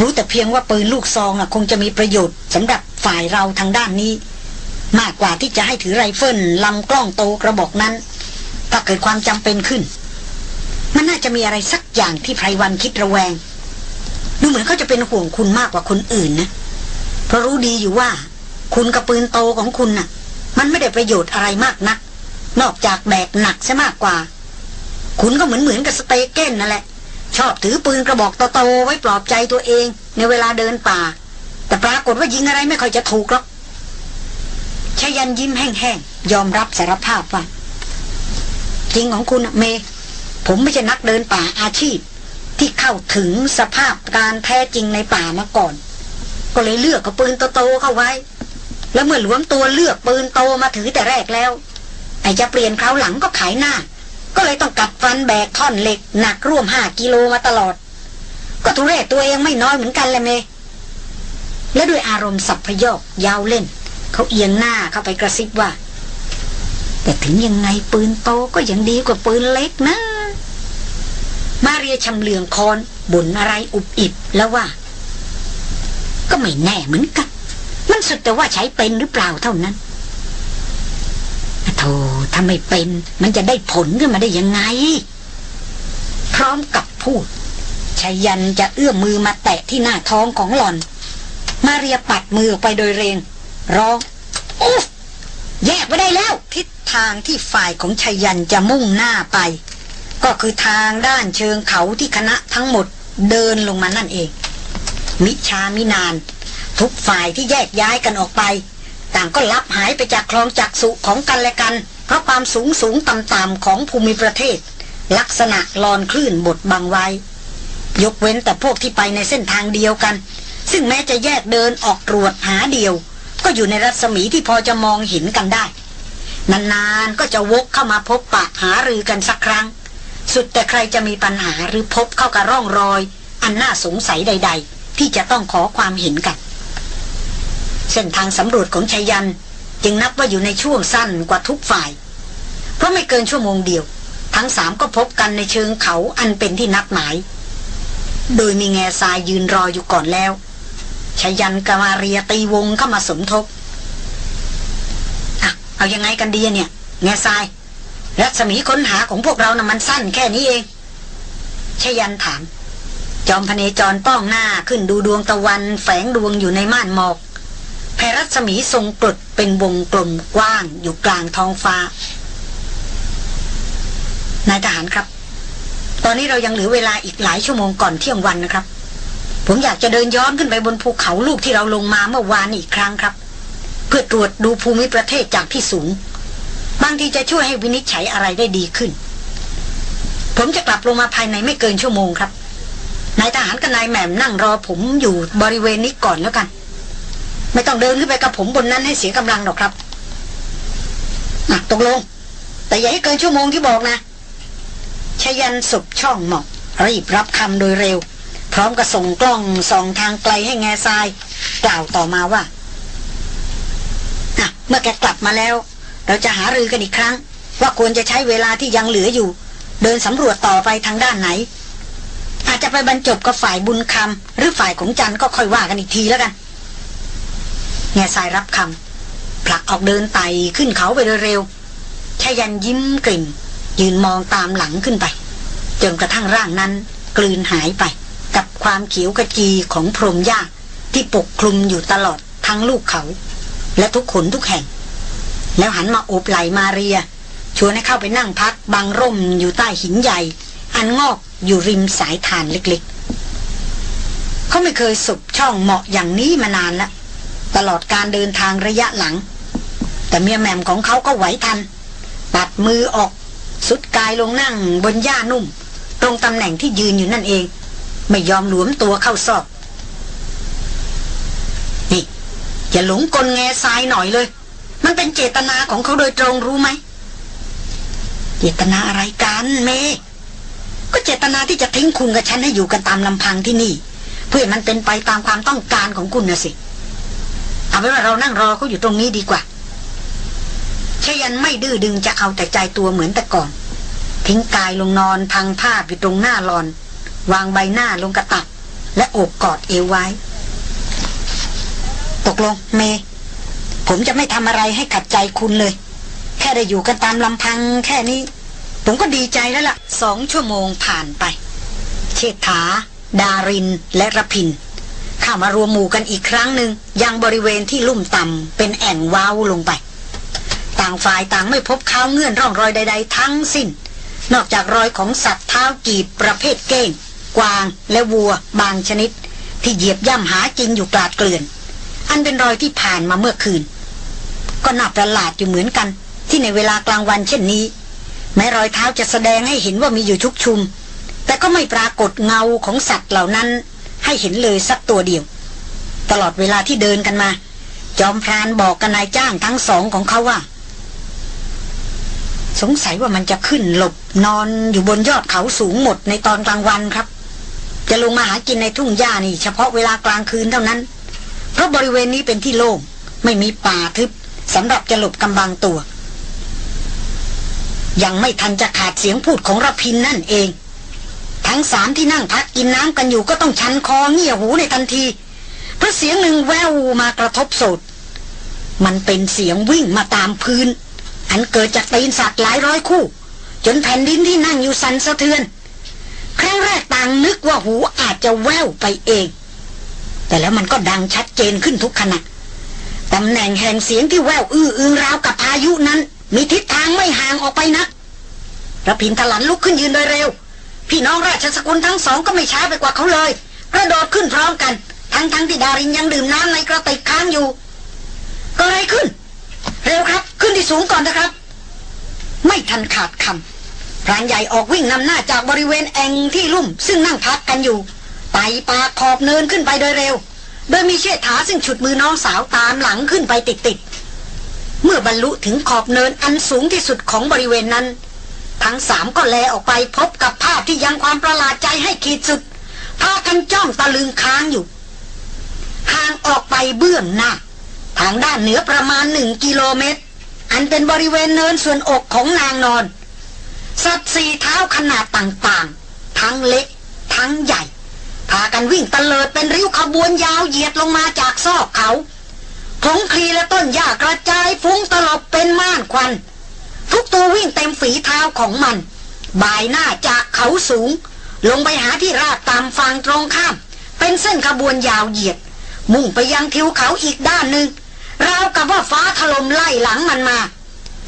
รู้แต่เพียงว่าปืนลูกซองน่ะ คงจะมีประโยชน์สำหรับฝ่ายเราทางด้านนี้ มากกว่าที่จะให้ถือไรเฟิลลำกล้องโตกระบอกนั้น ถ้าเกิดความจำเป็นขึ้น มันน่าจะมีอะไรสักอย่างที่ไพรวันคิดระแวง ดูเหมือนเขาจะเป็นห่วงคุณมากกว่าคนอื่นนะ เพราะรู้ดีอยู่ว่า คุณกับปืนโตของคุณน่ะ มันไม่ได้ประโยชน์อะไรมากนัก นอกจากแบกหนักซะมากกว่า คุณก็เหมือนเหมือนกับสเตเก้นนั่นแหละ ชอบถือปืนกระบอกโตๆไว้ปลอบใจตัวเอง ในเวลาเดินป่า แต่ปรากฏว่ายิงอะไรไม่ค่อยจะถูกหรอก ชยันยิ้มแห้งๆ ยอมรับสารภาพว่า จริงของคุณเม ผมไม่ใช่นักเดินป่าอาชีพ ที่เข้าถึงสภาพการแท้จริงในป่ามาก่อน ก็เลยเลือกกับปืนโตๆเข้าไว้ แล้วเมื่อหลวมตัวเลือกปืนโตมาถือแต่แรกแล้วไอจะเปลี่ยนคราวหลังก็ขายหน้า ก็เลยต้องกัดฟันแบกท่อนเหล็กหนักร่วมห้ากิโลมาตลอด ก็ทุเรศตัวเองไม่น้อยเหมือนกันเลยเม และด้วยอารมณ์สับพยอกยาวเล่น เขาเอียงหน้าเข้าไปกระซิบว่า แต่ถึงยังไงปืนโตก็ยังดีกว่าปืนเล็กนะ มาเรียชำเลืองคอนบ่นอะไรอุบอิบแล้วว่า ก็ไม่แน่เหมือนกัน มันสุดแต่ว่าใช้เป็นหรือเปล่าเท่านั้นโธ่ถ้าไม่เป็นมันจะได้ผลขึ้นมาได้ยังไง พร้อมกับพูดชายันจะเอื้อมมือมาแตะที่หน้าท้องของหล่อน มาเรียปัดมือออกไปโดยเร็ง ร้องอุ๊ฟแยกไปได้แล้ว ทิศทางที่ฝ่ายของชายันจะมุ่งหน้าไป ก็คือทางด้านเชิงเขาที่คณะทั้งหมดเดินลงมานั่นเอง มิชามินาน ทุกฝ่ายที่แยกย้ายกันออกไป ต่างก็ลับหายไปจากคลองจักสุของกันและกัน เพราะความสูงสูงต่ำต่ำของภูมิประเทศ ลักษณะลอนคลื่นบดบังไว้ ยกเว้นแต่พวกที่ไปในเส้นทางเดียวกัน ซึ่งแม้จะแยกเดินออกตรวจหาเดียว ก็อยู่ในรัศมีที่พอจะมองเห็นกันได้ นานๆก็จะวกเข้ามาพบปะหารือกันสักครั้ง สุดแต่ใครจะมีปัญหาหรือพบเข้ากับร่องรอย อันน่าสงสัยใด ๆ ที่จะต้องขอความเห็นกัน เส้นทางสำรวจของชายันจึงนับว่าอยู่ในช่วงสั้นกว่าทุกฝ่าย เพราะไม่เกินชั่วโมงเดียว ทั้งสามก็พบกันในเชิงเขาอันเป็นที่นัดหมาย โดยมีแง่ทรายยืนรออยู่ก่อนแล้ว ชยันกบมาเรียตีวงเข้ามาสมทบอะเอายังไงกันดีเนี่ยแง่ทรายรัศมีค้นหาของพวกเรานะ่ะมันสั้นแค่นี้เองชยันถาม จอมพเนจรป้องหน้าขึ้นดูดวงตะวันแฝงดวงอยู่ในม่านหมอกแผ่รัศมีทรงกรดเป็นวงกลมกว้างอยู่กลางท้องฟ้านายทหารครับ ตอนนี้เรายังเหลือเวลาอีกหลายชั่วโมงก่อนเที่ยงวันนะครับ ผมอยากจะเดินย้อนขึ้นไปบนภูเขาลูกที่เราลงมาเมื่อวานอีกครั้งครับ เพื่อตรวจดูภูมิประเทศจากที่สูง บางทีจะช่วยให้วินิจฉัยอะไรได้ดีขึ้น ผมจะกลับลงมาภายในไม่เกินชั่วโมงครับนายทหารกับนายแหม่มนั่งรอผมอยู่บริเวณนี้ก่อนแล้วกัน ไม่ต้องเดินขึ้นไปกับผมบนนั้นให้เสียกำลังหรอกครับตกลง แต่อย่าให้เกินชั่วโมงที่บอกนะชยันสุบช่องหมอกรีบรับคำโดยเร็ว พร้อมกับส่งกล้องส่องทางไกลให้แง่ทราย กล่าวต่อมาว่าอะเมื่อแกกลับมาแล้ว เราจะหารือกันอีกครั้ง ว่าควรจะใช้เวลาที่ยังเหลืออยู่ เดินสำรวจต่อไปทางด้านไหนออาจจะไปบรรจบกับฝ่ายบุญคำหรือฝ่ายของจันก็ค่อยว่ากันอีกทีแล้วกันแง่ทรายรับคำผลักออกเดินไต่ขึ้นเขาไปเร็วๆชายันยิ้มกลิ่นยืนมองตามหลังขึ้นไป จนกระทั่งร่างนั้นกลืนหายไป กับความเขียวกระจีของพรมหญ้าที่ปกคลุมอยู่ตลอดทั้งลูกเขา และทุกขนทุกแห่ง แล้วหันมาโอบไหลมาเรีย ชวนให้เข้าไปนั่งพักบางร่มอยู่ใต้หินใหญ่ อันงอกอยู่ริมสายทานเล็กๆ เขาไม่เคยสุบช่องเหมาะอย่างนี้มานานล้วตลอดการเดินทางระยะหลัง แต่เมียแหม่มของเขาก็ไหวทัน ปัดมือออก สุดกายลงนั่งบนหญ้านุ่ม ตรงตำแหน่งที่ยืนอยู่นั่นเอง ไม่ยอมหลวมตัวเข้าซอกนี่อย่าหลงกลแง่ทรายหน่อยเลย มันเป็นเจตนาของเขาโดยตรงรู้ไหม เจตนาอะไรกันเม ก็เจตนาที่จะทิ้งคุณกับฉันให้อยู่กันตามลำพังที่นี่ เพื่อมันเป็นไปตามความต้องการของคุณนะสิเอาไว้ว่าเรานั่งรอเขาอยู่ตรงนี้ดีกว่าชยันไม่ดื้อดึงจะเอาแต่ใจตัวเหมือนแต่ก่อน ทิ้งกายลงนอนพังภาพอยู่ตรงหน้าลอน วางใบหน้าลงกระตัก และโอบกอดเอวไว้ ตกลงเม ผมจะไม่ทำอะไรให้ขัดใจคุณเลย แค่ได้อยู่กันตามลำพังแค่นี้ ผมก็ดีใจแล้วละ่ะสองชั่วโมงผ่านไป เชษฐา ดาริน และระพินเข้ามารวมหมู่กันอีกครั้งหนึ่งยังบริเวณที่ลุ่มต่ำเป็นแอ่งว้าวลงไป ต่างฝ่ายต่างไม่พบข้าวเงื่อนร่องรอยใด ๆ ทั้งสิ้นนอกจากรอยของสัตว์เท้ากีบประเภทเก้ง กวางและวัว บางชนิด ที่เหยียบย่ำหากินอยู่กลาดเกลื่อน อันเป็นรอยที่ผ่านมาเมื่อคืน ก็น่าประหลาดอยู่เหมือนกัน ที่ในเวลากลางวันเช่นนี้ แม้รอยเท้าจะแสดงให้เห็นว่ามีอยู่ชุกชุม แต่ก็ไม่ปรากฏเงาของสัตว์เหล่านั้น ให้เห็นเลยสักตัวเดียว ตลอดเวลาที่เดินกันมา จอมพรานบอกกับนายจ้างทั้งสองของเขาว่าสงสัยว่ามันจะขึ้นหลบนอนอยู่บนยอดเขาสูงหมดในตอนกลางวันครับ จะลงมาหากินในทุ่งหญ้านี่ เฉพาะเวลากลางคืนเท่านั้น เพราะบริเวณนี้เป็นที่โล่งไม่มีป่าทึบสำหรับจะหลบกำบังตัว ยังไม่ทันจะขาดเสียงพูดของรพินนั่นเอง ทั้งสามที่นั่งพักกินน้ำกันอยู่ก็ต้องชันคอเงี่ยหูในทันทีเพราะเสียงหนึ่งแววมากระทบสดมันเป็นเสียงวิ่งมาตามพื้น อันเกิดจากตีนสัตว์หลายร้อยคู่ จนแผ่นดินที่นั่งอยู่สั่นสะเทือน ครั้งแรกต่างนึกว่าหูอาจจะแววไปเอง แต่แล้วมันก็ดังชัดเจนขึ้นทุกขณะตำแหน่งแห่งเสียงที่แววอื้ออึงราวกับพายุนั้น มีทิศทางไม่ห่างออกไปนักระพินทลันลุกขึ้นยืนโดยเร็ว พี่น้องราชสกุลทั้งสองก็ไม่ช้าไปกว่าเขาเลย กระโดดขึ้นพร้อมกัน ทั้งทั้งที่ดารินยังดื่มน้ำในกระติกค้างอยู่ก็อะไรขึ้น เร็วครับ ขึ้นที่สูงก่อนนะครับ ไม่ทันขาดคำ พรานใหญ่ออกวิ่งนำหน้าจากบริเวณแองที่ลุ่ม ซึ่งนั่งพักกันอยู่ไต่ปากขอบเนินขึ้นไปโดยเร็ว โดยมีเชษฐาซึ่งฉุดมือน้องสาวตามหลังขึ้นไปติดๆเมื่อบรรลุถึงขอบเนินอันสูงที่สุดของบริเวณนั้น ทั้งสามก็แลออกไปพบกับภาพที่ยังความประหลาดใจให้ขีดสุดพากันจ้องตะลึงค้างอยู่ห่างออกไปเบื้องหน้าทางด้านเหนือประมาณหนึ่งกิโลเมตร อันเป็นบริเวณเนินส่วนอกของนางนอน สัตว์สี่เท้าขนาดต่างๆ ทั้งเล็ก ทั้งใหญ่ พากันวิ่งตะเลิดเป็นริ้วขบวนยาวเหยียดลงมาจากซอกเขาผงคลีและต้นหญ้ากระจายฟุ้งตลบเป็นม่านควัน ทุกตัววิ่งเต็มฝีเท้าของมัน บ่ายหน้าจากเขาสูง ลงไปหาที่ราบตามฝั่งตรงข้าม เป็นเส้นขบวนยาวเหยียด มุ่งไปยังทิวเขาอีกด้านหนึ่งราวกับว่าฟ้าถล่มไล่หลังมันมา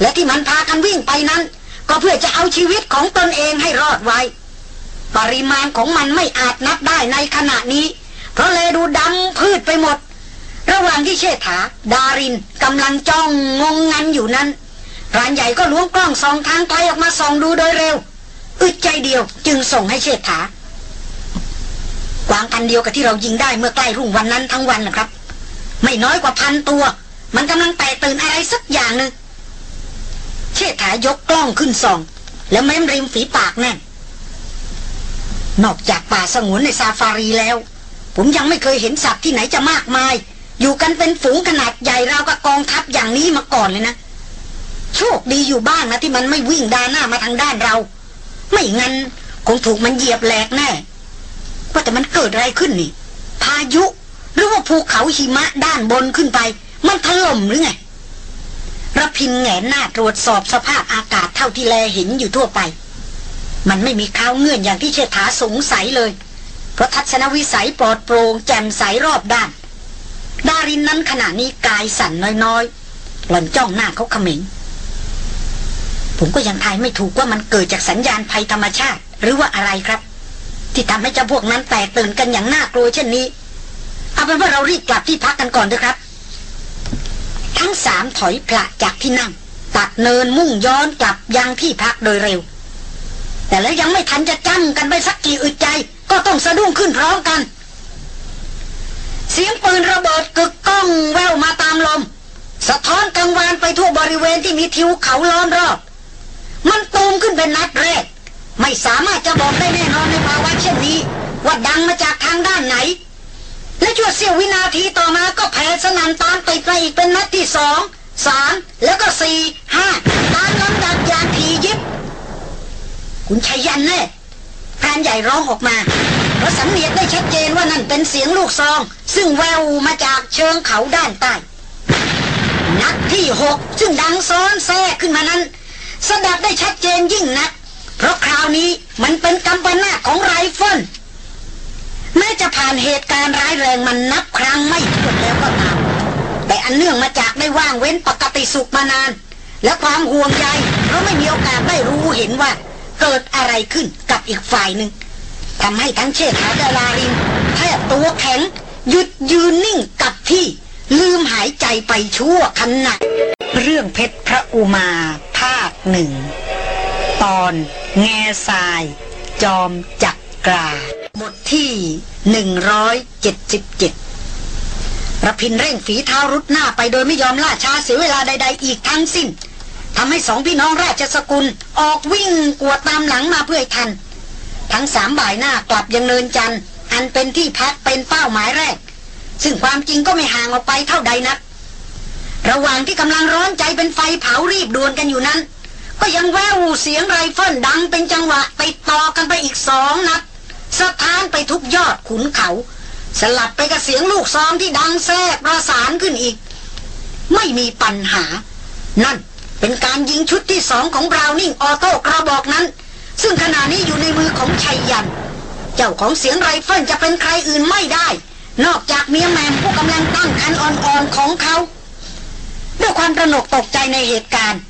และที่มันพากันวิ่งไปนั้น ก็เพื่อจะเอาชีวิตของตนเองให้รอดไว้ ปริมาณของมันไม่อาจนับได้ในขณะนี้ เพราะเลดูดำพืชไปหมด ระหว่างที่เชษฐา ดารินกำลังจ้องงงงันอยู่นั้นรานใหญ่ก็ล้วงกล้องส่องทางไกลออกมาส่องดูโดยเร็ว อึดใจเดียวจึงส่งให้เชษฐากวางอันเดียวกับที่เรายิงได้เมื่อใกล้รุ่งวันนั้นทั้งวันนะครับ ไม่น้อยกว่าพันตัว มันกำลังแตกตื่นอะไรสักอย่างหนึ่ง เชษฐายกกล้องขึ้นส่อง แล้วแม้มริมฝีปากแน่น นอกจากป่าสงวนในซาฟารีแล้ว ผมยังไม่เคยเห็นสัตว์ที่ไหนจะมากมาย อยู่กันเป็นฝูงขนาดใหญ่ราวกับกองทัพอย่างนี้มาก่อนเลยนะ โชคดีอยู่บ้างนะที่มันไม่วิ่งด้านหน้ามาทางด้านเรา ไม่งั้นคงถูกมันเหยียบแหลกแน่ว่าแต่มันเกิดอะไรขึ้นนี่ พายุ หรือว่าภูเขาหิมะด้านบนขึ้นไป มันถล่มหรือไง ระพินแงหน้าตรวจสอบสภาพอากาศเท่าที่แลเห็นอยู่ทั่วไป มันไม่มีข้าวเงื่อนอย่างที่เชษฐาสงสัยเลย เพราะทัศนวิสัยปลอดโปร่งแจ่มใสรอบด้าน ดารินนั้นขณะนี้กายสั่นน้อยๆ หล่อนจ้องหน้าเขาเขม็ง ผมก็ยังทายไม่ถูกว่ามันเกิดจากสัญญาณภัยธรรมชาติ หรือว่าอะไรครับ ที่ทำให้เจ้าพวกนั้นแตกตื่นกันอย่างน่ากลัวเช่นนี้ เอาเป็นว่าเรารีบกลับที่พักกันก่อนเถอะครับ ทั้งสามถอยพละจากที่นั่งตัดเนินมุ่งย้อนกลับยังที่พักโดยเร็ว แต่แล้วยังไม่ทันจะจ้ำกันไปสักกี่อึดใจ ก็ต้องสะดุ้งขึ้นพร้อมกัน เสียงปืนระเบิดกึกก้องแววมาตามลม สะท้อนกังวานไปทั่วบริเวณที่มีทิวเขาล้อมรอบ มันตูมขึ้นเป็นนัดแรก ไม่สามารถจะบอกได้แน่นอนในภาวะเช่นนี้ ว่าดังมาจากทางด้านไหน และชั่วเสี้ยววินาทีต่อมาก็แผ่สนั่นตามติดไปอีกเป็นนัดที่สองสามแล้วก็สี่ห้าตามลำดับอย่างทียิบคุณชัยยันแน่พรานใหญ่ร้องออกมาเพราะสำเนียกได้ชัดเจนว่านั่นเป็นเสียงลูกซอง ซึ่งแววมาจากเชิงเขาด้านใต้นัดที่หกซึ่งดังซ้อนแทรกขึ้นมานั้นสดับได้ชัดเจนยิ่งนัก เพราะคราวนี้มันเป็นกำปนาของไรเฟิล แม้จะผ่านเหตุการณ์ร้ายแรงมันนับครั้งไม่ถ้วนแล้วก็ตาม แต่อันเนื่องมาจากได้ว่างเว้นปกติสุขมานาน และความห่วงใยเพราะไม่มีโอกาสได้รู้เห็นว่า เกิดอะไรขึ้นกับอีกฝ่ายหนึ่งทำให้ทั้งเชษฐาดารารินแทบตัวแข็ง หยุดยืนนิ่งกับที่ลืมหายใจไปชั่วขณะเรื่องเพชรพระอุมาภาคหนึ่ง ตอนแง่ทราย จอมจักกรา บทที่หนึ่งร้อยเจ็ดสิบเจ็ดระพินเร่งฝีเท้ารุดหน้าไปโดยไม่ยอมล่าช้าเสียเวลาใด ๆ อีกทั้งสิ้นทำให้สองพี่น้องราชสกุลออกวิ่งกวดตามหลังมาเพื่อให้ทัน ทั้งสามบ่ายหน้ากลับยังเนินจันทร์อันเป็นที่พักเป็นเป้าหมายแรก ซึ่งความจริงก็ไม่ห่างออกไปเท่าใดนัก ระหว่างที่กำลังร้อนใจเป็นไฟเผารีบด่วนกันอยู่นั้น ก็ยังแว่วเสียงไรเฟิลดังเป็นจังหวะติดต่อกันไปอีกสองนัด สะท้านไปทุกยอดขุนเขา สลับไปกับเสียงลูกซองที่ดังแทรกประสานขึ้นอีก ไม่มีปัญหา นั่นเป็นการยิงชุดที่สองของบราวนิ่ง auto กระบอกนั้น ซึ่งขณะนี้อยู่ในมือของไชยันต์ เจ้าของเสียงไรเฟิลจะเป็นใครอื่นไม่ได้ นอกจากเมียแหม่มผู้กำลังตั้งครรภ์อ่อนๆของเขาด้วยความตระหนกตกใจในเหตุการณ์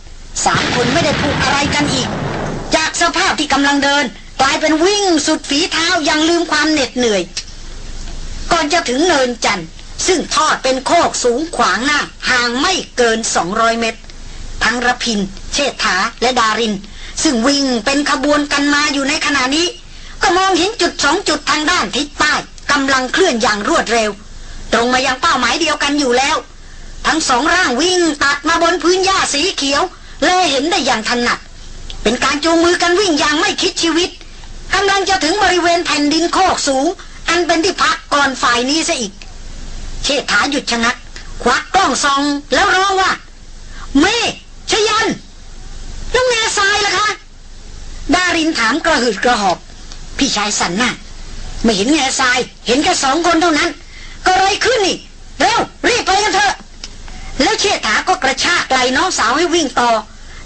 สามคนไม่ได้พูดอะไรกันอีก จากสภาพที่กำลังเดิน กลายเป็นวิ่งสุดฝีเท้ายังลืมความเหน็ดเหนื่อย ก่อนจะถึงเนินจันทร์ซึ่งทอดเป็นโคกสูงขวางหน้าห่างไม่เกิน 200 เมตร ทั้งระพิน เชษฐาและดาริน ซึ่งวิ่งเป็นขบวนกันมาอยู่ในขณะนี้ ก็มองเห็นจุดสองจุดทางด้านทิศใต้กำลังเคลื่อนอย่างรวดเร็ว ตรงมายังเป้าหมายเดียวกันอยู่แล้ว ทั้งสองร่างวิ่งตัดมาบนพื้นหญ้าสีเขียว เลเห็นได้อย่างถนัดเป็นการจูงมือกันวิ่งอย่างไม่คิดชีวิต กำลังจะถึงบริเวณแผ่นดินโคกสูง อันเป็นที่พักก่อนฝ่ายนี้ซะอีก เชษฐาหยุดชะงัก ควักกล้องซองแล้วร้องว่า เมชยันแล้วแง่ทรายล่ะคะดารินถามกระหืดกระหอบ พี่ชายสันหน้าไม่เห็นแง่ทราย เห็นแค่สองคนเท่านั้น ก็ไรขึ้นนี่เร็วรีบไปกันเถอะ แล้วเชษฐาก็กระชากไหลน้องสาวให้วิ่งต่อ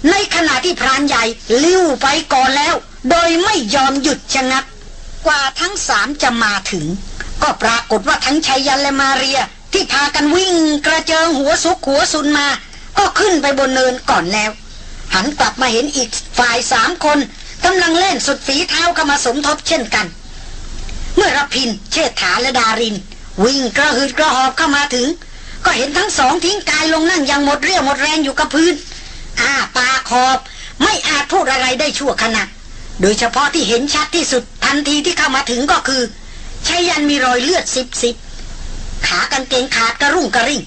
ในขณะที่พรานใหญ่ลิ้วไปก่อนแล้ว โดยไม่ยอมหยุดชะงัก กว่าทั้งสามจะมาถึง ก็ปรากฏว่าทั้งชัยยันและมาเรีย ที่พากันวิ่งกระเจิงหัวซุกหัวซุนมา ก็ขึ้นไปบนเนินก่อนแล้ว หันกลับมาเห็นอีกฝ่ายสามคนกำลังเล่นสุดฝีเท้าเข้ามาสมทบเช่นกัน เมื่อรพิน เชษฐาและดาริน วิ่งกระหืดกระหอบเข้ามาถึง ก็เห็นทั้งสองทิ้งกายลงนั่งอย่างหมดเรี่ยวหมดแรงอยู่กับพื้นอ้าปากขอบ ไม่อาจพูดอะไรได้ชั่วขณะ โดยเฉพาะที่เห็นชัดที่สุดทันทีที่เข้ามาถึงก็คือชายันมีรอยเลือดซิบซิบขากางเกงขาดกระรุ่งกระริ่ง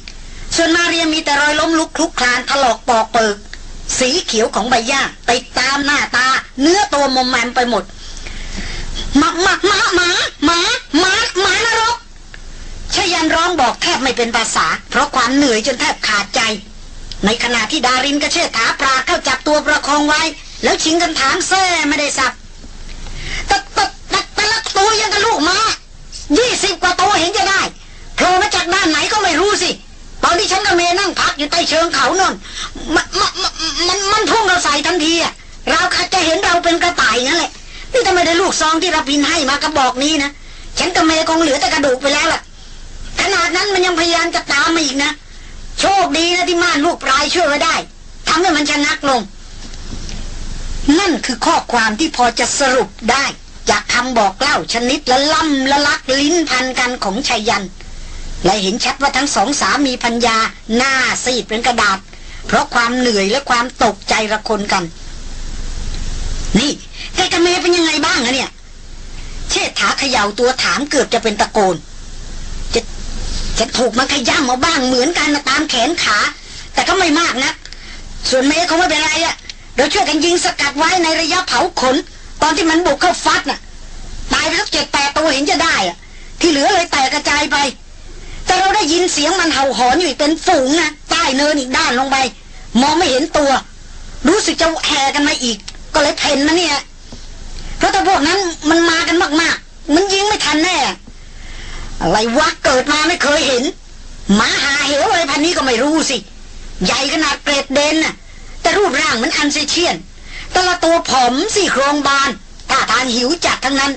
ส่วนมาเรียมีแต่รอยล้มลุกคลุกคลานถลอกปอกเปิก สีเขียวของใบหญ้าติดตามหน้าตา เนื้อตัวมอมแมมไปหมดหมาหมาหมาหมาหมาหมาหมานรกชยันร้องบอกแทบไม่เป็นภาษา เพราะความเหนื่อยจนแทบขาดใจ ในขณะที่ดารินกระเชิดขาปลาเข้าจับตัวประคองไว้ แล้วชิงกันถามแซ่ไม่ได้สับตะตะตะตะละตัวยังกับลูกมายี่สิบกว่าตัวเห็นจะได้โผล่มาจากด้านไหนก็ไม่รู้สิ ตอนที่ฉันกับเมย์นั่งพักอยู่ใต้เชิงเขานนมันมันมันมันพุ่งเราใส่ทันทีอะเราอาจจะเห็นเราเป็นกระต่ายนั่นแหละ นี่ทำไมได้ลูกซองที่รับพินให้มากระบอกนี้นะ ฉันกับเมย์คงเหลือแต่กระดูกไปแล้วล่ะ ขนาดนั้นมันยังพยายามจะตามมาอีกนะ โชคดีนะที่ม่านลูกปลายช่วยไว้ได้ทำให้มันชะงักลง นั่นคือข้อความที่พอจะสรุปได้ จากคำบอกเล่าชนิดละล่ำละลักลิ้นพันกันของชัยยัน และเห็นชัดว่าทั้งสองสามีพัญญาหน้าซีดเป็นกระดาษ เพราะความเหนื่อยและความตกใจระคนกัน นี่แกกับเมย์เป็นยังไงบ้างอะเนี่ย เชษฐาเขย่าตัวถามเกือบจะเป็นตะโกน จะจะถูกมันขย้ำมาบ้างเหมือนกันนะตามแขนขา แต่ก็ไม่มากนะส่วนเมย์เขาไม่เป็นไรอะ เราช่วยกันยิงสกัดไว้ในระยะเผาขน ตอนที่มันบุกเข้าฟัดน่ะ ตายไปสักเจ็ดแปดตัวเห็นจะได้อะที่เหลือเลยแตกกระจายไป แต่เราได้ยินเสียงมันเห่าหอนอยู่เป็นฝูงนะใต้เนินอีกด้านลงไป มองไม่เห็นตัว รู้สึกจะแห่กันมาอีก ก็เลยเพ่นนะเนี่ยเพราะถ้าพวกนั้นมันมากันมากๆ มันยิงไม่ทันแน่อะไรวะเกิดมาไม่เคยเห็นหมาหาเหวอะไรพันนี้ก็ไม่รู้สิ ใหญ่ขนาดเกรดเดนน่ะ แต่รูปร่างมือนอันเซเชียน แต่ละตัวผอมซี่โครงบานท่าทางหิวจัดทั้งนั้น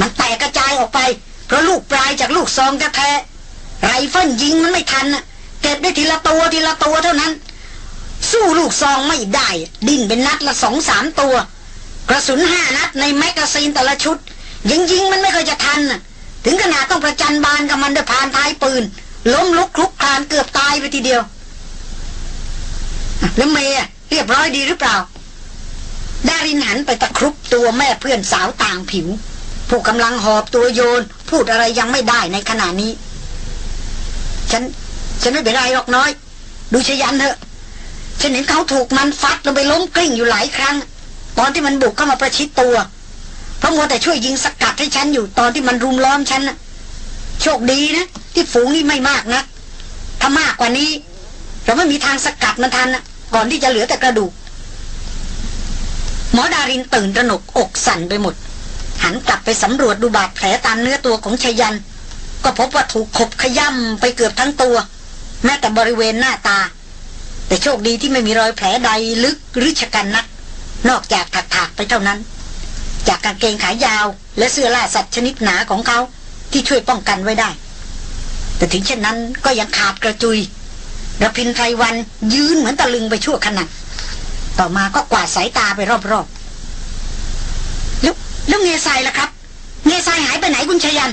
มันแตกกระจายออกไป เพราะลูกปลายจากลูกซองแท้ๆไรเฟิลยิงมันไม่ทันน่ะเก็บได้ทีละตัวทีละตัวเท่านั้น สู้ลูกซองไม่ได้ ดิ้นเป็นนัดละสองสามตัว กระสุนห้านัดใน magazine แต่ละชุดยิงยิงมันไม่เคยจะทันน่ะถึงขนาดต้องประจัญบานกับมันด้วยพานท้ายปืน ล้มลุกคลุกคลานเกือบตายไปทีเดียว แล้วเมย์เรียบร้อยดีหรือเปล่า ดารินหันไปตะครุบตัวแม่เพื่อนสาวต่างผิว ผู้กำลังหอบตัวโยน พูดอะไรยังไม่ได้ในขณะนี้ ฉัน ฉันไม่เป็นไรหรอกน้อย ดูชยันเถอะ ฉันเห็นเขาถูกมันฟัดลงไปล้มกลิ้งอยู่หลายครั้ง ตอนที่มันบุกเข้ามาประชิดตัว เพราะมัวแต่ช่วยยิงสกัดให้ฉันอยู่ตอนที่มันรุมล้อมฉันโชคดีนะที่ฝูงนี่ไม่มากนะถ้ามากกว่านี้ เราไม่มีทางสกัดมันทันนะ ก่อนที่จะเหลือแต่กระดูก หมอดารินตื่นระหนกอกสั่นไปหมด หันกลับไปสำรวจดูบาดแผลตามเนื้อตัวของชยัน ก็พบว่าถูกขบขย่ำไปเกือบทั้งตัว แม้แต่บริเวณหน้าตา แต่โชคดีที่ไม่มีรอยแผลใดลึกหรือชะกันนัก นอกจากถักๆไปเท่านั้น จากกางเกงขายาวและเสื้อล่าสัตว์ชนิดหนาของเขาที่ช่วยป้องกันไว้ได้ แต่ถึงเช่นนั้นก็ยังขาดกระจุย ระพินไพรวันยืนเหมือนตะลึงไปชั่วขณะ ต่อมาก็กวาดสายตาไปรอบๆแล้วแล้วเงยทรายล่ะครับ เงยทรายหายไปไหนคุณชยัน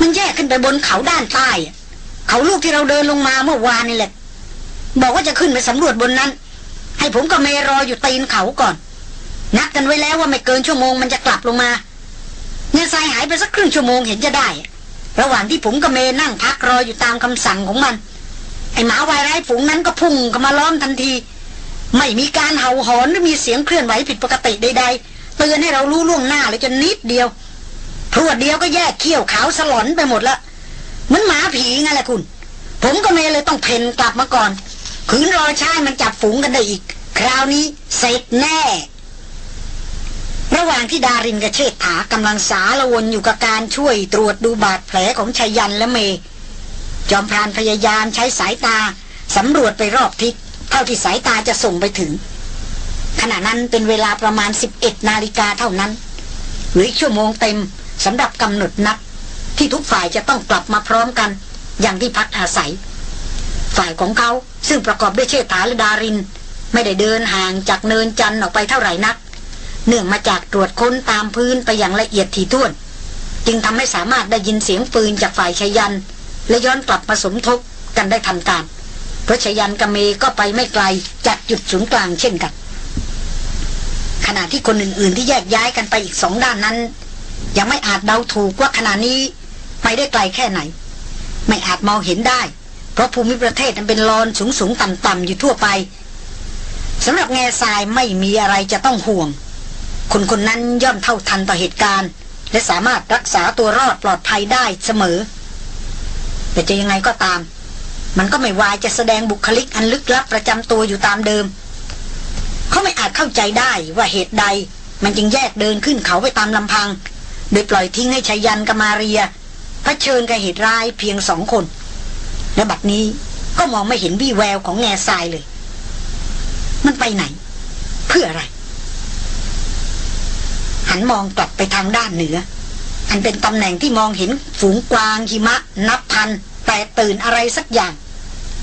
มันแยกขึ้นไปบนเขาด้านใต้ เขาลูกที่เราเดินลงมาเมื่อวานนี่แหละ บอกว่าจะขึ้นไปสำรวจบนนั้น ให้ผมกับเมย์รออยู่ตีนเขาก่อน นัดกันไว้แล้วว่าไม่เกินชั่วโมงมันจะกลับลงมา เงยทรายหายไปสักครึ่งชั่วโมงเห็นจะได้ ระหว่างที่ผมกับเมย์นั่งพักรออยู่ตามคำสั่งของมัน ไอหมาวายร้ฝูงนั้นก็พุ่งเข้ามาล้อมทันที ไม่มีการเห่าหอนหรือมีเสียงเคลื่อนไหวผิดปกติใดๆเตือนให้เรารู้ล่วงหน้าเลยจนนิดเดียวพรวดเดียวก็แยกเขี้ยวขาวสลอนไปหมดละเหมือนหมาผีไงแหละคุณ ผมก็เมเลยต้องเพ่นกลับมาก่อนขืนรอชายมันจับฝูงกันได้อีก คราวนี้เสร็จแน่ ระหว่างที่ดารินกับเชษฐากำลังสาละวนอยู่กับการช่วยตรวจดูบาดแผลของชายันและเมย์ จอมพรานพยายามใช้สายตาสำรวจไปรอบทิศเท่าที่สายตาจะส่งไปถึง ขณะนั้นเป็นเวลาประมาณ 11 นาฬิกาเท่านั้นหรือชั่วโมงเต็มสำหรับกำหนดนัดที่ทุกฝ่ายจะต้องกลับมาพร้อมกัน อย่างที่พักอาศัย ฝ่ายของเขาซึ่งประกอบด้วยเชษฐาและดาริน ไม่ได้เดินห่างจากเนินจันทร์ออกไปเท่าไหร่นัก เนื่องมาจากตรวจค้นตามพื้นไปอย่างละเอียดถี่ถ้วน จึงทำให้สามารถได้ยินเสียงปืนจากฝ่ายชายัน และย้อนกลับมาสมทบกันได้ทันการเพราะชายันกเมก็ไปไม่ไกลจากจุดศูนย์กลางเช่นกัน ขณะที่คนอื่นๆ ที่แยกย้ายกันไปอีกสองด้านนั้น ยังไม่อาจเดาถูกว่าขณะนี้ไปได้ไกลแค่ไหน ไม่อาจมองเห็นได้ เพราะภูมิประเทศนั้นเป็นลอนสูงสูงต่ำต่ำอยู่ทั่วไปสำหรับแง่ทรายไม่มีอะไรจะต้องห่วง คนคนนั้นย่อมเท่าทันต่อเหตุการณ์ และสามารถรักษาตัวรอดปลอดภัยได้เสมอ แต่จะยังไงก็ตาม มันก็ไม่วายจะแสดงบุคลิกอันลึกลับประจำตัวอยู่ตามเดิม เขาไม่อาจเข้าใจได้ว่าเหตุใด มันจึงแยกเดินขึ้นเขาไปตามลำพัง โดยปล่อยทิ้งให้ชายันกับมาเรียเผชิญกับเหตุร้ายเพียงสองคน และบัดนี้ก็มองไม่เห็นวี่แววของแง่ทรายเลย มันไปไหน เพื่ออะไร หันมองกลับไปทางด้านเหนือ อันเป็นตำแหน่งที่มองเห็นฝูงกวางหิมะ นับพันแต่ตื่นอะไรสักอย่าง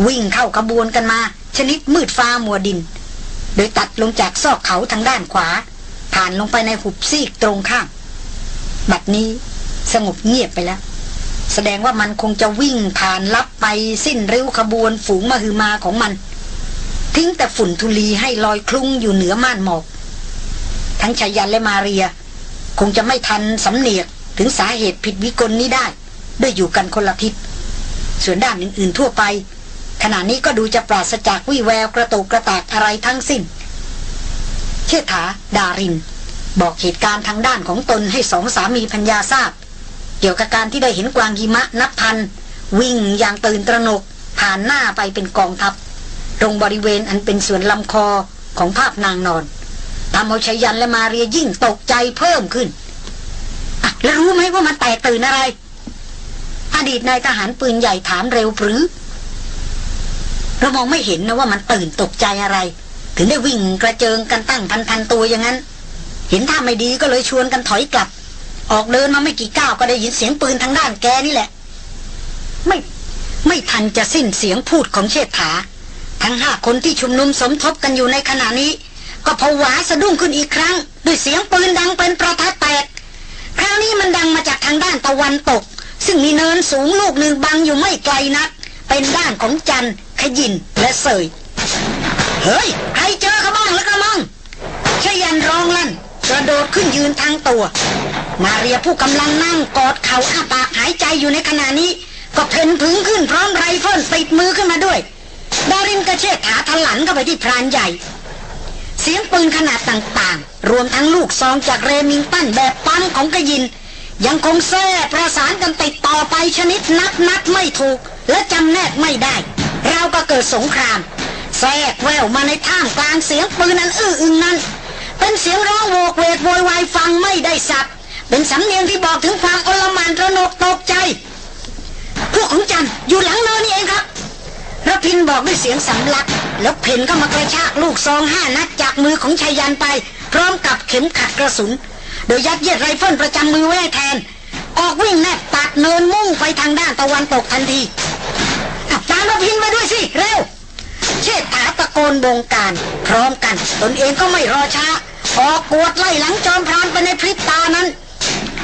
วิ่งเข้าขบวนกันมา ชนิดมืดฟ้ามัวดิน โดยตัดลงจากซอกเขาทางด้านขวา ผ่านลงไปในหุบซีกตรงข้ามบัดนี้สงบเงียบไปแล้ว แสดงว่ามันคงจะวิ่งผ่านลับไปสิ้นริ้วขบวนฝูงมหึมาของมัน ทิ้งแต่ฝุ่นทุลีให้ลอยคลุ้งอยู่เหนือม่านหมอก ทั้งชายันและมาเรีย คงจะไม่ทันสำเนียก ถึงสาเหตุผิดวิกลนี้ได้ ด้วยอยู่กันคนละทิศส่วนด้านอื่น ๆ ทั่วไป ขณะนี้ก็ดูจะปราศจากวิแววกระตุกกระตากอะไรทั้งสิ้น เชษฐา ดาริน บอกเหตุการณ์ทางด้านของตนให้สองสามีพัญญาทราบ เกี่ยวกับการที่ได้เห็นกวางหิมะนับพัน วิ่งอย่างตื่นตระหนก ผ่านหน้าไปเป็นกองทัพ ตรงบริเวณอันเป็นส่วนลำคอของภาพนางนอนทำเอาชายันและมาเรียยิ่งตกใจเพิ่มขึ้น อะแล้วรู้ไหมว่ามันแตกตื่นอะไร อดีตนายทหารปืนใหญ่ถามเร็วปรือเรามองไม่เห็นนะว่ามันตื่นตกใจอะไร ถึงได้วิ่งกระเจิงกันตั้งพันพันตัวอย่างนั้น เห็นท่าไม่ดีก็เลยชวนกันถอยกลับ ออกเดินมาไม่กี่ก้าวก็ได้ยินเสียงปืนทางด้านแกนี่แหละ ไม่ไม่ทันจะสิ้นเสียงพูดของเชษฐา ทั้งห้าคนที่ชุมนุมสมทบกันอยู่ในขณะนี้ ก็ผวาสะดุ้งขึ้นอีกครั้ง ด้วยเสียงปืนดังเป็นประทัดแตก คราวนี้มันดังมาจากทางด้านตะวันตก ซึ่งมีเนินสูงลูกหนึ่งบังอยู่ไม่ไกลนัก เป็นด้านของจันขยินและเสย เฮ้ย ใครเจอเขาบ้างแล้วกระมังชยันร้องลั่น กระโดดขึ้นยืนทางตัว มาเรียผู้กำลังนั่งกอดเข่าอ้าปากหายใจอยู่ในขณะนี้ ก็เพ่นพึงขึ้นพร้อมไรเฟิลติดมือขึ้นมาด้วยดารินกระเชษฐาทะลันเข้าไปที่พรานใหญ่ เสียงปืนขนาดต่างๆ รวมทั้งลูกซองจากเรมิงตันแบบปั๊มของกระยิน ยังคงแท้ประสานกันติดต่อไปชนิดนับนัดไม่ถูก และจำแนกไม่ได้ เราก็เกิดสงครามแทรกแววมาในท่ามกลางเสียงปืนนั้นอื้ออึงนั้น เป็นเสียงร้องโวกเวกโวยวายฟังไม่ได้สับเป็นสำเนียงที่บอกถึงความอลหมานระนกตกใจ พวกของจันอยู่หลังเนินนี่เองครับ รพินทร์บอกด้วยเสียงสำลัก แล้วเผ่นเข้ามากระชากลูกซองห้านัดจากมือของไชยันต์ไป พร้อมกับเข็มขัดกระสุน โดยยัดเยียดไรเฟิลประจำมือไว้แทน ออกวิ่งแน่บตัดเนินมุ่งไปทางด้านตะวันตกทันทีตามรพินทร์มาด้วยสิ เร็ว เชษฐาตะโกนบงการ พร้อมกัน ตนเองก็ไม่รอช้าออกกวดไล่หลังจอมพรานไปในพริบตานั้น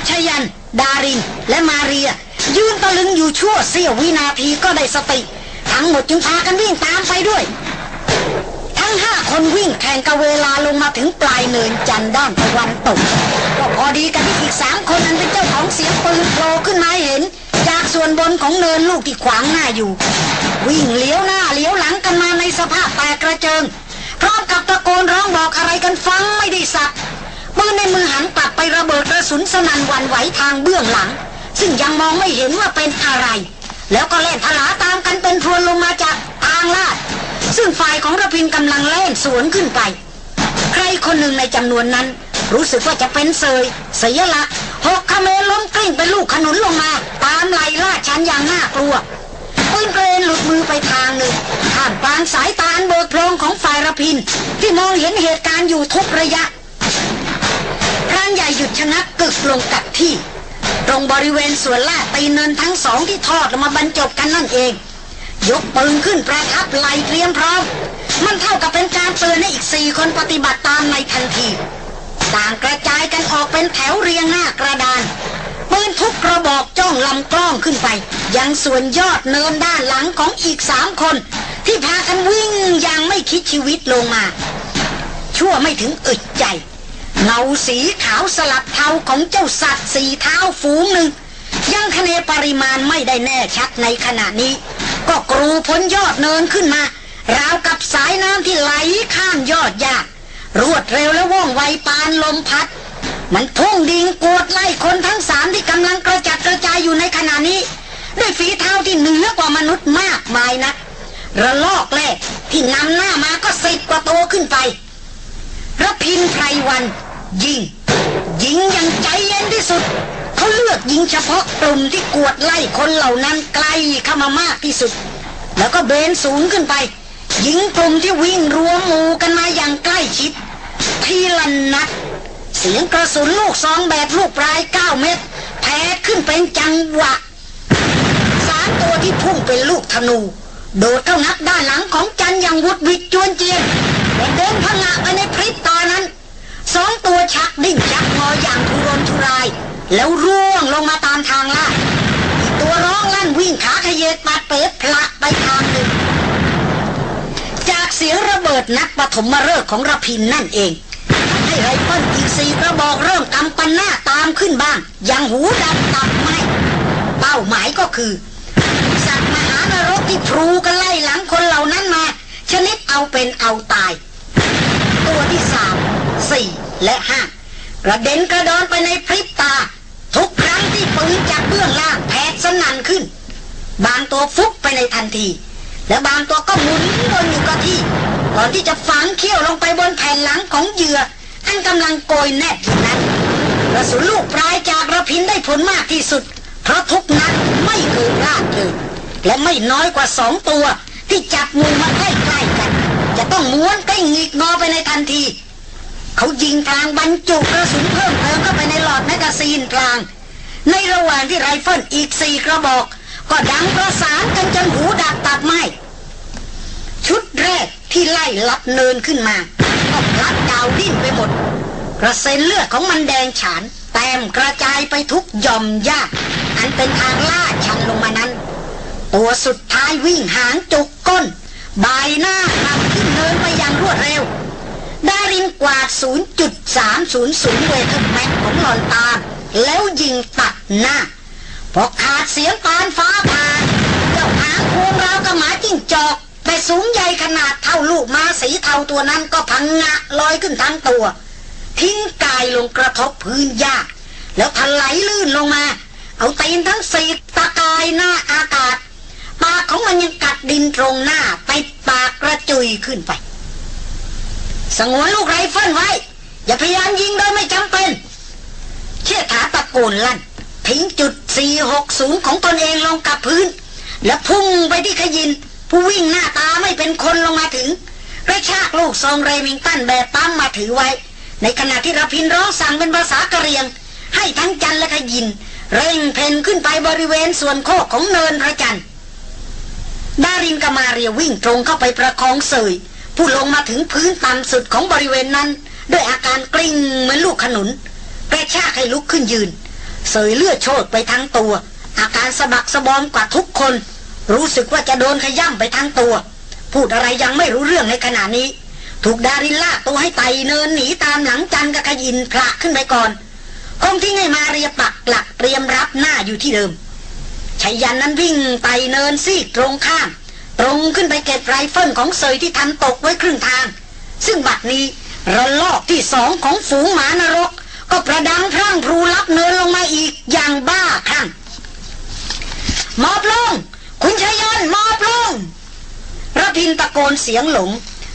ชยัน ดาริน และมาเรีย ยืนตะลึงอยู่ชั่วเสี้ยววินาทีก็ได้สติ ทั้งหมดจึงพากันวิ่งตามไปด้วย ทั้งห้าคนวิ่งแข่งกับเวลาลงมาถึงปลายเนินจันด้านตะวันตกก็พอดีกันที่อีกสามคนนั้นเป็นเจ้าของเสียงปืนโผล่ขึ้นมาเห็น จากส่วนบนของเนินลูกที่ขวางหน้าอยู่ วิ่งเลี้ยวหน้าเลี้ยวหลังกันมาในสภาพแตกกระเจิงพร้อมกับตะโกนร้องบอกอะไรกันฟังไม่ได้สับปืนในมือหันกลับไประเบิดกระสุนสนั่นวันไหวทางเบื้องหลัง ซึ่งยังมองไม่เห็นว่าเป็นอะไร แล้วก็เล่นทลาตามกันเป็นพรวนลงมาจากทางลาด ซึ่งฝ่ายของระพินกำลังเล่นสวนขึ้นไป ใครคนหนึ่งในจำนวนนั้น รู้สึกว่าจะเป็นเซยเสียหละหกขเมล้มกลิ้งเป็นลูกขนุนลงมา ตามไล่ล่าชันอย่างน่ากลัวปืนเกรนหลุดมือไปทางหนึ่งท่ามกลางสายตาอันเบิกโพรงของฝ่ายระพิน ที่มองเห็นเหตุการณ์อยู่ทุกระยะพรานใหญ่หยุดชะงักกึกลงกับที่ ตรงบริเวณส่วนลาดตีเนินทั้งสองที่ทอดออกมาบรรจบกันนั่นเอง ยกปืนขึ้นประทับไหลเตรียมพร้อม มันเท่ากับเป็นการเตือนให้อีกสี่คนปฏิบัติตามในทันทีต่างกระจายกันออกเป็นแถวเรียงหน้ากระดานปืนทุกกระบอกจ้องลำกล้องขึ้นไป ยังส่วนยอดเนินด้านหลังของอีกสามคน ที่พากันวิ่งอย่างไม่คิดชีวิตลงมา ชั่วไม่ถึงอึดใจ เงาสีขาวสลับเทาของเจ้าสัตว์สีเท้าฝูงหนึ่ง ยังคะเนปริมาณไม่ได้แน่ชัดในขณะนี้ ก็กรูพ้นยอดเนินขึ้นมา ราวกับสายน้ำที่ไหลข้ามยอดหญ้ารวดเร็วและว่องไวปานลมพัด มันพุ่งดิ่งกวดไล่คนทั้งสามที่กำลังกระจัดกระจายอยู่ในขณะนี้ ด้วยฝีเท้าที่เหนือกว่ามนุษย์มากมายนะระลอกแรกที่นำหน้ามาก็สิบกว่าตัวขึ้นไประพินไพรวัน ยิง ยิงอย่างใจเย็นที่สุด เขาเลือกยิงเฉพาะกลุ่มที่กวดไล่คนเหล่านั้นไกลเข้ามามากที่สุด แล้วก็เบนสูงขึ้นไป ยิงกลุ่มที่วิ่งรวมหมู่กันมาอย่างใกล้ชิด ทีละนัด เสียงกระสุนลูกซองแบบลูกปลายเก้าเม็ดแพ้ขึ้นเป็นจังหวะสามตัวที่พุ่งเป็นลูกธนู โดดเข้านักด้านหลังของจันอย่างวุดวิดจวนเจียนเดินพงะไปในพริบตานั้น สองตัวชักดิ้นชักงออย่างทุรนทุราย แล้วร่วงลงมาตามทางลาดตัวร้องลั่นวิ่งขาขยเยดปัดเป๊ะพละไปทางหนึ่ง จากเสียงระเบิดนักปฐมฤกษ์ของระพินนั่นเองให้ไรเฟิลอีกสี่กระบอกเริ่มกำปันหน้าตามขึ้นบ้างย่างหูดับตับไหมเป้าหมายก็คือ สัตว์มหานรกที่พลูกันไล่หลังคนเหล่านั้นมา ชนิดเอาเป็นเอาตาย ตัวที่สาม สี่และห้ากระเด็นกระดอนไปในพริบตา ทุกครั้งที่ปืนจากเบื้องล่างแผดสนั่นขึ้น บางตัวฟุบไปในทันที และบางตัวก็หมุนวนอยู่กับที่ก่อนที่จะฝังเขี้ยวลงไปบนแผ่นหลังของเหยื่ออันกำลังโกยแน่บอยู่นั้นกระสุนลูกปลายจากรพินทร์ได้ผลมากที่สุด เพราะทุกนัดไม่เคยพลาดเลยและไม่น้อยกว่าสองตัวที่จับมือมาใกล้ๆกัน จะต้องม้วนกลิ้งหงิกงอไปในทันที เขายิงพลางบรรจุกระสุนเพิ่มเติมเข้าไปในหลอด magazine พลาง ในระหว่างที่ไรเฟิลอีกสี่กระบอก ก็ดังประสานกันจนหูดับตัดไหมชุดแรกที่ไล่ลับเนินขึ้นมาก็พลัดดาวดิ้นไปหมด กระเซ็นเลือดของมันแดงฉาน แต้มกระจายไปทุกหย่อมหญ้าอันเป็นทางลาดชันลงมานั้น ตัวสุดท้ายวิ่งหางจุกก้น ใบหน้าขับขึ้นเนินไปอย่างรวดเร็ว ดารินกวาด 0.300เวทแม็กของหลอนตา แล้วยิงตัดหน้า พอขาดเสียงปานฟ้าผ่าเจ้าหางพวงราวกับหมาจิ้งจอก แต่สูงใหญ่ขนาดเท่าลูกม้าสีเทาตัวนั้นก็พังงะลอยขึ้นทั้งตัว ทิ้งกายลงกระทบพื้นหญ้าแล้วถลายลื่นลงมา เอาตีนทั้งสี่ตะกายหน้าอากาศ ปากของมันยังกัดดินตรงหน้าไปปากกระจุยขึ้นไป สงวนลูกไรเฟิลไว้ อย่าพยายามยิงโดยไม่จำเป็น เชี่ยถาตะโกนลั่นทิ้งจุด 460 ของตนเองลงกับพื้น แล้วพุ่งไปที่ขยิน ผู้วิ่งหน้าตาไม่เป็นคนลงมาถึงกระชากลูกซองเรมิงตันแบบปั๊มมาถือไว้ ในขณะที่รพินทร์ร้องสั่งเป็นภาษากะเหรี่ยง ให้ทั้งจันและขยิน เร่งเผ่นขึ้นไปบริเวณส่วนโคกของเนินพระจันทร์ดารินกมาเรียวิ่งตรงเข้าไปประคองเสย ผู้ลงมาถึงพื้นต่ำสุดของบริเวณนั้น ด้วยอาการกลิ้งเหมือนลูกขนุนกระชากให้ลุกขึ้นยืน เสยเลือดโชดไปทั้งตัว อาการสะบักสะบอมกว่าทุกคน รู้สึกว่าจะโดนขย่ำไปทั้งตัว พูดอะไรยังไม่รู้เรื่องในขณะนี้ ถูกดารินลากตัวให้ไต่เนินหนีตามหลังจันกับขยินพละขึ้นไปก่อนคงที่ไงมาเรียปักหลักเตรียมรับหน้าอยู่ที่เดิมชัยยันนั้นวิ่งไต่เนินซีกตรงข้าม ตรงขึ้นไปเก็บไรเฟิลของเสยที่ทันตกไว้ครึ่งทาง ซึ่งบัดนี้ระลอกที่สองของฝูงหมานรก ก็ประดังพร่างพรูรับเนินลงมาอีกอย่างบ้าคลั่งมอบลง คุณชายันมอบลงระพินตะโกนเสียงหลง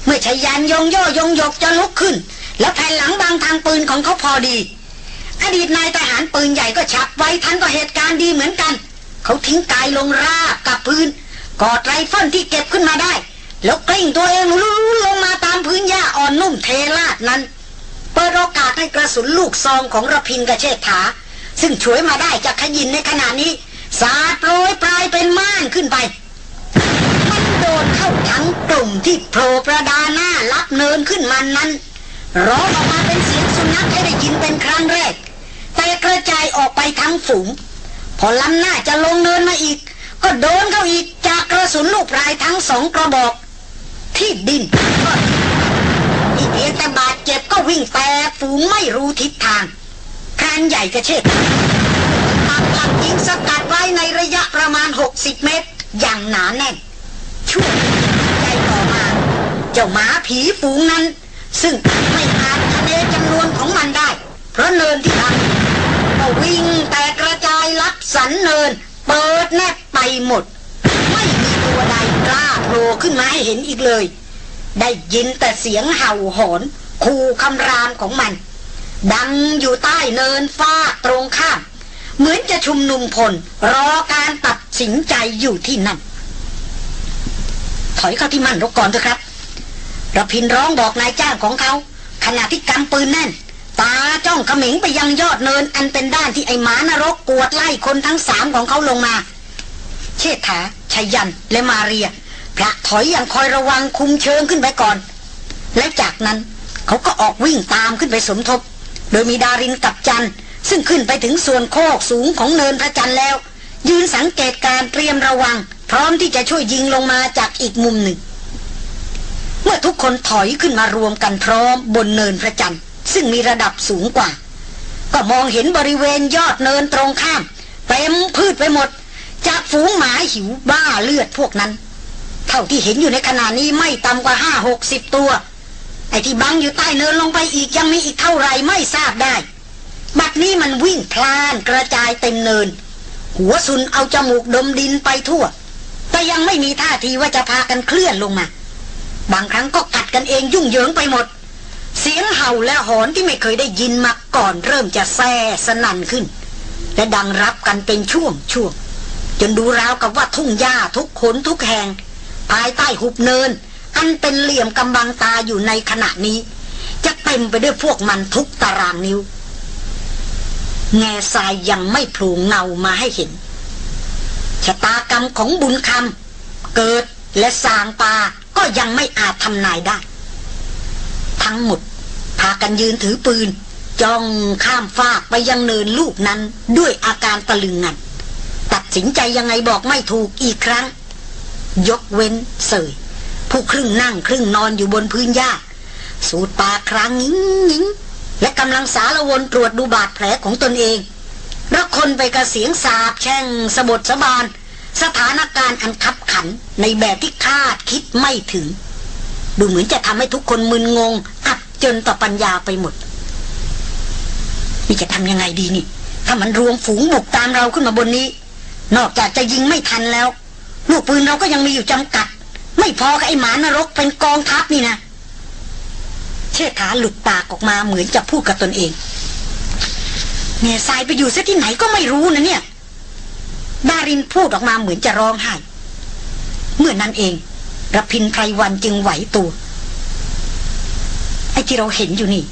เมื่อชายันยงย่อยงยกจะลุกขึ้น แล้วแผ่นหลังบางทางปืนของเขาพอดี อดีตนายทหารปืนใหญ่ก็ฉับไวทันต่อเหตุการณ์ดีเหมือนกัน เขาทิ้งกายลงราบกับพื้น กอดไรเฟิลที่เก็บขึ้นมาได้ แล้วกลิ้งตัวเองลุลงมาตามพื้นหญ้าอ่อนนุ่มเทลาดนั้น เปิดโอกาสให้กระสุนลูกซองของรพินทร์กับเชษฐา ซึ่งฉวยมาได้จากขยินในขณะนี้ สาดโปรยปลายเป็นม่านขึ้นไป มันโดนเข้าทั้งกลุ่มที่โผล่ประดาหน้าลับเนินขึ้นมานั้นร้องออกมาเป็นเสียงสุนัขให้ได้ยินเป็นครั้งแรก แต่กระจายออกไปทั้งฝูงพอล้ำหน้าจะลงเนินมาอีก ก็โดนเข้าอีกจากกระสุนลูกปลายทั้งสองกระบอก ที่ดินก็อีเพียงแต่บาดเจ็บก็วิ่งแต่ฝูงไม่รู้ทิศทางครานใหญ่กระเชิดปักหลักยิงสกัดไว้ในระยะประมาณ 60 เมตร อย่างหนาแน่น ช่วงใจต่อมา เจ้าหมาผีฝูงนั้น ซึ่งไม่อาจคะเนจำนวนของมันได้ เพราะเนินที่ทำก็วิ่งแตกกระจายลับสันเนิน เปิดแนบ หมด ไม่มีตัวใดกล้าโผล่ขึ้นมาให้เห็นอีกเลย ได้ยินแต่เสียงเห่าหอนคู่คำรามของมัน ดังอยู่ใต้เนินฟ้าตรงข้าม เหมือนจะชุมนุมพล รอการตัดสินใจอยู่ที่นั่น ถอยเข้าที่มั่นรกก่อนเถอะครับระพินร้องบอกนายจ้างของเขา ขณะที่กำปืนแน่น ตาจ้องขม็งไปยังยอดเนินอันเป็นด้านที่ไอหมานรกกวดไล่คนทั้งสามของเขาลงมา เชษฐาชายันและมาเรีย พระถอยอย่างคอยระวังคุมเชิงขึ้นไปก่อน และจากนั้นเขาก็ออกวิ่งตามขึ้นไปสมทบ โดยมีดารินกับจัน ซึ่งขึ้นไปถึงส่วนโคกสูงของเนินพระจันทร์แล้ว ยืนสังเกตการเตรียมระวัง พร้อมที่จะช่วยยิงลงมาจากอีกมุมหนึ่ง เมื่อทุกคนถอยขึ้นมารวมกันพร้อมบนเนินพระจันทร์ซึ่งมีระดับสูงกว่า ก็มองเห็นบริเวณยอดเนินตรงข้ามเต็มพืชไปหมด จากฝูงหมาหิวบ้าเลือดพวกนั้น เท่าที่เห็นอยู่ในขณะนี้ไม่ต่ำกว่าห้าหกสิบตัว ไอ้ที่บังอยู่ใต้เนินลงไปอีกยังมีอีกเท่าไรไม่ทราบได้ บัดนี้มันวิ่งพลานกระจายเต็มเนิน หัวซุนเอาจมูกดมดินไปทั่ว แต่ยังไม่มีท่าทีว่าจะพากันเคลื่อนลงมา บางครั้งก็กัดกันเองยุ่งเหยิงไปหมด เสียงเห่าและหอนที่ไม่เคยได้ยินมาก่อนเริ่มจะแซ่สนั่นขึ้น และดังรับกันเป็นช่วงช่วง จนดูราวกับว่าทุ่งหญ้าทุกขนทุกแห่ง ภายใต้หุบเนิน อันเป็นเหลี่ยมกำบังตาอยู่ในขณะนี้ จะเต็มไปด้วยพวกมันทุกตารางนิ้ว แง่ทรายยังไม่โผล่เงามาให้เห็นชะตากรรมของบุญคำเกิดและสางปาก็ยังไม่อาจทำนายได้ ทั้งหมดพากันยืนถือปืน จ้องข้ามฟากไปยังเนินลูกนั้นด้วยอาการตะลึงงัน ตัดสินใจยังไงบอกไม่ถูกอีกครั้ง ยกเว้นเสยผู้ครึ่งนั่งครึ่งนอนอยู่บนพื้นหญ้า สูดปากครั้งงิ้งงิ้งและกำลังสารวนตรวจดูบาดแผลของตนเองระคนไปกระเสียงสาบแช่งสบดสบาน สถานการณ์อันคับขันในแบบที่คาดคิดไม่ถึง ดูเหมือนจะทำให้ทุกคนมึนงง อับจนต่อปัญญาไปหมด นี่จะทำยังไงดีนี่ ถ้ามันรวมฝูงบุกตามเราขึ้นมาบนนี้ นอกจากจะยิงไม่ทันแล้ว ลูกปืนเราก็ยังมีอยู่จำกัด ไม่พอกับไอ้หมานรกเป็นกองทัพนี่นะเชษฐาหลุดปากออกมาเหมือนจะพูดกับตนเองเน่ยสายไปอยู่ซะที่ไหนก็ไม่รู้นะเนี่ย ดารินพูดออกมาเหมือนจะร้องไห้เมื่อนั้นเองรพินไพรวันจึงไหวตัว ไอ้ที่เราเห็นอยู่นี่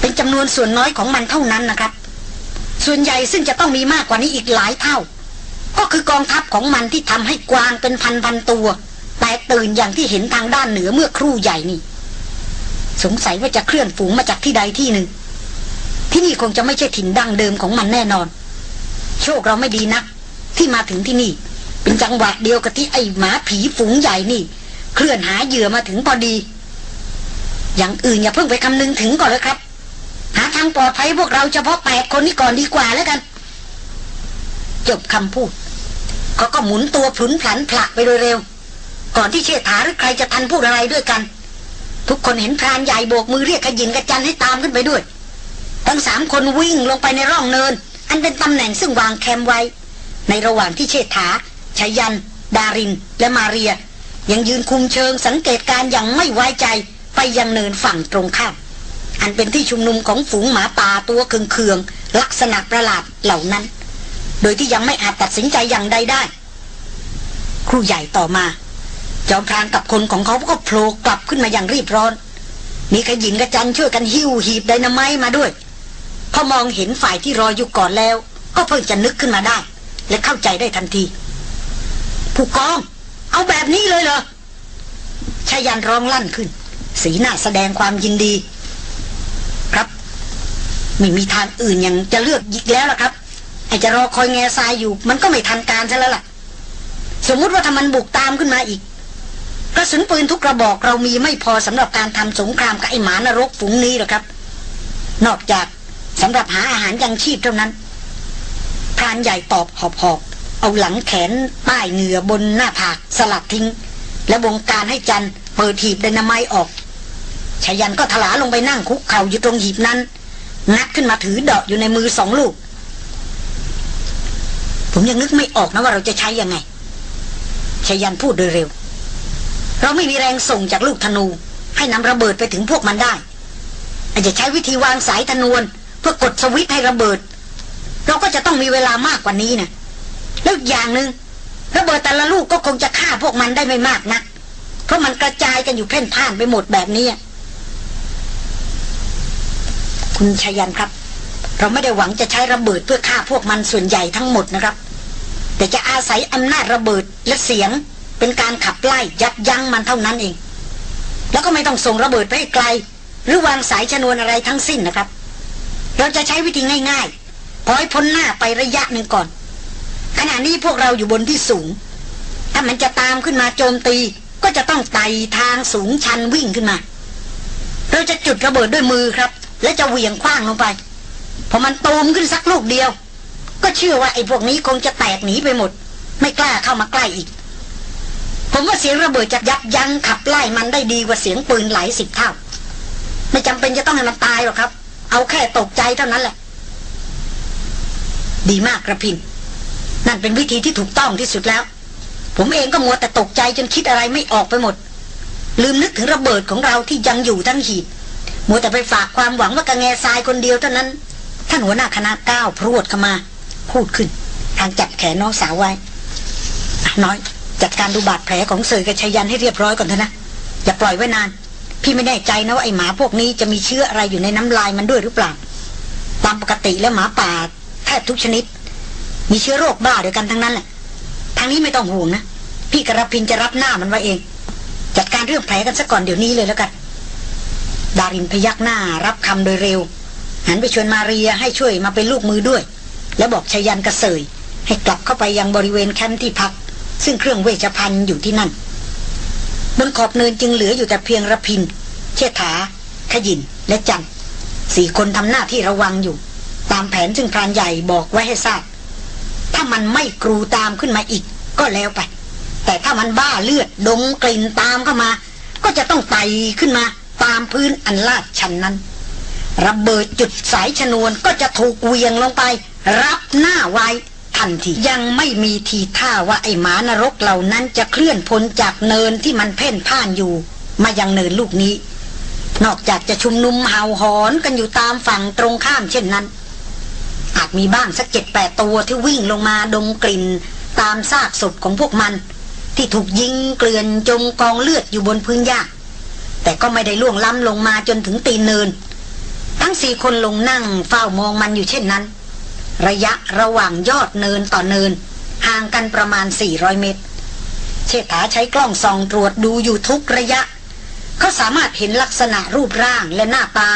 เป็นจำนวนส่วนน้อยของมันเท่านั้นนะครับ ส่วนใหญ่ซึ่งจะต้องมีมากกว่านี้อีกหลายเท่า ก็คือกองทัพของมันที่ทำให้กวางเป็นพันพันตัว แต่ตื่นอย่างที่เห็นทางด้านเหนือเมื่อครู่ใหญ่นี่ สงสัยว่าจะเคลื่อนฝูงมาจากที่ใดที่หนึ่ง ที่นี่คงจะไม่ใช่ถิ่นดั้งเดิมของมันแน่นอน โชคเราไม่ดีนัก ที่มาถึงที่นี่ เป็นจังหวะเดียวกับที่ไอ้หมาผีฝูงใหญ่นี่ เคลื่อนหาเหยื่อมาถึงพอดี อย่างอื่นอย่าเพิ่งไปคำนึงถึงก่อนเลยครับ หาทางปลอดภัยพวกเราเฉพาะแปดคนนี้ก่อนดีกว่าแล้วกัน จบคำพูด เขาก็หมุนตัวพลุนพลันผลักไปโดยเร็ว ก่อนที่เชษฐาหรือใครจะทันพูดอะไรด้วยกัน ทุกคนเห็นพรานใหญ่โบกมือเรียกขยินกระจันให้ตามขึ้นไปด้วย ทั้งสามคนวิ่งลงไปในร่องเนิน อันเป็นตำแหน่งซึ่งวางแคมไว้ ในระหว่างที่เชษฐาชายัน ดาริน และมาเรีย ยังยืนคุมเชิงสังเกตการอย่างไม่ไว้ใจไปยังเนินฝั่งตรงข้ามอันเป็นที่ชุมนุมของฝูงหมาป่าตัวเคืองๆลักษณะประหลาดเหล่านั้น โดยที่ยังไม่อาจตัดสินใจอย่างใดได้ ครูใหญ่ต่อมา จอมพรานกับคนของเขาก็โผล่กลับขึ้นมาอย่างรีบร้อน มีขยินกระจันช่วยกันหิ้วหีบไดนาไมต์มาด้วยพอมองเห็นฝ่ายที่รออยู่ก่อนแล้ว ก็เพิ่งจะนึกขึ้นมาได้ และเข้าใจได้ทันที ผู้กอง เอาแบบนี้เลยเหรอชายันร้องลั่นขึ้น สีหน้าแสดงความยินดี ครับ ไม่มีทางอื่นยังจะเลือกยิกแล้วล่ะครับ ไอ้จะรอคอยแง่ทรายอยู่ มันก็ไม่ทันการซะแล้วล่ะ สมมุติว่าถ้ามันบุกตามขึ้นมาอีกกระสุนปืนทุกกระบอกเรามีไม่พอสำหรับการทำสงครามกับไอ้หมานรกฝูงนี้หรอกครับ นอกจากสำหรับหาอาหารยังชีพเท่านั้นพรานใหญ่ตอบหอบหอบเอาหลังแขนป้ายเหงือบนหน้าผากสลัดทิ้ง และวงการให้จันเปิดหีบไดนาไมออกชายันก็ถลาลงไปนั่งคุกเข่าอยู่ตรงหีบนั้นงัดขึ้นมาถือเดาะอยู่ในมือสองลูก ผมยังนึกไม่ออกนะว่าเราจะใช้ยังไงชยันพูดโดยเร็ว เราไม่มีแรงส่งจากลูกธนู ให้นำระเบิดไปถึงพวกมันได้ อาจจะใช้วิธีวางสายธนวน เพื่อกดสวิตให้ระเบิด เราก็จะต้องมีเวลามากกว่านี้นะแล้วอย่างหนึง่งระเบิดแต่ละลูกก็คงจะฆ่าพวกมันได้ไม่มากนะัก เพราะมันกระจายกันอยู่เพ่นพ่านไปหมดแบบนี้คุณชยันครับ เราไม่ได้หวังจะใช้ระเบิดเพื่อฆ่าพวกมันส่วนใหญ่ทั้งหมดนะครับ แต่จะอาศัยอำนาจระเบิดและเสียง เป็นการขับไล่ยับยั้งมันเท่านั้นเอง แล้วก็ไม่ต้องส่งระเบิดไปไกล หรือวางสายชนวนอะไรทั้งสิ้นนะครับ เราจะใช้วิธีง่ายๆพอให้พ้นหน้าไประยะหนึ่งก่อน ขณะนี้พวกเราอยู่บนที่สูง ถ้ามันจะตามขึ้นมาโจมตี ก็จะต้องไต่ทางสูงชันวิ่งขึ้นมา เราจะจุดระเบิดด้วยมือครับ และจะเหวี่ยงคว้างลงไปพอมันตูมขึ้นสักลูกเดียว ก็เชื่อว่าไอ้พวกนี้คงจะแตกหนีไปหมด ไม่กล้าเข้ามาใกล้อีก ผมว่าเสียงระเบิดจะยับยั้งขับไล่มันได้ดีกว่าเสียงปืนหลายสิบเท่า ไม่จำเป็นจะต้องให้มันตายหรอกครับ เอาแค่ตกใจเท่านั้นแหละ ดีมากกระพินนั่นเป็นวิธีที่ถูกต้องที่สุดแล้ว ผมเองก็มัวแต่ตกใจจนคิดอะไรไม่ออกไปหมด ลืมนึกถึงระเบิดของเราที่ยังอยู่ทั้งหีบมัวแต่ไปฝากความหวังว่ากระแงทรายคนเดียวเท่านั้น ท่านหัวหน้าคณะก้าวพรวดเข้ามา พูดขึ้นทางจับแขนน้องสาวไว้น้อยจัดการดูบาดแผลของเสยกับชยันให้เรียบร้อยก่อนเถอะนะอย่าปล่อยไว้นาน พี่ไม่แน่ใจนะว่าไอหมาพวกนี้จะมีเชื้ออะไรอยู่ในน้ำลายมันด้วยหรือเปล่าตามปกติแล้วหมาป่าแทบทุกชนิด มีเชื้อโรคบ้าเดียวกันทั้งนั้นแหละทางนี้ไม่ต้องห่วงนะพี่กระพินจะรับหน้ามันไว้เอง จัดการเรื่องแผลกันซะก่อนเดี๋ยวนี้เลยแล้วกัน ดารินพยักหน้ารับคำโดยเร็วหันไปชวนมาเรียให้ช่วยมาเป็นลูกมือด้วย แล้วบอกชายันกระเสย ให้กลับเข้าไปยังบริเวณแคมป์ที่พัก ซึ่งเครื่องเวชภัณฑ์อยู่ที่นั่น บนขอบเนินจึงเหลืออยู่แต่เพียงระพินเชษฐา ขยินและจันสี่คนทำหน้าที่ระวังอยู่ ตามแผนซึ่งพรานใหญ่บอกไว้ให้ทราบ ถ้ามันไม่กรูตามขึ้นมาอีก ก็แล้วไป แต่ถ้ามันบ้าเลือดดมกลิ่นตามเข้ามา ก็จะต้องไต่ขึ้นมาตามพื้นอันลาดชันนั้นระเบิดจุดสายชนวนก็จะถูกเวียงลงไป รับหน้าไว้ทันทียังไม่มีทีท่าว่าไอ้หมานรกเหล่านั้นจะเคลื่อนพ้นจากเนินที่มันเพ่นพ่านอยู่ มายังเนินลูกนี้ นอกจากจะชุมนุมเห่าหอนกันอยู่ตามฝั่งตรงข้ามเช่นนั้น อาจมีบ้างสักเจ็ดแปดตัวที่วิ่งลงมาดมกลิ่น ตามซากศพของพวกมัน ที่ถูกยิงเกลื่อนจมกองเลือดอยู่บนพื้นหญ้าแต่ก็ไม่ได้ล่วงล้ำลงมาจนถึงตีนเนิน ทั้งสี่คนลงนั่งเฝ้ามองมันอยู่เช่นนั้น ระยะระหว่างยอดเนินต่อเนิน ห่างกันประมาณ 400 เมตร เชษฐาใช้กล้องส่องตรวจดูอยู่ทุกระยะ เขาสามารถเห็นลักษณะรูปร่างและหน้าตา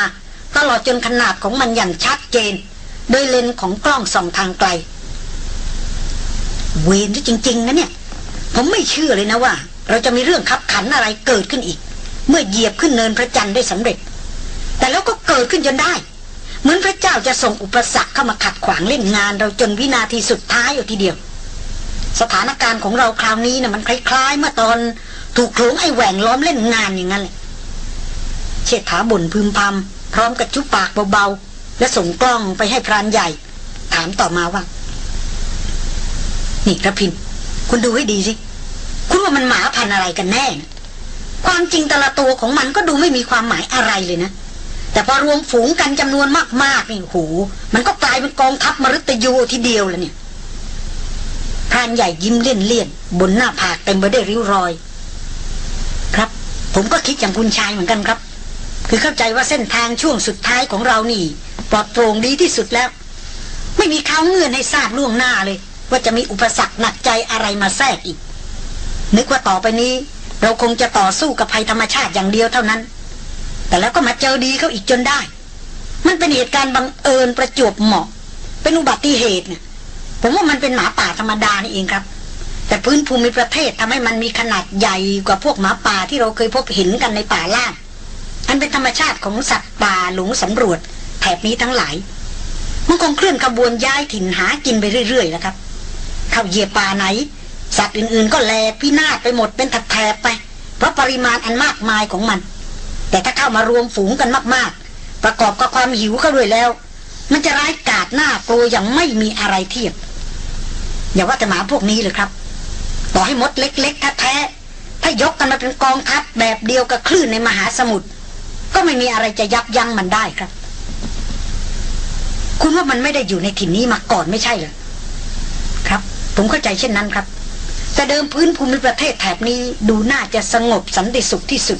ตลอดจนขนาดของมันอย่างชัดเจน โดยเลนส์ของกล้องส่องทางไกล เวนที่จริง ๆนะเนี่ย ผมไม่เชื่อเลยนะว่า เราจะมีเรื่องขับขันอะไรเกิดขึ้นอีก เมื่อเหยียบขึ้นเนินพระจันทร์ได้สำเร็จ แต่แล้วก็เกิดขึ้นจนได้ เหมือนพระเจ้าจะส่งอุปสรรคเข้ามาขัดขวางเล่นงานเราจนวินาทีสุดท้ายอยู่ทีเดียว สถานการณ์ของเราคราวนี้นะ่ะมันคล้ายๆเมื่อตอนถูกโขลงไอ้แหวงล้อมเล่นงานอย่างนั้นแหละเชษฐาบ่นพึมพำพร้อมกับจุปากเบาๆและส่งกล้องไปให้พรานใหญ่ ถามต่อมาว่า นี่กระพิน คุณดูให้ดีสิ คุณว่ามันหมาพันอะไรกันแน่นะความจริงแต่ละตัวของมันก็ดูไม่มีความหมายอะไรเลยนะ แต่พอรวมฝูงกันจำนวนมากๆนี่โหมันก็กลายเป็นกองทัพมฤตยูทีเดียวแล้วเนี่ยพรานใหญ่ยิ้มเลี่ยนเลี่ยนบนหน้าผากเต็มไปด้วยริ้วรอย ครับ ผมก็คิดอย่างคุณชายเหมือนกันครับ คือเข้าใจว่าเส้นทางช่วงสุดท้ายของเรานี่ ปลอดโปร่งดีที่สุดแล้ว ไม่มีข้าวเงื่อนให้ทราบล่วงหน้าเลย ว่าจะมีอุปสรรคหนักใจอะไรมาแทรกอีก นึกว่าต่อไปนี้ เราคงจะต่อสู้กับภัยธรรมชาติอย่างเดียวเท่านั้น แต่แล้วก็มาเจอดีเขาอีกจนได้ มันเป็นเหตุการณ์บังเอิญประจวบเหมาะ เป็นอุบัติเหตุเนี่ยผมว่ามันเป็นหมาป่าธรรมดานี่เองครับ แต่พื้นภูมิประเทศทำให้มันมีขนาดใหญ่กว่าพวกหมาป่าที่เราเคยพบเห็นกันในป่าล่างอันเป็นธรรมชาติของสัตว์ป่าหลงสำรวจแถบนี้ทั้งหลายมันคงเคลื่อนขบวนย้ายถิ่นหากินไปเรื่อยๆแล้วครับ เข้าเหยียบป่าไหน สัตว์อื่นๆ ก็แลพินาศไปหมดเป็นแถบๆไป เพราะปริมาณอันมากมายของมัน แต่ถ้าเข้ามารวมฝูงกันมากๆ ประกอบกับความหิวเข้าด้วยแล้ว มันจะร้ายกาจหน้ากลัวอย่างไม่มีอะไรเทียบ อย่าว่าแต่หมาพวกนี้เลยครับ ต่อให้มดเล็กๆแท้ๆถ้ายกกันมาเป็นกองทัพแบบเดียวกับคลื่นในมหาสมุทรก็ไม่มีอะไรจะยับยั้งมันได้ครับ คุณว่ามันไม่ได้อยู่ในถิ่นนี้มาก่อนไม่ใช่เหรอครับ ผมเข้าใจเช่นนั้นครับ แต่เดิมพื้นภูมิประเทศแถบนี้ดูน่าจะสงบสันติสุขที่สุด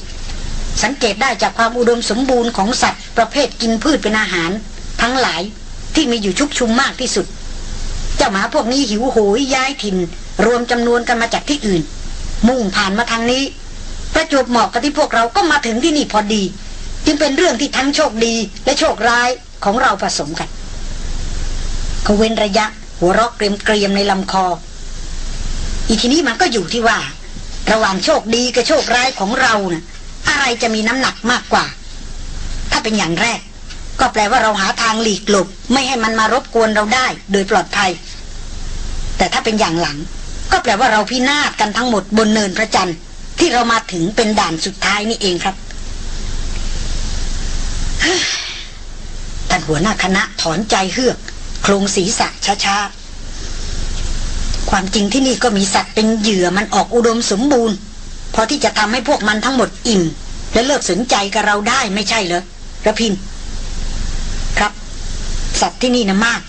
สังเกตได้จากความอุดมสมบูรณ์ของสัตว์ประเภทกินพืชเป็นอาหาร ทั้งหลายที่มีอยู่ชุกชุมมากที่สุด เจ้าหมาพวกนี้หิวโหยย้ายถิ่น รวมจำนวนกันมาจากที่อื่น มุ่งผ่านมาทางนี้ ประจวบเหมาะกับที่พวกเราก็มาถึงที่นี่พอดี จึงเป็นเรื่องที่ทั้งโชคดีและโชคร้ายของเราผสมกันเขาเว้นระยะ หัวเราะเกรียมๆในลำคอ อีทีนี้มันก็อยู่ที่ว่า ระหว่างโชคดีกับโชคร้ายของเรานะ่ะ อะไรจะมีน้ำหนักมากกว่า ถ้าเป็นอย่างแรก ก็แปลว่าเราหาทางหลีกหลบไม่ให้มันมารบกวนเราได้ โดยปลอดภัย แต่ถ้าเป็นอย่างหลัง ก็แปลว่าเราพินาศกันทั้งหมดบนเนินพระจันทร์ที่เรามาถึงเป็นด่านสุดท้ายนี่เองครับท่านหัวหน้าคณะถอนใจเฮือก โครงศีรษะช้าๆ ความจริงที่นี่ก็มีสัตว์เป็นเหยื่อมันออกอุดมสมบูรณ์ พอที่จะทำให้พวกมันทั้งหมดอิ่ม และเลิกสนใจกับเราได้ไม่ใช่เหรอระพิน ครับ สัตว์ที่นี่นะมาก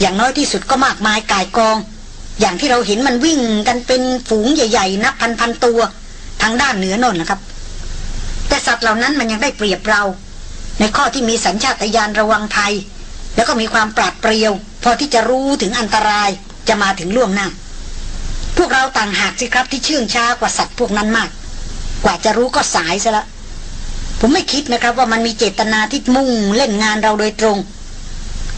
อย่างน้อยที่สุดก็มากมายกายกอง อย่างที่เราเห็นมันวิ่งกันเป็นฝูงใหญ่ ๆ นับพันๆตัว ทางด้านเหนือนนนะครับ แต่สัตว์เหล่านั้นมันยังได้เปรียบเรา ในข้อที่มีสัญชาตญาณระวังภัย แล้วก็มีความปราดเปรียว พอที่จะรู้ถึงอันตรายจะมาถึงล่วงหน้า พวกเราต่างหากสิครับที่เชื่องช้ากว่าสัตว์พวกนั้นมาก กว่าจะรู้ก็สายซะละผมไม่คิดนะครับว่ามันมีเจตนาที่มุ่งเล่นงานเราโดยตรง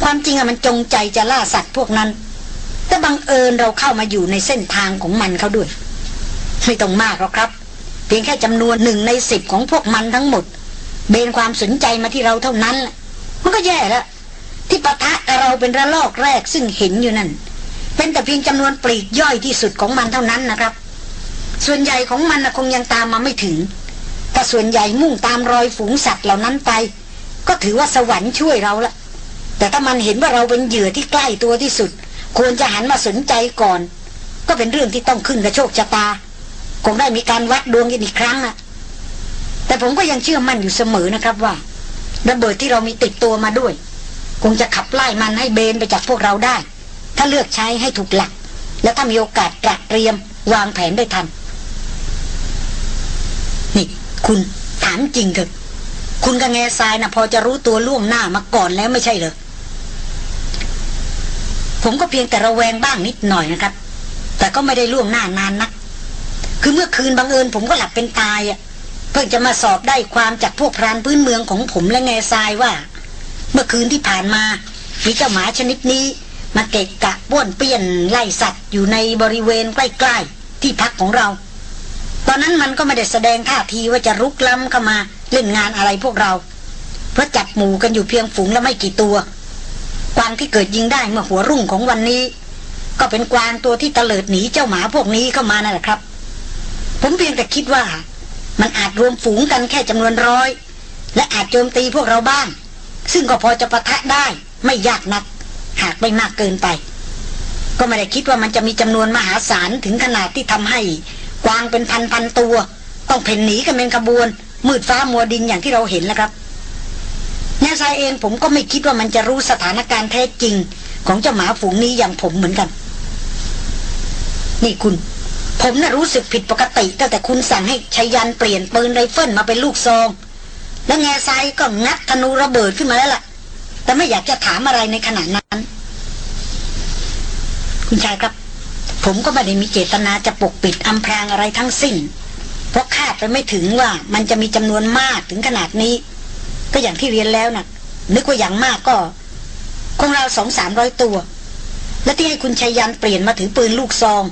ความจริงอะมันจงใจจะล่าสัตว์พวกนั้น แต่บังเอิญเราเข้ามาอยู่ในเส้นทางของมันเขาด้วย ไม่ต้องมากหรอกครับ เพียงแค่จำนวนหนึ่งในสิบของพวกมันทั้งหมด เบนความสนใจมาที่เราเท่านั้น มันก็แย่แล้วที่ปะทะกับเราเป็นระลอกแรกซึ่งเห็นอยู่นั่น เป็นแต่เพียงจำนวนปลีกย่อยที่สุดของมันเท่านั้นนะครับ ส่วนใหญ่ของมันคงยังตามมาไม่ถึง แต่ส่วนใหญ่มุ่งตามรอยฝูงสัตว์เหล่านั้นไป ก็ถือว่าสวรรค์ช่วยเราละแต่ถ้ามันเห็นว่าเราเป็นเหยื่อที่ใกล้ตัวที่สุด ควรจะหันมาสนใจก่อน ก็เป็นเรื่องที่ต้องขึ้นกับโชคชะตา คงได้มีการวัดดวงกันอีกครั้งนะแต่ผมก็ยังเชื่อมั่นอยู่เสมอนะครับว่าระเบิดที่เรามีติดตัวมาด้วย คงจะขับไล่มันให้เบนไปจากพวกเราได้ ถ้าเลือกใช้ให้ถูกหลัก และถ้ามีโอกาสตระเตรียม วางแผนได้ทัน นี่ คุณถามจริงเถอะคุณกับแง่ทรายนะพอจะรู้ตัวล่วงหน้ามาก่อนแล้วไม่ใช่เหรอผมก็เพียงแต่ระแวงบ้างนิดหน่อยนะครับ แต่ก็ไม่ได้ล่วงหน้านานนัก คือเมื่อคืนบังเอิญผมก็หลับเป็นตายอะ่ะ เพิ่งจะมาสอบได้ความจากพวกพรานพื้นเมืองของผมและแง่ทรายว่า เมื่อคืนที่ผ่านมา มีเจ้าหมาชนิดนี้ มาเกะกะป้วนเปี้ยนไล่สัตว์อยู่ในบริเวณใกล้ๆ ที่พักของเรา ตอนนั้นมันก็ไม่ได้แสดงท่าทีว่าจะรุกล้ำเข้ามาเล่นงานอะไรพวกเรา เพราะจับหมูกันอยู่เพียงฝูงละไม่กี่ตัว กวางที่เกิดยิงได้เมื่อหัวรุ่งของวันนี้ ก็เป็นกวางตัวที่ตะเลิดหนีเจ้าหมาพวกนี้เข้ามานั่นแหละครับ ผมเพียงแต่คิดว่า มันอาจรวมฝูงกันแค่จำนวนร้อย และอาจโจมตีพวกเราบ้าง ซึ่งก็พอจะปะทะได้ไม่ยากนัก หากไม่มากเกินไป ก็ไม่ได้คิดว่ามันจะมีจำนวนมหาศาลถึงขนาดที่ทำให้กวางเป็นพันพันตัว ต้องเพ่นหนีกันเป็นขบวน มืดฟ้ามัวดินอย่างที่เราเห็นแล้วครับแง่ทรายเองผมก็ไม่คิดว่ามันจะรู้สถานการณ์แท้จริง ของเจ้าหมาฝูงนี้อย่างผมเหมือนกัน นี่คุณ ผมน่ะรู้สึกผิดปกติตั้งแต่คุณสั่งให้ชัยยันเปลี่ยนปืนไรเฟิลมาเป็นลูกซอง แล้วแง่ทรายก็งัดธนูระเบิดขึ้นมาแล้วล่ะ แต่ไม่อยากจะถามอะไรในขณะนั้น คุณชายครับ ผมก็ไม่ได้มีเจตนาจะปกปิดอำพรางอะไรทั้งสิ้น เพราะคาดไปไม่ถึงว่ามันจะมีจำนวนมากถึงขนาดนี้ ก็อย่างที่เรียนแล้วนะ่ะ นึกว่าอย่างมากก็ คงราวสองสามร้อยตัว และที่ให้คุณชัยยันเปลี่ยนมาถือปืนลูกซอง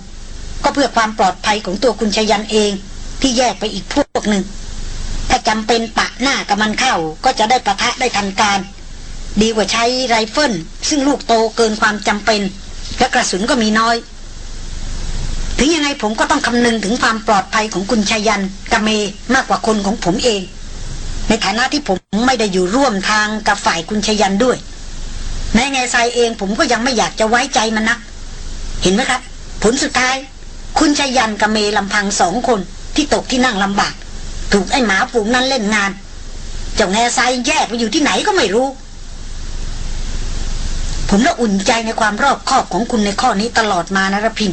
ก็เพื่อความปลอดภัยของตัวคุณชัยยันเองที่แยกไปอีกพวกหนึ่งถ้าจำเป็นปะหน้ากับมันเข้าก็จะได้ประทะได้ทันการ ดีกว่าใช้ไรเฟิลซึ่งลูกโตเกินความจำเป็น และกระสุนก็มีน้อย ถึงยังไงผมก็ต้องคำนึงถึงความปลอดภัยของคุณชายันกเมมากกว่าคนของผมเอง ในฐานะที่ผมไม่ได้อยู่ร่วมทางกับฝ่ายคุณชายันด้วยแม้ไงทรายเองผมก็ยังไม่อยากจะไว้ใจมันนัก เห็นไหมครับ ผลสุดท้าย คุณชายันกับเมลำพังสองคนที่ตกที่นั่งลำบาก ถูกไอ้หมาฝูงนั้นเล่นงาน เจ้าแง่ทรายแยกไปอยู่ที่ไหนก็ไม่รู้ ผมละอุ่นใจในความรอบคอบของคุณในข้อนี้ตลอดมานะรพิน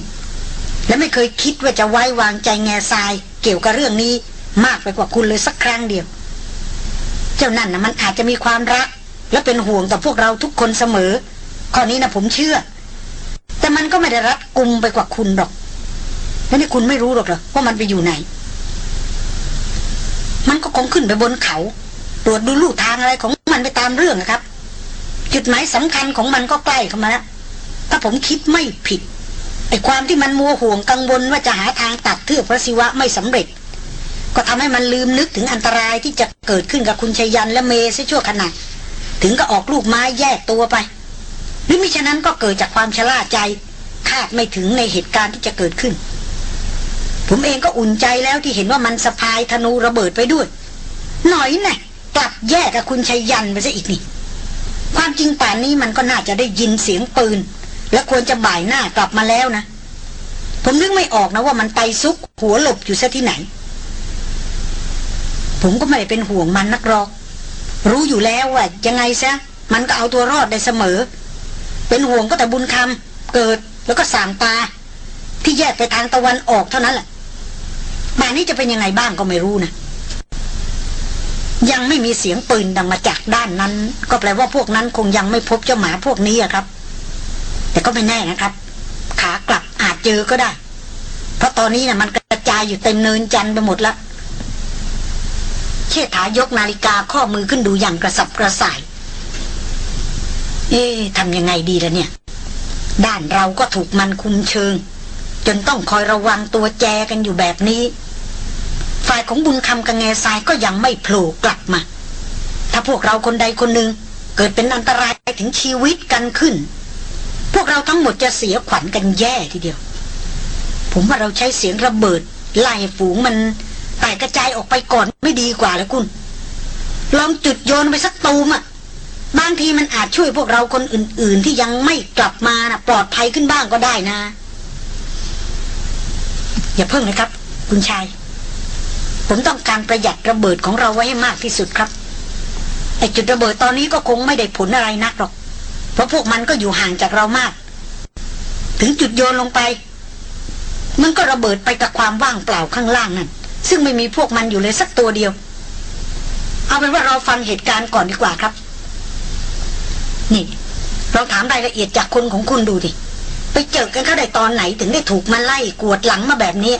และไม่เคยคิดว่าจะไว้วางใจแง่ทราย เกี่ยวกับเรื่องนี้มากไปกว่าคุณเลยสักครั้งเดียว เจ้านั่นนะมันอาจจะมีความรัก และเป็นห่วงต่อพวกเราทุกคนเสมอ ข้อนี้นะผมเชื่อ แต่มันก็ไม่ได้รัดกุมไปกว่าคุณหรอกและนี่คุณไม่รู้หรอกเหรอว่ามันไปอยู่ไหน มันก็คงขึ้นไปบนเขา ตรวจดูลู่ทางอะไรของมันไปตามเรื่องนะครับ จุดหมายสำคัญของมันก็ใกล้เข้ามาแล้วถ้าผมคิดไม่ผิดไอ้ความที่มันมัวห่วงกังวลว่าจะหาทางตัดเทือกพระศิวะไม่สำเร็จ ก็ทำให้มันลืมนึกถึงอันตรายที่จะเกิดขึ้นกับคุณชยันและเมย์ซะชั่วขณะถึงก็ออกลูกไม้แยกตัวไปหรือมิฉะนั้นก็เกิดจากความชะล่าใจ คาดไม่ถึงในเหตุการณ์ที่จะเกิดขึ้น ผมเองก็อุ่นใจแล้วที่เห็นว่ามันสะพายธนูระเบิดไปด้วย หน่อยแน่กลับแยกกับคุณชัยยันไปซะอีกนี่ ความจริงป่านนี้มันก็น่าจะได้ยินเสียงปืน และควรจะบ่ายหน้ากลับมาแล้วนะ ผมนึกไม่ออกนะว่ามันไปซุกหัวหลบอยู่ซะที่ไหน ผมก็ไม่ได้เป็นห่วงมันนักหรอก รู้อยู่แล้วว่ายังไงซะ มันก็เอาตัวรอดได้เสมอ เป็นห่วงก็แต่บุญคำเกิดแล้วก็สามตา ที่แยกไปทางตะวันออกเท่านั้นแหละบ้านนี้จะเป็นยังไงบ้างก็ไม่รู้นะ ยังไม่มีเสียงปืนดังมาจากด้านนั้น ก็แปลว่าพวกนั้นคงยังไม่พบเจ้าหมาพวกนี้อะครับ แต่ก็ไม่แน่นะครับ ขากลับอาจเจอก็ได้ เพราะตอนนี้นะ่ะมันกระจายอยู่เต็มเนินจันไปหมดละเชษฐายกนาฬิกาข้อมือขึ้นดูอย่างกระสับกระส่าย เอ๊ะทำยังไงดีล่ะเนี่ย ด้านเราก็ถูกมันคุมเชิง จนต้องคอยระวังตัวแจกันอยู่แบบนี้ ฝ่ายของบุญคำกับแง่ทรายก็ยังไม่โผล่กลับมา ถ้าพวกเราคนใดคนหนึ่งเกิดเป็นอันตรายถึงชีวิตกันขึ้น พวกเราทั้งหมดจะเสียขวัญกันแย่ทีเดียว ผมว่าเราใช้เสียงระเบิดไล่ฝูงมันแตกกระจายออกไปก่อนไม่ดีกว่าแล้วคุณ ลองจุดโยนไปสักตูมอะบางทีมันอาจช่วยพวกเราคนอื่น ๆ ที่ยังไม่กลับมานะปลอดภัยขึ้นบ้างก็ได้นะ อย่าเพิ่งนะครับ คุณชาย ผมต้องการประหยัดระเบิดของเราไว้ให้มากที่สุดครับไอจุดระเบิดตอนนี้ก็คงไม่ได้ผลอะไรนักหรอก เพราะพวกมันก็อยู่ห่างจากเรามาก ถึงจุดโยนลงไป มันก็ระเบิดไปกับความว่างเปล่าข้างล่างนั่นซึ่งไม่มีพวกมันอยู่เลยสักตัวเดียว เอาเป็นว่าเราฟังเหตุการณ์ก่อนดีกว่าครับ นี่ เราถามรายละเอียดจากคนของคุณดูดิไปเจอกันเขาได้ตอนไหนถึงได้ถูกมันไล่กวดหลังมาแบบนี้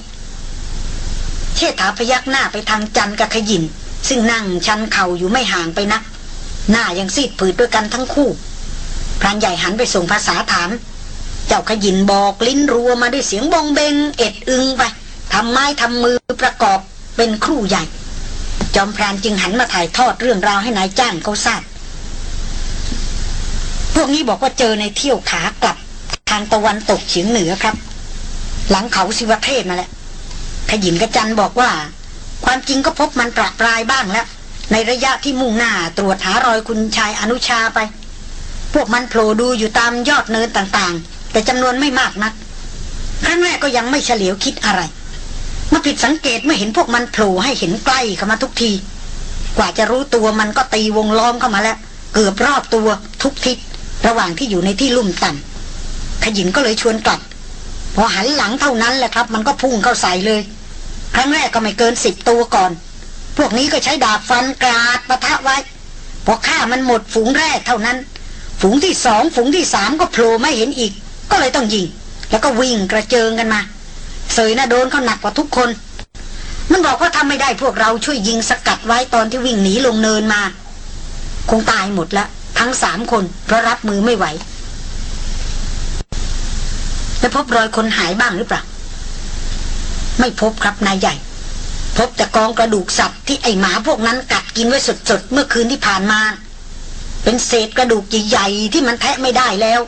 เชษฐาพยักหน้าไปทางจันกับขยิน ซึ่งนั่งชันเข่าอยู่ไม่ห่างไปนัก หน้ายังซีดผืดด้วยกันทั้งคู่พรานใหญ่หันไปส่งภาษาถาม เจ้าขยินบอกลิ้นรัวมาด้วยเสียงบงเบง เอ็ดอึงไปทำไม้ทำมือประกอบเป็นครู่ใหญ่ จอมพรานจึงหันมาถ่ายทอดเรื่องราวให้นายจ้างเขาทราบพวกนี้บอกว่าเจอในเที่ยวขากลับ ทางตะวันตกเฉียงเหนือครับ หลังเขาสิวเทพมาแล้ว ขยินกระจันบอกว่า ความจริงก็พบมันปราปรายบ้างแล้ว ในระยะที่มุ่งหน้าตรวจหารอยคุณชายอนุชาไป พวกมันโผล่ดูอยู่ตามยอดเนินต่างๆ แต่จำนวนไม่มากนักครั้งแรกก็ยังไม่เฉลียวคิดอะไรมาผิดสังเกตเมื่อเห็นพวกมันโผล่ให้เห็นใกล้เข้ามาทุกที กว่าจะรู้ตัวมันก็ตีวงล้อมเข้ามาแล้ว เกือบรอบตัวทุกทิศระหว่างที่อยู่ในที่ลุ่มต่ำขยินก็เลยชวนกลับ พอหันหลังเท่านั้นแหละครับ มันก็พุ่งเข้าใส่เลย ครั้งแรกก็ไม่เกินสิบตัวก่อน พวกนี้ก็ใช้ดาบฟันกราดปะทะไว้ พอฆ่ามันหมดฝูงแรกเท่านั้น ฝูงที่สองฝูงที่สามก็โผล่ไม่เห็นอีก ก็เลยต้องยิง แล้วก็วิ่งกระเจิงกันมา เสยน่ะโดนเขาหนักกว่าทุกคน มันบอกว่าทำไม่ได้พวกเราช่วยยิงสกัดไว้ตอนที่วิ่งหนีลงเนินมา คงตายหมดล้วทั้งสามคนเพราะรับมือไม่ไหว แล้วพบรอยคนหายบ้างหรือเปล่า ไม่พบครับนายใหญ่ พบแต่กองกระดูกสัตว์ที่ไอหมาพวกนั้นกัดกินไว้สดๆเมื่อคืนที่ผ่านมา เป็นเศษกระดูกใหญ่ๆที่มันแทะไม่ได้แล้ว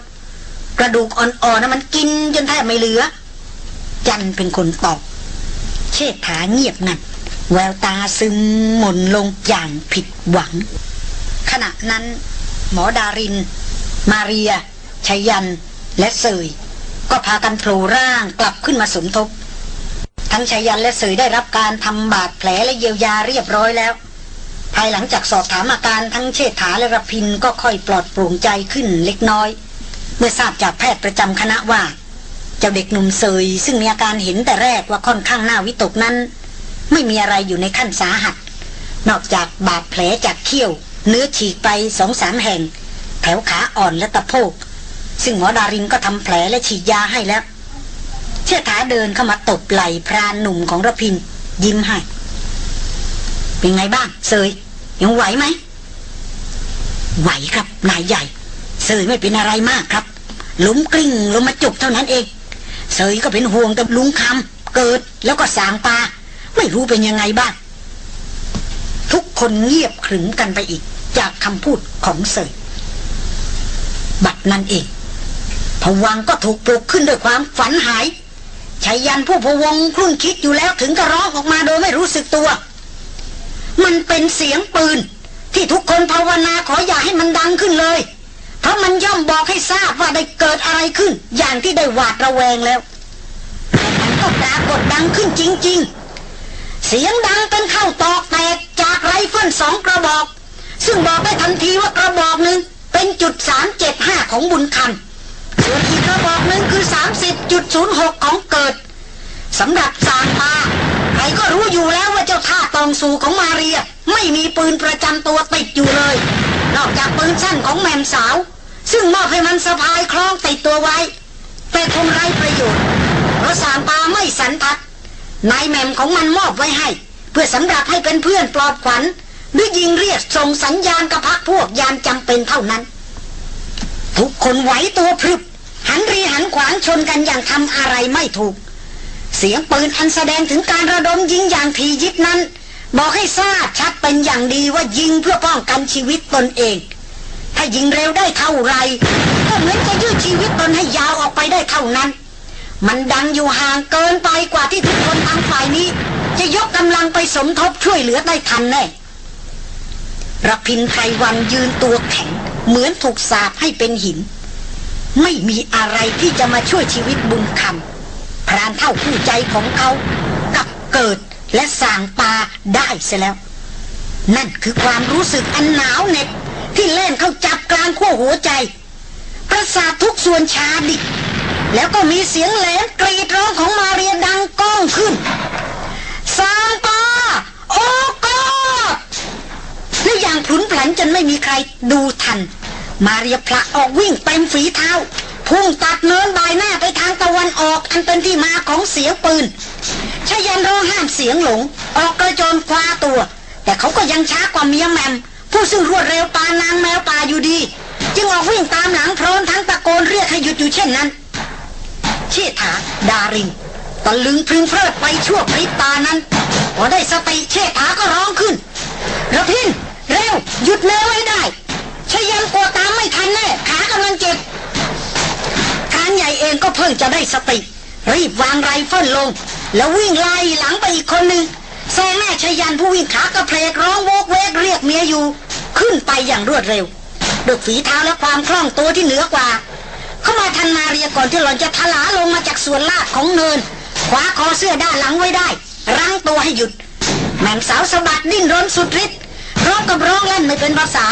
กระดูกอ่อนๆนะมันกินจนแทบไม่เหลือ จันเป็นคนตอบเชษฐาเงียบงันแววตาซึมหม่นลงอย่างผิดหวัง ขณะนั้น หมอดาริน มาเรียชัยยัน และเสยก็พากันโผล่ร่างกลับขึ้นมาสมทบ ทั้งชายันและเสยได้รับการทำบาดแผลและเยียวยาเรียบร้อยแล้ว ภายหลังจากสอบถามอาการทั้งเชษฐาและระพินก็ค่อยปลอดโปร่งใจขึ้นเล็กน้อย เมื่อทราบจากแพทย์ประจำคณะว่า เจ้าเด็กหนุ่มเซยซึ่งมีอาการเห็นแต่แรกว่าค่อนข้างหน้าวิตกนั้น ไม่มีอะไรอยู่ในขั้นสาหัส นอกจากบาดแผลจากเขี้ยว เนื้อฉีกไปสองสามแห่ง แถวขาอ่อนและตะโพก ซึ่งหมอดารินก็ทำแผลและฉีดยาให้แล้ว เชื่อถาเดินเข้ามาตบไหล่พรานหนุ่มของระพิน ยิ้มให้ เป็นไงบ้างเซยยังไหวไหม ไหวครับ นายใหญ่ เซยไม่เป็นอะไรมากครับล้มกลิ้งลงมาจุกเท่านั้นเอง เซยก็เป็นห่วงแต่ลุงคำเกิดแล้วก็สางปาไม่รู้เป็นยังไงบ้าง ทุกคนเงียบขรึมกันไปอีก จากคำพูดของเสยบัดนั้นเองพวังก็ถูกปลุกขึ้นด้วยความฝันหาย ชายันผู้พวงครุ่นคิดอยู่แล้วถึงกระร้องออกมาโดยไม่รู้สึกตัว มันเป็นเสียงปืน ที่ทุกคนภาวนาขออย่าให้มันดังขึ้นเลย เพราะมันย่อมบอกให้ทราบว่าได้เกิดอะไรขึ้น อย่างที่ได้หวาดระแวงแล้วแต่มันก็ปรากฏดังขึ้นจริง ๆ เสียงดังเป็นเข้าตอกแตกจากไรเฟิลสองกระบอก ซึ่งบอกได้ทันทีว่ากระบอกหนึ่งเป็นจุดสามเจ็ดห้าของบุญคำ ส่วนอีกกระบอกหนึ่งคือสามสิบจุดศูนย์หกของเกิดสำหรับสางปาใครก็รู้อยู่แล้วว่าเจ้าท่าตองสูของมาเรีย ไม่มีปืนประจำตัวติดอยู่เลย นอกจากปืนสั้นของแมมสาว ซึ่งมอบให้มันสะพายคล้องติดตัวไว้ แต่คงไร้ประโยชน์เพราะสางปาไม่สันทัดนายแมมของมันมอบไว้ให้ เพื่อสำหรับให้เป็นเพื่อนปลอบขวัญหรือยิงเรียกส่งสัญญาณกับพักพวกยามจำเป็นเท่านั้น ทุกคนไหวตัวพรึบ หันรีหันขวางชนกันอย่างทำอะไรไม่ถูก เสียงปืนอันแสดงถึงการระดมยิงอย่างทียิบนั้น บอกให้ทราบชัดเป็นอย่างดีว่ายิงเพื่อป้องกันชีวิตตนเอง ถ้ายิงเร็วได้เท่าไรก็เหมือนจะยืดชีวิตตนให้ยาวออกไปได้เท่านั้น มันดังอยู่ห่างเกินไปกว่าที่ทุกคนทางฝ่ายนี้ จะยกกำลังไปสมทบช่วยเหลือได้ทันแน่รพินไพรวันยืนตัวแข็งเหมือนถูกสาบให้เป็นหิน ไม่มีอะไรที่จะมาช่วยชีวิตบุญคำพรานเท่าผู้ใจของเขากับเกิดและสางปาได้เสียแล้ว นั่นคือความรู้สึกอันหนาวเหน็บที่เล่นเข้าจับกลางขั้วหัวใจ ประสาททุกส่วนชาดิแล้วก็มีเสียงแหลมกรีดร้องของมาเรียดังก้องขึ้นสางปาโอ้กอดและอย่างพลุนผลนจนไม่มีใครดูทัน มาเรียพละออกวิ่งเต็มฝีเท้า พุ่งตัดเนินบายหน้าไปทางตะวันออกอันเป็นที่มาของเสียงปืนชายันร้องห้ามเสียงหลง ออกกระโจนคว้าตัว แต่เขาก็ยังช้ากว่าเมียแมมผู้ซึ่งรวดเร็วปานางแมวป่าอยู่ดี จึงออกวิ่งตามหลังพร้อมทั้งตะโกนเรียกให้หยุดอยู่เช่นนั้น เชษฐาดารินตะลึงพึงเพลิดไปชั่วพริบตานั้นพอได้สติเชษฐาก็ร้องขึ้นระพินเร็วหยุดแมวไว้ได้ ชยันกลัวตามไม่ทันแน่ขากำลังเจ็บคานใหญ่เองก็เพิ่งจะได้สติ รีบวางไรเฟิลลง แล้ววิ่งไล่หลังไปอีกคนหนึ่งแซงแม่ชยันผู้วิ่งขากระเพลกร้องโวกเวกเรียกเมียอยู่ ขึ้นไปอย่างรวดเร็วด้วยฝีเท้าและความคล่องตัวที่เหนือกว่า เข้ามาทันมาเรียก่อนที่หล่อนจะทลาลงมาจากส่วนลาดของเนินคว้าคอเสื้อด้านหลังไว้ได้ รั้งตัวให้หยุดแม่สาวสะบัดดิ้นรนสุดฤทธิ์ร้องกับร้องเล่นไม่เป็นภาษา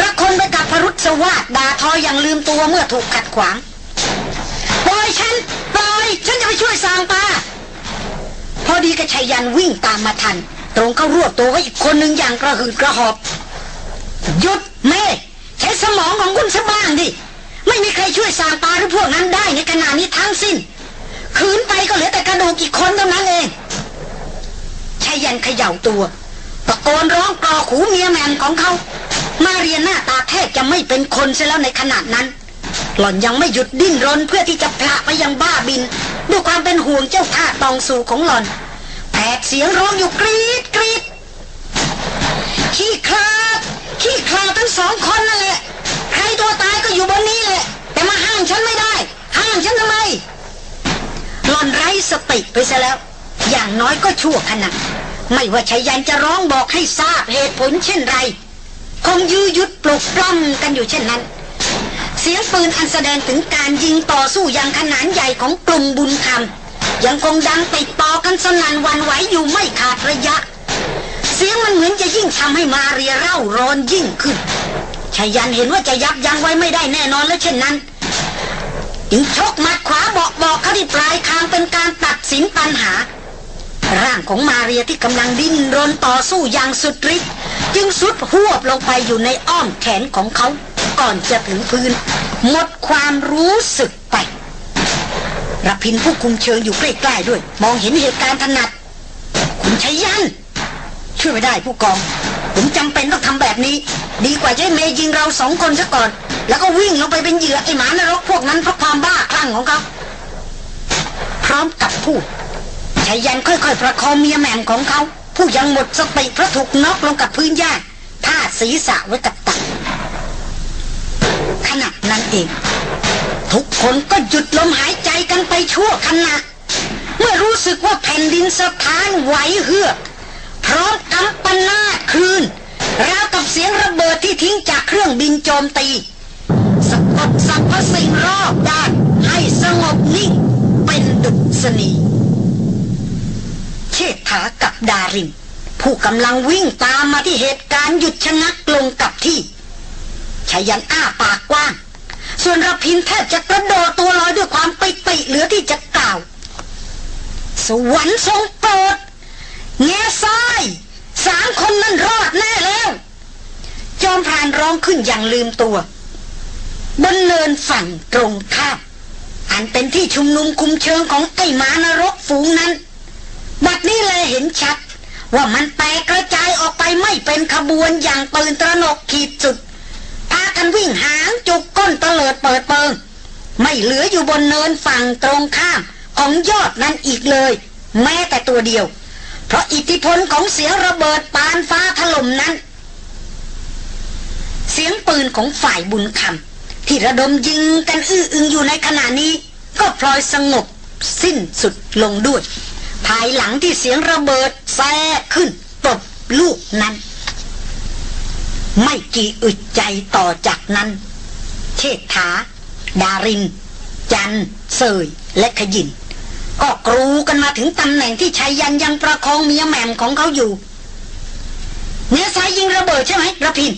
ระคนไปกับพรุษสวาดด่าทออย่างลืมตัวเมื่อถูกขัดขวาง ปล่อยฉัน ปล่อย ฉันจะไปช่วยสางปาพอดีกระชัยยันวิ่งตามมาทัน ตรงเข้ารวบตัวไว้อีกคนหนึ่งอย่างกระหึ่มกระหอบ หยุดแม่ใช้สมองของคุณสบ้างดิ ไม่มีใครช่วยสางปาหรือพวกนั้นได้ในขณะนี้ทั้งสิ้นคืนไปก็เหลือแต่กระดูกอีกคนเท่านั้นเองชายันเขย่าตัว ตะโกนร้องกรอขูเมียแมนของเขา มาเรียนหน้าตาแทบจะไม่เป็นคนเสียแล้วในขนาดนั้น หล่อนยังไม่หยุดดิ้นรนเพื่อที่จะพละไปยังบ้าบิน ด้วยความเป็นห่วงเจ้าท่าตองสูของหล่อนแผดเสียงร้องอยู่กรีดกรีดขี้คลาดขี้คลาดทั้งสองคนนั่นแหละใครตัวตายก็อยู่บนนี้แหละ แต่มาห้ามฉันไม่ได้ ห้ามฉันทำไมหล่อนไร้สติไปซะแล้ว อย่างน้อยก็ชั่วขณะ ไม่ว่าชายันจะร้องบอกให้ทราบเหตุผลเช่นไร คงยื้อยุดปลุกปล้ำกันอยู่เช่นนั้น เสียงปืนอันแสดงถึงการยิงต่อสู้อย่างขนาดใหญ่ของกลุ่มบุญคำยังคงดังติดต่อกันสนั่นวันไหวอยู่ไม่ขาดระยะ เสียงมันเหมือนจะยิ่งทำให้มาเรียเร่าร้อนยิ่งขึ้นชายันเห็นว่าจะยับยั้งไว้ไม่ได้แน่นอนแล้วเช่นนั้นจึงชกมัดขวาบอกบอกเขาที่ปลายคางเป็นการตัดสินปัญหา ร่างของมาเรียที่กำลังดิ้นรนต่อสู้อย่างสุดฤทธิ์จึงสุดหวบลงไปอยู่ในอ้อมแขนของเขา ก่อนจะถึงพื้น หมดความรู้สึกไปรพินผู้คุมเชิงอยู่ใกล้ๆด้วย มองเห็นเหตุการณ์ถนัด คุณชัยยัน ช่วยไม่ได้ผู้กอง ผมจำเป็นต้องทำแบบนี้ ดีกว่าจะให้เมย์ยิงเราสองคนซะก่อน แล้วก็วิ่งลงไปเป็นเหยื่อไอ้หมานรกพวกนั้นเพราะความบ้าคลั่งของเขาพร้อมกับพูดายันค่อยๆ ประคองเมียแหม่มของเขา ผู้ยังหมดสติเพราะถูกน็อกลงกับพื้นหญ้าท่าศีรษะไว้กับตักขณะนั้นเอง ทุกคนก็หยุดลมหายใจกันไปชั่วขณะ เมื่อรู้สึกว่าแผ่นดินสะท้านไหวเฮือกพร้อมกำปนาดคืนราวกับเสียงระเบิดที่ทิ้งจากเครื่องบินโจมตีสะกดสรรพสิ่งรอบด้านให้สงบนิ่งเป็นดุษณี ชษฐากับดาริน ผู้กำลังวิ่งตามมาที่เหตุการณ์หยุดชะงักลงกับที่ชายันอ้าปากกว้าง ส่วนรพินแทบจะกระโดดตัวลอยด้วยความปิติเหลือที่จะกล่าว สวรรค์ทรงโปรดแง่ซ้ายสามคนนั้นรอดแน่แล้ว จอมพรานร้องขึ้นอย่างลืมตัว บนเนินฝั่งตรงข้ามอันเป็นที่ชุมนุมคุมเชิงของไอ้หมานรกฝูงนั้น บัดนี้เลยเห็นชัด ว่ามันแตกกระจายออกไปไม่เป็นขบวนอย่างตื่นตระหนกขีดสุด พากันวิ่งหางจุกก้นเตลิดเปิดเปิง ไม่เหลืออยู่บนเนินฝั่งตรงข้ามของยอดนั้นอีกเลย แม้แต่ตัวเดียว เพราะอิทธิพลของเสียงระเบิดปานฟ้าถล่มนั้น เสียงปืนของฝ่ายบุญคำที่ระดมยิงกันอื้ออึงอยู่ในขณะนี้ ก็พลอยสงบสิ้นสุดลงด้วย ภายหลังที่เสียงระเบิดแซ่ขึ้นตบลูกนั้น ไม่กี่อึดใจต่อจากนั้น เชษฐา ดาริน จันเสยและขยิน ก็กรูกันมาถึงตำแหน่งที่ชายยันยังประคองเมียแหม่มของเขาอยู่ เนื้อสายยิงระเบิดใช่ไหมระพิน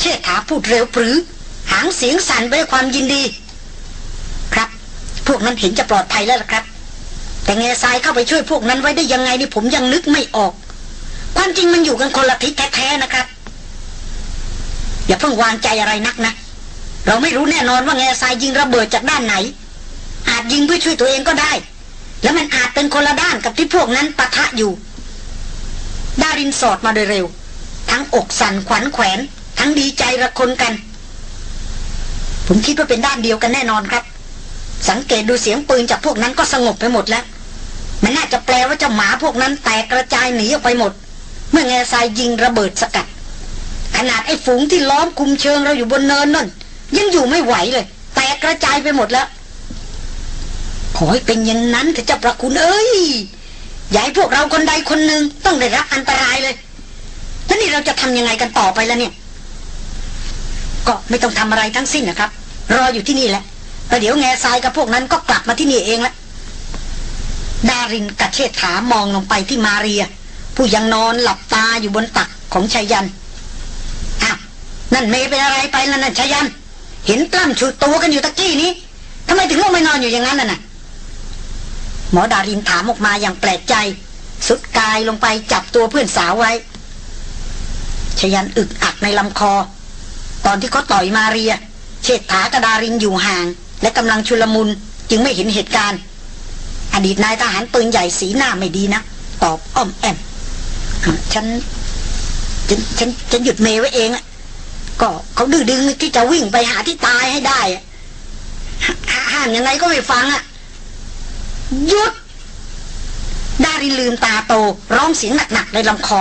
เชษฐาพูดเร็วปรือ หางเสียงสั่นด้วยความยินดี ครับ พวกนั้นเห็นจะปลอดภัยแล้วล่ะครับ แต่เงซายเข้าไปช่วยพวกนั้นไว้ได้ยังไงนี่ผมยังนึกไม่ออก ความจริงมันอยู่กันคนละทิศแท้ๆนะครับ อย่าเพิ่งวางใจอะไรนักนะ เราไม่รู้แน่นอนว่าแง่ทรายยิงระเบิดจากด้านไหน อาจยิงเพื่อช่วยตัวเองก็ได้ แล้วมันอาจเป็นคนละด้านกับที่พวกนั้นปะทะอยู่ ดารินสอดมาโดยเร็ว ทั้งอกสั่นขวัญแขวน ทั้งดีใจระคนกัน ผมคิดว่าเป็นด้านเดียวกันแน่นอนครับ สังเกตดูเสียงปืนจากพวกนั้นก็สงบไปหมดแล้ว มันน่าจะแปลว่าเจ้าหมาพวกนั้นแตกกระจายหนีออกไปหมด เมื่อแง่ทรายยิงระเบิดสกัด ขนาดไอ้ฝูงที่ล้อมคุมเชิงเราอยู่บนเนินนั่นยังอยู่ไม่ไหวเลย แตกกระจายไปหมดแล้วขอให้เป็นอย่างนั้นเถอะเจ้าประคุณเอ้ยอย่าให้พวกเราคนใดคนหนึ่งต้องได้รับอันตรายเลยแล้วนี่เราจะทำยังไงกันต่อไปแล้วเนี่ย ก็ไม่ต้องทำอะไรทั้งสิ้นนะครับ รออยู่ที่นี่แหละ แล้วเดี๋ยวแง่ทรายกับพวกนั้นก็กลับมาที่นี่เองละดารินกับเชษฐามองลงไปที่มาเรีย ผู้ยังนอนหลับตาอยู่บนตักของชายันอ้าวนั่นเมเป็นอะไรไปแล้วนั่นชายัน เห็นปล้ำฉุดตัวกันอยู่ตะกี้นี้ทำไมถึงลงไม่นอนอยู่อย่างนั้นน่ะนะหมอดารินถามออกมาอย่างแปลกใจ สุดกายลงไปจับตัวเพื่อนสาวไว้ชยันอึกอักในลำคอ ตอนที่เขาต่อยมาเรียเชษฐากระดารินอยู่ห่าง และกำลังชุลมุนจึงไม่เห็นเหตุการณ์ อดีตนายทหารปืนใหญ่สีหน้าไม่ดีนะตอบอ้อมแอมฉันฉันฉันฉันหยุดเมย์ไว้เองอะก็เขาดื้อดึงที่จะวิ่งไปหาที่ตายให้ได้อะห้ามยังไงก็ไม่ฟังอะหยุดดารินลืมตาโตร้องเสียงหนักๆในลำคอ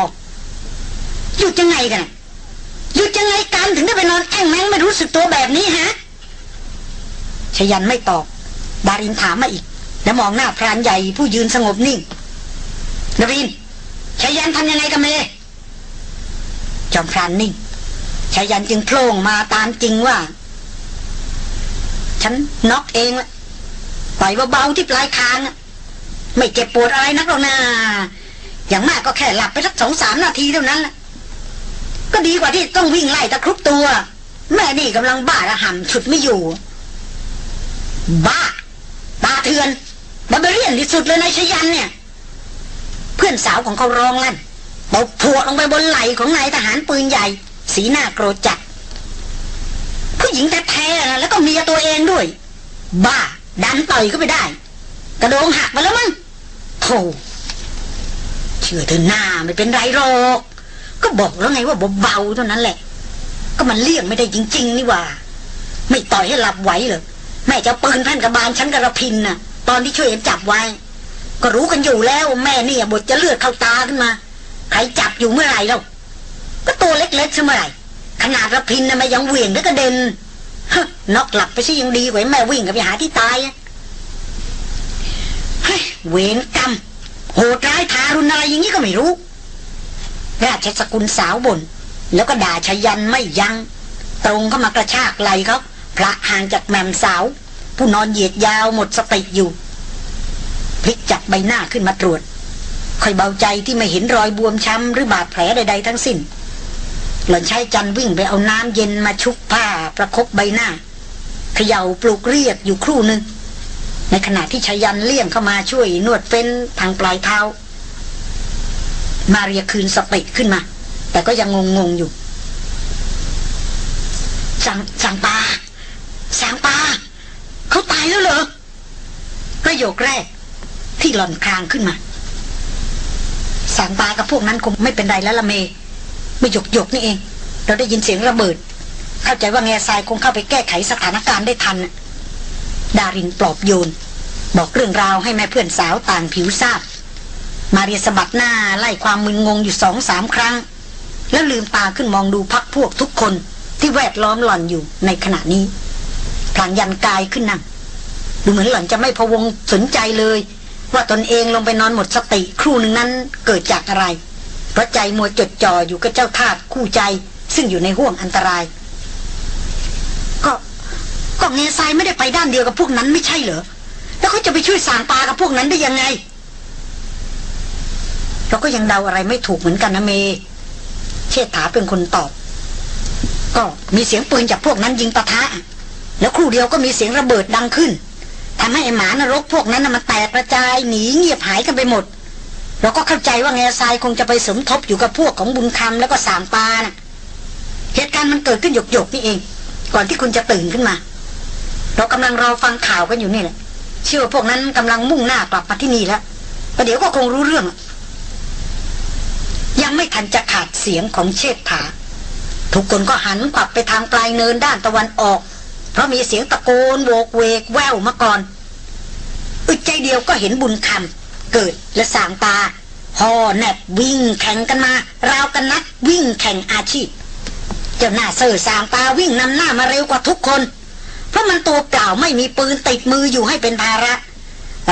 หยุดยังไงกันหยุดยังไงกันถึงได้ไปนอนแอ่งแมงไม่รู้สึกตัวแบบนี้ฮะ ชยันไม่ตอบ ดารินถามมาอีก แล้วมองหน้าพรานใหญ่ผู้ยืนสงบนิ่งดารินชยันทำยังไงกันเมจอมพรานนิ่งชายันจึงโผล่มาตามจริงว่า ฉันน็อกเองละต่อยเบาๆที่ปลายคางไม่เจ็บปวดอะไรนักหรอกนะอย่างมากก็แค่หลับไปสักสองสามนาทีเท่านั้นแหละก็ดีกว่าที่ต้องวิ่งไล่ตะครุบตัว แม่นี่กำลังบ้าระห่ำฉุดไม่อยู่ บ้าตาเถือนบาเบเรียนที่สุดเลยนายชยันเนี่ย เพื่อนสาวของเขาร้องลั่นตบพวกลงไปบนไหล่ของนายทหารปืนใหญ่ สีหน้าโกรธจัด ผู้หญิงแท้ๆนะแล้วก็เมียตัวเองด้วย บ้า ดันต่อยก็ไปได้ กระโดงหักมาแล้วมั้งโธ่เชื่อเธอหน้าไม่เป็นไรหรอกก็บอกแล้วไงว่าเบาๆเท่านั้นแหละ ก็มันเลี่ยงไม่ได้จริง ๆ นี่ว่า ไม่ต่อยให้หลับไหวเหรอ แม่จะเอาปืนแผ่นกระบาลชั้นกระพินน่ะ ตอนที่ช่วยเอ็มจับไว้ ก็รู้กันอยู่แล้วแม่เนี่ยบทจะเลือดเข้าตาขึ้นมา ใครจับอยู่เมื่อไหร่แล้วก็ตัวเล็กๆใช่เมื่อไหร่ขนาดระพินน่ะมันยังเหวี่ยงแล้วก็เด่นฮนอกหลับไปซะยังดีกว่าแม่วิ่งกับไปหาที่ตายเฮ้ยเวรกรรมโหดร้ายทารุณอะไรอย่างนี้ก็ไม่รู้ ราชสกุลสาวบน แล้วก็ด่าชยันไม่ยัง้งตรงเข้ามากระชากไหลเขา พระห่างจากแม่มสาว ผู้นอนเหยียดยาวหมดสติอยู่พลิกจับใบหน้าขึ้นมาตรวจค่อยเบาใจที่ไม่เห็นรอยบวมช้ำหรือบาดแผลใดๆทั้งสิ้น หล่อนใช้จันวิ่งไปเอาน้ำเย็นมาชุบผ้าประคบใบหน้าเขย่าปลุกเรียกอยู่ครู่หนึ่ง ในขณะที่ชายันเลี่ยงเข้ามาช่วยนวดเฟ้นทางปลายเท้า มาเรียคืนสติขึ้นมา แต่ก็ยังงงๆอยู่ สังสังปา สังปาเขาตายแล้วเหรอประโยคแรก ที่หล่อนคลางขึ้นมาสังปากับพวกนั้นคงไม่เป็นไรแล้วละเมไม่หยกหยกนี่เอง เราได้ยินเสียงระเบิด เข้าใจว่าแง่ทรายคงเข้าไปแก้ไขสถานการณ์ได้ทันดารินปลอบโยน บอกเรื่องราวให้แม่เพื่อนสาวต่างผิวทราบ มาเรียสะบัดหน้าไล่ความมึนงงอยู่สองสามครั้ง แล้วลืมตาขึ้นมองดูพักพวกทุกคนที่แวดล้อมหล่อนอยู่ในขณะนี้ พลางยันกายขึ้นนั่งดูเหมือนหล่อนจะไม่พะวงสนใจเลย ว่าตนเองลงไปนอนหมดสติครู่หนึ่งนั้นเกิดจากอะไร เพราะใจมัวจดจ่ออยู่กับเจ้าทาสคู่ใจ ซึ่งอยู่ในห่วงอันตราย ก็ก็เงซายไม่ได้ไปด้านเดียวกับพวกนั้นไม่ใช่เหรอแล้วเขาจะไปช่วยสางปากับพวกนั้นได้ยังไง เราก็ยังเดาอะไรไม่ถูกเหมือนกันนะเม เชษฐาเป็นคนตอบ ก็มีเสียงปืนจากพวกนั้นยิงปะทะ แล้วครู่เดียวก็มีเสียงระเบิดดังขึ้นทำให้ไอหมานรกพวกนั้นมันแตกกระจายหนีเงียบหายกันไปหมด เราก็เข้าใจว่าแง่ทรายคงจะไปสมทบอยู่กับพวกของบุญคำแล้วก็สามปาน่ะเหตุการณ์มันเกิดขึ้นหยกๆนี่เอง ก่อนที่คุณจะตื่นขึ้นมา เรากำลังรอฟังข่าวกันอยู่นี่แหละเชื่อว่าพวกนั้นกำลังมุ่งหน้ากลับมาที่นี่แล้วประเดี๋ยวก็คงรู้เรื่อง ยังไม่ทันจะขาดเสียงของเชษฐาทุกคนก็หันกลับไปทางปลายเนินด้านตะวันออก เพราะมีเสียงตะโกนโวกเวกแววมาก่อนอึดใจเดียวก็เห็นบุญคำเกิดและสางตาฮอแนบวิ่งแข่งกันมา ราวกันนัดวิ่งแข่งอาชีพ เจ้าหน้าเสือสางตาวิ่งนำหน้ามาเร็วกว่าทุกคน เพราะมันตัวเปล่าไม่มีปืนติดมืออยู่ให้เป็นภาระ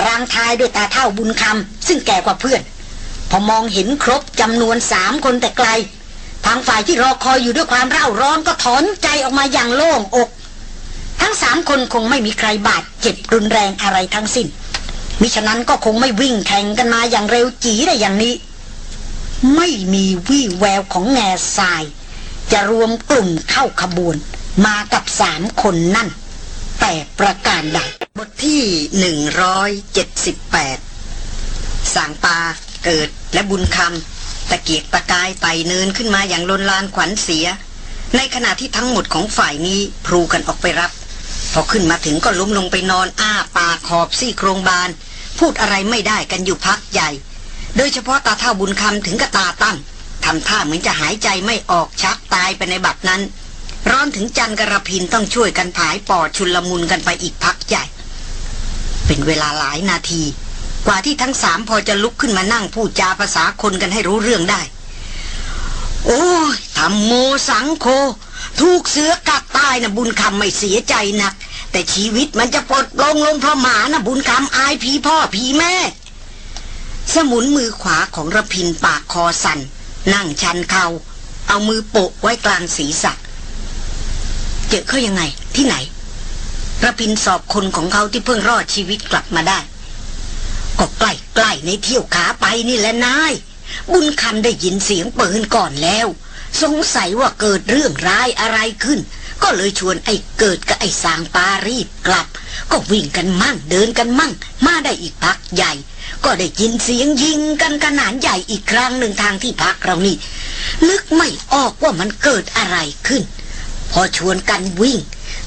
รางทายด้วยตาเท่าบุญคำซึ่งแก่กว่าเพื่อน พอมองเห็นครบจำนวนสามคนแต่ไกล ทางฝ่ายที่รอคอยอยู่ด้วยความเร่าร้อนก็ถอนใจออกมาอย่างโล่งอก ทั้งสามคนคงไม่มีใครบาดเจ็บรุนแรงอะไรทั้งสิ้น มิฉะนั้นก็คงไม่วิ่งแข่งกันมาอย่างเร็วจีได้อย่างนี้ ไม่มีวี่แววของแง่ทราย จะรวมกลุ่มเข้าขบวน มากับสามคนนั่น แต่ประการใดบทที่หนึ่งร้อยเจ็ดสิบแปดสางปาเกิดและบุญคำตะเกียกตะกายไต่เนินขึ้นมาอย่างลนลานขวัญเสีย ในขณะที่ทั้งหมดของฝ่ายนี้พลูกันออกไปรับ พอขึ้นมาถึงก็ล้มลงไปนอนอ้าปากขอบซี่โครงบาน พูดอะไรไม่ได้กันอยู่พักใหญ่ โดยเฉพาะตาเท่าบุญคำถึงกับตาตั้งทำท่าเหมือนจะหายใจไม่ออกชักตายไปในบัดนั้น ร้อนถึงจันกระพินต้องช่วยกันผายปอดชุลมุนกันไปอีกพักใหญ่ เป็นเวลาหลายนาที กว่าที่ทั้งสามพอจะลุกขึ้นมานั่งพูดจาภาษาคนกันให้รู้เรื่องได้ โอ้ยทำโมสังโค ถูกเสือกัดตายนะบุญคำไม่เสียใจนัก แต่ชีวิตมันจะปลดลงลงเพราะหมานะบุญคำอายผีพ่อผีแม่ สมุนมือขวาของระพินปากคอสัน่นนั่งชันเขาเอามือโปะไว้กลางศีรษะเจอเขายังไง ที่ไหนระพินสอบคนของเขาที่เพิ่งรอดชีวิตกลับมาได้ ก็ใกล้ใกล้ในเที่ยวขาไปนี่แหละนาย บุญคำได้ยินเสียงปืนก่อนแล้ว สงสัยว่าเกิดเรื่องร้ายอะไรขึ้น ก็เลยชวนไอ้เกิดกับไอ้สางปารีบกลับ ก็วิ่งกันมั่งเดินกันมั่ง มาได้อีกพักใหญ่ ก็ได้ยินเสียงยิงกันขนาดใหญ่อีกครั้งหนึ่งทางที่พักเรานี่นึกไม่ออกว่ามันเกิดอะไรขึ้น พอชวนกันวิ่ง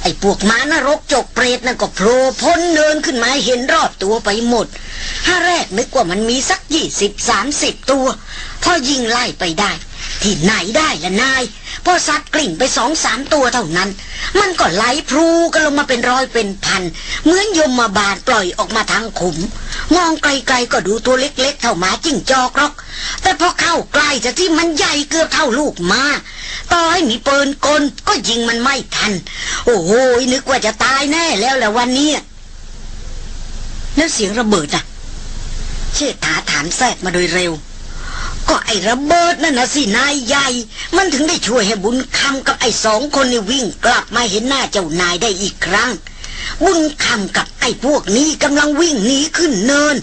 ไอ้พวกม้านรกจกเปรตนั่นก็โผล่พ้นเดินขึ้นมาเห็นรอบตัวไปหมดถ้าแรกนึกว่ามันมีสักยี่สิบสามสิบตัว พอยิงไล่ไปได้ ที่ไหนได้ละนายพอซัดกลิ่งไปสองสามตัวเท่านั้น มันก็ไหลพลูกันลงมาเป็นร้อยเป็นพัน เหมือนยมมาบาดปล่อยออกมาทางขุม มองไกลๆก็ดูตัวเล็กๆเท่าหมาจิ้งจอกหรอก แต่พอเข้าใกล้จะที่มันใหญ่เกือบเท่าลูกมาต่อให้มีปืนกลก็ยิงมันไม่ทัน โอ้โหนึกว่าจะตายแน่แล้วแหละวันนี้แล้วเสียงระเบิดอะ เชษฐาถามแทรกมาโดยเร็ว ก็ไอ้ระเบิดนั่นนะสินายใหญ่ มันถึงได้ช่วยให้บุญคำกับไอ้สองคนนี่วิ่งกลับมาเห็นหน้าเจ้านายได้อีกครั้ง บุญคำกับไอ้พวกนี้กำลังวิ่งหนีขึ้นเนิน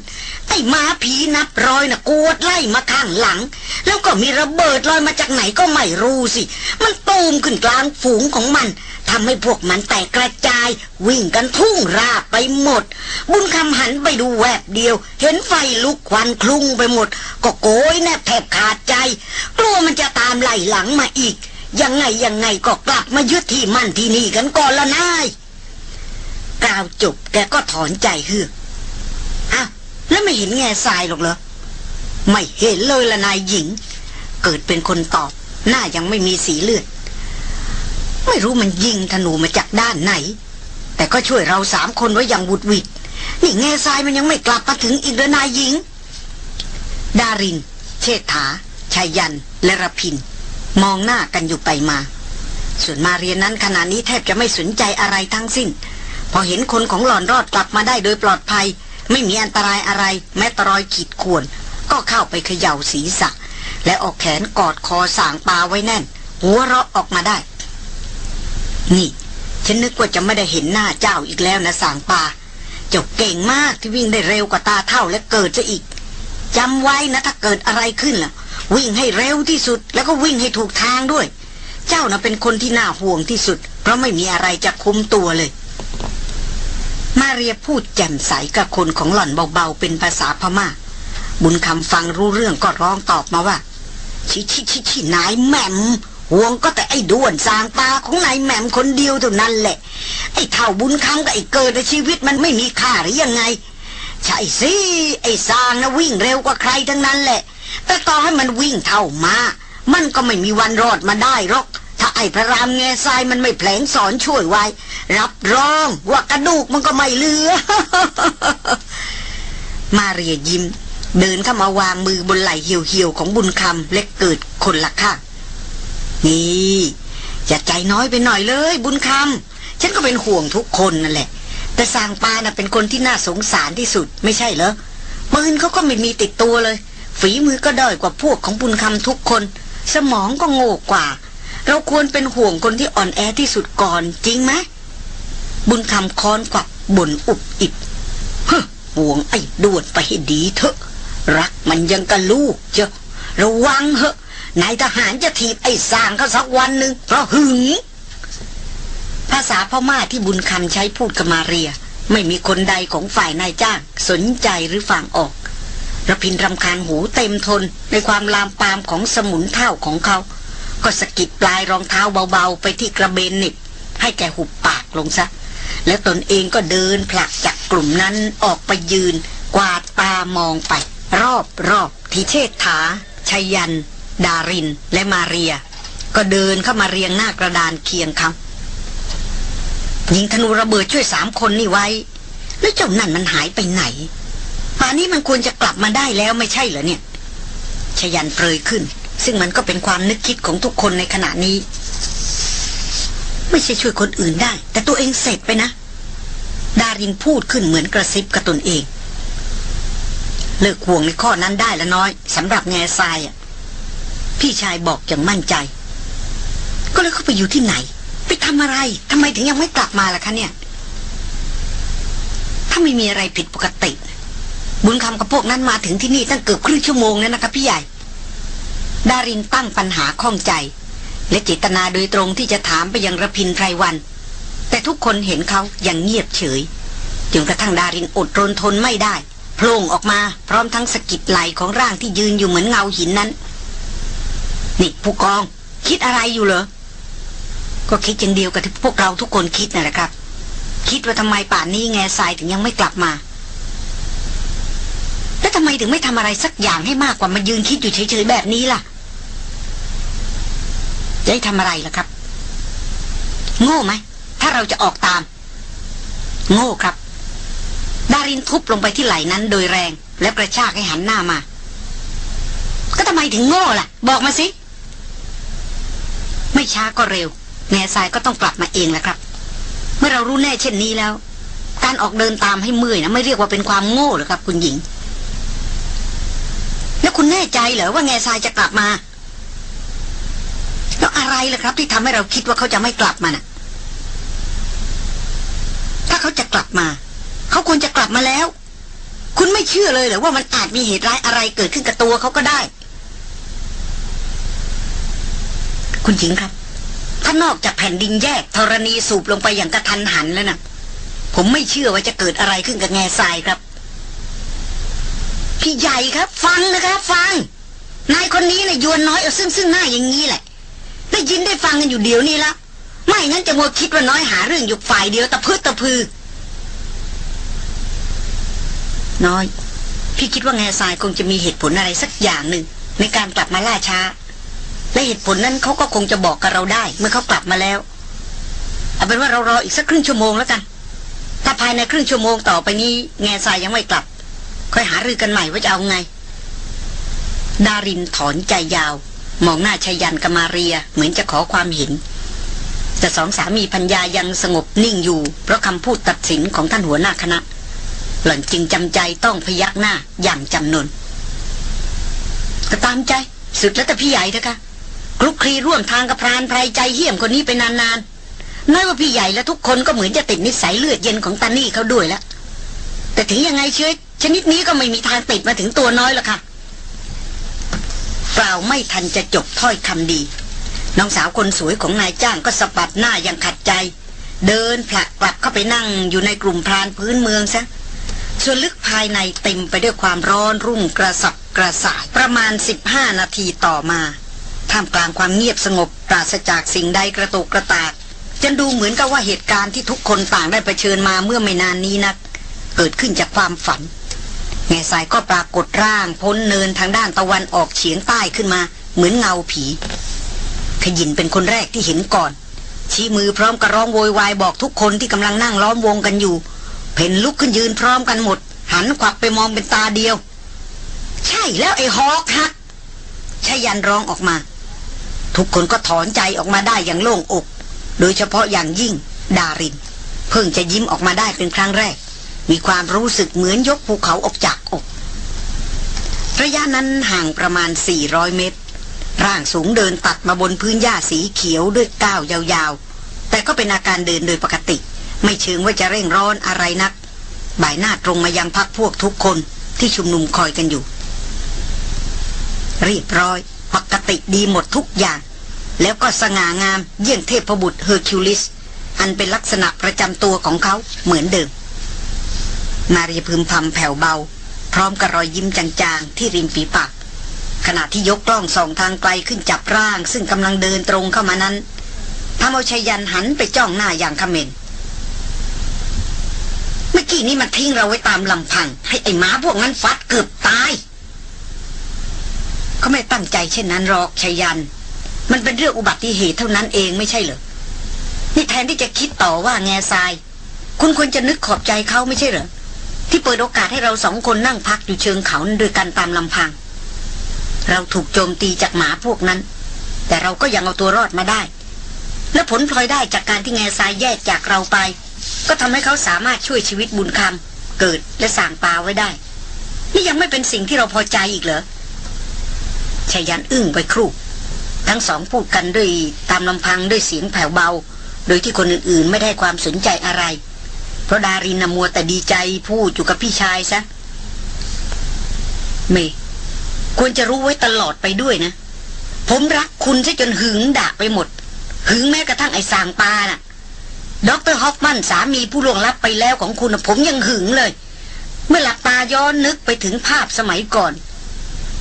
ไอ้ม้าผีนับร้อยนะกวดไล่มาข้างหลัง แล้วก็มีระเบิดลอยมาจากไหนก็ไม่รู้สิ มันตูมขึ้นกลางฝูงของมันทำให้พวกมันแตกกระจาย วิ่งกันทุ่งราบไปหมด บุญคำหันไปดูแวบเดียว เห็นไฟลุกควันคลุ้งไปหมด ก็โกยแนบแทบขาดใจ กลัวมันจะตามไล่หลังมาอีก ยังไงยังไงก็กลับมายึดที่มั่นที่นี่กันก่อนละนาย กล่าวจบแกก็ถอนใจเฮือกอ้าวแล้วไม่เห็นแง่ทรายหรอกเหรอ ไม่เห็นเลยละนายหญิง เกิดเป็นคนตอบหน้ายังไม่มีสีเลือด ไม่รู้มันยิงธนูมาจากด้านไหน แต่ก็ช่วยเราสามคนไว้อย่างบุดวิดนี่แง่ทรายมันยังไม่กลับมาถึงอีกเลยนายหญิง ดาริน เชษฐาชายัน และระพิน มองหน้ากันอยู่ไปมา ส่วนมาเรียนนั้นขณะนี้แทบจะไม่สนใจอะไรทั้งสิ้น พอเห็นคนของหลอนรอดกลับมาได้โดยปลอดภัย ไม่มีอันตรายอะไร แม้แตรอยขีดข่วน ก็เข้าไปเขย่าศีรษะ และออกแขนกอดคอสางปลาไว้แน่น หัวเราะออกมาได้ นี่ ฉันนึกว่าจะไม่ได้เห็นหน้าเจ้าอีกแล้วนะสางปลาเจ้าเก่งมากที่วิ่งได้เร็วกว่าตาเท่าและเกิดจะอีกจำไว้นะถ้าเกิดอะไรขึ้นล่ะ วิ่งให้เร็วที่สุด แล้วก็วิ่งให้ถูกทางด้วย เจ้าน่ะเป็นคนที่น่าห่วงที่สุด เพราะไม่มีอะไรจะคุมตัวเลย มาเรียพูดแจ่มใสกับคนของหล่อนเบาๆเป็นภาษาพมา่า บุญคำฟังรู้เรื่องก็ร้องตอบมาว่า ชิชิชิชินายแหม่มห่วงก็แต่ไอ้ด้วนสางปลาของนายแหม่มคนเดียวเท่านั้นแหละ ไอ้เท่าบุญคำกับไอ้เกิดในชีวิตมันไม่มีค่าหรือยังไง ใช่สิ ไอ้สางนะวิ่งเร็วกว่าใครทั้งนั้นแหละ แต่ต่อให้มันวิ่งเท่ามา มันก็ไม่มีวันรอดมาได้หรอก ถ้าไอ้พระรามแง่ทรายมันไม่แผลงสอนช่วยไว้ รับรองว่ากระดูกมันก็ไม่เหลือ มาเรียยิ้ม เดินเข้ามาวางมือบนไหล่เหี่ยวๆของบุญคำและเกิดคนละข้างนี่อย่าใจน้อยไปหน่อยเลย บุญคำฉันก็เป็นห่วงทุกคนนั่นแหละ แต่สางปาน่ะเป็นคนที่น่าสงสารที่สุดไม่ใช่เหรอปืนเขาก็ไม่มีติดตัวเลย ฝีมือก็ด้อยกว่าพวกของบุญคำทุกคน สมองก็โง่กว่า เราควรเป็นห่วงคนที่อ่อนแอที่สุดก่อนจริงไหมบุญคำค้อนกวักบ่นอุบอิบเฮ้ห่วงไอ้ดวนไปให้ดีเถอะ รักมันยังกับลูกเจ้าระวังเหอะนายทหารจะถีบไอ้สางเขาสักวันหนึ่งเพราะหึง ภาษาพม่าที่บุญคำใช้พูดกับมาเรีย ไม่มีคนใดของฝ่ายนายจ้าง สนใจหรือฟังออกระพินรำคาญหูเต็มทนในความลามปามของสมุนเท่าของเขา ก็สกิดปลายรองเท้าเบาๆ ไปที่กระเบนนิบให้แกหุบปากลงซะ แล้วตนเองก็เดินผลักจากกลุ่มนั้นออกไปยืน กวาดตามองไป รอบรอบที่เชษฐาชายัน ดาริน และมาเรีย ก็เดินเข้ามาเรียงหน้ากระดานเคียงเขายิงธนูระเบิดช่วยสามคนนี่ไว้ แล้วเจ้านั่นมันหายไปไหนป่านนี้มันควรจะกลับมาได้แล้วไม่ใช่เหรอเนี่ยชยันเปรยขึ้น ซึ่งมันก็เป็นความนึกคิดของทุกคนในขณะนี้ ไม่ใช่ช่วยคนอื่นได้ แต่ตัวเองเสร็จไปนะ ดารินพูดขึ้นเหมือนกระซิบกับตนเอง เลิกห่วงในข้อนั้นได้แล้วน้อยสำหรับแง่ทรายอะ พี่ชายบอกอย่างมั่นใจ ก็เลยเขาไปอยู่ที่ไหน ไปทำอะไรทำไมถึงยังไม่กลับมาล่ะคะเนี่ย ถ้าไม่มีอะไรผิดปกติบุญคำกับพวกนั้นมาถึงที่นี่ตั้งเกือบครึ่งชั่วโมงแล้วนะครับพี่ใหญ่ ดารินตั้งปัญหาข้องใจ และเจตนาโดยตรงที่จะถามไปยังระพินไพรวัน แต่ทุกคนเห็นเขาอย่างเงียบเฉยจนกระทั่งดารินอดรนทนไม่ได้โผล่ออกมาพร้อมทั้งสะกิดไหลของร่างที่ยืนอยู่เหมือนเงาหินนั้น นี่ผู้กอง คิดอะไรอยู่เหรอ ก็คิดอย่างเดียวกับที่พวกเราทุกคนคิดนั่นแหละครับ คิดว่าทำไมป่านนี้แง่ทรายถึงยังไม่กลับมา แล้วทำไมถึงไม่ทำอะไรสักอย่างให้มากกว่ามายืนคิดอยู่เฉยๆแบบนี้ล่ะจะให้ทำอะไรล่ะครับ โง่ไหม ถ้าเราจะออกตาม โง่ครับ ดารินทุบลงไปที่ไหล่นั้นโดยแรง และกระชากให้หันหน้ามา ก็ทำไมถึงโง่ล่ะ บอกมาสิ ไม่ช้าก็เร็วแง่ทรายก็ต้องกลับมาเองแหละครับ เมื่อเรารู้แน่เช่นนี้แล้ว การออกเดินตามให้เมื่อยนะไม่เรียกว่าเป็นความโง่หรอครับคุณหญิง คุณแน่ใจเหรอว่าแง่ทรายจะกลับมา แล้วอะไรล่ะครับ ที่ทำให้เราคิดว่าเขาจะไม่กลับมาน่ะ ถ้าเขาจะกลับมา เขาควรจะกลับมาแล้ว คุณไม่เชื่อเลยเหรอว่ามันอาจมีเหตุร้ายอะไรเกิดขึ้นกับตัวเขาก็ได้ คุณหญิงครับ ถ้านอกจากแผ่นดินแยกธรณีสูบลงไปอย่างกระทันหันแล้วน่ะ ผมไม่เชื่อว่าจะเกิดอะไรขึ้นกับแง่ทรายครับ พี่ใหญ่ครับ ฟังนะครับฟัง นายคนนี้นะ่ะยวนน้อยเอาซึ่งซึ่งหน้าอย่างนี้แหละ ได้ยินได้ฟังกันอยู่เดี๋ยวนี้ละไม่งั้นจะมัวคิดว่าน้อยหาเรื่องอยู่ฝ่ายเดียวตะพืดตะพือ น้อย พี่คิดว่าแง่ทรายคงจะมีเหตุผลอะไรสักอย่างหนึ่งในการกลับมาล่าช้า และเหตุผลนั้นเขาก็คงจะบอกกับเราได้ เมื่อเขากลับมาแล้วเอาเป็นว่าเรารออีกสักครึ่งชั่วโมงแล้วกัน ถ้าภายในครึ่งชั่วโมงต่อไปนี้แง่ทรายยังไม่กลับ ค่อยหารือกันใหม่ว่าจะเอาไง ดารินถอนใจยาว มองหน้าชายันกมาเรียเหมือนจะขอความเห็น แต่สองสามีพัญญายังสงบนิ่งอยู่ เพราะคำพูดตัดสินของท่านหัวหน้าคณะ หล่อนจึงจำใจต้องพยักหน้าอย่างจำนนก็ตามใจ สุดแล้วแต่พี่ใหญ่เถอะค่ะคลุกคลีร่วมทางกับพรานไพรใจเหี้ยมคนนี้ไปนานๆน้อยว่าพี่ใหญ่และทุกคนก็เหมือนจะติดนิสัยเลือดเย็นของตานี่เขาด้วยแล้ว แต่ถึงยังไงเชื้อชนิดนี้ก็ไม่มีทางติดมาถึงตัวน้อยหรอกค่ะเปล่าไม่ทันจะจบถ้อยคำดี น้องสาวคนสวยของนายจ้างก็สะบัดหน้าอย่างขัดใจ เดินผลักกลับเข้าไปนั่งอยู่ในกลุ่มพรานพื้นเมืองซะส่วนลึกภายในเต็มไปด้วยความร้อนรุ่มกระสับกระส่ายประมาณ 15 นาทีต่อมา ท่ามกลางความเงียบสงบปราศจากสิ่งใดกระตุกกระตากจนดูเหมือนกับว่าเหตุการณ์ที่ทุกคนต่างได้เผชิญมาเมื่อไม่นานนี้นัก เกิดขึ้นจากความฝัน แง่สายก็ปรากฏร่าง พ้นเนินทางด้านตะวันออกเฉียงใต้ขึ้นมา เหมือนเงาผี ขยินเป็นคนแรกที่เห็นก่อน ชี้มือพร้อมกระร้องโวยวายบอกทุกคนที่กำลังนั่งล้อมวงกันอยู่ เพ่นลุกขึ้นยืนพร้อมกันหมด หันขวับไปมองเป็นตาเดียว ใช่แล้วไอ้ฮอกฮะชายันร้องออกมา ทุกคนก็ถอนใจออกมาได้อย่างโล่งอก โดยเฉพาะอย่างยิ่งดาริน เพิ่งจะยิ้มออกมาได้เป็นครั้งแรก มีความรู้สึกเหมือนยกภูเขาออกจากอก ระยะนั้นห่างประมาณ 400 เมตร ร่างสูงเดินตัดมาบนพื้นหญ้าสีเขียวด้วยก้าวยาวๆ แต่ก็เป็นอาการเดินโดยปกติ ไม่เชิงว่าจะเร่งร้อนอะไรนัก บ่ายหน้าตรงมายังพักพวกทุกคนที่ชุมนุมคอยกันอยู่ เรียบร้อย ปกติดีหมดทุกอย่าง แล้วก็สง่างามเยี่ยงเทพบุตรเฮอร์คิวลิส อันเป็นลักษณะประจำตัวของเขาเหมือนเดิม มารีพึมพำแผ่วเบา พร้อมกับรอยยิ้มจางๆ ที่ริมฝีปากขณะที่ยกกล้องส่องทางไกลขึ้นจับร่าง ซึ่งกำลังเดินตรงเข้ามานั้นทำเอาชายันหันไปจ้องหน้าอย่างเขม็นเมื่อกี้นี้มันทิ้งเราไว้ตามลำพัง ให้ไอ้หมาพวกนั้นฟัดเกือบตายเขาไม่ตั้งใจเช่นนั้นหรอกชายัน มันเป็นเรื่องอุบัติเหตุเท่านั้นเองไม่ใช่เหรอนี่แทนที่จะคิดต่อว่าแง่ทราย คุณควรจะนึกขอบใจเขาไม่ใช่เหรอ ที่เปิดโอกาสให้เราสองคนนั่งพักอยู่เชิงเขาโดยกันตามลำพัง เราถูกโจมตีจากหมาพวกนั้น แต่เราก็ยังเอาตัวรอดมาได้ และผลพลอยได้จากการที่แง่ทรายแยกจากเราไป ก็ทำให้เขาสามารถช่วยชีวิตบุญคำเกิดและสางปาไว้ได้ นี่ยังไม่เป็นสิ่งที่เราพอใจอีกเหรอชายันอึ้งไปครู่ ทั้งสองพูดกันด้วยตามลำพังด้วยเสียงแผ่วเบา โดยที่คนอื่นๆ ไม่ได้ความสนใจอะไร เพราะดารินนมัวแต่ดีใจพูดอยู่กับพี่ชายซะเมควรจะรู้ไว้ตลอดไปด้วยนะ ผมรักคุณซะจนหึงด่าไปหมด หึงแม้กระทั่งไอ้สางปาน่ะดรฮอฟมันสามีผู้ล่วงลับไปแล้วของคุณผมยังหึงเลย เมื่อหลับตาย้อนนึกไปถึงภาพสมัยก่อน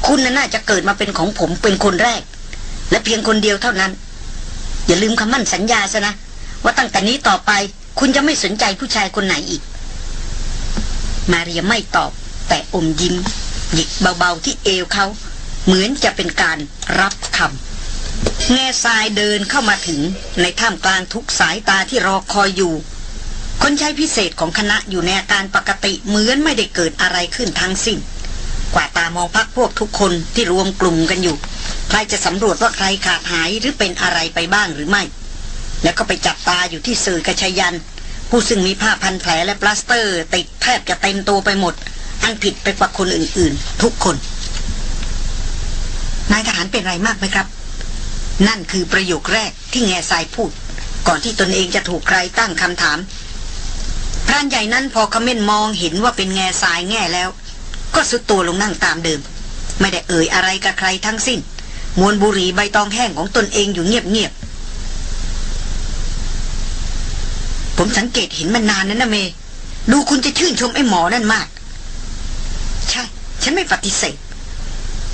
คุณนน่าจะเกิดมาเป็นของผมเป็นคนแรก และเพียงคนเดียวเท่านั้น อย่าลืมคำมั่นสัญญาซะนะ ว่าตั้งแต่นี้ต่อไป คุณจะไม่สนใจผู้ชายคนไหนอีก มาเรียไม่ตอบ แต่อมยิ้ม หยิกเบาๆที่เอวเขา เหมือนจะเป็นการรับคำแง่ทรายเดินเข้ามาถึงในท่ามกลางทุกสายตาที่รอคอยอยู่ คนใช้พิเศษของคณะอยู่ในอาการปกติเหมือนไม่ได้เกิดอะไรขึ้นทั้งสิ้นกว่าตามองพักพวกทุกคนที่รวมกลุ่มกันอยู่ ใครจะสำรวจว่าใครขาดหายหรือเป็นอะไรไปบ้างหรือไม่ แล้วก็ไปจับตาอยู่ที่สื่อกระชยัน ผู้ซึ่งมีผ้าพันแผลและปลาสเตอร์ ติดแทบจะเต็มตัวไปหมด อันผิดไปกว่าคนอื่นๆ ทุกคน นายทหารเป็นไรมากไหมครับ นั่นคือประโยคแรกที่แง่ทรายพูด ก่อนที่ตนเองจะถูกใครตั้งคำถามพรานใหญ่นั้นพอคอมเมนมองเห็นว่าเป็นแง่ทรายแง่แล้ว ก็สุดตัวลงนั่งตามเดิม ไม่ได้เอ่ยอะไรกับใครทั้งสิ้นมวนบุหรี่ใบตองแห้งของตนเองอยู่เงียบๆ ผมสังเกตเห็นมันนานนั้นนะเม ดูคุณจะชื่นชมไอ้หมอนั่นมาก ใช่ ฉันไม่ปฏิเสธ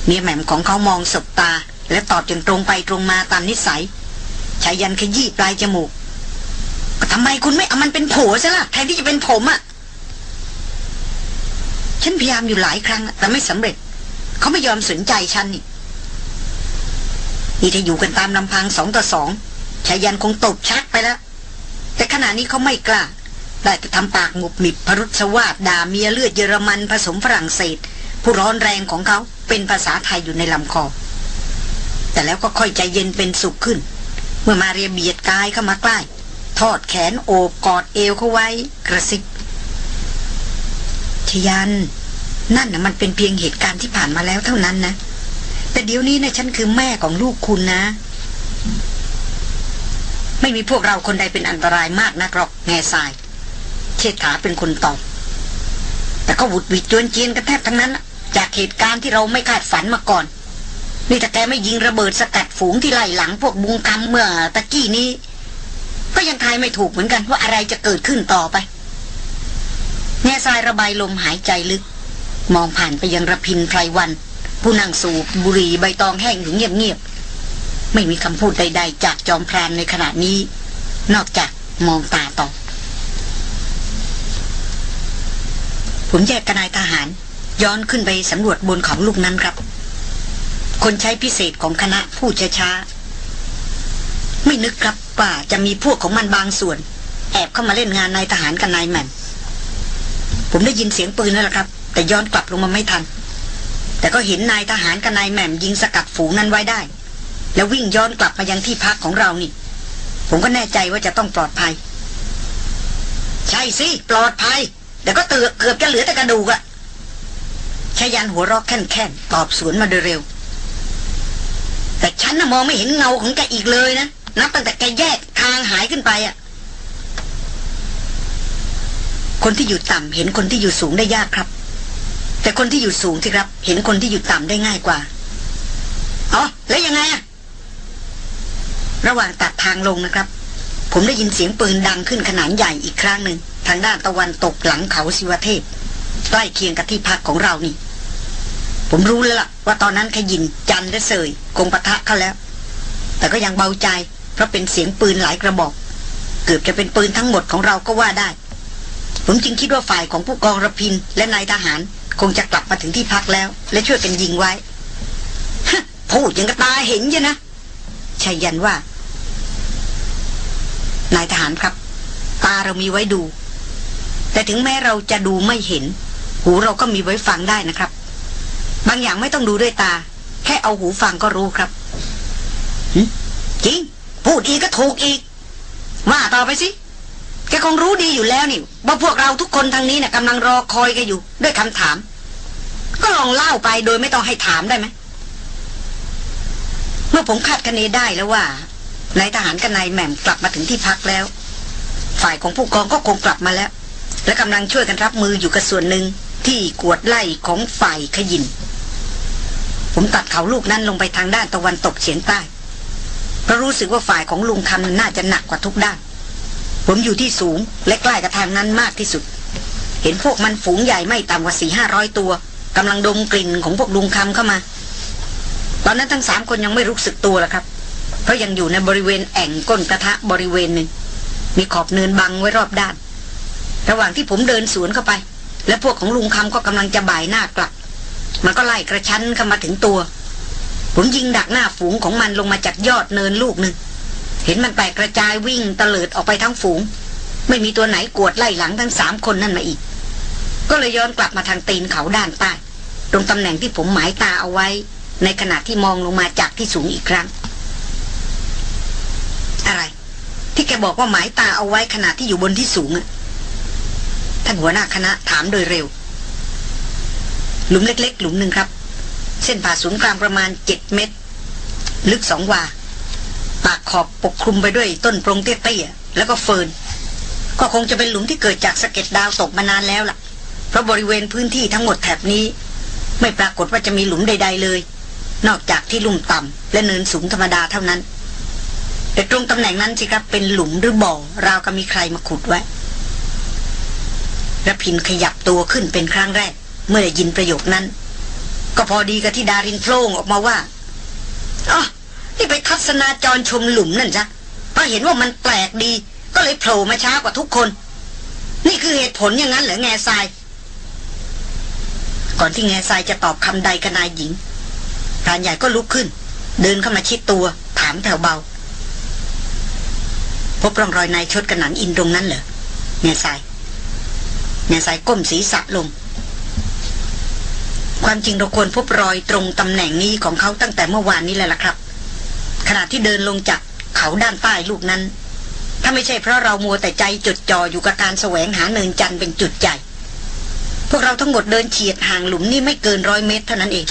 เมียแหม่มของเขามองสบตา และตอบจนตรงไปตรงมาตามนิสัยชายันขยี้ปลายจมูกก็ทำไมคุณไม่เอามันเป็นผัวซะล่ะแทนที่จะเป็นผมอะฉันพยายามอยู่หลายครั้ง แต่ไม่สำเร็จ เขาไม่ยอมสนใจฉันนี่นี่ถ้าอยู่กันตามลำพังสองต่อสองชายันคงตบชักไปแล้ว แต่ขณะนี้เขาไม่กล้า ได้แต่ทำปากหมุบหมิบพรุษวาดด่าเมียเลือดเยอรมันผสมฝรั่งเศส ผู้ร้อนแรงของเขาเป็นภาษาไทยอยู่ในลำคอ แต่แล้วก็ค่อยใจเย็นเป็นสุขขึ้น เมื่อมาเรียเบียดกายเข้ามาใกล้ ทอดแขนโอบกอดเอวเขาไว้กระซิบชยัน นั่นนะมันเป็นเพียงเหตุการณ์ที่ผ่านมาแล้วเท่านั้นนะ แต่เดี๋ยวนี้นะฉันคือแม่ของลูกคุณนะ ไม่มีพวกเราคนใดเป็นอันตรายมากนักหรอกแง่ทราย เชษฐาเป็นคนตอบ แต่ก็หวุดหวิดจวนเจียนกันแทบทั้งนั้น จากเหตุการณ์ที่เราไม่คาดฝันมาก่อน นี่ถ้าแกไม่ยิงระเบิดสกัดฝูงที่ไล่หลังพวกบุงคำเมื่อตะกี้นี้ ก็ยังทายไม่ถูกเหมือนกันว่าอะไรจะเกิดขึ้นต่อไปแง่ทรายระบายลมหายใจลึก มองผ่านไปยังระพินไพรวัน ผู้นั่งสูบบุหรี่ใบตองแห้งอยู่เงียบๆ ไม่มีคำพูดใด ๆ จากจอมพรานในขณะนี้ นอกจากมองตาต่อ ผมแยกกนายทหาร ย้อนขึ้นไปสำรวจบนเขาลูกนั้นครับ คนใช้พิเศษของคณะผู้ช้าๆไม่นึกครับว่าจะมีพวกของมันบางส่วน แอบเข้ามาเล่นงานนายทหารกับนายแม่มผมได้ยินเสียงปืนนั่นแหละครับ แต่ย้อนกลับลงมาไม่ทัน แต่ก็เห็นนายทหารกับนายแหม่มยิงสกัดฝูงนั้นไว้ได้ แล้ววิ่งย้อนกลับมายังที่พักของเรานี่ ผมก็แน่ใจว่าจะต้องปลอดภัย ใช่สิปลอดภัย แต่ก็เตือเกือบจะเหลือแต่กระดูกอะชายันหัวเรอกแค่นๆตอบสวนมาโดยเร็ว แต่ฉันน่ะมองไม่เห็นเงาของแกอีกเลยนะนับตั้งแต่แกแยกทางหายขึ้นไปอะคนที่อยู่ต่ำเห็นคนที่อยู่สูงได้ยากครับ แต่คนที่อยู่สูงที่ครับ เห็นคนที่อยู่ต่ำได้ง่ายกว่าอ๋อแล้วยังไงอะ ระหว่างตัดทางลงนะครับ ผมได้ยินเสียงปืนดังขึ้นขนาดใหญ่อีกครั้งหนึ่งทางด้านตะวันตกหลังเขาสิวเทพ ใกล้เคียงกับที่พักของเรานี่ ผมรู้แล้วล่ะ ว่าตอนนั้นขยินจันและเสยคงปะทะเข้าแล้ว แต่ก็ยังเบาใจ เพราะเป็นเสียงปืนหลายกระบอก เกือบจะเป็นปืนทั้งหมดของเราก็ว่าได้ ผมจึงคิดว่าฝ่ายของผู้กองระพินและนายทหาร คงจะกลับมาถึงที่พักแล้ว และช่วยกันยิงไว้พูดยังกระตาเห็นยังนะชายันว่า นายทหารครับ ตาเรามีไว้ดู แต่ถึงแม้เราจะดูไม่เห็น หูเราก็มีไว้ฟังได้นะครับ บางอย่างไม่ต้องดูด้วยตา แค่เอาหูฟังก็รู้ครับหึจริงพูดอีกก็ถูกอีก ว่าต่อไปสิแกคงรู้ดีอยู่แล้วนี่ว่าพวกเราทุกคนทางนี้นะ่ะกำลังรอคอยกันอยู่ ด้วยคำถาม ก็ลองเล่าไปโดยไม่ต้องให้ถามได้ไหมเมื่อผมคาดคะเนได้แล้วว่า นายทหารกับนายแหม่มกลับมาถึงที่พักแล้ว ฝ่ายของผู้กองก็คงกลับมาแล้ว และกำลังช่วยกันรับมืออยู่กับส่วนหนึ่งที่กวดไล่ของฝ่ายขยิน ผมตัดเขาลูกนั้นลงไปทางด้านตะวันตกเฉียงใต้ เพราะรู้สึกว่าฝ่ายของลุงคำน่าจะหนักกว่าทุกด้าน ผมอยู่ที่สูงและใกล้กับทางนั้นมากที่สุด เห็นพวกมันฝูงใหญ่ไม่ต่ำกว่าสี่ห้าร้อยตัวกำลังดมกลิ่นของพวกลุงคำเข้ามา ตอนนั้นทั้งสามคนยังไม่รู้สึกตัวละครับ เพราะยังอยู่ในบริเวณแอ่งก้นกระทะบริเวณหนึ่ง มีขอบเนินบังไว้รอบด้าน ระหว่างที่ผมเดินสวนเข้าไป และพวกของลุงคำก็กำลังจะบ่ายหน้ากลับ มันก็ไล่กระชั้นเข้ามาถึงตัว ผมยิงดักหน้าฝูงของมันลงมาจากยอดเนินลูกหนึ่ง เห็นมันแตกกระจายวิ่งเตลิดออกไปทั้งฝูง ไม่มีตัวไหนกวดไล่หลังทั้งสามคนนั่นมาอีก ก็เลยย้อนกลับมาทางตีนเขาด้านใต้ ตรงตำแหน่งที่ผมหมายตาเอาไว้ ในขณะที่มองลงมาจากที่สูงอีกครั้ง อะไร ที่แกบอกว่าหมายตาเอาไว้ขณะที่อยู่บนที่สูงอะท่านหัวหน้าคณะถามโดยเร็ว หลุมเล็ก ๆ หลุมหนึ่งครับ เส้นผ่าศูนย์กลางประมาณเจ็ดเมตร ลึกสองวา ปากขอบปกคลุมไปด้วยต้นโปรงเตี้ยๆแล้วก็เฟิร์นก็คงจะเป็นหลุมที่เกิดจากสะเก็ดดาวตกมานานแล้วล่ะ เพราะบริเวณพื้นที่ทั้งหมดแถบนี้ ไม่ปรากฏว่าจะมีหลุมใด ๆเลย นอกจากที่ลุ่มต่ำและเนินสูงธรรมดาเท่านั้น แต่ตรงตำแหน่งนั้นสิครับเป็นหลุมหรือบ่อราวกับมีใครมาขุดไว้ระพินขยับตัวขึ้นเป็นครั้งแรก เมื่อได้ยินประโยคนั้น ก็พอดีกับที่ดารินโพล่งออกมาว่าอ๋อนี่ไปทัศนาจรชมหลุมนั่นจ้ะพราะเห็นว่ามันแปลกดี ก็เลยโผล่มาช้ากว่าทุกคน นี่คือเหตุผลอย่างนั้นเหรอแง่ทราย ก่อนที่แง่ทรายจะตอบคำใดกับนายหญิงพรานใหญ่ก็ลุกขึ้น เดินเข้ามาชิดตัว ถามแผ่วเบา พบร่องรอยนายชดกระหนันอินตรงนั้นเหรอแง่ทรายแง่ทรายก้มศีรษะลง ความจริงเราควรพบรอยตรงตำแหน่งนี้ของเขาตั้งแต่เมื่อวานนี้แล้วล่ะครับ ขณะที่เดินลงจากเขาด้านใต้ลูกนั้น ถ้าไม่ใช่เพราะเรามัวแต่ใจจดจ่ออยู่กับการแสวงหาเนินจันทร์เป็นจุดใหญ่พวกเราทั้งหมดเดินเฉียดห่างหลุมนี่ไม่เกินร้อยเมตรเท่านั้นเอง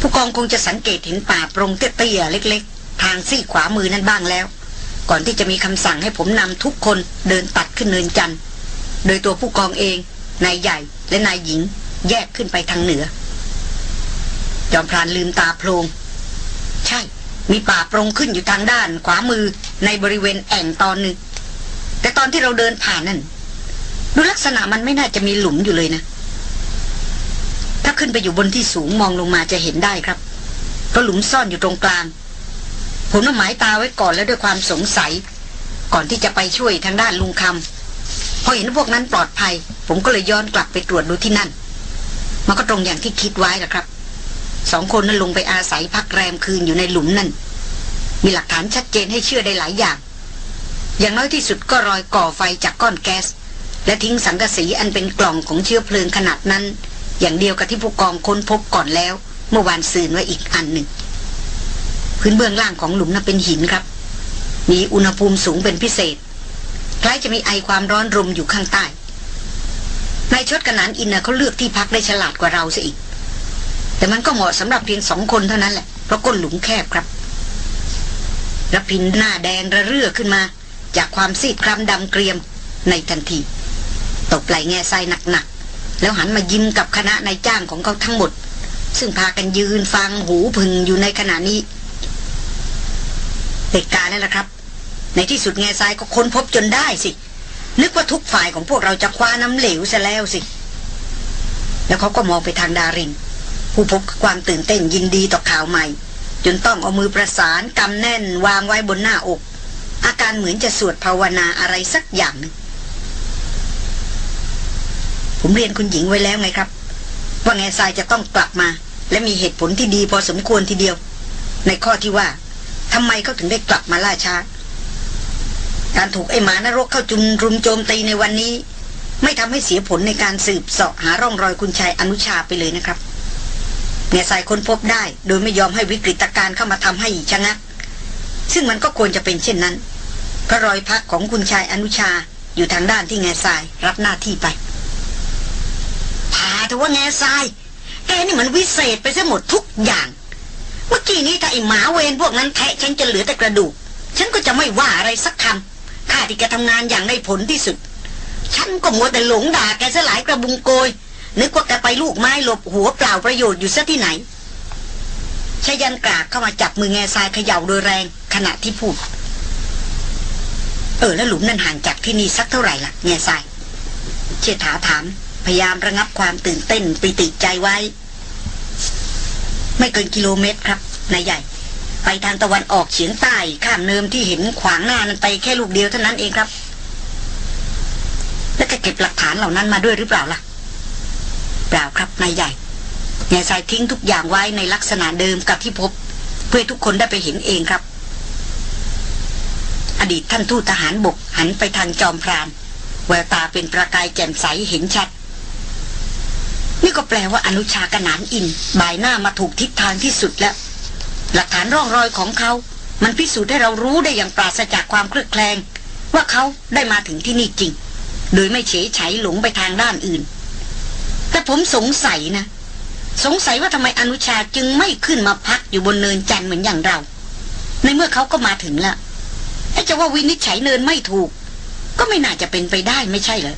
ผู้กองคงจะสังเกตเห็นป่าโปรงเตี้ยๆเล็ก ๆ ทางซีกขวามือนั้นบ้างแล้ว ก่อนที่จะมีคำสั่งให้ผมนำทุกคนเดินตัดขึ้นเนินจันทร์โดยตัวผู้กองเอง นายใหญ่และนายหญิงแยกขึ้นไปทางเหนือ จอมพรานลืมตาโพลง ใช่ มีป่าโปรงขึ้นอยู่ทางด้านขวามือในบริเวณแอ่งตอนหนึ่ง แต่ตอนที่เราเดินผ่านนั่นดูลักษณะมันไม่น่าจะมีหลุมอยู่เลยนะ ถ้าขึ้นไปอยู่บนที่สูงมองลงมาจะเห็นได้ครับเพราะหลุมซ่อนอยู่ตรงกลาง ผมน่ะหมายตาไว้ก่อนแล้วด้วยความสงสัย ก่อนที่จะไปช่วยทางด้านลุงคำพอเห็นพวกนั้นปลอดภัย ผมก็เลยย้อนกลับไปตรวจดูที่นั่น มันก็ตรงอย่างที่คิดไว้แหละครับ สองคนนั้นลงไปอาศัยพักแรมคืนอยู่ในหลุมนั่น มีหลักฐานชัดเจนให้เชื่อได้หลายอย่าง อย่างน้อยที่สุดก็รอยก่อไฟจากก้อนแก๊สและทิ้งสังกะสีอันเป็นกล่องของเชื้อเพลิงขนาดนั้น อย่างเดียวกับที่ผู้กองค้นพบก่อนแล้ว เมื่อวานซืนไว้อีกอันหนึ่ง พื้นเบื้องล่างของหลุมนั้นเป็นหินครับ มีอุณหภูมิสูงเป็นพิเศษ คล้ายจะมีไอความร้อนรมอยู่ข้างใต้นายชดกระนานอินนะเขาเลือกที่พักได้ฉลาดกว่าเราซะอีก แต่มันก็เหมาะสำหรับเพียงสองคนเท่านั้นแหละเพราะก้นหลุมแคบครับรพินหน้าแดงระเรื่อขึ้นมา จากความซีดคล้ำดำเกรียมในทันทีตบไหลแง่ไส้หนักๆ แล้วหันมายิ้มกับคณะนายจ้างของเขาทั้งหมด ซึ่งพากันยืนฟังหูพึงอยู่ในขณะนี้ เหตุการณ์นั่นแหละครับ ในที่สุดแง่ทรายก็ค้นพบจนได้สิ นึกว่าทุกฝ่ายของพวกเราจะคว้าน้ำเหลวซะแล้วสิ แล้วเขาก็มองไปทางดาริน ผู้พบความตื่นเต้นยินดีต่อข่าวใหม่ จนต้องเอามือประสานกำแน่นวางไว้บนหน้าอก อาการเหมือนจะสวดภาวนาอะไรสักอย่างหนึ่งผมเรียนคุณหญิงไว้แล้วไงครับ ว่าแง่ทรายจะต้องกลับมา และมีเหตุผลที่ดีพอสมควรทีเดียว ในข้อที่ว่า ทำไมเขาถึงได้กลับมาล่าช้า การถูกไอ้หมานรกเข้าจุมรุมโจมตีในวันนี้ ไม่ทำให้เสียผลในการสืบเสาะหาร่องรอยคุณชายอนุชาไปเลยนะครับแง่ทรายค้นพบได้ โดยไม่ยอมให้วิกฤตการ์เข้ามาทำให้ชะงัก ซึ่งมันก็ควรจะเป็นเช่นนั้นเพราะรอยพักของคุณชายอนุชาอยู่ทางด้านที่แง่ทรายรับหน้าที่ไปพาแต่ว่าแง่ทรายแกนี่มันวิเศษไปซะหมดทุกอย่าง เมื่อกี้นี้ถ้าไอหมาเวรพวกนั้นแทะฉันจะเหลือแต่กระดูก ฉันก็จะไม่ว่าอะไรสักคำข้าที่แกทำงานอย่างได้ผลที่สุด ฉันก็มัวแต่หลงด่าแกซะหลายกระบุงโกย นึกว่าแกไปลูกไม้หลบหัวเปล่าประโยชน์อยู่ซะที่ไหนชายันกราบเข้ามาจับมือแง่ทรายเขย่าโดยแรงขณะที่พูด เออแล้วหลุมนั่นห่างจากที่นี่สักเท่าไหร่ล่ะแง่ทรายเชษฐาถามพยายามระงับความตื่นเต้นปิติใจไว้ ไม่เกินกิโลเมตรครับนายใหญ่ ไปทางตะวันออกเฉียงใต้ข้ามเนิมที่เห็นขวางหน้านั้นไปแค่ลูกเดียวเท่านั้นเองครับ แล้วก็เก็บหลักฐานเหล่านั้นมาด้วยหรือเปล่าล่ะ เปล่าครับนายใหญ่แง่ทรายทิ้งทุกอย่างไว้ในลักษณะเดิมกับที่พบ เพื่อทุกคนได้ไปเห็นเองครับ อดีตท่านทูตทหารบกหันไปทางจอมพรานแววตาเป็นประกายแจ่มใสเห็นชัด นี่ก็แปลว่าอนุชากนานอินบายหน้ามาถูกทิศทางที่สุดแล้ว หลักฐานร่องรอยของเขา มันพิสูจน์ให้เรารู้ได้อย่างปราศจากความเครือบแคลง ว่าเขาได้มาถึงที่นี่จริง โดยไม่เฉยไฉหลงไปทางด้านอื่น แต่ผมสงสัยนะ สงสัยว่าทำไมอนุชาจึงไม่ขึ้นมาพักอยู่บนเนินจันเหมือนอย่างเรา ในเมื่อเขาก็มาถึงแล้วไอ้จะว่าวินิจฉัยเนินไม่ถูก ก็ไม่น่าจะเป็นไปได้ไม่ใช่เหรอ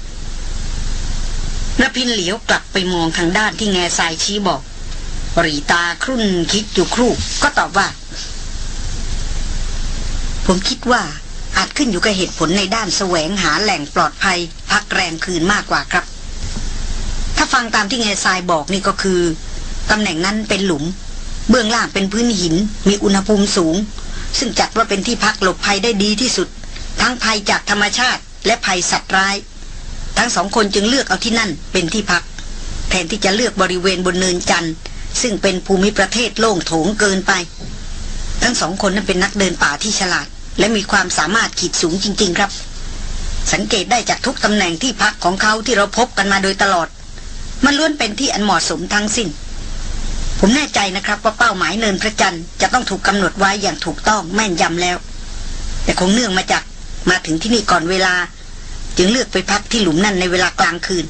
ระพินเหลียวกลับไปมองทางด้านที่แง่ทรายชี้บอกปรีตาครุ่นคิดอยู่ครู่ ก็ตอบว่า ผมคิดว่าอาจขึ้นอยู่กับเหตุผลในด้านแสวงหาแหล่งปลอดภัย พักแรมคืนมากกว่าครับ ถ้าฟังตามที่แง่ทรายบอกนี่ก็คือตำแหน่งนั้นเป็นหลุม เบื้องล่างเป็นพื้นหิน มีอุณหภูมิสูง ซึ่งจัดว่าเป็นที่พักหลบภัยได้ดีที่สุด ทั้งภัยจากธรรมชาติ และภัยสัตว์ร้าย ทั้งสองคนจึงเลือกเอาที่นั่นเป็นที่พัก แทนที่จะเลือกบริเวณบนเนินจันทร์ซึ่งเป็นภูมิประเทศโล่งโถงเกินไป ทั้งสองคนนั้นเป็นนักเดินป่าที่ฉลาด และมีความสามารถขีดสูงจริง ๆ ครับ สังเกตได้จากทุกตำแหน่งที่พักของเขาที่เราพบกันมาโดยตลอด มันล้วนเป็นที่อันเหมาะสมทั้งสิ้น ผมแน่ใจนะครับว่าเป้าหมายเนินพระจันทร์จะต้องถูกกำหนดไว้อย่างถูกต้องแม่นยำแล้ว แต่คงเนื่องมาจากมาถึงที่นี่ก่อนเวลา จึงเลือกไปพักที่หลุมนั่นในเวลากลางคืน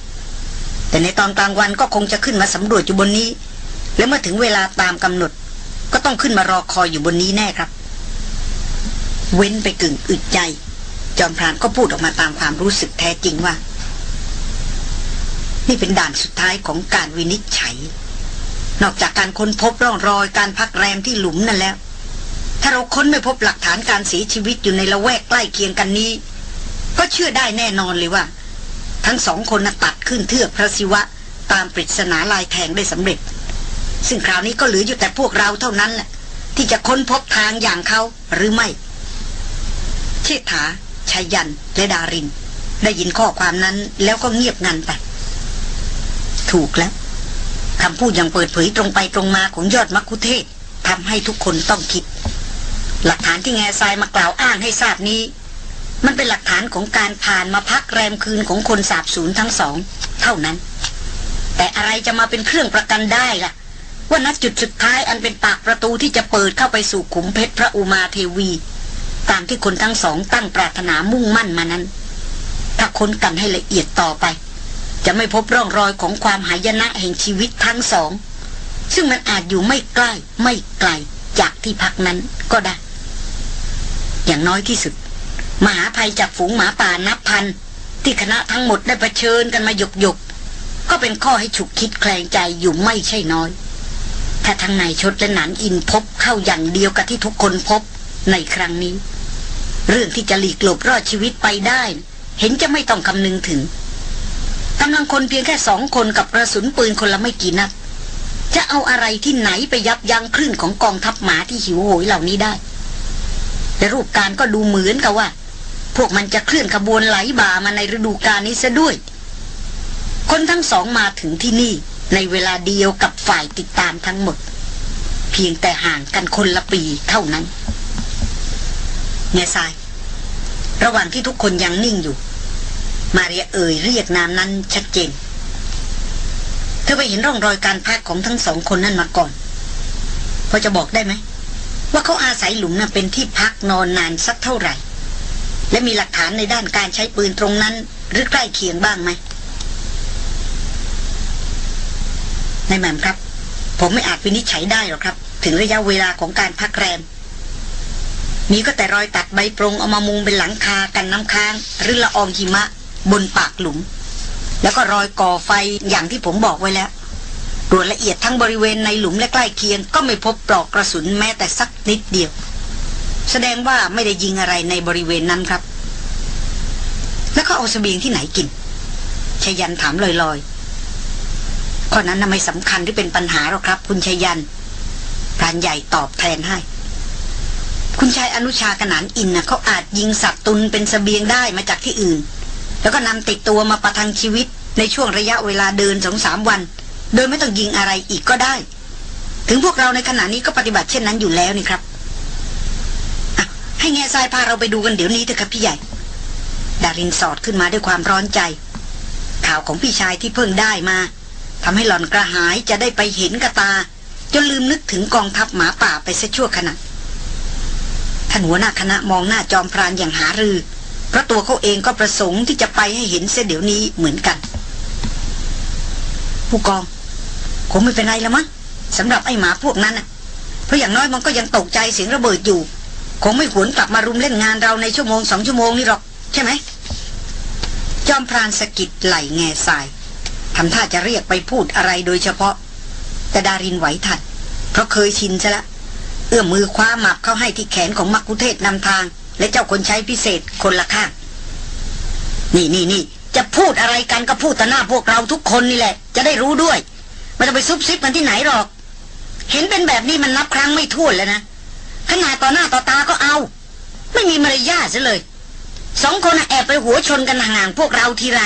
แต่ในตอนกลางวันก็คงจะขึ้นมาสำรวจอยู่บนนี้ และเมื่อถึงเวลาตามกำหนด ก็ต้องขึ้นมารอคอยอยู่บนนี้แน่ครับ เว้นไปกึ่งอึดใจ จอมพรานก็พูดออกมาตามความรู้สึกแท้จริงว่า นี่เป็นด่านสุดท้ายของการวินิจฉัย นอกจากการค้นพบร่องรอยการพักแรมที่หลุมนั่นแล้ว ถ้าเราค้นไม่พบหลักฐานการเสียชีวิตอยู่ในละแวกใกล้เคียงกันนี้ ก็เชื่อได้แน่นอนเลยว่า ทั้งสองคนตัดขึ้นเทือกพระศิวะตามปริศนาลายแทงได้สำเร็จ ซึ่งคราวนี้ก็เหลืออยู่แต่พวกเราเท่านั้นแหละ ที่จะค้นพบทางอย่างเขาหรือไม่ เชษฐาชายัน และดาริน ได้ยินข้อความนั้นแล้วก็เงียบงันไป ถูกแล้วคำพูดอย่างเปิดเผยตรงไปตรงมาของยอดมักคุเทศทำให้ทุกคนต้องคิด หลักฐานที่แง่ทรายมากล่าวอ้างให้ทราบนี้ มันเป็นหลักฐานของการผ่านมาพักแรมคืนของคนสาบสูญทั้งสอง เท่านั้น แต่อะไรจะมาเป็นเครื่องประกันได้ล่ะ ว่านัดจุดสุดท้ายอันเป็นปากประตูที่จะเปิดเข้าไปสู่ขุมเพชรพระอุมาเทวี ตามที่คนทั้งสองตั้งปรารถนามุ่งมั่นมานั้น ถ้าค้นกันให้ละเอียดต่อไป จะไม่พบร่องรอยของความหายนะแห่งชีวิตทั้งสอง ซึ่งมันอาจอยู่ไม่ใกล้ไม่ไกลจากที่พักนั้นก็ได้ อย่างน้อยที่สุด มหาภัยจากฝูงหมาป่านับพัน ที่คณะทั้งหมดได้เผชิญกันมาหยกหยกก็เป็นข้อให้ฉุกคิดแคลงใจอยู่ไม่ใช่น้อย ถ้าทั้งนายชดและหนานอินพบเข้าอย่างเดียวกับที่ทุกคนพบในครั้งนี้ เรื่องที่จะหลีกหลบรอดชีวิตไปได้ เห็นจะไม่ต้องคำนึงถึงกำลังคนเพียงแค่สองคนกับกระสุนปืนคนละไม่กี่นัด จะเอาอะไรที่ไหนไปยับยั้งคลื่นของกองทัพหมาที่หิวโหยเหล่านี้ได้แต่รูปการก็ดูเหมือนกับว่า พวกมันจะเคลื่อนขบวนไหลบ่ามาในฤดูกาลนี้ซะด้วย คนทั้งสองมาถึงที่นี่ในเวลาเดียวกับฝ่ายติดตามทั้งหมด เพียงแต่ห่างกันคนละปีเท่านั้นเงยทราย ระหว่างที่ทุกคนยังนิ่งอยู่ มาเรียเอ่ยเรียกนามนั้นชัดเจน เธอไปเห็นร่องรอยการพักของทั้งสองคนนั่นมาก่อนพอจะบอกได้ไหม ว่าเขาอาศัยหลุมน่ะเป็นที่พักนอนนานสักเท่าไหร่ และมีหลักฐานในด้านการใช้ปืนตรงนั้น หรือใกล้เคียงบ้างไหมนายแหม่มครับ ผมไม่อาจวินิจฉัยได้หรอกครับ ถึงระยะเวลาของการพักแรม มีก็แต่รอยตัดใบปรงเอามามุงเป็นหลังคากันน้ำค้าง หรือละอองหิมะ บนปากหลุม แล้วก็รอยก่อไฟอย่างที่ผมบอกไว้แล้วตรวจละเอียดทั้งบริเวณในหลุมและใกล้เคียง ก็ไม่พบปลอกกระสุนแม้แต่สักนิดเดียว แสดงว่าไม่ได้ยิงอะไรในบริเวณนั้นครับ แล้วเขาเอาสเสบียงที่ไหนกินชยันถามลอยๆข้อนั้นน่ะไม่สำคัญที่เป็นปัญหาหรอกครับ คุณชยันพรานใหญ่ตอบแทนให้ คุณชายอนุชากนานอินนะเขาอาจยิงสัตว์ตุนเป็นสเสบียงได้มาจากที่อื่น แล้วก็นำติดตัวมาประทังชีวิตในช่วงระยะเวลาเดินสองสามวัน โดยไม่ต้องยิงอะไรอีกก็ได้ ถึงพวกเราในขณะนี้ก็ปฏิบัติเช่นนั้นอยู่แล้วนี่ครับ ให้แง่ทรายพาเราไปดูกันเดี๋ยวนี้เถอะครับพี่ใหญ่ ดารินสอดขึ้นมาด้วยความร้อนใจ ข่าวของพี่ชายที่เพิ่งได้มาทำให้หล่อนกระหายจะได้ไปเห็นกระตา จนลืมนึกถึงกองทัพหมาป่าไปซะชั่วขณะท่านหัวหน้าคณะมองหน้าจอมพรานอย่างหารือ เพราะตัวเขาเองก็ประสงค์ที่จะไปให้เห็นเสียเดี๋ยวนี้เหมือนกัน ผู้กองคงไม่เป็นไรแล้วมั้งสำหรับไอ้หมาพวกนั้นนะเพราะอย่างน้อยมันก็ยังตกใจเสียงระเบิดอยู่ คงไม่หวนกลับมารุมเล่นงานเราในชั่วโมงสองชั่วโมงนี่หรอก ใช่ไหม จอมพรานสะกิดไหลแง่ทรายทำท่าจะเรียกไปพูดอะไรโดยเฉพาะ แต่ดารินไหวทันเพราะเคยชินซะละ เอื้อมมือคว้าหมับเข้าให้ที่แขนของมักคุเทศนำทาง และเจ้าคนใช้พิเศษคนละข้าง นี่นี่นี่จะพูดอะไรกันก็พูดต่อหน้าพวกเราทุกคนนี่แหละ จะได้รู้ด้วยไม่ต้องไปซุบซิบมันที่ไหนหรอก เห็นเป็นแบบนี้มันนับครั้งไม่ถ้วนแล้วนะ ขนาดต่อหน้าต่อตาก็เอา ไม่มีมารยาทซะเลย สองคนแอบไปหัวชนกันห่างๆพวกเราทีไร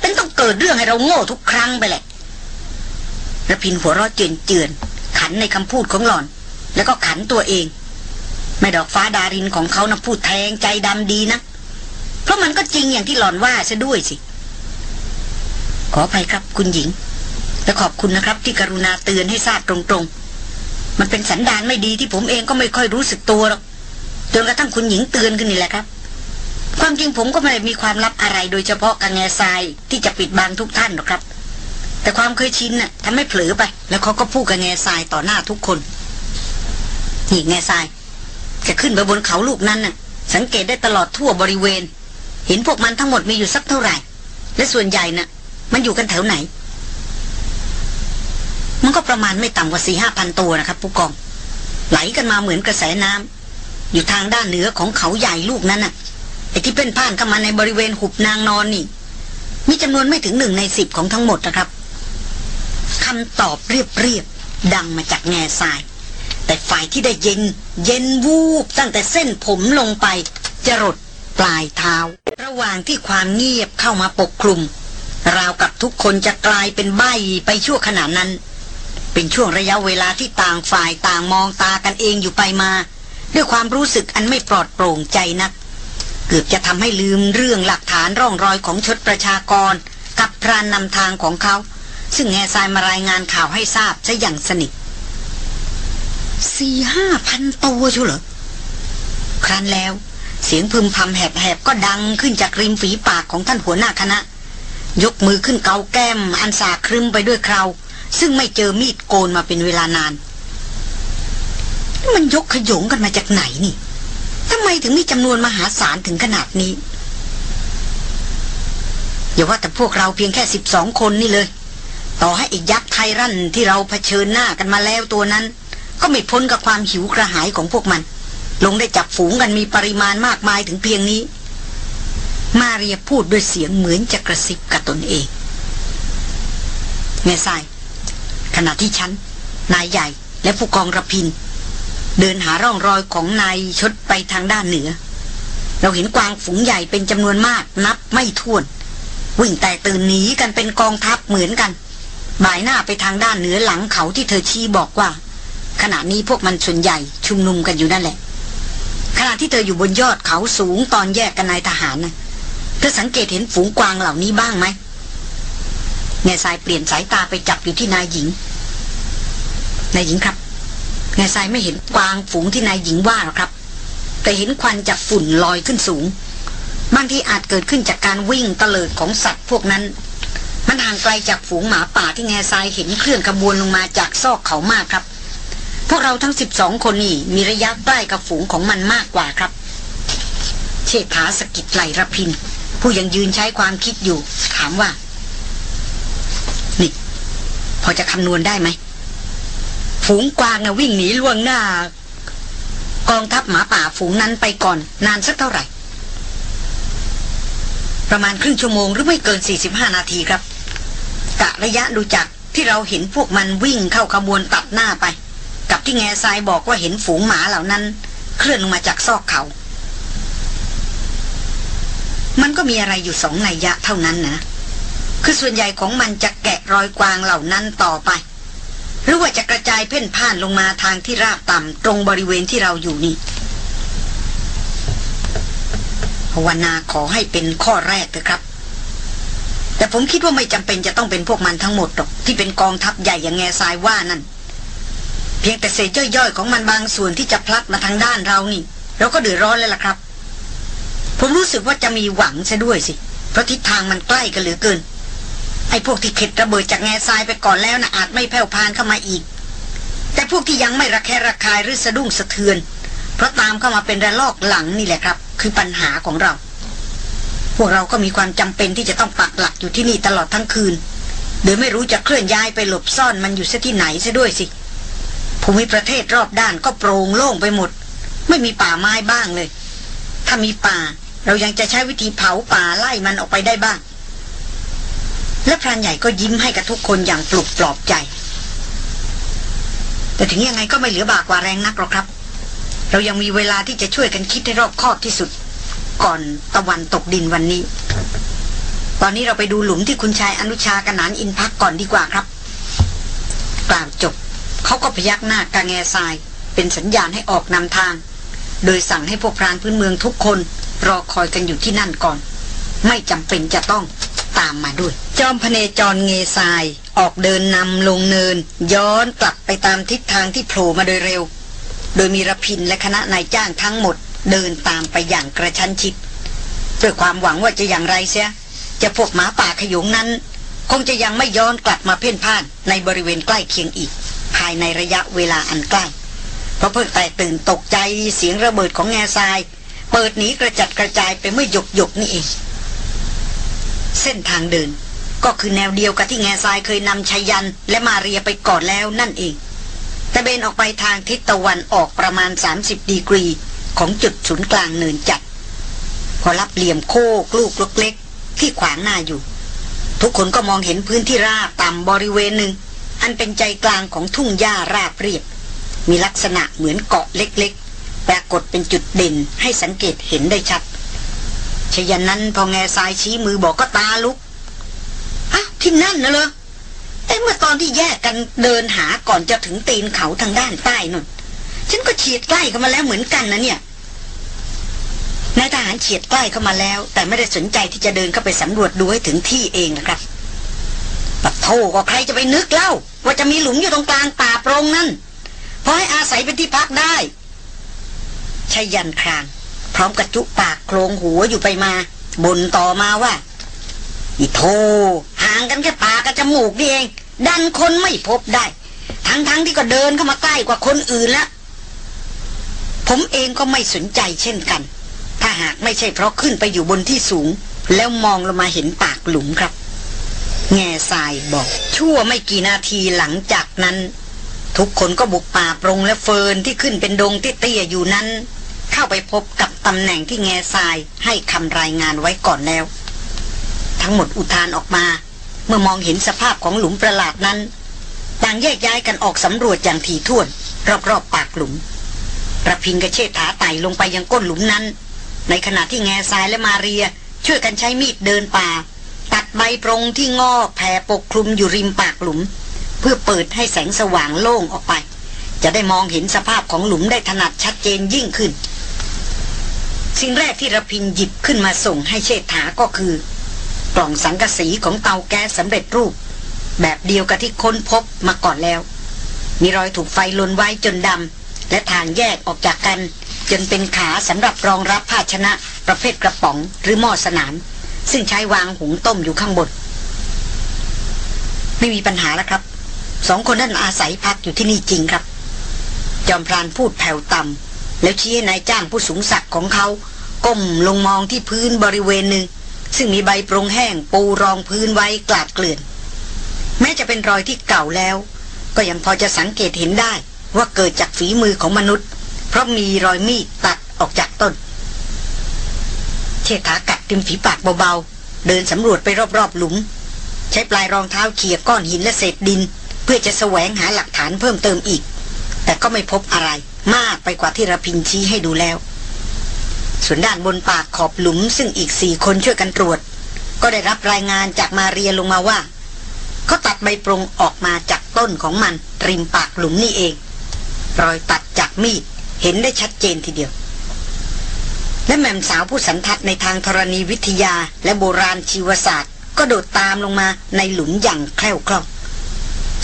เป็นต้องเกิดเรื่องให้เราโง่ทุกครั้งไปแหละระพินหัวเราะเจือนเจือน ขันในคำพูดของหล่อน แล้วก็ขันตัวเอง แม่ดอกฟ้าดารินของเขานะพูดแทงใจดำดีนะ เพราะมันก็จริงอย่างที่หล่อนว่าซะด้วยสิ ขออภัยครับคุณหญิง และขอบคุณนะครับที่กรุณาเตือนให้ทราบตรงๆ มันเป็นสันดานไม่ดีที่ผมเองก็ไม่ค่อยรู้สึกตัวหรอกจนกระทั่งคุณหญิงเตือนขึ้นนี่แหละครับ ความจริงผมก็ไม่ได้มีความลับอะไรโดยเฉพาะกังแง่ทรายที่จะปิดบังทุกท่านหรอกครับ แต่ความเคยชินน่ะทำให้เผลอไป แล้วเขาก็พูดกับแง่ทรายต่อหน้าทุกคนนี่แง่ทรายแกขึ้นไปบนเขาลูกนั้นน่ะ สังเกตได้ตลอดทั่วบริเวณ เห็นพวกมันทั้งหมดมีอยู่สักเท่าไหร่ และส่วนใหญ่น่ะ มันอยู่กันแถวไหน มันก็ประมาณไม่ต่ำกว่าสี่ห้าพันตัวนะครับผู้กอง ไหลกันมาเหมือนกระแสน้ำอยู่ทางด้านเหนือของเขาใหญ่ลูกนั้นน่ะไอ้ที่เป็นผ่านเข้ามาในบริเวณหุบนางนอนนี่ มีจำนวนไม่ถึงหนึ่งในสิบของทั้งหมดนะครับคำตอบเรียบๆดังมาจากแง่ทราย แต่ฝ่ายที่ได้เย็น เย็นวูบตั้งแต่เส้นผมลงไปจรดปลายเท้า ระหว่างที่ความเงียบเข้ามาปกคลุม ราวกับทุกคนจะกลายเป็นใบไปชั่วขณะนั้น เป็นช่วงระยะเวลาที่ต่างฝ่ายต่างมองตากันเองอยู่ไปมา ด้วยความรู้สึกอันไม่ปลอดโปร่งใจนัก เกือบจะทำให้ลืมเรื่องหลักฐานร่องรอยของชดประชากร กับพรานนำทางของเขา ซึ่งแง่ทรายมารายงานข่าวให้ทราบซะอย่างสนิทสี่ห้าพันตัวชัวเหรอครั้นแล้ว เสียงพึมพำแหบๆ ก็ดังขึ้นจากริมฝีปากของท่านหัวหน้าคณะ ยกมือขึ้นเกาแก้ม อันสาครึมไปด้วยคราว ซึ่งไม่เจอมีดโกนมาเป็นเวลานาน มันยกขยงกันมาจากไหนนี่ทำไมถึงมีจำนวนมหาศาลถึงขนาดนี้ อย่าว่าแต่พวกเราเพียงแค่สิบสองคนนี่เลย ต่อให้อีกยักษ์ไทรั่นที่เราเผชิญหน้ากันมาแล้วตัวนั้น ก็ไม่พ้นกับความหิวกระหายของพวกมัน ลงได้จับฝูงกันมีปริมาณมากมายถึงเพียงนี้ มาเรียพูดด้วยเสียงเหมือนจะกระซิบกับตนเองแง่ทราย ขณะที่ฉัน นายใหญ่และผู้กองระพิน เดินหาร่องรอยของนายชดไปทางด้านเหนือ เราเห็นกวางฝูงใหญ่เป็นจำนวนมากนับไม่ถ้วน วิ่งแต่ตื่นหนีกันเป็นกองทัพเหมือนกัน บ่ายหน้าไปทางด้านเหนือหลังเขาที่เธอชี้บอกว่า ขณะนี้พวกมันส่วนใหญ่ชุมนุมกันอยู่นั่นแหละ ขณะที่เธออยู่บนยอดเขาสูงตอนแยกกันนายทหารนะเธอสังเกตเห็นฝูงกวางเหล่านี้บ้างไหม แง่ทรายเปลี่ยนสายตาไปจับอยู่ที่นายหญิง นายหญิงครับ แง่ทรายไม่เห็นกวางฝูงที่นายหญิงว่าหรอกครับ แต่เห็นควันจากฝุ่นลอยขึ้นสูง บางทีอาจเกิดขึ้นจากการวิ่งเตลิดของสัตว์พวกนั้น มันห่างไกลจากฝูงหมาป่าที่แง่ทรายเห็นเคลื่อนขบวนลงมาจากซอกเขามากครับ พวกเราทั้งสิบสองคนนี่มีระยะใกล้กับฝูงของมันมากกว่าครับ เชษฐาสกิดไหลระพิน ผู้ยังยืนใช้ความคิดอยู่ ถามว่า พอจะคำนวณได้ไหม ฝูงกวางนะวิ่งหนีล่วงหน้า กองทัพหมาป่าฝูงนั้นไปก่อน นานสักเท่าไหร่ ประมาณครึ่งชั่วโมงหรือไม่เกิน 45 นาทีครับ กะระยะดูจากที่เราเห็นพวกมันวิ่งเข้าขบวนตัดหน้าไป กับที่แง่ทรายบอกว่าเห็นฝูงหมาเหล่านั้น เคลื่อนลงมาจากซอกเขา มันก็มีอะไรอยู่สองนัยยะเท่านั้นนะ คือส่วนใหญ่ของมันจะแกะรอยกวางเหล่านั้นต่อไป หรือว่าจะกระจายเพ่นพ่านลงมาทางที่ราบต่ำตรงบริเวณที่เราอยู่นี่ภาวนาขอให้เป็นข้อแรกเถอะครับ แต่ผมคิดว่าไม่จำเป็นจะต้องเป็นพวกมันทั้งหมดหรอกที่เป็นกองทัพใหญ่อย่างแง่ทรายว่านั่น เพียงแต่เศษย่อยๆของมันบางส่วนที่จะพลัดมาทางด้านเรานี่เราก็เดือดร้อนแล้วล่ะครับ ผมรู้สึกว่าจะมีหวังซะด้วยสิเพราะทิศทางมันใกล้กันเหลือเกิน ไอ้พวกที่เข็ดระเบิดจากแง่ทรายไปก่อนแล้วนะอาจไม่แผ่วพานเข้ามาอีก แต่พวกที่ยังไม่ระแคะระคายหรือสะดุ้งสะเทือน เพราะตามเข้ามาเป็นระลอกหลังนี่แหละครับ คือปัญหาของเรา พวกเราก็มีความจำเป็นที่จะต้องปักหลักอยู่ที่นี่ตลอดทั้งคืน โดยไม่รู้จะเคลื่อนย้ายไปหลบซ่อนมันอยู่ซะที่ไหนซะด้วยสิภูมิประเทศรอบด้านก็โปร่งโล่งไปหมด ไม่มีป่าไม้บ้างเลย ถ้ามีป่าเรายังจะใช้วิธีเผาป่าไล่มันออกไปได้บ้าง และพรานใหญ่ก็ยิ้มให้กับทุกคนอย่างปลุกปลอบใจ แต่ถึงยังไงก็ไม่เหลือบากว่าแรงนักหรอกครับ เรายังมีเวลาที่จะช่วยกันคิดให้รอบคอบที่สุด ก่อนตะวันตกดินวันนี้ ตอนนี้เราไปดูหลุมที่คุณชายอนุชากนานอินพักก่อนดีกว่าครับ กล่าวจบเขาก็พยักหน้ากาแงทราย เป็นสัญญาณให้ออกนำทาง โดยสั่งให้พวกพรานพื้นเมืองทุกคน รอคอยกันอยู่ที่นั่นก่อน ไม่จำเป็นจะต้อง ตามมาด้วย จอมพเนจรเงทราย ออกเดินนำลงเนิน ย้อนกลับไปตามทิศทางที่โผล่มาโดยเร็ว โดยมีรพินและคณะนายจ้างทั้งหมด เดินตามไปอย่างกระชั้นชิดด้วยความหวังว่าจะอย่างไรเสีย จะพวกหมาป่าขยงนั้น คงจะยังไม่ย้อนกลับมาเพ่นพ่านในบริเวณใกล้เคียงอีก ภายในระยะเวลาอันใกล้เพราะเพิ่งแต่ตื่นตกใจเสียงระเบิดของแง่ทราย เปิดหนีกระจัดกระจายไปเมื่อหยกหยกนี่เอง เส้นทางเดิน ก็คือแนวเดียวกับที่แง่ทรายเคยนำชัยยันและมาเรียไปก่อนแล้วนั่นเอง แต่เบนออกไปทางทิศตะวันออกประมาณ 30 ดีกรีของจุดศูนย์กลางเนินจัด พอรับเหลี่ยมโคกลูกเล็กๆที่ขวางหน้าอยู่ ทุกคนก็มองเห็นพื้นที่ราบต่ำบริเวณหนึ่ง อันเป็นใจกลางของทุ่งหญ้าราบเรียบ มีลักษณะเหมือนเกาะเล็กๆ ปรากฏเป็นจุดเด่นให้สังเกตเห็นได้ชัด ชยันนั้นพอแง่ทายชี้มือบอกก็ตาลุกอ้าวที่นั่นนะเหรอเอ้เมื่อตอนที่แยกกันเดินหาก่อนจะถึงตีนเขาทางด้านใต้นั่นฉันก็เฉียดใกล้เข้ามาแล้วเหมือนกันนะเนี่ยนายทหารเฉียดใกล้เข้ามาแล้ว แต่ไม่ได้สนใจที่จะเดินเข้าไปสำรวจดูให้ถึงที่เองนะครับปัดโทก็ใครจะไปนึกเล่า ว่าจะมีหลุมอยู่ตรงกลางป่าโปรงนั่นพอให้อาศัยเป็นที่พักได้ชายันคราง พร้อมกับจุปากโครงหัวอยู่ไปมาบนต่อมาว่าอีโทห่างกันแค่ปากกับจมูกนี่เอง ดันคนไม่พบได้ ทั้งๆทที่ก็เดินเข้ามาใกล้กว่าคนอื่นแล้วผมเองก็ไม่สนใจเช่นกัน ถ้าหากไม่ใช่เพราะขึ้นไปอยู่บนที่สูง แล้วมองลงมาเห็นปากหลุมครับ แง่ทรายบอก ชั่วไม่กี่นาทีหลังจากนั้น ทุกคนก็บุกป่าปรงและเฟินที่ขึ้นเป็นดงเตี้ยๆอยู่นั้น เข้าไปพบกับตำแหน่งที่แง่ทรายให้คำรายงานไว้ก่อนแล้ว ทั้งหมดอุทานออกมา เมื่อมองเห็นสภาพของหลุมประหลาดนั้นต่างแยกย้ายกันออกสำรวจอย่างถี่ถ้วน รอบๆปากหลุมระพินกระเชษฐาไต่ลงไปยังก้นหลุมนั้น ในขณะที่แง่ทรายและมาเรีย ช่วยกันใช้มีดเดินป่า ตัดใบปรงที่งอแผ่ปกคลุมอยู่ริมปากหลุม เพื่อเปิดให้แสงสว่างโล่งออกไป จะได้มองเห็นสภาพของหลุมได้ถนัดชัดเจนยิ่งขึ้น สิ่งแรกที่ระพินหยิบขึ้นมาส่งให้เชษฐาก็คือ กล่องสังกะสีของเตาแก๊สสำเร็จรูป แบบเดียวกับที่ค้นพบมาก่อนแล้ว มีรอยถูกไฟลนไว้จนดำและทางแยกออกจากกัน จนเป็นขาสำหรับรองรับภาชนะ ประเภทกระป๋องหรือหม้อสนาม ซึ่งใช้วางหุงต้มอยู่ข้างบนไม่มีปัญหาแล้วครับ สองคนนั้นอาศัยพักอยู่ที่นี่จริงครับ จอมพรานพูดแผ่วต่ำ แล้วชี้ให้นายจ้างผู้สูงศักดิ์ของเขาก้มลงมองที่พื้นบริเวณหนึ่ง ซึ่งมีใบปรงแห้งปูรองพื้นไว้กลาดเกลื่อน แม้จะเป็นรอยที่เก่าแล้ว ก็ยังพอจะสังเกตเห็นได้ว่าเกิดจากฝีมือของมนุษย์ เพราะมีรอยมีดตัดออกจากต้น เชษฐากัดริมฝีปากเบาๆ เดินสำรวจไปรอบๆหลุม ใช้ปลายรองเท้าเขี่ยก้อนหินและเศษดิน เพื่อจะแสวงหาหลักฐานเพิ่มเติมอีก แต่ก็ไม่พบอะไร มากไปกว่าที่ระพินชี้ให้ดูแล้ว ส่วนด้านบนปากขอบหลุมซึ่งอีกสี่คนช่วยกันตรวจ ก็ได้รับรายงานจากมาเรียลงมาว่าเขาตัดใบปรงออกมาจากต้นของมันริมปากหลุมนี่เอง รอยตัดจากมีดเห็นได้ชัดเจนทีเดียว และแม่มสาวผู้สันทัดในทางธรณีวิทยาและโบราณชีวศาสตร์ ก็โดดตามลงมาในหลุมอย่างแคล่วคล่อง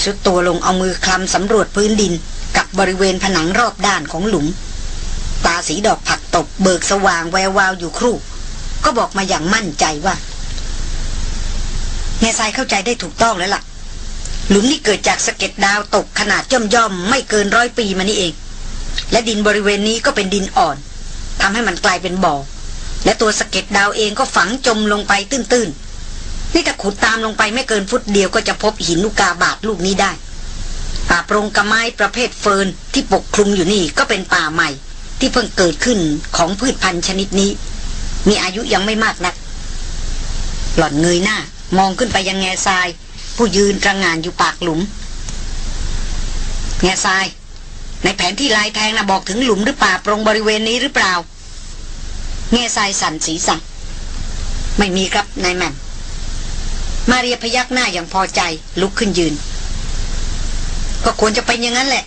สุดตัวลงเอามือคลำสำรวจพื้นดิน กับบริเวณผนังรอบด้านของหลุม ตาสีดอกผักตบเบิกสว่างแวววาวอยู่ครู่ ก็บอกมาอย่างมั่นใจว่าเงซายเข้าใจได้ถูกต้องแล้วล่ะ หลุมนี้เกิดจากสะเก็ดดาวตกขนาดย่อมย่อมๆไม่เกินร้อยปีมานี่เอง และดินบริเวณนี้ก็เป็นดินอ่อนทำให้มันกลายเป็นบ่อและตัวสะเก็ดดาวเองก็ฝังจมลงไปตื้นๆนี่ถ้าขุดตามลงไปไม่เกินฟุตเดียวก็จะพบหินลูกกาบาทลูกนี้ได้ ป่าโปรงกระไม้ประเภทเฟิร์นที่ปกคลุมอยู่นี่ก็เป็นป่าใหม่ ที่เพิ่งเกิดขึ้นของพืชพันธุ์ชนิดนี้ มีอายุยังไม่มากนัก หล่อนเงยหน้า มองขึ้นไปยังแง่ทราย ผู้ยืนกระงานอยู่ปากหลุม แง่ทราย ในแผนที่ลายแทงนะบอกถึงหลุมหรือป่าโปรงบริเวณนี้หรือเปล่า แง่ทรายสั่นสีสั่นไม่มีครับนายแม่มมาเรียพยักหน้าอย่างพอใจลุกขึ้นยืน ก็ควรจะเป็นอย่างนั้นแหละ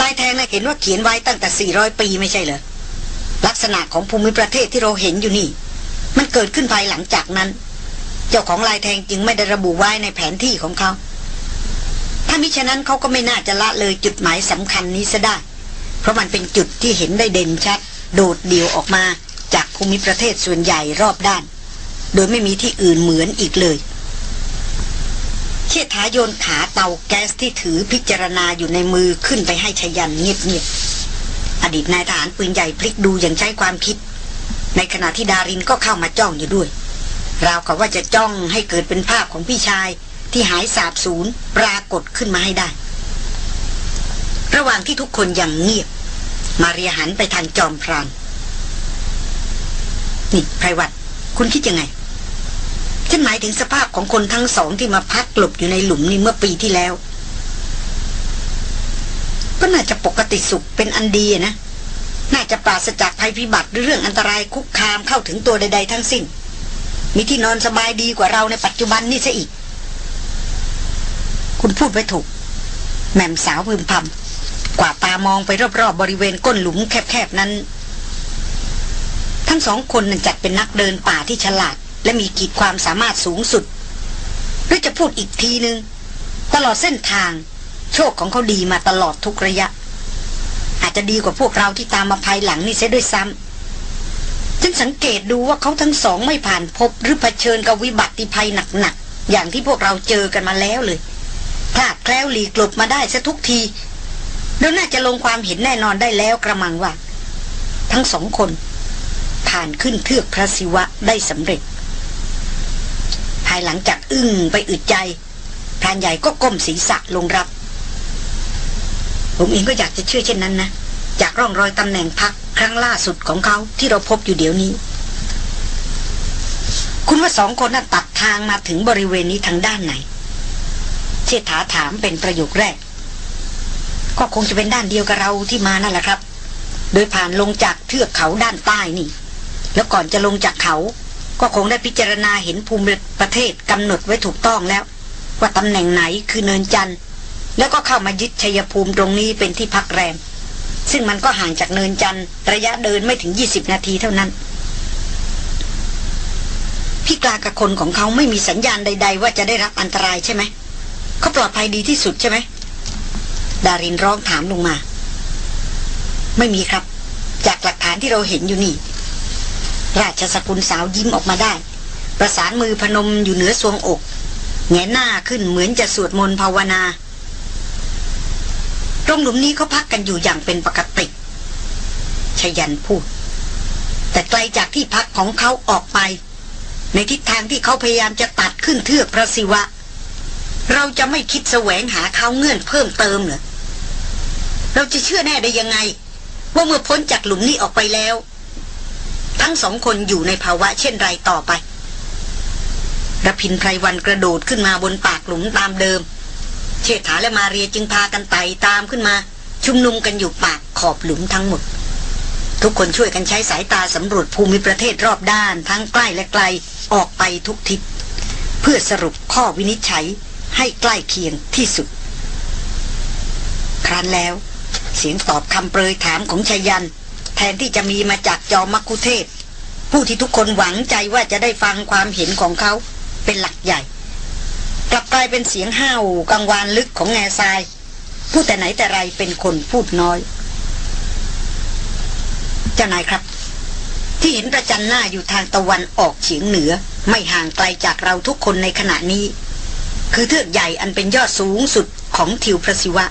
ลายแทงนะ่ะเห็นว่าเขียนไว้ตั้งแต่ 400 ปีไม่ใช่เหรอ ลักษณะของภูมิประเทศที่เราเห็นอยู่นี่ มันเกิดขึ้นภายหลังจากนั้น เจ้าของลายแทงจึงไม่ได้ระบุไว้ในแผนที่ของเขา ถ้ามิฉะนั้นเขาก็ไม่น่าจะละเลยจุดหมายสำคัญนี้ซะได้ เพราะมันเป็นจุดที่เห็นได้เด่นชัด โดดเดี่ยวออกมาจากภูมิประเทศส่วนใหญ่รอบด้าน โดยไม่มีที่อื่นเหมือนอีกเลย เชิดถาโยนขาเตาแก๊สที่ถือพิจารณาอยู่ในมือขึ้นไปให้ชยันเงียบๆ อดีตนายทหารปืนใหญ่พลิกดูอย่างใช้ความคิด ในขณะที่ดารินก็เข้ามาจ้องอยู่ด้วย ราวกับว่าจะจ้องให้เกิดเป็นภาพของพี่ชายที่หายสาบสูญปรากฏขึ้นมาให้ได้ ระหว่างที่ทุกคนยังเงียบ มาเรียหันไปทางจอมพรานนี่ไพรวัตคุณคิดยังไง ฉันหมายถึงสภาพของคนทั้งสองที่มาพักหลบอยู่ในหลุมนี้เมื่อปีที่แล้ว ก็น่าจะปกติสุขเป็นอันดีนะ น่าจะปราศจากภัยพิบัติหรือเรื่องอันตรายคุกคามเข้าถึงตัวใด ๆ ทั้งสิ้น มีที่นอนสบายดีกว่าเราในปัจจุบันนี่ซะอีก คุณพูดไปถูก แม่มสาวพึมพำกว่าตามองไปรอบๆบบริเวณก้นหลุมแคบๆนั้น ทั้งสองคนนั้นจัดเป็นนักเดินป่าที่ฉลาด และมีขีดความสามารถสูงสุดหรือจะพูดอีกทีนึง ตลอดเส้นทาง โชคของเขาดีมาตลอดทุกระยะ อาจจะดีกว่าพวกเราที่ตามมาภายหลังนี่เสียด้วยซ้ำฉันสังเกตดูว่าเขาทั้งสองไม่ผ่านพบหรือเผชิญกับวิบัติภัยหนักๆอย่างที่พวกเราเจอกันมาแล้วเลยพลาดแคล้วหลีกลบมาได้ซะทุกทีเดี๋ยน่าจะลงความเห็นแน่นอนได้แล้วกระมังว่า ทั้งสองคน ผ่านขึ้นเทือกพระศิวะได้สำเร็จายหลังจากอึ้งไปอึดใจพรานใหญ่ก็ก้มศีรษะลงรับ ผมเองก็อยากจะเชื่อเช่นนั้นนะ จากร่องรอยตำแหน่งพักครั้งล่าสุดของเขาที่เราพบอยู่เดี๋ยวนี้ คุณว่าสองคนน่ะตัดทางมาถึงบริเวณนี้ทางด้านไหน เชษฐาถามเป็นประโยคแรก ก็คงจะเป็นด้านเดียวกับเราที่มานั่นแหละครับ โดยผ่านลงจากเทือกเขาด้านใต้นี่ แล้วก่อนจะลงจากเขา ก็คงได้พิจารณาเห็นภูมิประเทศกำหนดไว้ถูกต้องแล้ว ว่าตำแหน่งไหนคือเนินจันทร์แล้วก็เข้ามายึดชัยภูมิตรงนี้เป็นที่พักแรม ซึ่งมันก็ห่างจากเนินจันทร์ระยะเดินไม่ถึง 20 นาทีเท่านั้น พี่กลากับคนของเขาไม่มีสัญญาณใด ๆ ว่าจะได้รับอันตรายใช่ไหมเขาปลอดภัยดีที่สุดใช่ไหมดารินร้องถามลงมา ไม่มีครับ จากหลักฐานที่เราเห็นอยู่นี่ ราชสกุลสาวยิ้มออกมาได้ ประสานมือพนมอยู่เหนือทรวงอกแงหน้าขึ้นเหมือนจะสวดมนต์ภาวนาตรงหลุมนี้เขาพักกันอยู่อย่างเป็นปกติชยันพูด แต่ไกลจากที่พักของเขาออกไป ในทิศทางที่เขาพยายามจะตัดขึ้นเทือกพระศิวะ เราจะไม่คิดแสวงหาเขาเงื่อนเพิ่มเติมเหรอเราจะเชื่อแน่ได้ยังไง ว่าเมื่อพ้นจากหลุมนี้ออกไปแล้ว ทั้งสองคนอยู่ในภาวะเช่นไรต่อไประพินไพรวันกระโดดขึ้นมาบนปากหลุมตามเดิม เชษฐาและมาเรียจึงพากันไต่ตามขึ้นมา ชุมนุมกันอยู่ปากขอบหลุมทั้งหมด ทุกคนช่วยกันใช้สายตาสำรวจภูมิประเทศรอบด้านทั้งใกล้และไกลออกไปทุกทิศเพื่อสรุปข้อวินิจฉัยให้ใกล้เคียงที่สุด ครั้นแล้ว เสียงตอบคำเปรยถามของชายัน แทนที่จะมีมาจากจอมักคุเทศ ผู้ที่ทุกคนหวังใจว่าจะได้ฟังความเห็นของเขาเป็นหลักใหญ่ กลับกลายเป็นเสียงห้าวกังวานลึกของแง่ทราย ผู้แต่ไหนแต่ไรเป็นคนพูดน้อย เจ้านายครับ ที่เห็นประจันหน้าอยู่ทางตะวันออกเฉียงเหนือ ไม่ห่างไกลจากเราทุกคนในขณะนี้ คือเทือกใหญ่อันเป็นยอดสูงสุดของทิวพระศิวะ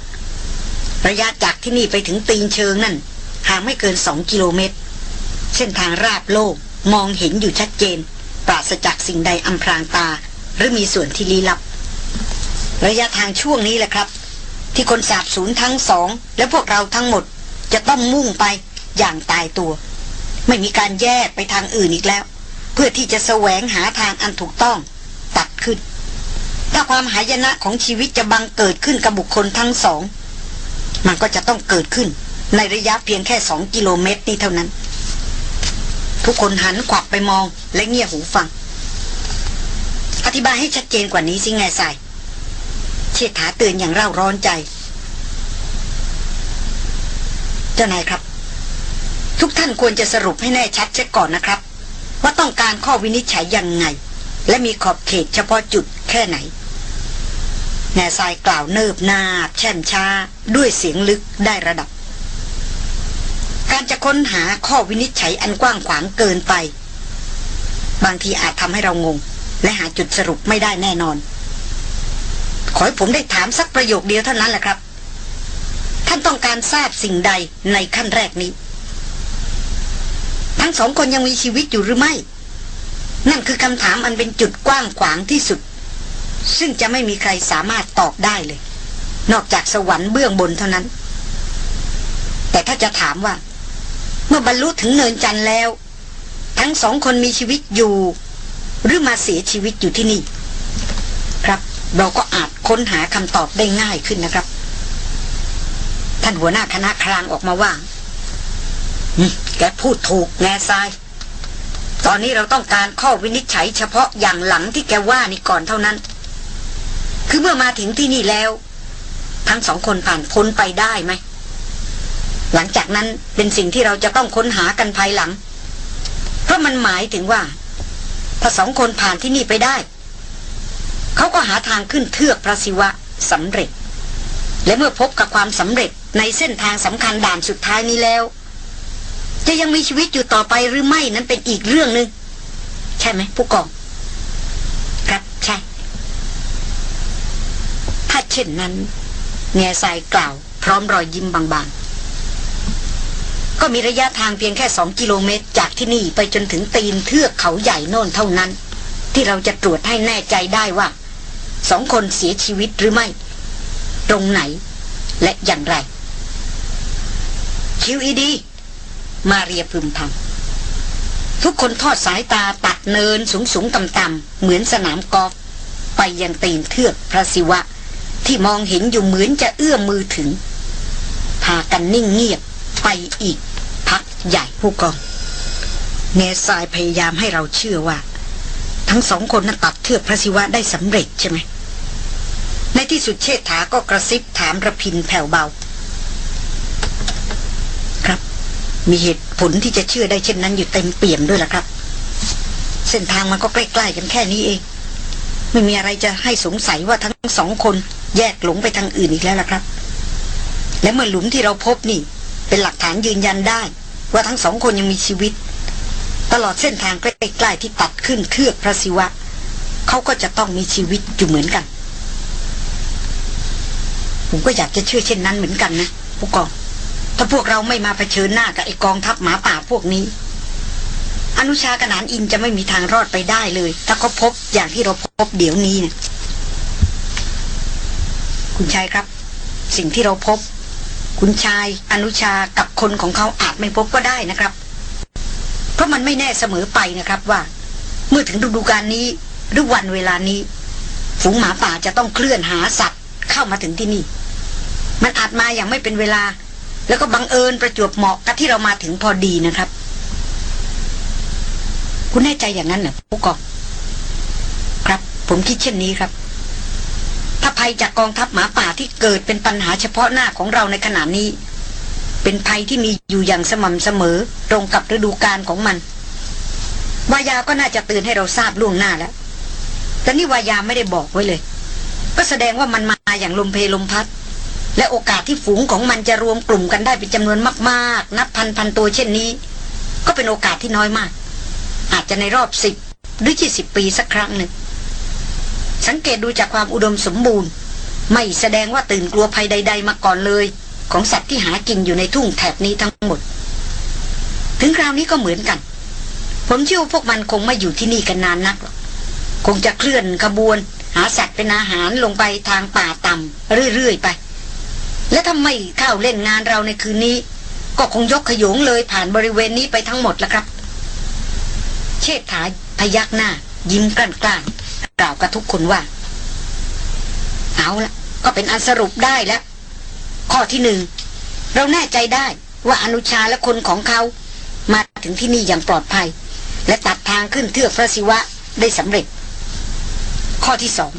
ระยะจากที่นี่ไปถึงตีนเชิงนั่น ห่างไม่เกินสองกิโลเมตร เส้นทางราบโล่งมองเห็นอยู่ชัดเจน ปราศจากสิ่งใดอำพรางตา หรือมีส่วนที่ลี้ลับ ระยะทางช่วงนี้แหละครับ ที่คนสาบสูญทั้งสอง และพวกเราทั้งหมดจะต้องมุ่งไปอย่างตายตัว ไม่มีการแยกไปทางอื่นอีกแล้ว เพื่อที่จะแสวงหาทางอันถูกต้อง ตัดขึ้น ถ้าความหายนะของชีวิตจะบังเกิดขึ้นกับบุคคลทั้งสอง มันก็จะต้องเกิดขึ้น ในระยะเพียงแค่สองกิโลเมตรนี้เท่านั้น ทุกคนหันขวับไปมองและเงี่ยหูฟัง อธิบายให้ชัดเจนกว่านี้สิไงสายเชษฐาเตือนอย่างเร่าร้อนใจ เจ้านายครับ ทุกท่านควรจะสรุปให้แน่ชัดเสียก่อนนะครับ ว่าต้องการข้อวินิจฉัยยังไง และมีขอบเขตเฉพาะจุดแค่ไหนแง่ทรายกล่าวเนิบนาบแช่มช้า ด้วยเสียงลึกได้ระดับ การจะค้นหาข้อวินิจฉัยอันกว้างขวางเกินไป บางทีอาจทำให้เรางง และหาจุดสรุปไม่ได้แน่นอน ขอให้ผมได้ถามสักประโยคเดียวเท่านั้นแหละครับ ท่านต้องการทราบสิ่งใดในขั้นแรกนี้ ทั้งสองคนยังมีชีวิตอยู่หรือไม่ นั่นคือคำถามอันเป็นจุดกว้างขวางที่สุด ซึ่งจะไม่มีใครสามารถตอบได้เลย นอกจากสวรรค์เบื้องบนเท่านั้นแต่ถ้าจะถามว่า เมื่อบรรลุถึงเนินจันทร์แล้ว ทั้งสองคนมีชีวิตอยู่ หรือมาเสียชีวิตอยู่ที่นี่ ครับเราก็อาจค้นหาคำตอบได้ง่ายขึ้นนะครับ ท่านหัวหน้าคณะครางออกมาว่าแกพูดถูกแง่ทราย ตอนนี้เราต้องการข้อวินิจฉัยเฉพาะอย่างหลังที่แกว่านี่ก่อนเท่านั้น คือเมื่อมาถึงที่นี่แล้ว ทั้งสองคนผ่านพ้นไปได้ไหม หลังจากนั้นเป็นสิ่งที่เราจะต้องค้นหากันภายหลัง เพราะมันหมายถึงว่า ถ้าสองคนผ่านที่นี่ไปได้ เขาก็หาทางขึ้นเทือกพระศิวะสำเร็จ และเมื่อพบกับความสำเร็จในเส้นทางสำคัญด่านสุดท้ายนี้แล้ว จะยังมีชีวิตอยู่ต่อไปหรือไม่นั้นเป็นอีกเรื่องหนึง่งใช่ไหมผู้กอง ครับใช่ ถ้าเช่นนั้นแง่ทรายกล่าว พร้อมรอยยิ้มบางๆ ก็มีระยะทางเพียงแค่สองกิโลเมตร จากที่นี่ไปจนถึงตีนเทือกเขาใหญ่โน่นเท่านั้น ที่เราจะตรวจให้แน่ใจได้ว่าสองคนเสียชีวิตหรือไม่ ตรงไหน และอย่างไร QED มาเรียพึมพำทุกคนทอดสายตาตัดเนินสูงสูงต่ำต่ำเหมือนสนามกอล์ฟไปยังตีนเทือกพระศิวะ ที่มองเห็นอยู่เหมือนจะเอื้อมมือถึงพากันนิ่งเงียบ ไปอีก พักใหญ่ผู้กองเนสายพยายามให้เราเชื่อว่า ทั้งสองคนนั้นตัดเทือกพระศิวะได้สำเร็จใช่ไหม ในที่สุดเชษฐาก็กระซิบถามระพินแผ่วเบา ครับ มีเหตุผลที่จะเชื่อได้เช่นนั้นอยู่เต็มเปี่ยมด้วยล่ะครับ เส้นทางมันก็ใกล้ๆกันแค่นี้เอง ไม่มีอะไรจะให้สงสัยว่าทั้งสองคนแยกหลงไปทางอื่นอีกแล้วล่ะครับ และเมื่อหลุมที่เราพบนี่ เป็นหลักฐานยืนยันได้ ว่าทั้งสองคนยังมีชีวิต ตลอดเส้นทางใกล้ๆที่ตัดขึ้นเทือกพระศิวะ เขาก็จะต้องมีชีวิตอยู่เหมือนกัน ผมก็อยากจะเชื่อเช่นนั้นเหมือนกันนะผู้กองถ้าพวกเราไม่มาเผชิญหน้ากับไอกองทัพหมาป่าพวกนี้ อนุชากนานอินจะไม่มีทางรอดไปได้เลย ถ้าเขาพบอย่างที่เราพบเดี๋ยวนี้นะคุณชายครับ สิ่งที่เราพบ คุณชายอนุชากับคนของเขาอาจไม่พบก็ได้นะครับ เพราะมันไม่แน่เสมอไปนะครับว่า เมื่อถึงฤดูกาลนี้หรือวันเวลานี้ ฝูงหมาป่าจะต้องเคลื่อนหาสัตว์เข้ามาถึงที่นี่ มันอาจมาอย่างไม่เป็นเวลา แล้วก็บังเอิญประจวบเหมาะกับที่เรามาถึงพอดีนะครับ คุณแน่ใจอย่างนั้นเหรอผู้กองครับ ผมคิดเช่นนี้ครับ ถ้าภัยจากกองทัพหมาป่าที่เกิดเป็นปัญหาเฉพาะหน้าของเราในขณะนี้ เป็นภัยที่มีอยู่อย่างสม่ำเสมอตรงกับฤดูกาลของมันวายาก็น่าจะตือนให้เราทราบล่วงหน้าแล้ว แต่นี่วายาไม่ได้บอกไว้เลย ก็แสดงว่ามันมาอย่างลมเพลลมพัด และโอกาสที่ฝูงของมันจะรวมกลุ่มกันได้เป็นจำนวนมากๆ นับพันพันตัวเช่นนี้ ก็เป็นโอกาสที่น้อยมาก อาจจะในรอบสิบหรือยี่สิบปีสักครั้งหนึ่ง สังเกตดูจากความอุดมสมบูรณ์ ไม่แสดงว่าตื่นกลัวภัยใด ๆ มาก่อนเลย ของสัตว์ที่หากินอยู่ในทุ่งแถบนี้ทั้งหมด ถึงคราวนี้ก็เหมือนกัน ผมเชื่อพวกมันคงไม่อยู่ที่นี่กันนานนักหรอกคงจะเคลื่อนขบวน หาสัตว์เป็นอาหารลงไปทางป่าต่ำเรื่อยๆไป และถ้าไม่เข้าเล่นงานเราในคืนนี้ ก็คงยกขยงเลยผ่านบริเวณนี้ไปทั้งหมดแล้วครับ เชษฐาพยักหน้า ยิ้มกล้านกล้าน กล่าวกับทุกคนว่า เอาละก็เป็นอันสรุปได้แล้ว ข้อที่หนึ่ง เราแน่ใจได้ว่าอนุชาและคนของเขา มาถึงที่นี่อย่างปลอดภัย และตัดทางขึ้นเทือกพระศิวะได้สำเร็จ ข้อที่สอง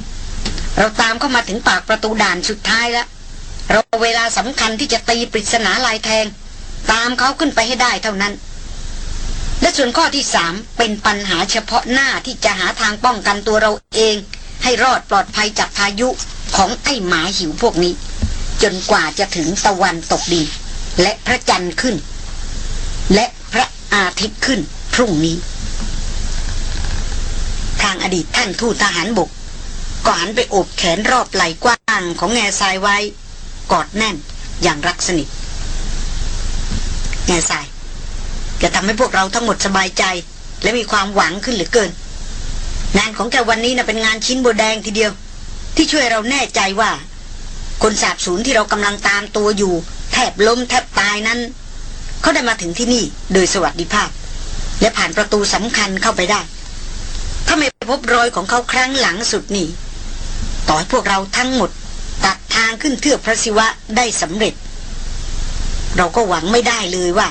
เราตามเข้ามาถึงปากประตูด่านสุดท้ายแล้ว เราเวลาสำคัญที่จะตีปริศนาลายแทง ตามเขาขึ้นไปให้ได้เท่านั้น และส่วนข้อที่สามเป็นปัญหาเฉพาะหน้าที่จะหาทางป้องกันตัวเราเอง ให้รอดปลอดภัยจากพายุของไอ้หมาหิวพวกนี้ จนกว่าจะถึงตะวันตกดินและพระจันทร์ขึ้น และพระอาทิตย์ขึ้นพรุ่งนี้ ทางอดีตท่านทูตทหารบกก็หันไปโอบแขนรอบไหล่กว้างของแง่ทรายไว้ กอดแน่นอย่างรักสนิทแง่ทราย จะทำให้พวกเราทั้งหมดสบายใจ และมีความหวังขึ้นเหลือเกิน งานของแกวันนี้นะเป็นงานชิ้นโบแดงทีเดียว ที่ช่วยเราแน่ใจว่า คนสาบสูญที่เรากำลังตามตัวอยู่ แทบล้มแทบตายนั้น เขาได้มาถึงที่นี่โดยสวัสดิภาพ และผ่านประตูสำคัญเข้าไปได้ ถ้าไม่พบรอยของเขาครั้งหลังสุดนี่ต่อให้พวกเราทั้งหมดตัดทางขึ้นเทือกพระศิวะได้สำเร็จ เราก็หวังไม่ได้เลยว่า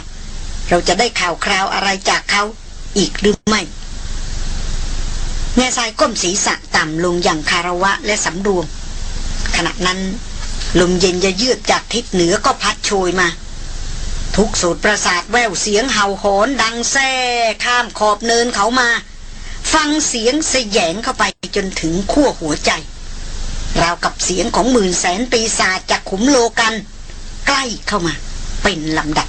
เราจะได้ข่าวคราวอะไรจากเขาอีกหรือไม่แง่ทรายก้มศีรษะต่ำลงอย่างคาระวะและสำรวม ขณะนั้น ลมเย็นจะเยือกจากทิศเหนือก็พัดโชยมา ทุกโสดประสาทแววเสียงเห่าหอนดังแซ่ข้ามขอบเนินเขามา ฟังเสียงเสยงเข้าไปจนถึงขั้วหัวใจ ราวกับเสียงของหมื่นแสนปีศาจจากขุมโลกัน ใกล้เข้ามา เป็นลำดับ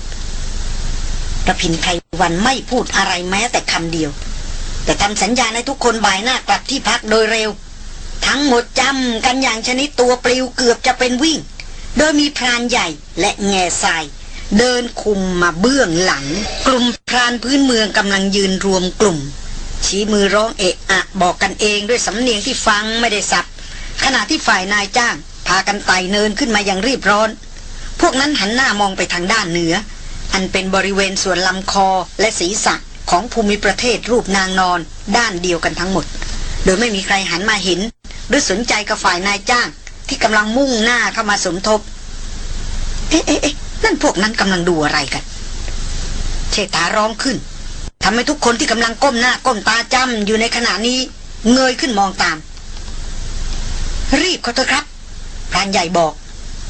ระพินไพรวันไม่พูดอะไรแม้แต่คำเดียว แต่ทำสัญญาในทุกคนบ่ายหน้ากลับที่พักโดยเร็ว ทั้งหมดจำกันอย่างชนิดตัวปลิวเกือบจะเป็นวิ่ง โดยมีพรานใหญ่และแง่ทราย เดินคุมมาเบื้องหลัง กลุ่มพรานพื้นเมืองกำลังยืนรวมกลุ่ม ชี้มือร้องเอะอะบอกกันเองด้วยสำเนียงที่ฟังไม่ได้สับขณะที่ฝ่ายนายจ้าง พากันไต่เนินขึ้นมาอย่างรีบร้อน พวกนั้นหันหน้ามองไปทางด้านเหนือ อันเป็นบริเวณส่วนลำคอและศีรษะของภูมิประเทศรูปนางนอน ด้านเดียวกันทั้งหมด โดยไม่มีใครหันมาเห็น หรือสนใจกับฝ่ายนายจ้าง ที่กำลังมุ่งหน้าเข้ามาสมทบ เอ๊ะเอ๊ะนั่นพวกนั้นกำลังดูอะไรกัน เชษฐาร้องขึ้นทำให้ทุกคนที่กำลังก้มหน้าก้มตาจำอยู่ในขณะนี้เงยขึ้นมองตาม รีบเขาเถอะครับพรานใหญ่บอก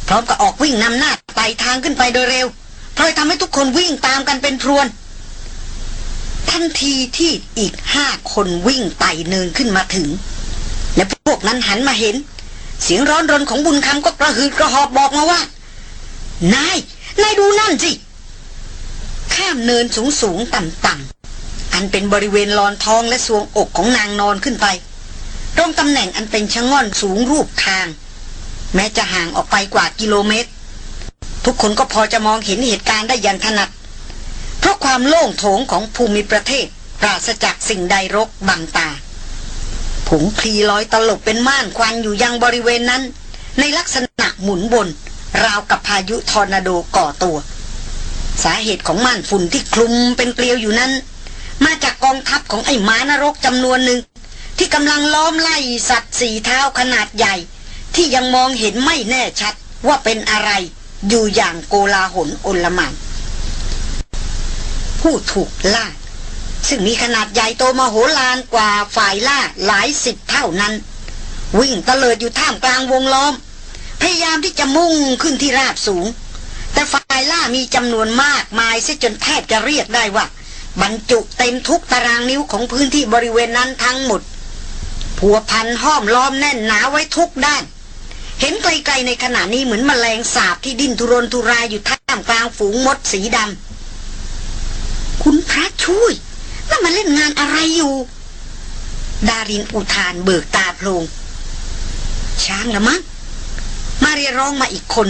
พร้อมกับออกวิ่งนำหน้าไต่ทางขึ้นไปโดยเร็ว พราะทำให้ทุกคนวิ่งตามกันเป็นพรวน ทันทีที่อีกห้าคนวิ่งไต่เนินขึ้นมาถึง และพวกนั้นหันมาเห็น เสียงร้อนรนของบุญคำก็กระหืดกระหอบบอกมาว่า นาย นายดูนั่นสิ ข้ามเนินสูงสูงต่ำต่ำอันเป็นบริเวณลอนทองและสวงอกของนางนอนขึ้นไป ตรงตำแหน่งอันเป็นชะง่อนสูงรูปทาง แม้จะห่างออกไปกว่ากิโลเมตร ทุกคนก็พอจะมองเห็นเหตุการณ์ได้อย่างถนัด เพราะความโล่งโถงของภูมิประเทศปราศจากสิ่งใดรกบังตา ผงพลีลอยตลบเป็นม่านควันอยู่ยังบริเวณนั้น ในลักษณะหมุนบนราวกับพายุทอร์นาโดก่อตัว สาเหตุของม่านฝุ่นที่คลุมเป็นเกลียวอยู่นั้น มาจากกองทัพของไอ้ม้านรกจำนวนหนึ่ง ที่กำลังล้อมไล่สัตว์สี่เท้าขนาดใหญ่ ที่ยังมองเห็นไม่แน่ชัดว่าเป็นอะไร อยู่อย่างโกลาหลโอลมานผู้ถูกล่า ซึ่งมีขนาดใหญ่โตมโหฬารกว่าฝ่ายล่าหลายสิบเท่านั้น วิ่งตะเลิดอยู่ท่ามกลางวงล้อม พยายามที่จะมุ่งขึ้นที่ราบสูง แต่ฝ่ายล่ามีจำนวนมากมายเสียจนแทบจะเรียกได้ว่า บรรจุเต็มทุกตารางนิ้วของพื้นที่บริเวณนั้นทั้งหมดผัวพันห้อมล้อมแน่นหนาไว้ทุกด้าน เห็นไกลๆในขณะนี้เหมือนมแมลงสาบที่ดิ้นทุรนทุรายอยู่ท่ามกลางฝูงมดสีดำคุณพระช่วยนั่นมาเล่นงานอะไรอยู่ ดารินอุทานเบิกตาโพลงช้างละมั้งมาเรียร้องมาอีกคน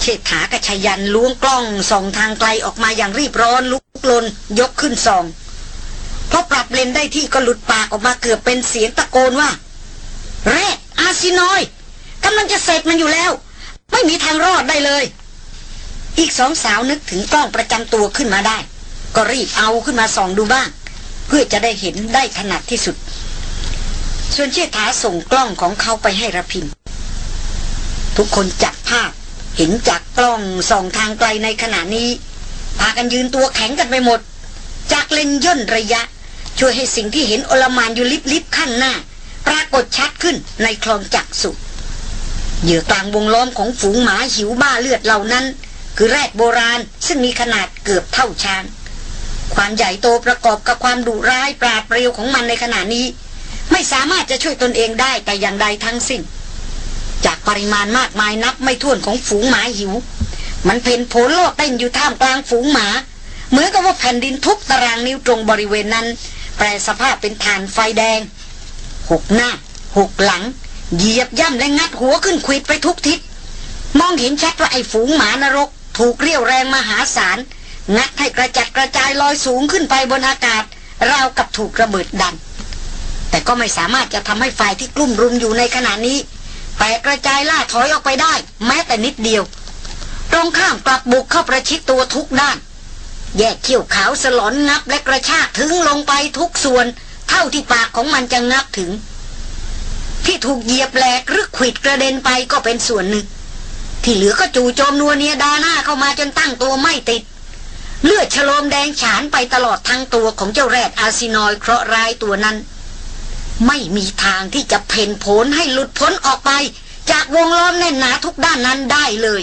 เชษฐากระชยันล้วงกล้องส่องทางไกลออกมาอย่างรีบร้อนลุกลน ยกขึ้นส่องพอปรับเลนได้ที่ก็หลุดปากออกมาเกือบเป็นเสียงตะโกนว่า แรดอาซินอย กำลังจะเสร็จมันอยู่แล้ว ไม่มีทางรอดได้เลย อีกสองสาวนึกถึงกล้องประจำตัวขึ้นมาได้ ก็รีบเอาขึ้นมาส่องดูบ้าง เพื่อจะได้เห็นได้ถนัดที่สุด ส่วนเชี่ษฐาส่งกล้องของเขาไปให้ระพิน ทุกคนจับภาพเห็นจากกล้องส่องทางไกลในขณะนี้ พากันยืนตัวแข็งกันไปหมด จากเลนย่นระยะ ช่วยให้สิ่งที่เห็นอลมานอยู่ลิบๆข้างหน้า ปรากฏชัดขึ้นในคลองจักสุ เหยื่อกลางวงล้อมของฝูงหมาหิวบ้าเลือดเหล่านั้น คือแรดโบราณซึ่งมีขนาดเกือบเท่าช้าง ความใหญ่โตประกอบกับความดุร้ายปราดเปรียวของมันในขณะนี้ ไม่สามารถจะช่วยตนเองได้แต่อย่างใดทั้งสิ้น จากปริมาณมากมายนับไม่ถ้วนของฝูงหมาหิว มันเพ่นโผล่โลดเต้นอยู่ท่ามกลางฝูงหมาเหมือนกับว่าแผ่นดินทุกตารางนิ้วตรงบริเวณนั้น แปลสภาพเป็นฐานไฟแดงหกหน้าหกหลัง เหยียบย่ำและงัดหัวขึ้นควิดไปทุกทิศ มองเห็นชัดว่าไอ้ฝูงหมานรก ถูกเรียวแรงมหาศาล งัดให้กระจัดกระจายลอยสูงขึ้นไปบนอากาศ ราวกับถูกระเบิดดัน แต่ก็ไม่สามารถจะทำให้ฝ่ายที่กลุ่มรุมอยู่ในขณะนี้แตกกระจายล่าถอยออกไปได้ แม้แต่นิดเดียว ตรงข้ามกลับบุกเข้าประชิดตัวทุกด้าน แยกเขี้ยวขาวสลอนงับและกระชากถึงลงไปทุกส่วน เท่าที่ปากของมันจะงับถึง ที่ถูกเหยียบแหลกหรือขิดกระเด็นไปก็เป็นส่วนหนึ่ง ที่เหลือก็จู่โจมนัวเนียดาหน้าเข้ามาจนตั้งตัวไม่ติด เลือดฉโลมแดงฉานไปตลอดทั้งตัวของเจ้าแรดอาซินอยเคราะห์ร้ายตัวนั้น ไม่มีทางที่จะเพ่นผลให้หลุดพ้นออกไป จากวงล้อมแน่นหนาทุกด้านนั้นได้เลย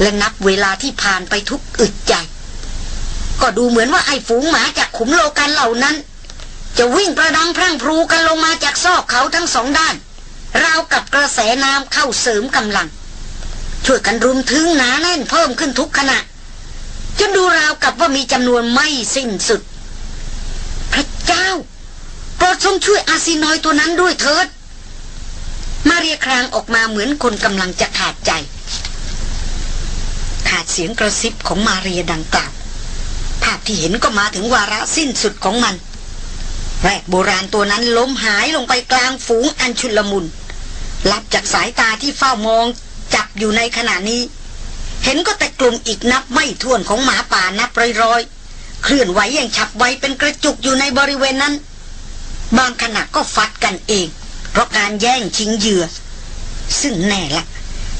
และนับเวลาที่ผ่านไปทุกอึดใจก็ดูเหมือนว่าไอ้ฝูงหมาจากขุมโลกันเหล่านั้น จะวิ่งประดังพรั่งพรูกันลงมาจากซอกเขาทั้งสองด้าน ราวกับกระแสน้ำเข้าเสริมกำลัง ช่วยกันรุมถึงหนาแน่นเพิ่มขึ้นทุกขณะจนดูราวกับว่ามีจำนวนไม่สิ้นสุด พระเจ้า โปรดทรงช่วยอาซีนอยตัวนั้นด้วยเถิด มาเรียครางออกมาเหมือนคนกำลังจะขาดใจ ขาดเสียงกระซิบของมาเรียดังกล่าวภาพที่เห็นก็มาถึงวาระสิ้นสุดของมัน แรกโบราณตัวนั้นล้มหายลงไปกลางฝูงอันชุลมุนลับจากสายตาที่เฝ้ามองจับอยู่ในขณะนี้ เห็นก็แต่กลุ่มอีกนับไม่ถ้วนของหมาป่านับร้อยๆ เคลื่อนไหวอย่างฉับไวเป็นกระจุกอยู่ในบริเวณนั้น บางขณะก็ฟัดกันเอง เพราะการแย่งชิงเหยื่อ ซึ่งแน่ละ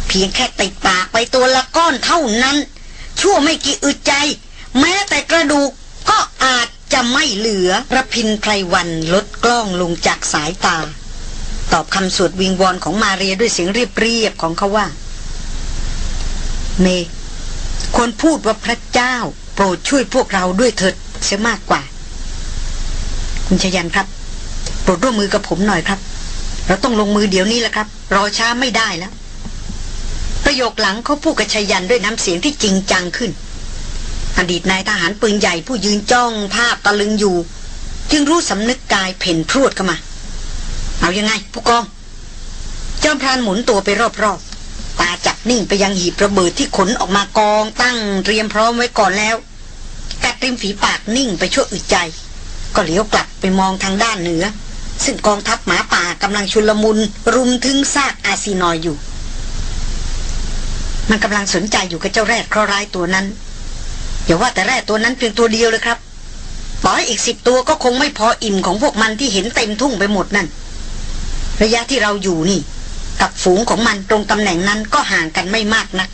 เพียงแค่ติดปากไปตัวละก้อนเท่านั้น ชั่วไม่กี่อึดใจ แม้แต่กระดูก ก็อาจจะไม่เหลือระพินไพรวันลดกล้องลงจากสายตา ตอบคำสวดวิงวอนของมาเรียด้วยเสียงเรียบๆของเขาว่า เมควรพูดว่าพระเจ้า โปรดช่วยพวกเราด้วยเถิดเสียมากกว่า คุณชยันครับ โปรดร่วมมือกับผมหน่อยครับ เราต้องลงมือเดี๋ยวนี้แหละครับ รอช้าไม่ได้แล้ว ประโยคหลังเขาพูดกับชยันด้วยน้ำเสียงที่จริงจังขึ้น อดีตนายทหารปืนใหญ่ผู้ยืนจ้องภาพตะลึงอยู่ จึงรู้สำนึกกายเพ่นพรวดเข้ามา เอายังไง ผู้กอง จอมพรานหมุนตัวไปรอบๆ ตาจับนิ่งไปยังหีบระเบิดที่ขนออกมากองตั้งเตรียมพร้อมไว้ก่อนแล้ว กัดริมฝีปากนิ่งไปชั่วอึดใจ ก็เหลียวกลับไปมองทางด้านเหนือ ซึ่งกองทัพหมาป่ากำลังชุลมุน รุมถึงซากอาซีนอยอยู่ มันกำลังสนใจอยู่กับเจ้าแรดเคราะห์ร้ายตัวนั้น อย่าว่าแต่แรดตัวนั้นเพียงตัวเดียวเลยครับต่อให้อีกสิบตัวก็คงไม่พออิ่มของพวกมันที่เห็นเต็มทุ่งไปหมดนั่น ระยะที่เราอยู่นี่ กับฝูงของมันตรงตำแหน่งนั้นก็ห่างกันไม่มากนัก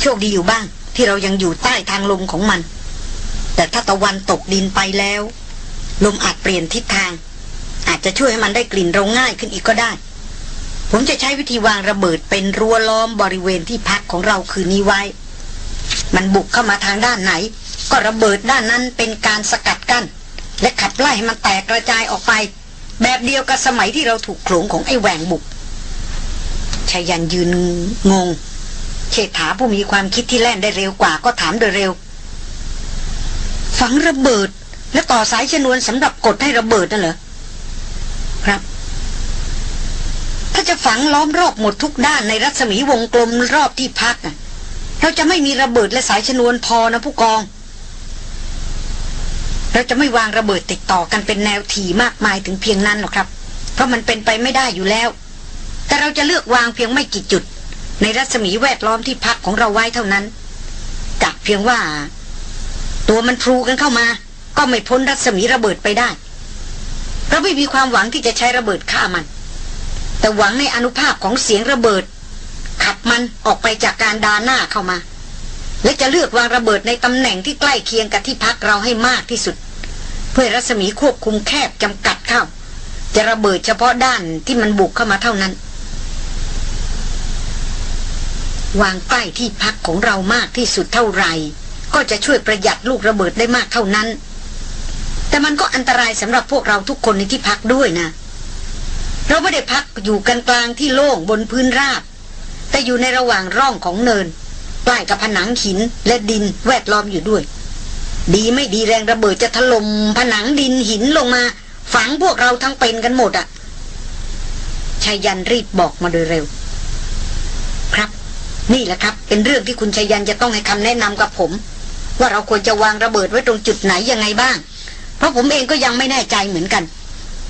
โชคดีอยู่บ้างที่เรายังอยู่ใต้ทางลมของมัน แต่ถ้าตะวันตกดินไปแล้ว ลมอาจเปลี่ยนทิศทาง อาจจะช่วยให้มันได้กลิ่นเราง่ายขึ้นอีกก็ได้ ผมจะใช้วิธีวางระเบิดเป็นรั้วล้อมบริเวณที่พักของเราคืนนี้ไว้ มันบุกเข้ามาทางด้านไหน ก็ระเบิดด้านนั้นเป็นการสกัดกัน้นและขับไล่ให้มันแตกกระจายออกไป แบบเดียวกับสมัยที่เราถูกโขลงของไอ้แหวงบุกชายันยืนงงเชษฐาผู้มีความคิดที่แล่นได้เร็วกว่าก็ถามโดยเร็ว ฝังระเบิด และต่อสายชนวนสำหรับกดให้ระเบิดนั่นเหรอครับ ถ้าจะฝังล้อมรอบหมดทุกด้านในรัศมีวงกลมรอบที่พักอะ เราจะไม่มีระเบิดและสายชนวนพอนะผู้กอง เราจะไม่วางระเบิดติดต่อกันเป็นแนวถี่มากมายถึงเพียงนั้นหรอกครับ เพราะมันเป็นไปไม่ได้อยู่แล้ว แต่เราจะเลือกวางเพียงไม่กี่จุด ในรัศมีแวดล้อมที่พักของเราไว้เท่านั้นจากเพียงว่า ตัวมันพลูกันเข้ามา ก็ไม่พ้นรัศมีระเบิดไปได้ เราไม่มีความหวังที่จะใช้ระเบิดฆ่ามัน แต่หวังในอนุภาพของเสียงระเบิด ขับมันออกไปจากการดาหน้าเข้ามา และจะเลือกวางระเบิดในตำแหน่งที่ใกล้เคียงกับที่พักเราให้มากที่สุด เพื่อรัศมีควบคุมแคบจำกัดเข้า จะระเบิดเฉพาะด้านที่มันบุกเข้ามาเท่านั้น วางใกล้ที่พักของเรามากที่สุดเท่าไหร่ ก็จะช่วยประหยัดลูกระเบิดได้มากเท่านั้น แต่มันก็อันตรายสำหรับพวกเราทุกคนในที่พักด้วยนะเราไม่ได้พักอยู่กันกลางที่โล่งบนพื้นราบ แต่อยู่ในระหว่างร่องของเนินใกล้กับผนังหินและดินแวดล้อมอยู่ด้วย ดีไม่ดีแรงระเบิดจะถล่มผนังดินหินลงมา ฝังพวกเราทั้งเป็นกันหมดอะ่ะชายันรีบบอกมาโดยเร็ว ครับ นี่แหละครับ เป็นเรื่องที่คุณชายันจะต้องให้คำแนะนำกับผม ว่าเราควรจะวางระเบิดไว้ตรงจุดไหนยังไงบ้าง เพราะผมเองก็ยังไม่แน่ใจเหมือนกัน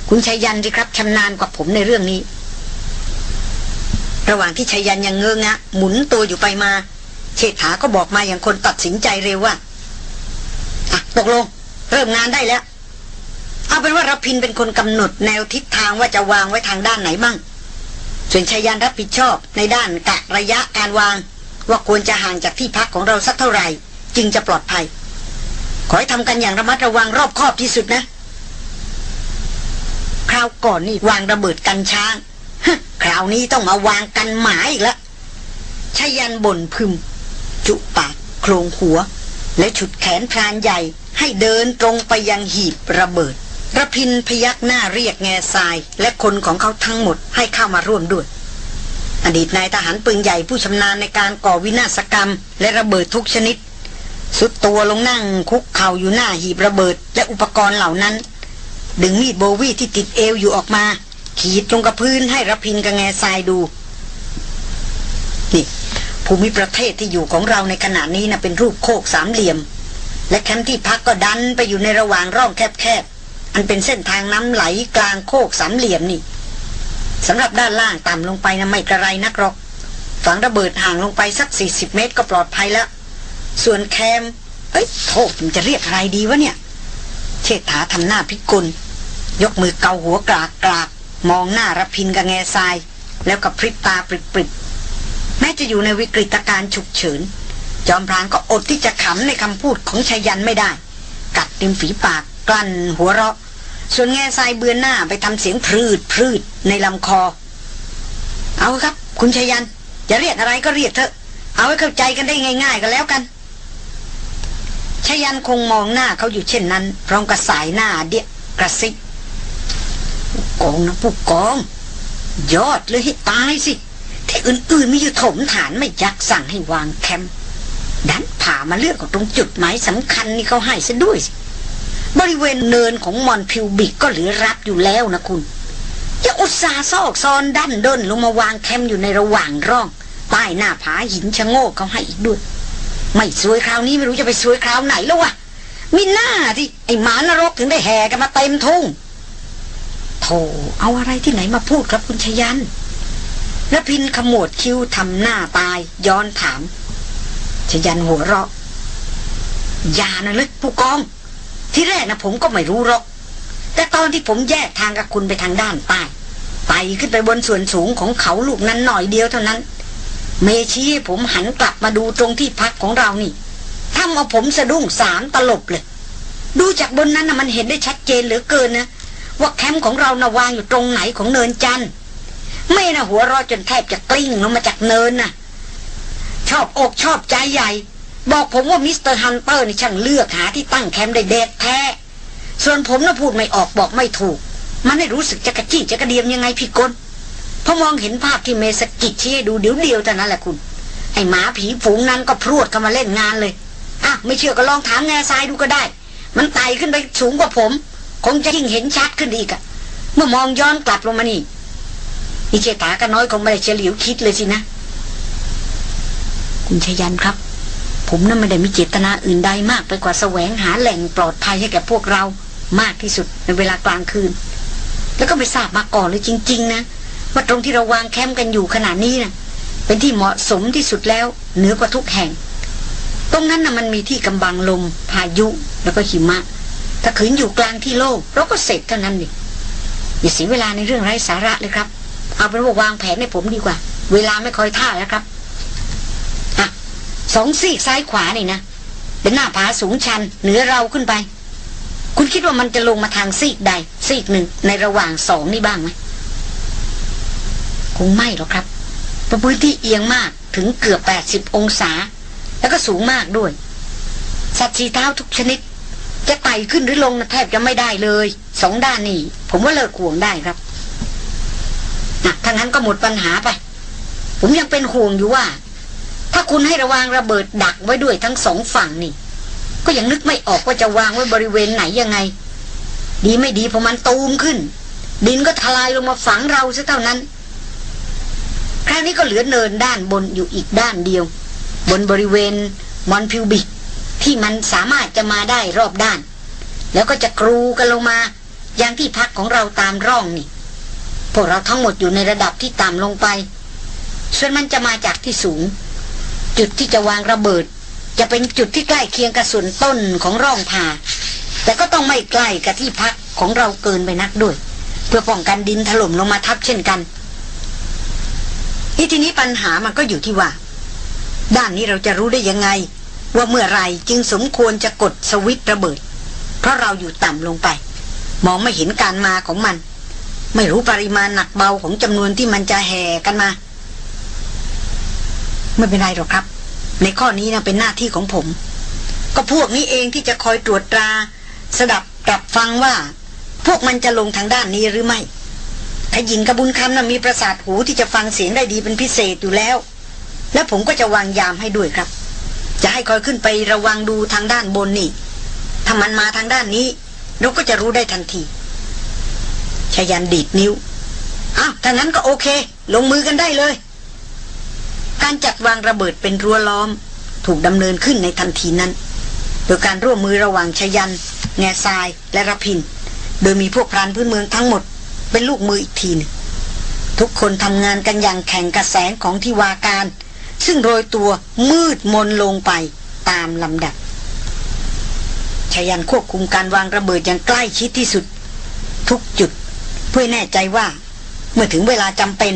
คุณชายันสิครับชำนาญกว่าผมในเรื่องนี้ ระหว่างที่ชายันยังเงื้องะหมุนตัวอยู่ไปมาเชษฐาก็บอกมาอย่างคนตัดสินใจเร็วว่าตกลง เริ่มงานได้แล้ว เอาเป็นว่ารพินเป็นคนกำหนดแนวทิศทางว่าจะวางไว้ทางด้านไหนบ้าง ส่วนชายันรับผิดชอบในด้านกะระยะการวาง ว่าควรจะห่างจากที่พักของเราสักเท่าไหร่ จึงจะปลอดภัย ขอให้ทำกันอย่างระมัดระวังรอบคอบที่สุดนะ คราวก่อนนี่วางระเบิดกันช้าง คราวนี้ต้องมาวางกันหมาอีกแล้วชายันบ่นพึม จุปากโครงหัว และฉุดแขนพรานใหญ่ให้เดินตรงไปยังหีบระเบิดระพินพยักหน้าเรียกแง่ทราย และคนของเขาทั้งหมดให้เข้ามาร่วมด้วย อดีตนายทหารปืนใหญ่ผู้ชำนาญในการก่อวินาศกรรม และระเบิดทุกชนิด สุดตัวลงนั่งคุกเข่าอยู่หน้าหีบระเบิด และอุปกรณ์เหล่านั้น ดึงมีดโบวีที่ติดเอวอยู่ออกมา ขีดลงกับพื้นให้ระพินกับแง่ทรายดู นี่ ภูมิประเทศที่อยู่ของเราในขณะนี้นะเป็นรูปโคกสามเหลี่ยม และแคมป์ที่พักก็ดันไปอยู่ในระหว่างร่องแคบๆ อันเป็นเส้นทางน้ำไหลกลางโคกสามเหลี่ยมนี่สำหรับด้านล่างต่ำลงไปนะไม่กระไรนักหรอก ฝังระเบิดห่างลงไปสัก 40 เมตรก็ปลอดภัยแล้ว ส่วนแคม เอ้ยโทษมันจะเรียกอะไรดีวะเนี่ย เชษฐาทำหน้าพิกล ยกมือเกาหัวกรากกราก มองหน้ารพินกับแง่ทราย แล้วกับพริบตาปริบๆแม้จะอยู่ในวิกฤตการณ์ฉุกเฉิน จอมพรานก็อดที่จะขำในคำพูดของชายันไม่ได้ กัดริมฝีปากกลั้นหัวเราะ ส่วนแง่ทรายเบือนหน้าไปทำเสียงพรืดพรืดในลำคอ เอาครับ คุณชายันจะเรียกอะไรก็เรียกเถอะ เอาให้เข้าใจกันได้ง่าย ๆกันแล้วกันชายันคงมองหน้าเขาอยู่เช่นนั้น พร้อมกับสายหน้าเดียกระซิบ ผู้กองนะผู้กอง ยอดเลยให้ตายสิ ที่อื่นๆมีอยู่ถมฐานไม่ยักสั่งให้วางแคมป์ดันผ่ามาเลือกกับตรงจุดหมายสำคัญนี่เขาให้ซะด้วยสิ บริเวณเนินของมอนพิวบิกก็เหลือรับอยู่แล้วนะคุณอยังอุตส่าห์ซอกซอนดันเด้นลงมาวางแคมป์อยู่ในระหว่างร่องใต้หน้าผาหินชะโงกเขาให้อีกด้วย ไม่สวยคราวนี้ไม่รู้จะไปสวยคราวไหนแล้ววะมีหน้าที่ไอ้หมานรกถึงได้แห่กันมาเต็มทุ่ง โธ่เอาอะไรที่ไหนมาพูดครับคุณชยันแล้วพินขมวดคิ้วทำหน้าตาย ย้อนถาม ชยันหัวเราะอย่านะเลยผู้กอง ที่แรกนะผมก็ไม่รู้หรอก แต่ตอนที่ผมแยกทางกับคุณไปทางด้านใต้ไต่ขึ้นไปบนส่วนสูงของเขาลูกนั้นหน่อยเดียวเท่านั้น เมชี้ผมหันกลับมาดูตรงที่พักของเรานี่ทำเอาผมสะดุ้งสามตลบเลย ดูจากบนนั้นนะมันเห็นได้ชัดเจนเหลือเกินนะ ว่าแคมป์ของเรานะวางอยู่ตรงไหนของเนินจันทร์ไม่นะหัวรอจนแทบจะกลิ้งลงมาจากเนินน่ะ ชอบอกชอบใจใหญ่ บอกผมว่า Mister Hunter นี่ช่างเลือกหาที่ตั้งแคมป์ได้เด็ดแท้ ส่วนผมน่ะพูดไม่ออกบอกไม่ถูก มันไม่รู้สึกจะกระจี้จะกระเดียมยังไงพิกลพอมองเห็นภาพที่เมสกิดชี้ให้ดูเดี๋ยวเดียวเท่านั้นแหละคุณไอ้หมาผีฝูงนั้นก็พรวดเข้ามาเล่นงานเลยอะไม่เชื่อก็ลองถามแง่ทรายดูก็ได้ มันไต่ขึ้นไปสูงกว่าผม คงจะยิ่งเห็นชัดขึ้นอีกอะเมื่อมองย้อนกลับลงมานี่อีเจตาก็น้อยคงไม่ได้เฉลียวคิดเลยสินะ คุณชยันครับ ผมนั้นไม่ได้มีเจตนาอื่นใดมากไปกว่าแสวงหาแหล่งปลอดภัยให้แก่พวกเรามากที่สุดในเวลากลางคืน แล้วก็ไม่ทราบมาก่อนเลยจริง ๆ นะว่าตรงที่เราวางแคมป์กันอยู่ขนาดนี้นะ่ะ เป็นที่เหมาะสมที่สุดแล้วเหนือกว่าทุกแห่ง ตรงนั้นนะ่ะมันมีที่กำบังลม พายุแล้วก็หิมะ ถ้าขืนอยู่กลางที่โล่งเราก็เสร็จเท่านั้นดิอย่าเสียเวลาในเรื่องไร้สาระเลยครับ เอาเป็นว่าวางแผนให้ผมดีกว่า เวลาไม่คอยท่าแล้วครับอะสองซีกซ้ายขวานี่นะเป็นหน้าผาสูงชันเหนือเราขึ้นไป คุณคิดว่ามันจะลงมาทางซีกใด ซีกหนึ่งในระหว่างสองนี่บ้างไหมคงไม่หรอกครับเพราะพื้นที่เอียงมากถึงเกือบแปดสิบองศา แล้วก็สูงมากด้วย สัตว์สีเท้าทุกชนิด จะไต่ขึ้นหรือลงนะแทบจะไม่ได้เลย สองด้านนี่ผมว่าเลิกห่วงได้ครับนะถ้างั้นก็หมดปัญหาไป ผมยังเป็นห่วงอยู่ว่า ถ้าคุณให้ระวางระเบิดดักไว้ด้วยทั้งสองฝั่งนี่ ก็ยังนึกไม่ออกว่าจะวางไว้บริเวณไหนยังไง ดีไม่ดีพอมันตูมขึ้น ดินก็ทลายลงมาฝังเราซะเท่านั้น คราวนี้ก็เหลือเนินด้านบนอยู่อีกด้านเดียว บนบริเวณมอนพิวบิก ที่มันสามารถจะมาได้รอบด้าน แล้วก็จะกรูกันลงมาอย่างที่พักของเราตามร่องนี่ พวกเราทั้งหมดอยู่ในระดับที่ต่ำลงไป ส่วนมันจะมาจากที่สูง จุดที่จะวางระเบิด จะเป็นจุดที่ใกล้เคียงกับส่วนต้นของร่องผ่าแต่ก็ต้องไม่ใกล้กับที่พักของเราเกินไปนักด้วย เพื่อป้องกันดินถล่มลงมาทับเช่นกันที่ทีนี้ปัญหามันก็อยู่ที่ว่า ด้านนี้เราจะรู้ได้ยังไง ว่าเมื่อไรจึงสมควรจะกดสวิตช์ระเบิด เพราะเราอยู่ต่ำลงไป มองไม่เห็นการมาของมัน ไม่รู้ปริมาณหนักเบาของจำนวนที่มันจะแห่กันมา ไม่เป็นไรหรอกครับ ในข้อนี้นะเป็นหน้าที่ของผม ก็พวกนี้เองที่จะคอยตรวจตรา สดับกลับฟังว่า พวกมันจะลงทางด้านนี้หรือไม่ถ้าหญิงกระบุญคำนะ่ะมีประสาทหูที่จะฟังเสียงได้ดีเป็นพิเศษอยู่แล้ว และผมก็จะวางยามให้ด้วยครับ จะให้คอยขึ้นไประวังดูทางด้านบนนี่ ถ้ามันมาทางด้านนี้ เราก็จะรู้ได้ทันทีชายันดีดนิ้วอ้าวถ้างั้นก็โอเค ลงมือกันได้เลย การจัดวางระเบิดเป็นรั้วล้อม ถูกดำเนินขึ้นในทันทีนั้น โดยการร่วมมือระหว่างชยัน แง่ทรายและรพิน โดยมีพวกพรานพื้นเมืองทั้งหมด เป็นลูกมืออีกทีหนึงทุกคนทำงานกันอย่างแข่งกระแสของที่วาการ ซึ่งโรยตัวมืดมนลงไปตามลำดับชายันควบคุมการวางระเบิดอย่างใกล้ชิดที่สุด ทุกจุดเพื่อแน่ใจว่า เมื่อถึงเวลาจำเป็น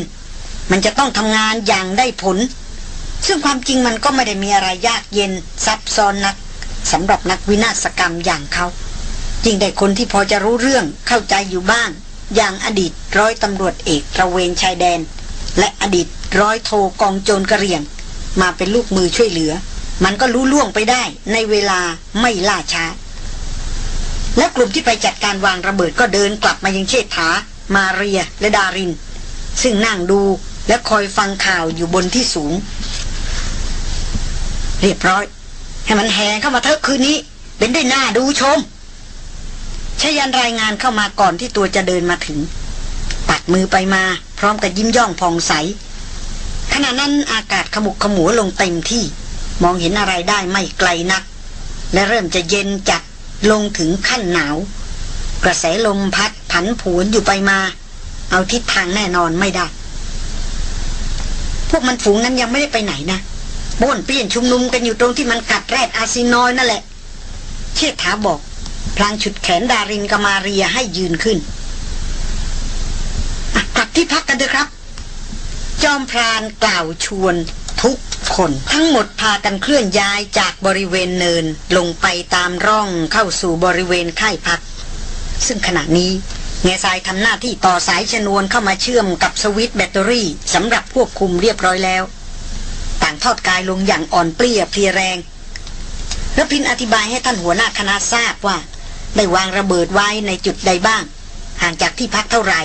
มันจะต้องทำงานอย่างได้ผล ซึ่งความจริงมันก็ไม่ได้มีอะไรยากเย็นซับซ้อนนักสำหรับนักวินาศกรรมอย่างเขาจริงได้คนที่พอจะรู้เรื่องเข้าใจอยู่บ้าง อย่างอดีตร้อยตำรวจเอกตระเวนชายแดน และอดีตร้อยโทกองโจรกระเรียง มาเป็นลูกมือช่วยเหลือ มันก็รู้ล่วงไปได้ในเวลาไม่ล่าช้า และกลุ่มที่ไปจัดการวางระเบิดก็เดินกลับมายังเชษฐา มาเรียและดาริน ซึ่งนั่งดูและคอยฟังข่าวอยู่บนที่สูง เรียบร้อย ให้มันแหงเข้ามาเถอะคืนนี้ เป็นได้หน้าดูชมชยันรายงานเข้ามาก่อนที่ตัวจะเดินมาถึง ปัดมือไปมาพร้อมกับยิ้มย่องผ่องใส ขณะนั้นอากาศขมุกขมัวลงเต็มที่ มองเห็นอะไรได้ไม่ไกลนัก และเริ่มจะเย็นจัดลงถึงขั้นหนาว กระแสลมพัดผันผวนอยู่ไปมา เอาทิศทางแน่นอนไม่ได้ พวกมันฝูงนั้นยังไม่ได้ไปไหนนะป้วนเปี้ยนชุมนุมกันอยู่ตรงที่มันกัดแรดอาซินอยนั่นแหละ เชษฐาบอก พลางฉุดแขนดารินกับมาเรียให้ยืนขึ้นกลับที่พักกันเถอะครับ จอมพรานกล่าวชวนทุกคนทั้งหมดพากันเคลื่อนย้ายจากบริเวณเนินลงไปตามร่องเข้าสู่บริเวณค่ายพัก ซึ่งขณะนี้แงซายทำหน้าที่ต่อสายชนวนเข้ามาเชื่อมกับสวิตช์แบตเตอรี่สำหรับควบคุมเรียบร้อยแล้ว ต่างทอดกายลงอย่างอ่อนเปลี้ยเพลียแรงแล้วพินอธิบายให้ท่านหัวหน้าคณะทราบว่า ได้วางระเบิดไว้ในจุดใดบ้าง ห่างจากที่พักเท่าไหร่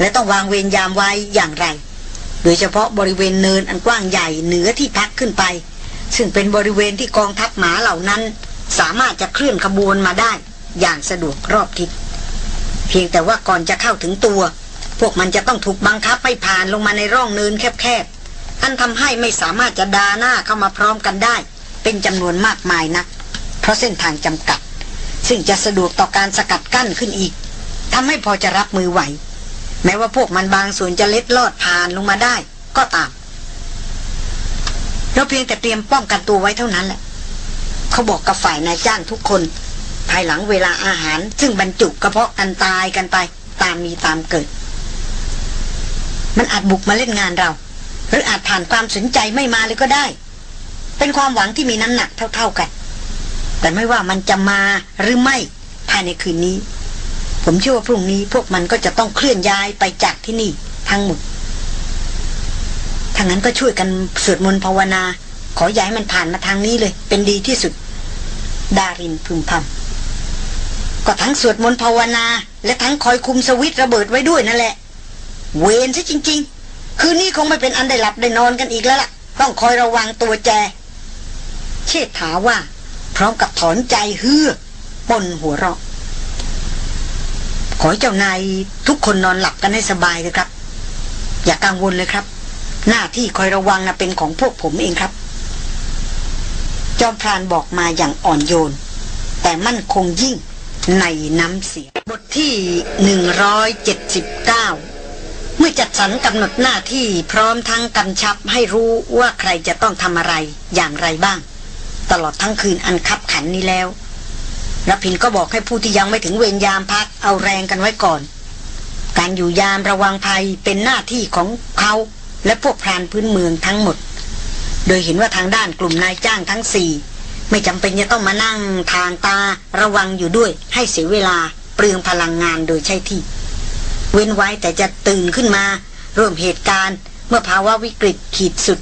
และต้องวางเวรยามไว้อย่างไร โดยเฉพาะบริเวณเนินอันกว้างใหญ่เหนือที่พักขึ้นไป ซึ่งเป็นบริเวณที่กองทัพหมาเหล่านั้น สามารถจะเคลื่อนขบวนมาได้ อย่างสะดวกรอบทิศเพียงแต่ว่าก่อนจะเข้าถึงตัว พวกมันจะต้องถูกบังคับให้ผ่านลงมาในร่องเนินแคบๆอันทำให้ไม่สามารถจะดาหน้าเข้ามาพร้อมกันได้ เป็นจำนวนมากมายนัก เพราะเส้นทางจำกัด ซึ่งจะสะดวกต่อการสกัดกั้นขึ้นอีกทำให้พอจะรับมือไหว แม้ว่าพวกมันบางส่วนจะเล็ดลอดผ่านลงมาได้ ก็ตาม เราเพียงแต่เตรียมป้องกันตัวไว้เท่านั้นแหละ เขาบอกกับฝ่ายนายจ้างทุกคน ภายหลังเวลาอาหาร ซึ่งบรรจุกระเพาะกันตายกันไป ตามมีตามเกิด มันอาจบุกมาเล่นงานเรา หรืออาจผ่านความสนใจไม่มาเลยก็ได้ เป็นความหวังที่มีน้ำหนักเท่า ๆกัน แต่ไม่ว่ามันจะมาหรือไม่ภายในคืนนี้ ผมเชื่อว่าพรุ่งนี้พวกมันก็จะต้องเคลื่อนย้ายไปจากที่นี่ทั้งหมดทางนั้นก็ช่วยกันสวดมนต์ภาวนา ขอย้ายมันผ่านมาทางนี้เลย เป็นดีที่สุด ดารินพึมพำก็ทั้งสวดมนต์ภาวนา และทั้งคอยคุมสวิตช์ระเบิดไว้ด้วยนั่นแหละ เวรซะจริง ๆ คืนนี้คงไม่เป็นอันได้หลับได้นอนกันอีกแล้วล่ะ ต้องคอยระวังตัวแจ เชษฐาว่า พร้อมกับถอนใจเฮือปนหัวเราะ ขอให้เจ้านายทุกคนนอนหลับกันให้สบายเลยครับ อย่ากังวลเลยครับ หน้าที่คอยระวังนะเป็นของพวกผมเองครับ จอมพรานบอกมาอย่างอ่อนโยน แต่มั่นคงยิ่งในน้ำเสียง บทที่ 179 เมื่อจัดสรรกำหนดหน้าที่พร้อมทั้งกำชับให้รู้ว่าใครจะต้องทำอะไรอย่างไรบ้าง ตลอดทั้งคืนอันคับขันนี้แล้ว รพินก็บอกให้ผู้ที่ยังไม่ถึงเวรยามพักเอาแรงกันไว้ก่อน การอยู่ยามระวังภัยเป็นหน้าที่ของเขาและพวกพรานพื้นเมืองทั้งหมด โดยเห็นว่าทางด้านกลุ่มนายจ้างทั้งสี่ไม่จำเป็นจะต้องมานั่งทางตาระวังอยู่ด้วย ให้เสียเวลาเปลืองพลังงานโดยใช่ที่ เว้นไว้แต่จะตื่นขึ้นมา ร่วมเหตุการณ์ เมื่อภาวะวิกฤตขีดสุด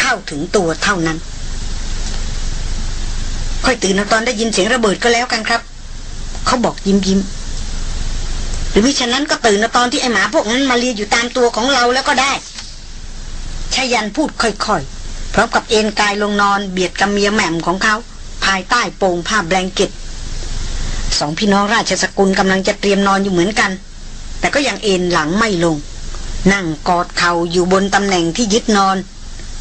เข้าถึงตัวเท่านั้น ค่อยตื่นตอนได้ยินเสียงระเบิดก็แล้วกันครับ เขาบอกยิ้มยิ้มหรือมิฉะนั้นก็ตื่นตอนที่ไอหมาพวกนั้นมาเลียอยู่ตามตัวของเราแล้วก็ได้ชายันพูดค่อยๆพร้อมกับเอนกายลงนอนเบียดกับเมียแหม่มของเขา ภายใต้โปงผ้าแบงเก็ตสองพี่น้องราชสกุลกำลังจะเตรียมนอนอยู่เหมือนกัน แต่ก็ยังเอนหลังไม่ลง นั่งกอดเข่าอยู่บนตำแหน่งที่ยึดนอน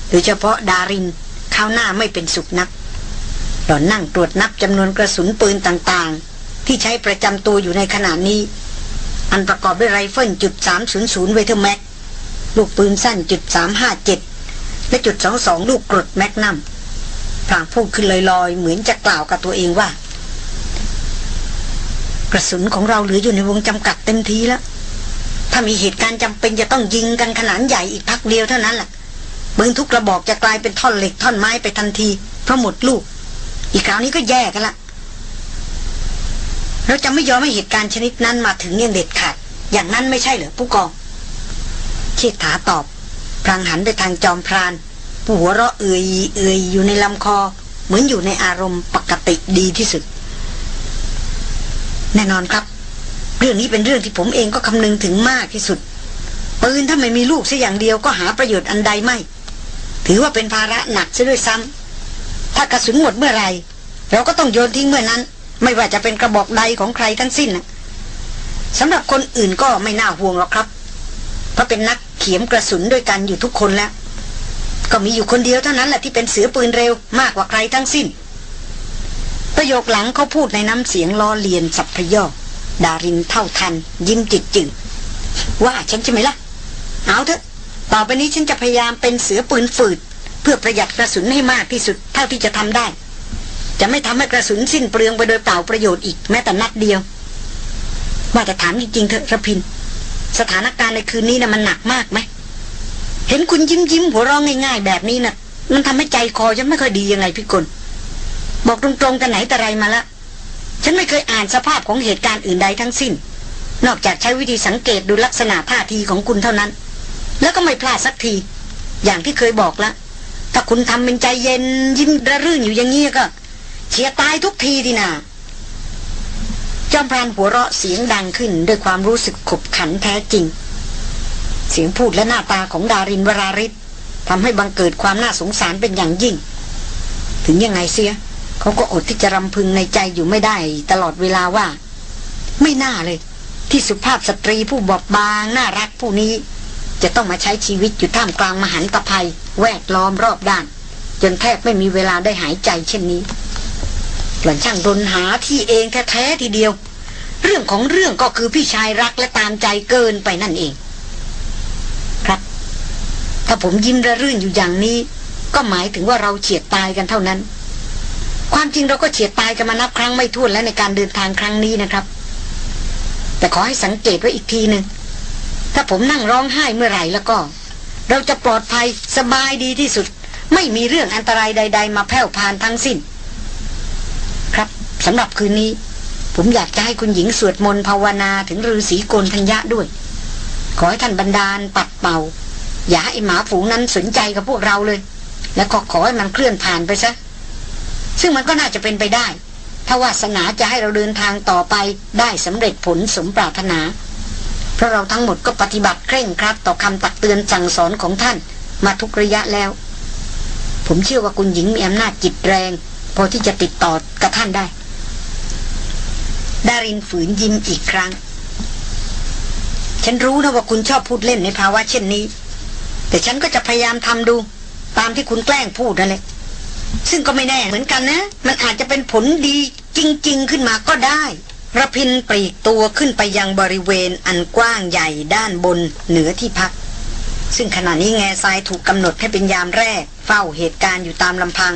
โดยเฉพาะดารินข้าวหน้าไม่เป็นสุขนัก หล่อนนั่งตรวจนับจำนวนกระสุนปืนต่างๆ ที่ใช้ประจำตัวอยู่ในขณะนี้ อันประกอบด้วยไรเฟิลจุด300เวเทอร์แม็กลูกปืนสั้นจุด357 และจุด22 ลูกกรด magnum พลางพูดขึ้นลอยๆ เหมือนจะกล่าวกับตัวเองว่า กระสุนของเราเหลืออยู่ในวงจำกัดเต็มทีแล้ว ถ้ามีเหตุการณ์จำเป็นจะต้องยิงกันขนาดใหญ่อีกพักเดียวเท่านั้นแหละปืนทุกกระบอกจะกลายเป็นท่อนเหล็กท่อนไม้ไปทันทีเพราะหมดลูก อีกคราวนี้ก็แย่กันละ เราจะไม่ยอมให้เหตุการณ์ชนิดนั้นมาถึงอย่างเด็ดขาด อย่างนั้นไม่ใช่เหรอผู้กองเชิดถาตอบ พลางหันไปทางจอมพรานผู้หัวเราะเอื่อยเอื่อยอยู่ในลำคอ เหมือนอยู่ในอารมณ์ปกติดีที่สุด แน่นอนครับ เรื่องนี้เป็นเรื่องที่ผมเองก็คำนึงถึงมากที่สุดปืนถ้าไม่มีลูกสัอย่างเดียวก็หาประโยชน์อันใดไม่ ถือว่าเป็นภาระหนักซะด้วยซ้ำ ถ้ากระสุนหมดเมื่อไหร่ เราก็ต้องโยนทิ้งเมื่อนั้น ไม่ว่าจะเป็นกระบอกใดของใครทั้งสิ้นสำหรับคนอื่นก็ไม่น่าห่วงหรอกครับ เพราะเป็นนักเขียมกระสุนด้วยกันอยู่ทุกคนแล้ว ก็มีอยู่คนเดียวเท่านั้นแหละที่เป็นเสือปืนเร็วมากกว่าใครทั้งสิ้น ประโยคหลังเขาพูดในน้ำเสียงล้อเลียนสับพยอดารินเท่าทัน ยิ้มจิตจืดว่าฉันใช่ไหมล่ะ เอาเถอะ ต่อไปนี้ฉันจะพยายามเป็นเสือปืนฝืด เพื่อประหยัดกระสุนให้มากที่สุดเท่าที่จะทำได้ จะไม่ทำให้กระสุนสิ้นเปลืองไปโดยเปล่าประโยชน์อีกแม้แต่นัดเดียวว่าแต่ถามจริงๆเถอะระพิน สถานการณ์ในคืนนี้นะ่ะมันหนักมากไหมเห็นคุณยิ้มยิ้มหัวเร้องง่าย ๆ แบบนี้นะ่ะ มันทำให้ใจคอฉันไม่ค่อยดียังไงพี่กลบอกตรงๆกันไหนแต่ไรมาละฉันไม่เคยอ่านสภาพของเหตุการณ์อื่นใดทั้งสิ้น นอกจากใช้วิธีสังเกตดูลักษณะท่าทีของคุณเท่านั้น แล้วก็ไม่พลาดสักที อย่างที่เคยบอกละ ถ้าคุณทำเป็นใจเย็นยิ้มระรื่นอยู่อย่างนี้ก็เฉียตายทุกทีดีนาจอมพรานหัวเราะเสียงดังขึ้นด้วยความรู้สึกขบขันแท้จริง เสียงพูดและหน้าตาของดารินวราริศทำให้บังเกิดความน่าสงสารเป็นอย่างยิ่ง ถึงยังไงเสียเขาก็อดที่จะรำพึงในใจอยู่ไม่ได้ตลอดเวลาว่า ไม่น่าเลย ที่สุภาพสตรีผู้บอบบางน่ารักผู้นี้ จะต้องมาใช้ชีวิตอยู่ท่ามกลางมหันตภัย แวดล้อมรอบด้าน จนแทบไม่มีเวลาได้หายใจเช่นนี้หล่อนช่างรนหาที่เองแท้ๆทีเดียว เรื่องของเรื่องก็คือพี่ชายรักและตามใจเกินไปนั่นเอง ครับ ถ้าผมยิ้มระรื่นอยู่อย่างนี้ ก็หมายถึงว่าเราเฉียดตายกันเท่านั้น ความจริงเราก็เฉียดตายกันมานับครั้งไม่ถ้วนแล้วในการเดินทางครั้งนี้นะครับ แต่ขอให้สังเกตไว้อีกทีหนึ่ง ถ้าผมนั่งร้องไห้เมื่อไหร่แล้วก็ เราจะปลอดภัยสบายดีที่สุด ไม่มีเรื่องอันตรายใด ๆ มาแผ่วพานทั้งสิ้น ครับสำหรับคืนนี้ ผมอยากจะให้คุณหญิงสวดมนต์ภาวนาถึงฤาษีโกนธัญญะด้วย ขอให้ท่านบันดาลปัดเป่า อย่าให้หมาฝูงนั้นสนใจกับพวกเราเลย แล้วก็ขอให้มันเคลื่อนผ่านไปซะซึ่งมันก็น่าจะเป็นไปได้ ถ้าวาสนาจะให้เราเดินทางต่อไปได้สำเร็จผลสมปรารถนา เพราะเราทั้งหมดก็ปฏิบัติเคร่งครัดต่อคำตักเตือนสั่งสอนของท่าน มาทุกระยะแล้ว ผมเชื่อว่าคุณหญิงมีอำนาจจิตแรง พอที่จะติดต่อกับท่านได้ ดารินฝืนยิ้มอีกครั้ง ฉันรู้นะว่าคุณชอบพูดเล่นในภาวะเช่นนี้ แต่ฉันก็จะพยายามทำดู ตามที่คุณแกล้งพูดนั่นแหละซึ่งก็ไม่แน่เหมือนกันนะ มันอาจจะเป็นผลดีจริง ๆ ขึ้นมาก็ได้ ระพินปลีกตัวขึ้นไปยังบริเวณอันกว้างใหญ่ด้านบนเหนือที่พัก ซึ่งขณะนี้แง่ทรายถูกกำหนดให้เป็นยามแรก เฝ้าเหตุการณ์อยู่ตามลำพัง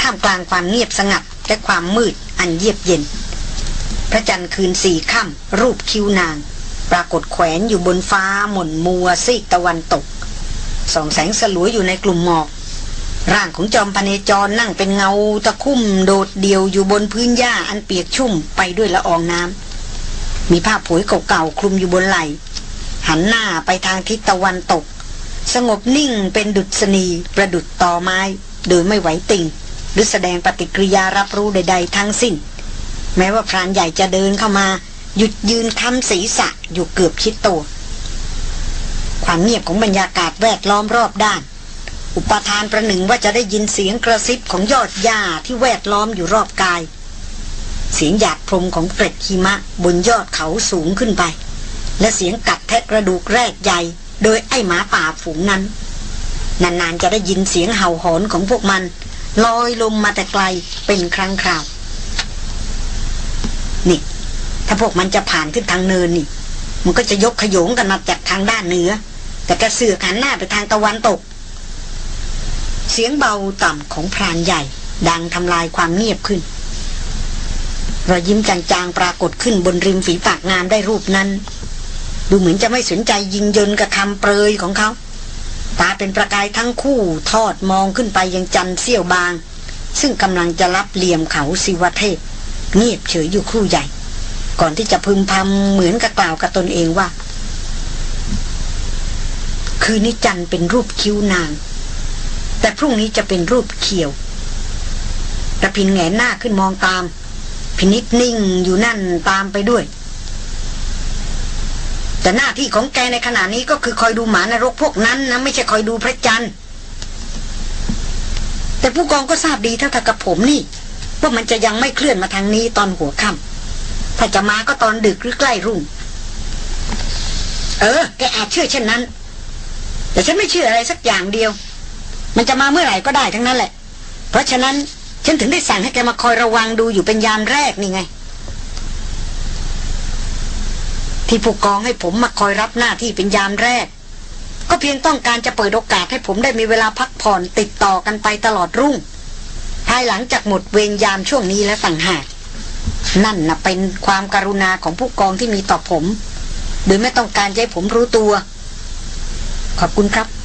ท่ามกลางความเงียบสงัดและความมืดอันเยียบเย็น พระจันทร์คืนสี่ค่ำรูปคิ้วนาง ปรากฏแขวนอยู่บนฟ้าหม่นมัวซีกตะวันตกส่องแสงสลัวอยู่ในกลุ่มหมอก ร่างของจอมพเนจรนั่งเป็นเงาตะคุ่มโดดเดี่ยวอยู่บนพื้นหญ้าอันเปียกชุ่มไปด้วยละอองน้ำ มีผ้าผุยเก่าๆคลุมอยู่บนไหล่ หันหน้าไปทางทิศตะวันตก สงบนิ่งเป็นดุษณีประดุดตอไม้ โดยไม่ไหวติงหรือแสดงปฏิกิริยารับรู้ใด ๆ ทั้งสิ้น แม้ว่าพรานใหญ่จะเดินเข้ามา หยุดยืนคำศีรษะอยู่เกือบชิดตัวความเงียบของบรรยากาศแวดล้อมรอบด้าน อุปทานประหนึ่งว่าจะได้ยินเสียงกระซิบของยอดหญ้าที่แวดล้อมอยู่รอบกาย เสียงหยาดพรมของเกร็ดหิมะบนยอดเขาสูงขึ้นไป และเสียงกัดแทะกระดูกแรกใหญ่ โดยไอหมาป่าฝูงนั้น นานๆจะได้ยินเสียงเห่าหอนของพวกมันลอยลมมาแต่ไกลเป็นครั้งคราว นี่ ถ้าพวกมันจะผ่านขึ้นทางเนินนี่ มันก็จะยกขยงกันมาจากทางด้านเหนือ แต่กระเสือกหันหน้าไปทางตะวันตก เสียงเบาต่ำของพรานใหญ่ ดังทำลายความเงียบขึ้นรอยยิ้มจางๆปรากฏขึ้นบนริมฝีปากงามได้รูปนั้น ดูเหมือนจะไม่สนใจยิงยนกับคำเปรยของเขาตาเป็นประกายทั้งคู่ทอดมองขึ้นไปยังจันเสี้ยวบาง ซึ่งกำลังจะรับเหลี่ยมเขาสิวเทพ เงียบเฉยอยู่ครู่ใหญ่ ก่อนที่จะพึมพำเหมือนกับกล่าวกับตนเองว่า คืนนี้จันเป็นรูปคิ้วนาง แต่พรุ่งนี้จะเป็นรูปเขียวกระพินแงหน้าขึ้นมองตาม พินิษนิ่งอยู่นั่นตามไปด้วย แต่หน้าที่ของแกในขณะนี้ก็คือคอยดูหมานรกพวกนั้นนะไม่ใช่คอยดูพระจันทร์แต่ผู้กองก็ทราบดีเท่ากับผมนี่ว่ามันจะยังไม่เคลื่อนมาทางนี้ตอนหัวค่ำถ้าจะมาก็ตอนดึกหรือใกล้รุ่ง เออ แกอาจเชื่อเช่นนั้น แต่ฉันไม่เชื่ออะไรสักอย่างเดียว มันจะมาเมื่อไหร่ก็ได้ทั้งนั้นแหละ เพราะฉะนั้นฉันถึงได้สั่งให้แกมาคอยระวังดูอยู่เป็นยามแรกนี่ไง ที่ผู้กองให้ผมมาคอยรับหน้าที่เป็นยามแรก ก็เพียงต้องการจะเปิดโอกาสให้ผมได้มีเวลาพักผ่อนติดต่อกันไปตลอดรุ่ง ภายหลังจากหมดเวรยามช่วงนี้แล้วต่งหากนั่นนะเป็นความการุณาของผู้กองที่มีต่อผม โดยไม่ต้องการให้ผมรู้ตัว ขอบคุณครับ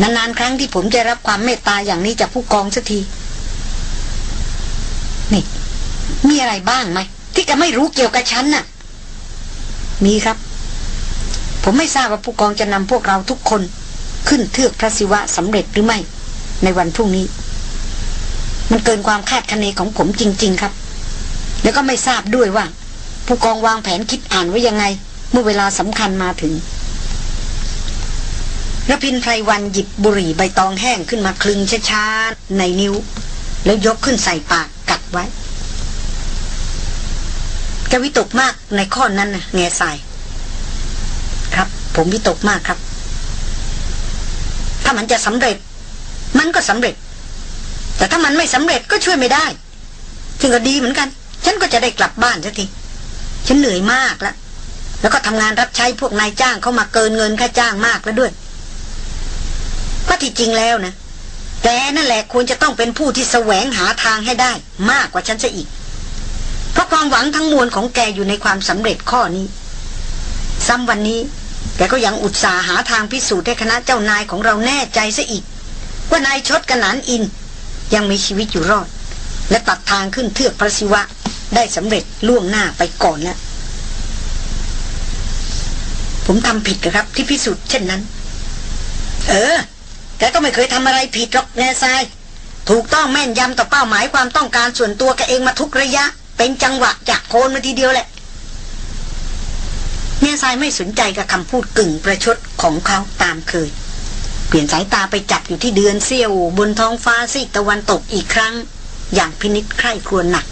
นานๆครั้งที่ผมจะรับความเมตตาอย่างนี้จากผู้กองสักที นี่ มีอะไรบ้างไหม ที่แกไม่รู้เกี่ยวกับฉันน่ะ มีครับ ผมไม่ทราบว่าผู้กองจะนำพวกเราทุกคน ขึ้นเทือกพระศิวะสำเร็จหรือไม่ ในวันพรุ่งนี้ มันเกินความคาดคะเนของผมจริง ๆ ครับ แล้วก็ไม่ทราบด้วยว่า ผู้กองวางแผนคิดอ่านไว้ยังไง เมื่อเวลาสำคัญมาถึง รพินไพรวันหยิบบุหรี่ใบตองแห้งขึ้นมาคลึงช้าๆในนิ้ว แล้วยกขึ้นใส่ปากกัดไว้แกวิตกมากในข้อนั้นนะแง่ใส่ครับ ผมวิตกมากครับ ถ้ามันจะสำเร็จ มันก็สำเร็จ แต่ถ้ามันไม่สำเร็จก็ช่วยไม่ได้ถึงก็ดีเหมือนกัน ฉันก็จะได้กลับบ้านสักทีฉันเหนื่อยมากแล้วแล้วก็ทำงานรับใช้พวกนายจ้างเข้ามาเกินเงินค่าจ้างมากแล้วด้วย ก็ที่จริงแล้วนะ แกนั่นแหละควรจะต้องเป็นผู้ที่แสวงหาทางให้ได้ มากกว่าฉันซะอีก เพราะความหวังทั้งมวลของแกอยู่ในความสำเร็จข้อนี้ ซ้ำวันนี้ แกก็ยังอุตส่าห์หาทางพิสูจน์ให้คณะเจ้านายของเราแน่ใจซะอีก ว่านายชดกระนานอิน ยังมีชีวิตอยู่รอด และตัดทางขึ้นเทือกพระศิวะได้สำเร็จล่วงหน้าไปก่อนแล้วผมทำผิดครับที่พิสูจน์เช่นนั้น เออ แกก็ไม่เคยทำอะไรผิดหรอกแง่ทราย ถูกต้องแม่นยำต่อเป้าหมายความต้องการส่วนตัวแกเองมาทุกระยะ เป็นจังหวะจากโคนมาทีเดียวแหละแง่ทรายไม่สนใจกับคำพูดกึ่งประชดของเขาตามเคย เปลี่ยนสายตาไปจับอยู่ที่เดือนเสี้ยว บนท้องฟ้าซีกตะวันตกอีกครั้ง อย่างพินิษใคร่ครวญหนัก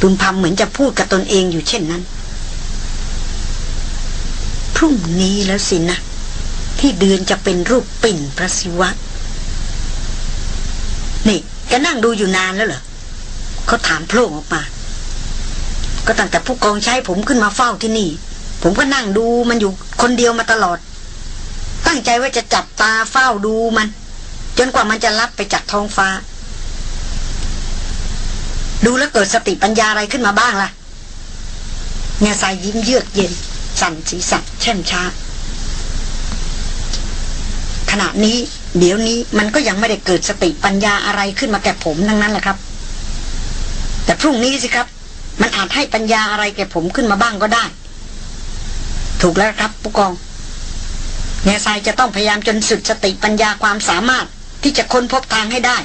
ตุนพำเหมือนจะพูดกับตนเองอยู่เช่นนั้น พรุ่งนี้แล้วสินะ ที่เดือนจะเป็นรูปปิ่นพระศิวะ นี่แกนั่งดูอยู่นานแล้วเหรอเขาถามโพล่งออกมา ก็ตั้งแต่ผู้กองใช้ผมขึ้นมาเฝ้าที่นี่ ผมก็นั่งดูมันอยู่คนเดียวมาตลอด ตั้งใจว่าจะจับตาเฝ้าดูมัน จนกว่ามันจะลับไปจากท้องฟ้า ดูแล้วเกิดสติปัญญาอะไรขึ้นมาบ้างล่ะเงาสายยิ้มเยือกเย็น สั่นศีรษะแช่มช้า ขณะนี้ เดี๋ยวนี้มันก็ยังไม่ได้เกิดสติปัญญาอะไรขึ้นมาแก่ผมทั้งนั้นแหละครับ แต่พรุ่งนี้สิครับ มันอาจให้ปัญญาอะไรแก่ผมขึ้นมาบ้างก็ได้ ถูกแล้วครับผู้กองแง่ทรายจะต้องพยายามจนสุดสติปัญญาความสามารถที่จะค้นพบทางให้ได้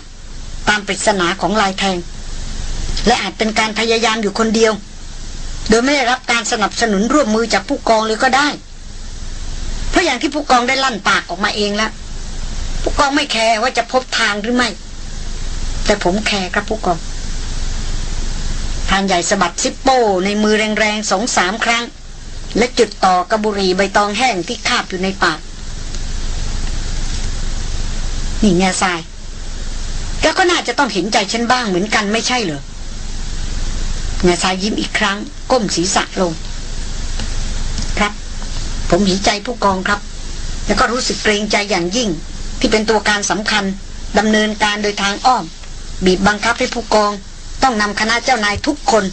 ตามปริศนาของลายแทง และอาจเป็นการพยายามอยู่คนเดียว โดยไม่ได้รับการสนับสนุนร่วมมือจากผู้กองเลยก็ได้ ราะอย่างที่ผู้กองได้ลั่นปากออกมาเองแล้วผู้กองไม่แคร์ว่าจะพบทางหรือไม่ แต่ผมแคร์ครับผู้กองทานใหญ่สะบัดซิปโป้ในมือแรงๆสองสามครั้ง และจุดต่อกระบุหรีใบตองแห้งที่คาบอยู่ในปากนี่แง่ทรายแกก็น่าจะต้องเห็นใจฉันบ้างเหมือนกันไม่ใช่เหรอแง่ทรายยิ้มอีกครั้ง ก้มศีรษะลง ผมเห็นใจผู้กองครับ แล้วก็รู้สึกเกรงใจอย่างยิ่ง ที่เป็นตัวการสำคัญดำเนินการโดยทางอ้อม บีบบังคับให้ผู้กอง ต้องนำคณะเจ้านายทุกคน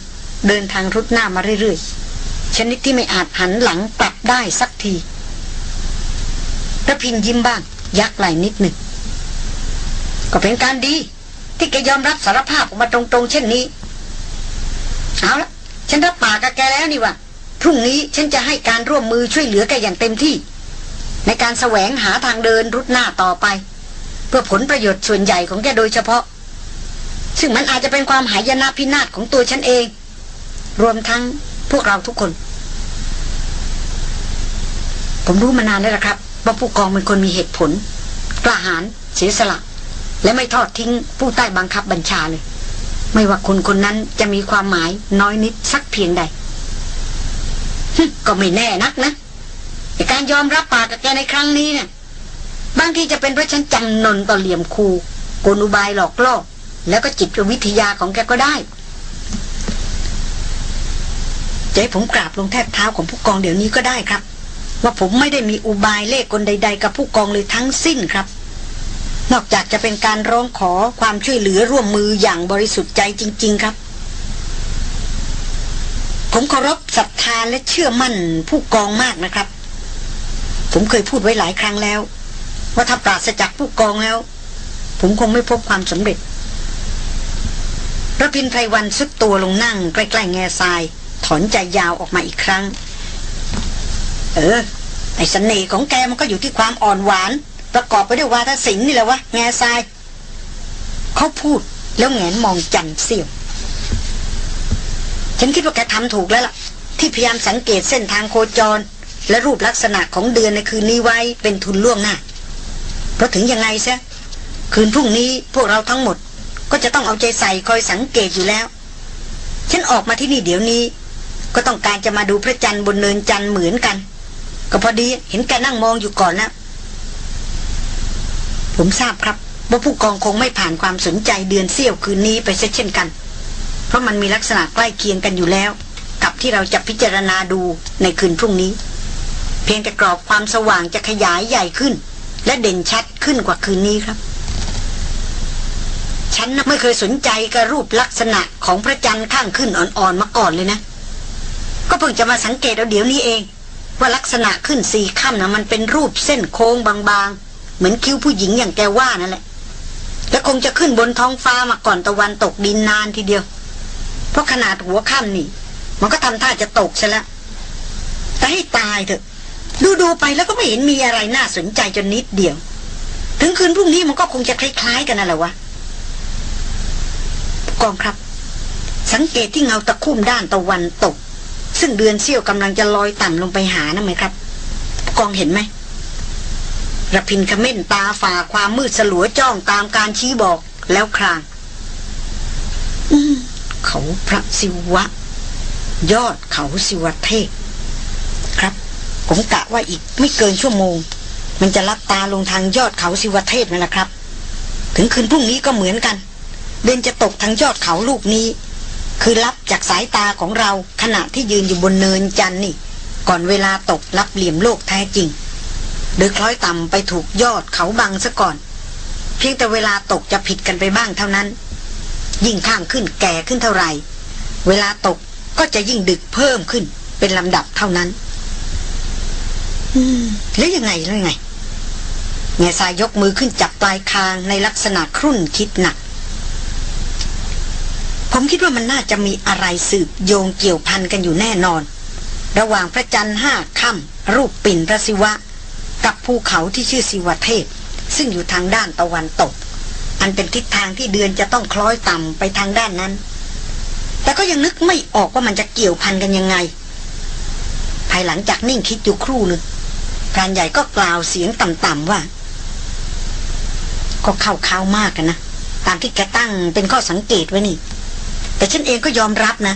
เดินทางรุดหน้ามาเรื่อยๆ ชนิดที่ไม่อาจหันหลังกลับได้สักทีระพินยิ้มบ้าง ยักไหล่นิดหนึ่ง ก็เป็นการดี ที่แกยอมรับสารภาพออกมาตรงๆ เช่นนี้ เอาละฉันรับปากกับแกแล้วนี่ว่า รุ่งนี้ฉันจะให้การร่วมมือช่วยเหลือแกอย่างเต็มที่ ในการแสวงหาทางเดินรุดหน้าต่อไป เพื่อผลประโยชน์ส่วนใหญ่ของแกโดยเฉพาะ ซึ่งมันอาจจะเป็นความหายนะพินาศของตัวฉันเอง รวมทั้งพวกเราทุกคน ผมรู้มานานแล้วละครับ ว่าผู้กองเป็นคนมีเหตุผล กล้าหาญเสียสละ และไม่ทอดทิ้งผู้ใต้บังคับบัญชาเลย ไม่ว่าคนคนนั้นจะมีความหมายน้อยนิดสักเพียงใด ก็ไม่แน่นักนะแต่การยอมรับปากกับแกในครั้งนี้เนี่ยบางทีจะเป็นเพราะฉันจำนนต่อเหลี่ยมคูกลอุบายหลอกล่อแล้วก็จิตวิทยาของแกก็ได้จะให้ผมกราบลงแทบเท้าของผู้กองเดี๋ยวนี้ก็ได้ครับ ว่าผมไม่ได้มีอุบายเล่กลใด ๆ กับผู้กองเลยทั้งสิ้นครับ นอกจากจะเป็นการร้องขอความช่วยเหลือร่วมมืออย่างบริสุทธิ์ใจจริง ๆ ครับ ผมเคารพศรัทธาและเชื่อมั่นผู้กองมากนะครับ ผมเคยพูดไว้หลายครั้งแล้ว ว่าถ้าปราศจากผู้กองแล้ว ผมคงไม่พบความสำเร็จระพินไพรวันซุดตัวลงนั่งใกล้ๆแง่ทราย ถอนใจยาวออกมาอีกครั้ง เออไอสเสน่ห์ของแกมันก็อยู่ที่ความอ่อนหวาน ประกอบไปด้วยวาทศิลป์นี่แหละวะแง่ทราย เขาพูดแล้วแงนมองจันเสียว ฉันคิดว่าแกทำถูกแล้วล่ะ ที่พยายามสังเกตเส้นทางโคจร และรูปลักษณะของเดือนในคืนนี้ไว้เป็นทุนล่วงหน้า เพราะถึงยังไงซะคืนพรุ่งนี้พวกเราทั้งหมด ก็จะต้องเอาใจใส่คอยสังเกตอยู่แล้ว ฉันออกมาที่นี่เดี๋ยวนี้ ก็ต้องการจะมาดูพระจันทร์บนเนินจันทร์เหมือนกัน ก็พอดีเห็นแกนั่งมองอยู่ก่อนนะผมทราบครับว่าผู้กองคงไม่ผ่านความสนใจเดือนเสี้ยวคืนนี้ไปเช่นกัน เพราะมันมีลักษณะใกล้เคียงกันอยู่แล้ว กับที่เราจะพิจารณาดูในคืนพรุ่งนี้ เพียงแต่กรอบความสว่างจะขยายใหญ่ขึ้น และเด่นชัดขึ้นกว่าคืนนี้ครับ ฉันไม่เคยสนใจกับรูปลักษณะของพระจันทร์ข้างขึ้นอ่อนๆมาก่อนเลยนะ ก็เพิ่งจะมาสังเกตเอาเดี๋ยวนี้เอง ว่าลักษณะขึ้นสี่ข้ามนะมันเป็นรูปเส้นโค้งบางๆ เหมือนคิ้วผู้หญิงอย่างแกว่านั่นแหละและคงจะขึ้นบนท้องฟ้ามาก่อนตะวันตกดินนานทีเดียว เพราะขนาดหัวค่ำนี่ มันก็ทำท่าจะตกซะแล้ว แต่ให้ตายเถอะ ดูดูๆไปแล้วก็ไม่เห็นมีอะไรน่าสนใจจนนิดเดียว ถึงคืนพรุ่งนี้มันก็คงจะคล้าย ๆ กันนั่นแหละวะกองครับ สังเกตที่เงาตะคุ่มด้านตะวันตก ซึ่งเดือนเสี้ยวกำลังจะลอยต่ำลงไปหานะไหมครับ กองเห็นไหมระพินขม้นตาฝ่าความมืดสลัวจ้องตามการชี้บอกแล้วคราง อืม เขาพระศิวะ ยอดเขาศิวเทพครับ ผมกะว่าอีกไม่เกินชั่วโมง มันจะลับตาลงทางยอดเขาศิวเทพนั่นแหละครับ ถึงคืนพรุ่งนี้ก็เหมือนกันเดินจะตกทางยอดเขาลูกนี้ คือรับจากสายตาของเราขณะที่ยืนอยู่บนเนินจันนี่ ก่อนเวลาตกรับเหลี่ยมโลกแท้จริงโดยคล้อยต่ำไปถูกยอดเขาบังซะก่อน เพียงแต่เวลาตกจะผิดกันไปบ้างเท่านั้น ยิ่งข้างขึ้นแก่ขึ้นเท่าไหร่ เวลาตกก็จะยิ่งดึกเพิ่มขึ้นเป็นลำดับเท่านั้น อืม แล้วยังไงแล้วยังไงเงยสายยกมือขึ้นจับปลายคางในลักษณะครุ่นคิดหนัก ผมคิดว่ามันน่าจะมีอะไรสืบโยงเกี่ยวพันกันอยู่แน่นอน ระหว่างพระจันทร์ห้าค่ำรูปปิ่นพระศิวะ กับภูเขาที่ชื่อศิวเทพ ซึ่งอยู่ทางด้านตะวันตก อันเป็นทิศทางที่เดือนจะต้องคล้อยต่ำไปทางด้านนั้น แต่ก็ยังนึกไม่ออกว่ามันจะเกี่ยวพันกันยังไง ภายหลังจากนิ่งคิดอยู่ครู่หนึ่งพรานใหญ่ก็กล่าวเสียงต่ำๆว่า ก็เข้าข้าวมากกันนะ ตามที่แกตั้งเป็นข้อสังเกตไว้นี่ แต่ฉันเองก็ยอมรับนะ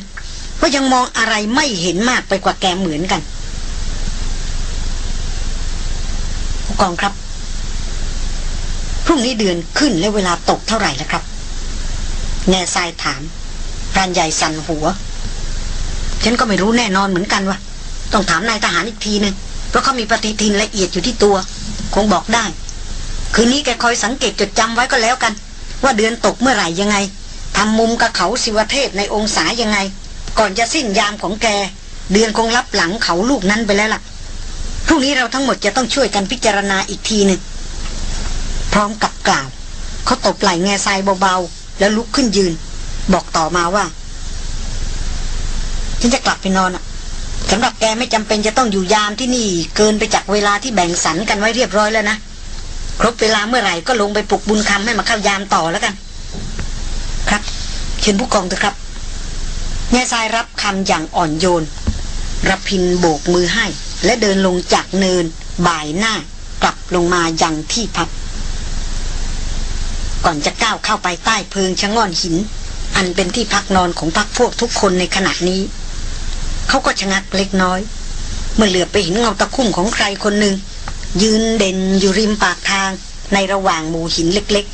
ว่ายังมองอะไรไม่เห็นมากไปกว่าแกเหมือนกันผู้กองครับ รุ่งนี้เดือนขึ้นและเวลาตกเท่าไหร่แล้วครับ แง่ทรายถามพรานใหญ่สั่นหัว ฉันก็ไม่รู้แน่นอนเหมือนกันวะต้องถามนายทหารอีกทีหนึงเพราะเขามีปฏิทินละเอียดอยู่ที่ตัว คงบอกได้ คืนนี้แกคอยสังเกตจดจำไว้ก็แล้วกัน ว่าเดือนตกเมื่อไหร่ยังไงทำมุมกับเขาสิวเทพในองศายังไง ก่อนจะสิ้นยามของแก เดือนคงรับหลังเขาลูกนั้นไปแล้วล่ะพรุ่งนี้เราทั้งหมดจะต้องช่วยกันพิจารณาอีกทีหนึ่ง พร้อมกับกล่าวเขาตบไหล่แง่ทรายเบาๆ แล้วลุกขึ้นยืน บอกต่อมาว่า ฉันจะกลับไปนอนอะสำหรับแกไม่จำเป็นจะต้องอยู่ยามที่นี่ เกินไปจากเวลาที่แบ่งสรรกันไว้เรียบร้อยแล้วนะ ครบเวลาเมื่อไหร่ก็ลงไปปลุกบุญคำให้มาเข้ายามต่อแล้วกัน ครับ เชิญผู้กองเถอะครับแง่ทรายรับคำอย่างอ่อนโยนรับพินโบกมือให้ และเดินลงจากเนิน บ่ายหน้ากลับลงมาอยังที่พัก ก่อนจะก้าวเข้าไปใต้เพิงชะง่อนหิน อันเป็นที่พักนอนของพักพวกทุกคนในขณะนี้ เขาก็ชะงักเล็กน้อย เมื่อเหลือบไปเห็นเงาตะคุ่มของใครคนหนึ่ง ยืนเด่นอยู่ริมปากทางในระหว่างหมู่หินเล็ก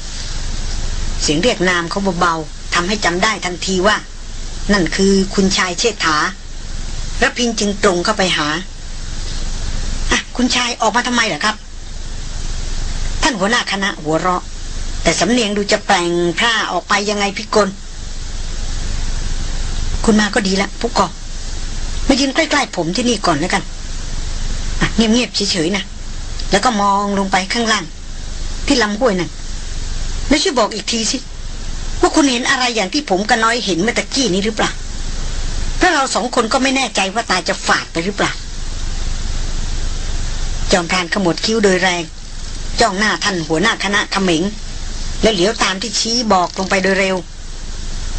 ๆ เสียงเรียกนามเขาเบาๆทำให้จำได้ทันทีว่า นั่นคือคุณชายเชษฐาระพินจึงตรงเข้าไปหาอะคุณชายออกมาทำไมเหรอครับ ท่านหัวหน้าคณะหัวเราะ แต่สำเนียงดูจะแปลงพร่าออกไปยังไงพิกล คุณมาก็ดีละผู้กองมายืนใกล้ๆผมที่นี่ก่อนแล้วกันอะเงียบๆเฉยๆนะแล้วก็มองลงไปข้างล่าง ที่ลำห้วยนั่นแล้วช่วยบอกอีกทีสิ ว่าคุณเห็นอะไรอย่างที่ผมกับน้อยเห็นเมื่อตะกี้นี้หรือเปล่าเพราะเราสองคนก็ไม่แน่ใจว่าตาจะฝาดไปหรือเปล่า จอมพรานขมวดคิ้วโดยแรง จ้องหน้าท่านหัวหน้าคณะขมิง แล้วเหลียวตามที่ชี้บอกลงไปโดยเร็ว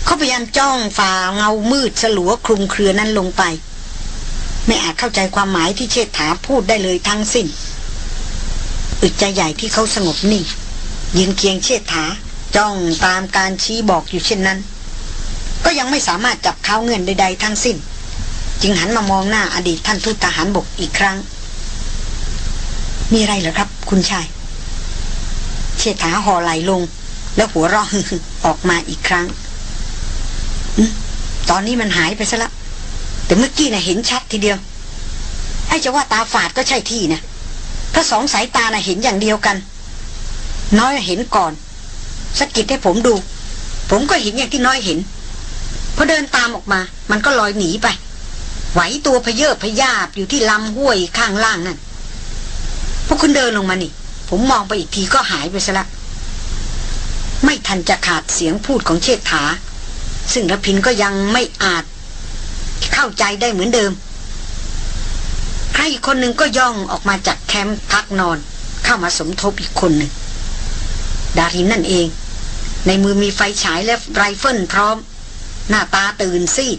เขาพยายามจ้องฝ่าเงามืดสลัวคลุมเครือนั้นลงไป ไม่อาจเข้าใจความหมายที่เชษฐาพูดได้เลยทั้งสิ้นอึดใจใหญ่ที่เขาสงบนิ่งยืนเคียงเชษฐาจ้องตามการชี้บอกอยู่เช่นนั้น ก็ยังไม่สามารถจับเขาเงินใดๆทั้งสิ้น จึงหันมามองหน้าอดีตท่านทูตทหารบกอีกครั้ง มีอะไรเหรอครับ คุณชาย เชษฐาห่อไหลลง แล้วหัวเราะออกมาอีกครั้งตอนนี้มันหายไปซะละแต่เมื่อกี้น่ะเห็นชัดทีเดียว ไอ้จะว่าตาฝาดก็ใช่ที่นะถ้าสองสายตาน่ะเห็นอย่างเดียวกัน น้อยเห็นก่อนสกิดให้ผมดู ผมก็เห็นอย่างที่น้อยเห็นพอเดินตามออกมา มันก็ลอยหนีไป ไหวตัวพเยอพยาบอยู่ที่ลำห้วยข้างล่างนั่นพอคุณเดินลงมานี่ ผมมองไปอีกทีก็หายไปซะละไม่ทันจะขาดเสียงพูดของเชษฐา ซึ่งระพินก็ยังไม่อาจ เข้าใจได้เหมือนเดิม ใครอีกคนหนึ่งก็ย่องออกมาจากแคมป์พักนอน เข้ามาสมทบอีกคนหนึ่ง ดารินนั่นเอง ในมือมีไฟฉายและไรเฟิลพร้อม หน้าตาตื่นซีด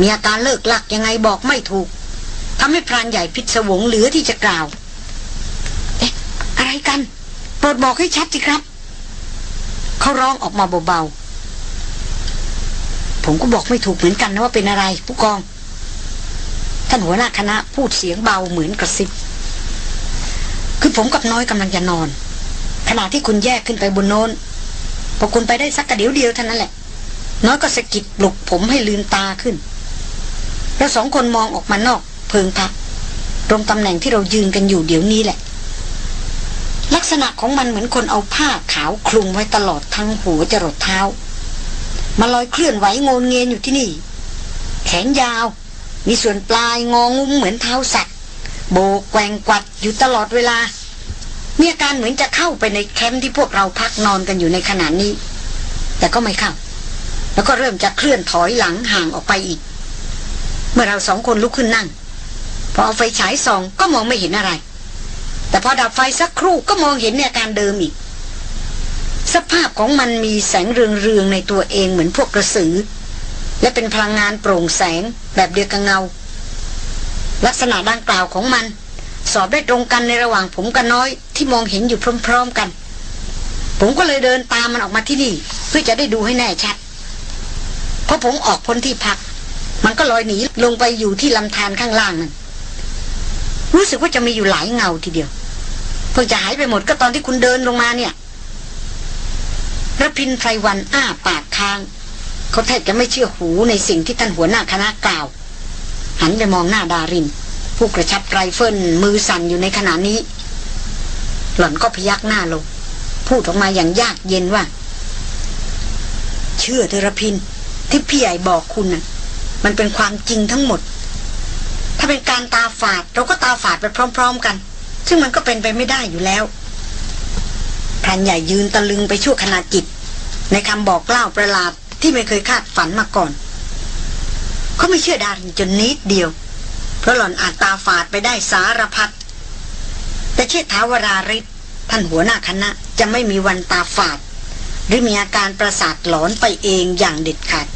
มีอาการเลิกลักยังไงบอกไม่ถูกทำให้พรานใหญ่พิศวงเหลือที่จะกล่าว กัน โปรดบอกให้ชัดสิครับ เขาร้องออกมาเบาๆ ผมก็บอกไม่ถูกเหมือนกันนะว่าเป็นอะไร ผู้กอง ท่านหัวหน้าคณะพูดเสียงเบาเหมือนกระซิบ คือผมกับน้อยกำลังจะนอน ขณะที่คุณแยกขึ้นไปบนโน้นพอคุณไปได้สักกระเดียวเดียวเท่านั้นแหละ น้อยก็สะกิดปลุกผมให้ลืมตาขึ้น แล้วสองคนมองออกมานอก เพิงพักตรงตำแหน่งที่เรายืนกันอยู่เดี๋ยวนี้แหละ ลักษณะของมันเหมือนคนเอาผ้าขาวคลุมไว้ตลอดทั้งหัวจรดเท้ามาลอยเคลื่อนไหวงนเงียนอยู่ที่นี่ แขนยาว มีส่วนปลายงองุ้มเหมือนเท้าสัตว์ โบกแกว่งกวัดอยู่ตลอดเวลา มีอาการเหมือนจะเข้าไปในแคมป์ที่พวกเราพักนอนกันอยู่ในขณะนี้ แต่ก็ไม่เข้า แล้วก็เริ่มจะเคลื่อนถอยหลังห่างออกไปอีก เมื่อเราสองคนลุกขึ้นนั่ง พอเอาไฟฉายส่องก็มองไม่เห็นอะไร แต่พอดับไฟสักครู่ก็มองเห็นในอาการเดิมอีก สภาพของมันมีแสงเรืองๆในตัวเองเหมือนพวกกระสือ และเป็นพลังงานโปร่งแสงแบบเดียวกับเงา ลักษณะดังกล่าวของมัน สอบได้ตรงกันในระหว่างผมกับน้อยที่มองเห็นอยู่พร้อม ๆกัน ผมก็เลยเดินตามมันออกมาที่นี่ เพื่อจะได้ดูให้แน่ชัดพอผมออกพ้นที่พัก มันก็ลอยหนีลงไปอยู่ที่ลำธารข้างล่างนั่นรู้สึกว่าจะมีอยู่หลายเงาทีเดียว เพิ่งจะหายไปหมดก็ตอนที่คุณเดินลงมาเนี่ยระพินไพรวันอ้าปากค้าง เขาแทบจะไม่เชื่อหูในสิ่งที่ท่านหัวหน้าคณะกล่าว หันไปมองหน้าดาริน ผู้กระชับไรเฟิลมือสั่นอยู่ในขณะนี้ หล่อนก็พยักหน้าลง พูดออกมาอย่างยากเย็นว่า เชื่อเทระพินที่พี่ใหญ่บอกคุณน่ะ มันเป็นความจริงทั้งหมด ถ้าเป็นการตาฝาดเราก็ตาฝาดไปพร้อม ๆ กัน ซึ่งมันก็เป็นไปไม่ได้อยู่แล้วพรานใหญ่ยืนตะลึงไปชั่วขณะจิต ในคำบอกเล่าประหลาดที่ไม่เคยคาดฝันมาก่อน เขาไม่เชื่อดารินจนนิดเดียว เพราะหล่อนอาจตาฝาดไปได้สารพัดแต่เชษฐาวราริศท่านหัวหน้าคณะจะไม่มีวันตาฝาด หรือมีอาการประสาทหลอนไปเองอย่างเด็ดขาด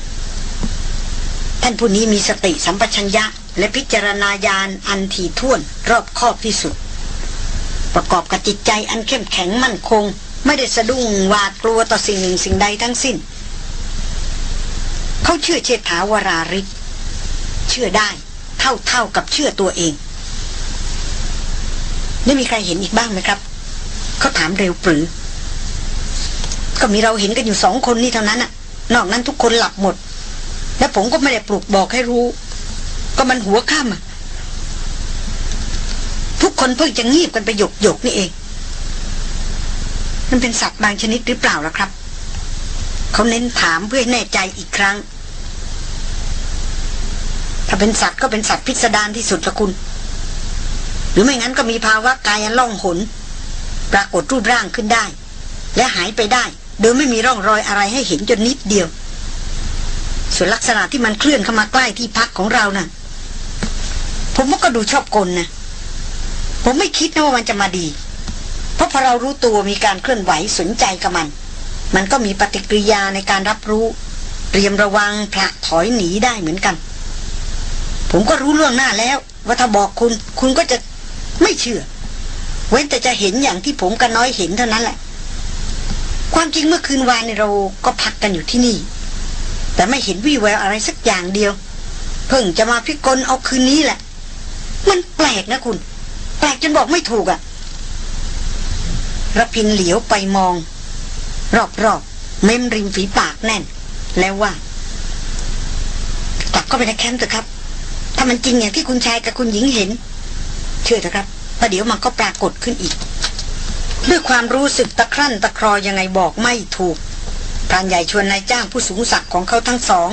ท่านผู้นี้มีสติสัมปชัญญะและพิจารณาญาณอันถี่ถ้วนรอบคอบที่สุด ประกอบกับจิตใจอันเข้มแข็งมั่นคง ไม่ได้สะดุ้งหวาดกลัวต่อสิ่งหนึ่งสิ่งใดทั้งสิ้น เขาเชื่อเชษฐาวราริศเชื่อได้เท่าเท่ากับเชื่อตัวเองได้มีใครเห็นอีกบ้างไหมครับ เขาถามเร็วปรือ ก็มีเราเห็นกันอยู่สองคนนี่เท่านั้นน่ะนอกนั้นทุกคนหลับหมด และผมก็ไม่ได้ปลุกบอกให้รู้ ก็มันหัวค่ำอะ ทุกคนเพิ่งจะงีบกันไปหยกหยกนี่เอง มันเป็นสัตว์บางชนิดหรือเปล่าล่ะครับ เขาเน้นถามเพื่อแน่ใจอีกครั้ง ถ้าเป็นสัตว์ก็เป็นสัตว์พิสดารที่สุดละคุณ หรือไม่งั้นก็มีภาวะกายล่องหน ปรากฏรูปร่างขึ้นได้ และหายไปได้ โดยไม่มีร่องรอยอะไรให้เห็นจนนิดเดียว ส่วนลักษณะที่มันเคลื่อนเข้ามาใกล้ที่พักของเรานะ่ะผมว่าก็ดูชอบกลนะ ผมไม่คิดนะว่ามันจะมาดี เพราะพอเรารู้ตัวมีการเคลื่อนไหวสนใจกับมัน มันก็มีปฏิกิริยาในการรับรู้ เตรียมระวังผลักถอยหนีได้เหมือนกัน ผมก็รู้ล่วงหน้าแล้ว ว่าถ้าบอกคุณคุณก็จะไม่เชื่อ เว้นแต่จะเห็นอย่างที่ผมกับน้อยเห็นเท่านั้นแหละ ความจริงเมื่อคืนวานเนี่ยเราก็พักกันอยู่ที่นี่ แต่ไม่เห็นวี่แววอะไรสักอย่างเดียว เพิ่งจะมาพิกลเอาคืนนี้แหละ มันแปลกนะคุณ ลกจนบอกไม่ถูกอะระพินเหลียวไปมอง รอบๆเม้มริมฝีปากแน่น แล้วว่ากลับเข้าไปในแคมป์เถอะครับ ถ้ามันจริงอย่างที่คุณชายกับคุณหญิงเห็น เชื่อเถอะครับประเดี๋ยวมันก็ปรากฏขึ้นอีก ด้วยความรู้สึกตะครั่นตะครอยังไงบอกไม่ถูกพรานใหญ่ชวนนายจ้างผู้สูงศักดิ์ของเขาทั้งสอง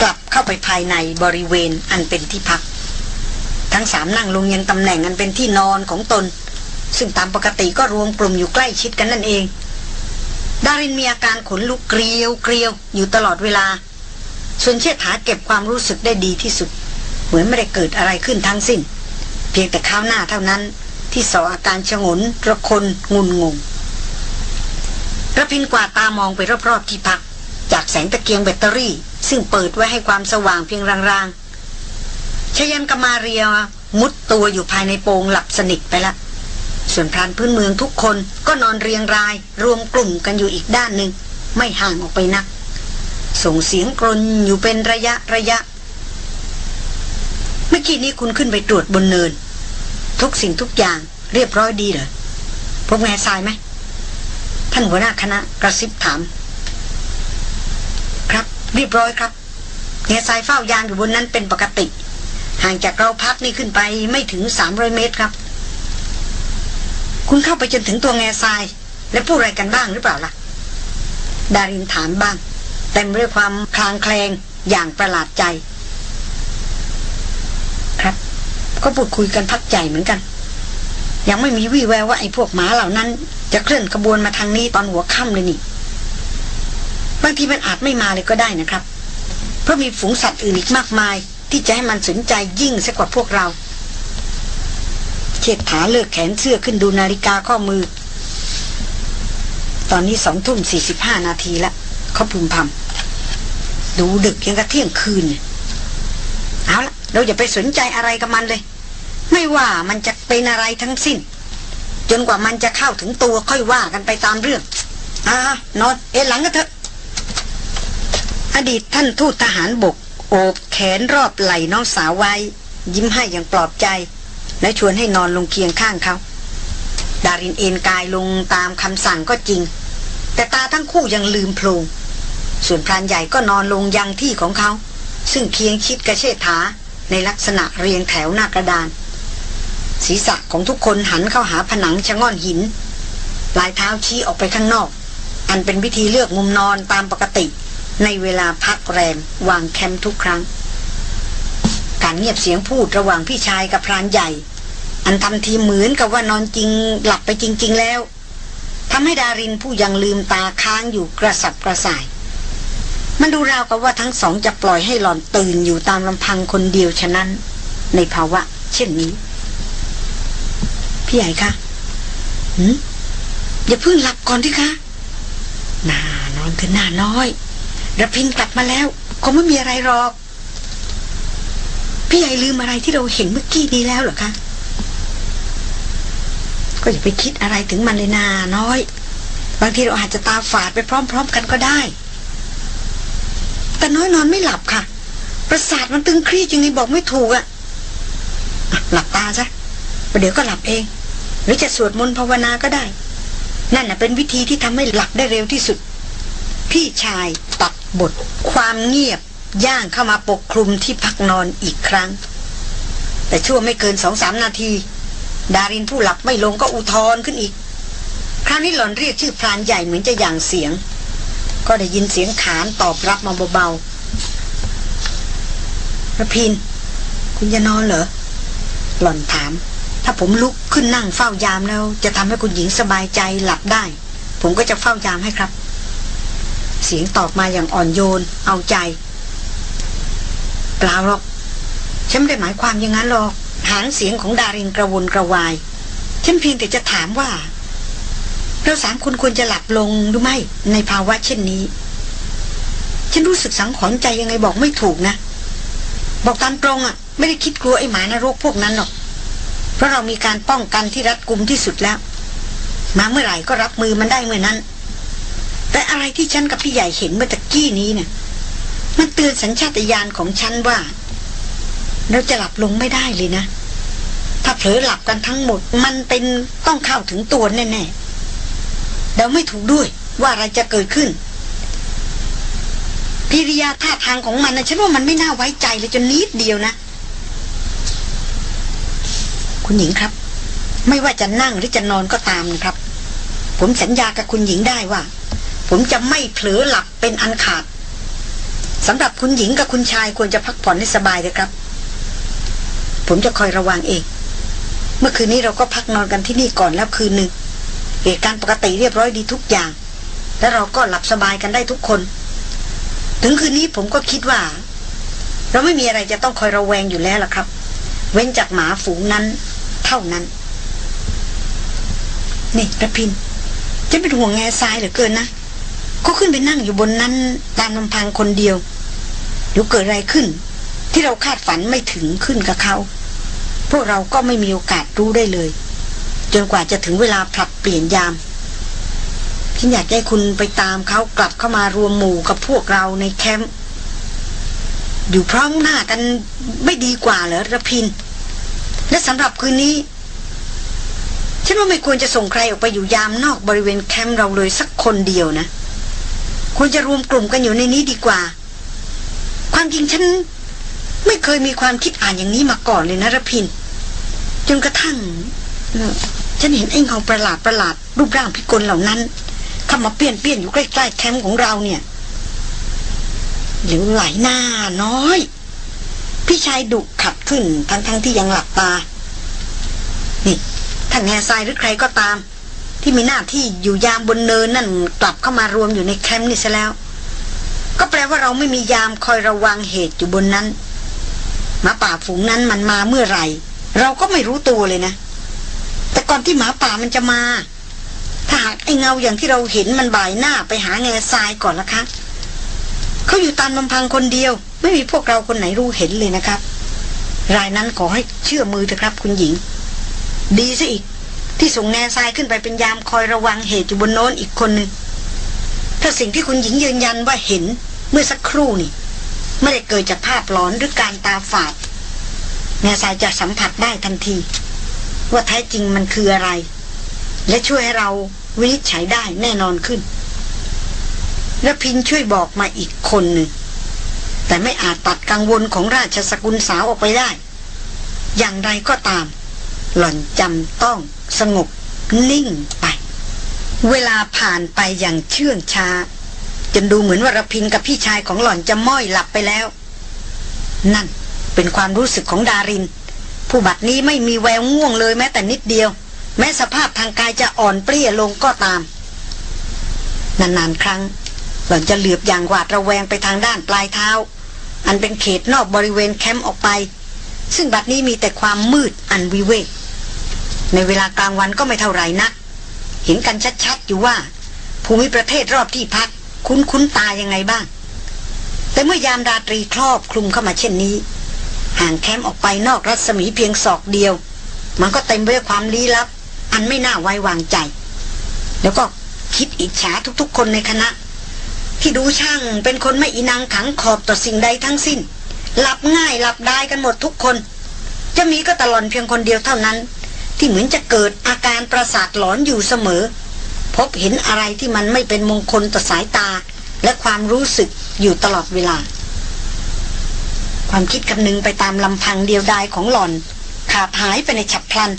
กลับเข้าไปภายในบริเวณอันเป็นที่พัก ทั้งสามนั่งลงยังตำแหน่งอันเป็นที่นอนของตน ซึ่งตามปกติก็รวมกลุ่มอยู่ใกล้ชิดกันนั่นเอง ดารินมีอาการขนลุกเกลียวเกลียวอยู่ตลอดเวลา ส่วนเชษฐาเก็บความรู้สึกได้ดีที่สุด เหมือนไม่ได้เกิดอะไรขึ้นทั้งสิ้น เพียงแต่ข้าวหน้าเท่านั้นที่สออาการชงนระคนงุนงงระพินกวาดตามองไปรอบๆที่พัก จากแสงตะเกียงแบตเตอรี่ ซึ่งเปิดไว้ให้ความสว่างเพียงรางๆ ชยันกมาเรียมุดตัวอยู่ภายในโปงหลับสนิทไปละ ส่วนพรานพื้นเมืองทุกคนก็นอนเรียงราย รวมกลุ่มกันอยู่อีกด้านหนึ่ง ไม่ห่างออกไปนัก ส่งเสียงกรนอยู่เป็นระยะระยะ เมื่อกี้นี้คุณขึ้นไปตรวจบนเนิน ทุกสิ่งทุกอย่างเรียบร้อยดีเหรอพบแง่ทรายไหมท่านหัวหน้าคณะกระซิบถาม ครับ เรียบร้อยครับแง่ทรายเฝ้ายามอยู่บนนั้นเป็นปกติ ห่างจากเราพักนี่ขึ้นไปไม่ถึงสามร้อยเมตรครับ คุณเข้าไปจนถึงตัวแง่ทราย และพูดอะไรกันบ้างหรือเปล่าล่ะ ดารินถามบ้าง เต็มด้วยความคลางแคลงอย่างประหลาดใจ ครับ ก็พูดคุยกันพักใจเหมือนกัน ยังไม่มีวี่แววว่าไอ้พวกหมาเหล่านั้น จะเคลื่อนขบวนมาทางนี้ตอนหัวค่ำเลยนี่บางทีมันอาจไม่มาเลยก็ได้นะครับ เพราะมีฝูงสัตว์อื่นอีกมากมาย ที่จะให้มันสนใจยิ่งซะกกว่าพวกเราเชิดถาเลิกแขนเสื้อขึ้นดูนาฬิกาข้อมือ ตอนนี้สองทุ่มสี่สิบห้านาทีละเขาพึมพำดูดึกยังกระเที่ยงคืน เอาละเราอย่าไปสนใจอะไรกับมันเลย ไม่ว่ามันจะเป็นอะไรทั้งสิ้น จนกว่ามันจะเข้าถึงตัวค่อยว่ากันไปตามเรื่องอ่านอนเอหลังกันเถอะ อดีตท่านทูตทหารบก อบแขนรอบไหล่น้องสาวไว้ ยิ้มให้อย่างปลอบใจ และชวนให้นอนลงเคียงข้างเขาดารินเอนกายลงตามคำสั่งก็จริง แต่ตาทั้งคู่ยังลืมโพลงส่วนพรานใหญ่ก็นอนลงยังที่ของเขา ซึ่งเคียงชิดกระเชษฐาในลักษณะเรียงแถวหน้ากระดาน ศีรษะของทุกคนหันเข้าหาผนังชะง่อนหินลายเท้าชี้ออกไปข้างนอก อันเป็นวิธีเลือกมุมนอนตามปกติ ในเวลาพักแรมวางแคมป์ทุกครั้ง การเงียบเสียงพูดระหว่างพี่ชายกับพรานใหญ่ อันทำทีเหมือนกับว่านอนจริงหลับไปจริง ๆ แล้วทำให้ดารินผู้ยังลืมตาค้างอยู่กระสับกระส่าย มันดูราวกับว่าทั้งสองจะปล่อยให้หล่อนตื่นอยู่ตามลำพังคนเดียวฉะนั้น ในภาวะ เช่นนี้ พี่ใหญ่คะหืมอย่าเพิ่งหลับก่อนที่คะน่านอนขึ้นหน้าน้อย ระพินกลับมาแล้วคงไม่มีอะไรหรอก พี่ใหญ่ลืมอะไรที่เราเห็นเมื่อกี้นี้แล้วเหรอคะ ก็อย่าไปคิดอะไรถึงมันเลยนาน้อย บางทีเราอาจจะตาฝาดไปพร้อม ๆ กันก็ได้ แต่น้อยนอนไม่หลับค่ะ ประสาทมันตึงเครียดยังไงบอกไม่ถูกอะ่ะหลับตาซะประเดี๋ยวก็หลับเอง หรือจะสวดมนต์ภาวนาก็ได้ นั่นน่ะเป็นวิธีที่ทำให้หลับได้เร็วที่สุด พี่ชายตัด บทความเงียบย่างเข้ามาปกคลุมที่พักนอนอีกครั้ง แต่ชั่วไม่เกินสองสามนาที ดารินผู้หลับไม่ลงก็อุทธรขึ้นอีก คราวนี้หล่อนเรียกชื่อพรานใหญ่เหมือนจะอย่างเสียง ก็ได้ยินเสียงขานตอบรับมาเบาๆระพิน คุณจะนอนเหรอ หล่อนถาม ถ้าผมลุกขึ้นนั่งเฝ้ายามแล้ว จะทำให้คุณหญิงสบายใจหลับได้ ผมก็จะเฝ้ายามให้ครับ เสียงตอบมาอย่างอ่อนโยน เอาใจเปล่าหรอก ฉันไม่ได้หมายความอย่างนั้นหรอก หางเสียงของดารินกระวนกระวาย ฉันเพียงแต่จะถามว่า เราสามคนควรจะหลับลงหรือไม่ ในภาวะเช่นนี้ ฉันรู้สึกสังขรณ์ใจยังไงบอกไม่ถูกนะ บอกตามตรงอะ่ะ ไม่ได้คิดกลัวไอ้หมานรกพวกนั้นหรอก เพราะเรามีการป้องกันที่รัดกุมที่สุดแล้ว มาเมื่อไหร่ก็รับมือมันได้เมื่อนั้น แต่อะไรที่ฉันกับพี่ใหญ่เห็นเมื่อตะกี้นี้เนี่ยมันเตือนสัญชาตญาณของฉันว่า เราจะหลับลงไม่ได้เลยนะ ถ้าเผลอหลับกันทั้งหมด มันเป็นต้องเข้าถึงตัวแน่ๆเดาไม่ถูกด้วยว่าอะไรจะเกิดขึ้นกิริยาท่าทางของมันนะฉันว่ามันไม่น่าไว้ใจเลยจนนิดเดียวนะ คุณหญิงครับ ไม่ว่าจะนั่งหรือจะนอนก็ตามนะครับ ผมสัญญากับคุณหญิงได้ว่า ผมจะไม่เผลอหลับเป็นอันขาดสำหรับคุณหญิงกับคุณชายควรจะพักผ่อนให้สบายเลยครับ ผมจะคอยระวังเอง เมื่อคืนนี้เราก็พักนอนกันที่นี่ก่อนแล้วคืนหนึ่งเหตุการณ์ปกติเรียบร้อยดีทุกอย่าง และเราก็หลับสบายกันได้ทุกคน ถึงคืนนี้ผมก็คิดว่า เราไม่มีอะไรจะต้องคอยระแวงอยู่แล้วล่ะครับ เว้นจากหมาฝูงนั้นเท่านั้น นี่ระพิน จะเป็นห่วงแง่ทรายเหลือเกินนะ ก็ขึ้นไปนั่งอยู่บนนั้นตามลำพังคนเดียวเดี๋ยวเกิดอะไรขึ้น ที่เราคาดฝันไม่ถึงขึ้นกับเขา พวกเราก็ไม่มีโอกาสรู้ได้เลย จนกว่าจะถึงเวลาผลัดเปลี่ยนยามฉันอยากให้คุณไปตามเขากลับเข้ามารวมหมู่กับพวกเราในแคมป์อยู่พร้อมหน้ากันไม่ดีกว่าเหรอระพิน และสำหรับคืนนี้ ฉันว่าไม่ควรจะส่งใครออกไปอยู่ยามนอกบริเวณแคมป์เราเลยสักคนเดียวนะ ควรจะรวมกลุ่มกันอยู่ในนี้ดีกว่า ความจริงฉัน ไม่เคยมีความคิดอ่านอย่างนี้มาก่อนเลยนะระพิน จนกระทั่งฉันเห็นไอ้เงาประหลาดประหลาดรูปร่างพิกลเหล่านั้นเข้ามาเปี้ยนเปี้ยนอยู่ใกล้ๆแคมป์ของเราเนี่ยเหลวไหลหน้าน้อย พี่ชายดุขัดขึ้นทั้งๆทที่ยังหลับตา นี่ท่านแง่ทรายหรือใครก็ตาม ที่มีหน้าที่อยู่ยามบนเนินนั่นกลับเข้ามารวมอยู่ในแคมป์นี่ซะแล้ว ก็แปลว่าเราไม่มียามคอยระวังเหตุอยู่บนนั้นหมาป่าฝูงนั้นมันมาเมื่อไหร่ เราก็ไม่รู้ตัวเลยนะ แต่ก่อนที่หมาป่ามันจะมา ถ้าหากไอเงาอย่างที่เราเห็นมันบ่ายหน้าไปหาแง่ทรายก่อนนะคะเขาอยู่ตามลำพังคนเดียว ไม่มีพวกเราคนไหนรู้เห็นเลยนะครับ รายนั้นขอให้เชื่อมือเถอะครับ คุณหญิง ดีซะอีก ที่ส่งแง่ทรายขึ้นไปเป็นยามคอยระวังเหตุอยู่บนโน้นอีกคนหนึ่งถ้าสิ่งที่คุณหญิงยืนยันว่าเห็นเมื่อสักครู่นี่ ไม่ได้เกิดจากภาพหลอนหรือการตาฝาดแง่ทรายจะสัมผัสได้ทันที ว่าแท้จริงมันคืออะไร และช่วยให้เราวินิจฉัยได้แน่นอนขึ้นและพินช่วยบอกมาอีกคนหนึ่งแต่ไม่อาจตัดกังวลของราชสกุลสาวออกไปได้ อย่างไรก็ตาม หล่อนจำต้อง สงบนิ่งไป เวลาผ่านไปอย่างเชื่องช้า จนดูเหมือนว่ารพินกับพี่ชายของหล่อนจะม้อยหลับไปแล้ว นั่นเป็นความรู้สึกของดาริน ผู้บัดนี้ไม่มีแววง่วงเลยแม้แต่นิดเดียว แม้สภาพทางกายจะอ่อนเปรี้ยลงก็ตาม นานๆครั้ง หล่อนจะเหลือบอย่างหวาดระแวงไปทางด้านปลายเท้า อันเป็นเขตนอกบริเวณแคมป์ออกไป ซึ่งบัดนี้มีแต่ความมืดอันวิเวก ในเวลากลางวันก็ไม่เท่าไรนัก เห็นกันชัดๆอยู่ว่า ภูมิประเทศรอบที่พัก คุ้นๆตายังไงบ้าง แต่เมื่อยามราตรีครอบคลุมเข้ามาเช่นนี้ ห่างแคมป์ออกไปนอกรัศมีเพียงศอกเดียว มันก็เต็มไปด้วยความลี้ลับ อันไม่น่าไว้วางใจ แล้วก็คิดอิจฉาทุกๆ คนในคณะ ที่ดูช่างเป็นคนไม่อีนางขังขอบต่อสิ่งใดทั้งสิ้น หลับง่ายหลับได้กันหมดทุกคน จะมีก็ตลอนเพียงคนเดียวเท่านั้น ที่เหมือนจะเกิดอาการประสาทหลอนอยู่เสมอ พบเห็นอะไรที่มันไม่เป็นมงคลต่อสายตา และความรู้สึกอยู่ตลอดเวลา ความคิดคำนึงไปตามลำพังเดียวดายของหล่อน ขาดหายไปในฉับพลัน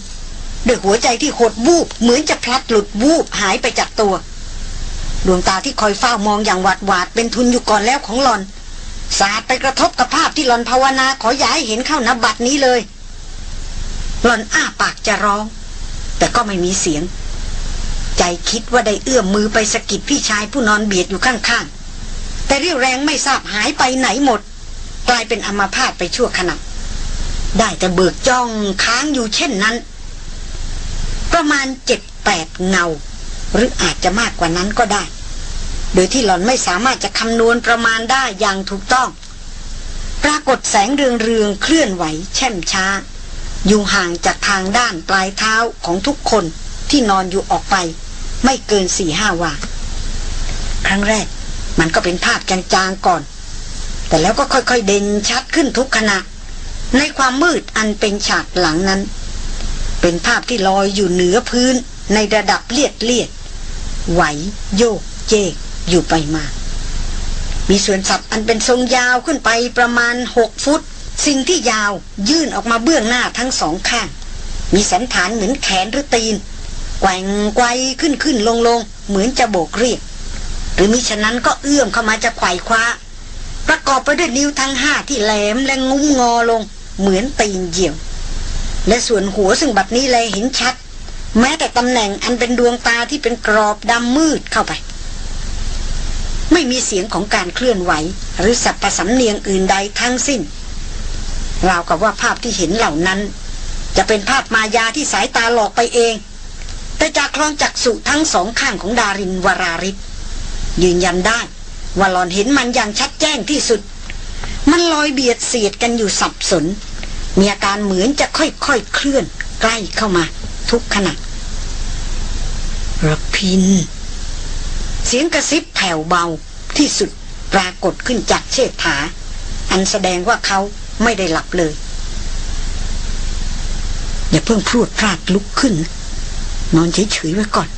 ด้วยหัวใจที่หดวูบเหมือนจะพลัดหลุดวูบหายไปจากตัว ดวงตาที่คอยเฝ้ามองอย่างหวาดหวาดเป็นทุนอยู่ก่อนแล้วของหลอน สาดไปกระทบกับภาพที่หลอนภาวนาขอย้ายเห็นเข้านับบัตรนี้เลย หลอนอ้าปากจะร้อง แต่ก็ไม่มีเสียง ใจคิดว่าได้เอื้อมมือไปสกิดพี่ชายผู้นอนเบียดอยู่ข้างๆ แต่เรี่ยวแรงไม่ทราบหายไปไหนหมด กลายเป็นอมาพาตไปชั่วขณะได้แต่เบิกจ้องค้างอยู่เช่นนั้น ประมาณเจ็ดแปดเงา หรืออาจจะมากกว่านั้นก็ได้ โดยที่หล่อนไม่สามารถจะคำนวณประมาณได้อย่างถูกต้อง ปรากฏแสงเรืองเรืองๆเคลื่อนไหวแช่มช้า อยู่ห่างจากทางด้านปลายเท้าของทุกคนที่นอนอยู่ออกไป ไม่เกินสี่ห้าวาครั้งแรก มันก็เป็นภาพจางๆก่อน แต่แล้วก็ค่อยๆเด่นชัดขึ้นทุกขณะ ในความมืดอันเป็นฉากหลังนั้น เป็นภาพที่ลอยอยู่เหนือพื้นในระดับเลียดเลียดไหวโยกเจกอยู่ไปมา มีส่วนสัตว์อันเป็นทรงยาวขึ้นไปประมาณหกฟุต สิ่งที่ยาวยื่นออกมาเบื้องหน้าทั้งสองข้าง มีสันฐานเหมือนแขนหรือตีนแกว่งไกวขึ้นขึ้นลงลงเหมือนจะโบกเรียก หรือมิฉะนั้นก็เอื้อมเข้ามาจะไขว่คว้า ประกอบไปด้วยนิ้วทั้งห้าที่แหลมและงุ้มงอลง เหมือนตีนเหยี่ยว และส่วนหัวซึ่งบัดนี้แลยเห็นชัด แม้แต่ตำแหน่งอันเป็นดวงตาที่เป็นกรอบดำมืดเข้าไป ไม่มีเสียงของการเคลื่อนไหว หรือสัพพสำเนียงอื่นใดทั้งสิ้น ราวกับว่าภาพที่เห็นเหล่านั้น จะเป็นภาพมายาที่สายตาหลอกไปเอง แต่จากคลองจักษุทั้งสองข้างของดารินวราริศยืนยันได้ว่าหลอนเห็นมันอย่างชัดแจ้งที่สุด มันลอยเบียดเสียดกันอยู่สับสน มีอาการเหมือนจะค่อยๆเคลื่อน ใกล้เข้ามา ทุกขณะระพิน เสียงกระซิบแผ่วเบาที่สุดปรากฏขึ้นจากเชษฐา อันแสดงว่าเขา ไม่ได้หลับเลย อย่าเพิ่งพูดพลาดลุกขึ้น นอนเฉยๆไว้ก่อน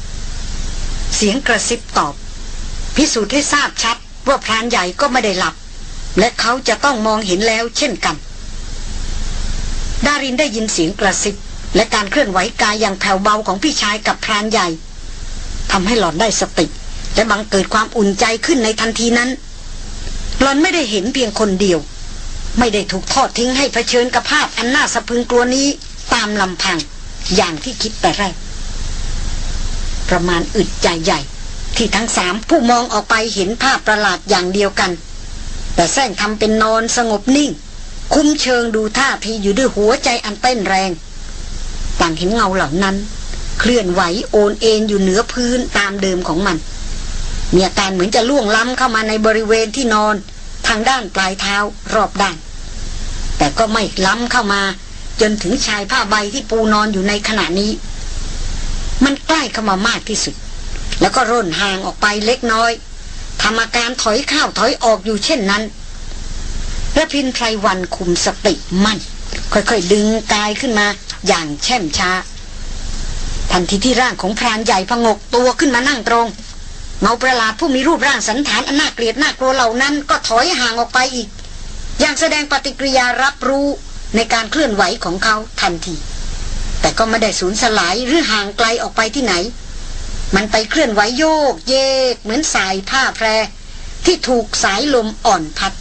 เสียงกระซิบตอบ พิสูจน์ให้ทราบชัดว่าพรานใหญ่ก็ไม่ได้หลับ และเขาจะต้องมองเห็นแล้วเช่นกัน ดารินได้ยินเสียงกระซิบ และการเคลื่อนไหวกายอย่างแผ่วเบาของพี่ชายกับพรานใหญ่ทำให้หล่อนได้สติ และบังเกิดความอุ่นใจขึ้นในทันทีนั้น หล่อนไม่ได้เห็นเพียงคนเดียว ไม่ได้ถูกทอดทิ้งให้เผชิญกับภาพอันน่าสะพึงกลัวนี้ตามลำพังอย่างที่คิดแต่แรก ประมาณอึดใจใหญ่ ที่ทั้งสามผู้มองออกไปเห็นภาพประหลาดอย่างเดียวกัน แต่แซงทำเป็นนอนสงบนิ่ง คุ้มเชิงดูท่าทีอยู่ด้วยหัวใจอันเต้นแรง ต่างเห็นเงาเหล่านั้น เคลื่อนไหวโอนเอ็นอยู่เหนือพื้นตามเดิมของมันมีอาการเหมือนจะล่วงล้ำเข้ามาในบริเวณที่นอน ทางด้านปลายเท้ารอบด้าน แต่ก็ไม่ล้ำเข้ามา จนถึงชายผ้าใบที่ปูนอนอยู่ในขณะนี้ มันใกล้เข้ามามากที่สุด แล้วก็ร่นห่างออกไปเล็กน้อยทำอาการถอยเข้าถอยออกอยู่เช่นนั้นระพินไพรวันคุมสติมั่น ค่อยๆดึงกายขึ้นมาอย่างแช่มช้า ทันทีที่ร่างของพรานใหญ่พงกตัวขึ้นมานั่งตรงเงาประหลาดผู้มีรูปร่างสันฐานอันน่าเกลียดน่ากลัวเหล่านั้นก็ถอยห่างออกไปอีก อย่างแสดงปฏิกิริยารับรู้ในการเคลื่อนไหวของเขาทันที แต่ก็ไม่ได้สูญสลายหรือห่างไกลออกไปที่ไหน มันไปเคลื่อนไหวโยกเยก เหมือนสายผ้าแพร ที่ถูกสายลมอ่อนพัด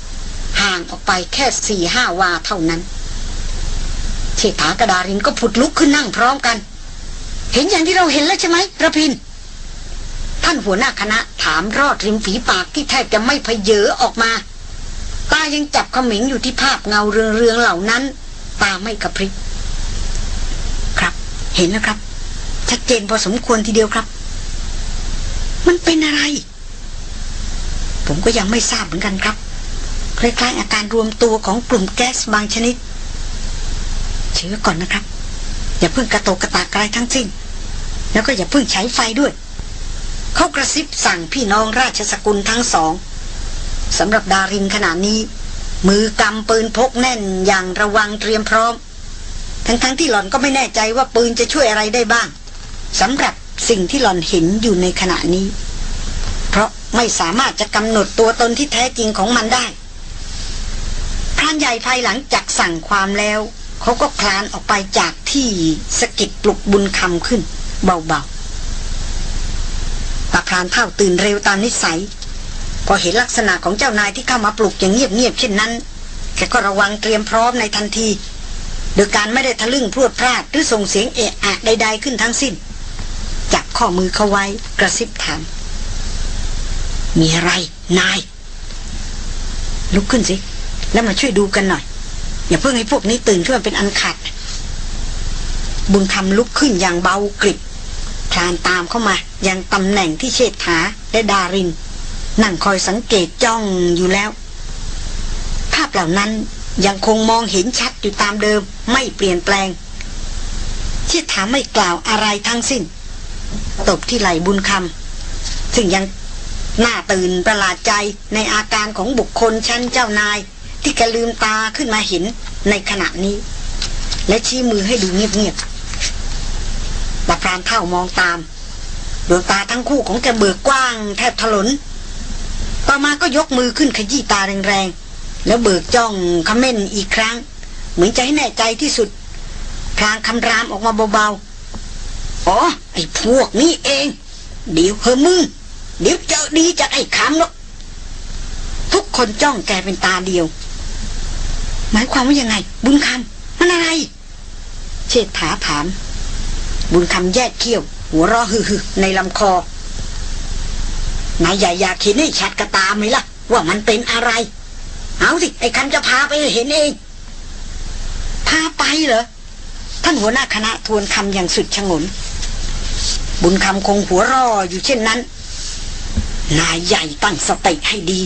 ห่างออกไปแค่สี่ห้าวาเท่านั้นเชษฐากระดารินก็ผุดลุกขึ้นนั่งพร้อมกัน เห็นอย่างที่เราเห็นแล้วใช่ไหมระพิน ท่านหัวหน้าคณะถามรอดริมฝีปากที่แทบจะไม่เพเยอออกมา ตายังจับขมิงอยู่ที่ภาพเงาเรืองๆเหล่านั้น ตาไม่กระพริบครับ เห็นแล้วครับ ชัดเจนพอสมควรทีเดียวครับ มันเป็นอะไร ผมก็ยังไม่ทราบเหมือนกันครับคล้ายๆอาการรวมตัวของกลุ่มแก๊สบางชนิดเชื่อก่อนนะครับ อย่าเพิ่งกระโตกกระตากอะไรทั้งสิ้น แล้วก็อย่าเพิ่งใช้ไฟด้วย เขากระซิบสั่งพี่น้องราชสกุลทั้งสอง สำหรับดารินขณะนี้ มือกำปืนพกแน่นอย่างระวังเตรียมพร้อม ทั้งๆทที่หล่อนก็ไม่แน่ใจว่าปืนจะช่วยอะไรได้บ้างสำหรับสิ่งที่หล่อนเห็นอยู่ในขณะนี้ เพราะไม่สามารถจะกำหนดตัวตนที่แท้จริงของมันได้พรานใหญ่ภายหลังจากสั่งความแล้ว เขาก็คลานออกไปจากที่สะกิดปลุกบุญคำขึ้น เบาๆตาพรานเท่าตื่นเร็วตามนิสัย พอเห็นลักษณะของเจ้านายที่เข้ามาปลุกอย่างเงียบๆเช่นนั้นแกก็ระวังเตรียมพร้อมในทันที โดยการไม่ได้ทะลึ่งพรวดพลาดหรือส่งเสียงเอะอะใด ๆ ขึ้นทั้งสิ้น จับข้อมือเขาไว้กระซิบถามมีอะไร นาย ลุกขึ้นสิ แล้วมาช่วยดูกันหน่อย อย่าเพิ่งให้พวกนี้ตื่นขึ้นมาเป็นอันขาดบุญคำลุกขึ้นอย่างเบากริบคลานตามเข้ามายังตำแหน่งที่เชษฐาและดาริน นั่งคอยสังเกตจ้องอยู่แล้ว ภาพเหล่านั้นยังคงมองเห็นชัดอยู่ตามเดิมไม่เปลี่ยนแปลงเชษฐามไม่กล่าวอะไรทั้งสิ้น ตบที่ไหลบุญคำซึ่งยังหน้าตื่นประหลาดใจในอาการของบุคคลชั้นเจ้านาย ที่แกลืมตาขึ้นมาเห็นในขณะนี้ และชี้มือให้ดูเงียบๆตาพรานเท่ามองตามดวงตาทั้งคู่ของแกเบิกกว้างแทบถลน ต่อมาก็ยกมือขึ้นขยี้ตาแรงๆ แล้วเบิกจ้องคำเม่นอีกครั้ง เหมือนจะให้แน่ใจที่สุด พลางคำรามออกมาเบาๆ อ๋อ ไอ้พวกนี้เอง เดี๋ยวเพอมึง เดี๋ยวเจอดีจากไอ้คำหรอกทุกคนจ้องแกเป็นตาเดียว หมายความว่ายังไง บุญคำมันอะไร เชษฐาถาม บุญคำแยกเขี้ยว หัวเรอฮือๆในลำคอ นายใหญ่อยากเห็นให้ชัดกระตาไหมล่ะ ว่ามันเป็นอะไร เอาสิ ไอ้คำจะพาไปเห็นเอง พาไปเหรอ ท่านหัวหน้าคณะทวนคำอย่างสุดชงน บุญคำคงหัวรออยู่เช่นนั้น นายใหญ่ตั้งสติให้ดี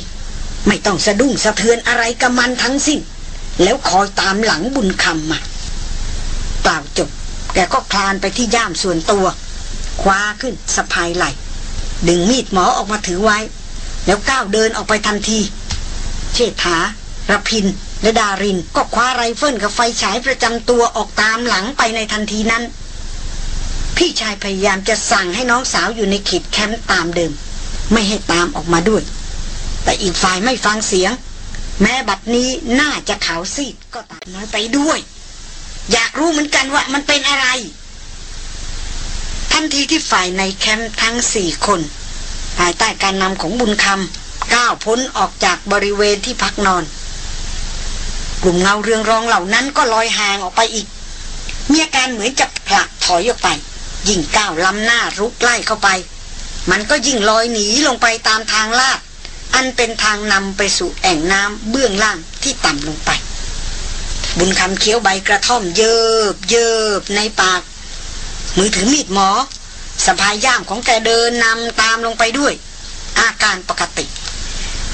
ไม่ต้องสะดุ้งสะเทือนอะไรกับมันทั้งสิ้น แล้วคอยตามหลังบุญคำมากล่าวจบ แกก็คลานไปที่ย่ามส่วนตัว คว้าขึ้นสะพายไหล ดึงมีดหมอออกมาถือไว้ แล้วก้าวเดินออกไปทันที เชษฐารพินทร์ และดารินก็คว้าไรเฟิลกับไฟฉายประจำตัวออกตามหลังไปในทันทีนั้น พี่ชายพยายามจะสั่งให้น้องสาวอยู่ในเขตแคมป์ตามเดิม ไม่ให้ตามออกมาด้วย แต่อีกฝ่ายไม่ฟังเสียง แม้บัดนี้น่าจะขาวซีดก็ตามน้อยไปด้วย อยากรู้เหมือนกันว่ามันเป็นอะไร นทีที่ฝ่ายในแคมป์ทั้งสี่คน ภายใต้การนำของบุญคำก้าวพ้นออกจากบริเวณที่พักนอน กลุ่มเงาเรืองรองเหล่านั้นก็ลอยห่างออกไปอีก มีอาการเหมือนจะผลักถอยออกไป ยิ่งก้าวล้ำหน้ารุกไล่เข้าไป มันก็ยิ่งลอยหนีลงไปตามทางลาดอันเป็นทางนำไปสู่แอ่งน้ำเบื้องล่างที่ต่ำลงไป บุญคำเคี้ยวใบกระท่อมเยิบเยิบในปาก มือถือมีดหมอสะพายย่ามของแกเดินนำตามลงไปด้วย อาการปกติ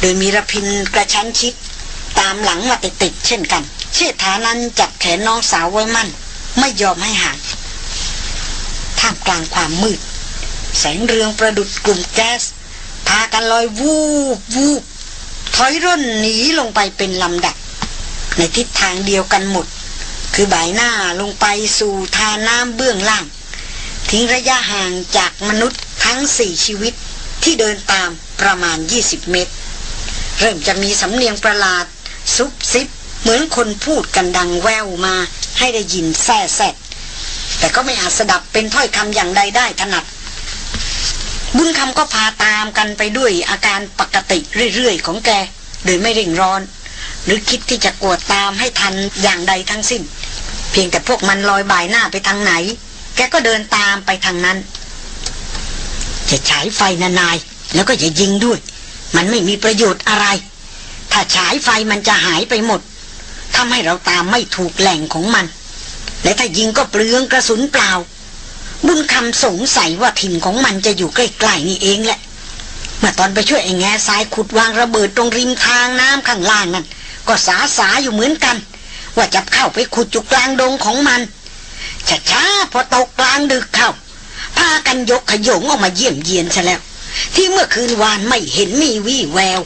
โดยมีระพินกระชั้นชิด ตามหลังมาติดๆเช่นกัน เชษฐานั้นจับแขนน้องสาวไว้มั่น ไม่ยอมให้ห่างท่ามกลางความมืด แสงเรืองประดุดกลุ่มแก๊ส พากันลอยวูบวูบถอยร่นหนีลงไปเป็นลำดับ ในทิศทางเดียวกันหมด คือบ่ายหน้าลงไปสู่ทาน้ำเบื้องล่าง ทิ้งระยะห่างจากมนุษย์ทั้งสี่ชีวิตที่เดินตามประมาณ 20 เมตร เริ่มจะมีสำเนียงประหลาด ซุบซิบ เหมือนคนพูดกันดังแววมา ให้ได้ยินแซ่แซดแต่ก็ไม่อาจสดับเป็นถ้อยคำอย่างใดได้ถนัด บุญคำก็พาตามกันไปด้วยอาการปกติเรื่อยๆ ของแก โดยไม่เร่งร้อน หรือคิดที่จะกวดตามให้ทันอย่างใดทั้งสิ้น เพียงแต่พวกมันลอยบ่ายหน้าไปทางไหน แกก็เดินตามไปทางนั้น จะฉายไฟนานายแล้วก็อย่ายิงด้วย มันไม่มีประโยชน์อะไร ถ้าฉายไฟมันจะหายไปหมดทำให้เราตามไม่ถูกแหล่งของมัน และถ้ายิงก็เปลืองกระสุนเปล่า บุญคำสงสัยว่าถิ่นของมันจะอยู่ใกล้ๆนี่เองแหละเมื่อตอนไปช่วยไอ้แง่ทรายขุดวางระเบิดตรงริมทางน้ำข้างล่างนั่นก็สาสาอยู่เหมือนกัน ว่าจะเข้าไปขุดจุกลางดงของมัน ช้าๆพอตกกลางดึกเข้าพากันยกขยงออกมาเยี่ยมเยียนซะแล้ว ที่เมื่อคืนวานไม่เห็นมีวี่แวว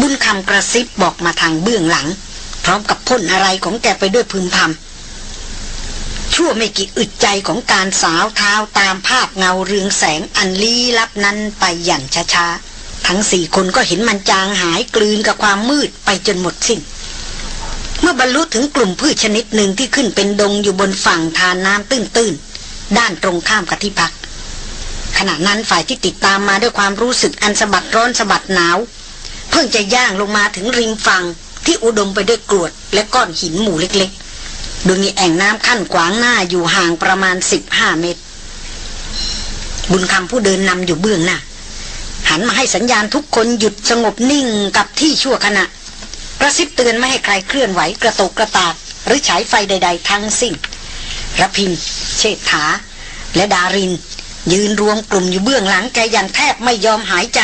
บุญคำกระซิบบอกมาทางเบื้องหลัง พร้อมกับพ่นอะไรของแกไปด้วยพึมพำชั่วไม่กี่อึดใจของการสาวเท้าตามภาพเงาเรืองแสงอันลี้ลับนั้นไปอย่างช้าๆทั้งสี่คนก็เห็นมันจางหายกลืนกับความมืดไปจนหมดสิ้น เมื่อบรรลุถึงกลุ่มพืชชนิดหนึ่งที่ขึ้นเป็นดงอยู่บนฝั่งทานน้ำตื้นๆ ด้านตรงข้ามกับที่พัก ขณะนั้นฝ่ายที่ติดตามมาด้วยความรู้สึกอันสะบัดร้อนสะบัดหนาว เพิ่งจะย่างลงมาถึงริมฝั่งที่อุดมไปด้วยกรวดและก้อนหินหมู่เล็กๆ โดยมีแอ่งน้ำขั้นขวางหน้าอยู่ห่างประมาณ 15 เมตร บุญคำผู้เดินนำอยู่เบื้องหน้าหันมาให้สัญญาณทุกคนหยุดสงบนิ่งกับที่ชั่วขณะ กระซิบเตือนไม่ให้ใครเคลื่อนไหวกระตกกระตากหรือฉายไฟใด ๆ ทั้งสิ้นระพิน เชษฐา และดาริน ยืนรวมกลุ่มอยู่เบื้องหลังแกอย่างแทบไม่ยอมหายใจ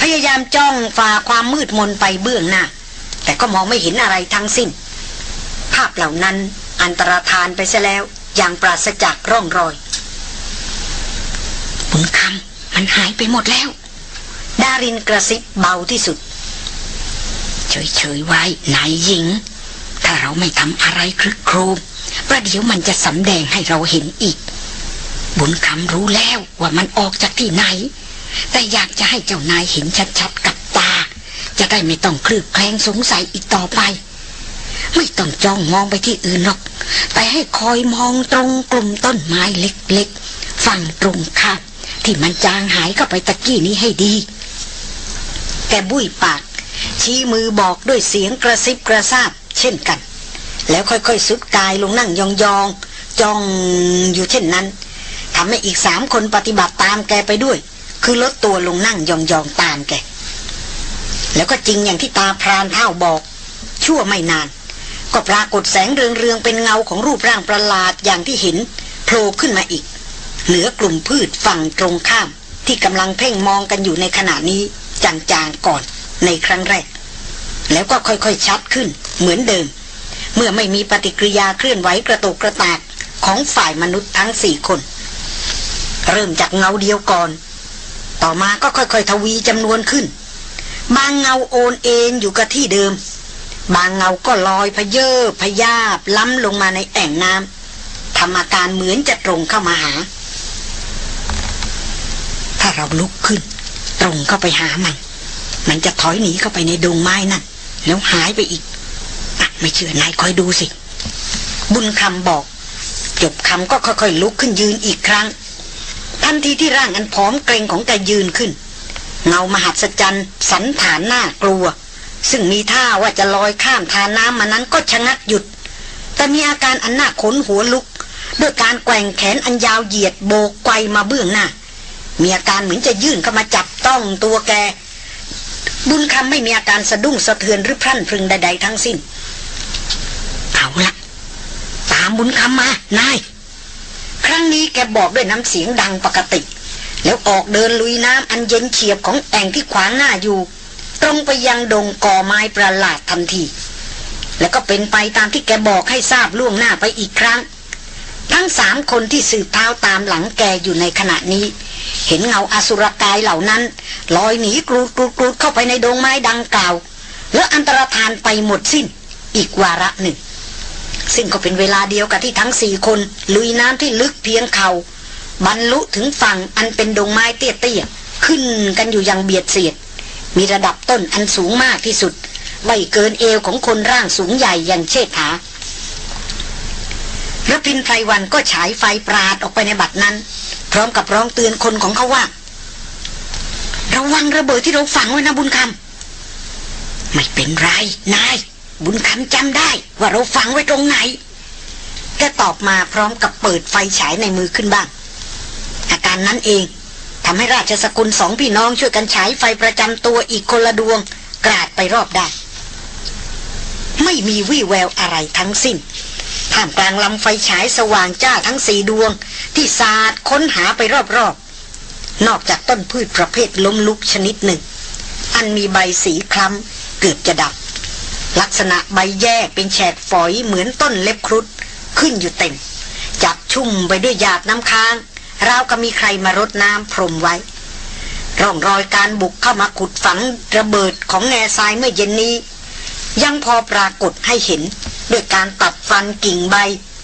พยายามจ้องฝ่าความมืดมนไปเบื้องหน้า แต่ก็มองไม่เห็นอะไรทั้งสิ้น ภาพเหล่านั้นอันตรธานไปซะแล้วอย่างปราศจากร่องรอยบุญคำมันหายไปหมดแล้ว ดารินกระซิบเบาที่สุด เฉยๆไว้นายหญิง ถ้าเราไม่ทำอะไรครึกโครมประเดี๋ยวมันจะสำแดงให้เราเห็นอีก บุญคำรู้แล้วว่ามันออกจากที่ไหน แต่อยากจะให้เจ้านายเห็นชัดๆกับตา จะได้ไม่ต้องคลืบแคลงสงสัยอีกต่อไป ไม่ต้องจ้องมองไปที่อื่นหรอก แต่ให้คอยมองตรงกลุ่มต้นไม้เล็กๆ ฝั่งตรงข้ามที่มันจางหายเข้าไปตะกี้นี้ให้ดี แกบุ้ยปาก ชี้มือบอกด้วยเสียงกระซิบกระซาบเช่นกัน แล้วค่อยๆสุดกายลงนั่งยองๆจ้องอยู่เช่นนั้นทำให้อีกสามคนปฏิบัติตามแกไปด้วย คือลดตัวลงนั่งยองๆตามแก แล้วก็จริงอย่างที่ตาพรานเท่าบอก ชั่วไม่นาน ก็ปรากฏแสงเรืองๆเป็นเงาของรูปร่างประหลาดอย่างที่เห็นโผล่ขึ้นมาอีก เหนือกลุ่มพืชฝั่งตรงข้ามที่กำลังเพ่งมองกันอยู่ในขณะนี้จางๆก่อน ในครั้งแรก แล้วก็ค่อยๆชัดขึ้น เหมือนเดิม เมื่อไม่มีปฏิกิริยาเคลื่อนไหวกระตุกกระตากของฝ่ายมนุษย์ทั้งสี่คน เริ่มจากเงาเดียวก่อน ต่อมาก็ค่อยๆทวีจำนวนขึ้น บางเงาโอนเอ็นอยู่กับที่เดิม บางเงาก็ลอยพเยอพยาบล้ำลงมาในแอ่งน้ำทำอาการเหมือนจะตรงเข้ามาหา ถ้าเราลุกขึ้น ตรงเข้าไปหามัน มันจะถอยหนีเข้าไปในดงไม้นั่นแล้วหายไปอีกอะไม่เชื่อนายคอยดูสิ บุญคำบอก จบคำก็ค่อยๆลุกขึ้นยืนอีกครั้ง ทันทีที่ร่างอันผอมเกรงของแกยืนขึ้น เงามหัศจรรย์สันฐานหน้ากลัว ซึ่งมีท่าว่าจะลอยข้ามทาน้ำมานั้นก็ชะงักหยุด แต่มีอาการอันหน่าขนหัวลุก ด้วยการแกว่งแขนอันยาวเหยียดโบกไกวมาเบื้องหน้ามีอาการเหมือนจะยื่นเข้ามาจับต้องตัวแก บุญคำไม่มีอาการสะดุ้งสะเทือนหรือพรั่นพรึงใดๆทั้งสิ้น เอาละตามบุญคำมานาย ครั้งนี้แกบอกด้วยน้ำเสียงดังปกติ แล้วออกเดินลุยน้ำอันเย็นเฉียบของแอ่งที่ขวางหน้าอยู่ ตรงไปยังดงกอไม้ประหลาดทันที แล้วก็เป็นไปตามที่แกบอกให้ทราบล่วงหน้าไปอีกครั้ง ทั้งสามคนที่สืบเท้าตามหลังแกอยู่ในขณะนี้ เห็นเงาอสุรกายเหล่านั้น ลอยหนีกรูดกรูดกรูดเข้าไปในดงไม้ดังกล่าว แล้วอันตรธานไปหมดสิ้น อีกวาระหนึ่ง ซึ่งก็เป็นเวลาเดียวกับที่ทั้งสี่คนลุยน้ำที่ลึกเพียงเขา่าบรรลุถึงฝั่งอันเป็นดงไม้เตี้ยๆขึ้นกันอยู่อย่างเบียดเสียด มีระดับต้นอันสูงมากที่สุด ไม่เกินเอวของคนร่างสูงใหญ่อย่างเชษฐา ระพินไพรวันก็ฉายไฟปราดออกไปในบัดนั้น พร้อมกับร้องเตือนคนของเขาว่า ระวังระเบิดที่เราฝังไว้นะบุญคำไม่เป็นไรนาย บุญคำจำได้ว่าเราฝังไว้ตรงไหนแกตอบมาพร้อมกับเปิดไฟฉายในมือขึ้นบ้าง อาการนั้นเองทำให้ราชสกุลสองพี่น้องช่วยกันฉายไฟประจำตัวอีกคนละดวง กราดไปรอบด้าน ไม่มีวี่แววอะไรทั้งสิ้นท่ามกลางลำไฟฉายสว่างจ้าทั้งสี่ดวง ที่สาดค้นหาไปรอบๆ นอกจากต้นพืชประเภทล้มลุกชนิดหนึ่ง อันมีใบสีคล้ำเกือบจะดับ ลักษณะใบแย่เป็นแฉกฝอยเหมือนต้นเล็บครุฑขึ้นอยู่เต็ม จับชุ่มไปด้วยหยาดน้ำค้าง ราวกับมีใครมารดน้ำพรมไว้ ร่องรอยการบุกเข้ามาขุดฝังระเบิดของแง่ทรายเมื่อเย็นนี้ ยังพอปรากฏให้เห็นด้วยการตัดฟันกิ่งใบ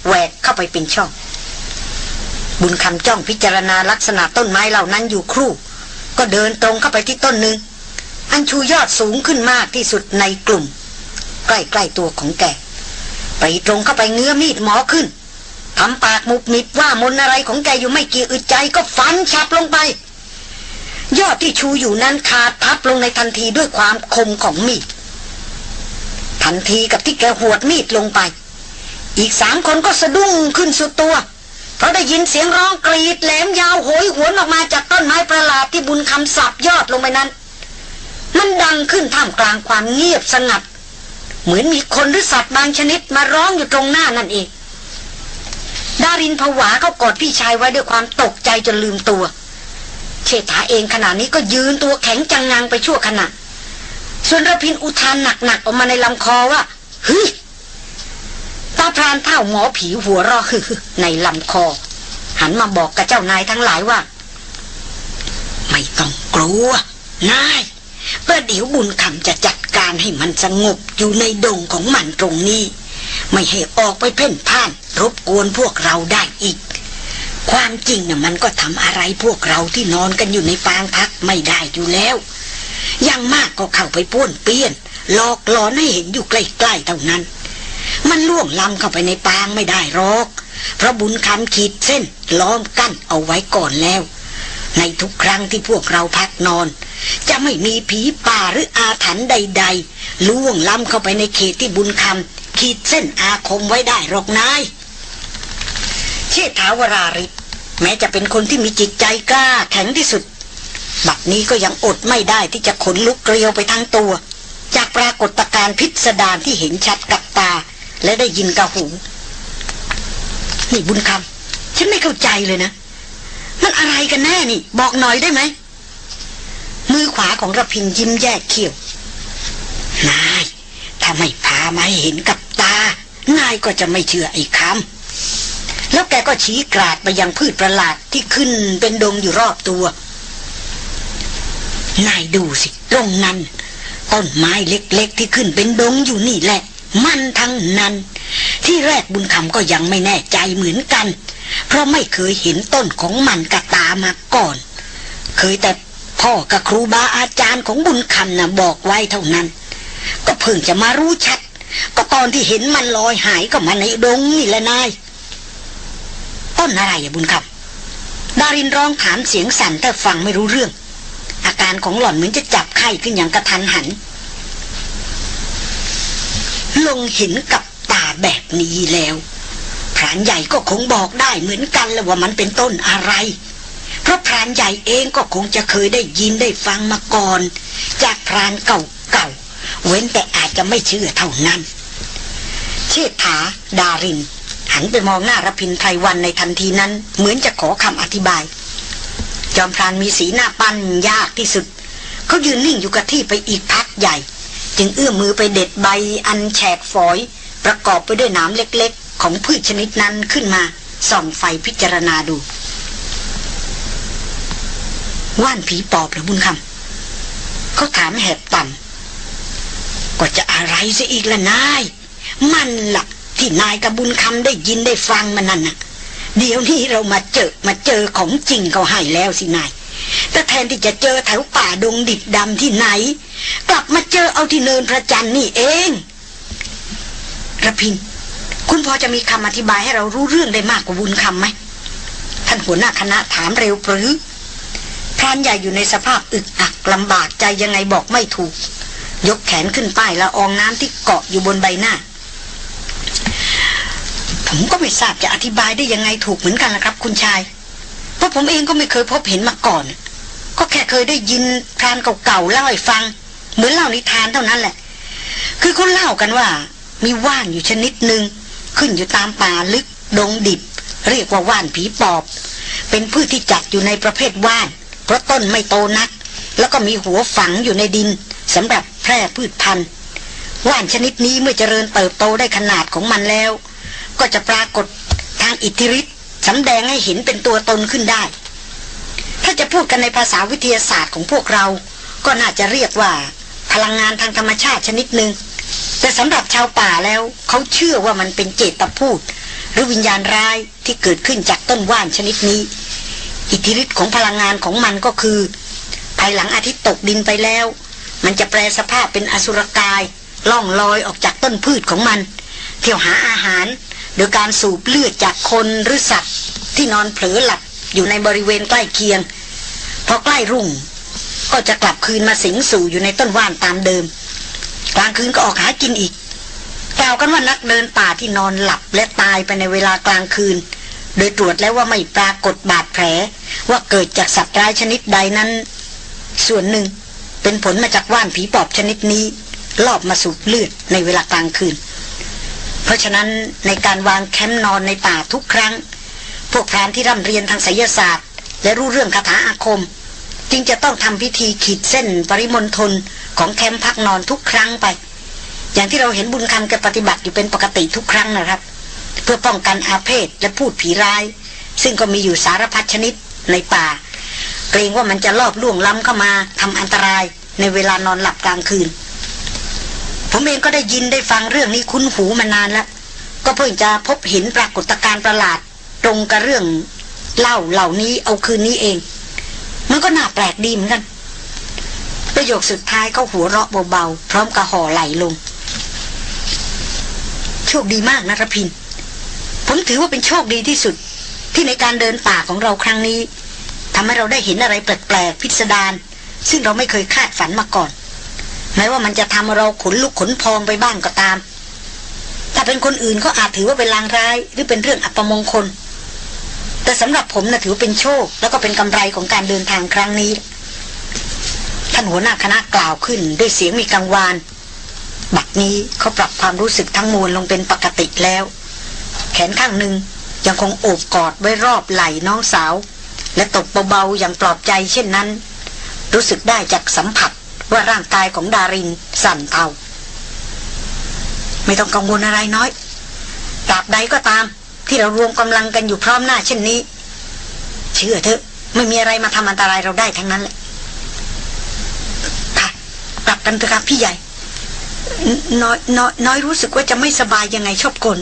แหวกเข้าไปเป็นช่อง บุญคำจ้องพิจารณาลักษณะต้นไม้เหล่านั้นอยู่ครู่ ก็เดินตรงเข้าไปที่ต้นหนึ่ง อันชูยอดสูงขึ้นมากที่สุดในกลุ่ม ใกล้ๆตัวของแกไปตรงเข้าไปเงื้อมีดหมอขึ้นทำปากมุบมิบว่ามนอะไรของแกอยู่ไม่กี่อึดใจก็ฟันฉับลงไป ยอดที่ชูอยู่นั้นขาดพับลงในทันทีด้วยความคมของมีด ทันทีกับที่แกหวดมีดลงไป อีกสามคนก็สะดุ้งขึ้นสุดตัว เพราะได้ยินเสียงร้องกรีดแหลมยาวโหยหวนออกมาจากต้นไม้ประหลาดที่บุญคำสับยอดลงไปนั้นมันดังขึ้นท่ามกลางความเงียบสงัด เหมือนมีคนหรือสัตว์บางชนิดมาร้องอยู่ตรงหน้านั่นเองดารินผวาเขากอดพี่ชายไว้ด้วยความตกใจจนลืมตัว เชษฐาเองขณะนี้ก็ยืนตัวแข็งจังงังไปชั่วขณะ ส่วนระพินอุทานหนักๆออกมาในลำคอว่าเฮ้ยตาพรานเท่าหมอผีหัวรอคือในลำคอ หันมาบอกกับเจ้านายทั้งหลายว่า ไม่ต้องกลัวนายประเดี๋ยวบุญคำจะจัดการให้มันสงบอยู่ในดงของมันตรงนี้ ไม่ให้ออกไปเพ่นพ่าน รบกวนพวกเราได้อีก ความจริงน่ะมันก็ทำอะไรพวกเราที่นอนกันอยู่ในฟางพักไม่ได้อยู่แล้ว ย่างมากก็เข้าไปป้วนเปี้ยนหลอกหลอนให้เห็นอยู่ใกล้ๆเท่านั้น มันล่วงล้ำเข้าไปในปางไม่ได้หรอก เพราะบุญคำขีดเส้นล้อมกั้นเอาไว้ก่อนแล้ว ในทุกครั้งที่พวกเราพักนอน จะไม่มีผีป่าหรืออาถรรพ์ใด ๆ ล่วงล้ำเข้าไปในเขตที่บุญคำขีดเส้นอาคมไว้ได้หรอกนายเชษฐาวราริศแม้จะเป็นคนที่มีจิตใจกล้าแข็งที่สุด บัดนี้ก็ยังอดไม่ได้ที่จะขนลุกเกลียวไปทั้งตัว จากปรากฏการณ์พิสดารที่เห็นชัดกับตา และได้ยินกับหูนี่บุญคำฉันไม่เข้าใจเลยนะ มันอะไรกันแน่นี่ บอกหน่อยได้ไหมมือขวาของระพินยิ้มแยกเขี้ยวนายถ้าไม่พามาเห็นกับตานายก็จะไม่เชื่อไอ้คำแล้วแกก็ชี้กราดไปยังพืชประหลาดที่ขึ้นเป็นดงอยู่รอบตัว นายดูสิ ตรงนั้น ต้นไม้เล็กๆ ที่ขึ้นเป็นดงอยู่นี่แหละ มันทั้งนั้น ที่แรกบุญคำก็ยังไม่แน่ใจเหมือนกัน เพราะไม่เคยเห็นต้นของมันกับตามาก่อน เคยแต่พ่อกับครูบาอาจารย์ของบุญคำนะ่ะบอกไว้เท่านั้น ก็เพิ่งจะมารู้ชัด ก็ตอนที่เห็นมันลอยหายก็มาในดงนี่แหละนายต้นอะไรอะบุญคำดารินร้องถามเสียงสั่นแต่ฟังไม่รู้เรื่อง อาการของหล่อนเหมือนจะจับไข้ขึ้นอย่างกระทันหัน ลงเห็นกับตาแบบนี้แล้วพรานใหญ่ก็คงบอกได้เหมือนกันแล้วว่ามันเป็นต้นอะไร เพราะพรานใหญ่เองก็คงจะเคยได้ยินได้ฟังมาก่อน จากพรานเก่าๆเว้นแต่อาจจะไม่เชื่อเท่านั้น เชษฐาดาริน หันไปมองหน้ารพินไพรวันในทันทีนั้น เหมือนจะขอคำอธิบาย จอมพรานมีสีหน้าปั้นยากที่สุด เขายืนนิ่งอยู่กับที่ไปอีกพักใหญ่ จึงเอื้อมมือไปเด็ดใบอันแฉกฝอย ประกอบไปด้วยนามเล็กๆ ของพืชชนิดนั้นขึ้นมา ส่องไฟพิจารณาดู ว่านผีปอบหรือบุญคำเขาถามแหบต่ำก็จะอะไรซะอีกละนาย มันละ่ะที่นายกับบุญคำได้ยินได้ฟังมันนั่นน่ะ เดี๋ยวนี้เรามาเจอมาเจอของจริงเขาให้แล้วสินาย แต่แทนที่จะเจอแถวป่าดงดิบดำที่ไหน กลับมาเจอเอาที่เนินพระจันทร์นี่เองระพิน คุณพอจะมีคำอธิบายให้เรารู้เรื่องได้มากกว่าบุญคำไหมท่านหัวหน้าคณะถามเร็วปรือพรานใหญ่อยู่ในสภาพอึกอักลำบากใจยังไงบอกไม่ถูก ยกแขนขึ้นป้ายละอองน้ำที่เกาะอยู่บนใบหน้า ผมก็ไม่ทราบจะอธิบายได้ยังไงถูกเหมือนกันนะครับ คุณชาย เพราะผมเองก็ไม่เคยพบเห็นมาก่อน ก็แค่เคยได้ยินพรานเก่าๆเล่าให้ฟัง เหมือนเล่านิทานเท่านั้นแหละ คือเขาเล่ากันว่า มีว่านอยู่ชนิดหนึ่งขึ้นอยู่ตามป่าลึกดงดิบ เรียกว่าว่านผีปอบ เป็นพืชที่จัดอยู่ในประเภทว่าน เพราะต้นไม่โตนัก แล้วก็มีหัวฝังอยู่ในดินสำหรับแพร่พืชพันธุ์ว่านชนิดนี้เมื่อเจริญเติบโตได้ขนาดของมันแล้ว ก็จะปรากฏทางอิทธิฤทธิ์สำแดงให้เห็นเป็นตัวตนขึ้นได้ ถ้าจะพูดกันในภาษาวิทยาศาสตร์ของพวกเรา ก็น่าจะเรียกว่า พลังงานทางธรรมชาติชนิดหนึ่งแต่สำหรับชาวป่าแล้วเขาเชื่อว่ามันเป็นเจตพูด หรือวิญญาณร้ายที่เกิดขึ้นจากต้นว่านชนิดนี้ อิทธิฤทธิ์ของพลังงานของมันก็คือ ภายหลังอาทิตย์ตกดินไปแล้ว มันจะแปลสภาพเป็นอสุรกายล่องลอยออกจากต้นพืชของมัน เที่ยวหาอาหาร โดยการสูบเลือดจากคนหรือสัตว์ ที่นอนเผลอหลับอยู่ในบริเวณใกล้เคียง พอใกล้รุ่ง ก็จะกลับคืนมาสิงสู่อยู่ในต้นว่านตามเดิม กลางคืนก็ออกหากินอีก กล่าวกันว่านักเดินป่าที่นอนหลับและตายไปในเวลากลางคืน โดยตรวจแล้วว่าไม่ปรากฏบาดแผล ว่าเกิดจากสัตว์ร้ายชนิดใดนั้น ส่วนหนึ่งเป็นผลมาจากว่านผีปอบชนิดนี้ ลอบมาสูบเลือดในเวลากลางคืน เพราะฉะนั้นในการวางแคมป์นอนในป่าทุกครั้ง พวกพรานที่ร่ำเรียนทางไสยศาสตร์ และรู้เรื่องคาถาอาคม จึงจะต้องทำพิธีขีดเส้นปริมณฑลของแคมป์พักนอนทุกครั้งไป อย่างที่เราเห็นบุญคำแกปฏิบัติอยู่เป็นปกติทุกครั้งนะครับ เพื่อป้องกันอาเพศและพูดผีร้าย ซึ่งก็มีอยู่สารพัดชนิดในป่า เกรงว่ามันจะลอบล่วงล้ำเข้ามาทำอันตรายในเวลานอนหลับกลางคืน ผมเองก็ได้ยินได้ฟังเรื่องนี้คุ้นหูมานานแล้ว ก็เพิ่งจะพบเห็นปรากฏการณ์ประหลาด ตรงกับเรื่องเล่าเหล่านี้เอาคืนนี้เอง มันก็น่าแปลกดีเหมือนกัน ประโยคสุดท้ายเขาหัวเราะเบาๆ พร้อมกับห่อไหลลง โชคดีมากนะรพิน ผมถือว่าเป็นโชคดีที่สุด ที่ในการเดินป่าของเราครั้งนี้ทำให้เราได้เห็นอะไรแปลกๆพิสดารซึ่งเราไม่เคยคาดฝันมาก่อน แม้ว่ามันจะทำเราขนลุกขนพองไปบ้างก็ตามถ้าเป็นคนอื่นเขาอาจถือว่าเป็นลางร้าย หรือเป็นเรื่องอัปมงคล แต่สำหรับผมนะ่ะถือเป็นโชค แล้วก็เป็นกำไรของการเดินทางครั้งนี้ ท่านหัวหน้าคณะกล่าวขึ้นด้วยเสียงมีกังวาน บัดนี้เขาปรับความรู้สึกทั้งมวลลงเป็นปกติแล้ว แขนข้างหนึ่งยังคงโอบกอดไว้รอบไหล่น้องสาว และตบเบาๆอย่างปลอบใจเช่นนั้น รู้สึกได้จากสัมผัส ว่าร่างกายของดารินสั่นเทาไม่ต้องกังวลอะไรน้อยตราบใดก็ตาม ที่เรารวมกำลังกันอยู่พร้อมหน้าเช่นนี้ เชื่อเถอะ ไม่มีอะไรมาทำอันตรายเราได้ทั้งนั้นแหละค่ะกลับกันเถอะครับพี่ใหญ่น้อยน้อยน้อยรู้สึกว่าจะไม่สบายยังไงชอบกล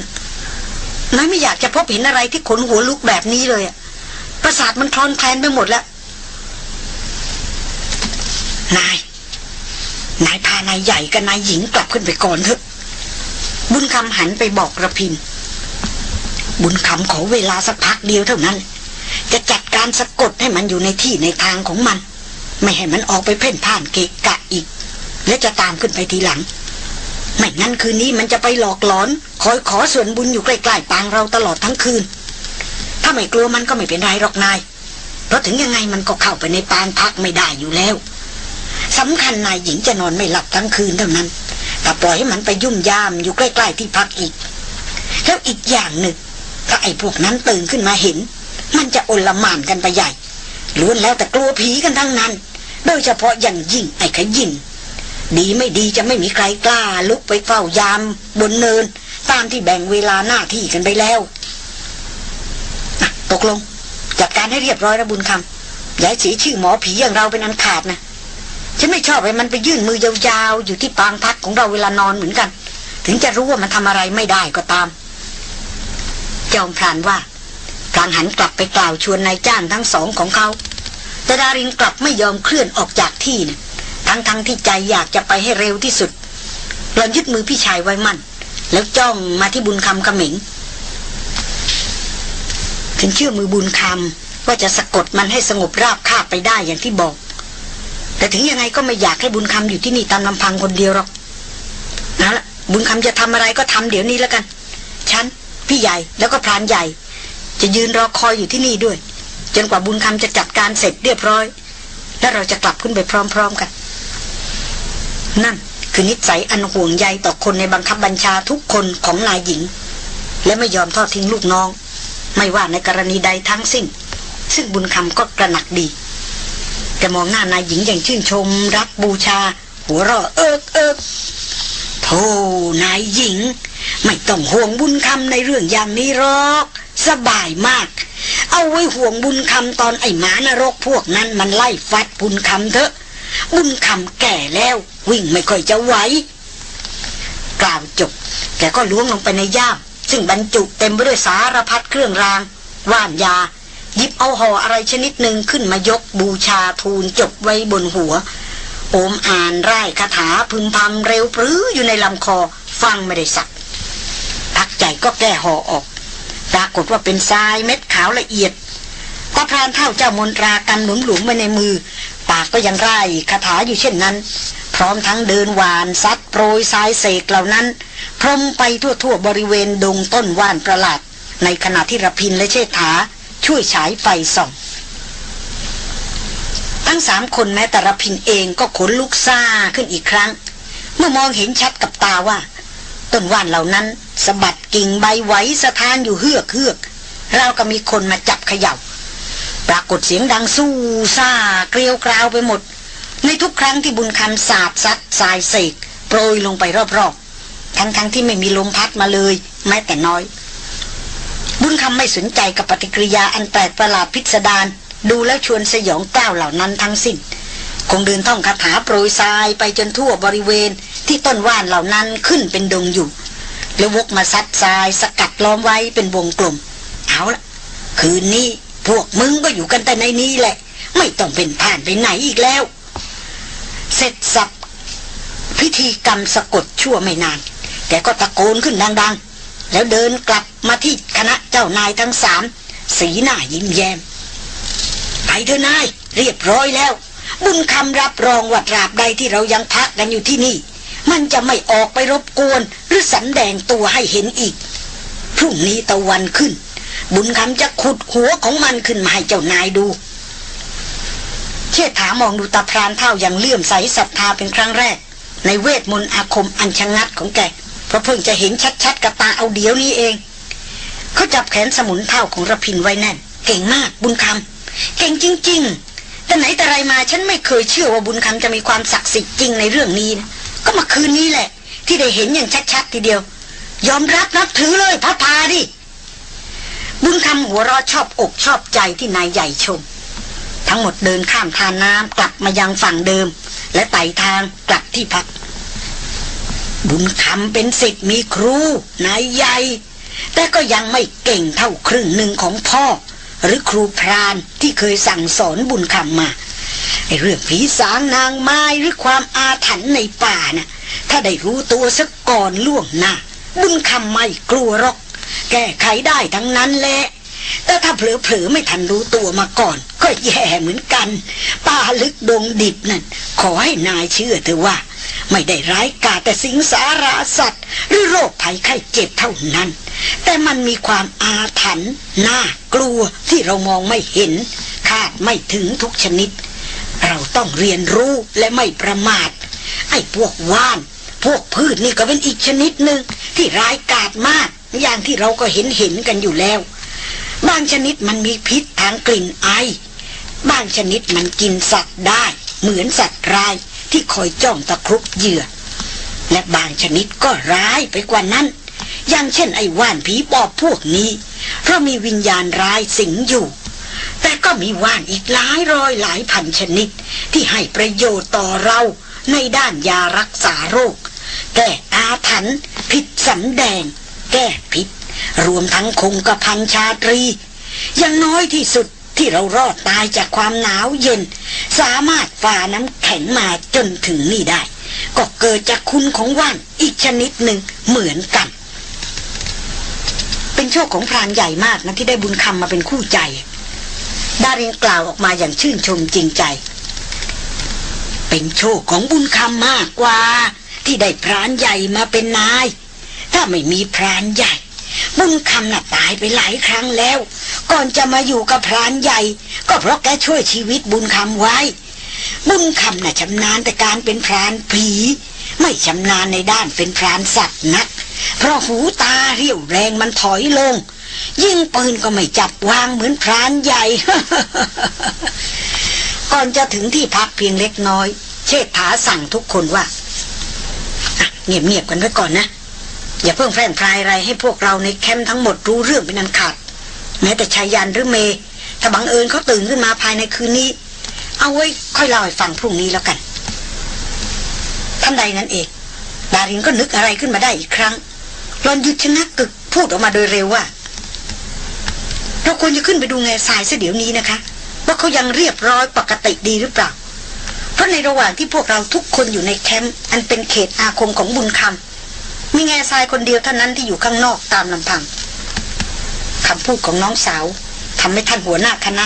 น้อยไม่อยากจะพบเห็นอะไรที่ขนหัวลุกแบบนี้เลยอะประสาทมันคลอนแคลนไปหมดแล้ว นาย นายพานายใหญ่กับนายหญิงกลับขึ้นไปก่อนเถอะ บุญคำหันไปบอกระพิน บุญคำขอเวลาสักพักเดียวเท่านั้น จะจัดการสะกดให้มันอยู่ในที่ในทางของมัน ไม่ให้มันออกไปเพ่นพ่านเกะกะอีก และจะตามขึ้นไปทีหลัง ไม่งั้นคืนนี้มันจะไปหลอกหลอน คอยขอส่วนบุญอยู่ใกล้ๆปางเราตลอดทั้งคืน ถ้าไม่กลัวมันก็ไม่เป็นไรหรอกนายเพราะถึงยังไงมันก็เข้าไปในปางพักไม่ได้อยู่แล้ว สำคัญนายหญิงจะนอนไม่หลับทั้งคืนเท่านั้นแต่ปล่อยให้มันไปยุ่มยามอยู่ใกล้ ๆ ที่พักอีก แล้วอีกอย่างหนึ่งถ้าไอ้พวกนั้นตื่นขึ้นมาเห็น มันจะโอลหมานกันไปใหญ่ล้วนแล้วแต่กลัวผีกันทั้งนั้น โดยเฉพาะอย่างยิ่งไอ้ขยิ่นดีไม่ดีจะไม่มีใครกล้า ลุกไปเฝ้ายาม บนเนิน ตามที่แบ่งเวลาหน้าที่กันไปแล้วตกลง จัดการให้เรียบร้อยนะบุญคำอย่าเสียชื่อหมอผีอย่างเราเป็นอันขาดนะ ฉันไม่ชอบให้มันไปยื่นมือยาวๆ อยู่ที่ปางพักของเราเวลานอนเหมือนกัน ถึงจะรู้ว่ามันทำอะไรไม่ได้ก็ตาม จอมพรานว่าพลางหันกลับไปกล่าวชวนนายจ้างทั้งสองของเขา แต่ดารินกลับไม่ยอมเคลื่อนออกจากที่นะทั้งๆทที่ใจอยากจะไปให้เร็วที่สุดหลอนยึดมือพี่ชายไว้มั่น แล้วจ้องมาที่บุญคำกระหมิงถึงเชื่อมือบุญคำว่าจะสะกดมันให้สงบราบคาบไปได้อย่างที่บอก แต่ถึงยังไงก็ไม่อยากให้บุญคำอยู่ที่นี่ตามลำพังคนเดียวหรอกนั่นละบุญคำจะทำอะไรก็ทำเดี๋ยวนี้แล้วกัน ฉัน พี่ใหญ่แล้วก็พรานใหญ่ จะยืนรอคอยอยู่ที่นี่ด้วย จนกว่าบุญคำจะจัดการเสร็จเรียบร้อย แล้วเราจะกลับขึ้นไปพร้อม ๆกัน นั่นคือนิสัยอันห่วงใยต่อคนในบังคับบัญชาทุกคนของนายหญิง และไม่ยอมทอดทิ้งลูกน้อง ไม่ว่าในกรณีใดทั้งสิ้น ซึ่งบุญคำก็กระหนักดี แกมองหน้านายหญิงอย่างชื่นชม รักบูชา หัวเราะเอิกเอิกโธ่นายหญิง ไม่ต้องห่วงบุญคำในเรื่องอย่างนี้หรอก สบายมาก เอาไว้ห่วงบุญคำตอนไอ้หมานรกพวกนั้นมันไล่ฟัดบุญคำเถอะ บุญคำแก่แล้ว วิ่งไม่ค่อยจะไหวกล่าวจบ แกก็ล้วงลงไปในย่าม ซึ่งบรรจุเต็มไปด้วยสารพัดเครื่องราง ว่านยา หยิบเอาห่ออะไรชนิดหนึ่งขึ้นมายกบูชาทูลจบไว้บนหัว โอมอ่านไร่คาถาพึมพำเร็วปรืออยู่ในลำคอฟังไม่ได้สักพักใจก็แก้ห่อออก ปรากฏว่าเป็นทรายเม็ดขาวละเอียดตาพรานเท่าเจ้ามนตรากำหนุนหลุมไว้ในมือ ปากก็ยังไร่คาถาอยู่เช่นนั้น พร้อมทั้งเดินหวานซัดโปรยทรายเสกเหล่านั้น พรมไปทั่วๆบริเวณดงต้นว่านประหลาด ในขณะที่ระพินและเชษฐา ช่วยฉายไฟส่อง ทั้งสามคนแม้แต่ระพินเองก็ขนลุกซ่าขึ้นอีกครั้ง เมื่อมองเห็นชัดกับตาว่า ต้นว่านเหล่านั้นสะบัดกิ่งใบไหวสะท้านอยู่เฮือกเฮือกเรากับมีคนมาจับเขย่า ปรากฏเสียงดังสู้ซ่าเกลียวกราวไปหมด ในทุกครั้งที่บุญคำสาดซัดสายเสกโปรยลงไปรอบๆ ทั้งๆทที่ไม่มีลมพัดมาเลยแม้แต่น้อย บุญคำไม่สนใจกับปฏิกิริยาอันแปลกประหลาดพิสดารดูแล้วชวนสยองกล้าวเหล่านั้นทั้งสิ้น คงเดินท่องคาถาโปรยทรายไปจนทั่วบริเวณที่ต้นว่านเหล่านั้นขึ้นเป็นดงอยู่ แล้ววกมาซัดทรายสกัดล้อมไว้เป็นวงกลม เอาละคืนนี้พวกมึงก็อยู่กันแต่ในนี้แหละ ไม่ต้องเป็นผ่านไปไหนอีกแล้ว เสร็จสับพิธีกรรมสะกดชั่วไม่นาน แกก็ตะโกนขึ้นดังๆ แล้วเดินกลับมาที่คณะเจ้านายทั้งสามสีหน้ายิ้มแย้มไปเถอะนาย เรียบร้อยแล้ว บุญคำรับรองว่าตราบใดที่เรายังพักกันอยู่ที่นี่ มันจะไม่ออกไปรบกวน หรือสันแดงตัวให้เห็นอีก พรุ่งนี้ตะวันขึ้น บุญคำจะขุดหัวของมันขึ้นมาให้เจ้านายดูเชษฐามองดูตาพรานเท่าอย่างเลื่อมใสศรัทธาเป็นครั้งแรก ในเวทมนต์อาคมอันชะงัดของแก เพราะเพิ่งจะเห็นชัดๆกับตาเอาเดียวนี้เอง เขาจับแขนสมุนเท่าของระพินไว้แน่น เก่งมากบุญคำเก่งจริง ๆ แต่ไหนแต่ไรมาฉันไม่เคยเชื่อว่าบุญคำจะมีความศักดิ์สิทธิ์จริงในเรื่องนี้นะก็มาคืนนี้แหละ ที่ได้เห็นอย่างชัดๆทีเดียว ยอมรับนับถือเลยพระพาดิบุญคำหัวเราะชอบอกชอบใจที่นายใหญ่ชม ทั้งหมดเดินข้ามทานน้ำกลับมายังฝั่งเดิม และไต่ทางกลับที่พัก บุญคำเป็นสิทธิ์มีครูนายใหญ่ แต่ก็ยังไม่เก่งเท่าครึ่งหนึ่งของพ่อ หรือครูพรานที่เคยสั่งสอนบุญคำมาไอเรื่องผีสางนางไม้หรือความอาถรรพ์ในป่าน่ะ ถ้าได้รู้ตัวสักก่อนล่วงหน้าบุญคำไม่กลัวหรอก แก้ไขได้ทั้งนั้นแหละ แต่ถ้าเผลอๆไม่ทันรู้ตัวมาก่อน ก็แย่เหมือนกัน ป่าลึกดงดิบนั่น ขอให้นายเชื่อเถอะว่า ไม่ได้ร้ายกาจแต่สิงสาราสัตว์ หรือโรคภัยไข้เจ็บเท่านั้น แต่มันมีความอาถรรพ์น่ากลัวที่เรามองไม่เห็น คาดไม่ถึงทุกชนิด เราต้องเรียนรู้และไม่ประมาท ไอ้พวกว่าน พวกพืชนี่ก็เป็นอีกชนิดหนึ่งที่ร้ายกาจมาก อย่างที่เราก็เห็นเห็นกันอยู่แล้ว บางชนิดมันมีพิษทางกลิ่นไอ บางชนิดมันกินสัตว์ได้ เหมือนสัตว์ร้ายที่คอยจ้องตะครุบเหยื่อ และบางชนิดก็ร้ายไปกว่านั้น อย่างเช่นไอ้ว่านผีปอบพวกนี้ เพราะมีวิญญาณร้ายสิงอยู่ แต่ก็มีว่านอีกหลายร้อยหลายพันชนิด ที่ให้ประโยชน์ต่อเราในด้านยารักษาโรค แก้อาถรรพ์ผิดสำแดง แก้พิษ รวมทั้งคงกระพันชาตรีย่างน้อยที่สุดที่เรารอดตายจากความหนาวเย็น สามารถฝ่าน้ำแข็งมาจนถึงนี่ได้ ก็เกิดจากคุณของว่านอีกชนิดหนึ่งเหมือนกัน เป็นโชคของพรานใหญ่มากนะที่ได้บุญคำมาเป็นคู่ใจ ดารินกล่าวออกมาอย่างชื่นชมจริงใจ เป็นโชคของบุญคำมากกว่า ที่ได้พรานใหญ่มาเป็นนาย ถ้าไม่มีพรานใหญ่ บุญคำน่ะตายไปหลายครั้งแล้ว ก่อนจะมาอยู่กับพรานใหญ่ ก็เพราะแกช่วยชีวิตบุญคำไว้ บุญคำน่ะชำนาญแต่การเป็นพรานผี ไม่ชำนาญในด้านเป็นพรานสัตว์นัก เพราะหูตาเรี่ยวแรงมันถอยลง ยิ่งปืนก็ไม่จับวางเหมือนพรานใหญ่ ก่อนจะถึงที่พักเพียงเล็กน้อย เชษฐาสั่งทุกคนว่าเงียบๆกันไว้ก่อนนะ อย่าเพิ่งแพร่งพรายอะไรให้พวกเราในแคมป์ทั้งหมดรู้เรื่องเป็นอันขาด แม้แต่ชายยันหรือเม ถ้าบังเอิญเขาตื่นขึ้นมาภายในคืนนี้ เอาไว้ค่อยเล่าให้ฟังพรุ่งนี้แล้วกันท่านใดนั้นเอง ดารินก็นึกอะไรขึ้นมาได้อีกครั้งรอนหยุดชะงักกึกพูดออกมาโดยเร็วว่า เราควรจะขึ้นไปดูแง่ทรายเสียเดี๋ยวนี้นะคะ ว่าเขายังเรียบร้อยปกติดีหรือเปล่า เพราะในระหว่างที่พวกเราทุกคนอยู่ในแคมป์อันเป็นเขตอาคมของบุญคำ มีแง่ทรายคนเดียวเท่านั้นที่อยู่ข้างนอกตามลำพังคำพูดของน้องสาวทำให้ท่านหัวหน้าคณะ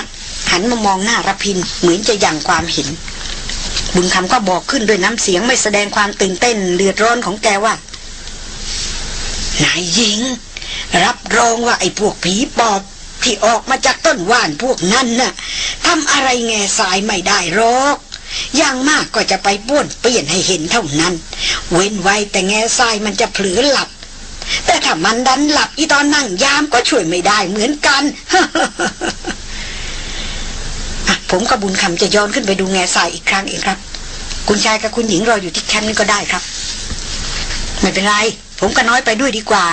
หันมามองหน้ารพินเหมือนจะยังความเห็น บุญคำก็บอกขึ้นด้วยน้ำเสียงไม่แสดงความตื่นเต้นเดือดร้อนของแกว่านายหญิง รับรองว่าไอ้พวกผีปอบที่ออกมาจากต้นว่านพวกนั้นน่ะทำอะไรแง่สายไม่ได้หรอก อย่างมากก็จะไปป้วนเปลี่ยนให้เห็นเท่านั้น เว้นไว้แต่แง่ทรายมันจะเผลอหลับ แต่ถ้ามันดันหลับอีตอนนั่งยามก็ช่วยไม่ได้เหมือนกันอะผมกับบุญคำจะย้อนขึ้นไปดูแง่ทรายอีกครั้งเองครับ คุณชายกับคุณหญิงรออยู่ที่แคมป์นี้ก็ได้ครับ ไม่เป็นไร ผมก็น้อยไปด้วยดีกว่า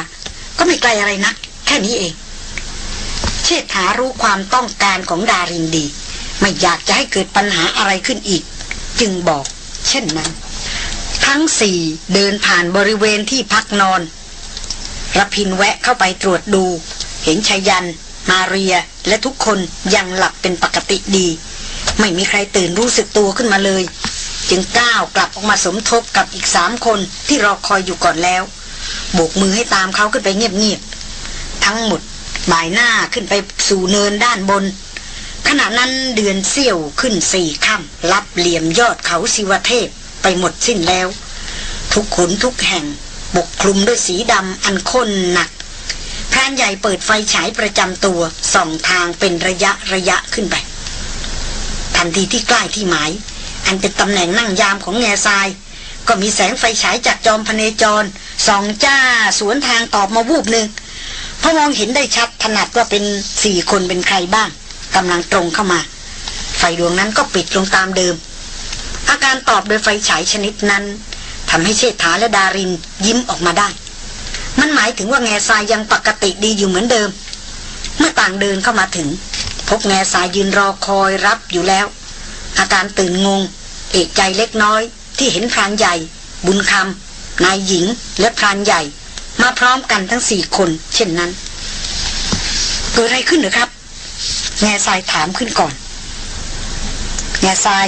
ก็ไม่ไกลอะไรนะแค่นี้เอง เชษฐารู้ความต้องการของดารินดี ไม่อยากจะให้เกิดปัญหาอะไรขึ้นอีก จึงบอก เช่นนั้น ทั้งสี่เดินผ่านบริเวณที่พักนอนรพินแวะเข้าไปตรวจดู เห็นชายัน มาเรียและทุกคนยังหลับเป็นปกติดี ไม่มีใครตื่นรู้สึกตัวขึ้นมาเลย จึงก้าวกลับออกมาสมทบกับอีกสามคนที่รอคอยอยู่ก่อนแล้วโบกมือให้ตามเขาขึ้นไปเงียบๆทั้งหมดบ่ายหน้าขึ้นไปสู่เนินด้านบน ขณะนั้นเดือนเสี้ยวขึ้นสี่ค่ำรับเหลี่ยมยอดเขาสิวเทพไปหมดสิ้นแล้ว ทุกขนทุกแห่งปกคลุมด้วยสีดำอันข้นหนักพรานใหญ่เปิดไฟฉายประจำตัวส่องทางเป็นระยะระยะขึ้นไป ทันทีที่ใกล้ที่หมาย อันเป็นตำแหน่งนั่งยามของแง่ทราย ก็มีแสงไฟฉายจากจอมพเนจรส่องจ้าสวนทางตอบมาวูบหนึ่งพอมองเห็นได้ชัดถนัดว่าเป็นสี่คนเป็นใครบ้าง กำลังตรงเข้ามา ไฟดวงนั้นก็ปิดลงตามเดิม อาการตอบโดยไฟฉายชนิดนั้นทำให้เชษฐาและดารินยิ้มออกมาได้ มันหมายถึงว่าแง่ทรายยังปกติดีอยู่เหมือนเดิม เมื่อต่างเดินเข้ามาถึง พบแง่ทรายยืนรอคอยรับอยู่แล้ว อาการตื่นงง เอกใจเล็กน้อยที่เห็นพรานใหญ่ บุญคำนายหญิงและพรานใหญ่ มาพร้อมกันทั้งสี่คน เช่นนั้น เกิดอะไรขึ้นหรือครับ แง่ทรายถามขึ้นก่อน แง่ทราย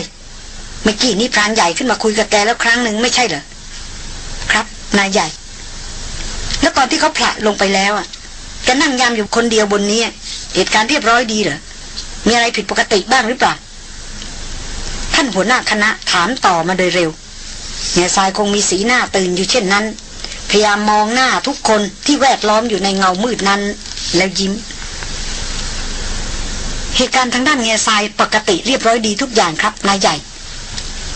เมื่อกี้นี่พรานใหญ่ขึ้นมาคุยกับแกแล้วครั้งหนึ่งไม่ใช่เหรอ ครับ นายใหญ่ แล้วตอนที่เขาผละลงไปแล้วอะแกนั่งยามอยู่คนเดียวบนนี้เหตุการณ์เรียบร้อยดีเหรอ มีอะไรผิดปกติบ้างหรือเปล่า ท่านหัวหน้าคณะถามต่อมาโดยเร็วแง่ทรายคงมีสีหน้าตื่นอยู่เช่นนั้น พยายามมองหน้าทุกคนที่แวดล้อมอยู่ในเงามืดนั้น แล้วยิ้ม เหตุการณ์ทางด้านแง่ทรายปกติเรียบร้อยดีทุกอย่างครับนายใหญ่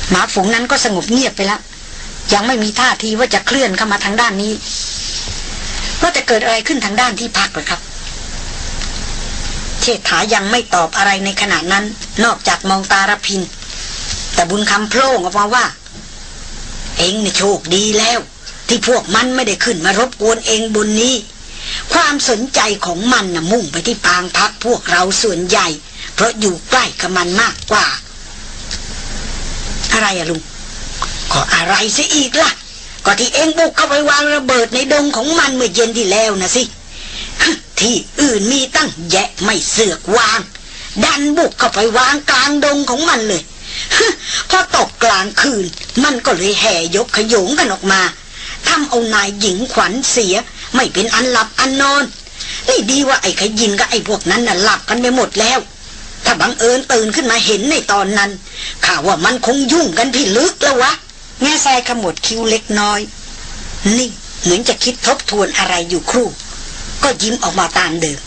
หมาฝูงนั้นก็สงบเงียบไปแล้ว ยังไม่มีท่าทีว่าจะเคลื่อนเข้ามาทางด้านนี้ว่าจะเกิดอะไรขึ้นทางด้านที่พักหรือครับเชษฐายังไม่ตอบอะไรในขณะนั้น นอกจากมองตารพิน แต่บุญคำโพล่งออกมาว่า เองเนี่ยโชคดีแล้ว ที่พวกมันไม่ได้ขึ้นมารบกวนเองบนนี้ ความสนใจของมันนะมุ่งไปที่ปางพักพวกเราส่วนใหญ่ เพราะอยู่ใกล้กับมันมากกว่า อะไรอะลุงก็อะไรซะอีกล่ะ ก็ที่เองบุกเข้าไปวางระเบิดในดงของมันเมื่อเย็นที่แล้วนะสิที่อื่นมีตั้งแยะไม่เสือกวาง ดันบุกเข้าไปวางกลางดงของมันเลยพอตกกลางคืน มันก็เลยแห่ยกขยงกันออกมาทำเอานายหญิงขวัญเสีย ไม่เป็นอันหลับอันนอน นี่ดีว่าไอ้ขยินกับไอ้พวกนั้นน่ะหลับกันไปหมดแล้ว ถ้าบังเอิญตื่นขึ้นมาเห็นในตอนนั้นข่าวว่ามันคงยุ่งกันพี่ลึกแล้ววะแง่ทรายขมวดคิ้วเล็กน้อย นี่เหมือนจะคิดทบทวนอะไรอยู่ครู่ ก็ยิ้มออกมาตามเดิม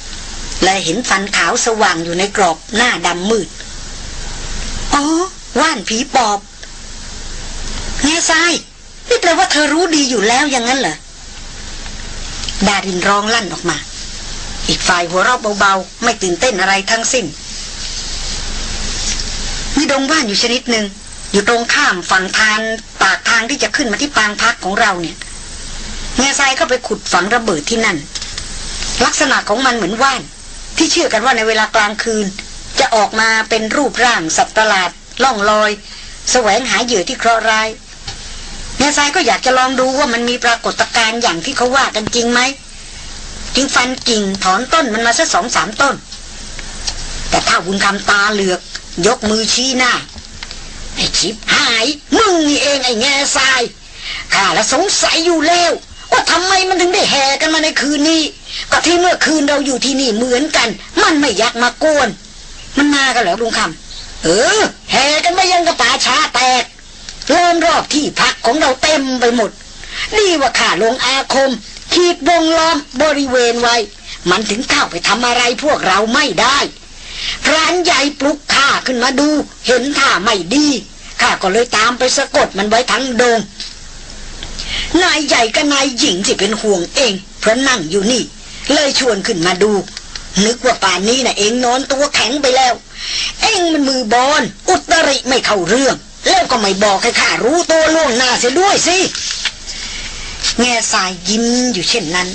และเห็นฟันขาวสว่างอยู่ในกรอบหน้าดำมืด อ๋อ ว่านผีปอบแง่ทรายนี่แปลว่าเธอรู้ดีอยู่แล้วอย่างนั้นเหรอ ดารินร้องลั่นออกมา อีกฝ่ายหัวเราะเบาๆ ไม่ตื่นเต้นอะไรทั้งสิ้น มีดงว่านอยู่ชนิดหนึ่งอยู่ตรงข้ามฝั่งทานปากทางที่จะขึ้นมาที่ปางพักของเราเนี่ยแง่ทรายเข้าไปขุดฝังระเบิดที่นั่น ลักษณะของมันเหมือนว่าน ที่เชื่อกันว่าในเวลากลางคืน จะออกมาเป็นรูปร่างสัตว์ประหลาดล่องลอย แสวงหาเหยื่อที่เคราะห์ร้าย แง่ทรายก็อยากจะลองดูว่ามันมีปรากฏการณ์อย่างที่เขาว่ากันจริงไหมจึงฟันกิ่งถอนต้นมันมาสักสองสามต้น แต่ถ้าบุญคำตาเหลือก ยกมือชี้หน้า ไอ้ชิบหาย มึงนี่เองไอ้แง่ทรายข้าละสงสัยอยู่แล้วว่าทำไมมันถึงได้แห่กันมาในคืนนี้ ก็ที่เมื่อคืนเราอยู่ที่นี่เหมือนกัน มันไม่อยากมากวน มันมากันเหรอลุงคำเออแห่กันมายังกระป่าช้าแตก เริ่มรอบที่พักของเราเต็มไปหมดนี่ว่าข้าลงอาคม ขีดวงล้อมบริเวณไว้ มันถึงเข้าไปทำอะไรพวกเราไม่ได้พรานใหญ่ปลุกข้าขึ้นมาดู เห็นท่าไม่ดีข้าก็เลยตามไปสะกดมันไว้ทั้งโดงนายใหญ่กับนายหญิงที่เป็นห่วงเอง เพราะนั่งอยู่นี่ เลยชวนขึ้นมาดู นึกว่าป่านนี้น่ะเองนอนตัวแข็งไปแล้ว เองมันมือบอลอุตริไม่เข้าเรื่อง แล้วก็ไม่บอกให้ข้ารู้ตัวล่วงหน้าเสียด้วยสิ แง่สายยิ้มอยู่เช่นนั้น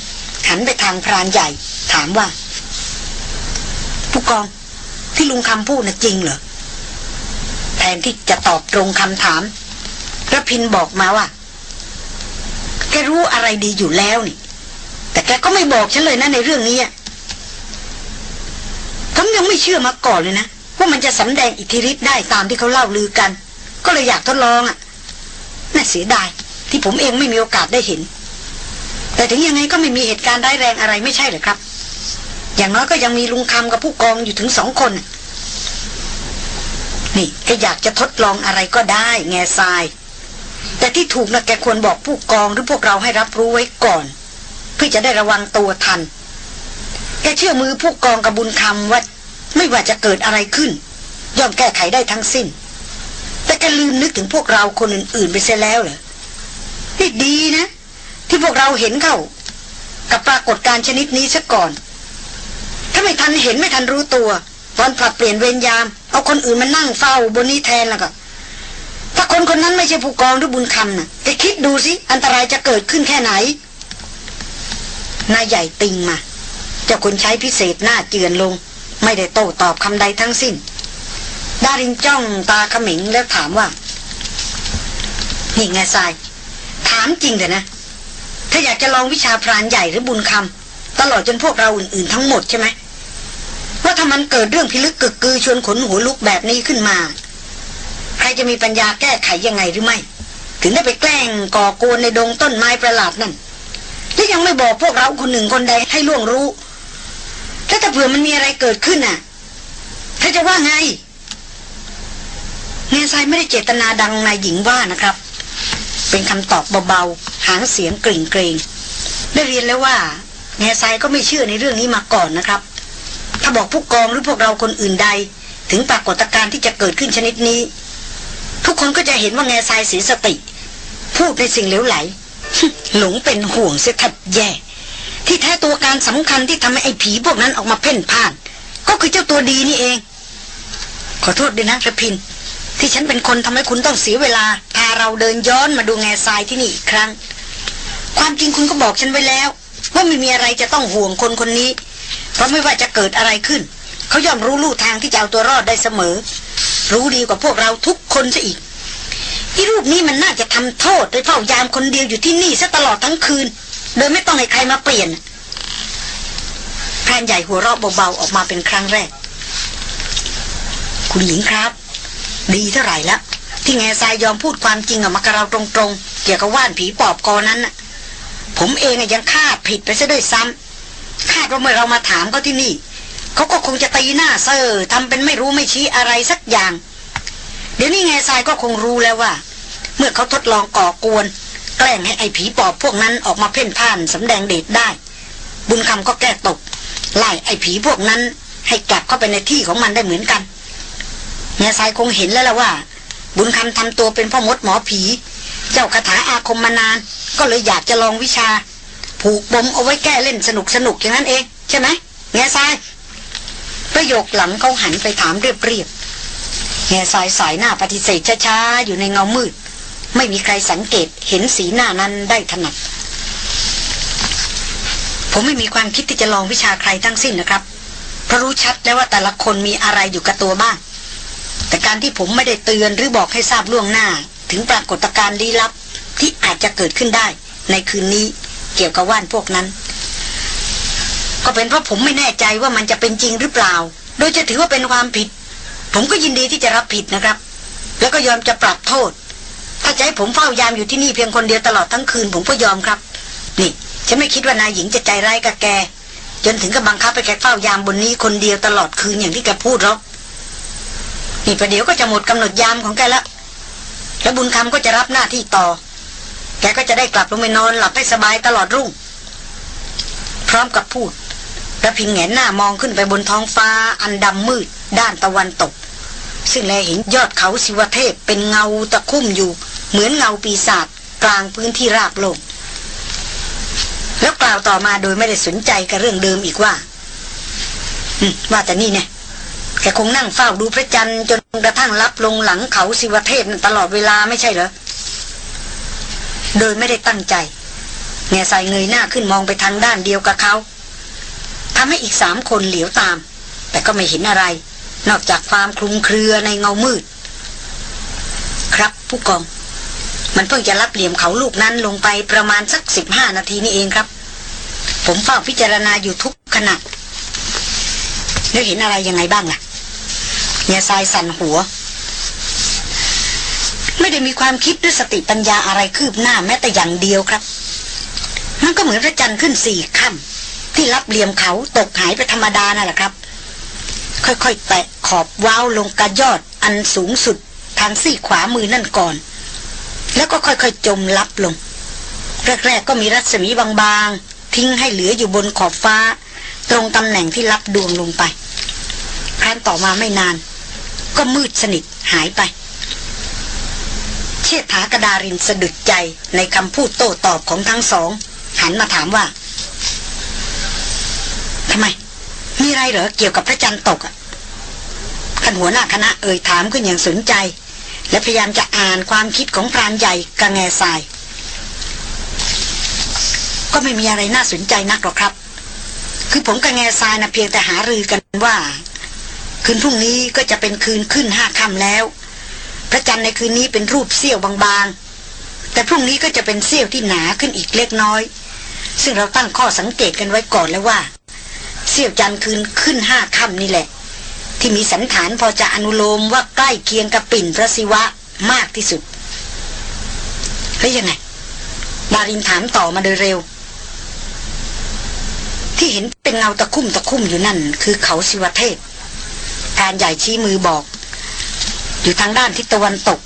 หันไปทางพรานใหญ่ ถามว่า ผู้กองที่ลุงคำพูดน่ะจริงเหรอแทนที่จะตอบตรงคำถามระพินบอกมาว่า แกรู้อะไรดีอยู่แล้วนี่ แต่แกก็ไม่บอกฉันเลยนะในเรื่องนี้ผมยังไม่เชื่อมาก่อนเลยนะ ว่ามันจะสำแดงอิทธิฤทธิ์ได้ตามที่เขาเล่าลือกัน ก็เลยอยากทดลองอะ น่าเสียดายที่ผมเองไม่มีโอกาสได้เห็น แต่ถึงยังไงก็ไม่มีเหตุการณ์ร้ายแรงอะไรไม่ใช่เหรอครับ อย่างน้อยก็ยังมีลุงคำกับผู้กองอยู่ถึงสองคน นี่แกอยากจะทดลองอะไรก็ได้ แง่ทราย แต่ที่ถูกนะแกควรบอกผู้กองหรือพวกเราให้รับรู้ไว้ก่อน เพื่อจะได้ระวังตัวทัน แกเชื่อมือผู้กองกับบุญคำว่า ไม่ว่าจะเกิดอะไรขึ้น ย่อมแก้ไขได้ทั้งสิ้น แต่แกลืมนึกถึงพวกเราคนอื่นๆไปเสียแล้วเหรอนี่ดีนะ ที่พวกเราเห็นเข้า กับปรากฏการชนิดนี้ซะก่อน ถ้าไม่ทันเห็นไม่ทันรู้ตัวตอนผลัดเปลี่ยนเวรยาม เอาคนอื่นมานั่งเฝ้าบนนี้แทนแล้วก็ถ้าคนคนนั้นไม่ใช่ผู้กองหรือบุญคำนะ่ะแกคิดดูสิอันตรายจะเกิดขึ้นแค่ไหนนายใหญ่ติงมา เจ้าคนใช้พิเศษหน้าเจือนลง ไม่ได้โต้ตอบคำใดทั้งสิ้น ดารินจ้องตาขมิงแล้วถามว่า นี่ไงทราย ถามจริงเถอะนะ ถ้าอยากจะลองวิชาพรานใหญ่หรือบุญคำตลอดจนพวกเราอื่นๆทั้งหมดใช่ไหม ว่าถ้ามันเกิดเรื่องพิลึกกึกกือชวนขนหัวลุกแบบนี้ขึ้นมา ใครจะมีปัญญาแก้ไขยังไงหรือไม่ ถึงได้ไปแกล้งก่อกวนในดงต้นไม้ประหลาดนั่นและยังไม่บอกพวกเราคนหนึ่งคนใดให้ล่วงรู้ ถ้าแต่เผื่อมันมีอะไรเกิดขึ้นน่ะถ้าจะว่าไง เนซายไม่ได้เจตนาดังนายหญิงว่านะครับ เป็นคำตอบเบาๆ หางเสียงกริ่งเกรงได้เรียนแล้วว่าเนซายก็ไม่เชื่อในเรื่องนี้มาก่อนนะครับ ถ้าบอกผู้กองหรือพวกเราคนอื่นใด ถึงปรากฏการณ์ที่จะเกิดขึ้นชนิดนี้ ทุกคนก็จะเห็นว่าแง่ทรายเสียสติ พูดในสิ่งเลวไหล หลงเป็นห่วงเสียทับแย่ ที่แท้ตัวการสำคัญที่ทำให้ไอ้ผีพวกนั้นออกมาเพ่นพ่าน ก็คือเจ้าตัวดีนี่เอง ขอโทษด้วยนะระพิน ที่ฉันเป็นคนทำให้คุณต้องเสียเวลา พาเราเดินย้อนมาดูแง่ทรายที่นี่อีกครั้ง ความจริงคุณก็บอกฉันไว้แล้ว ว่าไม่มีอะไรจะต้องห่วงคนคนนี้ เพราะไม่ว่าจะเกิดอะไรขึ้น เขาย่อมรู้ลู่ทางที่จะเอาตัวรอดได้เสมอ รู้ดีกว่าพวกเราทุกคนซะอีกอีรูปนี้มันน่าจะทำโทษโดยเฝ้ายามคนเดียวอยู่ที่นี่ซะตลอดทั้งคืน โดยไม่ต้องให้ใครมาเปลี่ยนพรานใหญ่หัวเราะเบาๆออกมาเป็นครั้งแรก คุณหญิงครับ ดีเท่าไหร่ละที่แง่ทรายยอมพูดความจริงออกมากับเราตรงๆ เกี่ยวกับว่านผีปอบกอนั้นนะผมเองยังคาดผิดไปซะด้วยซ้ำคาดว่าเมื่อเรามาถามเขาที่นี่ เขาก็คงจะตีหน้าเซอร์ทำเป็นไม่รู้ไม่ชี้อะไรสักอย่าง เดี๋ยวนี้แง่ทรายก็คงรู้แล้วว่า เมื่อเขาทดลองก่อกวน แกล้งให้ไอ้ผีปอบพวกนั้นออกมาเพ่นพ่านสำแดงเดชได้ บุญคำก็แก้ตกไล่ไอ้ผีพวกนั้น ให้กลับเข้าไปในที่ของมันได้เหมือนกัน แง่ทรายคงเห็นแล้วล่ะว่า บุญคำทำตัวเป็นพ่อมดหมอผี เจ้าคาถาอาคมมานาน ก็เลยอยากจะลองวิชา ผูกปมเอาไว้แก้เล่นสนุกสนุกอย่างนั้นเองใช่ไหมแง่ทราย ประโยคหลังเขาหันไปถามเรียบๆแง่ทรายสายหน้าปฏิเสธช้าๆอยู่ในเงามืด ไม่มีใครสังเกตเห็นสีหน้านั้นได้ถนัดผมไม่มีความคิดที่จะลองวิชาใครทั้งสิ้นนะครับ เพราะรู้ชัดแล้วว่าแต่ละคนมีอะไรอยู่กับตัวบ้าง แต่การที่ผมไม่ได้เตือนหรือบอกให้ทราบล่วงหน้า ถึงปรากฏการณ์ลี้ลับที่อาจจะเกิดขึ้นได้ ในคืนนี้เกี่ยวกับว่านพวกนั้น ก็เป็นเพราะผมไม่แน่ใจว่ามันจะเป็นจริงหรือเปล่า โดยจะถือว่าเป็นความผิด ผมก็ยินดีที่จะรับผิดนะครับ แล้วก็ยอมจะปรับโทษ ถ้าจะให้ผมเฝ้ายามอยู่ที่นี่เพียงคนเดียวตลอดทั้งคืน ผมก็ยอมครับ นี่ฉันไม่คิดว่านายหญิงจะใจร้ายกับแกจนถึงกับบังคับไปแกเฝ้ายามบนนี้คนเดียวตลอดคืนอย่างที่แกพูดหรอก นี่ประเดี๋ยวก็จะหมดกำหนดยามของแกและแล้วบุญคำก็จะรับหน้าที่ต่อ แกก็จะได้กลับลงไปนอนหลับให้สบายตลอดรุ่ง พร้อมกับพูดระพินแงนหน้ามองขึ้นไปบนท้องฟ้าอันดำมืด ด้านตะวันตก ซึ่งแลเห็นยอดเขาสิวเทพเป็นเงาตะคุ่มอยู่ เหมือนเงาปีศาจกลางพื้นที่ราบโลกแล้วกล่าวต่อมาโดยไม่ได้สนใจกับเรื่องเดิมอีกว่าว่าแต่นี่เนี่ย แกคงนั่งเฝ้าดูพระจันทร์จนกระทั่งรับลงหลังเขาสิวเทพตลอดเวลาไม่ใช่เหรอ โดยไม่ได้ตั้งใจแง่ใสเงยหน้าขึ้นมองไปทางด้านเดียวกับเขาทำให้อีกสามคนเหลียวตาม แต่ก็ไม่เห็นอะไร นอกจากความคลุมเครือในเงามืด ครับผู้กอง มันเพิ่งจะรับเหลี่ยมเขาลูกนั้นลงไปประมาณสักสิบห้านาทีนี่เองครับ ผมเฝ้าพิจารณาอยู่ทุกขณะ แล้วเห็นอะไรยังไงบ้างล่ะเนี่ยทรายสั่นหัว ไม่ได้มีความคิดหรือสติปัญญาอะไรคืบหน้าแม้แต่อย่างเดียวครับ มันก็เหมือนพระจันทร์ขึ้นสี่ค่ำที่รับเหลี่ยมเขาตกหายไปธรรมดานั่นแหละครับ ค่อยๆแตะขอบว้าวลงกระยอดอันสูงสุดทางซี่ขวามือนั่นก่อน แล้วก็ค่อยๆจมลับลง แรกๆก็มีรัศมีบางๆ ทิ้งให้เหลืออยู่บนขอบฟ้า ตรงตำแหน่งที่รับดวงลงไปครั้นต่อมาไม่นาน ก็มืดสนิทหายไปเชษฐากระดารินสะดุดใจในคำพูดโต้ตอบของทั้งสอง หันมาถามว่าทำไม มีอะไรเหรอเกี่ยวกับพระจันทร์ตกอะขันหัวหน้าคณะเอ่ยถามขึ้นอย่างสนใจ และพยายามจะอ่านความคิดของพรานใหญ่กระแงทราย ก็ไม่มีอะไรน่าสนใจนักหรอกครับ คือผมกับแง่ทรายนะเพียงแต่หารือกันว่า คืนพรุ่งนี้ก็จะเป็นคืนขึ้นห้าค่ำแล้ว พระจันทร์ในคืนนี้เป็นรูปเสี้ยวบางๆ แต่พรุ่งนี้ก็จะเป็นเสี้ยวที่หนาขึ้นอีกเล็กน้อย ซึ่งเราตั้งข้อสังเกตกันไว้ก่อนแล้วว่า เสี้ยวจันทร์คืนขึ้นห้าค่ำนี่แหละ ที่มีสันฐานพอจะอนุโลมว่าใกล้เคียงกับปิ่นพระศิวะมากที่สุดเฮ้ยยังไงดารินถามต่อมาโดยเร็ว ที่เห็นเป็นเงาตะคุ่มตะคุ่มอยู่นั่น คือเขาศิวเทพการใหญ่ชี้มือบอก อยู่ทางด้านทิศตะวันตก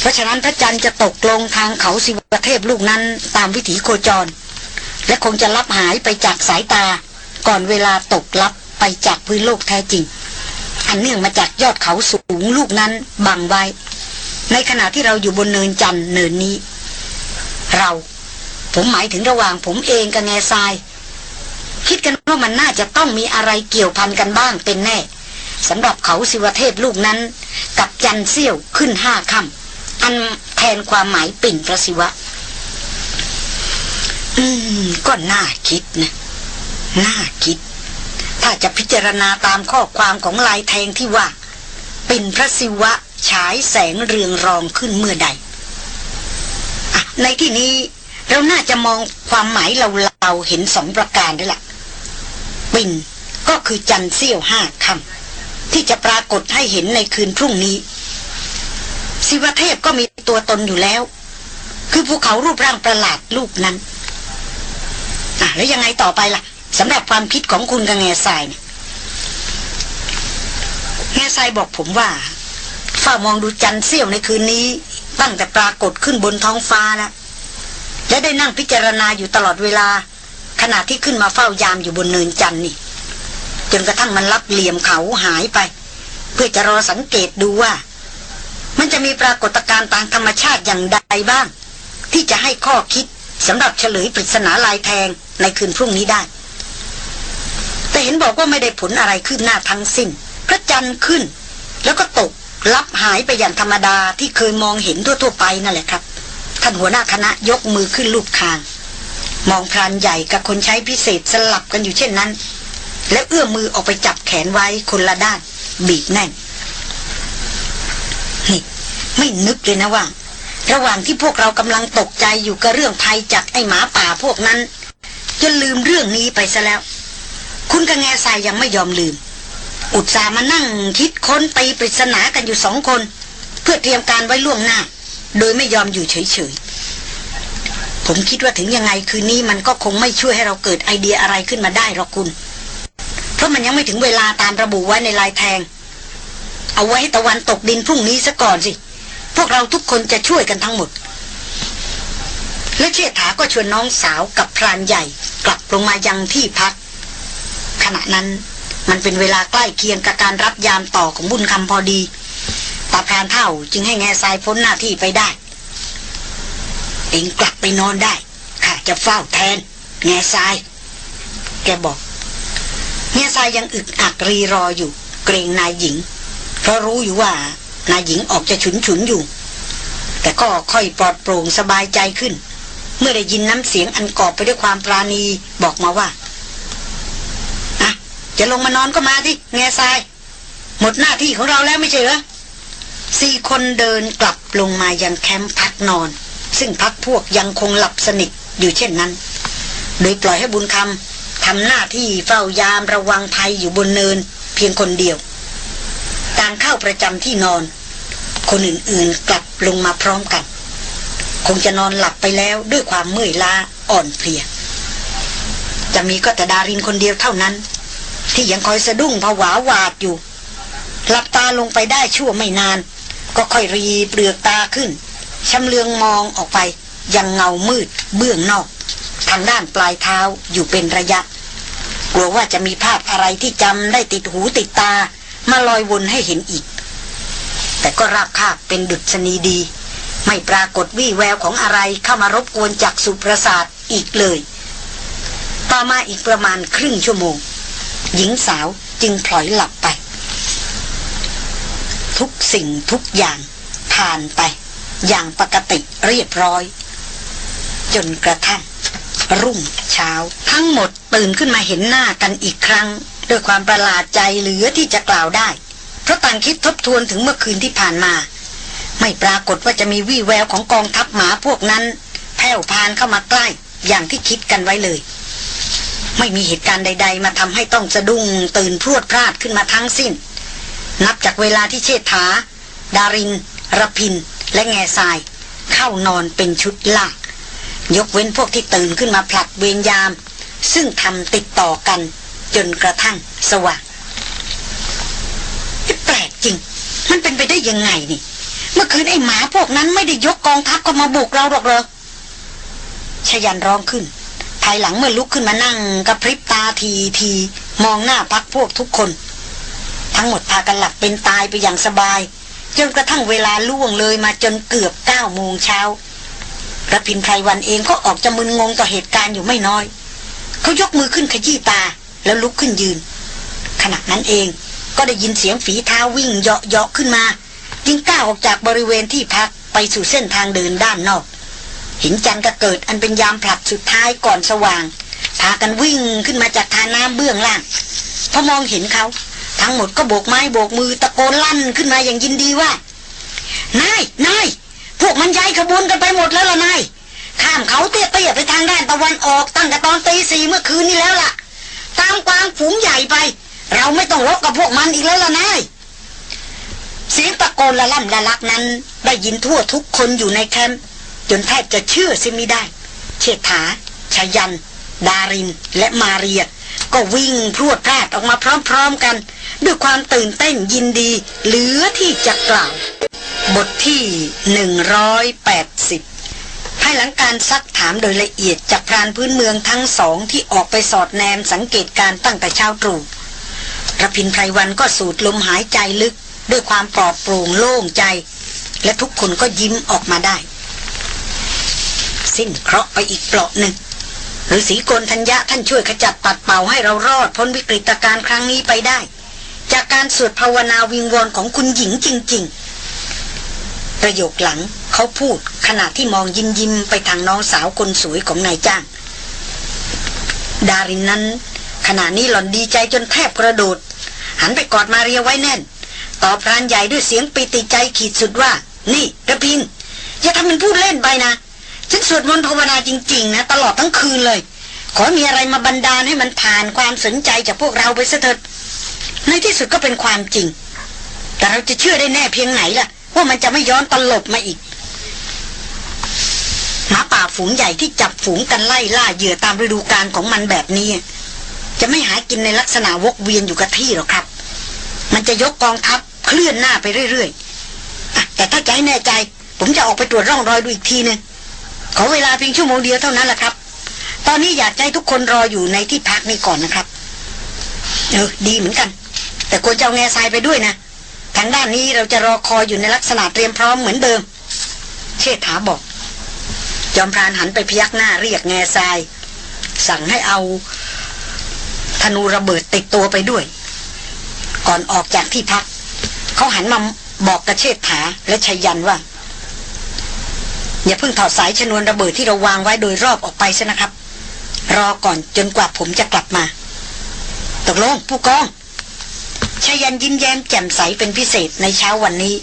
เพราะฉะนั้นพระจันทร์จะตกลงทางเขาศิวเทพลูกนั้นตามวิถีโคจร และคงจะลับหายไปจากสายตา ก่อนเวลาตกลับไปจากพื้นโลกแท้จริง อันเนื่องมาจากยอดเขาสูงลูกนั้นบังไว้ ในขณะที่เราอยู่บนเนินจันทร์เนินนี้ เรา ผมหมายถึงระหว่างผมเองกับแง่ทราย คิดกันว่ามันน่าจะต้องมีอะไรเกี่ยวพันกันบ้างเป็นแน่สำหรับเขาสิวเทพลูกนั้น กับจันเซี่ยวขึ้นห้าคำอันแทนความหมายปิ่นพระศิวะ อืม ก็น่าคิดนะ น่าคิด ถ้าจะพิจารณาตามข้อความของลายแทงที่ว่า ปิ่นพระศิวะฉายแสงเรืองรองขึ้นเมื่อใดอในที่นี้เราน่าจะมองความหมายเราเราเห็นสองประการด้วยละ่ะ ปินก็คือจันเซี่ยวห้าคำที่จะปรากฏให้เห็นในคืนพรุ่งนี้ศิวเทพก็มีตัวตนอยู่แล้ว คือภูเขารูปร่างประหลาดลูกนั้นอะแล้วยังไงต่อไปล่ะสำหรับความคิดของคุณกับแง่ทรายเนี่ยแง่ทรายบอกผมว่าฝ้ามองดูจันเสี้ยวในคืนนี้ ตั้งแต่ปรากฏขึ้นบนท้องฟ้าแล้วและได้นั่งพิจารณาอยู่ตลอดเวลา ขณะที่ขึ้นมาเฝ้ายามอยู่บนเนินจันนี่ จนกระทั่งมันรับเหลี่ยมเขาหายไป เพื่อจะรอสังเกตดูว่า มันจะมีปรากฏการณ์ทางธรรมชาติอย่างใดบ้าง ที่จะให้ข้อคิดสำหรับเฉลยปริศนาลายแทงในคืนพรุ่งนี้ได้ แต่เห็นบอกว่าไม่ได้ผลอะไรขึ้นหน้าทั้งสิ้น พระจันทร์ขึ้น แล้วก็ตกลับหายไปอย่างธรรมดาที่เคยมองเห็นทั่วๆไปนั่นแหละครับ ท่านหัวหน้าคณะยกมือขึ้นลูกคาง มองพรานใหญ่กับคนใช้พิเศษสลับกันอยู่เช่นนั้น แล้วเอื้อมมือออกไปจับแขนไว้คนละด้าน บีบแน่นนี่ไม่นึกเลยนะว่า ระหว่างที่พวกเรากำลังตกใจอยู่กับเรื่องภัยจากไอหมาป่าพวกนั้นจนลืมเรื่องนี้ไปซะแล้ว คุณกับแง่ทรายยังไม่ยอมลืม อุตส่าห์มานั่งคิดค้นตีปริศนากันอยู่สองคน เพื่อเตรียมการไว้ล่วงหน้า โดยไม่ยอมอยู่เฉยๆ ผมคิดว่าถึงยังไงคืนนี้มันก็คงไม่ช่วยให้เราเกิดไอเดียอะไรขึ้นมาได้หรอกคุณ เพราะมันยังไม่ถึงเวลาตามระบุไว้ในลายแทง เอาไว้ให้ตะวันตกดินพรุ่งนี้ซะก่อนสิ พวกเราทุกคนจะช่วยกันทั้งหมด และเชษฐาก็ชวนน้องสาวกับพรานใหญ่ กลับลงมายังที่พัก ขณะนั้นมันเป็นเวลาใกล้เคียงกับการรับยามต่อของบุญคำพอดีตาพรานเท่าจึงให้แง่ทรายพ้นหน้าที่ไปได้ เองกลับไปนอนได้ข้าจะเฝ้าแทน แง่ทราย แกบอก แง่ทรายยังอึกอักรีรออยู่ เกรงนายหญิง เพราะรู้อยู่ว่านายหญิงออกจะฉุนฉุนอยู่ แต่ก็ค่อยปลอดโปร่งสบายใจขึ้น เมื่อได้ยินน้ำเสียงอันกอบไปด้วยความปราณีบอกมาว่าอะจะลงมานอนก็มาที่แง่ทราย หมดหน้าที่ของเราแล้วไม่ใช่เหรอสี่คนเดินกลับลงมายังแคมป์พักนอน ซึ่งพักพวกยังคงหลับสนิทอยู่เช่นนั้น โดยปล่อยให้บุญคำทำหน้าที่เฝ้ายามระวังภัยอยู่บนเนินเพียงคนเดียว การเข้าประจำที่นอน คนอื่นๆกลับลงมาพร้อมกัน คงจะนอนหลับไปแล้วด้วยความเมื่อยล้าอ่อนเพลีย จะมีก็แต่ดารินคนเดียวเท่านั้น ที่ยังคอยสะดุ้งผวาหวาดอยู่หลับตาลงไปได้ชั่วไม่นาน ก็ค่อยรีเปลือกตาขึ้น ชำเลืองมองออกไป ยังเงามืดเบื้องนอก ทางด้านปลายเท้าอยู่เป็นระยะ กลัวว่าจะมีภาพอะไรที่จำได้ติดหูติดตา มาลอยวนให้เห็นอีก แต่ก็ราบคาบเป็นดุษณีดี ไม่ปรากฏวี่แววของอะไรเข้ามารบกวนจากสุประสาทอีกเลย ต่อมาอีกประมาณครึ่งชั่วโมง หญิงสาวจึงพลอยหลับไป ทุกสิ่งทุกอย่างผ่านไป อย่างปกติเรียบร้อย จนกระทั่ง รุ่งเช้า ทั้งหมดตื่นขึ้นมาเห็นหน้ากันอีกครั้ง ด้วยความประหลาดใจเหลือที่จะกล่าวได้ เพราะต่างคิดทบทวนถึงเมื่อคืนที่ผ่านมา ไม่ปรากฏว่าจะมีวี่แววของกองทัพหมาพวกนั้นแผ่วพานเข้ามาใกล้ อย่างที่คิดกันไว้เลยไม่มีเหตุการณ์ใด ๆ มาทำให้ต้องสะดุ้งตื่นพรวดพลาดขึ้นมาทั้งสิ้น นับจากเวลาที่เชษฐา ดารินรพิน และแง่ทรายเข้านอนเป็นชุดลากยกเว้นพวกที่ตื่นขึ้นมาผลัดเวรยาม ซึ่งทำติดต่อกันจนกระทั่งสว่างแปลกจริง มันเป็นไปได้ยังไงนี่ เมื่อคืนไอ้หมาพวกนั้นไม่ได้ยกกองทัพก็มาบุกเราหรอกเหรอชยันร้องขึ้น ภายหลังเมื่อลุกขึ้นมานั่งกระพริบตาทีทีมองหน้าพักพวกทุกคน ทั้งหมดพากันหลับเป็นตายไปอย่างสบาย จนกระทั่งเวลาล่วงเลยมาจนเกือบเก้าโมงเช้าระพินไพรวันเองก็ออกจะมึนงงต่อเหตุการณ์อยู่ไม่น้อย เขายกมือขึ้นขยี้ตาแล้วลุกขึ้นยืน ขณะนั้นเองก็ได้ยินเสียงฝีเท้าวิ่งเหาะๆขึ้นมาจึงก้าวออกจากบริเวณที่พักไปสู่เส้นทางเดินด้านนอก หินจันทร์ก็เกิดอันเป็นยามผลัดสุดท้ายก่อนสว่างพากันวิ่งขึ้นมาจากทาน้ำเบื้องล่างพอมองเห็นเขา ทั้งหมดก็โบกไม้โบกมือตะโกนลั่นขึ้นมาอย่างยินดีว่านายนายพวกมันย้ายขบวนกันไปหมดแล้วล่ะนายข้ามเขาเตี้ยๆไปทางด้านตะวันออกตั้งแต่ตอนตีสี่เมื่อคืนนี้แล้วล่ะ ตามกวางฝูงใหญ่ไป เราไม่ต้องรบกับพวกมันอีกแล้วล่ะนายเสียงตะโกนละล่ำละลักนั้น ได้ยินทั่วทุกคนอยู่ในแคมป์จนแทบจะเชื่อซิมิได้ เชษฐาชายัน ดารินและมาเรียก็วิ่งพรวดพลาดออกมาพร้อมๆกัน ด้วยความตื่นเต้นยินดี เหลือที่จะกล่าว บทที่ 180 ภายหลังการซักถามโดยละเอียดจากพรานพื้นเมืองทั้งสองที่ออกไปสอดแนมสังเกตการตั้งแต่เช้าตรู่ระพินไพรวันก็สูดลมหายใจลึก ด้วยความปลอดโปร่งโล่งใจ และทุกคนก็ยิ้มออกมาได้ สิ้นเคราะห์ไปอีกเปลาะหนึ่ง หรือสีกลทัญญะท่านช่วยขจัดปัดเป่าให้เรารอดพ้นวิกฤตการณ์ครั้งนี้ไปได้ จากการสวดภาวนาวิงวอนของคุณหญิงจริง ๆ ประโยคหลังเขาพูดขณะที่มองยิ้มยิ้มๆไปทางน้องสาวคนสวยของนายจ้าง ดารินนั้น ขณะนี้หล่อนดีใจจนแทบกระโดด หันไปกอดมาเรียไว้แน่น ตอบพรานใหญ่ด้วยเสียงปิติใจขีดสุดว่า นี่ระพินอย่าทำเป็นพูดเล่นไปนะ ฉันสวดมนต์ภาวนาจริง ๆ นะ ตลอดทั้งคืนเลย ขอมีอะไรมาบันดาลให้มันผ่านความสนใจจากพวกเราไปเสถิดในที่สุดก็เป็นความจริง แต่เราจะเชื่อได้แน่เพียงไหนล่ะ ว่ามันจะไม่ย้อนตลบมาอีกหมาป่าฝูงใหญ่ที่จับฝูงกันไล่ล่าเหยื่อตามฤดูกาลของมันแบบนี้ จะไม่หากินในลักษณะวกเวียนอยู่กับที่หรอกครับ มันจะยกกองทัพเคลื่อนหน้าไปเรื่อยๆแต่ถ้าใจแน่ใจ ผมจะออกไปตรวจร่องรอยดูอีกทีหนึง ขอเวลาเพียงชั่วโมงเดียวเท่านั้นแหละครับ ตอนนี้อยากให้ทุกคนรออยู่ในที่พักนี้ก่อนนะครับ เออดีเหมือนกัน แต่ควรจะเอาแง่ทรายไปด้วยนะ ทางด้านนี้เราจะรอคอยอยู่ในลักษณะเตรียมพร้อมเหมือนเดิม เชษฐาบอก จอมพรานหันไปพยักหน้าเรียกแง่ทราย สั่งให้เอา ธนูระเบิดติดตัวไปด้วย ก่อนออกจากที่พัก เขาหันมาบอกกับเชษฐาและชัยยันว่า อย่าเพิ่งถอดสายชนวนระเบิดที่เราวางไว้โดยรอบออกไปซะนะครับ รอก่อนจนกว่าผมจะกลับมา ตกลงผู้กองชายันยิ้มแย้มแจ่มใสเป็นพิเศษในเช้าวันนี้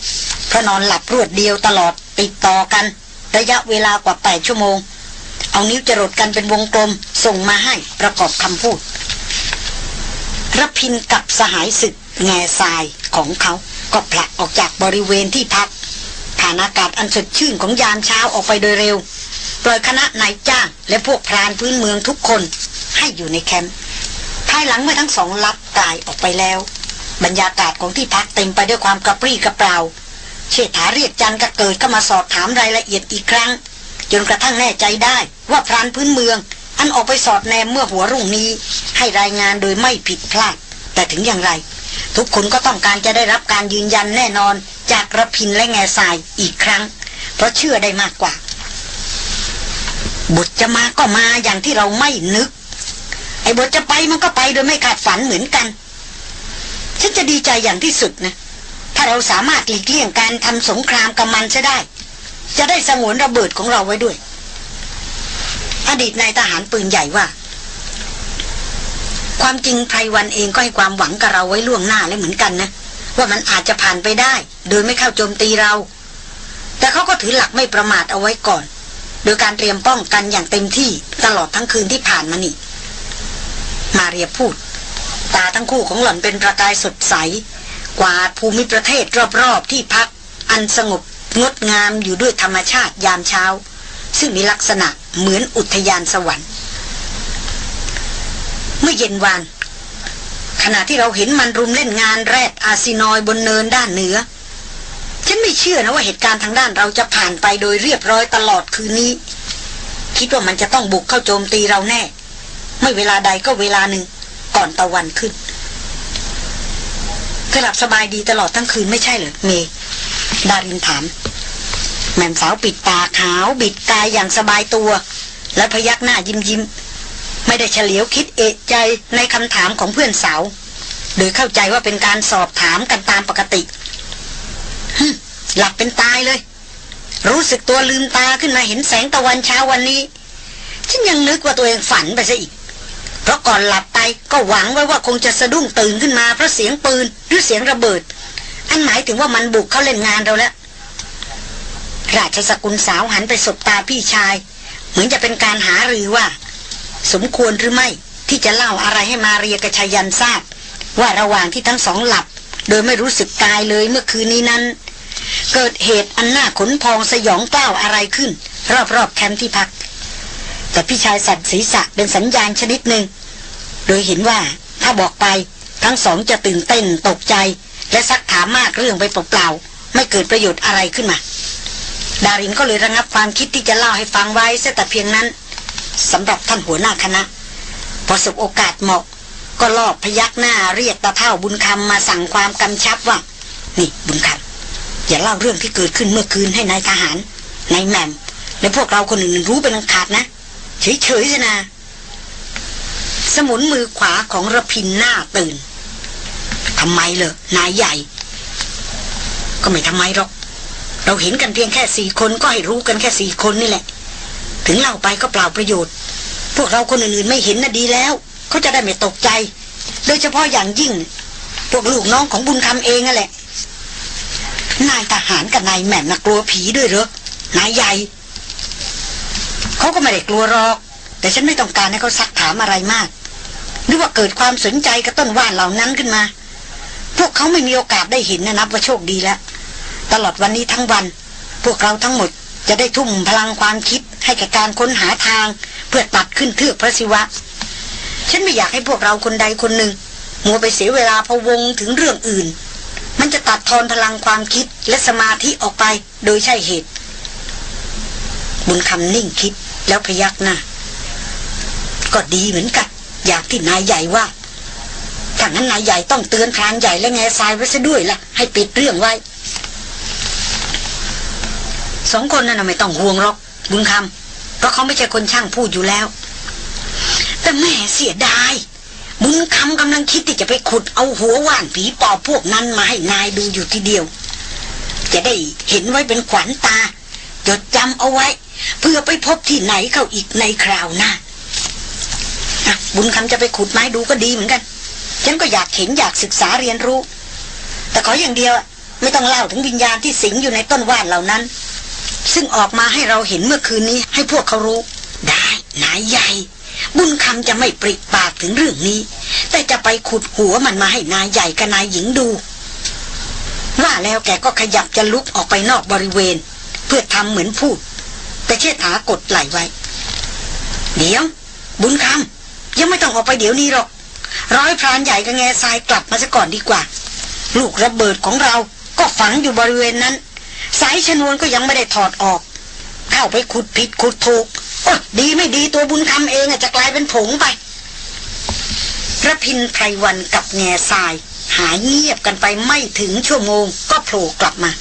เพราะนอนหลับรวดเดียวตลอดติดต่อกัน ระยะเวลากว่า 8 ชั่วโมง เอานิ้วจรดกันเป็นวงกลมส่งมาให้ประกอบคำพูดรพินกับสหายศึกแง่ทรายของเขาก็ผลักออกจากบริเวณที่พัก ผ่านอากาศอันสดชื่นของยามเช้าออกไปโดยเร็ว ปล่อยคณะนายจ้างและพวกพรานพื้นเมืองทุกคนให้อยู่ในแคมป์ภายหลังเมื่อทั้งสองลับกายออกไปแล้ว บรรยากาศของที่พักเต็มไปด้วยความกระปรี้กระเปร่าเชษฐาเรียกจันกระเกิดก็มาสอบถามรายละเอียดอีกครั้ง จนกระทั่งแน่ใจได้ว่าพรานพื้นเมือง อันออกไปสอดแนมเมื่อหัวรุ่งนี้ ให้รายงานโดยไม่ผิดพลาด แต่ถึงอย่างไร ทุกคนก็ต้องการจะได้รับการยืนยันแน่นอนจากระพินและแง่ทรายอีกครั้ง เพราะเชื่อได้มากกว่า บทจะมาก็มาอย่างที่เราไม่นึก ไอ้บทจะไปมันก็ไปโดยไม่คาดฝันเหมือนกัน ฉันจะดีใจอย่างที่สุดนะ ถ้าเราสามารถหลีกเลี่ยงการทำสงครามกับมันจะได้ จะได้สงวนระเบิดของเราไว้ด้วย อดีตนายทหารปืนใหญ่ว่า ความจริงไพรวันเองก็ให้ความหวังกับเราไว้ล่วงหน้าแล้วเหมือนกันนะ ว่ามันอาจจะผ่านไปได้ โดยไม่เข้าโจมตีเรา แต่เขาก็ถือหลักไม่ประมาทเอาไว้ก่อน โดยการเตรียมป้องกันอย่างเต็มที่ตลอดทั้งคืนที่ผ่านมานี่ มาเรียพูด ตาทั้งคู่ของหล่อนเป็นประกายสดใส กวาดภูมิประเทศรอบๆที่พัก อันสงบงดงามอยู่ด้วยธรรมชาติยามเช้า ซึ่งมีลักษณะเหมือนอุทยานสวรรค์ เมื่อเย็นวาน ขณะที่เราเห็นมันรุมเล่นงานแรดอาซินอยบนเนินด้านเหนือ ฉันไม่เชื่อนะว่าเหตุการณ์ทางด้านเราจะผ่านไปโดยเรียบร้อยตลอดคืนนี้ คิดว่ามันจะต้องบุกเข้าโจมตีเราแน่ ไม่เวลาใดก็เวลาหนึ่งก่อนตะวันขึ้นเธอหลับสบายดีตลอดทั้งคืนไม่ใช่เหรอเมดารินถาม แม่สาวปิดตาขาว บิดกายอย่างสบายตัว และพยักหน้ายิ้มยิ้ม ไม่ได้เฉลียวคิดเอะใจในคำถามของเพื่อนสาว โดยเข้าใจว่าเป็นการสอบถามกันตามปกติฮึหลับเป็นตายเลย รู้สึกตัวลืมตาขึ้นมาเห็นแสงตะวันเช้าวันนี้ ฉันยังนึกว่าตัวเองฝันไปซะอีก เพราะก่อนหลับไปก็หวังไว้ว่าคงจะสะดุ้งตื่นขึ้นมาเพราะเสียงปืนหรือเสียงระเบิด อันหมายถึงว่ามันบุกเข้าเล่นงานเราแล้ว ราชสกุลสาวหันไปสบตาพี่ชาย เหมือนจะเป็นการหารือว่า สมควรหรือไม่ที่จะเล่าอะไรให้มาเรียกระชายันทราบ ว่าระหว่างที่ทั้งสองหลับ โดยไม่รู้สึกกายเลยเมื่อคืนนี้นั้น เกิดเหตุอันน่าขนพองสยองเกล้าวอะไรขึ้น รอบๆแคมป์ที่พัก แต่พี่ชายสัตว์ศีรษะเป็นสัญญาณชนิดหนึ่ง โดยเห็นว่าถ้าบอกไปทั้งสองจะตื่นเต้นตกใจ และซักถามมากเรื่องไปเปล่าๆไม่เกิดประโยชน์อะไรขึ้นมา ดารินก็เลยระงับความคิดที่จะเล่าให้ฟังไว้แต่เพียงนั้น สำหรับท่านหัวหน้าคณะ พอสบโอกาสเหมาะ ก็ลอบพยักหน้าเรียกตาเท่าบุญคำมาสั่งความกำชับว่า นี่บุญคำอย่าเล่าเรื่องที่เกิดขึ้นเมื่อคืนให้นายทหาร นายแหม่มและพวกเราคนอื่นรู้เป็นอันขาดนะ เฉยๆสินะสมุนมือขวาของระพินหน้าตื่นทำไมเหรอนายใหญ่ ก็ไม่ทำไมหรอก เราเห็นกันเพียงแค่สี่คนก็ให้รู้กันแค่สี่คนนี่แหละ ถึงเล่าไปก็เปล่าประโยชน์ พวกเราคนอื่นๆไม่เห็นน่ะดีแล้ว เขาจะได้ไม่ตกใจ โดยเฉพาะอย่างยิ่ง พวกลูกน้องของบุญคำเองนั่นแหละ นายทหารกับนายแหม่มนะกลัวผีด้วยเหรอนายใหญ่เขาก็ไม่ได้กลัวหรอก แต่ฉันไม่ต้องการให้เขาซักถามอะไรมาก หรือว่าเกิดความสนใจกับต้นว่านเหล่านั้นขึ้นมา พวกเขาไม่มีโอกาสได้เห็นนะนับว่าโชคดีแล้ว ตลอดวันนี้ทั้งวัน พวกเราทั้งหมดจะได้ทุ่มพลังความคิด ให้กับการค้นหาทาง เพื่อตัดขึ้นเทือกพระศิวะ ฉันไม่อยากให้พวกเราคนใดคนหนึ่งมัวไปเสียเวลาพะวงถึงเรื่องอื่น มันจะตัดทอนพลังความคิดและสมาธิออกไปโดยใช่เหตุ บุญคำนิ่งคิดแล้วพยักหน้า ก็ดีเหมือนกันอยากที่นายใหญ่ว่าถ้างั้นนายใหญ่ต้องเตือนพรานใหญ่และแง่ทรายไว้ซะด้วยล่ะ ให้ปิดเรื่องไว้ สองคนนั่นไม่ต้องห่วงหรอก บุญคำเพราะเขาไม่ใช่คนช่างพูดอยู่แล้ว แต่แม่เสียดาย บุญคำกำลังคิดที่จะไปขุดเอาหัวว่านผีปอบพวกนั้นมาให้นายดูอยู่ทีเดียว จะได้เห็นไว้เป็นขวัญตา จดจำเอาไว้ เพื่อไปพบที่ไหนเข้าอีกในคราวหน้าบุญคำจะไปขุดไม้ดูก็ดีเหมือนกัน ฉันก็อยากเห็นอยากศึกษาเรียนรู้ แต่ขออย่างเดียวไม่ต้องเล่าถึงวิญญาณที่สิงอยู่ในต้นว่านเหล่านั้น ซึ่งออกมาให้เราเห็นเมื่อคืนนี้ ให้พวกเขารู้ ได้นายใหญ่ บุญคำจะไม่ปริปากถึงเรื่องนี้ แต่จะไปขุดหัวมันมาให้นายใหญ่กับนายหญิงดู ว่าแล้วแกก็ขยับจะลุกออกไปนอกบริเวณ เพื่อทำเหมือนพูด แต่เชษฐากดไหลไว้ เดี๋ยว บุญคำยังไม่ต้องออกไปเดี๋ยวนี้หรอกร้อยพรานใหญ่กับแง่ทรายกลับมาซะก่อนดีกว่า ลูกระเบิดของเราก็ฝังอยู่บริเวณนั้น สายชนวนก็ยังไม่ได้ถอดออก เข้าไปขุดผิดขุดถูกโอ้ดีไม่ดีตัวบุญคำเองอะจะกลายเป็นผงไปพระพินไพรวันกับแง่ทราย หายเงียบกันไปไม่ถึงชั่วโมง ก็โผล่กลับมา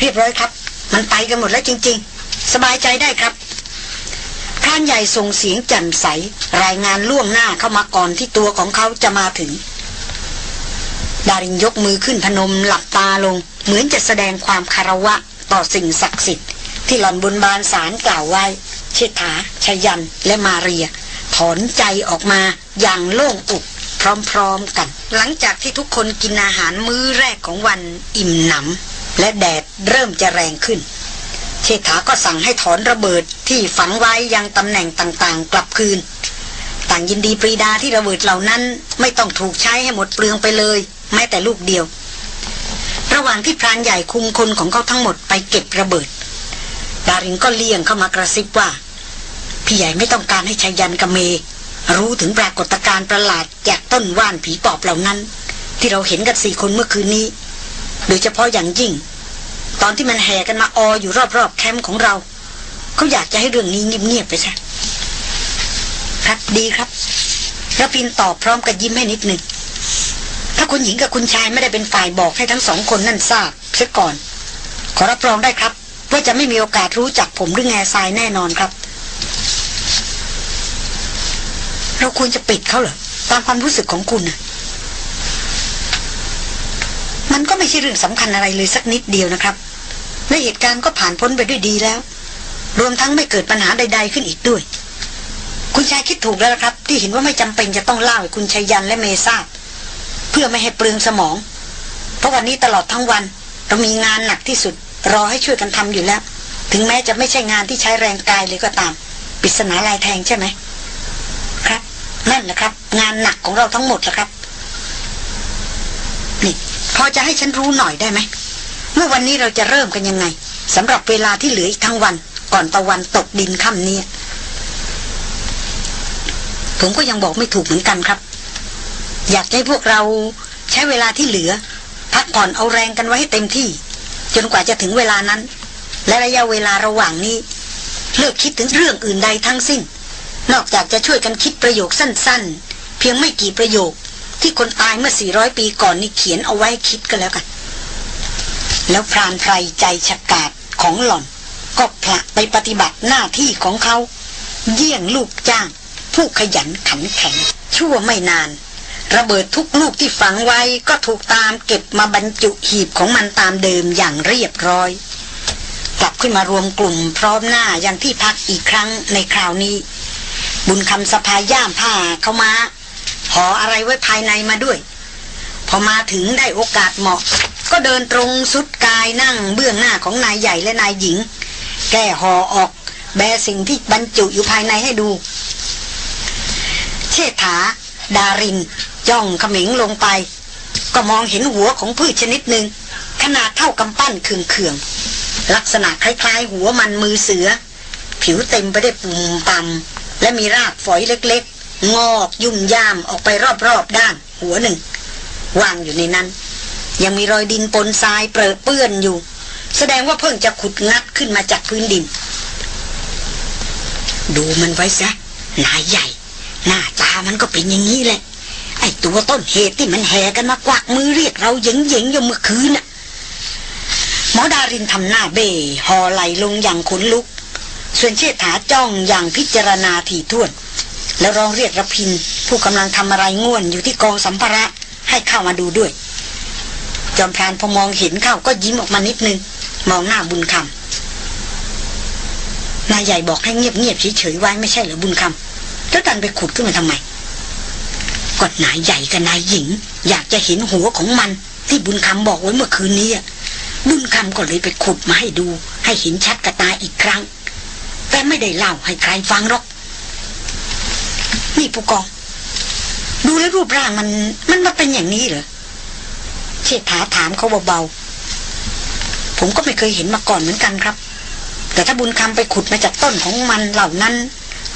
เรียบร้อยครับ มันไปกันหมดแล้วจริง ๆ สบายใจได้ครับพรานใหญ่ส่งเสียงแจ่มใส รายงานล่วงหน้าเข้ามาก่อนที่ตัวของเขาจะมาถึง ดารินยกมือขึ้นพนมหลับตาลง เหมือนจะแสดงความคารวะต่อสิ่งศักดิ์สิทธิ์ ที่หล่อนบนบานสารกล่าวไว้เชษฐาชยันและมาเรีย ถอนใจออกมาอย่างโล่งอกพร้อมๆกัน หลังจากที่ทุกคนกินอาหารมื้อแรกของวันอิ่มหนำและแดดเริ่มจะแรงขึ้น เชษฐาก็สั่งให้ถอนระเบิดที่ฝังไว้ยังตำแหน่งต่างๆ กลับคืน ต่างยินดีปรีดาที่ระเบิดเหล่านั้นไม่ต้องถูกใช้ให้หมดเปลืองไปเลย แม้แต่ลูกเดียว ระหว่างที่พรานใหญ่คุมคนของเขาทั้งหมดไปเก็บระเบิด ดารินก็เลี่ยงเข้ามากระซิบว่า พี่ใหญ่ไม่ต้องการให้ชายันกเม รู้ถึงปรากฏการณ์ประหลาดจากต้นว่านผีปอบเหล่านั้น ที่เราเห็นกันสี่คนเมื่อคืนนี้ โดยเฉพาะอย่างยิ่ง ตอนที่มันแห่กันมาอออยู่รอบๆแคมป์ของเรา เขาอยากจะให้เรื่องนี้เงียบๆไปซะครับดีครับระพินตอบพร้อมกับยิ้มให้นิดหนึ่ง ถ้าคุณหญิงกับคุณชายไม่ได้เป็นฝ่ายบอกให้ทั้งสองคนนั่นทราบเสียก่อน ขอรับรองได้ครับว่าจะไม่มีโอกาสรู้จักผมหรือแง่ทรายแน่นอนครับ เราควรจะปิดเขาเหรอตามความรู้สึกของคุณนะมันก็ไม่ใช่เรื่องสำคัญอะไรเลยสักนิดเดียวนะครับและเหตุการณ์ก็ผ่านพ้นไปด้วยดีแล้ว รวมทั้งไม่เกิดปัญหาใด ๆ ขึ้นอีกด้วย คุณชายคิดถูกแล้วครับ ที่เห็นว่าไม่จำเป็นจะต้องเล่าให้คุณชายยันและเมทราบ เพื่อไม่ให้เปลืองสมอง เพราะวันนี้ตลอดทั้งวัน เรามีงานหนักที่สุด รอให้ช่วยกันทำอยู่แล้ว ถึงแม้จะไม่ใช่งานที่ใช้แรงกายเลยก็ตามปริศนาลายแทงใช่ไหมครับ นั่นแหละครับ งานหนักของเราทั้งหมดแหละครับนี่พอจะให้ฉันรู้หน่อยได้ไหมเมื่อวันนี้เราจะเริ่มกันยังไงสำหรับเวลาที่เหลืออีกทั้งวัน ก่อนตะวันตกดินค่ำนี้ผมก็ยังบอกไม่ถูกเหมือนกันครับ อยากให้พวกเราใช้เวลาที่เหลือ พักผ่อนเอาแรงกันไว้ให้เต็มที่ จนกว่าจะถึงเวลานั้น และระยะเวลาระหว่างนี้ เลิกคิดถึงเรื่องอื่นใดทั้งสิ้น นอกจากจะช่วยกันคิดประโยคสั้นๆ เพียงไม่กี่ประโยคที่คนตายเมื่อ 400 ปีก่อนนี่เขียนเอาไว้คิดก็แล้วกัน แล้วพรานไพรใจฉกาดของหล่อน ก็ผละไปปฏิบัติหน้าที่ของเขา เยี่ยงลูกจ้าง ผู้ขยันขันแข็งชั่วไม่นาน ระเบิดทุกลูกที่ฝังไว้ก็ถูกตามเก็บมาบรรจุหีบของมันตามเดิมอย่างเรียบร้อย กลับขึ้นมารวมกลุ่มพร้อมหน้าอย่างที่พักอีกครั้งในคราวนี้ บุญคำสะพายย่ามผ้าเข้ามาห่ออะไรไว้ภายในมาด้วย พอมาถึงได้โอกาสเหมาะ ก็เดินตรงสุดกายนั่งเบื้องหน้าของนายใหญ่และนายหญิง แก้ห่อออก แบสิ่งที่บรรจุอยู่ภายในให้ดู เชษฐา ดารินจ้องเขมิงลงไป ก็มองเห็นหัวของพืชชนิดหนึ่งขนาดเท่ากำปั้นเคืองๆลักษณะคล้ายๆ หัวมันมือเสือ ผิวเต็มไปได้วยปุ่มปำและมีรากฝอยเล็กๆ งอกยุ่มย่ามออกไปรอบๆด้าน หัวหนึ่งวางอยู่ในนั้น ยังมีรอยดินปนทรายเปรอะเปื้อนอยู่ แสดงว่าเพิ่งจะขุดงัดขึ้นมาจากพื้นดิน ดูมันไว้ซะนายใหญ่ หน้าตามันก็เป็นอย่างนี้แหละ ไอ้ตัวต้นเหตุที่มันแห่กันมากวักมือเรียกเราเหยิงเหยิงๆอยู่เมื่อคืนน่ะหมอดารินทำหน้าเบ้หอไหลลงอย่างขนลุก ส่วนเชษฐาจ้องอย่างพิจารณาถี่ถ้วน แล้วร้องเรียกระพิน ผู้กำลังทำอะไรง่วนอยู่ที่กองสัมภาระให้เข้ามาดูด้วย จอมพรานพอมองเห็นเข้าก็ยิ้มออกมานิดนึง มองหน้าบุญคำนายใหญ่บอกให้เงียบๆเฉยๆไว้ไม่ใช่เหรอบุญคำ แล้วดันไปขุดขึ้นมาทำไมก็นายใหญ่กับนายหญิง อยากจะเห็นหัวของมัน ที่บุญคำบอกไว้เมื่อคืนนี้อะบุญคำก็เลยไปขุดมาให้ดู ให้เห็นชัดกระตาอีกครั้ง แต่ไม่ได้เล่าให้ใครฟังหรอก นี่ผู้กอง ดูแล้วรูปร่างมัน มันมาเป็นอย่างนี้เหรอเชษฐาถามเขาเบาๆผมก็ไม่เคยเห็นมาก่อนเหมือนกันครับ แต่ถ้าบุญคำไปขุดมาจากต้นของมันเหล่านั้น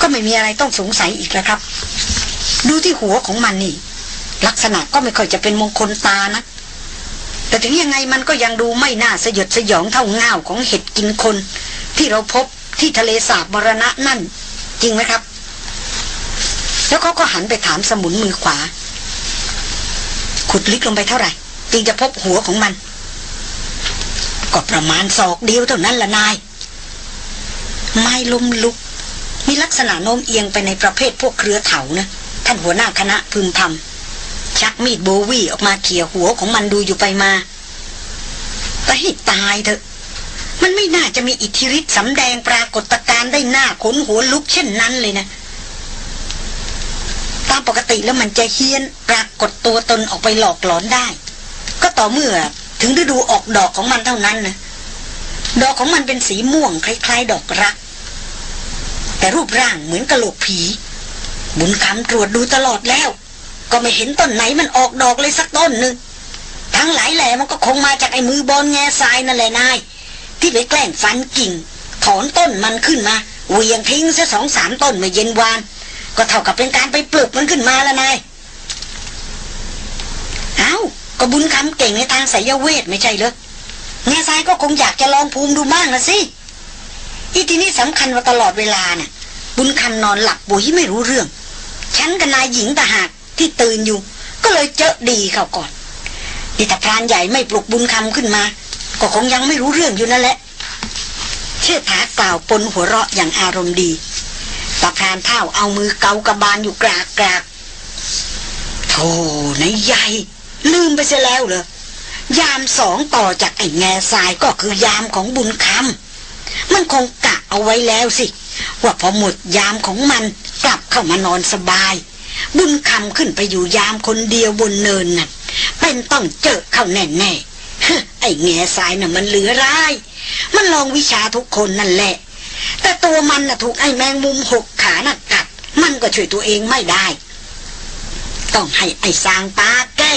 ก็ไม่มีอะไรต้องสงสัยอีกแล้วครับ ดูที่หัวของมันนี่ ลักษณะก็ไม่ค่อยจะเป็นมงคลตานะ แต่ถึงยังไงมันก็ยังดูไม่น่าสยดสยองเท่าเงาของเห็ดกินคน ที่เราพบที่ทะเลสาบมรณะนั่น จริงไหมครับ แล้วเขาก็หันไปถามสมุนมือขวา ขุดลึกลงไปเท่าไหร่จึงจะพบหัวของมัน ก็ประมาณศอกเดียวเท่านั้นละนายไม้ลมลุก มีลักษณะโน้มเอียงไปในประเภทพวกเครือเถานะท่านหัวหน้าคณะพึมพำชักมีดโบวี่ออกมาเขี่ยหัวของมันดูอยู่ไปมาแต่ให้ตายเถอะ มันไม่น่าจะมีอิทธิฤทธิ์สำแดงปรากฏการได้หน้าขนหัวลุกเช่นนั้นเลยนะตามปกติแล้วมันจะเฮี้ยนปรากฏตัวตนออกไปหลอกหลอนได้ ก็ต่อเมื่อถึงฤดูออกดอกของมันเท่านั้นนะดอกของมันเป็นสีม่วงคล้าย ๆ ดอกรัก แต่รูปร่างเหมือนกะโหลกผี บุญคำตรวจดูตลอดแล้ว ก็ไม่เห็นต้นไหนมันออกดอกเลยสักต้นหนึ่งทั้งหลายแหล่มันก็คงมาจากไอ้มือบอลแง่ทรายนั่นแหละนาย ที่ไปแกล้งฟันกิ่ง ถอนต้นมันขึ้นมาเหวียงทิ้งซะสองสามต้นเมื่อเย็นวาน ก็เท่ากับเป็นการไปปลุกมันขึ้นมาแล้วนายเอ้าก็บุญคำเก่งในทางไสยเวทไม่ใช่เหรอแง่ทรายก็คงอยากจะลองภูมิดูบ้างละสิ อีทีนี้สำคัญว่าตลอดเวลาน่ะ บุญคำนอนหลับปุ๋ยไม่รู้เรื่อง ฉันกับนายหญิงตาหากที่ตื่นอยู่ ก็เลยเจอดีเขาก่อนนี่แต่พรานใหญ่ไม่ปลุกบุญคำขึ้นมา ก็คงยังไม่รู้เรื่องอยู่นั่นแหละ เชื่อถากล่าวปนหัวเราะอย่างอารมณ์ดีตาพรานเท่าเอามือเกากระบาลอยู่กรากกรากโธ่นายใหญ่ ลืมไปเสียแล้วเหรอยามสองต่อจากไอ้แง่ทรายก็คือยามของบุญคำ มันคงกะเอาไว้แล้วสิ ว่าพอหมดยามของมันกลับเข้ามานอนสบาย บุญคำขึ้นไปอยู่ยามคนเดียวบนเนินน่ะเป็นต้องเจอเข้าแน่ๆไอ้แง่ทรายน่ะมันเหลือร้าย มันลองวิชาทุกคนนั่นแหละ แต่ตัวมันน่ะถูกไอ้แมงมุมหกขาน่ะกัด มันก็ช่วยตัวเองไม่ได้ ต้องให้ไอ้สางปาแก้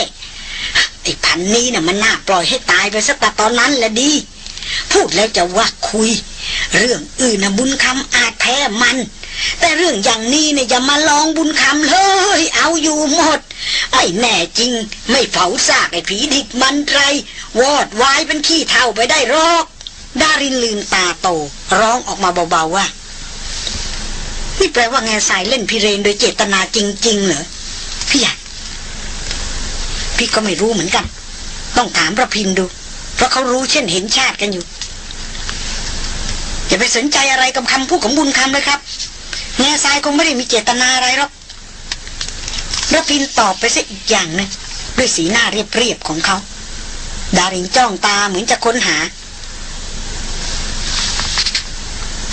ไอ้พันนี้น่ะมันน่าปล่อยให้ตายไปสักแต่ตอนนั้นแหละดี พูดแล้วจะว่าคุย เรื่องอื่นนะบุญคำอาจแพ้มัน แต่เรื่องอย่างนี้เนี่ยอย่ามาลองบุญคำเลย เอาอยู่หมด ไม่แน่จริง ไม่เผาซากไอ้ผีดิบมันไร วอดวายเป็นขี้เท่าไปได้รอกดารินลืมตาโต ร้องออกมาเบาๆว่า นี่แปลว่าแง่สายเล่นพิเรนโดยเจตนาจริง ๆ เหรอพี่ใหญ่พี่ก็ไม่รู้เหมือนกัน ต้องถามประพินดู เพราะเขารู้เช่นเห็นชาติกันอยู่ อย่าไปสนใจอะไรกับคำพูดของบุญคำเลยครับ แง่ทรายคงไม่ได้มีเจตนาอะไรหรอกระพินตอบไปซะอีกอย่างหนึงด้วยสีหน้าเรียบๆของเขา ดารินจ้องตาเหมือนจะค้นหา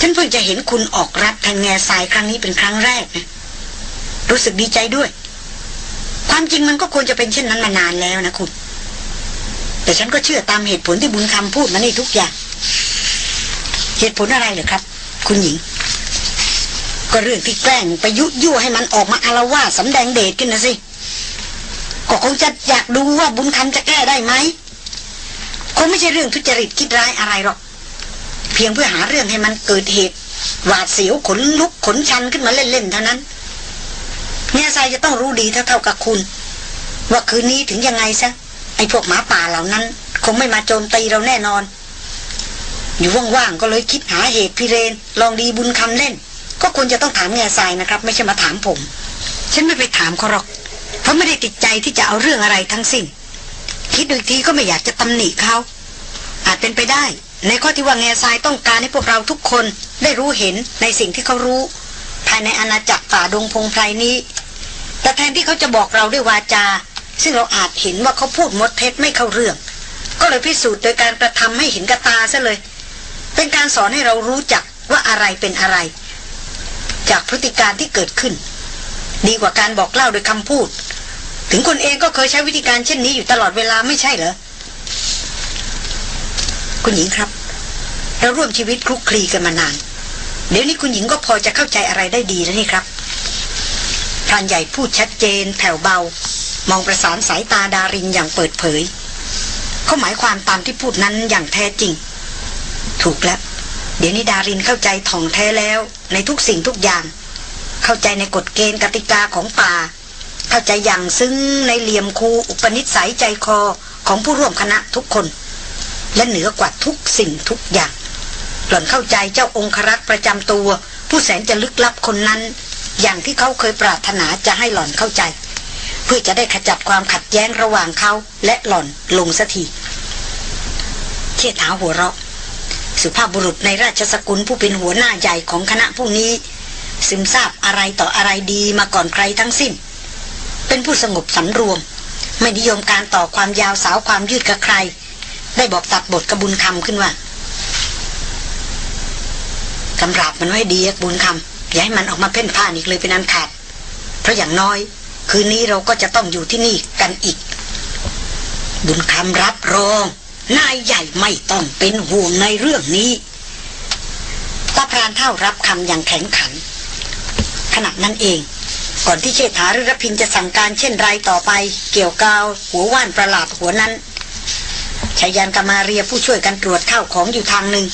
ฉันเพิ่งจะเห็นคุณออกรับแทนแง่ทรายครั้งนี้เป็นครั้งแรกนะ รู้สึกดีใจด้วย ความจริงมันก็ควรจะเป็นเช่นนั้นมานานแล้วนะคุณ แต่ฉันก็เชื่อตามเหตุผลที่บุญคำพูดมาในทุกอย่าง เหตุผลอะไรเหรอครับ คุณหญิง ก็เรื่องที่แกล้งไปยุยั่วให้มันออกมาอารวาสสำแดงเดชขึ้นนะสิก็คงจะอยากดูว่าบุญคำจะแก้ได้ไหมคงไม่ใช่เรื่องทุจริตคิดร้ายอะไรหรอก เพียงเพื่อหาเรื่องให้มันเกิดเหตุหวาดเสียวขนลุกขนชันขึ้นมาเล่นๆเท่านั้นแง่ทรายจะต้องรู้ดีเท่าๆกับคุณ ว่าคืนนี้ถึงยังไงซะ ไอ้พวกหมาป่าเหล่านั้น คงไม่มาโจมตีเราแน่นอน อยู่ว่างๆก็เลยคิดหาเหตุพิเรน ลองดีบุญคำเล่น ก็ควรจะต้องถามแง่ทรายนะครับ ไม่ใช่มาถามผม ฉันไม่ไปถามเขาหรอกเพราะไม่ได้ติดใจที่จะเอาเรื่องอะไรทั้งสิ้นคิดดูอีกทีก็ไม่อยากจะตำหนิเขาอาจเป็นไปได้ ในข้อที่ว่าแง่ทรายต้องการให้พวกเราทุกคนได้รู้เห็นในสิ่งที่เขารู้ ภายในอาณาจักรฝ่าดงพงไพรนี้แต่แทนที่เขาจะบอกเราด้วยวาจา ซึ่งเราอาจเห็นว่าเขาพูดมดเท็จไม่เข้าเรื่อง ก็เลยพิสูจน์โดยการกระทำให้เห็นกับตาซะเลย เป็นการสอนให้เรารู้จักว่าอะไรเป็นอะไร จากพฤติการที่เกิดขึ้น ดีกว่าการบอกเล่าโดยคำพูด ถึงคนเองก็เคยใช้วิธีการเช่นนี้อยู่ตลอดเวลาไม่ใช่เหรอคุณหญิงครับ เราร่วมชีวิตคลุกคลีกันมานาน เดี๋ยวนี้คุณหญิงก็พอจะเข้าใจอะไรได้ดีแล้วนี่ครับพรานใหญ่พูดชัดเจนแผ่วเบา มองประสานสายตาดารินอย่างเปิดเผย เขาหมายความตามที่พูดนั้นอย่างแท้จริง ถูกแล้ว เดี๋ยวนี้ดารินเข้าใจถ่องแท้แล้ว ในทุกสิ่งทุกอย่าง เข้าใจในกฎเกณฑ์กติกาของป่า เข้าใจอย่างซึ้งในเหลี่ยมคูอุปนิสัยใจคอของผู้ร่วมคณะทุกคน และเหนือกว่าทุกสิ่งทุกอย่าง หล่อนเข้าใจเจ้าองครักษ์ประจำตัว ผู้แสนจะลึกลับคนนั้น อย่างที่เขาเคยปรารถนาจะให้หล่อนเข้าใจ เพื่อจะได้ขจัดความขัดแย้งระหว่างเขาและหล่อนลงสักทีเชี่ยถาหัวเราะ สุภาพบุรุษในราชสกุลผู้เป็นหัวหน้าใหญ่ของคณะผู้นี้ ซึมซาบอะไรต่ออะไรดีมาก่อนใครทั้งสิ้น เป็นผู้สงบสำรวม ไม่นิยมการต่อความยาวสาวความยืดกับใคร ได้บอกตัดบทกระบุญคำขึ้นว่ากำราบมันไว้ดีอะบุญคำอย่าให้มันออกมาเพ่นพ่านอีกเลยเป็นอันขาด เพราะอย่างน้อย คืนนี้เราก็จะต้องอยู่ที่นี่กันอีก บุญคำรับรอง นายใหญ่ไม่ต้องเป็นห่วงในเรื่องนี้ตาพรานเท่ารับคำอย่างแข็งขัน ขณะนั้นเอง ก่อนที่เชษฐาหรือรพินจะสั่งการเช่นไรต่อไป เกี่ยวกาวหัวว่านประหลาดหัวนั้นชายันกามาเรียผู้ช่วยกันตรวจข้าวของอยู่ทางหนึ่ง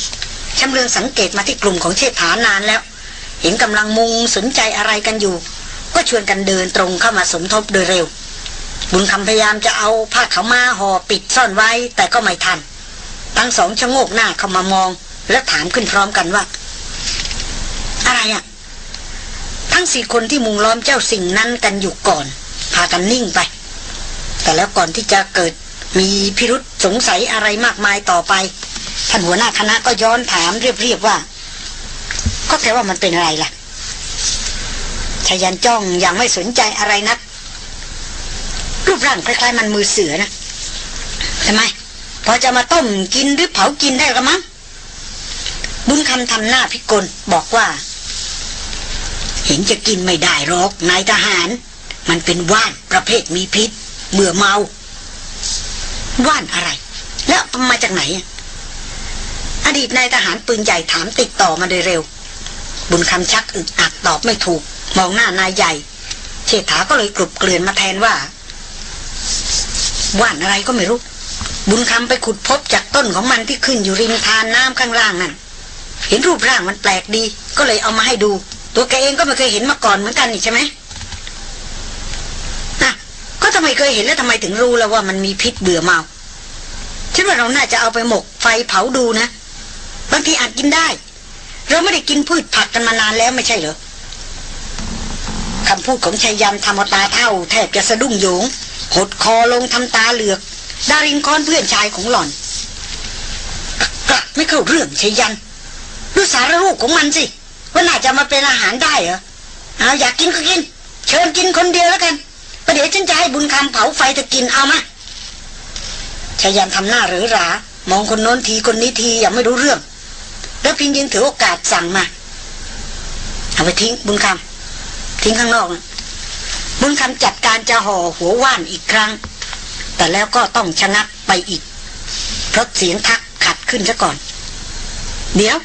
ชำเลืองสังเกตมาที่กลุ่มของเชษฐานานแล้ว เห็นกำลังมุงสนใจอะไรกันอยู่ ก็ชวนกันเดินตรงเข้ามาสมทบโดยเร็ว บุญคำพยายามจะเอาผ้าขาวมาห่อปิดซ่อนไว้แต่ก็ไม่ทัน ทั้งสองชะโงกหน้าเข้ามามอง และถามขึ้นพร้อมกันว่า อะไรอะ่ะ ทั้งสี่คนที่มุงล้อมเจ้าสิ่งนั้นกันอยู่ก่อน พากันนิ่งไป แต่แล้วก่อนที่จะเกิดมีพิรุษสงสัยอะไรมากมายต่อไปท่านหัวหน้าคณะก็ย้อนถามเรียบๆว่า ก็แค่ว่ามันเป็นอะไรล่ะ ชายันจ้องอย่างไม่สนใจอะไรนัก รูปร่างคล้ายๆมันมือเสือนะทำไม พอจะมาต้มกินหรือเผากินได้กระมังบุญคำทำหน้าพิกลบอกว่า เห็นจะกินไม่ได้หรอกนายทหาร มันเป็นว่านประเภทมีพิษเบื่อเมา ว่านอะไร แล้วมาจากไหน อดีตนายทหารปืนใหญ่ถามติดต่อมาโดยเร็ว บุญคำชักอึดอัดตอบไม่ถูก มองหน้านายใหญ่เชษฐาก็เลยกลุบเกลื่อนมาแทนว่า ว่านอะไรก็ไม่รู้ บุญคำไปขุดพบจากต้นของมันที่ขึ้นอยู่ริมทานน้ำข้างล่างนั่นเห็นรูปร่างมันแปลกดี ก็เลยเอามาให้ดู ตัวแกเองก็ไม่เคยเห็นมาก่อนเหมือนกันนี่ใช่ไหมอะก็ทำไมเคยเห็นแล้วทำไมถึงรู้แล้วว่ามันมีพิษเบื่อเมาฉันว่าเราน่าจะเอาไปหมกไฟเผาดูนะ บางทีอาจกินได้ เราไม่ได้กินพืชผักกันมานานแล้วไม่ใช่เหรอ คำพูดของชายยันทำเอาตาเท่า แทบจะสะดุ้งโยง หดคอลงทำตาเหลือก ดารินคอนเพื่อนชายของหล่อนกลับไม่เข้าเรื่องชายยันดูสารรูปของมันสิ ว่าน่าจะมาเป็นอาหารได้เหรอเอาอยากกินก็กิน เชิญกินคนเดียวแล้วกันประเดี๋ยวฉันจะให้บุญคำเผาไฟจะกินเอามาชายันทำหน้าหรือหรามองคนโน้นทีคนนี้ทีอย่างไม่รู้เรื่อง แล้วพินยิงถือโอกาสสั่งมา เอาไปทิ้งบุญคำ ทิ้งข้างนอกนะบุญคำจัดการจะห่อหัวว่านอีกครั้ง แต่แล้วก็ต้องชะงักไปอีก เพราะเสียงทักขัดขึ้นซะก่อน เดี๋ยว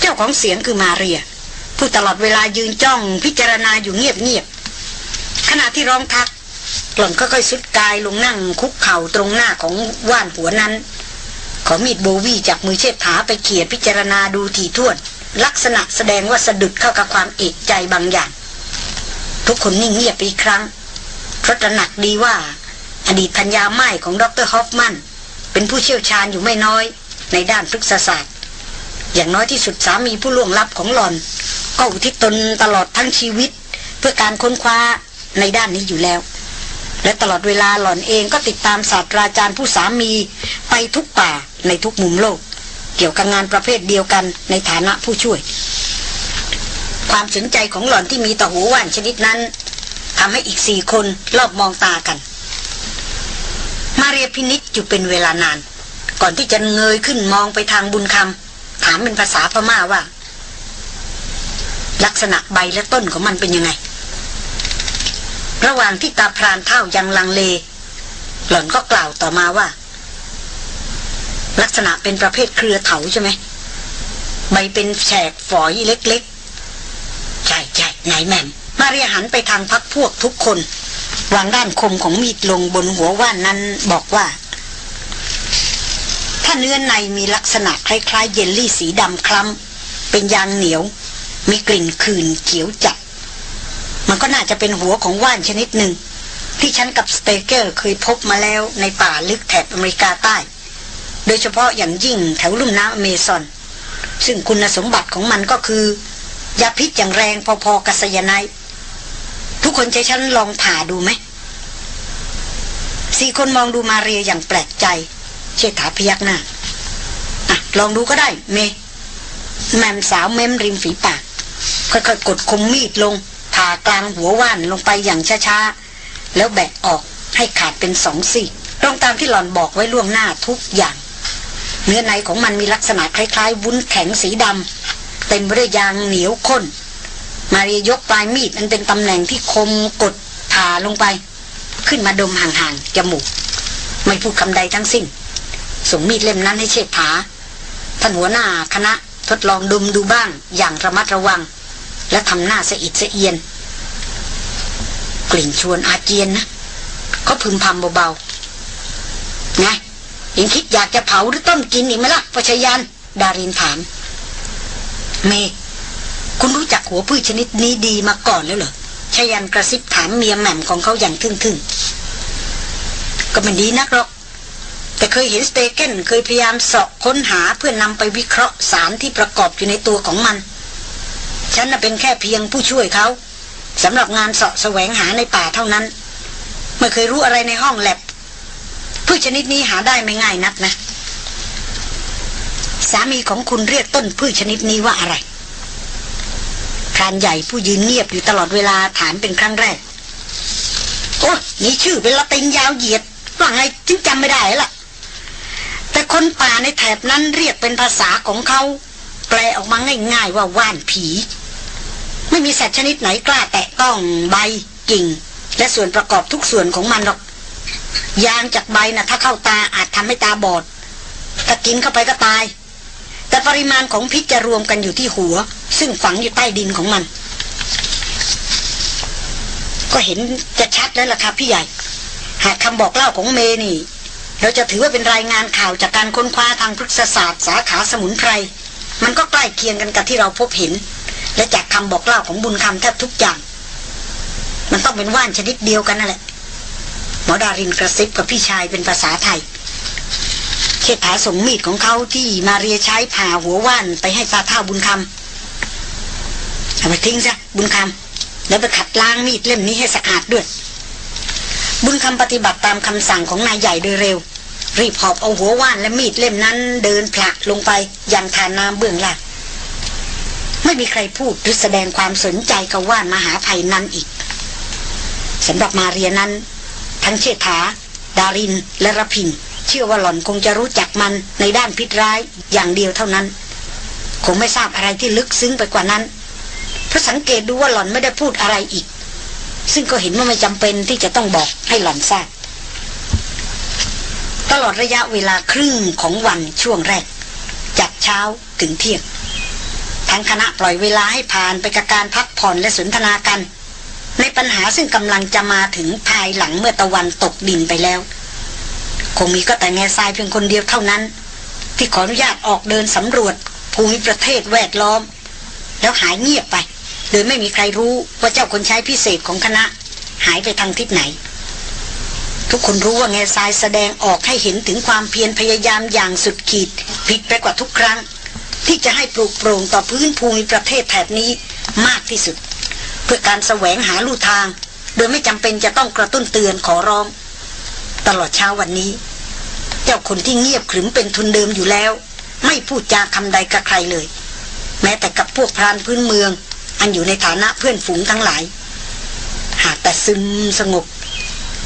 เจ้าของเสียงคือมาเรีย ผู้ตลอดเวลายืนจ้องพิจารณาอยู่เงียบๆขณะที่ร้องทักหล่อนค่อยสุดกายลงนั่งคุกเข่าตรงหน้าของว่านหัวนั้น ขอมีดโบวีจากมือเชิดถาไปเขี่ยพิจารณาดูถี่ถ้วน ลักษณะแสดงว่าสะดุดเข้ากับความเอกใจบางอย่าง ทุกคนนิ่งเงียบไปอีกครั้งเพราะตระหนักดีว่า อดีตพัญญาไม้ของดรฮอฟมัน เป็นผู้เชี่ยวชาญอยู่ไม่น้อย ในด้านพฤกษศาสตร์ อย่างน้อยที่สุดสามีผู้ล่วงลับของหลอน ก็อุทิศตนตลอดทั้งชีวิต เพื่อการค้นคว้าในด้านนี้อยู่แล้ว และตลอดเวลาหล่อนเองก็ติดตามศาสตราจารย์ผู้สามีไปทุกป่าในทุกมุมโลก เกี่ยวกับงานประเภทเดียวกันในฐานะผู้ช่วย ความสนใจของหล่อนที่มีต่อหัวว่านชนิดนั้นทำให้อีกสี่คนรอบมองตากัน มาเรียพินิจอยู่เป็นเวลานาน ก่อนที่จะเงยขึ้นมองไปทางบุญคำถามเป็นภาษาพม่าว่า ลักษณะใบและต้นของมันเป็นยังไง ระหว่างที่ตาพรานเท่ายังลังเล หล่อนก็กล่าวต่อมาว่า ลักษณะเป็นประเภทเครือเถาใช่ไหมใบเป็นแฉกฝอยเล็กๆ ใช่ใช่นายแม่มมาเรียหันไปทางพักพวกทุกคน วางด้านคมของมีดลงบนหัวว่านนั้นบอกว่า ถ้าเนื้อในมีลักษณะคล้ายๆ เยลลี่สีดำคล้ำเป็นยางเหนียว มีกลิ่นขื่นเขียวจัด มันก็น่าจะเป็นหัวของว่านชนิดหนึ่ง ที่ฉันกับสเตเกอร์เคยพบมาแล้วในป่าลึกแถบอเมริกาใต้ โดยเฉพาะอย่างยิ่งแถวลุ่มน้ำอเมซอน ซึ่งคุณสมบัติของมันก็คือยาพิษอย่างแรงพอๆกับไซยาไนด์ทุกคนใจฉันลองผ่าดูไหมสี่คนมองดูมาเรียอย่างแปลกใจ เชษฐาพยักหน้าอะลองดูก็ได้ เม แมมสาวเม้มริมฝีปากค่อยๆกดคมมีดลงผ่ากลางหัวว่านลงไปอย่างช้าๆ แล้วแบะออกให้ขาดเป็นสองซี่ตรงตามที่หลอนบอกไว้ล่วงหน้าทุกอย่าง เนื้อในของมันมีลักษณะคล้าย ๆ วุ้นแข็งสีดำเต็มไปด้วยยางเหนียวข้น มาเรียยกปลายมีดอันเป็นตำแหน่งที่คมกดผ่าลงไป ขึ้นมาดมห่างๆจมูก ไม่พูดคำใดทั้งสิ้นส่งมีดเล่มนั้นให้เชษฐาท่านหัวหน้าคณะทดลองดมดูบ้างอย่างระมัดระวัง และทำหน้าสะอิดสะเอียน กลิ่นชวนอาเจียนนะเขาพึมพำเบาๆไง ยังคิดอยากจะเผาหรือต้มกินอีกไหมล่ะปชยานดารินถาม เม คุณรู้จักหัวพืชชนิดนี้ดีมาก่อนแล้วเหรอชยันกระซิบถามเมียแหม่มของเขาอย่างทึ่งๆ ก็ไม่ดีนักหรอก แต่เคยเห็นสเตเกนเคยพยายามเสาะค้นหาเพื่อนนำไปวิเคราะห์สารที่ประกอบอยู่ในตัวของมัน ฉันน่ะเป็นแค่เพียงผู้ช่วยเขาสำหรับงานเสาะแสวงหาในป่าเท่านั้น ไม่เคยรู้อะไรในห้องแลบ พืชชนิดนี้หาได้ไม่ง่ายนักนะ สามีของคุณเรียกต้นพืชชนิดนี้ว่าอะไรพรานใหญ่ผู้ยืนเงียบอยู่ตลอดเวลาถามเป็นครั้งแรก โอ้นี่ชื่อเป็นละตินยาวเหยียดว่าไงจึงจำไม่ได้ล่ะ แต่คนป่าในแถบนั้นเรียกเป็นภาษาของเขา แปลออกมาง่ายๆว่าว่านผี ไม่มีสัตว์ชนิดไหนกล้าแตะต้องใบกิ่ง และส่วนประกอบทุกส่วนของมันหรอก ยางจากใบนะ่ะ ถ้าเข้าตาอาจทำให้ตาบอด ถ้ากินเข้าไปก็ตาย แต่ปริมาณของพิษจะรวมกันอยู่ที่หัว ซึ่งฝังอยู่ใต้ดินของมัน ก็เห็นจะชัดแล้วล่ะครับพี่ใหญ่ หากคำบอกเล่าของเมนี่ เราจะถือว่าเป็นรายงานข่าวจากการค้นคว้าทางพฤกษศาสตร์สาขาสมุนไพร มันก็ใกล้เคียงกันกับที่เราพบเห็น และจากคำบอกเล่าของบุญคำแทบทุกอย่าง มันต้องเป็นว่านชนิดเดียวกันนั่นแหละ หมอดารินกระซิบกับพี่ชายเป็นภาษาไทยเชษฐาส่งมีดของเขาที่มาเรียใช้ผ่าหัวว่านไปให้ตาเท่าบุญคำเอาไปทิ้งซะบุญคำแล้วไปขัดล้างมีดเล่มนี้ให้สะอาดด้วย บุญคำปฏิบัติตามคำสั่งของนายใหญ่โดยเร็ว รีบหอบเอาหัวว่านและมีดเล่มนั้นเดินผลักลงไปยังทานน้ำเบื้องล่างไม่มีใครพูดหรือแสดงความสนใจกับว่านมหาภัยนั้นอีกสำหรับมาเรียนั้น ทั้งเชษฐา ดาริน และรพิน เชื่อว่าหล่อนคงจะรู้จักมันในด้านพิษร้ายอย่างเดียวเท่านั้น คงไม่ทราบอะไรที่ลึกซึ้งไปกว่านั้น เพราะสังเกตดูว่าหล่อนไม่ได้พูดอะไรอีก ซึ่งก็เห็นว่าไม่จำเป็นที่จะต้องบอกให้หล่อนทราบตลอดระยะเวลาครึ่งของวันช่วงแรก จากเช้าถึงเที่ยงทั้งคณะปล่อยเวลาให้ผ่านไปกับการพักผ่อนและสนทนากัน ในปัญหาซึ่งกำลังจะมาถึงภายหลังเมื่อตะวันตกดินไปแล้ว คงมีก็แต่แง่ทรายเพียงคนเดียวเท่านั้น ที่ขออนุญาตออกเดินสำรวจ ภูมิประเทศแวดล้อม แล้วหายเงียบไปโดยไม่มีใครรู้ว่าเจ้าคนใช้พิเศษของคณะ หายไปทางทิศไหน ทุกคนรู้ว่าแง่ทรายแสดงออกให้เห็นถึงความเพียรพยายามอย่างสุดขีด ผิดไปกว่าทุกครั้ง ที่จะให้ปลูกโปร่งต่อพื้นภูมิประเทศแถบนี้มากที่สุด เพื่อการแสวงหาลู่ทาง โดยไม่จำเป็นจะต้องกระตุ้นเตือนขอร้อง ตลอดเช้าวันนี้ เจ้าคนที่เงียบขรึมเป็นทุนเดิมอยู่แล้ว ไม่พูดจาคำใดกับใครเลย แม้แต่กับพวกพรานพื้นเมือง อันอยู่ในฐานะเพื่อนฝูงทั้งหลาย หากแต่ซึมสงบ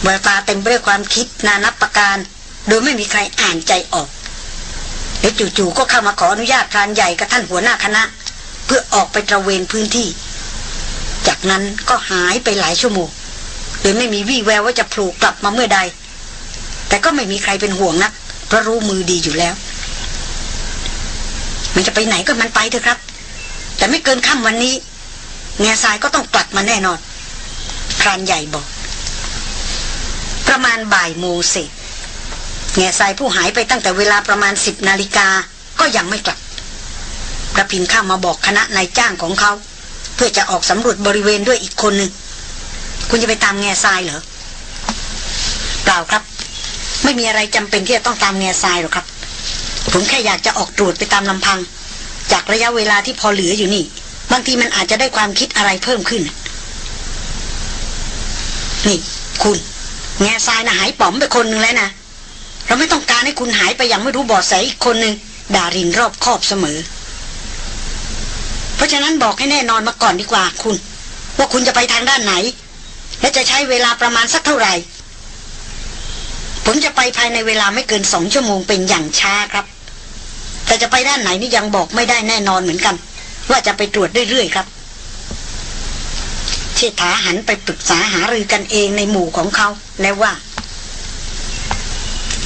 แววตาเต็มไปด้วยความคิดนานับประการ โดยไม่มีใครอ่านใจออกแล้วจู่ๆก็เข้ามาขออนุญาตพรานใหญ่กับท่านหัวหน้าคณะ เพื่อออกไปตระเวนพื้นที่ จากนั้นก็หายไปหลายชั่วโมงโดยไม่มีวี่แววว่าจะโผล่กลับมาเมื่อใด แต่ก็ไม่มีใครเป็นห่วงนักเพราะรู้มือดีอยู่แล้ว มันจะไปไหนก็มันไปเถอะครับ แต่ไม่เกินค่ำวันนี้ แง่ทรายก็ต้องกลับมาแน่นอนพรานใหญ่บอก ประมาณบ่ายโมงเศษแง่ทรายผู้หายไปตั้งแต่เวลาประมาณสิบนาฬิกาก็ยังไม่กลับกระพินข้ามาบอกคณะนายจ้างของเขา พื่อจะออกสำรวจบริเวณด้วยอีกคนหนึ่งคุณจะไปตามแง่ทรายเหรอเปล่าครับ ไม่มีอะไรจำเป็นที่จะต้องตามแง่ทรายหรอกครับ ผมแค่อยากจะออกตรวจไปตามลำพัง จากระยะเวลาที่พอเหลืออยู่นี่ บางทีมันอาจจะได้ความคิดอะไรเพิ่มขึ้น นี่ คุณ แง่ทรายนะหายป๋อมไปคนหนึ่งแล้วนะเราไม่ต้องการให้คุณหายไปอย่างไม่รู้เบอดแสอีกคนหนึ่งดารินรอบคอบเสมอ เพราะฉะนั้นบอกให้แน่นอนมาก่อนดีกว่าคุณ ว่าคุณจะไปทางด้านไหน และจะใช้เวลาประมาณสักเท่าไหร่ผมจะไปภายในเวลาไม่เกินสองชั่วโมงเป็นอย่างช้าครับ แต่จะไปด้านไหนนี่ยังบอกไม่ได้แน่นอนเหมือนกัน ว่าจะไปตรวจเรื่อยๆครับเชษฐาหันไปปรึกษาหารือกันเองในหมู่ของเขาแล้วว่า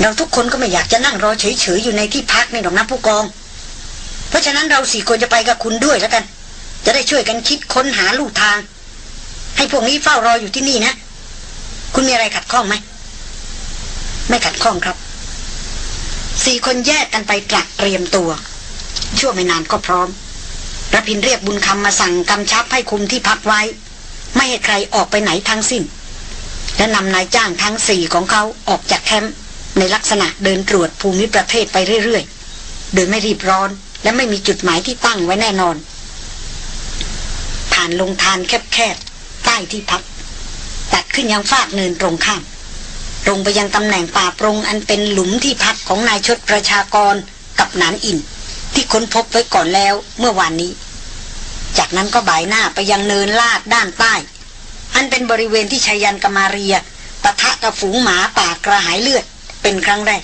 เราทุกคนก็ไม่อยากจะนั่งรอเฉยๆอยู่ในที่พักนี่หรอกนะผู้กอง เพราะฉะนั้นเราสี่คนจะไปกับคุณด้วยแล้วกัน จะได้ช่วยกันคิดค้นหาลู่ทาง ให้พวกนี้เฝ้ารออยู่ที่นี่นะ คุณมีอะไรขัดข้องไหม ไม่ขัดข้องครับ สี่คนแยกกันไปตรักเตรียมตัว ชั่วไม่นานก็พร้อมระพินเรียกบุญคำมาสั่งกำชับให้คุมที่พักไว้ ไม่ให้ใครออกไปไหนทั้งสิ้น และนำนายจ้างทั้งสี่ของเขาออกจากแคมป์ในลักษณะเดินตรวจภูมิประเทศไปเรื่อยๆ โดยไม่รีบร้อน และไม่มีจุดหมายที่ตั้งไว้แน่นอน ผ่านลงทานแคบๆใต้ที่พัก ตัดขึ้นยังฟากเนินตรงข้ามตรงไปยังตำแหน่งป่าปรงอันเป็นหลุมที่พักของนายชดประชากรกับหนานอิน ที่ค้นพบไว้ก่อนแล้วเมื่อวานนี้ จากนั้นก็บ่ายหน้าไปยังเนินลาดด้านใต้ อันเป็นบริเวณที่ชายันกมาเรียปะทะกับฝูงหมาป่ากระหายเลือดเป็นครั้งแรก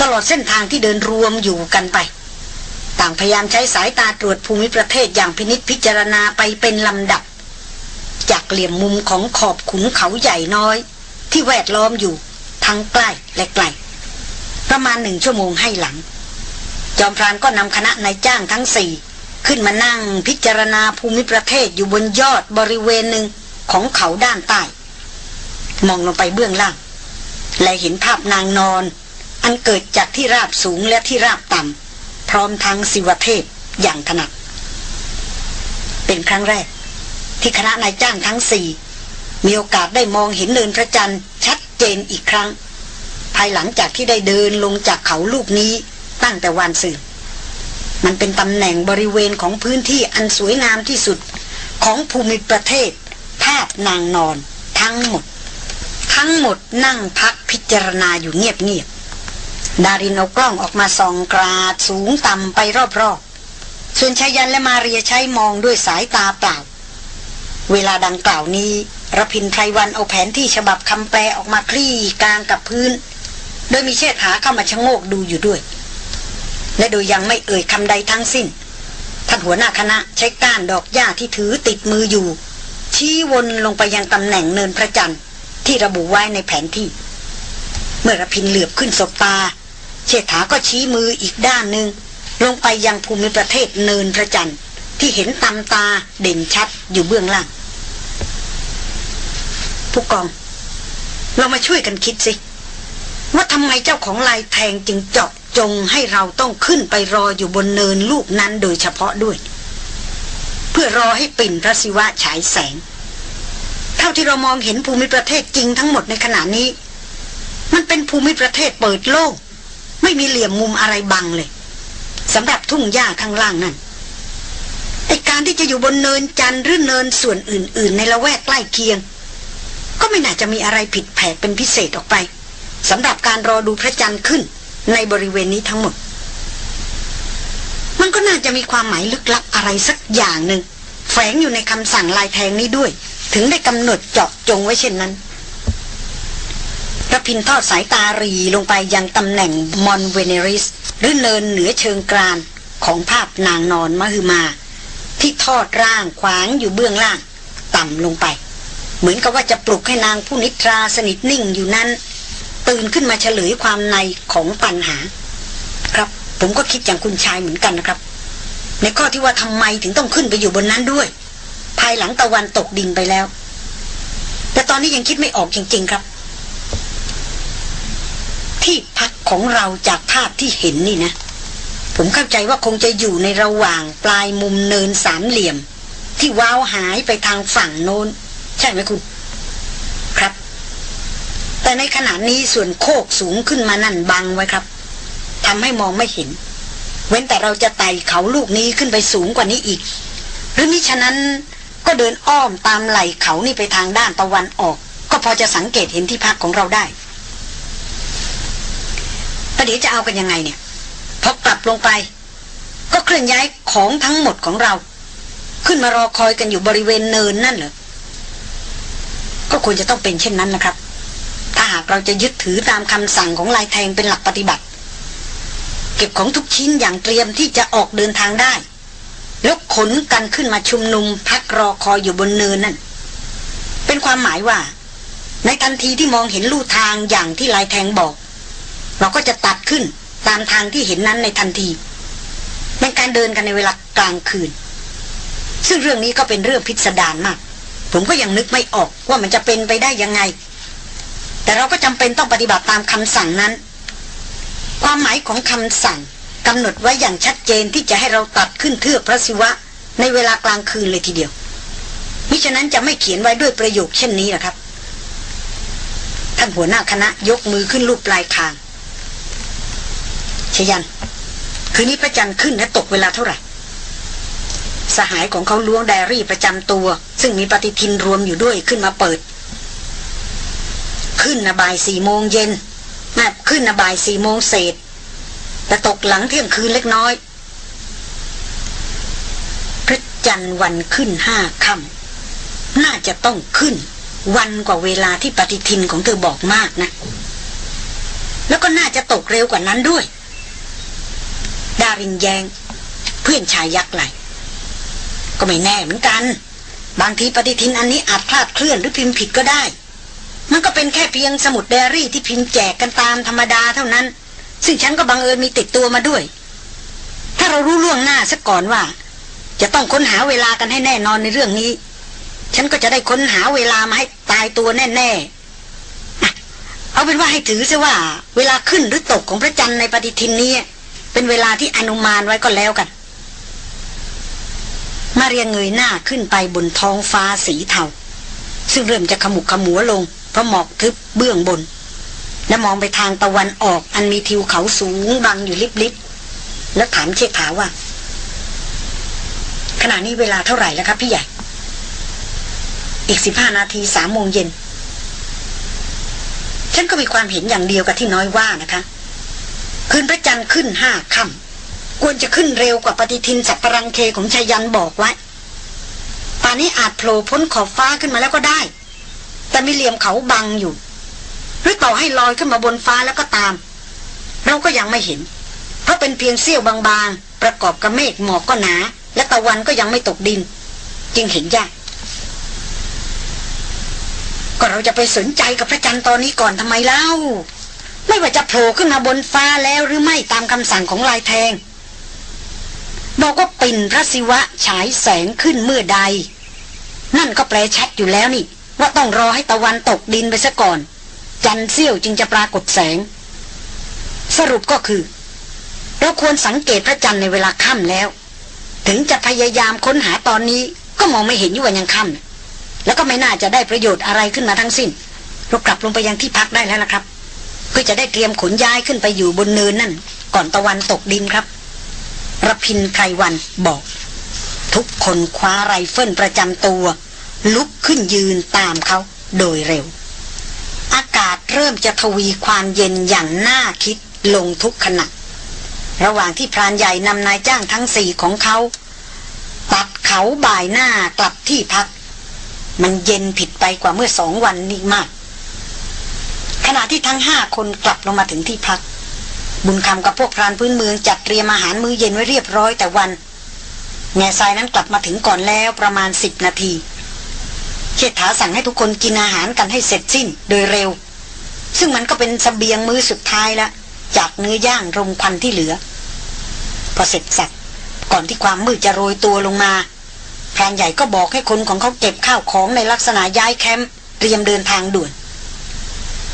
ตลอดเส้นทางที่เดินรวมอยู่กันไป ต่างพยายามใช้สายตาตรวจภูมิประเทศอย่างพินิษพิจารณาไปเป็นลำดับ จากเหลี่ยมมุมของขอบขุนเขาใหญ่น้อย ที่แวดล้อมอยู่ทั้งใกล้และไกลประมาณหนึ่งชั่วโมงให้หลัง จอมพรานก็นำคณะนายจ้างทั้งสี่ขึ้นมานั่งพิจารณาภูมิประเทศอยู่บนยอดบริเวณหนึ่งของเขาด้านใต้ มองลงไปเบื้องล่าง และเห็นภาพนางนอน อันเกิดจากที่ราบสูงและที่ราบต่ำ พร้อมทั้งสิวเทพอย่างถนัด เป็นครั้งแรก ที่คณะนายจ้างทั้งสี่ มีโอกาสได้มองเห็นเนินพระจันทร์ชัดเจนอีกครั้ง ภายหลังจากที่ได้เดินลงจากเขาลูกนี้ตั้งแต่วันสื่อมันเป็นตำแหน่งบริเวณของพื้นที่อันสวยงามที่สุดของภูมิประเทศภาพนางนอนทั้งหมด ทั้งหมดนั่งพักพิจารณาอยู่เงียบๆ ดารินเอากล้องออกมาส่องกราดสูงต่ำไปรอบๆ ส่วนชายันและมาเรียใช้มองด้วยสายตาเปล่า เวลาดังกล่าวนี้ระพินไพรวันเอาแผนที่ฉบับคำแปลออกมาคลี่กลางกับพื้น โดยมีเชษฐาเข้ามาชะโงกดูอยู่ด้วย และโดยยังไม่เอ่ยคำใดทั้งสิ้น ท่านหัวหน้าคณะใช้ก้านดอกหญ้าที่ถือติดมืออยู่ ชี้วนลงไปยังตำแหน่งเนินพระจันทร์ที่ระบุไว้ในแผนที่ เมื่อระพินเหลือบขึ้นสบตา เชษฐาก็ชี้มืออีกด้านหนึ่งลงไปยังภูมิประเทศเนินพระจันทร์ที่เห็นตำตาเด่นชัดอยู่เบื้องล่าง ผู้กอง เรามาช่วยกันคิดสิ ว่าทำไมเจ้าของลายแทงจึงเจาะจงให้เราต้องขึ้นไปรออยู่บนเนินลูกนั้นโดยเฉพาะด้วย เพื่อรอให้ปิ่นพระศิวะฉายแสง เท่าที่เรามองเห็นภูมิประเทศจริงทั้งหมดในขณะนี้ มันเป็นภูมิประเทศเปิดโล่งไม่มีเหลี่ยมมุมอะไรบังเลยสำหรับทุ่งหญ้าข้างล่างนั่นไอการที่จะอยู่บนเนินจันทร์หรือเนินส่วนอื่น ๆ ในละแวกใกล้เคียง ก็ไม่น่าจะมีอะไรผิดแผกเป็นพิเศษออกไปสำหรับการรอดูพระจันทร์ขึ้นในบริเวณนี้ทั้งหมด มันก็น่าจะมีความหมายลึกลับอะไรสักอย่างหนึ่งแฝงอยู่ในคำสั่งลายแทงนี้ด้วย ถึงได้กำหนดเจาะจงไว้เช่นนั้น ระพินทอดสายตารีลงไปยังตำแหน่งมอนเวเนริส หรือเนินเหนือเชิงกรานของภาพนางนอนมหึมา ที่ทอดร่างขวางอยู่เบื้องล่าง ต่ำลงไป เหมือนกับว่าจะปลุกให้นางผู้นิทราสนิทนิ่งอยู่นั้น ตื่นขึ้นมาเฉลยความในของปัญหา ครับผมก็คิดอย่างคุณชายเหมือนกันนะครับ ในข้อที่ว่าทำไมถึงต้องขึ้นไปอยู่บนนั้นด้วย ภายหลังตะวันตกดินไปแล้ว แต่ตอนนี้ยังคิดไม่ออกจริง ๆ ครับ ที่พักของเราจากภาพที่เห็นนี่นะ ผมเข้าใจว่าคงจะอยู่ในระหว่างปลายมุมเนินสามเหลี่ยม ที่ว้าวหายไปทางฝั่งโน้น ใช่ไหมคุณ ครับ แต่ในขณะนี้ส่วนโคกสูงขึ้นมานั่นบังไว้ครับทำให้มองไม่เห็น เว้นแต่เราจะไต่เขาลูกนี้ขึ้นไปสูงกว่านี้อีก หรือมิฉะนั้นก็เดินอ้อมตามไหล่เขานี่ไปทางด้านตะวันออก ก็พอจะสังเกตเห็นที่พักของเราได้ ประเดี๋ยวจะเอากันยังไงเนี่ย พอกลับลงไป ก็เคลื่อนย้ายของทั้งหมดของเรา ขึ้นมารอคอยกันอยู่บริเวณเนินนั่นเหรอ ก็ควรจะต้องเป็นเช่นนั้นนะครับ ถ้าหากเราจะยึดถือตามคำสั่งของลายแทงเป็นหลักปฏิบัติ เก็บของทุกชิ้นอย่างเตรียมที่จะออกเดินทางได้ แล้วขนกันขึ้นมาชุมนุมพักรอคอยอยู่บนเนินนั่น เป็นความหมายว่า ในทันทีที่มองเห็นลู่ทางอย่างที่ลายแทงบอก เราก็จะตัดขึ้นตามทางที่เห็นนั้นในทันที เป็นการเดินกันในเวลากลางคืน ซึ่งเรื่องนี้ก็เป็นเรื่องพิสดารมาก ผมก็ยังนึกไม่ออกว่ามันจะเป็นไปได้ยังไง แต่เราก็จำเป็นต้องปฏิบัติตามคำสั่งนั้น ความหมายของคำสั่งกำหนดไว้อย่างชัดเจนที่จะให้เราตัดขึ้นเทือกพระศิวะ ในเวลากลางคืนเลยทีเดียวมิฉะนั้นจะไม่เขียนไว้ด้วยประโยคเช่นนี้นะครับท่านหัวหน้าคณะยกมือขึ้นรูปปลายคาง ชยัน คืนนี้พระจันทร์ขึ้นและตกเวลาเท่าไหร่ สหายของเขาล้วงไดอารี่ประจำตัว ซึ่งมีปฏิทินรวมอยู่ด้วยขึ้นมาเปิด ขึ้นนะบ่ายสี่โมงเย็นนะขึ้นนะบ่ายสี่โมงเศษแต่ตกหลังเที่ยงคืนเล็กน้อย พระจันทร์วันขึ้นห้าค่ำน่าจะต้องขึ้น วันกว่าเวลาที่ปฏิทินของเธอบอกมากนะแล้วก็น่าจะตกเร็วกว่านั้นด้วย ดารินแยง เพื่อนชายยักษ์ไหล ก็ไม่แน่เหมือนกัน บางทีปฏิทินอันนี้อาจคลาดเคลื่อนหรือพิมพ์ผิดก็ได้ มันก็เป็นแค่เพียงสมุดไดอารี่ที่พิมพ์แจกกันตามธรรมดาเท่านั้น ซึ่งฉันก็บังเอิญมีติดตัวมาด้วย ถ้าเรารู้ล่วงหน้าซะก่อนว่า จะต้องค้นหาเวลากันให้แน่นอนในเรื่องนี้ ฉันก็จะได้ค้นหาเวลามาให้ตายตัวแน่ ๆเอาเป็นว่าให้ถือซะว่า เวลาขึ้นหรือตกของพระจันทร์ในปฏิทินนี้ เป็นเวลาที่อนุมานไว้ก็แล้วกัน มาเรียงเงยหน้าขึ้นไปบนท้องฟ้าสีเทาซึ่งเริ่มจะขมุกขมัวลง เพราะหมอกทึบเบื้องบน และมองไปทางตะวันออกอันมีทิวเขาสูงบังอยู่ลิบๆแล้วถามเชษฐาว่า ขณะนี้เวลาเท่าไหร่แล้วครับพี่ใหญ่ อีกสิบห้านาทีสามโมงเย็นฉันก็มีความเห็นอย่างเดียวกับที่น้อยว่านะคะ คืนพระจันทร์ขึ้นห้าค่ำควรจะขึ้นเร็วกว่าปฏิทินสัปปรังเคของชายันบอกไว้ป่านนี้อาจโผล่พ้นขอบฟ้าขึ้นมาแล้วก็ได้ แต่มีเหลี่ยมเขาบังอยู่ หรือต่อให้ลอยขึ้นมาบนฟ้าแล้วก็ตาม เราก็ยังไม่เห็น เพราะเป็นเพียงเสี้ยวบางๆ ประกอบกับเมฆหมอกก็หนา และตะวันก็ยังไม่ตกดิน จึงเห็นยากก็เราจะไปสนใจกับพระจันทร์ตอนนี้ก่อนทำไมเล่า ไม่ว่าจะโผล่ขึ้นมาบนฟ้าแล้วหรือไม่ตามคำสั่งของลายแทง บอกว่าปิ่นพระศิวะฉายแสงขึ้นเมื่อใด นั่นก็แปลชัดอยู่แล้วนี่ ว่าต้องรอให้ตะวันตกดินไปซะก่อน จันเสี้ยวจึงจะปรากฏแสง สรุปก็คือ เราควรสังเกตพระจันทร์ในเวลาค่ำแล้ว ถึงจะพยายามค้นหาตอนนี้ก็มองไม่เห็นอยู่วันยังค่ำแล้วก็ไม่น่าจะได้ประโยชน์อะไรขึ้นมาทั้งสิ้นเรากลับลงไปยังที่พักได้แล้วละครับ เพื่อจะได้เตรียมขนย้ายขึ้นไปอยู่บนเนินนั่น ก่อนตะวันตกดินครับรพินไพรวันบอก ทุกคนคว้าไรเฟิลประจำตัว ลุกขึ้นยืนตามเขาโดยเร็ว อากาศเริ่มจะทวีความเย็นอย่างน่าคิดลงทุกขณะระหว่างที่พรานใหญ่นำนายจ้างทั้งสี่ของเขา ตัดเขาบ่ายหน้ากลับที่พัก มันเย็นผิดไปกว่าเมื่อสองวันนี้มาก ณะที่ทั้งห้าคนกลับลงมาถึงที่พัก บุญคำกับพวกพรานพื้นเมืองจัดเตรียมอาหารมื้อเย็นไว้เรียบร้อยแต่วัน แง่ทรายนั้นกลับมาถึงก่อนแล้วประมาณสิบนาทีเชษฐาสั่งให้ทุกคนกินอาหารกันให้เสร็จสิ้นโดยเร็ว ซึ่งมันก็เป็นสเบียงมื้อสุดท้ายละจากเนื้อย่างรมควันที่เหลือ พอเสร็จสับก่อนที่ความมืดจะโรยตัวลงมาพรานใหญ่ก็บอกให้คนของเขาเก็บข้าวของในลักษณะย้ายแคมป์เตรียมเดินทางด่วน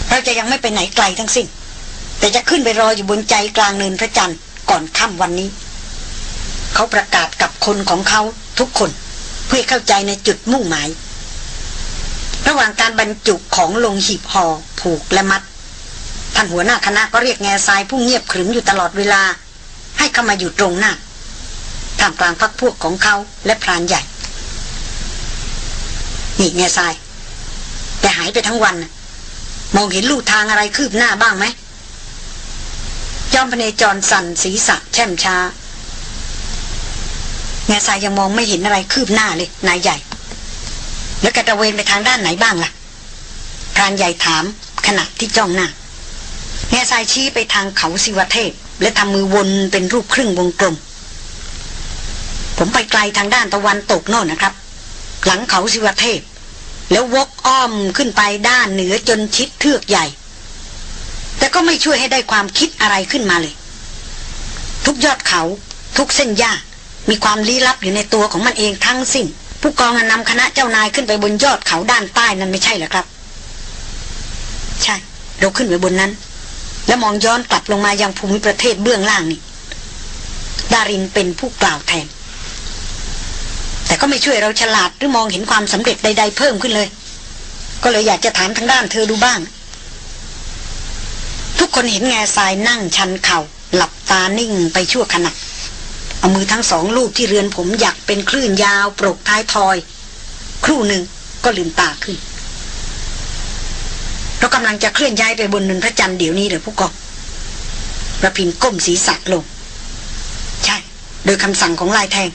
เราจะยังไม่ไปไหนไกลทั้งสิ้น แต่จะขึ้นไปรออยู่บนใจกลางเนินพระจันทร์ก่อนค่ำวันนี้ เขาประกาศกับคนของเขาทุกคน เพื่อเข้าใจในจุดมุ่งหมาย ระหว่างการบรรจุของลงหีบห่อผูกและมัดท่านหัวหน้าคณะก็เรียกแง่ทรายผู้เงียบขรึมอยู่ตลอดเวลา ให้เข้ามาอยู่ตรงหน้าท่ามกลางพักพวกของเขาและพรานใหญ่นี่แง่ทราย แต่หายไปทั้งวันนะ มองเห็นลู่ทางอะไรคืบหน้าบ้างไหมจอมพเนจรสั่นศีรษะแช่มช้าแง่ทรายยังมองไม่เห็นอะไรคืบหน้าเลยนายใหญ่ แล้วกระตะเวนไปทางด้านไหนบ้างล่ะพรานใหญ่ถามขณะที่จ้องหน้าแง่ทรายชี้ไปทางเขาสิวเทพ และทำมือวนเป็นรูปครึ่งวงกลม ผมไปไกลทางด้านตะวันตกโน่นนะครับ หลังเขาสิวเทพ แล้ววกอ้อมขึ้นไปด้านเหนือจนชิดเทือกใหญ่ แต่ก็ไม่ช่วยให้ได้ความคิดอะไรขึ้นมาเลย ทุกยอดเขาทุกเส้นหญ้ามีความลี้ลับอยู่ในตัวของมันเองทั้งสิ้น ผู้กองนำคณะเจ้านายขึ้นไปบนยอดเขาด้านใต้นั้นไม่ใช่เหรอครับ ใช่ เราขึ้นไปบนนั้น แล้วมองย้อนกลับลงมายังภูมิประเทศเบื้องล่างนี่ดารินเป็นผู้กล่าวแทน แต่ก็ไม่ช่วยเราฉลาดหรือมองเห็นความสำเร็จใด ๆ เพิ่มขึ้นเลย ก็เลยอยากจะถามทางด้านเธอดูบ้าง ทุกคนเห็นแง่ทรายนั่งชันเขา่า หลับตานิ่งไปชั่วขณะเอามือทั้งสองลูกที่เรือนผมอยากเป็นคลื่นยาวปรกท้ายทอย ครู่หนึ่งก็ลืมตาขึ้น เรากำลังจะเคลื่อนย้ายไปบนนินพระจันทร์เดี๋ยวนี้เหรอผู้กองระพินก้มศีรษะลง ใช่ โดยคำสั่งของลายแทง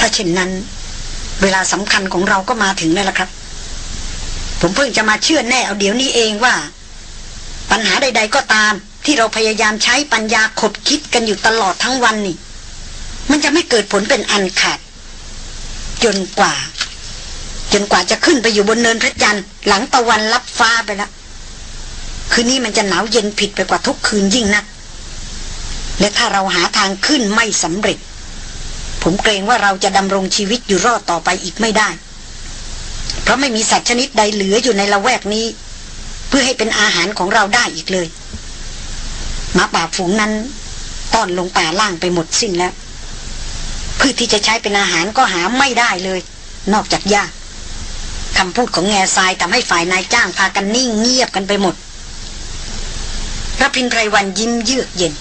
ถ้าเช่นนั้น เวลาสำคัญของเราก็มาถึงแล้วล่ะครับ ผมเพิ่งจะมาเชื่อแน่เอาเดี๋ยวนี้เองว่า ปัญหาใด ๆ ก็ตาม ที่เราพยายามใช้ปัญญาขบคิดกันอยู่ตลอดทั้งวันนี่ มันจะไม่เกิดผลเป็นอันขาด จนกว่า จนกว่าจะขึ้นไปอยู่บนเนินพระจันทร์หลังตะวันลับฟ้าไปแล้วคืนนี้มันจะหนาวเย็นผิดไปกว่าทุกคืนยิ่งนักและถ้าเราหาทางขึ้นไม่สำเร็จ ผมเกรงว่าเราจะดำรงชีวิตอยู่รอดต่อไปอีกไม่ได้ เพราะไม่มีสัตว์ชนิดใดเหลืออยู่ในละแวกนี้ เพื่อให้เป็นอาหารของเราได้อีกเลยหมาป่าฝูงนั้นต้อนลงป่าล่างไปหมดสิ้นแล้วพืชที่จะใช้เป็นอาหารก็หาไม่ได้เลย นอกจากหญ้าคำพูดของแง่ทรายทำให้ฝ่ายนายจ้างพากันนิ่งเงียบกันไปหมดรพินไพรวันยิ้มเยือกเย็น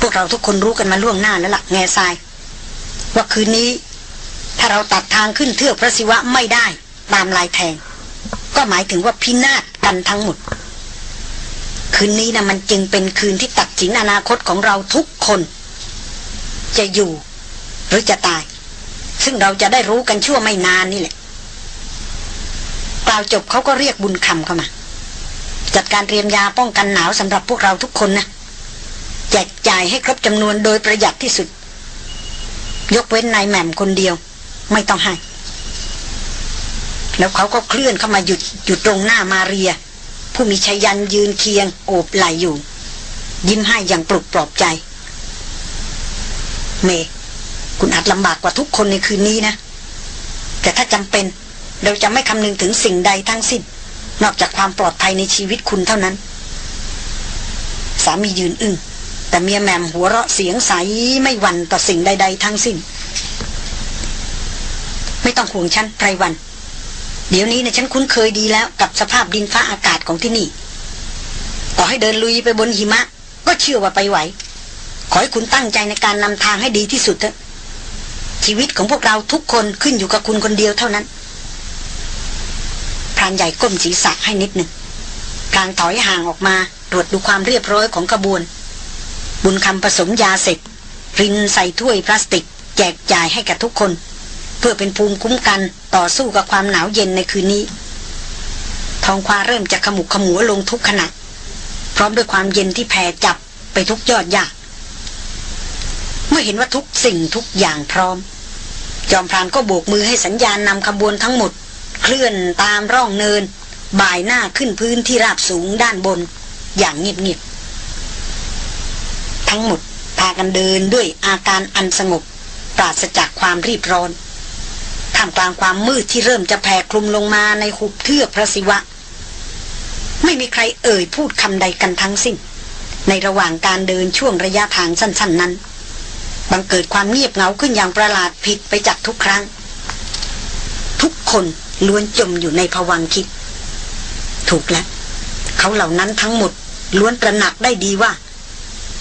พวกเราทุกคนรู้กันมาล่วงหน้าแล้วละ่ะแง่ทราย ว่าคืนนี้ ถ้าเราตัดทางขึ้นเทือกพระศิวะไม่ได้ ตามลายแทง ก็หมายถึงว่าพินาศกันทั้งหมด คืนนี้นะมันจึงเป็นคืนที่ตัดสินอนาคตของเราทุกคน จะอยู่ หรือจะตาย ซึ่งเราจะได้รู้กันชั่วไม่นานนี่แหละกล่าวจบเขาก็เรียกบุญคำเข้ามา จัดการเตรียมยาป้องกันหนาวสำหรับพวกเราทุกคนนะ แจกจ่ายให้ครบจำนวนโดยประหยัดที่สุด ยกเว้นนายแหม่มคนเดียว ไม่ต้องให้ แล้วเขาก็เคลื่อนเข้ามาหยุดอยู่ตรงหน้ามาเรีย ผู้มีชายันยืนเคียง โอบไหลอยู่ ยิ้มให้อย่างปลุกปลอบใจ เม คุณอาจลำบากกว่าทุกคนในคืนนี้นะ แต่ถ้าจำเป็นเราจะไม่คำนึงถึงสิ่งใดทั้งสิ้น นอกจากความปลอดภัยในชีวิตคุณเท่านั้น สามียืนอึง้ง แต่เมียแหมมหัวเราะเสียงใสไม่หวั่นต่อสิ่งใด ๆ ทั้งสิ้น ไม่ต้องห่วงฉันไพรวัน เดี๋ยวนี้นี่ยฉันคุ้นเคยดีแล้วกับสภาพดินฟ้าอากาศของที่นี่ ต่อให้เดินลุยไปบนหิมะ ก็เชื่อว่าไปไหว ขอให้คุณตั้งใจในการนำทางให้ดีที่สุดเถอะชีวิตของพวกเราทุกคนขึ้นอยู่กับคุณคนเดียวเท่านั้นพรานใหญ่ก้มศีรษะให้นิดหนึ่งพลางถอยห่างออกมาตรวจดูความเรียบร้อยของขบวน บุญคำผสมยาเสร็จ รินใส่ถ้วยพลาสติก แจกจ่ายให้กับทุกคน เพื่อเป็นภูมิคุ้มกันต่อสู้กับความหนาวเย็นในคืนนี้ท้องฟ้าเริ่มจะขมุกขมัวลงทุกขณะ พร้อมด้วยความเย็นที่แผ่จับไปทุกยอดหญ้าเมื่อเห็นว่าทุกสิ่งทุกอย่างพร้อม จอมพรานก็โบกมือให้สัญญาณนำขบวนทั้งหมด เคลื่อนตามร่องเนิน บ่ายหน้าขึ้นพื้นที่ราบสูงด้านบน อย่างเงียบๆ ทั้งหมด พากันเดินด้วยอาการอันสงบ ปราศจากความรีบร้อนท่ามกลางความมืดที่เริ่มจะแผ่คลุมลงมาในหุบเทือกพระศิวะ ไม่มีใครเอ่ยพูดคำใดกันทั้งสิ้น ในระหว่างการเดินช่วงระยะทางสั้น ๆ นั้น บังเกิดความเงียบเหงาขึ้นอย่างประหลาดผิดไปจากทุกครั้ง ทุกคนล้วนจมอยู่ในภวังคิด ถูกแล้ว เขาเหล่านั้นทั้งหมดล้วนตระหนักได้ดีว่า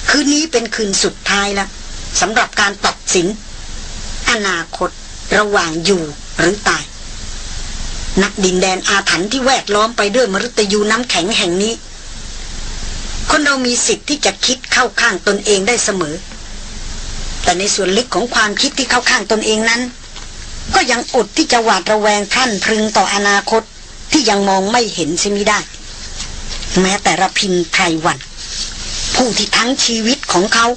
คืนนี้เป็นคืนสุดท้ายแล้วสำหรับการตัดสิน อนาคตระหว่างอยู่หรือตาย นักดินแดนอาถรรพ์ที่แวดล้อมไปด้วยมฤตยูน้ำแข็งแห่งนี้ คนเรามีสิทธิ์ที่จะคิดเข้าข้างตนเองได้เสมอ แต่ในส่วนลึกของความคิดที่เข้าข้างตนเองนั้น ก็ยังอดที่จะหวาดระแวงพรั่นพรึงต่ออนาคตที่ยังมองไม่เห็นเสียมิได้ แม้แต่ระพินไพรวัน ผู้ที่ทั้งชีวิตของเขา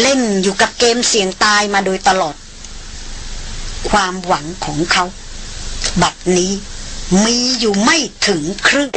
เล่นอยู่กับเกมเสี่ยงตายมาโดยตลอด ความหวังของเขา บัดนี้มีอยู่ไม่ถึงครึ่ง